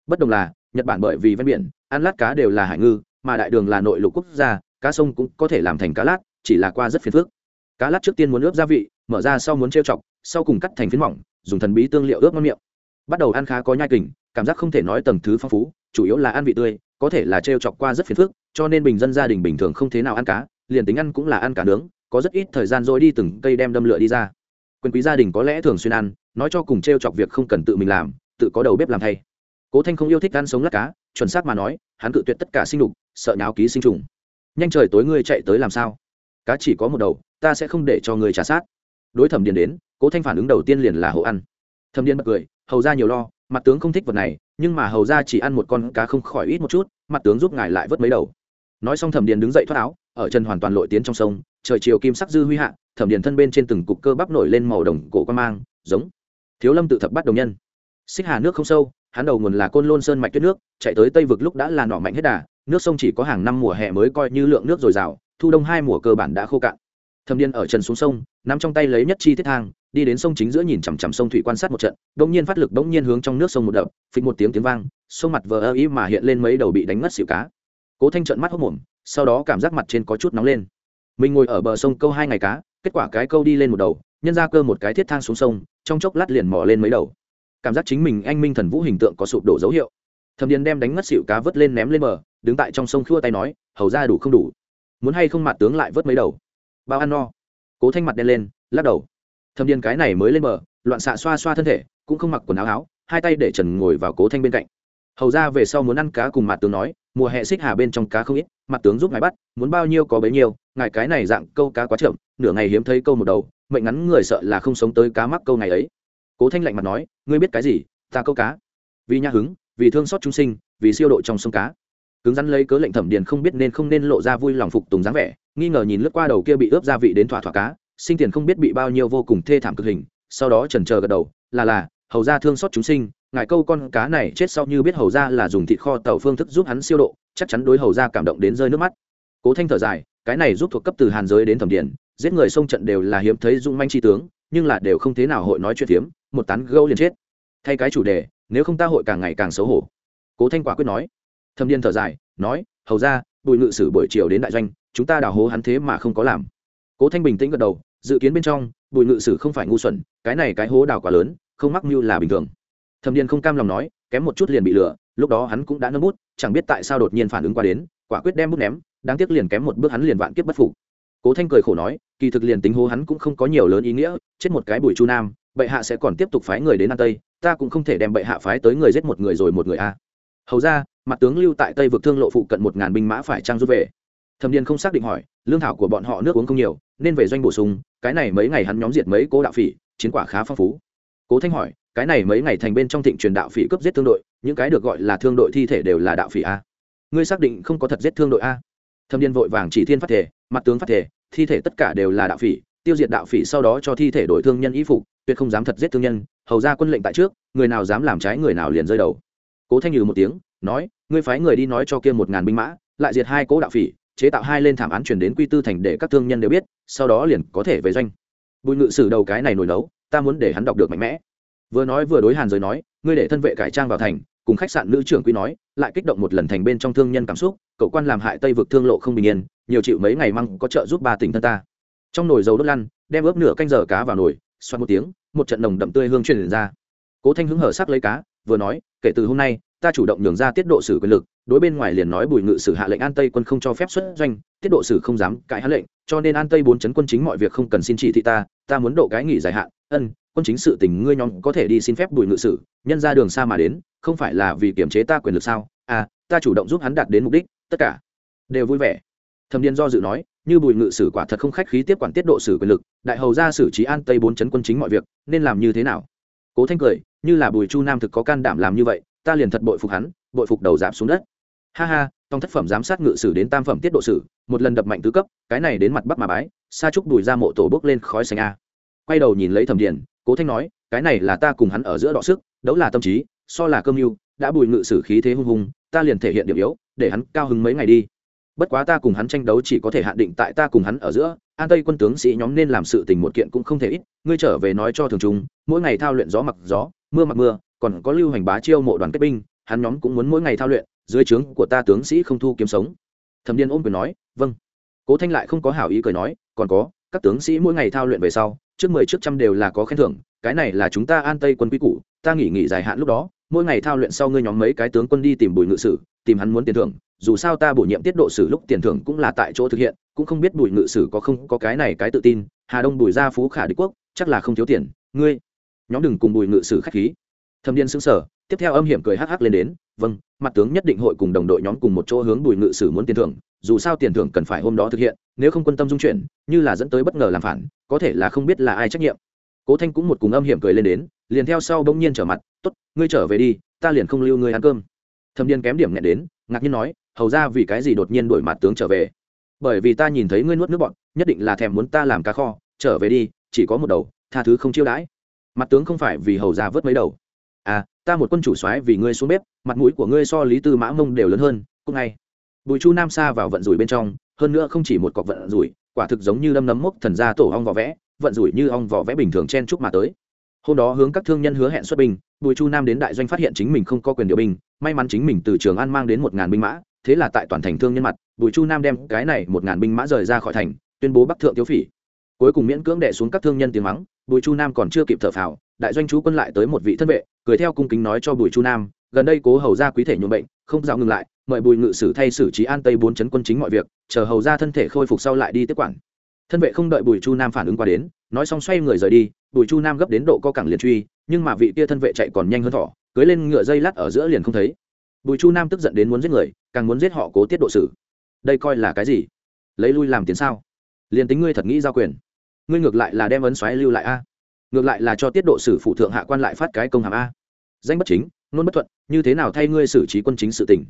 bất đồng là, nhật bản bởi vì ven biển, ăn lát cá đều là hải ngư, mà đại đường là nội lục quốc gia, cá sông cũng có thể làm thành cá lát, chỉ là qua rất phiền phức. Cá lát trước tiên muốn ướp gia vị, mở ra sau muốn trêu chọc, sau cùng cắt thành phiến mỏng, dùng thần bí tương liệu ướp ngon miệng. Bắt đầu ăn khá có nhai kình, cảm giác không thể nói tầng thứ phong phú, chủ yếu là ăn vị tươi, có thể là trêu chọc qua rất phiền phức, cho nên bình dân gia đình bình thường không thế nào ăn cá, liền tính ăn cũng là ăn cá nướng, có rất ít thời gian rồi đi từng cây đem đâm lửa đi ra. Quyền quý gia đình có lẽ thường xuyên ăn, nói cho cùng trêu chọc việc không cần tự mình làm, tự có đầu bếp làm thay cố thanh không yêu thích ăn sống lát cá, chuẩn xác mà nói, hắn cự tuyệt tất cả sinh đục, sợ nháo ký sinh trùng. Nhanh trời tối ngươi chạy tới làm sao? Cá chỉ có một đầu, ta sẽ không để cho ngươi trả sát. Đối thẩm điền đến, cố thanh phản ứng đầu tiên liền là hộ ăn. Thẩm điền bật cười, hầu ra nhiều lo, mặt tướng không thích vật này, nhưng mà hầu ra chỉ ăn một con cá không khỏi ít một chút, mặt tướng giúp ngài lại vớt mấy đầu. Nói xong thẩm điền đứng dậy thoát áo, ở chân hoàn toàn lội tiến trong sông, trời chiều kim sắc dư huy hạ, thẩm điền thân bên trên từng cục cơ bắp nổi lên màu đồng cổ quan mang, giống thiếu lâm tự thập bắt đồng nhân. Xích hà nước không sâu hắn đầu nguồn là côn lôn sơn mạch tuyết nước, chạy tới tây vực lúc đã là nỏ mạnh hết đà, nước sông chỉ có hàng năm mùa hè mới coi như lượng nước dồi dào, thu đông hai mùa cơ bản đã khô cạn. Thâm điên ở trần xuống sông, nắm trong tay lấy nhất chi thiết thang, đi đến sông chính giữa nhìn chằm chằm sông thủy quan sát một trận, bỗng nhiên phát lực bỗng nhiên hướng trong nước sông một đập, phịch một tiếng tiếng vang, sông mặt vờ ơ ý mà hiện lên mấy đầu bị đánh ngất xịu cá. Cố thanh trận mắt hốc mồm, sau đó cảm giác mặt trên có chút nóng lên. Mình ngồi ở bờ sông câu hai ngày cá, kết quả cái câu đi lên một đầu, nhân ra cơ một cái thiết thang xuống sông, trong chốc lát liền mò lên mấy đầu cảm giác chính mình anh minh thần vũ hình tượng có sụp đổ dấu hiệu. Thầm điền đem đánh ngất xịu cá vớt lên ném lên bờ, đứng tại trong sông khua tay nói, hầu ra đủ không đủ. Muốn hay không mặt tướng lại vớt mấy đầu? Bao ăn no. Cố thanh mặt đen lên, lắc đầu. Thầm điền cái này mới lên bờ, loạn xạ xoa xoa thân thể, cũng không mặc quần áo áo, hai tay để trần ngồi vào cố thanh bên cạnh. Hầu ra về sau muốn ăn cá cùng mặt tướng nói, mùa hè xích hà bên trong cá không ít, mặt tướng giúp ngài bắt, muốn bao nhiêu có bấy nhiêu, ngài cái này dạng câu cá quá chậm, nửa ngày hiếm thấy câu một đầu, mệnh ngắn người sợ là không sống tới cá mắc câu ngày ấy cố thanh lạnh mặt nói, ngươi biết cái gì? Ta câu cá. Vì nhã hứng, vì thương xót chúng sinh, vì siêu độ trong sông cá. Cứng rắn lấy cớ lệnh thẩm điền không biết nên không nên lộ ra vui lòng phục tùng dáng vẻ, nghi ngờ nhìn lướt qua đầu kia bị ướp gia vị đến thỏa thỏa cá, sinh tiền không biết bị bao nhiêu vô cùng thê thảm cực hình, sau đó trần chờ gật đầu, là là, hầu ra thương xót chúng sinh, ngài câu con cá này chết sau như biết hầu ra là dùng thịt kho tàu phương thức giúp hắn siêu độ, chắc chắn đối hầu ra cảm động đến rơi nước mắt. Cố thanh thở dài, cái này giúp thuộc cấp từ hàn giới đến thẩm điền, giết người sông trận đều là hiếm thấy dung manh tri tướng, nhưng là đều không thế nào hội nói chuyện hiếm một tán gâu liền chết. Thay cái chủ đề, nếu không ta hội càng ngày càng xấu hổ. Cố thanh quả quyết nói. Thâm niên thở dài, nói, hầu ra, bùi ngự sử buổi chiều đến đại doanh, chúng ta đào hố hắn thế mà không có làm. Cố thanh bình tĩnh gật đầu, dự kiến bên trong, bùi ngự sử không phải ngu xuẩn, cái này cái hố đào quá lớn, không mắc mưu là bình thường. Thâm niên không cam lòng nói, kém một chút liền bị lừa, lúc đó hắn cũng đã nâng bút, chẳng biết tại sao đột nhiên phản ứng qua đến, quả quyết đem bút ném, đáng tiếc liền kém một bước hắn liền vạn kiếp bất phục. Cố thanh cười khổ nói, kỳ thực liền tính hố hắn cũng không có nhiều lớn ý nghĩa, chết một cái bùi chu nam bệ hạ sẽ còn tiếp tục phái người đến an tây, ta cũng không thể đem bệ hạ phái tới người giết một người rồi một người a. Hầu ra, mặt tướng lưu tại tây vực thương lộ phụ cận một ngàn binh mã phải trang rút về? Thẩm điền không xác định hỏi, lương thảo của bọn họ nước uống không nhiều, nên về doanh bổ sung, cái này mấy ngày hắn nhóm diệt mấy cố đạo phỉ, chiến quả khá phong phú. Cố thanh hỏi, cái này mấy ngày thành bên trong thịnh truyền đạo phỉ cướp giết thương đội, những cái được gọi là thương đội thi thể đều là đạo phỉ a. Ngươi xác định không có thật giết thương đội a? Thâm điền vội vàng chỉ thiên phát thể, mặt tướng phát thể, thi thể tất cả đều là đạo phỉ, tiêu diệt đạo phỉ sau đó cho thi thể đổi thương nhân y phục tuyệt không dám thật giết thương nhân, hầu ra quân lệnh tại trước, người nào dám làm trái người nào liền rơi đầu. Cố thanh nhừ một tiếng, nói, ngươi phái người đi nói cho kia một ngàn binh mã, lại diệt hai cố đạo phỉ, chế tạo hai lên thảm án chuyển đến quy tư thành để các thương nhân đều biết, sau đó liền có thể về doanh. Bùi ngự sử đầu cái này nổi nấu, ta muốn để hắn đọc được mạnh mẽ. Vừa nói vừa đối hàn giới nói, ngươi để thân vệ cải trang vào thành, cùng khách sạn nữ trưởng quý nói, lại kích động một lần thành bên trong thương nhân cảm xúc, cậu quan làm hại tây vực thương lộ không bình yên, nhiều chịu mấy ngày măng có trợ giúp ba tỉnh thân ta. Trong nồi dầu đốt lăn, đem ướp nửa canh giờ cá vào nồi xoát một tiếng một trận nồng đậm tươi hương truyền ra. Cố thanh hứng hở sắc lấy cá, vừa nói, kể từ hôm nay, ta chủ động nhường ra tiết độ sử quyền lực, đối bên ngoài liền nói bùi ngự sử hạ lệnh an tây quân không cho phép xuất doanh, tiết độ sử không dám cãi hắn lệnh, cho nên an tây bốn chấn quân chính mọi việc không cần xin chỉ thị ta ta muốn độ cái nghỉ dài hạn, ân, quân chính sự tình ngươi nhóm có thể đi xin phép bùi ngự sử, nhân ra đường xa mà đến, không phải là vì kiểm chế ta quyền lực sao? À ta chủ động giúp hắn đạt đến mục đích, tất cả đều vui vẻ. Thẩm điền do dự nói như bùi ngự sử quả thật không khách khí tiếp quản tiết độ sử quyền lực, đại hầu ra xử trí an tây bốn chấn quân chính mọi việc, nên làm như thế nào? Cố thanh cười, như là bùi chu nam thực có can đảm làm như vậy, ta liền thật bội phục hắn, bội phục đầu giảm xuống đất. Ha ha trong thất phẩm giám sát ngự sử đến tam phẩm tiết độ sử, một lần đập mạnh tứ cấp, cái này đến mặt bắc mà bái, sa trúc bùi ra mộ tổ bước lên khói xanh a. Quay đầu nhìn lấy thẩm điền, cố thanh nói, cái này là ta cùng hắn ở giữa đọ sức, đấu là tâm trí, so là cơm mưu, đã bùi ngự sử khí thế hung hùng, ta liền thể hiện điểm yếu, để hắn cao hứng mấy ngày đi bất quá ta cùng hắn tranh đấu chỉ có thể hạn định tại ta cùng hắn ở giữa, an tây quân tướng sĩ nhóm nên làm sự tình một kiện cũng không thể ít, ngươi trở về nói cho thường trung mỗi ngày thao luyện gió mặc gió, mưa mặc mưa, còn có lưu hành bá chiêu mộ đoàn kết binh, hắn nhóm cũng muốn mỗi ngày thao luyện, dưới trướng của ta tướng sĩ không thu kiếm sống. Thẩm điên ôm quyền nói vâng. Cố thanh lại không có hảo ý cười nói, còn có, các tướng sĩ mỗi ngày thao luyện về sau, trước mười, trước trăm đều là có khen thưởng, cái này là chúng ta an tây quân quy củ, ta nghỉ nghỉ dài hạn lúc đó, mỗi ngày thao luyện sau ngươi nhóm mấy cái tướng quân đi tìm bùi ngự sử, tìm hắn muốn tiền thưởng dù sao ta bổ nhiệm tiết độ sử lúc tiền thưởng cũng là tại chỗ thực hiện, cũng không biết bùi ngự sử có không có cái này cái tự tin, hà đông bùi gia phú khả đế quốc, chắc là không thiếu tiền. Ngươi, nhóm đừng cùng bùi ngự sử khách khí. Thâm điên xứng sở tiếp theo âm hiểm cười hắc hắc lên đến vâng mặt tướng nhất định hội cùng đồng đội nhóm cùng một chỗ hướng bùi ngự sử muốn tiền thưởng, dù sao tiền thưởng cần phải hôm đó thực hiện, nếu không quân tâm dung chuyển, như là dẫn tới bất ngờ làm phản, có thể là không biết là ai trách nhiệm. Cố thanh cũng một cùng âm hiểm cười lên đến, liền theo sau bỗng nhiên trở mặt, tốt, ngươi trở về đi, ta liền không lưu ngươi ăn cơm. Thâm điên kém điểm nhẹ đến, ngạc nhiên nói hầu ra vì cái gì đột nhiên đổi mặt tướng trở về? Bởi vì ta nhìn thấy ngươi nuốt nước bọn, nhất định là thèm muốn ta làm cá kho, trở về đi, chỉ có một đầu, tha thứ không chiêu đãi. Mặt tướng không phải vì hầu ra vớt mấy đầu. À ta một quân chủ soái vì ngươi xuống bếp, mặt mũi của ngươi so lý tư mã mông đều lớn hơn, cũng ngay. Bùi chu nam xa vào vận rủi bên trong, hơn nữa không chỉ một cọc vận rủi, quả thực giống như lâm nấm mốc thần gia tổ ong vỏ vẽ, vận rủi như ong vỏ vẽ bình thường chen chúc mà tới. Hôm đó hướng các thương nhân hứa hẹn xuất binh, bùi chu nam đến đại doanh phát hiện chính mình không có quyền điều binh, may mắn chính mình từ trường an mang đến một ngàn binh mã thế là tại toàn thành thương nhân mặt, bùi chu nam đem cái này một ngàn binh mã rời ra khỏi thành, tuyên bố bắc thượng thiếu phỉ. Cuối cùng miễn cưỡng đệ xuống các thương nhân tiếng mắng, bùi chu nam còn chưa kịp thở phào, đại doanh chú quân lại tới một vị thân vệ, cười theo cung kính nói cho bùi chu nam, gần đây cố hầu ra quý thể nhuộm bệnh, không dạo ngừng lại, mời bùi ngự sử thay xử trí an tây bốn chấn quân chính mọi việc, chờ hầu ra thân thể khôi phục sau lại đi tiếp quản. Thân vệ không đợi bùi chu nam phản ứng qua đến, nói xong xoay người rời đi, bùi chu nam gấp đến độ co cẳng liền truy, nhưng mà vị kia thân vệ chạy còn nhanh hơn thỏ, cưới lên ngựa dây lát ở giữa liền không thấy. Bùi chu nam tức giận đến muốn giết người càng muốn giết họ cố tiết độ sử. Đây coi là cái gì? Lấy lui làm tiến sao? Liền tính ngươi thật nghĩ giao quyền, ngươi ngược lại là đem ấn xoáy lưu lại a. Ngược lại là cho tiết độ sử phụ thượng hạ quan lại phát cái công hàm a. Danh bất chính, nôn bất thuận, như thế nào thay ngươi xử trí quân chính sự tình?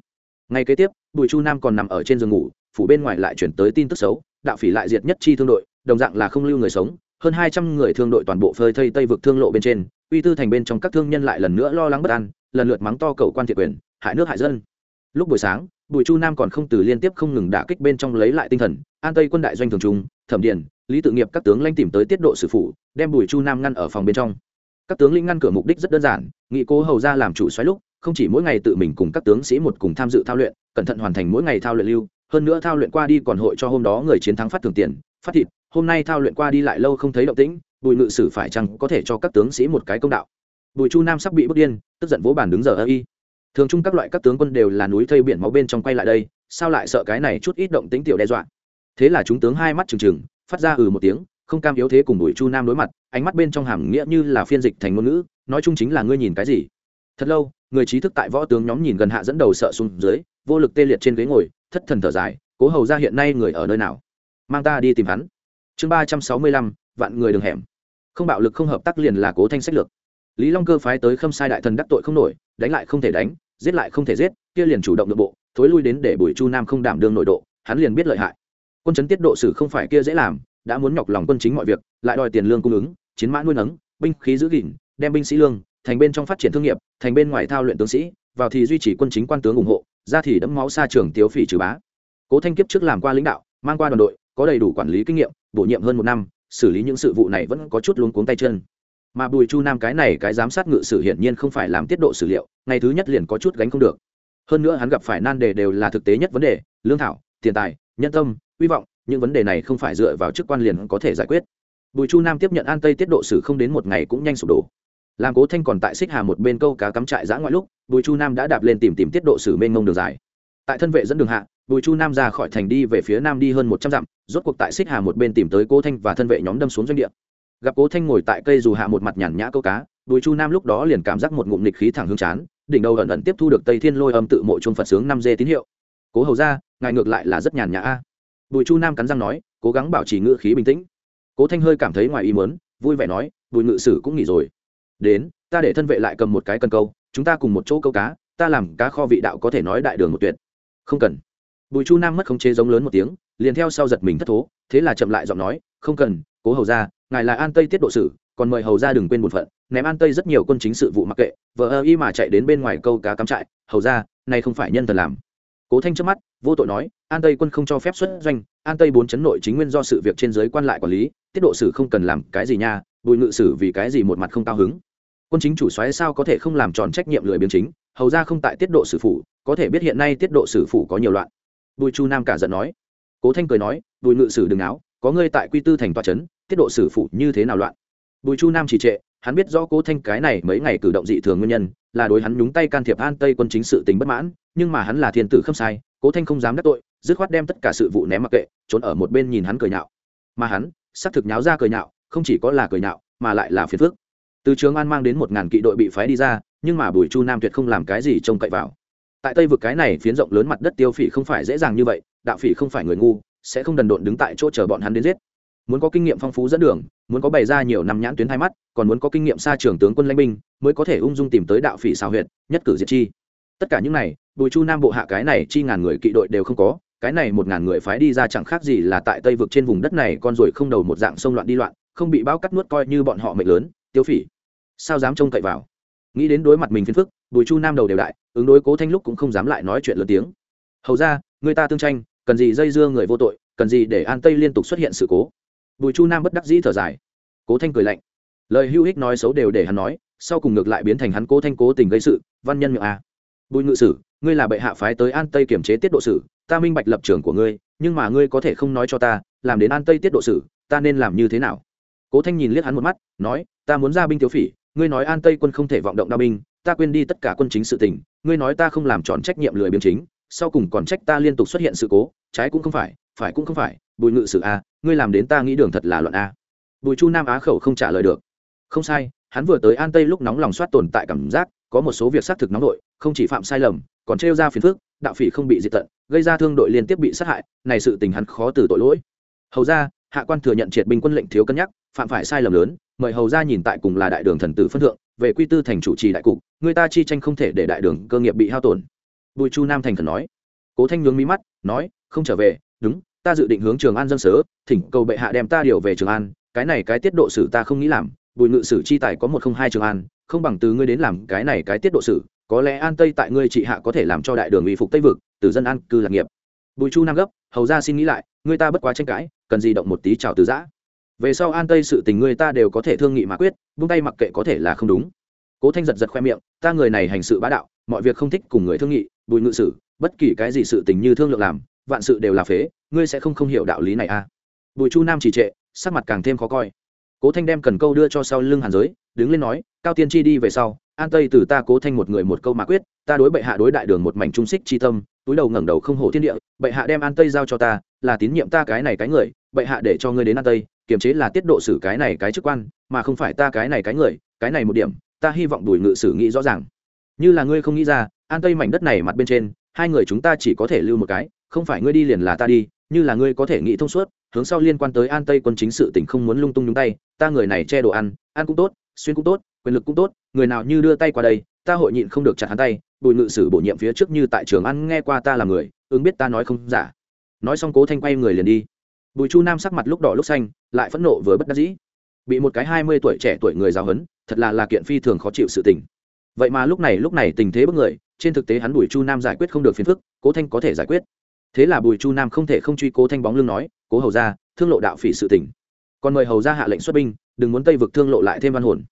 Ngay kế tiếp, bùi chu nam còn nằm ở trên giường ngủ, phủ bên ngoài lại chuyển tới tin tức xấu, đạo phỉ lại diệt nhất chi thương đội, đồng dạng là không lưu người sống, hơn hai trăm người thương đội toàn bộ phơi thây tây vực thương lộ bên trên, uy tư thành bên trong các thương nhân lại lần nữa lo lắng bất an, lần lượt mắng to cầu quan thiệt quyền, hại nước hại dân lúc buổi sáng, bùi chu nam còn không từ liên tiếp không ngừng đả kích bên trong lấy lại tinh thần, an tây quân đại doanh thường trung, thẩm điền, lý tự nghiệp các tướng lanh tìm tới tiết độ sử phụ đem bùi chu nam ngăn ở phòng bên trong. Các tướng lĩnh ngăn cửa mục đích rất đơn giản, nghị cố hầu ra làm chủ xoáy lúc, không chỉ mỗi ngày tự mình cùng các tướng sĩ một cùng tham dự thao luyện, cẩn thận hoàn thành mỗi ngày thao luyện lưu, hơn nữa thao luyện qua đi còn hội cho hôm đó người chiến thắng phát thường tiền, phát thịt, hôm nay thao luyện qua đi lại lâu không thấy động tĩnh, bùi ngự sử phải chăng có thể cho các tướng sĩ một cái công đạo. Bùi chu nam sắp bị bước điên, tức giận vỗ bàn đứng giờ ơ y thường chung các loại các tướng quân đều là núi thây biển máu bên trong quay lại đây, sao lại sợ cái này chút ít động tính tiểu đe dọa? Thế là chúng tướng hai mắt trừng trừng, phát ra ừ một tiếng, không cam yếu thế cùng bùi chu nam đối mặt, ánh mắt bên trong hàm nghĩa như là phiên dịch thành ngôn ngữ, nói chung chính là ngươi nhìn cái gì? Thật lâu, người trí thức tại võ tướng nhóm nhìn gần hạ dẫn đầu sợ xuống dưới, vô lực tê liệt trên ghế ngồi, thất thần thở dài, cố hầu ra hiện nay người ở nơi nào? Mang ta đi tìm hắn. Chương ba trăm sáu mươi lăm, vạn người đường hẻm. Không bạo lực không hợp tác liền là cố thanh sách lược lý long cơ phái tới khâm sai đại thần đắc tội không nổi, đánh lại không thể đánh, giết lại không thể giết, kia liền chủ động nội bộ, thối lui đến để bùi chu nam không đảm đương nội độ, hắn liền biết lợi hại. Quân chấn tiết độ sử không phải kia dễ làm, đã muốn nhọc lòng quân chính mọi việc, lại đòi tiền lương cung ứng, chiến mã nuôi nấng, binh khí giữ gìn, đem binh sĩ lương, thành bên trong phát triển thương nghiệp, thành bên ngoài thao luyện tướng sĩ, vào thì duy trì quân chính quan tướng ủng hộ, ra thì đẫm máu xa trường tiếu phỉ trừ bá. Cố thanh kiếp trước làm qua lãnh đạo, mang qua đoàn đội, có đầy đủ quản lý kinh nghiệm, bổ nhiệm hơn một năm, xử lý những sự vụ này vẫn có chút luống cuống tay chân mà bùi chu nam cái này cái giám sát ngự sử hiển nhiên không phải làm tiết độ sử liệu, ngày thứ nhất liền có chút gánh không được. Hơn nữa hắn gặp phải nan đề đều là thực tế nhất vấn đề, lương thảo, tiền tài, nhân tâm, hy vọng, những vấn đề này không phải dựa vào chức quan liền có thể giải quyết. Bùi chu nam tiếp nhận an tây tiết độ sử không đến một ngày cũng nhanh sụp đổ. Làm cố thanh còn tại xích hà một bên câu cá cắm trại giã ngoại lúc, bùi chu nam đã đạp lên tìm tìm tiết độ sử mênh mông đường dài. Tại thân vệ dẫn đường hạ, bùi chu nam ra khỏi thành đi về phía nam đi hơn một trăm dặm, rốt cuộc tại xích hà một bên tìm tới cố thanh và thân vệ nhóm đâm xuống doanh địa gặp cố thanh ngồi tại cây dù hạ một mặt nhàn nhã câu cá bùi chu nam lúc đó liền cảm giác một ngụm nịch khí thẳng hương chán, đỉnh đầu ẩn ẩn tiếp thu được tây thiên lôi âm tự mộ trung phật sướng năm dê tín hiệu. Cố hầu ra, ngài ngược lại là rất nhàn nhã a. Bùi chu nam cắn răng nói, cố gắng bảo trì ngự khí bình tĩnh. Cố thanh hơi cảm thấy ngoài ý mớn vui vẻ nói bùi ngự sử cũng nghỉ rồi. Đến, ta để thân vệ lại cầm một cái cần câu, chúng ta cùng một chỗ câu cá, ta làm cá kho vị đạo có thể nói đại đường một tuyệt. Không cần. Bùi chu nam mất khống chế giống lớn một tiếng, liền theo sau giật mình thất thố, thế là chậm lại giọng nói, không cần, cố hầu ra ngài là an tây tiết độ sử, còn mời hầu ra đừng quên một phận, ném an tây rất nhiều quân chính sự vụ mặc kệ vợ ơ y mà chạy đến bên ngoài câu cá cắm trại, hầu ra này không phải nhân thần làm. Cố thanh trước mắt, vô tội nói, an tây quân không cho phép xuất doanh, an tây bốn chấn nội chính nguyên do sự việc trên giới quan lại quản lý, tiết độ sử không cần làm cái gì nha, bùi ngự sử vì cái gì một mặt không cao hứng. Quân chính chủ xoáy sao có thể không làm tròn trách nhiệm lười biến chính, hầu ra không tại tiết độ sử phủ, có thể biết hiện nay tiết độ sử phủ có nhiều loạn. Bùi chu nam cả giận nói. Cố thanh cười nói, bùi ngự sử đừng áo, có ngươi tại quy tư thành tòa trấn tiết độ sử phụ như thế nào loạn. Bùi chu nam chỉ trệ, hắn biết rõ cố thanh cái này mấy ngày cử động dị thường nguyên nhân, là đối hắn nhúng tay can thiệp an tây quân chính sự tính bất mãn, nhưng mà hắn là thiên tử không sai, cố thanh không dám đắc tội, dứt khoát đem tất cả sự vụ ném mặc kệ, trốn ở một bên nhìn hắn cười nhạo. Mà hắn, xác thực nháo ra cười nhạo, không chỉ có là cười nhạo, mà lại là phiền phước từ trường an mang đến một ngàn kỵ đội bị phái đi ra, nhưng mà bùi chu nam tuyệt không làm cái gì trông cậy vào. Tại tây vực cái này phiến rộng lớn mặt đất tiêu phỉ không phải dễ dàng như vậy, đạo phỉ không phải người ngu, sẽ không đần độn đứng tại chỗ chờ bọn hắn đến giết muốn có kinh nghiệm phong phú dẫn đường, muốn có bày ra nhiều năm nhãn tuyến hai mắt, còn muốn có kinh nghiệm xa trường tướng quân lãnh binh, mới có thể ung dung tìm tới đạo phỉ xào huyệt, nhất cử diệt chi. Tất cả những này, bùi chu nam bộ hạ cái này chi ngàn người kỵ đội đều không có, cái này một ngàn người phái đi ra chẳng khác gì là tại tây vực trên vùng đất này con ruồi không đầu một dạng sông loạn đi loạn, không bị bao cắt nuốt coi như bọn họ mệnh lớn, tiêu phỉ. Sao dám trông cậy vào? Nghĩ đến đối mặt mình phiền phức, bùi chu nam đầu đều đại, ứng đối cố thanh lúc cũng không dám lại nói chuyện lớn tiếng. Hầu ra người ta tương tranh, cần gì dây dưa người vô tội, cần gì để an tây liên tục xuất hiện sự cố? Bùi chu nam bất đắc dĩ thở dài. Cố thanh cười lạnh. Lời hữu hích nói xấu đều để hắn nói, sau cùng ngược lại biến thành hắn cố thanh cố tình gây sự, văn nhân miệng a. Bùi ngự sử, ngươi là bệ hạ phái tới an tây kiểm chế tiết độ sử, ta minh bạch lập trường của ngươi, nhưng mà ngươi có thể không nói cho ta, làm đến an tây tiết độ sử, ta nên làm như thế nào? Cố thanh nhìn liếc hắn một mắt, nói, ta muốn ra binh thiếu phỉ, ngươi nói an tây quân không thể vọng động đao binh, ta quên đi tất cả quân chính sự tình, ngươi nói ta không làm tròn trách nhiệm lười biếng chính, sau cùng còn trách ta liên tục xuất hiện sự cố, trái cũng không phải phải cũng không phải, bùi ngự sử a ngươi làm đến ta nghĩ đường thật là loạn a. Bùi chu nam á khẩu không trả lời được. Không sai, hắn vừa tới an tây lúc nóng lòng soát tồn tại cảm giác, có một số việc xác thực nóng đội không chỉ phạm sai lầm, còn trêu ra phiền phức, đạo phỉ không bị diệt tận, gây ra thương đội liên tiếp bị sát hại, này sự tình hắn khó từ tội lỗi. Hầu ra hạ quan thừa nhận triệt binh quân lệnh thiếu cân nhắc, phạm phải sai lầm lớn, mời hầu ra nhìn tại cùng là đại đường thần tử phân thượng, về quy tư thành chủ trì đại cục, người ta chi tranh không thể để đại đường cơ nghiệp bị hao tổn. Bùi chu nam thành khẩn nói. Cố thanh nhướng mí mắt, nói, không trở về, đúng ta dự định hướng trường an dân sớ, thỉnh cầu bệ hạ đem ta điều về trường an, cái này cái tiết độ sử ta không nghĩ làm, bùi ngự sử chi tài có một không hai trường an, không bằng từ ngươi đến làm cái này cái tiết độ sử, có lẽ an tây tại ngươi trị hạ có thể làm cho đại đường uy phục tây vực, từ dân an cư lạc nghiệp. Bùi chu nam gấp, hầu ra xin nghĩ lại, ngươi ta bất quá tranh cãi, cần gì động một tí chào từ giã. Về sau an tây sự tình ngươi ta đều có thể thương nghị mà quyết, buông tay mặc kệ có thể là không đúng. Cố thanh giật giật khoe miệng, ta người này hành sự bá đạo, mọi việc không thích cùng người thương nghị, bùi ngự sử, bất kỳ cái gì sự tình như thương lượng làm vạn sự đều là phế, ngươi sẽ không không hiểu đạo lý này à? Bùi chu nam chỉ trệ, sắc mặt càng thêm khó coi. Cố thanh đem cần câu đưa cho sau lưng hàn giới, đứng lên nói, cao tiên chi đi về sau, an tây từ ta cố thanh một người một câu mà quyết, ta đối bệ hạ đối đại đường một mảnh trung xích chi tâm, túi đầu ngẩng đầu không hổ thiên địa, bệ hạ đem an tây giao cho ta, là tín nhiệm ta cái này cái người, bệ hạ để cho ngươi đến an tây, kiềm chế là tiết độ xử cái này cái chức quan, mà không phải ta cái này cái người, cái này một điểm, ta hy vọng đùi ngự sử nghĩ rõ ràng. Như là ngươi không nghĩ ra, an tây mảnh đất này mặt bên trên, hai người chúng ta chỉ có thể lưu một cái không phải ngươi đi liền là ta đi, như là ngươi có thể nghĩ thông suốt, hướng sau liên quan tới an tây quân chính sự tỉnh không muốn lung tung nhúng tay, ta người này che đồ ăn ăn cũng tốt, xuyên cũng tốt, quyền lực cũng tốt, người nào như đưa tay qua đây, ta hội nhịn không được chặt hắn tay, bùi ngự sử bổ nhiệm phía trước như tại trường ăn nghe qua ta là người, ứng biết ta nói không giả. Nói xong cố thanh quay người liền đi. Bùi chu nam sắc mặt lúc đỏ lúc xanh, lại phẫn nộ vừa bất đắc dĩ. Bị một cái hai mươi tuổi trẻ tuổi người giáo hấn thật là là kiện phi thường khó chịu sự tình. Vậy mà lúc này lúc này tình thế bất người, trên thực tế hắn bùi chu nam giải quyết không được phiền phức, cố thanh có thể giải quyết thế là bùi chu nam không thể không truy cố thanh bóng lưng nói, cố hầu ra thương lộ đạo phỉ sự tỉnh còn mời hầu ra hạ lệnh xuất binh, đừng muốn tây vực thương lộ lại thêm văn hồn.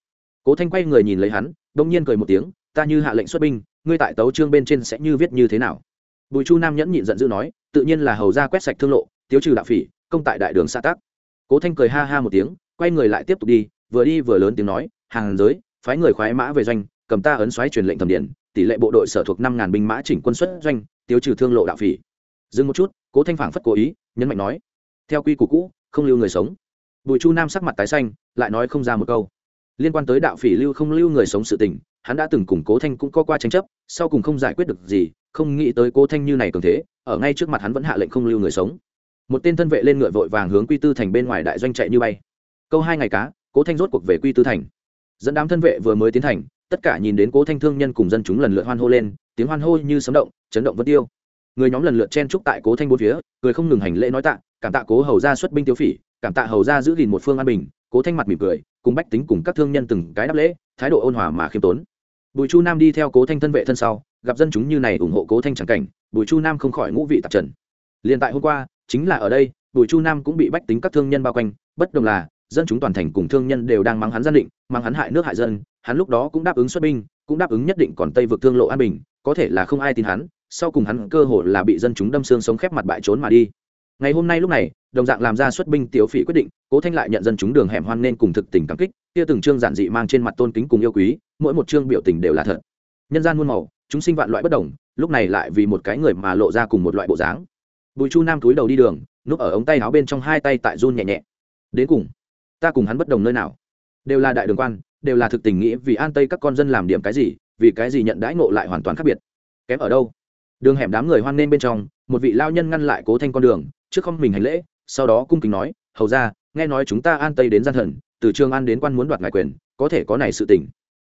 Cố thanh quay người nhìn lấy hắn đông nhiên cười một tiếng, ta như hạ lệnh xuất binh, ngươi tại tấu trương bên trên sẽ như viết như thế nào? Bùi chu nam nhẫn nhịn giận dữ nói, tự nhiên là hầu ra quét sạch thương lộ tiếu trừ đạo phỉ, công tại đại đường xã tác cố thanh cười ha ha một tiếng, quay người lại tiếp tục đi, vừa đi vừa lớn tiếng nói, hàng giới, phái người khoái mã về doanh, cầm ta ấn xoáy truyền lệnh thẩm điển, tỷ lệ bộ đội sở thuộc năm ngàn binh mã chỉnh quân xuất doanh, tiêu trừ thương lộ đạo phỉ dừng một chút, cố thanh phảng phất cố ý, nhấn mạnh nói, theo quy củ cũ, không lưu người sống. Bùi chu nam sắc mặt tái xanh, lại nói không ra một câu. Liên quan tới đạo phỉ lưu không lưu người sống sự tình, hắn đã từng cùng cố thanh cũng có qua tranh chấp, sau cùng không giải quyết được gì, không nghĩ tới cố thanh như này cường thế, ở ngay trước mặt hắn vẫn hạ lệnh không lưu người sống. Một tên thân vệ lên ngựa vội vàng hướng quy tư thành bên ngoài đại doanh chạy như bay. Câu hai ngày cá, cố thanh rốt cuộc về quy tư thành. Dẫn đám thân vệ vừa mới tiến thành, tất cả nhìn đến cố thanh thương nhân cùng dân chúng lần lượt hoan hô lên, tiếng hoan hô như sấm động, chấn động vân tiêu người nhóm lần lượt chen trúc tại cố thanh bốn phía người không ngừng hành lễ nói tạ, cảm tạ cố hầu ra xuất binh tiêu phỉ, cảm tạ hầu ra giữ gìn một phương an bình, cố thanh mặt mỉm cười, cùng bách tính cùng các thương nhân từng cái đáp lễ, thái độ ôn hòa mà khiêm tốn. Bùi chu nam đi theo cố thanh thân vệ thân sau, gặp dân chúng như này ủng hộ cố thanh chẳng cảnh, bùi chu nam không khỏi ngũ vị tạp trần. Liền tại hôm qua, chính là ở đây, bùi chu nam cũng bị bách tính các thương nhân bao quanh, bất đồng là, dân chúng toàn thành cùng thương nhân đều đang mắng hắn gian định, mắng hắn hại nước hại dân, hắn lúc đó cũng đáp ứng xuất binh, cũng đáp ứng nhất định còn tây vượt thương lộ an bình, có thể là không ai tin hắn sau cùng hắn cơ hội là bị dân chúng đâm xương sống khép mặt bại trốn mà đi. Ngày hôm nay lúc này, đồng dạng làm ra xuất binh tiểu phỉ quyết định, cố thanh lại nhận dân chúng đường hẻm hoan nên cùng thực tình cảm kích, kia từng chương giản dị mang trên mặt tôn kính cùng yêu quý, mỗi một chương biểu tình đều là thật. Nhân gian muôn màu, chúng sinh vạn loại bất đồng, lúc này lại vì một cái người mà lộ ra cùng một loại bộ dáng. Bùi chu nam túi đầu đi đường, núp ở ống tay áo bên trong hai tay tại run nhẹ nhẹ. Đến cùng, ta cùng hắn bất đồng nơi nào? Đều là đại đường quan, đều là thực tình nghĩ vì an tây các con dân làm điểm cái gì, vì cái gì nhận đãi ngộ lại hoàn toàn khác biệt? Kém ở đâu? Đường hẻm đám người hoan nên bên trong, một vị lao nhân ngăn lại cố thanh con đường, trước không mình hành lễ, sau đó cung kính nói, hầu ra nghe nói chúng ta an tây đến gian thần, từ trường an đến quan muốn đoạt ngài quyền, có thể có này sự tình.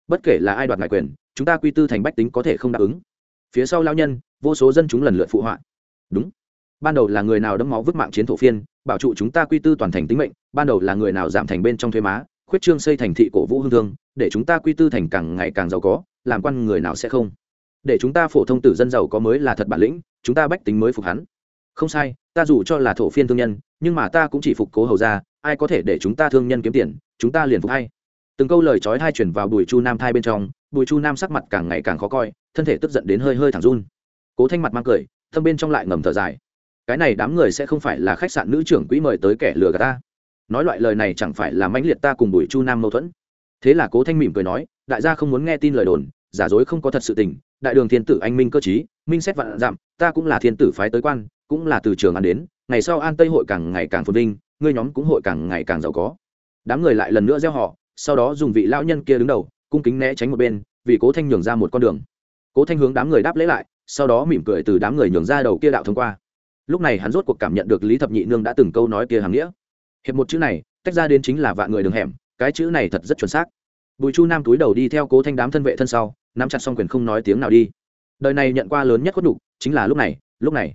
Bất kể là ai đoạt ngài quyền, chúng ta quy tư thành bách tính có thể không đáp ứng. Phía sau lao nhân, vô số dân chúng lần lượt phụ họa. Đúng. Ban đầu là người nào đấm máu vứt mạng chiến thổ phiên, bảo trụ chúng ta quy tư toàn thành tính mệnh, ban đầu là người nào giảm thành bên trong thuế má, khuyết trương xây thành thị cổ vũ hương thương, để chúng ta quy tư thành càng ngày càng giàu có, làm quan người nào sẽ không? Để chúng ta phổ thông tử dân giàu có mới là thật bản lĩnh, chúng ta bách tính mới phục hắn. Không sai, ta dù cho là thổ phiên thương nhân, nhưng mà ta cũng chỉ phục cố hầu ra ai có thể để chúng ta thương nhân kiếm tiền, chúng ta liền phục hay. Từng câu lời trói thai chuyển vào bùi chu nam thai bên trong, bùi chu nam sắc mặt càng ngày càng khó coi, thân thể tức giận đến hơi hơi thẳng run. Cố thanh mặt mang cười, thâm bên trong lại ngầm thở dài. Cái này đám người sẽ không phải là khách sạn nữ trưởng quỹ mời tới kẻ lừa gạt ta. Nói loại lời này chẳng phải là mãnh liệt ta cùng bùi chu nam mâu thuẫn. Thế là cố thanh mỉm cười nói, đại gia không muốn nghe tin lời đồn, giả dối không có thật sự tình đại đường thiên tử anh minh cơ chí minh xét vạn dặm, ta cũng là thiên tử phái tới quan, cũng là từ trường an đến, ngày sau an tây hội càng ngày càng phồn vinh, ngươi nhóm cũng hội càng ngày càng giàu có. Đám người lại lần nữa gieo họ, sau đó dùng vị lão nhân kia đứng đầu, cung kính né tránh một bên, vì cố thanh nhường ra một con đường. Cố thanh hướng đám người đáp lễ lại, sau đó mỉm cười từ đám người nhường ra đầu kia đạo thông qua. Lúc này hắn rốt cuộc cảm nhận được lý thập nhị nương đã từng câu nói kia hàng nghĩa. Hiệp một chữ này, tách ra đến chính là vạn người đường hẻm, cái chữ này thật rất chuẩn xác. Bùi chu nam túi đầu đi theo cố thanh đám thân vệ thân sau nắm chặt xong quyền không nói tiếng nào đi. Đời này nhận qua lớn nhất khuất nhục chính là lúc này lúc này.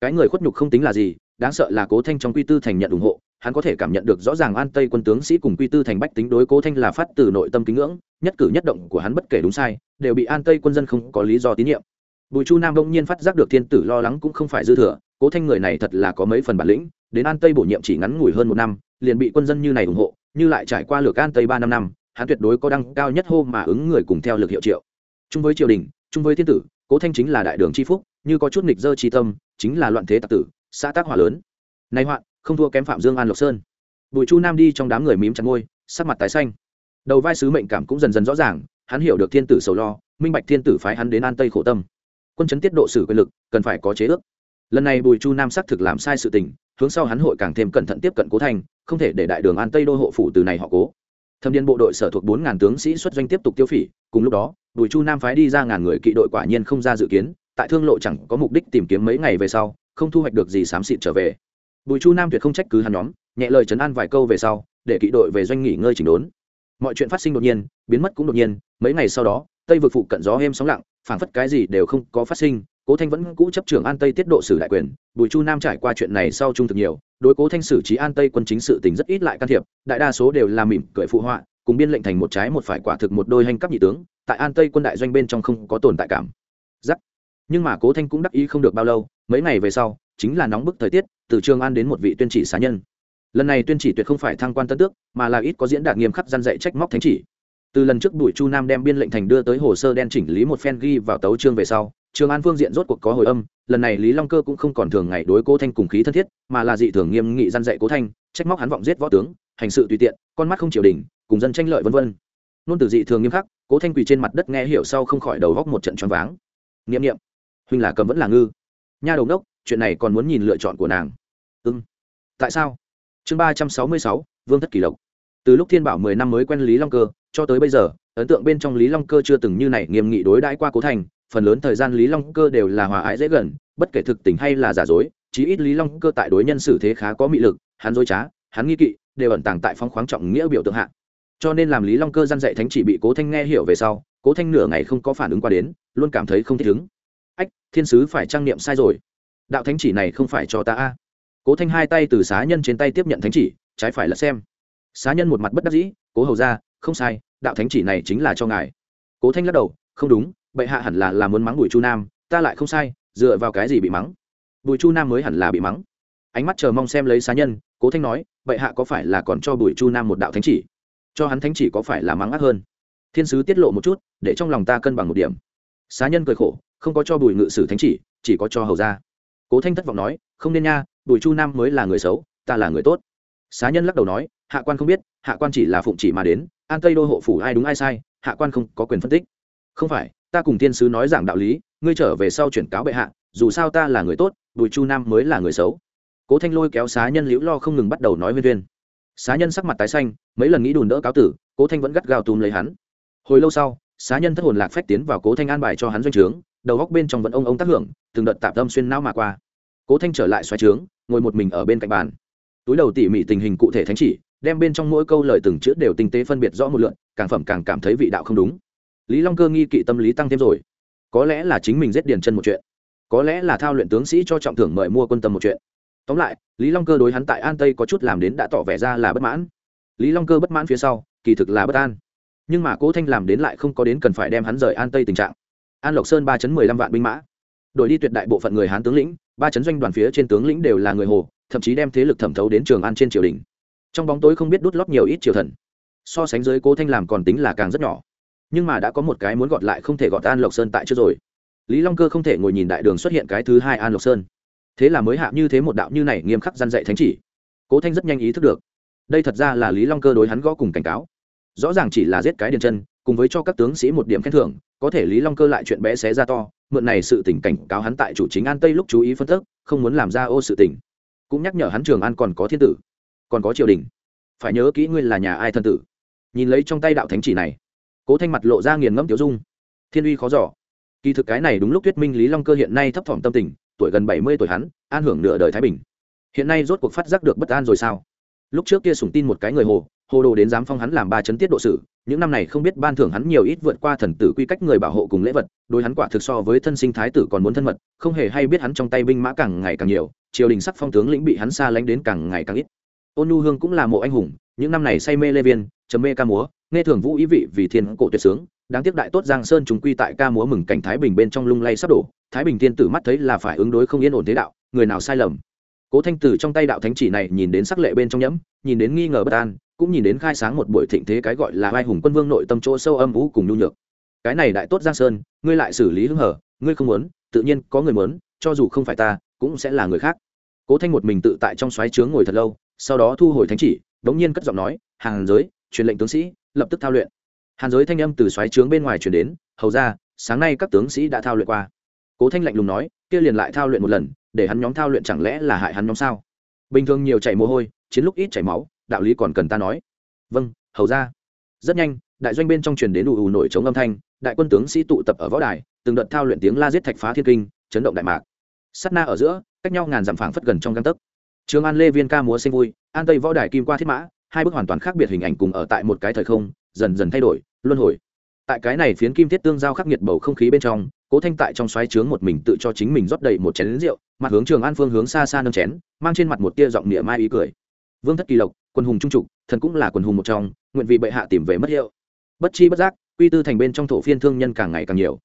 Cái người khuất nhục không tính là gì, đáng sợ là cố thanh trong quy tư thành nhận ủng hộ, hắn có thể cảm nhận được rõ ràng an tây quân tướng sĩ cùng quy tư thành bách tính đối cố thanh là phát từ nội tâm kính ngưỡng, nhất cử nhất động của hắn bất kể đúng sai, đều bị an tây quân dân không có lý do tín nhiệm. Bùi chu nam đông nhiên phát giác được thiên tử lo lắng cũng không phải dư thừa, cố thanh người này thật là có mấy phần bản lĩnh, đến an tây bổ nhiệm chỉ ngắn ngủi hơn một năm, liền bị quân dân như này ủng hộ, như lại trải qua lược an tây ba năm năm, hắn tuyệt đối có đăng cao nhất hô mà ứng người cùng theo lực hiệu triệu chung với triều đình, chung với thiên tử, cố thanh chính là đại đường c phúc, như có chút nghịch dơ tri tâm, chính là loạn thế tạc tử, xã tác hỏa lớn. Nay hoạn, không thua kém phạm dương an lộc sơn. Bùi chu nam đi trong đám người mím chặt ngôi sắc mặt tái xanh. Đầu vai sứ mệnh cảm cũng dần dần rõ ràng, hắn hiểu được thiên tử sầu lo, minh bạch thiên tử phái hắn đến an tây khổ tâm. Quân chấn tiết độ sử quyền lực, cần phải có chế ước. Lần này bùi chu nam xác thực làm sai sự tình, hướng sau hắn hội càng thêm cẩn thận tiếp cận cố thành không thể để đại đường an tây đô hộ phủ từ này họ cố thâm điền bộ đội sở thuộc bốn ngàn tướng sĩ xuất doanh tiếp tục tiêu phỉ, cùng lúc đó, bùi chu nam phái đi ra ngàn người kỵ đội quả nhiên không ra dự kiến, tại thương lộ chẳng có mục đích tìm kiếm mấy ngày về sau, không thu hoạch được gì xám xịt trở về. Bùi chu nam tuyệt không trách cứ hắn nhóm, nhẹ lời chấn an vài câu về sau, để kỵ đội về doanh nghỉ ngơi chỉnh đốn. Mọi chuyện phát sinh đột nhiên, biến mất cũng đột nhiên, mấy ngày sau đó, tây vực phụ cận gió êm sóng lặng, phảng phất cái gì đều không có phát sinh cố thanh vẫn cũ chấp trưởng an tây tiết độ sử đại quyền, bùi chu nam trải qua chuyện này sau trung thực nhiều, đối cố thanh xử trí an tây quân chính sự tình rất ít lại can thiệp, đại đa số đều là mỉm cười phụ họa, cùng biên lệnh thành một trái một phải quả thực một đôi hành cấp nhị tướng, tại an tây quân đại doanh bên trong không có tồn tại cảm. Giắc nhưng mà cố thanh cũng đắc ý không được bao lâu, mấy ngày về sau, chính là nóng bức thời tiết, từ trường an đến một vị tuyên chỉ xá nhân. Lần này tuyên chỉ tuyệt không phải thăng quan tân tước, mà là ít có diễn đạt nghiêm khắc gian dạy trách móc thánh chỉ từ lần trước bùi chu nam đem biên lệnh thành đưa tới hồ sơ đen chỉnh lý một phen ghi vào tấu chương về sau, trường an phương diện rốt cuộc có hồi âm, lần này lý long cơ cũng không còn thường ngày đối cố thanh cùng khí thân thiết, mà là dị thường nghiêm nghị gian dạy cố thanh, trách móc hắn vọng giết võ tướng, hành sự tùy tiện, con mắt không triều đình, cùng dân tranh lợi vân vân. Nôn từ dị thường nghiêm khắc, cố thanh quỳ trên mặt đất nghe hiểu sau không khỏi đầu góc một trận choáng váng. Nghiệm nghiệm huynh là cầm vẫn là ngư. Nha đầu đốc, chuyện này còn muốn nhìn lựa chọn của nàng. Ưng ừ. tại sao? Chương ba trăm sáu mươi sáu, vương thất kỷ lộc. Từ lúc thiên bảo mười năm mới quen lý long cơ cho tới bây giờ, ấn tượng bên trong lý long cơ chưa từng như này nghiêm nghị đối đãi qua cố thành, phần lớn thời gian lý long cơ đều là hòa ái dễ gần, bất kể thực tình hay là giả dối, chí ít lý long cơ tại đối nhân xử thế khá có mị lực, hắn dối trá, hắn nghi kỵ, đều ẩn tàng tại phong khoáng trọng nghĩa biểu tượng hạ. Cho nên làm lý long cơ gian dạy thánh chỉ bị cố thanh nghe hiểu về sau, cố thanh nửa ngày không có phản ứng qua đến, luôn cảm thấy không thích ứng. Ách, thiên sứ phải trang niệm sai rồi. Đạo thánh chỉ này không phải cho ta a. Cố thanh hai tay từ xá nhân trên tay tiếp nhận thánh chỉ, trái phải là xem. Xá nhân một mặt bất đắc dĩ, cố hầu ra không sai, đạo thánh chỉ này chính là cho ngài. Cố thanh lắc đầu, không đúng, bệ hạ hẳn là là muốn mắng bùi chu nam, ta lại không sai, dựa vào cái gì bị mắng? Bùi chu nam mới hẳn là bị mắng. Ánh mắt chờ mong xem lấy xá nhân, cố thanh nói, bệ hạ có phải là còn cho bùi chu nam một đạo thánh chỉ? Cho hắn thánh chỉ có phải là mắng ác hơn? Thiên sứ tiết lộ một chút, để trong lòng ta cân bằng một điểm. Xá nhân cười khổ, không có cho bùi ngự sử thánh chỉ chỉ có cho hầu ra cố thanh thất vọng nói, không nên nha, bùi chu nam mới là người xấu, ta là người tốt. Xá nhân lắc đầu nói, hạ quan không biết, hạ quan chỉ là phụng chỉ mà đến an tây đô hộ phủ ai đúng ai sai, hạ quan không có quyền phân tích. Không phải, ta cùng tiên sứ nói giảng đạo lý, ngươi trở về sau chuyển cáo bệ hạ, dù sao ta là người tốt, bùi chu nam mới là người xấu. Cố thanh lôi kéo xá nhân liễu lo không ngừng bắt đầu nói viên viên. Xá nhân sắc mặt tái xanh, mấy lần nghĩ đùn đỡ cáo tử, cố thanh vẫn gắt gao túm lấy hắn. Hồi lâu sau, xá nhân thất hồn lạc phách tiến vào cố thanh an bài cho hắn doanh trướng, đầu góc bên trong vẫn ông ông tác hưởng, từng đợt tạm tâm xuyên não mà qua. Cố thanh trở lại xoáy trướng, ngồi một mình ở bên cạnh bàn. Túi đầu tỉ mỉ tình hình cụ thể thánh chỉ đem bên trong mỗi câu lời từng chữ đều tinh tế phân biệt rõ một lượn, càng phẩm càng cảm thấy vị đạo không đúng. Lý long cơ nghi kỵ tâm lý tăng thêm rồi. Có lẽ là chính mình giết điền chân một chuyện. Có lẽ là thao luyện tướng sĩ cho trọng thưởng mời mua quân tâm một chuyện. Tóm lại, lý long cơ đối hắn tại an tây có chút làm đến đã tỏ vẻ ra là bất mãn. Lý long cơ bất mãn phía sau, kỳ thực là bất an. Nhưng mà cố thanh làm đến lại không có đến cần phải đem hắn rời an tây tình trạng. An lộc sơn ba chấn mười lăm vạn binh mã. Đội đi tuyệt đại bộ phận người hán tướng lĩnh, ba chấn doanh đoàn phía trên tướng lĩnh đều là người hồ, thậm chí đem thế lực thẩm thấu đến trường an trên triều đình trong bóng tối không biết đút lót nhiều ít triều thần. So sánh dưới cố thanh làm còn tính là càng rất nhỏ. Nhưng mà đã có một cái muốn gọt lại không thể gọt an lộc sơn tại trước rồi. Lý long cơ không thể ngồi nhìn đại đường xuất hiện cái thứ hai an lộc sơn. Thế là mới hạ như thế một đạo như này nghiêm khắc gian dạy thánh chỉ. Cố thanh rất nhanh ý thức được. Đây thật ra là lý long cơ đối hắn gõ cùng cảnh cáo. Rõ ràng chỉ là giết cái điền chân, cùng với cho các tướng sĩ một điểm khen thưởng, có thể lý long cơ lại chuyện bé xé ra to, mượn này sự tỉnh cảnh cáo hắn tại chủ chính an tây lúc chú ý phân tích, không muốn làm ra ô sự tỉnh cũng nhắc nhở hắn trường an còn có thiên tử còn có triều đình. Phải nhớ kỹ ngươi là nhà ai thân tử. Nhìn lấy trong tay đạo thánh chỉ này, cố thanh mặt lộ ra nghiền ngẫm tiểu dung. Thiên uy khó giỏ kỳ thực cái này đúng lúc thuyết minh, lý long cơ hiện nay thấp thỏm tâm tình, tuổi gần bảy mươi tuổi hắn, an hưởng nửa đời thái bình. Hiện nay rốt cuộc phát giác được bất an rồi sao? Lúc trước kia sủng tin một cái người hồ hồ đồ đến dám phong hắn làm ba chấn tiết độ sử những năm này không biết ban thưởng hắn nhiều ít vượt qua thần tử quy cách người bảo hộ cùng lễ vật, đối hắn quả thực so với thân sinh thái tử còn muốn thân mật, không hề hay biết hắn trong tay binh mã càng ngày càng nhiều, triều đình sắc phong tướng lĩnh bị hắn xa lánh đến càng ngày càng ít ôn nhu hương cũng là mộ anh hùng, những năm này say mê lê viên chấm mê ca múa, nghe thường vũ ý vị vì thiên cổ tuyệt sướng, đáng tiếc đại tốt giang sơn chúng quy tại ca múa mừng cảnh thái bình bên trong lung lay sắp đổ, thái bình thiên tử mắt thấy là phải ứng đối không yên ổn thế đạo, người nào sai lầm. Cố thanh tử trong tay đạo thánh chỉ này nhìn đến sắc lệ bên trong nhẫm, nhìn đến nghi ngờ bất an, cũng nhìn đến khai sáng một buổi thịnh thế cái gọi là vai hùng quân vương nội tâm chỗ sâu âm vũ cùng nhu nhược. Cái này đại tốt giang sơn, ngươi lại xử lý hứng hở, ngươi không muốn, tự nhiên có người muốn, cho dù không phải ta, cũng sẽ là người khác. Cố thanh một mình tự tại trong xoáy trướng ngồi thật lâu sau đó thu hồi thánh chỉ, đống nhiên cất giọng nói, Hàn giới, truyền lệnh tướng sĩ, lập tức thao luyện. Hàn giới thanh âm từ xoáy trướng bên ngoài truyền đến, hầu ra, sáng nay các tướng sĩ đã thao luyện qua. Cố thanh lạnh lùng nói, kia liền lại thao luyện một lần, để hắn nhóm thao luyện chẳng lẽ là hại hắn nhóm sao? Bình thường nhiều chảy mồ hôi, chiến lúc ít chảy máu, đạo lý còn cần ta nói. Vâng hầu ra. Rất nhanh, đại doanh bên trong truyền đến ù ù nổi chống âm thanh, đại quân tướng sĩ tụ tập ở võ đài, từng đợt thao luyện tiếng la giết thạch phá thiên kinh, chấn động đại mạc. Sắt na ở giữa, cách nhau ngàn dặm phảng phất gần trong găng tấc trường an lê viên ca múa sinh vui, an tây võ đài kim qua thiết mã, hai bức hoàn toàn khác biệt hình ảnh cùng ở tại một cái thời không, dần dần thay đổi, luân hồi. Tại cái này phiến kim thiết tương giao khắc nghiệt bầu không khí bên trong, cố thanh tại trong xoáy trướng một mình tự cho chính mình rót đầy một chén rượu, mặt hướng trường an phương hướng xa xa nâng chén, mang trên mặt một tia giọng địa mai ý cười. Vương thất kỳ lộc, quân hùng trung trục, thần cũng là quần hùng một trong, nguyện vị bệ hạ tìm về mất hiệu. Bất chi bất giác, quy tư thành bên trong thổ phiên thương nhân càng ngày càng nhiều.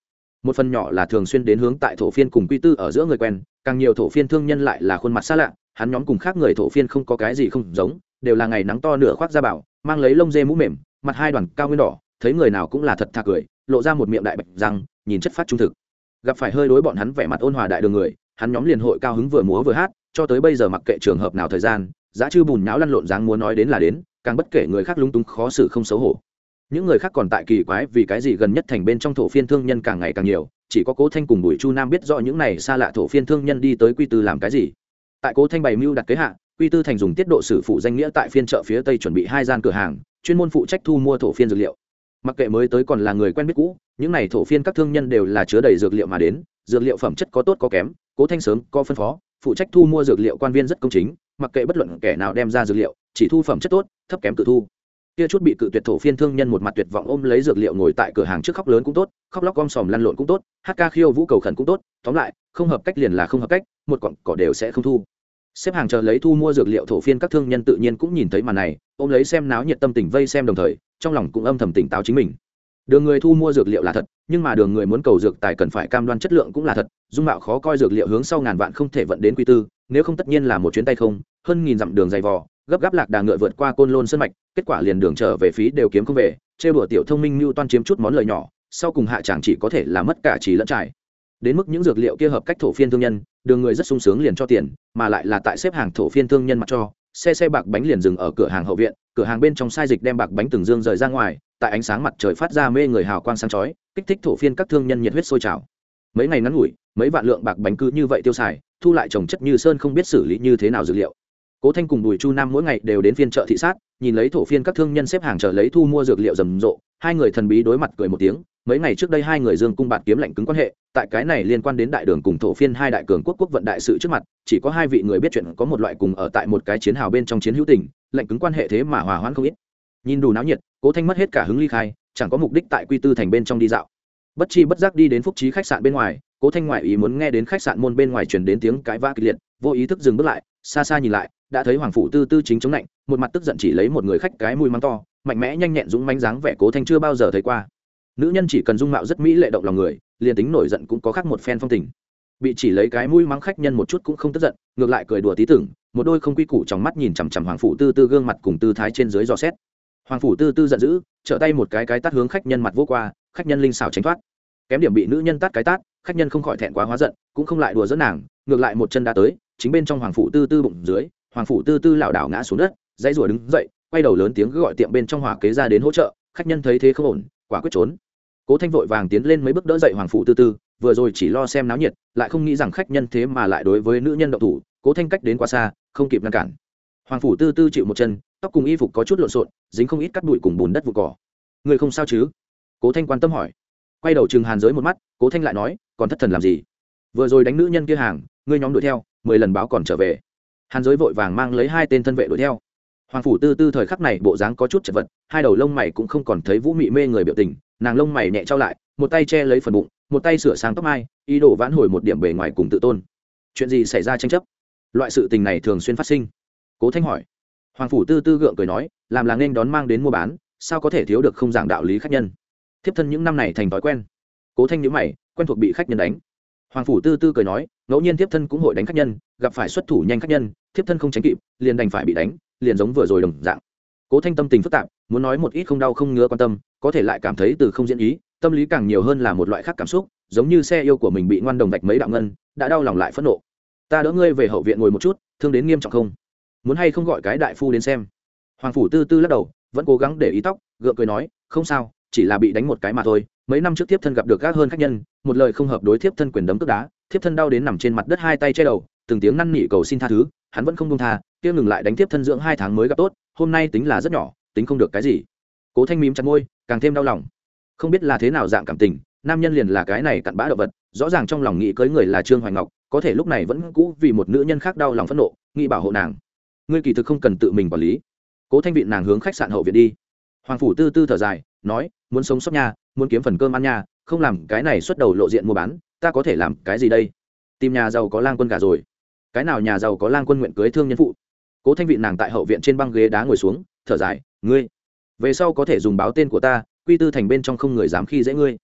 Một phần nhỏ là thường xuyên đến hướng tại thổ phiên cùng quy tư ở giữa người quen, càng nhiều thổ phiên thương nhân lại là khuôn mặt xa lạ hắn nhóm cùng khác người thổ phiên không có cái gì không giống, đều là ngày nắng to nửa khoác ra bảo, mang lấy lông dê mũ mềm, mặt hai đoàn cao nguyên đỏ, thấy người nào cũng là thật thà cười, lộ ra một miệng đại bạch răng, nhìn chất phát trung thực. Gặp phải hơi đối bọn hắn vẻ mặt ôn hòa đại đường người, hắn nhóm liền hội cao hứng vừa múa vừa hát, cho tới bây giờ mặc kệ trường hợp nào thời gian, giá chư bùn nháo lăn lộn dáng múa nói đến là đến, càng bất kể người khác lung túng khó xử không xấu hổ. Những người khác còn tại kỳ quái vì cái gì gần nhất thành bên trong thổ phiên thương nhân càng ngày càng nhiều, chỉ có cố thanh cùng bùi chu nam biết rõ những này xa lạ thổ phiên thương nhân đi tới quy tư làm cái gì tại cố thanh bày mưu đặt kế hạ, quy tư thành dùng tiết độ sử phụ danh nghĩa tại phiên chợ phía tây chuẩn bị hai gian cửa hàng, chuyên môn phụ trách thu mua thổ phiên dược liệu. Mặc kệ mới tới còn là người quen biết cũ, những n à y thổ phiên các thương nhân đều là chứa đầy dược liệu mà đến, dược liệu phẩm chất có tốt có kém, cố thanh sớm, có phân phó, phụ trách thu mua dược liệu quan viên rất công chính, mặc kệ bất luận kẻ nào đem ra dược liệu, chỉ thu phẩm chất tốt, thấp kém tự thu. Kia chút bị cự tuyệt thổ phiên thương nhân một mặt tuyệt vọng ôm lấy dược liệu ngồi tại cửa hàng trước khóc lớn cũng tốt, khóc lóc gom sòm lăn lộn cũng tốt, hát ca khiêu vũ cầu khẩn cũng tốt, tóm lại, không hợp cách liền là không hợp cách, một cọn cỏ đều sẽ không thu xếp hàng chờ lấy thu mua dược liệu thổ phiên các thương nhân tự nhiên cũng nhìn thấy màn này, ôm lấy xem náo nhiệt tâm tình vây xem đồng thời, trong lòng cũng âm thầm tỉnh táo chính mình. Đường người thu mua dược liệu là thật, nhưng mà đường người muốn cầu dược tài cần phải cam đoan chất lượng cũng là thật, dung mạo khó coi dược liệu hướng sau ngàn vạn không thể vận đến quy tư, nếu không tất nhiên là một chuyến tay không, hơn nghìn dặm đường dày vò, gấp gáp lạc đà ngựa vượt qua côn lôn sân mạch, kết quả liền đường trở về phí đều kiếm không về chê bửa tiểu thông minh mưu toan chiếm chút món lời nhỏ, sau cùng hạ chẳng chỉ có thể là mất cả trí lẫn trải. Đến mức những dược liệu kia hợp cách thổ phiên thương nhân, đường người rất sung sướng liền cho tiền mà lại là tại xếp hàng thổ phiên thương nhân mặt cho, xe xe bạc bánh liền dừng ở cửa hàng hậu viện, cửa hàng bên trong sai dịch đem bạc bánh từng dương rời ra ngoài, tại ánh sáng mặt trời phát ra mê người hào quang sáng chói, kích thích thổ phiên các thương nhân nhiệt huyết sôi trào. Mấy ngày ngắn ngủi, mấy vạn lượng bạc bánh cứ như vậy tiêu xài, thu lại trồng chất như sơn không biết xử lý như thế nào dược liệu. Cố thanh cùng bùi chu nam mỗi ngày đều đến phiên chợ thị sát, nhìn lấy thổ phiên các thương nhân xếp hàng chờ lấy thu mua dược liệu rầm rộ, hai người thần bí đối mặt cười một tiếng mấy ngày trước đây hai người dương cung bạt kiếm lạnh cứng quan hệ, tại cái này liên quan đến đại đường cùng thổ phiên hai đại cường quốc quốc vận đại sự trước mặt, chỉ có hai vị người biết chuyện có một loại cùng ở tại một cái chiến hào bên trong chiến hữu tình, lạnh cứng quan hệ thế mà hòa hoãn không ít. Nhìn đủ náo nhiệt, cố thanh mất hết cả hứng ly khai, chẳng có mục đích tại quy tư thành bên trong đi dạo. Bất chi bất giác đi đến phúc trí khách sạn bên ngoài, cố thanh ngoại ý muốn nghe đến khách sạn môn bên ngoài chuyển đến tiếng cãi vã kịch liệt, vô ý thức dừng bước lại, xa xa nhìn lại, đã thấy hoàng phủ tư tư chính chống lạnh, một mặt tức giận chỉ lấy một người khách cái mùi mắng to, mạnh mẽ nhanh nhẹn dũng mánh dáng vẻ cố thanh chưa bao giờ thấy qua nữ nhân chỉ cần dung mạo rất mỹ lệ động lòng người, liền tính nổi giận cũng có khác một phen phong tình. Bị chỉ lấy cái mũi mắng khách nhân một chút cũng không tức giận, ngược lại cười đùa tí tưởng, một đôi không quy củ trong mắt nhìn chằm chằm hoàng phủ tư tư gương mặt cùng tư thái trên dưới dò xét. Hoàng phủ tư tư giận dữ, trở tay một cái cái tát hướng khách nhân mặt vô qua, khách nhân linh xảo tránh thoát. Kém điểm bị nữ nhân tát cái tát, khách nhân không khỏi thẹn quá hóa giận, cũng không lại đùa dẫn nàng, ngược lại một chân đã tới, chính bên trong hoàng phủ tư tư bụng dưới, hoàng phủ tư tư lảo đảo ngã xuống đất, dãy rùa đứng dậy, quay đầu lớn tiếng gọi tiệm bên trong hỏa kế ra đến hỗ trợ, khách nhân thấy thế không ổn, quả quyết trốn cố thanh vội vàng tiến lên mấy bước đỡ dậy hoàng phủ tư tư, vừa rồi chỉ lo xem náo nhiệt, lại không nghĩ rằng khách nhân thế mà lại đối với nữ nhân động thủ, cố thanh cách đến quá xa, không kịp ngăn cản. Hoàng phủ tư tư chịu một chân, tóc cùng y phục có chút lộn xộn, dính không ít cắt bụi cùng bùn đất vụ cỏ. Người không sao chứ? Cố thanh quan tâm hỏi. Quay đầu chừng hàn giới một mắt, cố thanh lại nói, còn thất thần làm gì? Vừa rồi đánh nữ nhân kia hàng, ngươi nhóm đuổi theo, mười lần báo còn trở về. Hàn giới vội vàng mang lấy hai tên thân vệ đuổi theo. Hoàng phủ tư tư thời khắc này bộ dáng có chút chật vật, hai đầu lông mày cũng không còn thấy vũ mị mê người biểu tình nàng lông mày nhẹ trao lại, một tay che lấy phần bụng, một tay sửa sang tóc mai, ý đồ vãn hồi một điểm bề ngoài cùng tự tôn. Chuyện gì xảy ra tranh chấp? Loại sự tình này thường xuyên phát sinh. Cố thanh hỏi. Hoàng phủ tư tư gượng cười nói, làm là nên đón mang đến mua bán, sao có thể thiếu được không giảng đạo lý khách nhân? Thiếp thân những năm này thành thói quen. Cố thanh nhữ mày, quen thuộc bị khách nhân đánh. Hoàng phủ tư tư cười nói, ngẫu nhiên thiếp thân cũng hội đánh khách nhân, gặp phải xuất thủ nhanh khách nhân, thiếp thân không tránh kịp, liền đành phải bị đánh, liền giống vừa rồi đồng dạng cố thanh tâm tình phức tạp, muốn nói một ít không đau không ngứa quan tâm, có thể lại cảm thấy từ không diễn ý, tâm lý càng nhiều hơn là một loại khác cảm xúc, giống như xe yêu của mình bị ngoan đồng vạch mấy đạo ngân, đã đau lòng lại phẫn nộ. Ta đỡ ngươi về hậu viện ngồi một chút, thương đến nghiêm trọng không? Muốn hay không gọi cái đại phu đến xem? Hoàng phủ tư tư lắc đầu, vẫn cố gắng để ý tóc, gượng cười nói, không sao, chỉ là bị đánh một cái mà thôi. Mấy năm trước thiếp thân gặp được gác hơn khách nhân, một lời không hợp đối thiếp thân quyền đấm tức đá, thiếp thân đau đến nằm trên mặt đất hai tay che đầu, từng tiếng năn nỉ cầu xin tha thứ, hắn vẫn không công tha, kia ngừng lại đánh tiếp thân dưỡng hai tháng mới gặp tốt hôm nay tính là rất nhỏ, tính không được cái gì. Cố thanh mím chặt môi, càng thêm đau lòng. Không biết là thế nào dạng cảm tình, nam nhân liền là cái này cặn bã động vật, rõ ràng trong lòng nghĩ cưới người là trương hoài ngọc, có thể lúc này vẫn cũ vì một nữ nhân khác đau lòng phẫn nộ, nghĩ bảo hộ nàng. Ngươi kỳ thực không cần tự mình quản lý. Cố thanh vị nàng hướng khách sạn hậu viện đi. Hoàng phủ tư tư thở dài, nói, muốn sống sót nha, muốn kiếm phần cơm ăn nha, không làm cái này xuất đầu lộ diện mua bán, ta có thể làm cái gì đây? Tìm nhà giàu có lang quân cả rồi. Cái nào nhà giàu có lang quân nguyện cưới thương nhân phụ cố thanh vị nàng tại hậu viện trên băng ghế đá ngồi xuống, thở dài, ngươi, về sau có thể dùng báo tên của ta, quy tư thành bên trong không người dám khi dễ ngươi.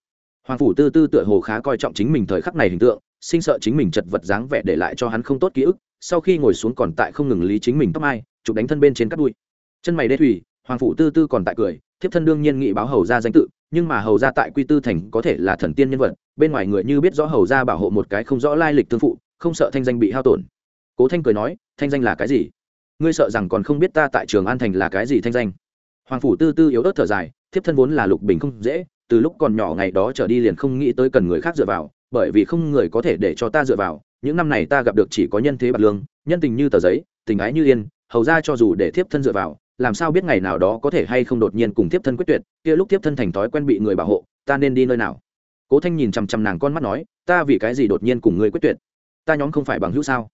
Hoàng phủ tư tư tựa hồ khá coi trọng chính mình thời khắc này hình tượng, sinh sợ chính mình chật vật dáng vẻ để lại cho hắn không tốt ký ức, sau khi ngồi xuống còn tại không ngừng lý chính mình tóc ai chụp đánh thân bên trên cắt đuôi. Chân mày đê thủy, hoàng phủ tư tư còn tại cười, thiếp thân đương nhiên nghị báo hầu ra danh tự, nhưng mà hầu ra tại quy tư thành có thể là thần tiên nhân vật, bên ngoài người như biết rõ hầu ra bảo hộ một cái không rõ lai lịch tương phụ, không sợ thanh danh bị hao tổn. Cố thanh cười nói, thanh danh là cái gì? Ngươi sợ rằng còn không biết ta tại trường an thành là cái gì thanh danh. Hoàng phủ tư tư yếu ớt thở dài, thiếp thân vốn là lục bình không dễ, từ lúc còn nhỏ ngày đó trở đi liền không nghĩ tới cần người khác dựa vào, bởi vì không người có thể để cho ta dựa vào. Những năm này ta gặp được chỉ có nhân thế bạc lương, nhân tình như tờ giấy, tình ái như yên, hầu ra cho dù để thiếp thân dựa vào, làm sao biết ngày nào đó có thể hay không đột nhiên cùng thiếp thân quyết tuyệt, kia lúc thiếp thân thành thói quen bị người bảo hộ, ta nên đi nơi nào? Cố thanh nhìn chằm chằm nàng con mắt nói, ta vì cái gì đột nhiên cùng ngươi quyết tuyệt? Ta nhóm không phải bằng hữu sao?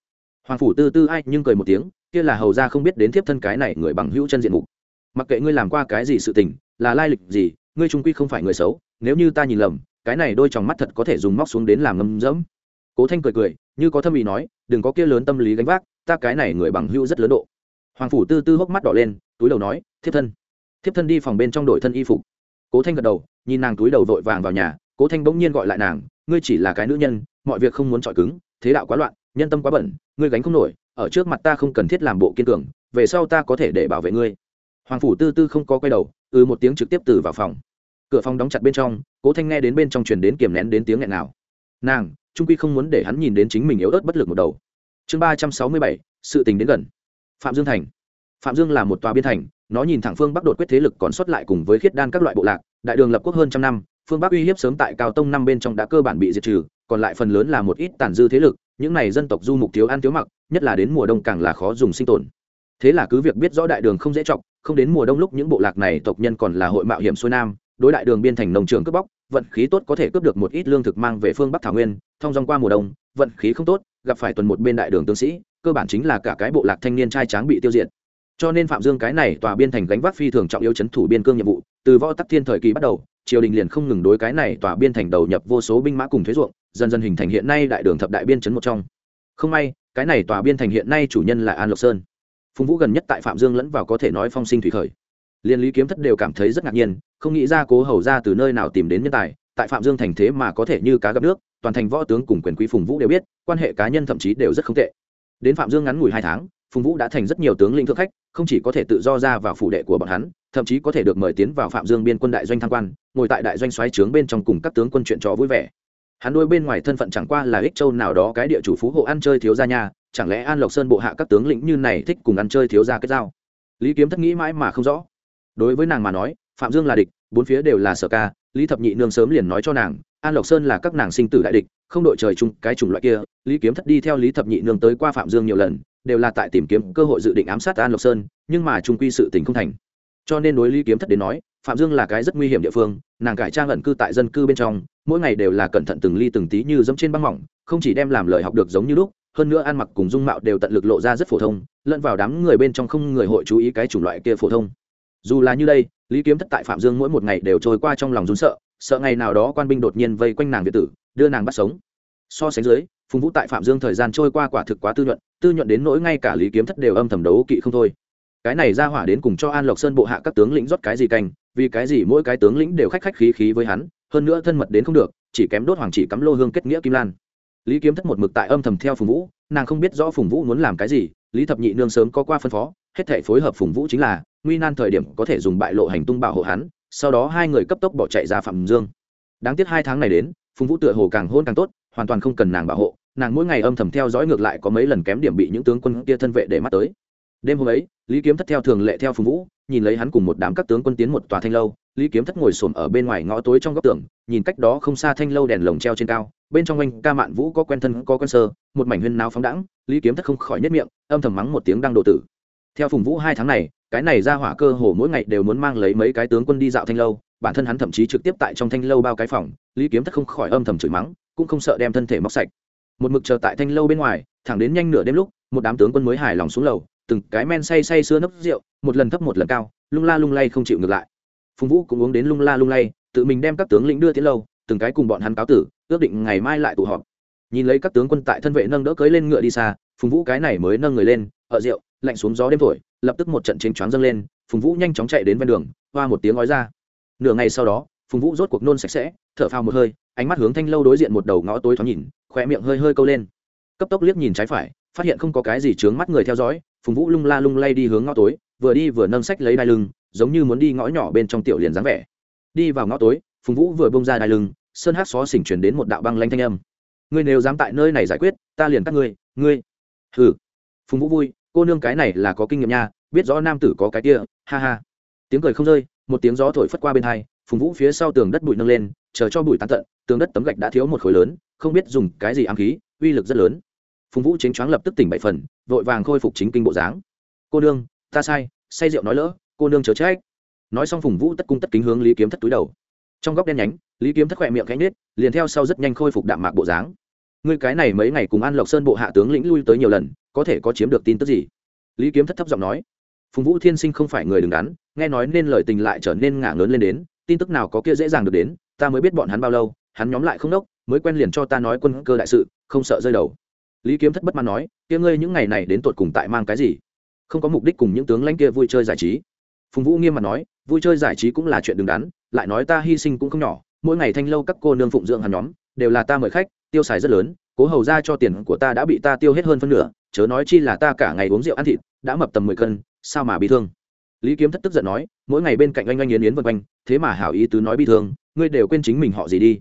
Hoàng phủ tư tư ai nhưng cười một tiếng kia là hầu ra không biết đến thiếp thân cái này người bằng hữu chân diện mục. Mặc kệ ngươi làm qua cái gì sự tình, là lai lịch gì, ngươi trung quy không phải người xấu, nếu như ta nhìn lầm, cái này đôi tròng mắt thật có thể dùng móc xuống đến làm ngâm dẫm. Cố thanh cười cười, như có thâm ý nói, đừng có kia lớn tâm lý gánh vác, ta cái này người bằng hữu rất lớn độ. Hoàng phủ tư tư hốc mắt đỏ lên, túi đầu nói, thiếp thân. Thiếp thân đi phòng bên trong đội thân y phục. Cố thanh gật đầu, nhìn nàng túi đầu vội vàng vào nhà, cố thanh bỗng nhiên gọi lại nàng, ngươi chỉ là cái nữ nhân, mọi việc không muốn chọi cứng, thế đạo quá loạn, nhân tâm quá bẩn, ngươi gánh không nổi ở trước mặt ta không cần thiết làm bộ kiên cường, về sau ta có thể để bảo vệ ngươi. Hoàng phủ tư tư không có quay đầu ừ một tiếng trực tiếp từ vào phòng. Cửa phòng đóng chặt bên trong, cố thanh nghe đến bên trong truyền đến kiềm nén đến tiếng nghẹn nào. Nàng, trung quy không muốn để hắn nhìn đến chính mình yếu ớt bất lực một đầu. Chương ba trăm sáu mươi bảy, sự tình đến gần. Phạm dương thành. Phạm dương là một tòa biên thành, nó nhìn thẳng phương bắc đột quyết thế lực còn xuất lại cùng với khiết đan các loại bộ lạc, đại đường lập quốc hơn trăm năm, phương bắc uy hiếp sớm tại cao tông năm bên trong đã cơ bản bị diệt trừ, còn lại phần lớn là một ít tàn dư thế lực những này dân tộc du mục thiếu ăn thiếu mặc, nhất là đến mùa đông càng là khó dùng sinh tồn. Thế là cứ việc biết rõ đại đường không dễ chọc, không đến mùa đông lúc những bộ lạc này tộc nhân còn là hội mạo hiểm xuôi nam, đối đại đường biên thành nông trường cướp bóc, vận khí tốt có thể cướp được một ít lương thực mang về phương bắc thảo nguyên, thông dòng qua mùa đông, vận khí không tốt, gặp phải tuần một bên đại đường tướng sĩ, cơ bản chính là cả cái bộ lạc thanh niên trai tráng bị tiêu diệt. Cho nên phạm dương cái này tòa biên thành gánh vác phi thường trọng yếu chấn thủ biên cương nhiệm vụ, từ võ tắc thiên thời kỳ bắt đầu, triều đình liền không ngừng đối cái này tòa biên thành đầu nhập vô số binh mã cùng thuế ruộng dần dần hình thành hiện nay đại đường thập đại biên chấn một trong. Không may, cái này tòa biên thành hiện nay chủ nhân là an lộc sơn. Phùng vũ gần nhất tại phạm dương lẫn vào có thể nói phong sinh thủy khởi. Liên lý kiếm thất đều cảm thấy rất ngạc nhiên, không nghĩ ra cố hầu ra từ nơi nào tìm đến nhân tài, tại phạm dương thành thế mà có thể như cá gặp nước, toàn thành võ tướng cùng quyền quý phùng vũ đều biết, quan hệ cá nhân thậm chí đều rất không tệ. Đến phạm dương ngắn ngủi hai tháng, phùng vũ đã thành rất nhiều tướng lĩnh thượng khách, không chỉ có thể tự do ra vào phủ đệ của bọn hắn, thậm chí có thể được mời tiến vào phạm dương biên quân đại doanh tham quan, ngồi tại đại doanh xoáy trướng bên trong cùng các tướng quân chuyện trò vui vẻ hắn đôi bên ngoài thân phận chẳng qua là ích châu nào đó cái địa chủ phú hộ ăn chơi thiếu gia nhà chẳng lẽ an lộc sơn bộ hạ các tướng lĩnh như này thích cùng ăn chơi thiếu gia kết giao? Lý kiếm thất nghĩ mãi mà không rõ. Đối với nàng mà nói, phạm dương là địch, bốn phía đều là sở ca, lý thập nhị nương sớm liền nói cho nàng, an lộc sơn là các nàng sinh tử đại địch, không đội trời chung cái chủng loại kia. Lý kiếm thất đi theo lý thập nhị nương tới qua phạm dương nhiều lần, đều là tại tìm kiếm cơ hội dự định ám sát an lộc sơn, nhưng mà trung quy sự tình không thành. Cho nên đối lý kiếm thất đến nói, phạm dương là cái rất nguy hiểm địa phương, nàng cải trang ẩn cư tại dân cư bên trong mỗi ngày đều là cẩn thận từng ly từng tí như giống trên băng mỏng, không chỉ đem làm lời học được giống như lúc, hơn nữa ăn mặc cùng dung mạo đều tận lực lộ ra rất phổ thông, lẫn vào đám người bên trong không người hội chú ý cái chủng loại kia phổ thông. Dù là như đây, lý kiếm thất tại phạm dương mỗi một ngày đều trôi qua trong lòng rún sợ sợ ngày nào đó quan binh đột nhiên vây quanh nàng việt tử, đưa nàng bắt sống. So sánh dưới, phùng vũ tại phạm dương thời gian trôi qua quả thực quá tư nhuận tư nhuận đến nỗi ngay cả lý kiếm thất đều âm thầm đấu kỵ không thôi. Cái này ra hỏa đến cùng cho an lộc sơn bộ hạ các tướng lĩnh rót cái gì canh, vì cái gì mỗi cái tướng lĩnh đều khách khách khí khí với hắn hơn nữa thân mật đến không được, chỉ kém đốt hoàng chỉ cắm lô hương kết nghĩa kim lan. Lý kiếm thất một mực tại âm thầm theo phùng vũ, nàng không biết rõ phùng vũ muốn làm cái gì, lý thập nhị nương sớm có qua phân phó, hết thể phối hợp phùng vũ chính là, nguy nan thời điểm có thể dùng bại lộ hành tung bảo hộ hắn, sau đó hai người cấp tốc bỏ chạy ra phạm dương. Đáng tiếc hai tháng này đến, phùng vũ tựa hồ càng hôn càng tốt, hoàn toàn không cần nàng bảo hộ, nàng mỗi ngày âm thầm theo dõi ngược lại có mấy lần kém điểm bị những tướng quân kia thân vệ để mắt tới. Đêm hôm ấy, lý kiếm thất theo thường lệ theo phùng vũ, nhìn lấy hắn cùng một đám các tướng quân tiến một tòa thanh lâu lý kiếm thất ngồi sồn ở bên ngoài ngõ tối trong góc tường, nhìn cách đó không xa thanh lâu đèn lồng treo trên cao, bên trong anh ca mạn vũ có quen thân, có quen sơ, một mảnh huyên náo phóng đãng, lý kiếm thất không khỏi nhất miệng, âm thầm mắng một tiếng đang độ tử. Theo phùng vũ hai tháng này, cái này ra hỏa cơ hồ mỗi ngày đều muốn mang lấy mấy cái tướng quân đi dạo thanh lâu, bản thân hắn thậm chí trực tiếp tại trong thanh lâu bao cái phòng, lý kiếm thất không khỏi âm thầm chửi mắng, cũng không sợ đem thân thể móc sạch. Một mực chờ tại thanh lâu bên ngoài, thẳng đến nhanh nửa đêm lúc, một đám tướng quân mới hài lòng xuống lầu, từng cái men say say sưa nấp rượu, một lần thấp một lần cao, lung la lung lay không chịu ngược lại phùng vũ cũng uống đến lung la lung lay, tự mình đem các tướng lĩnh đưa tiến lâu, từng cái cùng bọn hắn cáo tử, ước định ngày mai lại tụ họp. Nhìn lấy các tướng quân tại thân vệ nâng đỡ cưới lên ngựa đi xa, phùng vũ cái này mới nâng người lên, ở rượu, lạnh xuống gió đêm thổi, lập tức một trận chênh choáng dâng lên, phùng vũ nhanh chóng chạy đến ven đường, hoa một tiếng nói ra. Nửa ngày sau đó, phùng vũ rốt cuộc nôn sạch sẽ, thở phào một hơi, ánh mắt hướng thanh lâu đối diện một đầu ngõ tối thoáng nhìn khỏe miệng hơi hơi câu lên. Cấp tốc liếc nhìn trái phải, phát hiện không có cái gì chướng mắt người theo dõi, phùng vũ lung la lung lay đi hướng ngõ tối vừa đi vừa nâng sách lấy đai lưng, giống như muốn đi ngõ nhỏ bên trong tiểu liền dáng vẻ. Đi vào ngõ tối, phùng vũ vừa bông ra đai lưng, sơn hát xó xỉnh chuyển đến một đạo băng lanh thanh âm. Ngươi nếu dám tại nơi này giải quyết, ta liền cắt ngươi ngươi. Hừ. Phùng vũ vui, cô nương cái này là có kinh nghiệm nha, biết rõ nam tử có cái kia, ha ha. Tiếng cười không rơi, một tiếng gió thổi phất qua bên hai, phùng vũ phía sau tường đất bụi nâng lên, chờ cho bụi tán tận, tường đất tấm gạch đã thiếu một khối lớn, không biết dùng cái gì ám khí, uy lực rất lớn. Phùng vũ chính choáng lập tức tỉnh bảy phần, vội vàng khôi phục chính kinh bộ dáng. Cô nương ta sai, say rượu nói lỡ, cô nương chớ trách. Nói xong phùng vũ tất cung tất kính hướng lý kiếm thất túi đầu. Trong góc đen nhánh, lý kiếm thất khỏe miệng cánh nết liền theo sau rất nhanh khôi phục đạm mạc bộ dáng. Ngươi cái này mấy ngày cùng an lộc sơn bộ hạ tướng lĩnh lui tới nhiều lần, có thể có chiếm được tin tức gì? Lý kiếm thất thấp giọng nói. Phùng vũ thiên sinh không phải người đứng đắn, nghe nói nên lời tình lại trở nên ngả lớn lên đến, tin tức nào có kia dễ dàng được đến, ta mới biết bọn hắn bao lâu, hắn nhóm lại không đốc, mới quen liền cho ta nói quân cơ đại sự, không sợ rơi đầu. Lý kiếm thất bất mãn nói, kia ngươi những ngày này đến tột cùng tại mang cái gì? Không có mục đích cùng những tướng lãnh kia vui chơi giải trí. Phùng vũ nghiêm mặt nói, vui chơi giải trí cũng là chuyện đứng đắn, lại nói ta hy sinh cũng không nhỏ, mỗi ngày thanh lâu các cô nương phụng dưỡng hàng nhóm, đều là ta mời khách, tiêu xài rất lớn, cố hầu ra cho tiền của ta đã bị ta tiêu hết hơn phân nửa, chớ nói chi là ta cả ngày uống rượu ăn thịt, đã mập tầm mười cân, sao mà bị thương. Lý kiếm thất tức giận nói, mỗi ngày bên cạnh anh anh yến yến vân quanh, thế mà hảo ý tứ nói bị thương, ngươi đều quên chính mình họ gì đi.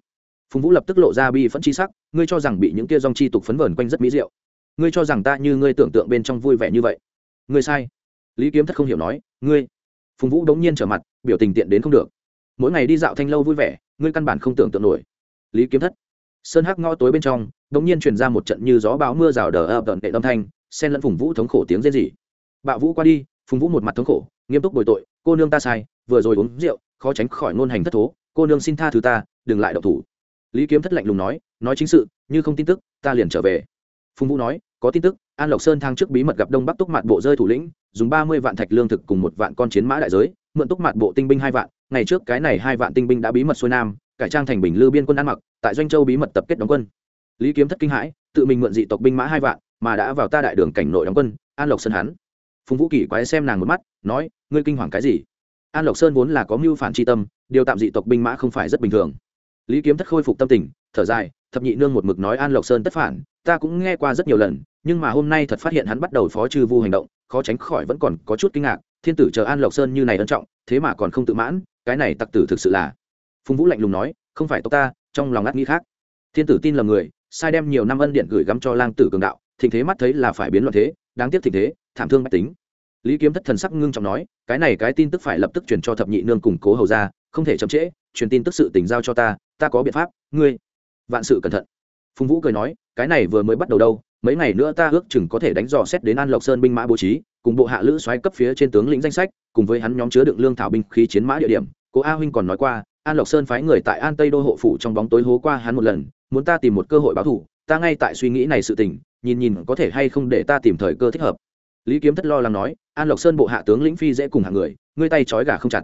Phùng vũ lập tức lộ ra bi phẫn chi sắc, ngươi cho rằng bị những kia dòng chi tục phấn vờn quanh rất mỹ diệu. Ngươi cho rằng ta như ngươi tưởng tượng bên trong vui vẻ như vậy ngươi sai. Lý kiếm thất không hiểu nói, ngươi. Phùng vũ đống nhiên trở mặt, biểu tình tiện đến không được. Mỗi ngày đi dạo thanh lâu vui vẻ, ngươi căn bản không tưởng tượng nổi. Lý kiếm thất. Sơn hắc ngõ tối bên trong, đống nhiên truyền ra một trận như gió bão mưa rào đờ ập tận đệ âm thanh, xen lẫn phùng vũ thống khổ tiếng rên rỉ. Bạo vũ qua đi, phùng vũ một mặt thống khổ, nghiêm túc bồi tội, cô nương ta sai, vừa rồi uống rượu, khó tránh khỏi ngôn hành thất thố, cô nương xin tha thứ ta, đừng lại độc thủ. Lý kiếm thất lạnh lùng nói nói chính sự, như không tin tức, ta liền trở về. Phùng vũ nói, có tin tức an lộc sơn thang trước bí mật gặp đông bắc túc mạt bộ rơi thủ lĩnh, dùng ba mươi vạn thạch lương thực cùng một vạn con chiến mã đại giới, mượn túc mạt bộ tinh binh hai vạn, ngày trước cái này hai vạn tinh binh đã bí mật xuôi nam, cải trang thành bình lư biên quân ăn mặc, tại doanh châu bí mật tập kết đóng quân. Lý kiếm thất kinh hãi, tự mình mượn dị tộc binh mã hai vạn, mà đã vào ta đại đường cảnh nội đóng quân, an lộc sơn hắn. Phùng vũ kỳ quái xem nàng một mắt, nói, ngươi kinh hoàng cái gì? An lộc sơn vốn là có mưu phản tri tâm, điều tạm dị tộc binh mã không phải rất bình thường. Lý kiếm thất khôi phục tâm tình, thở dài, thập nhị nương một mực nói an lộc sơn tất phản, ta cũng nghe qua rất nhiều lần nhưng mà hôm nay thật phát hiện hắn bắt đầu phó trừ vu hành động, khó tránh khỏi vẫn còn có chút kinh ngạc, thiên tử chờ an lộc sơn như này ân trọng, thế mà còn không tự mãn, cái này tặc tử thực sự là. Phùng vũ lạnh lùng nói, không phải tộc ta, trong lòng ngắt nghĩ khác. Thiên tử tin là người, sai đem nhiều năm ân điện gửi gắm cho lang tử cường đạo, thịnh thế mắt thấy là phải biến loạn thế, đáng tiếc thịnh thế, thảm thương mách tính. Lý kiếm thất thần sắc ngưng trọng nói, cái này cái tin tức phải lập tức truyền cho thập nhị nương củng cố hầu ra không thể chậm trễ, truyền tin tức sự tình giao cho ta ta có biện pháp, ngươi. Vạn sự cẩn thận. Phùng vũ cười nói, cái này vừa mới bắt đầu đâu mấy ngày nữa ta ước chừng có thể đánh dò xét đến an lộc sơn binh mã bố trí, cùng bộ hạ lữ xoáy cấp phía trên tướng lĩnh danh sách, cùng với hắn nhóm chứa đựng lương thảo binh khí chiến mã địa điểm. Cố a huynh còn nói qua, an lộc sơn phái người tại an tây đô hộ phủ trong bóng tối hố qua hắn một lần, muốn ta tìm một cơ hội báo thù, ta ngay tại suy nghĩ này sự tình, nhìn nhìn có thể hay không để ta tìm thời cơ thích hợp. Lý kiếm thất lo lắng nói, an lộc sơn bộ hạ tướng lĩnh phi dễ cùng hàng người, ngươi tay trói gà không chặt.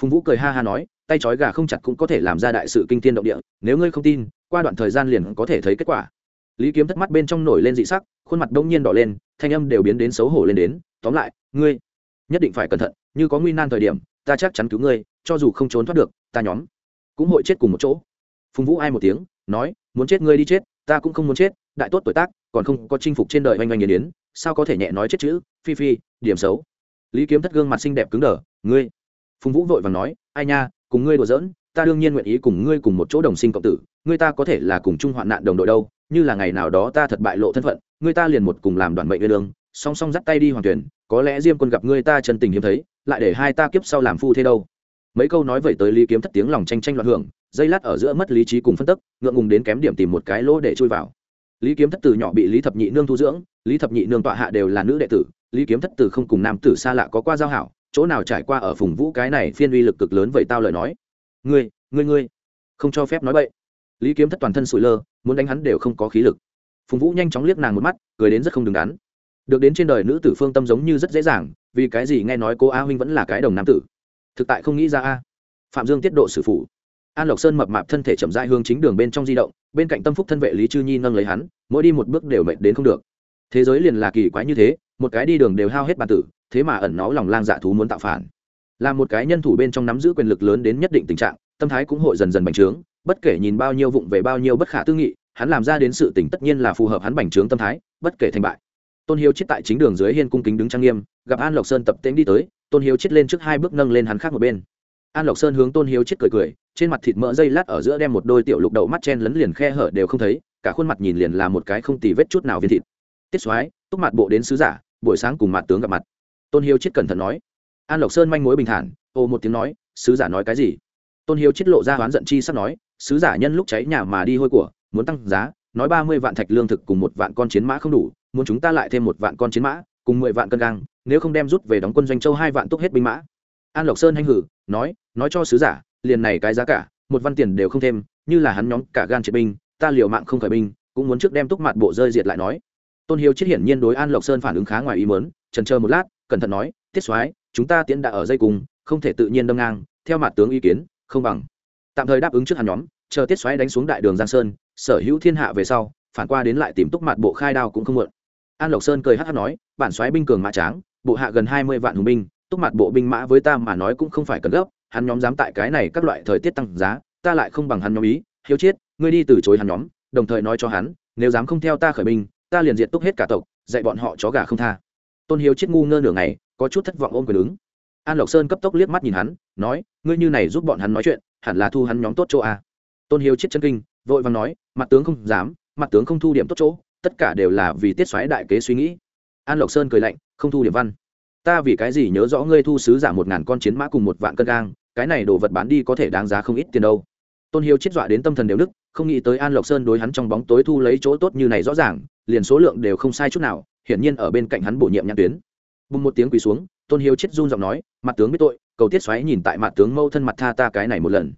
Phùng vũ cười ha ha nói, tay trói gà không chặt cũng có thể làm ra đại sự kinh thiên động địa, nếu ngươi không tin, qua đoạn thời gian liền có thể thấy kết quả lý kiếm thất mắt bên trong nổi lên dị sắc, khuôn mặt đông nhiên đỏ lên, thanh âm đều biến đến xấu hổ lên đến, tóm lại, ngươi nhất định phải cẩn thận, như có nguy nan thời điểm, ta chắc chắn cứu ngươi, cho dù không trốn thoát được, ta nhóm cũng hội chết cùng một chỗ. Phùng vũ ai một tiếng, nói, muốn chết ngươi đi chết, ta cũng không muốn chết, đại tốt tuổi tác, còn không có chinh phục trên đời oanh oanh nghiền yến sao có thể nhẹ nói chết chữ, phi phi, điểm xấu. Lý kiếm thất gương mặt xinh đẹp cứng đờ, ngươi? Phùng vũ vội vàng nói, ai nha, cùng ngươi đùa giỡn, ta đương nhiên nguyện ý cùng ngươi cùng một chỗ đồng sinh cộng tử, ngươi ta có thể là cùng chung hoạn nạn đồng đội đâu như là ngày nào đó ta thật bại lộ thân phận, người ta liền một cùng làm đoàn mệnh nguyên lương song song dắt tay đi hoàng tuyển, có lẽ diêm quân gặp ngươi ta chân tình hiếm thấy, lại để hai ta kiếp sau làm phu thế đâu. Mấy câu nói vậy tới lý kiếm thất tiếng lòng tranh tranh loạn hưởng, dây lát ở giữa mất lý trí cùng phân tức, ngượng ngùng đến kém điểm tìm một cái lỗ để chui vào. Lý kiếm thất từ nhỏ bị lý thập nhị nương thu dưỡng, lý thập nhị nương tọa hạ đều là nữ đệ tử, lý kiếm thất từ không cùng nam tử xa lạ có qua giao hảo, chỗ nào trải qua ở phùng vũ cái này phiên uy lực cực lớn vậy tao lời nói. Ngươi ngươi ngươi, không cho phép nói bậy. Lý kiếm thất toàn thân sủi lơ muốn đánh hắn đều không có khí lực. Phùng vũ nhanh chóng liếc nàng một mắt, cười đến rất không đứng đắn. Được đến trên đời nữ tử phương tâm giống như rất dễ dàng, vì cái gì nghe nói cô a huynh vẫn là cái đồng nam tử? Thực tại không nghĩ ra a. Phạm dương tiết độ sử phụ an lộc sơn mập mạp thân thể chậm rãi hướng chính đường bên trong di động, bên cạnh tâm phúc thân vệ lý chư nhi nâng lấy hắn, mỗi đi một bước đều mệt đến không được. Thế giới liền là kỳ quái như thế, một cái đi đường đều hao hết bản tử, thế mà ẩn nó lòng lang dạ thú muốn tạo phản. Là một cái nhân thủ bên trong nắm giữ quyền lực lớn đến nhất định tình trạng, tâm thái cũng hội dần dần bành trướng bất kể nhìn bao nhiêu vụng về bao nhiêu bất khả tư nghị, hắn làm ra đến sự tỉnh tất nhiên là phù hợp hắn bành trướng tâm thái, bất kể thành bại. Tôn hiếu chết tại chính đường dưới hiên cung kính đứng trang nghiêm, gặp an lộc sơn tập tễnh đi tới, tôn hiếu chết lên trước hai bước nâng lên hắn khác một bên. An lộc sơn hướng tôn hiếu chết cười cười, trên mặt thịt mỡ dây lát ở giữa đem một đôi tiểu lục đậu mắt chen lấn liền khe hở đều không thấy, cả khuôn mặt nhìn liền là một cái không tì vết chút nào viên thịt. Tiết soái, túc mặt bộ đến sứ giả, buổi sáng cùng mặt tướng gặp mặt. Tôn hiếu chết cẩn thận nói. An lộc sơn manh mối bình thản, ô một tiếng nói, sứ giả nói cái gì? Tôn hiếu chết lộ ra oán giận chi sắp nói sứ giả nhân lúc cháy nhà mà đi hôi của muốn tăng giá nói ba mươi vạn thạch lương thực cùng một vạn con chiến mã không đủ muốn chúng ta lại thêm một vạn con chiến mã cùng mười vạn cân găng, nếu không đem rút về đóng quân doanh châu hai vạn túc hết binh mã. An lộc sơn hanh hử nói nói cho sứ giả liền này cái giá cả một văn tiền đều không thêm như là hắn nhóm cả gan triệt binh ta liều mạng không khởi binh cũng muốn trước đem túc mặt bộ rơi diệt lại nói. Tôn hiếu chết hiển nhiên đối an lộc sơn phản ứng khá ngoài ý mớn trần chờ một lát cẩn thận nói tiết soái chúng ta tiến đã ở dây cùng không thể tự nhiên đâm ngang theo mặt tướng ý kiến không bằng tạm thời đáp ứng trước hắn nhóm, chờ tiết xoáy đánh xuống đại đường giang sơn, sở hữu thiên hạ về sau, phản qua đến lại tìm túc mặt bộ khai đao cũng không muộn. An lộc sơn cười hát hát nói, bản xoáy binh cường mã tráng, bộ hạ gần hai mươi vạn hùng binh, túc mặt bộ binh mã với ta mà nói cũng không phải cần gấp, hắn nhóm dám tại cái này các loại thời tiết tăng giá, ta lại không bằng hắn nhóm ý, hiếu chiết, ngươi đi từ chối hắn nhóm, đồng thời nói cho hắn, nếu dám không theo ta khởi binh, ta liền diệt túc hết cả tộc, dạy bọn họ chó gà không tha. Tôn hiếu chiết ngu ngơ nửa ngày, có chút thất vọng ôm quyền ứng. An lộc sơn cấp tốc liếc mắt nhìn hắn, nói, ngươi như này giúp bọn hắn nói chuyện hẳn là thu hắn nhóm tốt chỗ a. Tôn hiếu chết chân kinh, vội vàng nói, mặt tướng không dám, mặt tướng không thu điểm tốt chỗ, tất cả đều là vì tiết xoáy đại kế suy nghĩ. An lộc sơn cười lạnh, không thu điểm văn. Ta vì cái gì nhớ rõ ngươi thu sứ giả một ngàn con chiến mã cùng một vạn cân gang, cái này đồ vật bán đi có thể đáng giá không ít tiền đâu. Tôn hiếu chết dọa đến tâm thần đều đức không nghĩ tới an lộc sơn đối hắn trong bóng tối thu lấy chỗ tốt như này rõ ràng, liền số lượng đều không sai chút nào, hiển nhiên ở bên cạnh hắn bổ nhiệm nhãn tuyến. Bùng một tiếng quỳ xuống, tôn hiếu chết run giọng nói, mặt tướng biết tội cầu tiết xoáy nhìn tại mặt tướng Mẫu thân mặt tha ta cái này một lần.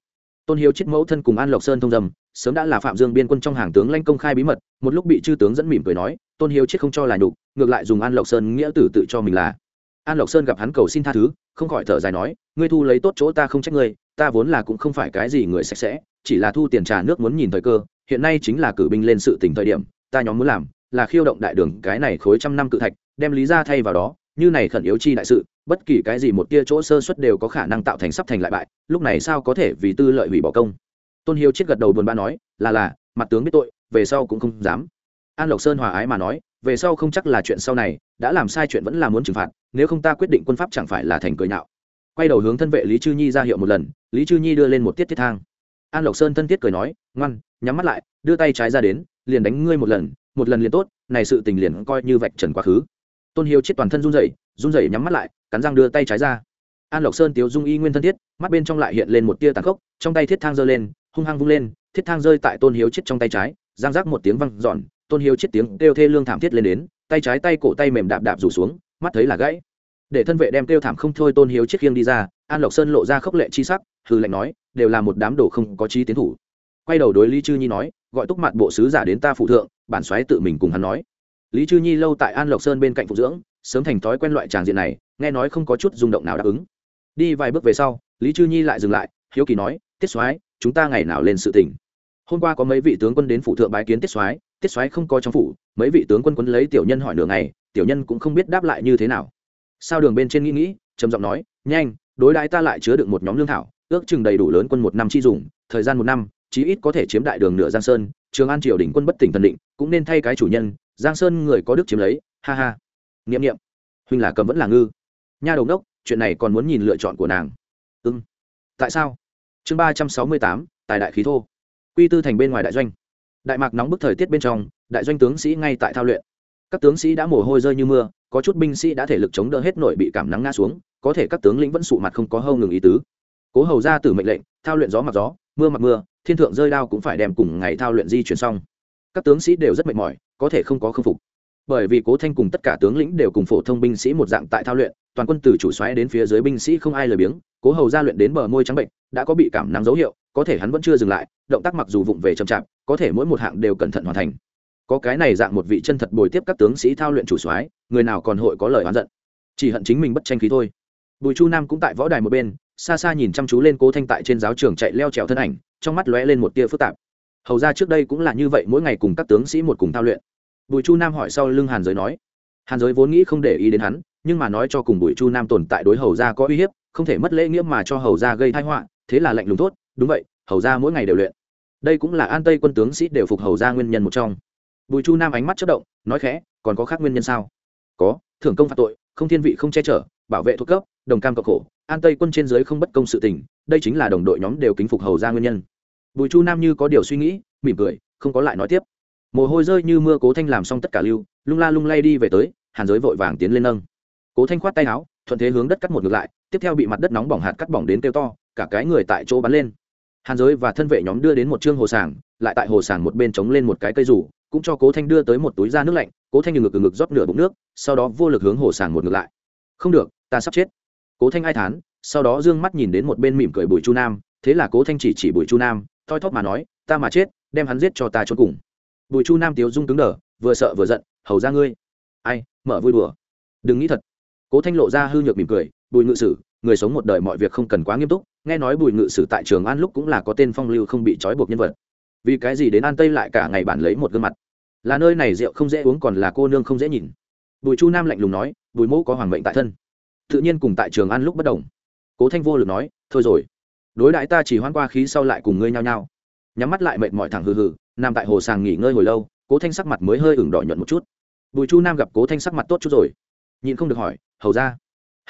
Tôn hiếu chết mẫu thân cùng an lộc sơn thông dầm sớm đã là phạm dương biên quân trong hàng tướng lanh công khai bí mật, một lúc bị chư tướng dẫn mỉm cười nói, tôn hiếu chết không cho là nhục, ngược lại dùng an lộc sơn nghĩa tử tự cho mình là. An lộc sơn gặp hắn cầu xin tha thứ, không khỏi thở dài nói, ngươi thu lấy tốt chỗ ta không trách ngươi, ta vốn là cũng không phải cái gì người sạch sẽ, chỉ là thu tiền trà nước muốn nhìn thời cơ, hiện nay chính là cử binh lên sự tỉnh thời điểm, ta nhóm muốn làm là khiêu động đại đường cái này khối trăm năm cự thạch, đem lý ra thay vào đó, như này khẩn yếu chi đại sự bất kỳ cái gì một tia chỗ sơ suất đều có khả năng tạo thành sắp thành lại bại, lúc này sao có thể vì tư lợi hủy bỏ công? Tôn hiếu chết gật đầu buồn bã nói, là là, mặt tướng biết tội, về sau cũng không dám. An lộc sơn hòa ái mà nói, về sau không chắc là chuyện sau này, đã làm sai chuyện vẫn là muốn trừng phạt, nếu không ta quyết định quân pháp chẳng phải là thành cười nhạo. Quay đầu hướng thân vệ lý chư nhi ra hiệu một lần, lý chư nhi đưa lên một tiết thiết thang. An lộc sơn thân thiết cười nói, ngoan, nhắm mắt lại, đưa tay trái ra đến, liền đánh ngươi một lần một lần liền tốt, này sự tình liền coi như vạch trần quá khứ. Tôn hiếu chết toàn thân run rẩy run rẩy nhắm mắt lại cắn răng đưa tay trái ra. An lộc sơn tiếu dung y nguyên thân thiết, mắt bên trong lại hiện lên một tia tàn khốc, trong tay thiết thang giơ lên, hung hăng vung lên, thiết thang rơi tại tôn hiếu chết trong tay trái, giang rác một tiếng văng giòn tôn hiếu chết tiếng kêu thê lương thảm thiết lên đến, tay trái tay cổ tay mềm đạp đạp rủ xuống, mắt thấy là gãy. Để thân vệ đem kêu thảm không thôi tôn hiếu chết khiêng đi ra, an lộc sơn lộ ra khốc lệ chi sắc hư lệnh nói, đều là một đám đồ không có trí tiến thủ. Quay đầu đối lý chư nhi nói, gọi túc mặt bộ sứ giả đến ta phụ thượng, bản xoáy tự mình cùng hắn nói. Lý chư nhi lâu tại an lộc sơn bên cạnh phụ dưỡng, sớm thành thói quen loại tràng diện này nghe nói không có chút rung động nào đáp ứng. Đi vài bước về sau, lý chư nhi lại dừng lại, hiếu kỳ nói, tiết soái, chúng ta ngày nào lên sự tỉnh hôm qua có mấy vị tướng quân đến phủ thượng bái kiến tiết soái tiết soái không có trong phủ, mấy vị tướng quân quân lấy tiểu nhân hỏi nửa ngày, tiểu nhân cũng không biết đáp lại như thế nào. Sao đường bên trên nghĩ nghĩ, trầm giọng nói, nhanh, đối đãi ta lại chứa được một nhóm lương thảo, ước chừng đầy đủ lớn quân một năm chi dùng, thời gian một năm, chí ít có thể chiếm đại đường nửa giang sơn, trường an triều đỉnh quân bất tỉnh thần định, cũng nên thay cái chủ nhân, giang sơn người có đức chiếm lấy, ha ha. Nghiệm nghiệm huynh là cầm vẫn là ngư nha đầu đốc, chuyện này còn muốn nhìn lựa chọn của nàng. Ưng tại sao? Chương ba trăm sáu mươi tám, tài đại khí thô. Quy tư thành bên ngoài đại doanh. Đại mạc nóng bức thời tiết bên trong, đại doanh tướng sĩ ngay tại thao luyện. Các tướng sĩ đã mồ hôi rơi như mưa, có chút binh sĩ đã thể lực chống đỡ hết nổi bị cảm nắng ngã xuống, có thể các tướng lĩnh vẫn sụ mặt không có hâu ngừng ý tứ. Cố hầu ra từ mệnh lệnh, thao luyện gió mặc gió, mưa mặc mưa, thiên thượng rơi đao cũng phải đem cùng ngày thao luyện di chuyển xong. Các tướng sĩ đều rất mệt mỏi, có thể không có khâm phục. Bởi vì cố thanh cùng tất cả tướng lĩnh đều cùng phổ thông binh sĩ một dạng tại thao luyện toàn quân từ chủ xoáy đến phía dưới binh sĩ không ai lời biếng, cố hầu ra luyện đến bờ môi trắng bệnh, đã có bị cảm nắng dấu hiệu, có thể hắn vẫn chưa dừng lại, động tác mặc dù vụng về chậm chạp, có thể mỗi một hạng đều cẩn thận hoàn thành. Có cái này dạng một vị chân thật bồi tiếp các tướng sĩ thao luyện chủ soái người nào còn hội có lời oán giận? Chỉ hận chính mình bất tranh khí thôi. Bùi chu nam cũng tại võ đài một bên, xa xa nhìn chăm chú lên cố thanh tại trên giáo trường chạy leo trèo thân ảnh, trong mắt lóe lên một tia phức tạp. Hầu ra trước đây cũng là như vậy, mỗi ngày cùng các tướng sĩ một cùng thao luyện. Bùi chu nam hỏi sau lưng hàn giới nói, hàn giới vốn nghĩ không để ý đến hắn nhưng mà nói cho cùng bùi chu nam tồn tại đối hầu ra có uy hiếp, không thể mất lễ nghĩa mà cho hầu ra gây thái họa, thế là lạnh lùng tốt đúng vậy, hầu ra mỗi ngày đều luyện. Đây cũng là an tây quân tướng sĩ đều phục hầu ra nguyên nhân một trong. Bùi chu nam ánh mắt chất động, nói khẽ, còn có khác nguyên nhân sao? Có, thưởng công phạt tội, không thiên vị không che chở, bảo vệ thuộc cấp, đồng cam cộng khổ, an tây quân trên dưới không bất công sự tình, đây chính là đồng đội nhóm đều kính phục hầu ra nguyên nhân. Bùi chu nam như có điều suy nghĩ, mỉm cười, không có lại nói tiếp. Mồ hôi rơi như mưa cố thanh làm xong tất cả lưu, lung la lung lay đi về tới, hàn giới vội vàng tiến lên nâng cố thanh khoát tay áo, thuận thế hướng đất cắt một ngược lại, tiếp theo bị mặt đất nóng bỏng hạt cắt bỏng đến kêu to, cả cái người tại chỗ bắn lên. Hàn giới và thân vệ nhóm đưa đến một chương hồ sàng, lại tại hồ sàng một bên chống lên một cái cây rủ cũng cho cố thanh đưa tới một túi da nước lạnh, cố thanh ngực ngực rót nửa bụng nước, sau đó vô lực hướng hồ sàng một ngược lại. Không được, ta sắp chết. Cố thanh ai thán, sau đó d ư ơ n g mắt nhìn đến một bên mỉm cười bùi chu nam, thế là cố thanh chỉ chỉ bùi chu nam, thoi thóp mà nói, ta mà chết, đem hắn giết cho ta cho cùng. Bùi chu nam tiếu dung cứng đờ, vừa sợ vừa giận, hầu ra ngươi. Ai, mở vui đùa. Đừng nghĩ thật cố thanh lộ ra hư nhược mỉm cười, bùi ngự sử, người sống một đời mọi việc không cần quá nghiêm túc. Nghe nói bùi ngự sử tại trường an lúc cũng là có tên phong lưu không bị trói buộc nhân vật. Vì cái gì đến an tây lại cả ngày bản lấy một gương mặt? Là nơi này rượu không dễ uống còn là cô nương không dễ nhìn. Bùi chu nam lạnh lùng nói, bùi mẫu có hoàng mệnh tại thân. Tự nhiên cùng tại trường an lúc bất đồng. Cố thanh vô lực nói, thôi rồi, đối đãi ta chỉ hoan qua khí sau lại cùng ngươi nhao nhao. Nhắm mắt lại mệt mỏi thẳng hừ hừ, nằm tại hồ sàng nghỉ ngơi hồi lâu, cố thanh sắc mặt mới hơi ửng đỏ nhuận một chút. Bùi chu nam gặp cố thanh sắc mặt tốt chút rồi nhịn không được hỏi, hầu ra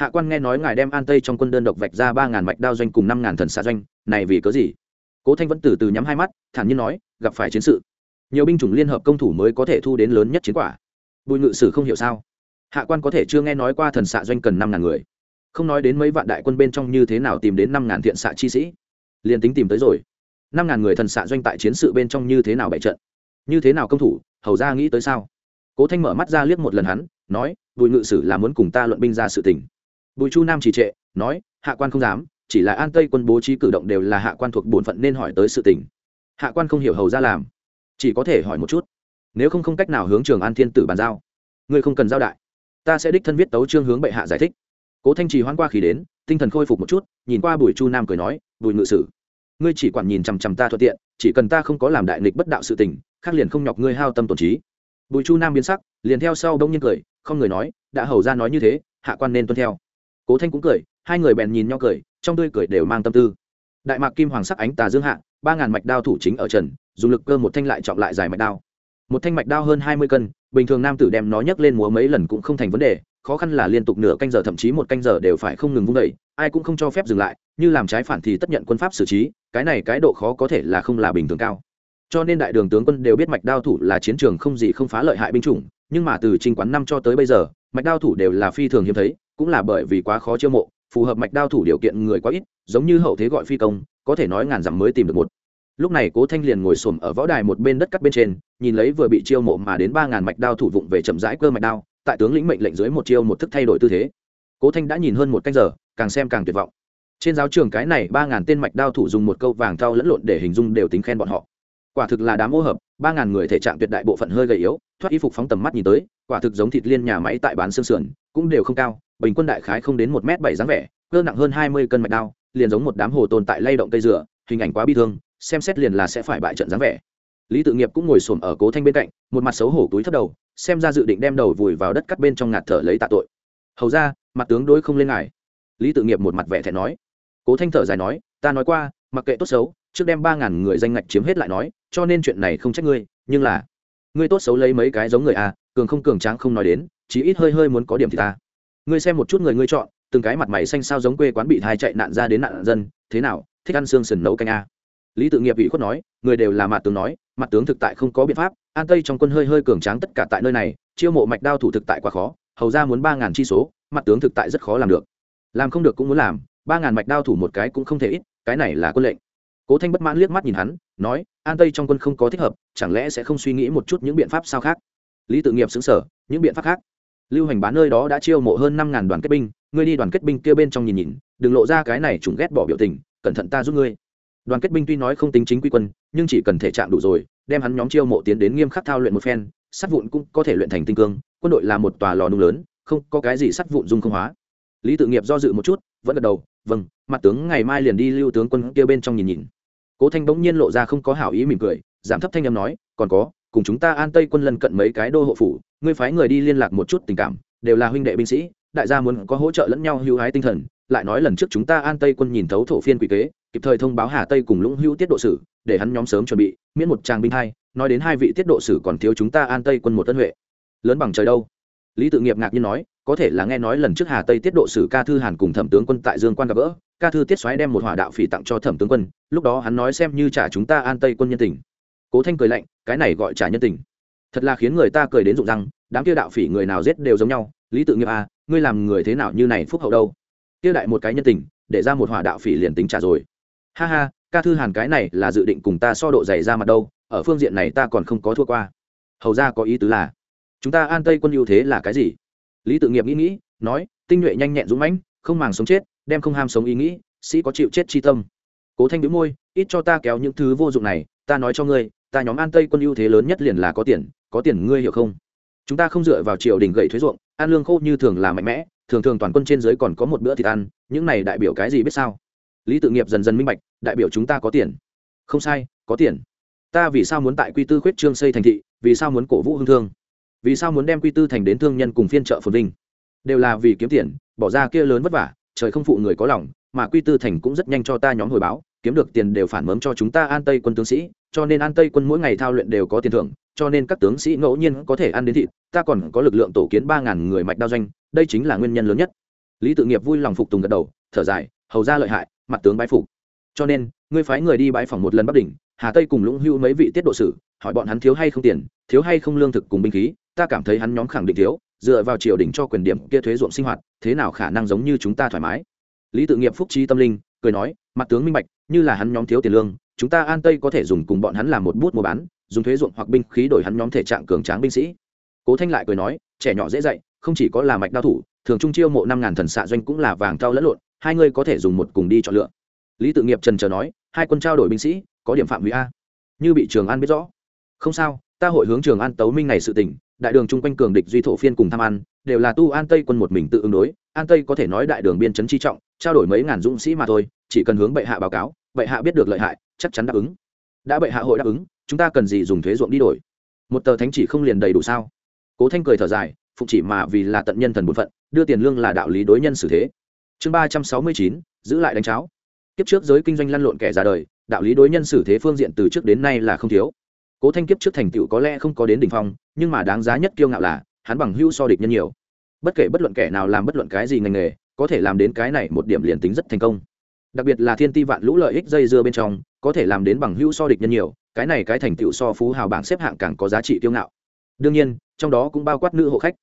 hạ quan nghe nói ngài đem an tây trong quân đơn độc vạch ra ba ngàn mạch đao doanh cùng năm ngàn thần xạ doanh, này vì cớ gì? Cố thanh vẫn từ từ nhắm hai mắt, thản nhiên nói, gặp phải chiến sự. Nhiều binh chủng liên hợp công thủ mới có thể thu đến lớn nhất chiến quả. Bùi ngự sử không hiểu sao? Hạ quan có thể chưa nghe nói qua thần xạ doanh cần năm ngàn người. Không nói đến mấy vạn đại quân bên trong như thế nào tìm đến năm ngàn thiện xạ chi sĩ. Liền tính tìm tới rồi. Năm ngàn người thần xạ doanh tại chiến sự bên trong như thế nào bại trận? Như thế nào công thủ? Hầu ra nghĩ tới sao? Cố thanh mở mắt ra liếc một lần hắn, nói bùi ngự sử là muốn cùng ta luận binh ra sự tình. Bùi chu nam trì trệ, nói, hạ quan không dám, chỉ là an tây quân bố trí cử động đều là hạ quan thuộc bổn phận nên hỏi tới sự tình. Hạ quan không hiểu hầu ra làm, chỉ có thể hỏi một chút. Nếu không không cách nào hướng trường an thiên tử bàn giao, ngươi không cần giao đại. Ta sẽ đích thân viết tấu trương hướng bệ hạ giải thích. Cố thanh trì hoan qua khi đến, tinh thần khôi phục một chút, nhìn qua bùi chu nam cười nói, bùi ngự sử, ngươi chỉ quản nhìn chằm chằm ta thuận tiện, chỉ cần ta không có làm đại nghịch bất đạo sự tình, khác liền không nhọc ngươi hao tâm tổn trí bùi chu nam biến sắc, liền theo sau đông nhiên cười, không người nói, đã hầu ra nói như thế, hạ quan nên tuân theo. Cố thanh cũng cười, hai người bèn nhìn nhau cười, trong tươi cười đều mang tâm tư. Đại mạc kim hoàng sắc ánh tà dương hạ, ba ngàn mạch đao thủ chính ở trần, dùng lực cơ một thanh lại trọng lại dài mạch đao. Một thanh mạch đao hơn hai mươi cân, bình thường nam tử đem nó nhấc lên múa mấy lần cũng không thành vấn đề, khó khăn là liên tục nửa canh giờ thậm chí một canh giờ đều phải không ngừng vung đẩy ai cũng không cho phép dừng lại, như làm trái phản thì tất nhận quân pháp xử trí, cái này cái độ khó có thể là không là bình thường cao cho nên đại đường tướng quân đều biết mạch đao thủ là chiến trường không gì không phá lợi hại binh chủng, nhưng mà từ trình quán năm cho tới bây giờ, mạch đao thủ đều là phi thường hiếm thấy, cũng là bởi vì quá khó chiêu mộ, phù hợp mạch đao thủ điều kiện người quá ít, giống như hậu thế gọi phi công, có thể nói ngàn dặm mới tìm được một. Lúc này cố thanh liền ngồi xổm ở võ đài một bên đất cắt bên trên, nhìn lấy vừa bị chiêu mộ mà đến ba ngàn mạch đao thủ vụng về chậm rãi cơ mạch đao, tại tướng lĩnh mệnh lệnh dưới một chiêu một thức thay đổi tư thế. Cố thanh đã nhìn hơn một canh giờ, càng xem càng tuyệt vọng. Trên giáo trường cái này ba ngàn tên mạch đao thủ dùng một câu vàng thao lẫn lộn để hình dung đều tính khen bọn họ quả thực là đám ô hợp, ba ngàn người thể trạng tuyệt đại bộ phận hơi gầy yếu, thoát y phục phóng tầm mắt nhìn tới, quả thực giống thịt liên nhà máy tại bán xương sườn, cũng đều không cao, bình quân đại khái không đến một m bảy dáng vẻ, cơ nặng hơn hai mươi cân mạch đao, liền giống một đám hồ tồn tại lay động cây dừa, hình ảnh quá bi thương, xem xét liền là sẽ phải bại trận dáng vẻ. Lý tự nghiệp cũng ngồi xổm ở cố thanh bên cạnh, một mặt xấu hổ túi thấp đầu, xem ra dự định đem đầu vùi vào đất cắt bên trong ngạt thở lấy tạ tội. Hầu ra, mặt tướng đối không lên ngài. Lý tự nghiệp một mặt vẻ thẹn nói. Cố thanh thở dài nói, ta nói qua, mặc kệ tốt xấu trước đem ba ngàn người danh ngạch chiếm hết lại nói, cho nên chuyện này không trách ngươi, nhưng là, ngươi tốt xấu lấy mấy cái giống người à cường không cường tráng không nói đến chỉ ít hơi hơi muốn có điểm thì ta. Ngươi xem một chút người ngươi chọn, từng cái mặt mày xanh sao giống quê quán bị thai chạy nạn ra đến nạn dân, thế nào, thích ăn xương sườn nấu canh a lý tự nghiệp ủy khuất nói, người đều là mặt tướng nói mặt tướng thực tại không có biện pháp, an tây trong quân hơi hơi cường tráng tất cả tại nơi này, chiêu mộ mạch đao thủ thực tại quá khó, hầu ra muốn ba ngàn chi số mặt tướng thực tại rất khó làm được. Làm không được cũng muốn làm, ba ngàn mạch đao thủ một cái cũng không thể ít, cái này là quân lệnh cố thanh bất mãn liếc mắt nhìn hắn, nói, an tây trong quân không có thích hợp, chẳng lẽ sẽ không suy nghĩ một chút những biện pháp sao khác? Lý tự nghiệp xứng sở những biện pháp khác? Lưu hành bán nơi đó đã chiêu mộ hơn năm ngàn đoàn kết binh, ngươi đi đoàn kết binh kia bên trong nhìn nhìn, đừng lộ ra cái này chúng ghét bỏ biểu tình, cẩn thận ta giúp ngươi. Đoàn kết binh tuy nói không tính chính quy quân, nhưng chỉ cần thể trạng đủ rồi, đem hắn nhóm chiêu mộ tiến đến nghiêm khắc thao luyện một phen, sắt vụn cũng có thể luyện thành tinh cương, quân đội là một tòa lò nung lớn, không có cái gì sắt vụn dung không hóa. Lý tự nghiệp do dự một chút, vẫn gật đầu vâng mặt tướng ngày mai liền đi lưu tướng quân kia bên trong nhìn nhìn cố thanh bỗng nhiên lộ ra không có hảo ý mỉm cười, giảm thấp thanh âm nói, còn có, cùng chúng ta an tây quân lân cận mấy cái đô hộ phủ, ngươi phái người đi liên lạc một chút tình cảm, đều là huynh đệ binh sĩ, đại gia muốn có hỗ trợ lẫn nhau hưu hái tinh thần, lại nói lần trước chúng ta an tây quân nhìn thấu thổ phiên quỷ kế, kịp thời thông báo hà tây cùng lũng hữu tiết độ sử, để hắn nhóm sớm chuẩn bị, miễn một tràng binh hai, nói đến hai vị tiết độ sử còn thiếu chúng ta an tây quân một tân huệ. Lớn bằng trời đâu? Lý tự nghiệp ngạc nhiên nói, có thể là nghe nói lần trước hà tây tiết độ sử ca thư hàn cùng thẩm tướng quân tại dương quan gặp gỡ ca thư tiết xoáy đem một hỏa đạo phỉ tặng cho thẩm tướng quân, lúc đó hắn nói xem như trả chúng ta an tây quân nhân tình. Cố thanh cười lạnh, cái này gọi trả nhân tình. Thật là khiến người ta cười đến rụng răng, đám kia đạo phỉ người nào giết đều giống nhau, lý tự nghiệp à ngươi làm người thế nào như này phúc hậu đâu? Kia đại một cái nhân tình, để ra một hỏa đạo phỉ liền tính trả rồi. Ha ha, ca thư hàn cái này là dự định cùng ta so độ dày ra mặt đâu, ở phương diện này ta còn không có thua qua. Hầu ra có ý tứ là, chúng ta an tây quân ưu thế là cái gì? Lý tự nghiệp nghĩ nghĩ, nói, tinh nhuệ nhanh nhẹn dũng mãnh, không màng sống chết đem không ham sống ý nghĩ, sĩ có chịu chết chi tâm. Cố thanh biếu môi, ít cho ta kéo những thứ vô dụng này, ta nói cho ngươi, ta nhóm an tây quân ưu thế lớn nhất liền là có tiền có tiền ngươi hiểu không? Chúng ta không dựa vào triều đình gậy thuế ruộng, ăn lương khô như thường là mạnh mẽ, thường thường toàn quân trên dưới còn có một bữa thịt ăn, những này đại biểu cái gì biết sao? Lý tự nghiệp dần dần minh bạch, đại biểu chúng ta có tiền. Không sai, có tiền. Ta vì sao muốn tại quy tư khuyết trương xây thành thị, vì sao muốn cổ vũ hương thương? Vì sao muốn đem quy tư thành đến thương nhân cùng phiên chợ phồn vinh? Đều là vì kiếm tiền, bỏ ra kia lớn vất vả trời không phụ người có lòng, mà quy tư thành cũng rất nhanh cho ta nhóm hồi báo, kiếm được tiền đều phản mớm cho chúng ta an tây quân tướng sĩ, cho nên an tây quân mỗi ngày thao luyện đều có tiền thưởng, cho nên các tướng sĩ ngẫu nhiên có thể ăn đến thịt, ta còn có lực lượng tổ kiến ba ngàn người mạch đao doanh, đây chính là nguyên nhân lớn nhất. Lý tự nghiệp vui lòng phục tùng gật đầu, thở dài, hầu ra lợi hại, mặt tướng bái phục. Cho nên, ngươi phái người đi bãi phòng một lần bắc đỉnh, hà tây cùng lũng hưu mấy vị tiết độ sử, hỏi bọn hắn thiếu hay không tiền, thiếu hay không lương thực cùng binh khí, ta cảm thấy hắn nhóm khẳng định thiếu dựa vào triều đình cho quyền điểm kia thuế ruộng sinh hoạt, thế nào khả năng giống như chúng ta thoải mái? Lý tự nghiệp phúc trí tâm linh, cười nói, mặt tướng minh bạch, như là hắn nhóm thiếu tiền lương, chúng ta an tây có thể dùng cùng bọn hắn làm một bút mua bán, dùng thuế ruộng hoặc binh khí đổi hắn nhóm thể trạng cường tráng binh sĩ. Cố thanh lại cười nói, trẻ nhỏ dễ dạy, không chỉ có là mạch đao thủ, thường trung chiêu mộ năm ngàn thần xạ doanh cũng là vàng cao lẫn lộn, hai ngươi có thể dùng một cùng đi chọn lựa. Lý tự nghiệp trần trờ nói, hai quân trao đổi binh sĩ, có điểm phạm hủy a. Như bị trường an biết rõ. Không sao ta hội hướng trường an tấu minh này sự tỉnh đại đường chung quanh cường địch duy thổ phiên cùng tham ăn, đều là tu an tây quân một mình tự ứng đối, an tây có thể nói đại đường biên chấn chi trọng, trao đổi mấy ngàn dũng sĩ mà thôi, chỉ cần hướng bệ hạ báo cáo, bệ hạ biết được lợi hại, chắc chắn đáp ứng. Đã bệ hạ hội đáp ứng, chúng ta cần gì dùng thuế ruộng đi đổi? Một tờ thánh chỉ không liền đầy đủ sao? Cố thanh cười thở dài, phụng chỉ mà vì là tận nhân thần bổn phận, đưa tiền lương là đạo lý đối nhân xử thế. Chương ba trăm sáu mươi chín, giữ lại đánh cháo. Kiếp trước giới kinh doanh lăn lộn kẻ ra đời, đạo lý đối nhân xử thế phương diện từ trước đến nay là không thiếu cố thanh kiếp trước thành tựu có lẽ không có đến đ ỉ n h phong, nhưng mà đáng giá nhất kiêu ngạo là, hắn bằng hưu so địch nhân nhiều. Bất kể bất luận kẻ nào làm bất luận cái gì ngành nghề, có thể làm đến cái này một điểm liền tính rất thành công. Đặc biệt là thiên ti vạn lũ lợi ích dây dưa bên trong, có thể làm đến bằng hưu so địch nhân nhiều, cái này cái thành tựu so phú hào bảng xếp hạng càng có giá trị kiêu ngạo. Đương nhiên, trong đó cũng bao quát nữ hộ khách.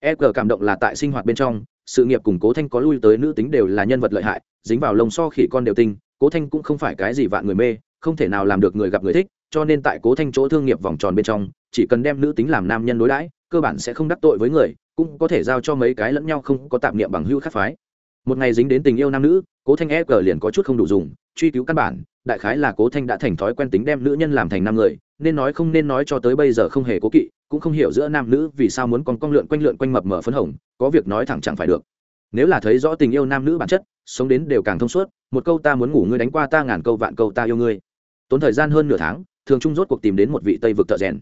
E g cảm động là tại sinh hoạt bên trong, sự nghiệp cùng cố thanh có lui tới nữ tính đều là nhân vật lợi hại, dính vào lồng so khỉ con đều tinh, cố thanh cũng không phải cái gì vạn người mê, không thể nào làm được người gặp người thích cho nên tại cố thanh chỗ thương nghiệp vòng tròn bên trong, chỉ cần đem nữ tính làm nam nhân đối đãi, cơ bản sẽ không đắc tội với người, cũng có thể giao cho mấy cái lẫn nhau không có tạp niệm bằng hữu khác phái. Một ngày dính đến tình yêu nam nữ, cố thanh e g liền có chút không đủ dùng, truy cứu căn bản, đại khái là cố thanh đã thành thói quen tính đem nữ nhân làm thành nam người, nên nói không nên nói cho tới bây giờ không hề cố kỵ, cũng không hiểu giữa nam nữ vì sao muốn còn con lượn quanh lượn quanh mập mở phấn hồng, có việc nói thẳng chẳng phải được. Nếu là thấy rõ tình yêu nam nữ bản chất, sống đến đều càng thông suốt, một câu ta muốn ngủ ngươi đánh qua ta ngàn câu vạn câu ta yêu ngươi. Tốn thời gian hơn nửa tháng thường trung rốt cuộc tìm đến một vị tây vực thợ rèn.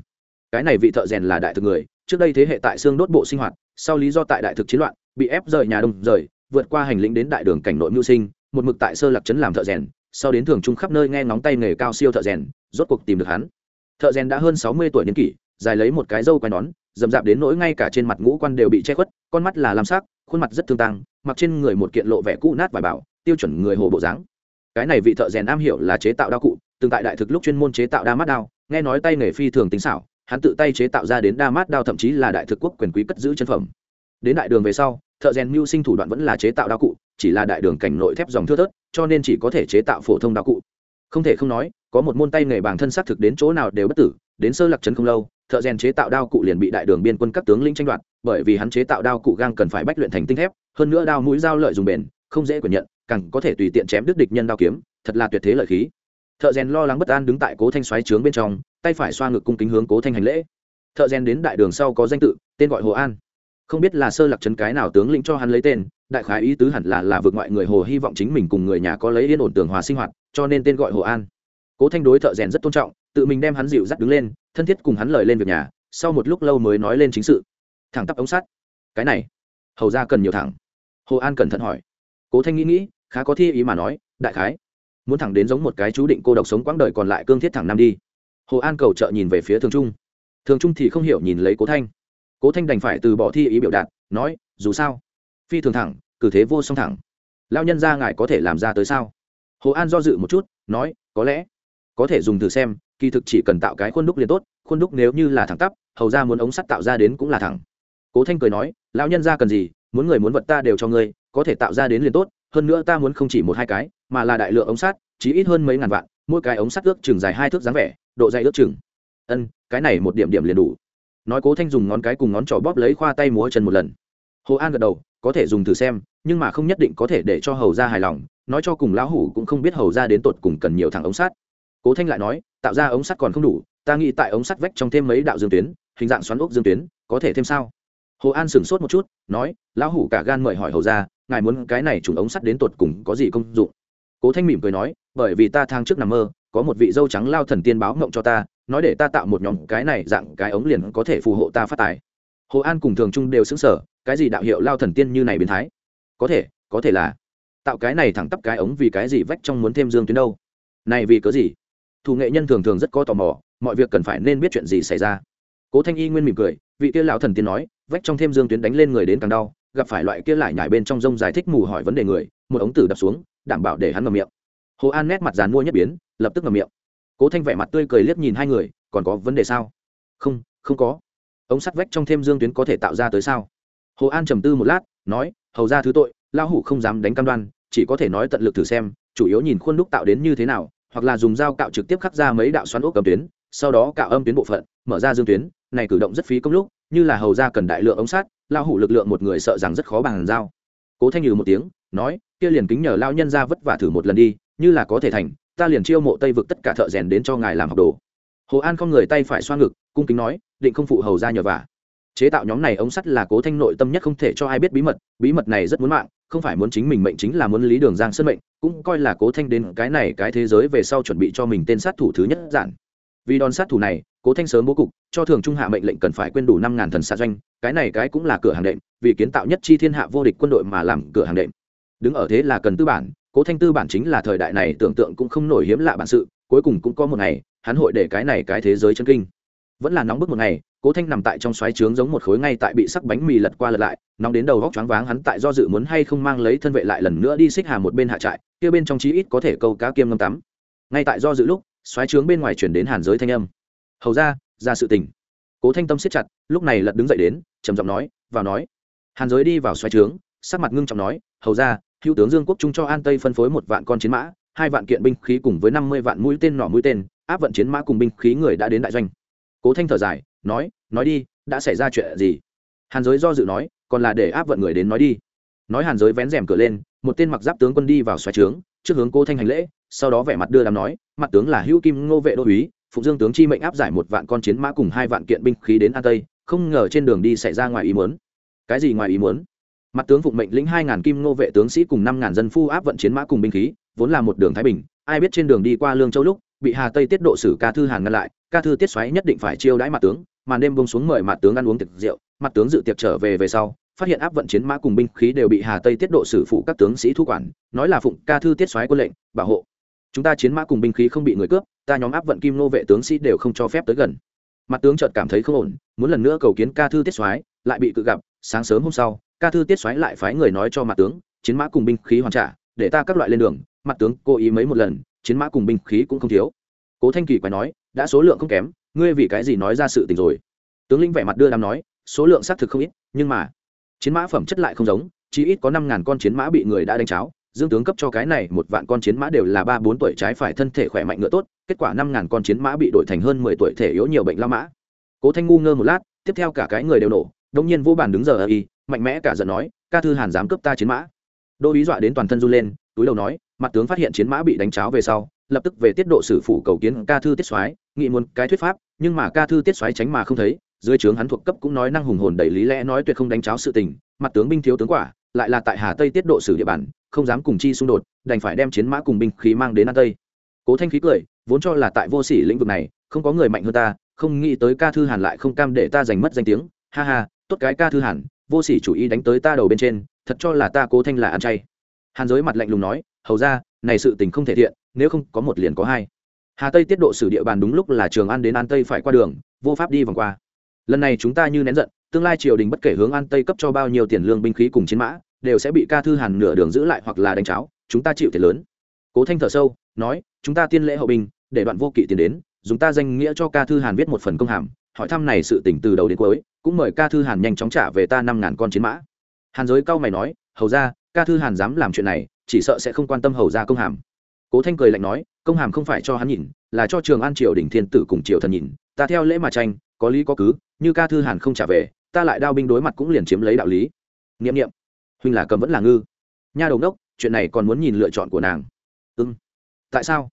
Cái này vị thợ rèn là đại thực người, trước đây thế hệ tại xương đốt bộ sinh hoạt, sau lý do tại đại thực chiến loạn, bị ép rời nhà đông rời, vượt qua hành lĩnh đến đại đường cảnh nội mưu sinh, một mực tại sơ lạc trấn làm thợ rèn, sau đến thường trung khắp nơi nghe ngóng tay nghề cao siêu thợ rèn, rốt cuộc tìm được hắn. Thợ rèn đã hơn sáu mươi tuổi niên kỷ, dài lấy một cái râu quai nón dầm dạp đến nỗi ngay cả trên mặt ngũ quan đều bị che khuất, con mắt là lam sắc, khuôn mặt rất thương tăng mặc trên người một kiện lộ vẻ cũ nát vải bảo, tiêu chuẩn người hồ bộ dáng. Cái này vị thợ rèn am hiểu là chế tạo đao cụ từng tại đại thực lúc chuyên môn chế tạo đa mát đao, nghe nói tay nghề phi thường tính xảo, hắn tự tay chế tạo ra đến đa mát đao thậm chí là đại thực quốc quyền quý cất giữ chân phẩm. Đến đại đường về sau, thợ rèn mưu sinh thủ đoạn vẫn là chế tạo đao cụ, chỉ là đại đường cảnh nội thép dòng thưa thớt, cho nên chỉ có thể chế tạo phổ thông đao cụ. Không thể không nói, có một môn tay nghề bản thân xác thực đến chỗ nào đều bất tử, đến sơ lạc trấn không lâu, thợ rèn chế tạo đao cụ liền bị đại đường biên quân các tướng lĩnh tranh đoạt, bởi vì hắn chế tạo đao cụ gang cần phải bách luyện thành tinh thép, hơn nữa đao mũi dao lợi dùng bền, không dễ quyền nhận, càng có thể tùy tiện chém đứt địch nhân đao kiếm, thật là tuyệt thế lợi khí thợ rèn lo lắng bất an đứng tại cố thanh xoáy trướng bên trong, tay phải xoa ngực cung kính hướng cố thanh hành lễ. Thợ rèn đến đại đường sau có danh tự, tên gọi hồ an. Không biết là sơ lạc trấn cái nào tướng lĩnh cho hắn lấy tên, đại khái ý tứ hẳn là là vượt ngoại người hồ hy vọng chính mình cùng người nhà có lấy yên ổn tường hòa sinh hoạt, cho nên tên gọi hồ an. Cố thanh đối thợ rèn rất tôn trọng, tự mình đem hắn dịu dắt đứng lên, thân thiết cùng hắn lời lên việc nhà, sau một lúc lâu mới nói lên chính sự. Thẳng tắp ống sắt. Cái này, hầu ra cần nhiều thẳng. Hồ an cẩn thận hỏi. Cố thanh nghĩ nghĩ, khá có thi ý mà nói, đại khái muốn thẳng đến giống một cái chú định cô độc sống quãng đời còn lại cương thiết thẳng năm đi. Hồ an cầu trợ nhìn về phía thường trung. Thường trung thì không hiểu nhìn lấy cố thanh. Cố thanh đành phải từ bỏ thi ý biểu đạt, nói, dù sao, phi thường thẳng, cử thế vô song thẳng. Lao nhân ra ngài có thể làm ra tới sao? Hồ an do dự một chút, nói, có lẽ, có thể dùng thử xem, kỳ thực chỉ cần tạo cái khuôn đúc liền tốt, khuôn đúc nếu như là thẳng tắp, hầu ra muốn ống sắt tạo ra đến cũng là thẳng. Cố thanh cười nói, lão nhân ra cần gì, muốn người muốn vật ta đều cho ngươi, có thể tạo ra đến liền tốt, hơn nữa ta muốn không chỉ một hai cái mà là đại lượng ống sắt chỉ ít hơn mấy ngàn vạn, mỗi cái ống sắt ước chừng dài hai thước dáng vẻ, độ dày ước chừng. Ân, cái này một điểm điểm liền đủ. Nói cố thanh dùng ngón cái cùng ngón trỏ bóp lấy khoa tay múa chân một lần. Hồ an gật đầu, có thể dùng thử xem, nhưng mà không nhất định có thể để cho hầu ra hài lòng, nói cho cùng lão hủ cũng không biết hầu ra đến tột cùng cần nhiều thằng ống sắt. Cố thanh lại nói, tạo ra ống sắt còn không đủ, ta nghĩ tại ống sắt vách trong thêm mấy đạo dương tuyến, hình dạng xoắn ốc dương tuyến, có thể thêm sao? Hồ an sửng sốt một chút, nói, lão hủ cả gan mời hỏi hầu ra, ngài muốn cái này trùng ống sắt đến tột cùng có gì công dụng? Cố thanh mỉm cười nói, bởi vì ta thang trước nằm mơ, có một vị dâu trắng lao thần tiên báo mộng cho ta, nói để ta tạo một nhóm cái này dạng cái ống liền có thể phù hộ ta phát tài. Hồ an cùng thường trung đều xứng sở cái gì đạo hiệu lao thần tiên như này biến thái? Có thể có thể là. Tạo cái này thẳng tắp cái ống vì cái gì vách trong muốn thêm dương tuyến đâu? Này vì cớ gì? Thủ nghệ nhân thường thường rất có tò mò, mọi việc cần phải nên biết chuyện gì xảy ra. Cố thanh y nguyên mỉm cười, vị kia lão thần tiên nói, vách trong thêm dương tuyến đánh lên người đến càng đau, gặp phải loại kia lại nhảy bên trong rông giải thích mù hỏi vấn đề người, một ống tử đập xuống đảm bảo để hắn ngậm miệng. Hồ an nét mặt dàn mua nhất biến lập tức ngậm miệng. Cố thanh vẻ mặt tươi cười liếc nhìn hai người còn có vấn đề sao? Không không có. Ống sắt vách trong thêm dương tuyến có thể tạo ra tới sao? Hồ an trầm tư một lát nói hầu ra thứ tội lão hủ không dám đánh cam đoan chỉ có thể nói tận lực thử xem chủ yếu nhìn khuôn đúc tạo đến như thế nào hoặc là dùng dao cạo trực tiếp khắc ra mấy đạo xoắn ốc cầm tuyến sau đó cạo âm tuyến bộ phận mở ra dương tuyến này cử động rất phí công lúc như là hầu ra cần đại lượng ống sắt, lao hủ lực lượng một người sợ rằng rất khó bằng dao. Cố thanh nhừ một tiếng nói, kia liền kính nhờ lao nhân ra vất vả thử một lần đi, như là có thể thành, ta liền chiêu mộ tây vực tất cả thợ rèn đến cho ngài làm học đồ. Hồ an không người tay phải xoa ngực, cung kính nói, định không phụ hầu ra nhờ vả. Chế tạo nhóm này ống sắt là cố thanh nội tâm nhất không thể cho ai biết bí mật bí mật này rất muốn mạng, không phải muốn chính mình mệnh chính là muốn lý đường giang sân mệnh, cũng coi là cố thanh đến cái này cái thế giới về sau chuẩn bị cho mình tên sát thủ thứ nhất giản. Vì đòn sát thủ này, cố thanh sớm bố cục, cho thường trung hạ mệnh lệnh cần phải quên đủ năm ngàn thần xạ doanh, cái này cái cũng là cửa hàng đệm, vì kiến tạo nhất chi thiên hạ vô địch quân đội mà làm cửa hàng đệm đứng ở thế là cần tư bản, cố thanh tư bản chính là thời đại này tưởng tượng cũng không nổi hiếm lạ bản sự, cuối cùng cũng có một ngày, hắn hội để cái này cái thế giới chân kinh. Vẫn là nóng bức một ngày, cố thanh nằm tại trong xoáy trướng giống một khối ngay tại bị sắc bánh mì lật qua lật lại, nóng đến đầu góc choáng váng hắn tại do dự muốn hay không mang lấy thân vệ lại lần nữa đi xích hà một bên hạ trại, kia bên trong chí ít có thể câu cá kiêm ngâm tắm. Ngay tại do dự lúc, xoáy trướng bên ngoài chuyển đến hàn giới thanh âm. Hầu ra ra sự tình. Cố thanh tâm siết chặt, lúc này lật đứng dậy đến, trầm giọng nói, vào nói. Hàn giới đi vào xoáy trướng, sắc mặt ngưng trọng nói, hầu ra hữu tướng dương quốc trung cho an tây phân phối một vạn con chiến mã, hai vạn kiện binh khí cùng với năm mươi vạn mũi tên nỏ mũi tên, áp vận chiến mã cùng binh khí người đã đến đại doanh. Cố thanh thở dài, nói nói đi, đã xảy ra chuyện gì? Hàn giới do dự nói, còn là để áp vận người đến nói đi. Nói hàn giới vén rèm cửa lên, một tên mặc giáp tướng quân đi vào xoáy trướng, trước hướng cố thanh hành lễ, sau đó vẻ mặt đưa đàm nói, mặt tướng là hữu kim ngô vệ đô úy phụng dương tướng chi mệnh áp giải một vạn con chiến mã cùng hai vạn kiện binh khí đến an tây, không ngờ trên đường đi xảy ra ngoài ý muốn. Cái gì ngoài ý muốn? Mặt tướng phụng mệnh lĩnh hai ngàn kim ngô vệ tướng sĩ cùng năm ngàn dân phu áp vận chiến mã cùng binh khí, vốn là một đường thái bình, ai biết trên đường đi qua lương châu lúc, bị hà tây tiết độ sử ca thư hàn ngăn lại, ca thư tiết xoáy nhất định phải chiêu đãi mặt tướng, màn đêm bông xuống mời mặt tướng ăn uống tiệc rượu, mặt tướng dự tiệc trở về về sau, phát hiện áp vận chiến mã cùng binh khí đều bị hà tây tiết độ sử phụ các tướng sĩ thu quản, nói là phụng ca thư tiết xoáy quân lệnh, bảo hộ. Chúng ta chiến mã cùng binh khí không bị người cướp, ta nhóm áp vận kim nô vệ tướng sĩ đều không cho phép tới gần. Mặt tướng chợt cảm thấy không ổn, muốn lần nữa cầu kiến ca thư tiết xoáy, lại bị cự gặp, sáng sớm hôm sau ca thư tiết xoáy lại phái người nói cho mặt tướng, chiến mã cùng binh khí hoàn trả, để ta các loại lên đường. Mặt tướng, cố ý mấy một lần, chiến mã cùng binh khí cũng không thiếu. Cố thanh kỳ quay nói, đã số lượng không kém, ngươi vì cái gì nói ra sự tình rồi? Tướng lĩnh vẻ mặt đưa đám nói, số lượng xác thực không ít, nhưng mà, chiến mã phẩm chất lại không giống, chỉ ít có năm ngàn con chiến mã bị người đã đánh cháo. Dương tướng cấp cho cái này một vạn con chiến mã đều là ba bốn tuổi trái phải thân thể khỏe mạnh ngựa tốt, kết quả năm ngàn con chiến mã bị đổi thành hơn mười tuổi thể yếu nhiều bệnh lao mã. Cố thanh ngu ngơ một lát, tiếp theo cả cái người đều nổ, đông nhiên vô bàn đứng giờ ở y mạnh mẽ cả giận nói, ca thư hàn dám cướp ta chiến mã. Đô ý dọa đến toàn thân run lên, túi đầu nói, mặt tướng phát hiện chiến mã bị đánh cháo về sau, lập tức về tiết độ sử phủ cầu kiến ca thư tiết soái, nghị muốn cái thuyết pháp, nhưng mà ca thư tiết soái tránh mà không thấy, dưới trướng hắn thuộc cấp cũng nói năng hùng hồn đầy lý lẽ nói tuyệt không đánh cháo sự tình, mặt tướng binh thiếu tướng quả, lại là tại hà tây tiết độ sử địa bàn, không dám cùng chi xung đột, đành phải đem chiến mã cùng binh khí mang đến an tây. Cố thanh khí cười, vốn cho là tại vô sỉ lĩnh vực này, không có người mạnh hơn ta, không nghĩ tới ca thư hàn lại không cam để ta giành mất danh tiếng. Ha ha, tốt cái ca thư hàn vô sỉ chủ ý đánh tới ta đầu bên trên, thật cho là ta cố thanh là ăn chay. Hàn giới mặt lạnh lùng nói, hầu ra, này sự tình không thể thiện, nếu không có một liền có hai. Hà tây tiết độ sử địa bàn đúng lúc là trường an đến an tây phải qua đường, vô pháp đi vòng qua. Lần này chúng ta như nén giận, tương lai triều đình bất kể hướng an tây cấp cho bao nhiêu tiền lương binh khí cùng chiến mã, đều sẽ bị ca thư hàn nửa đường giữ lại hoặc là đánh cháo, chúng ta chịu thiệt lớn. Cố thanh thở sâu, nói, chúng ta tiên lễ hậu binh, để đoạn vô kỵ tiền đến, dùng ta danh nghĩa cho ca thư hàn viết một phần công hàm hỏi thăm này sự tỉnh từ đầu đến cuối, cũng mời ca thư hàn nhanh chóng trả về ta năm ngàn con chiến mã. Hàn giới cao mày nói, hầu ra ca thư hàn dám làm chuyện này, chỉ sợ sẽ không quan tâm hầu ra công hàm. Cố thanh cười lạnh nói, công hàm không phải cho hắn nhìn, là cho trường an triều đình thiên tử cùng triều thần nhìn, ta theo lễ mà tranh, có lý có cứ, như ca thư hàn không trả về, ta lại đao binh đối mặt cũng liền chiếm lấy đạo lý. N i ệ m n i ệ m huynh là cầm vẫn là ngư. Nha đầu đốc, chuyện này còn muốn nhìn lựa chọn của nàng. Ưng tại sao?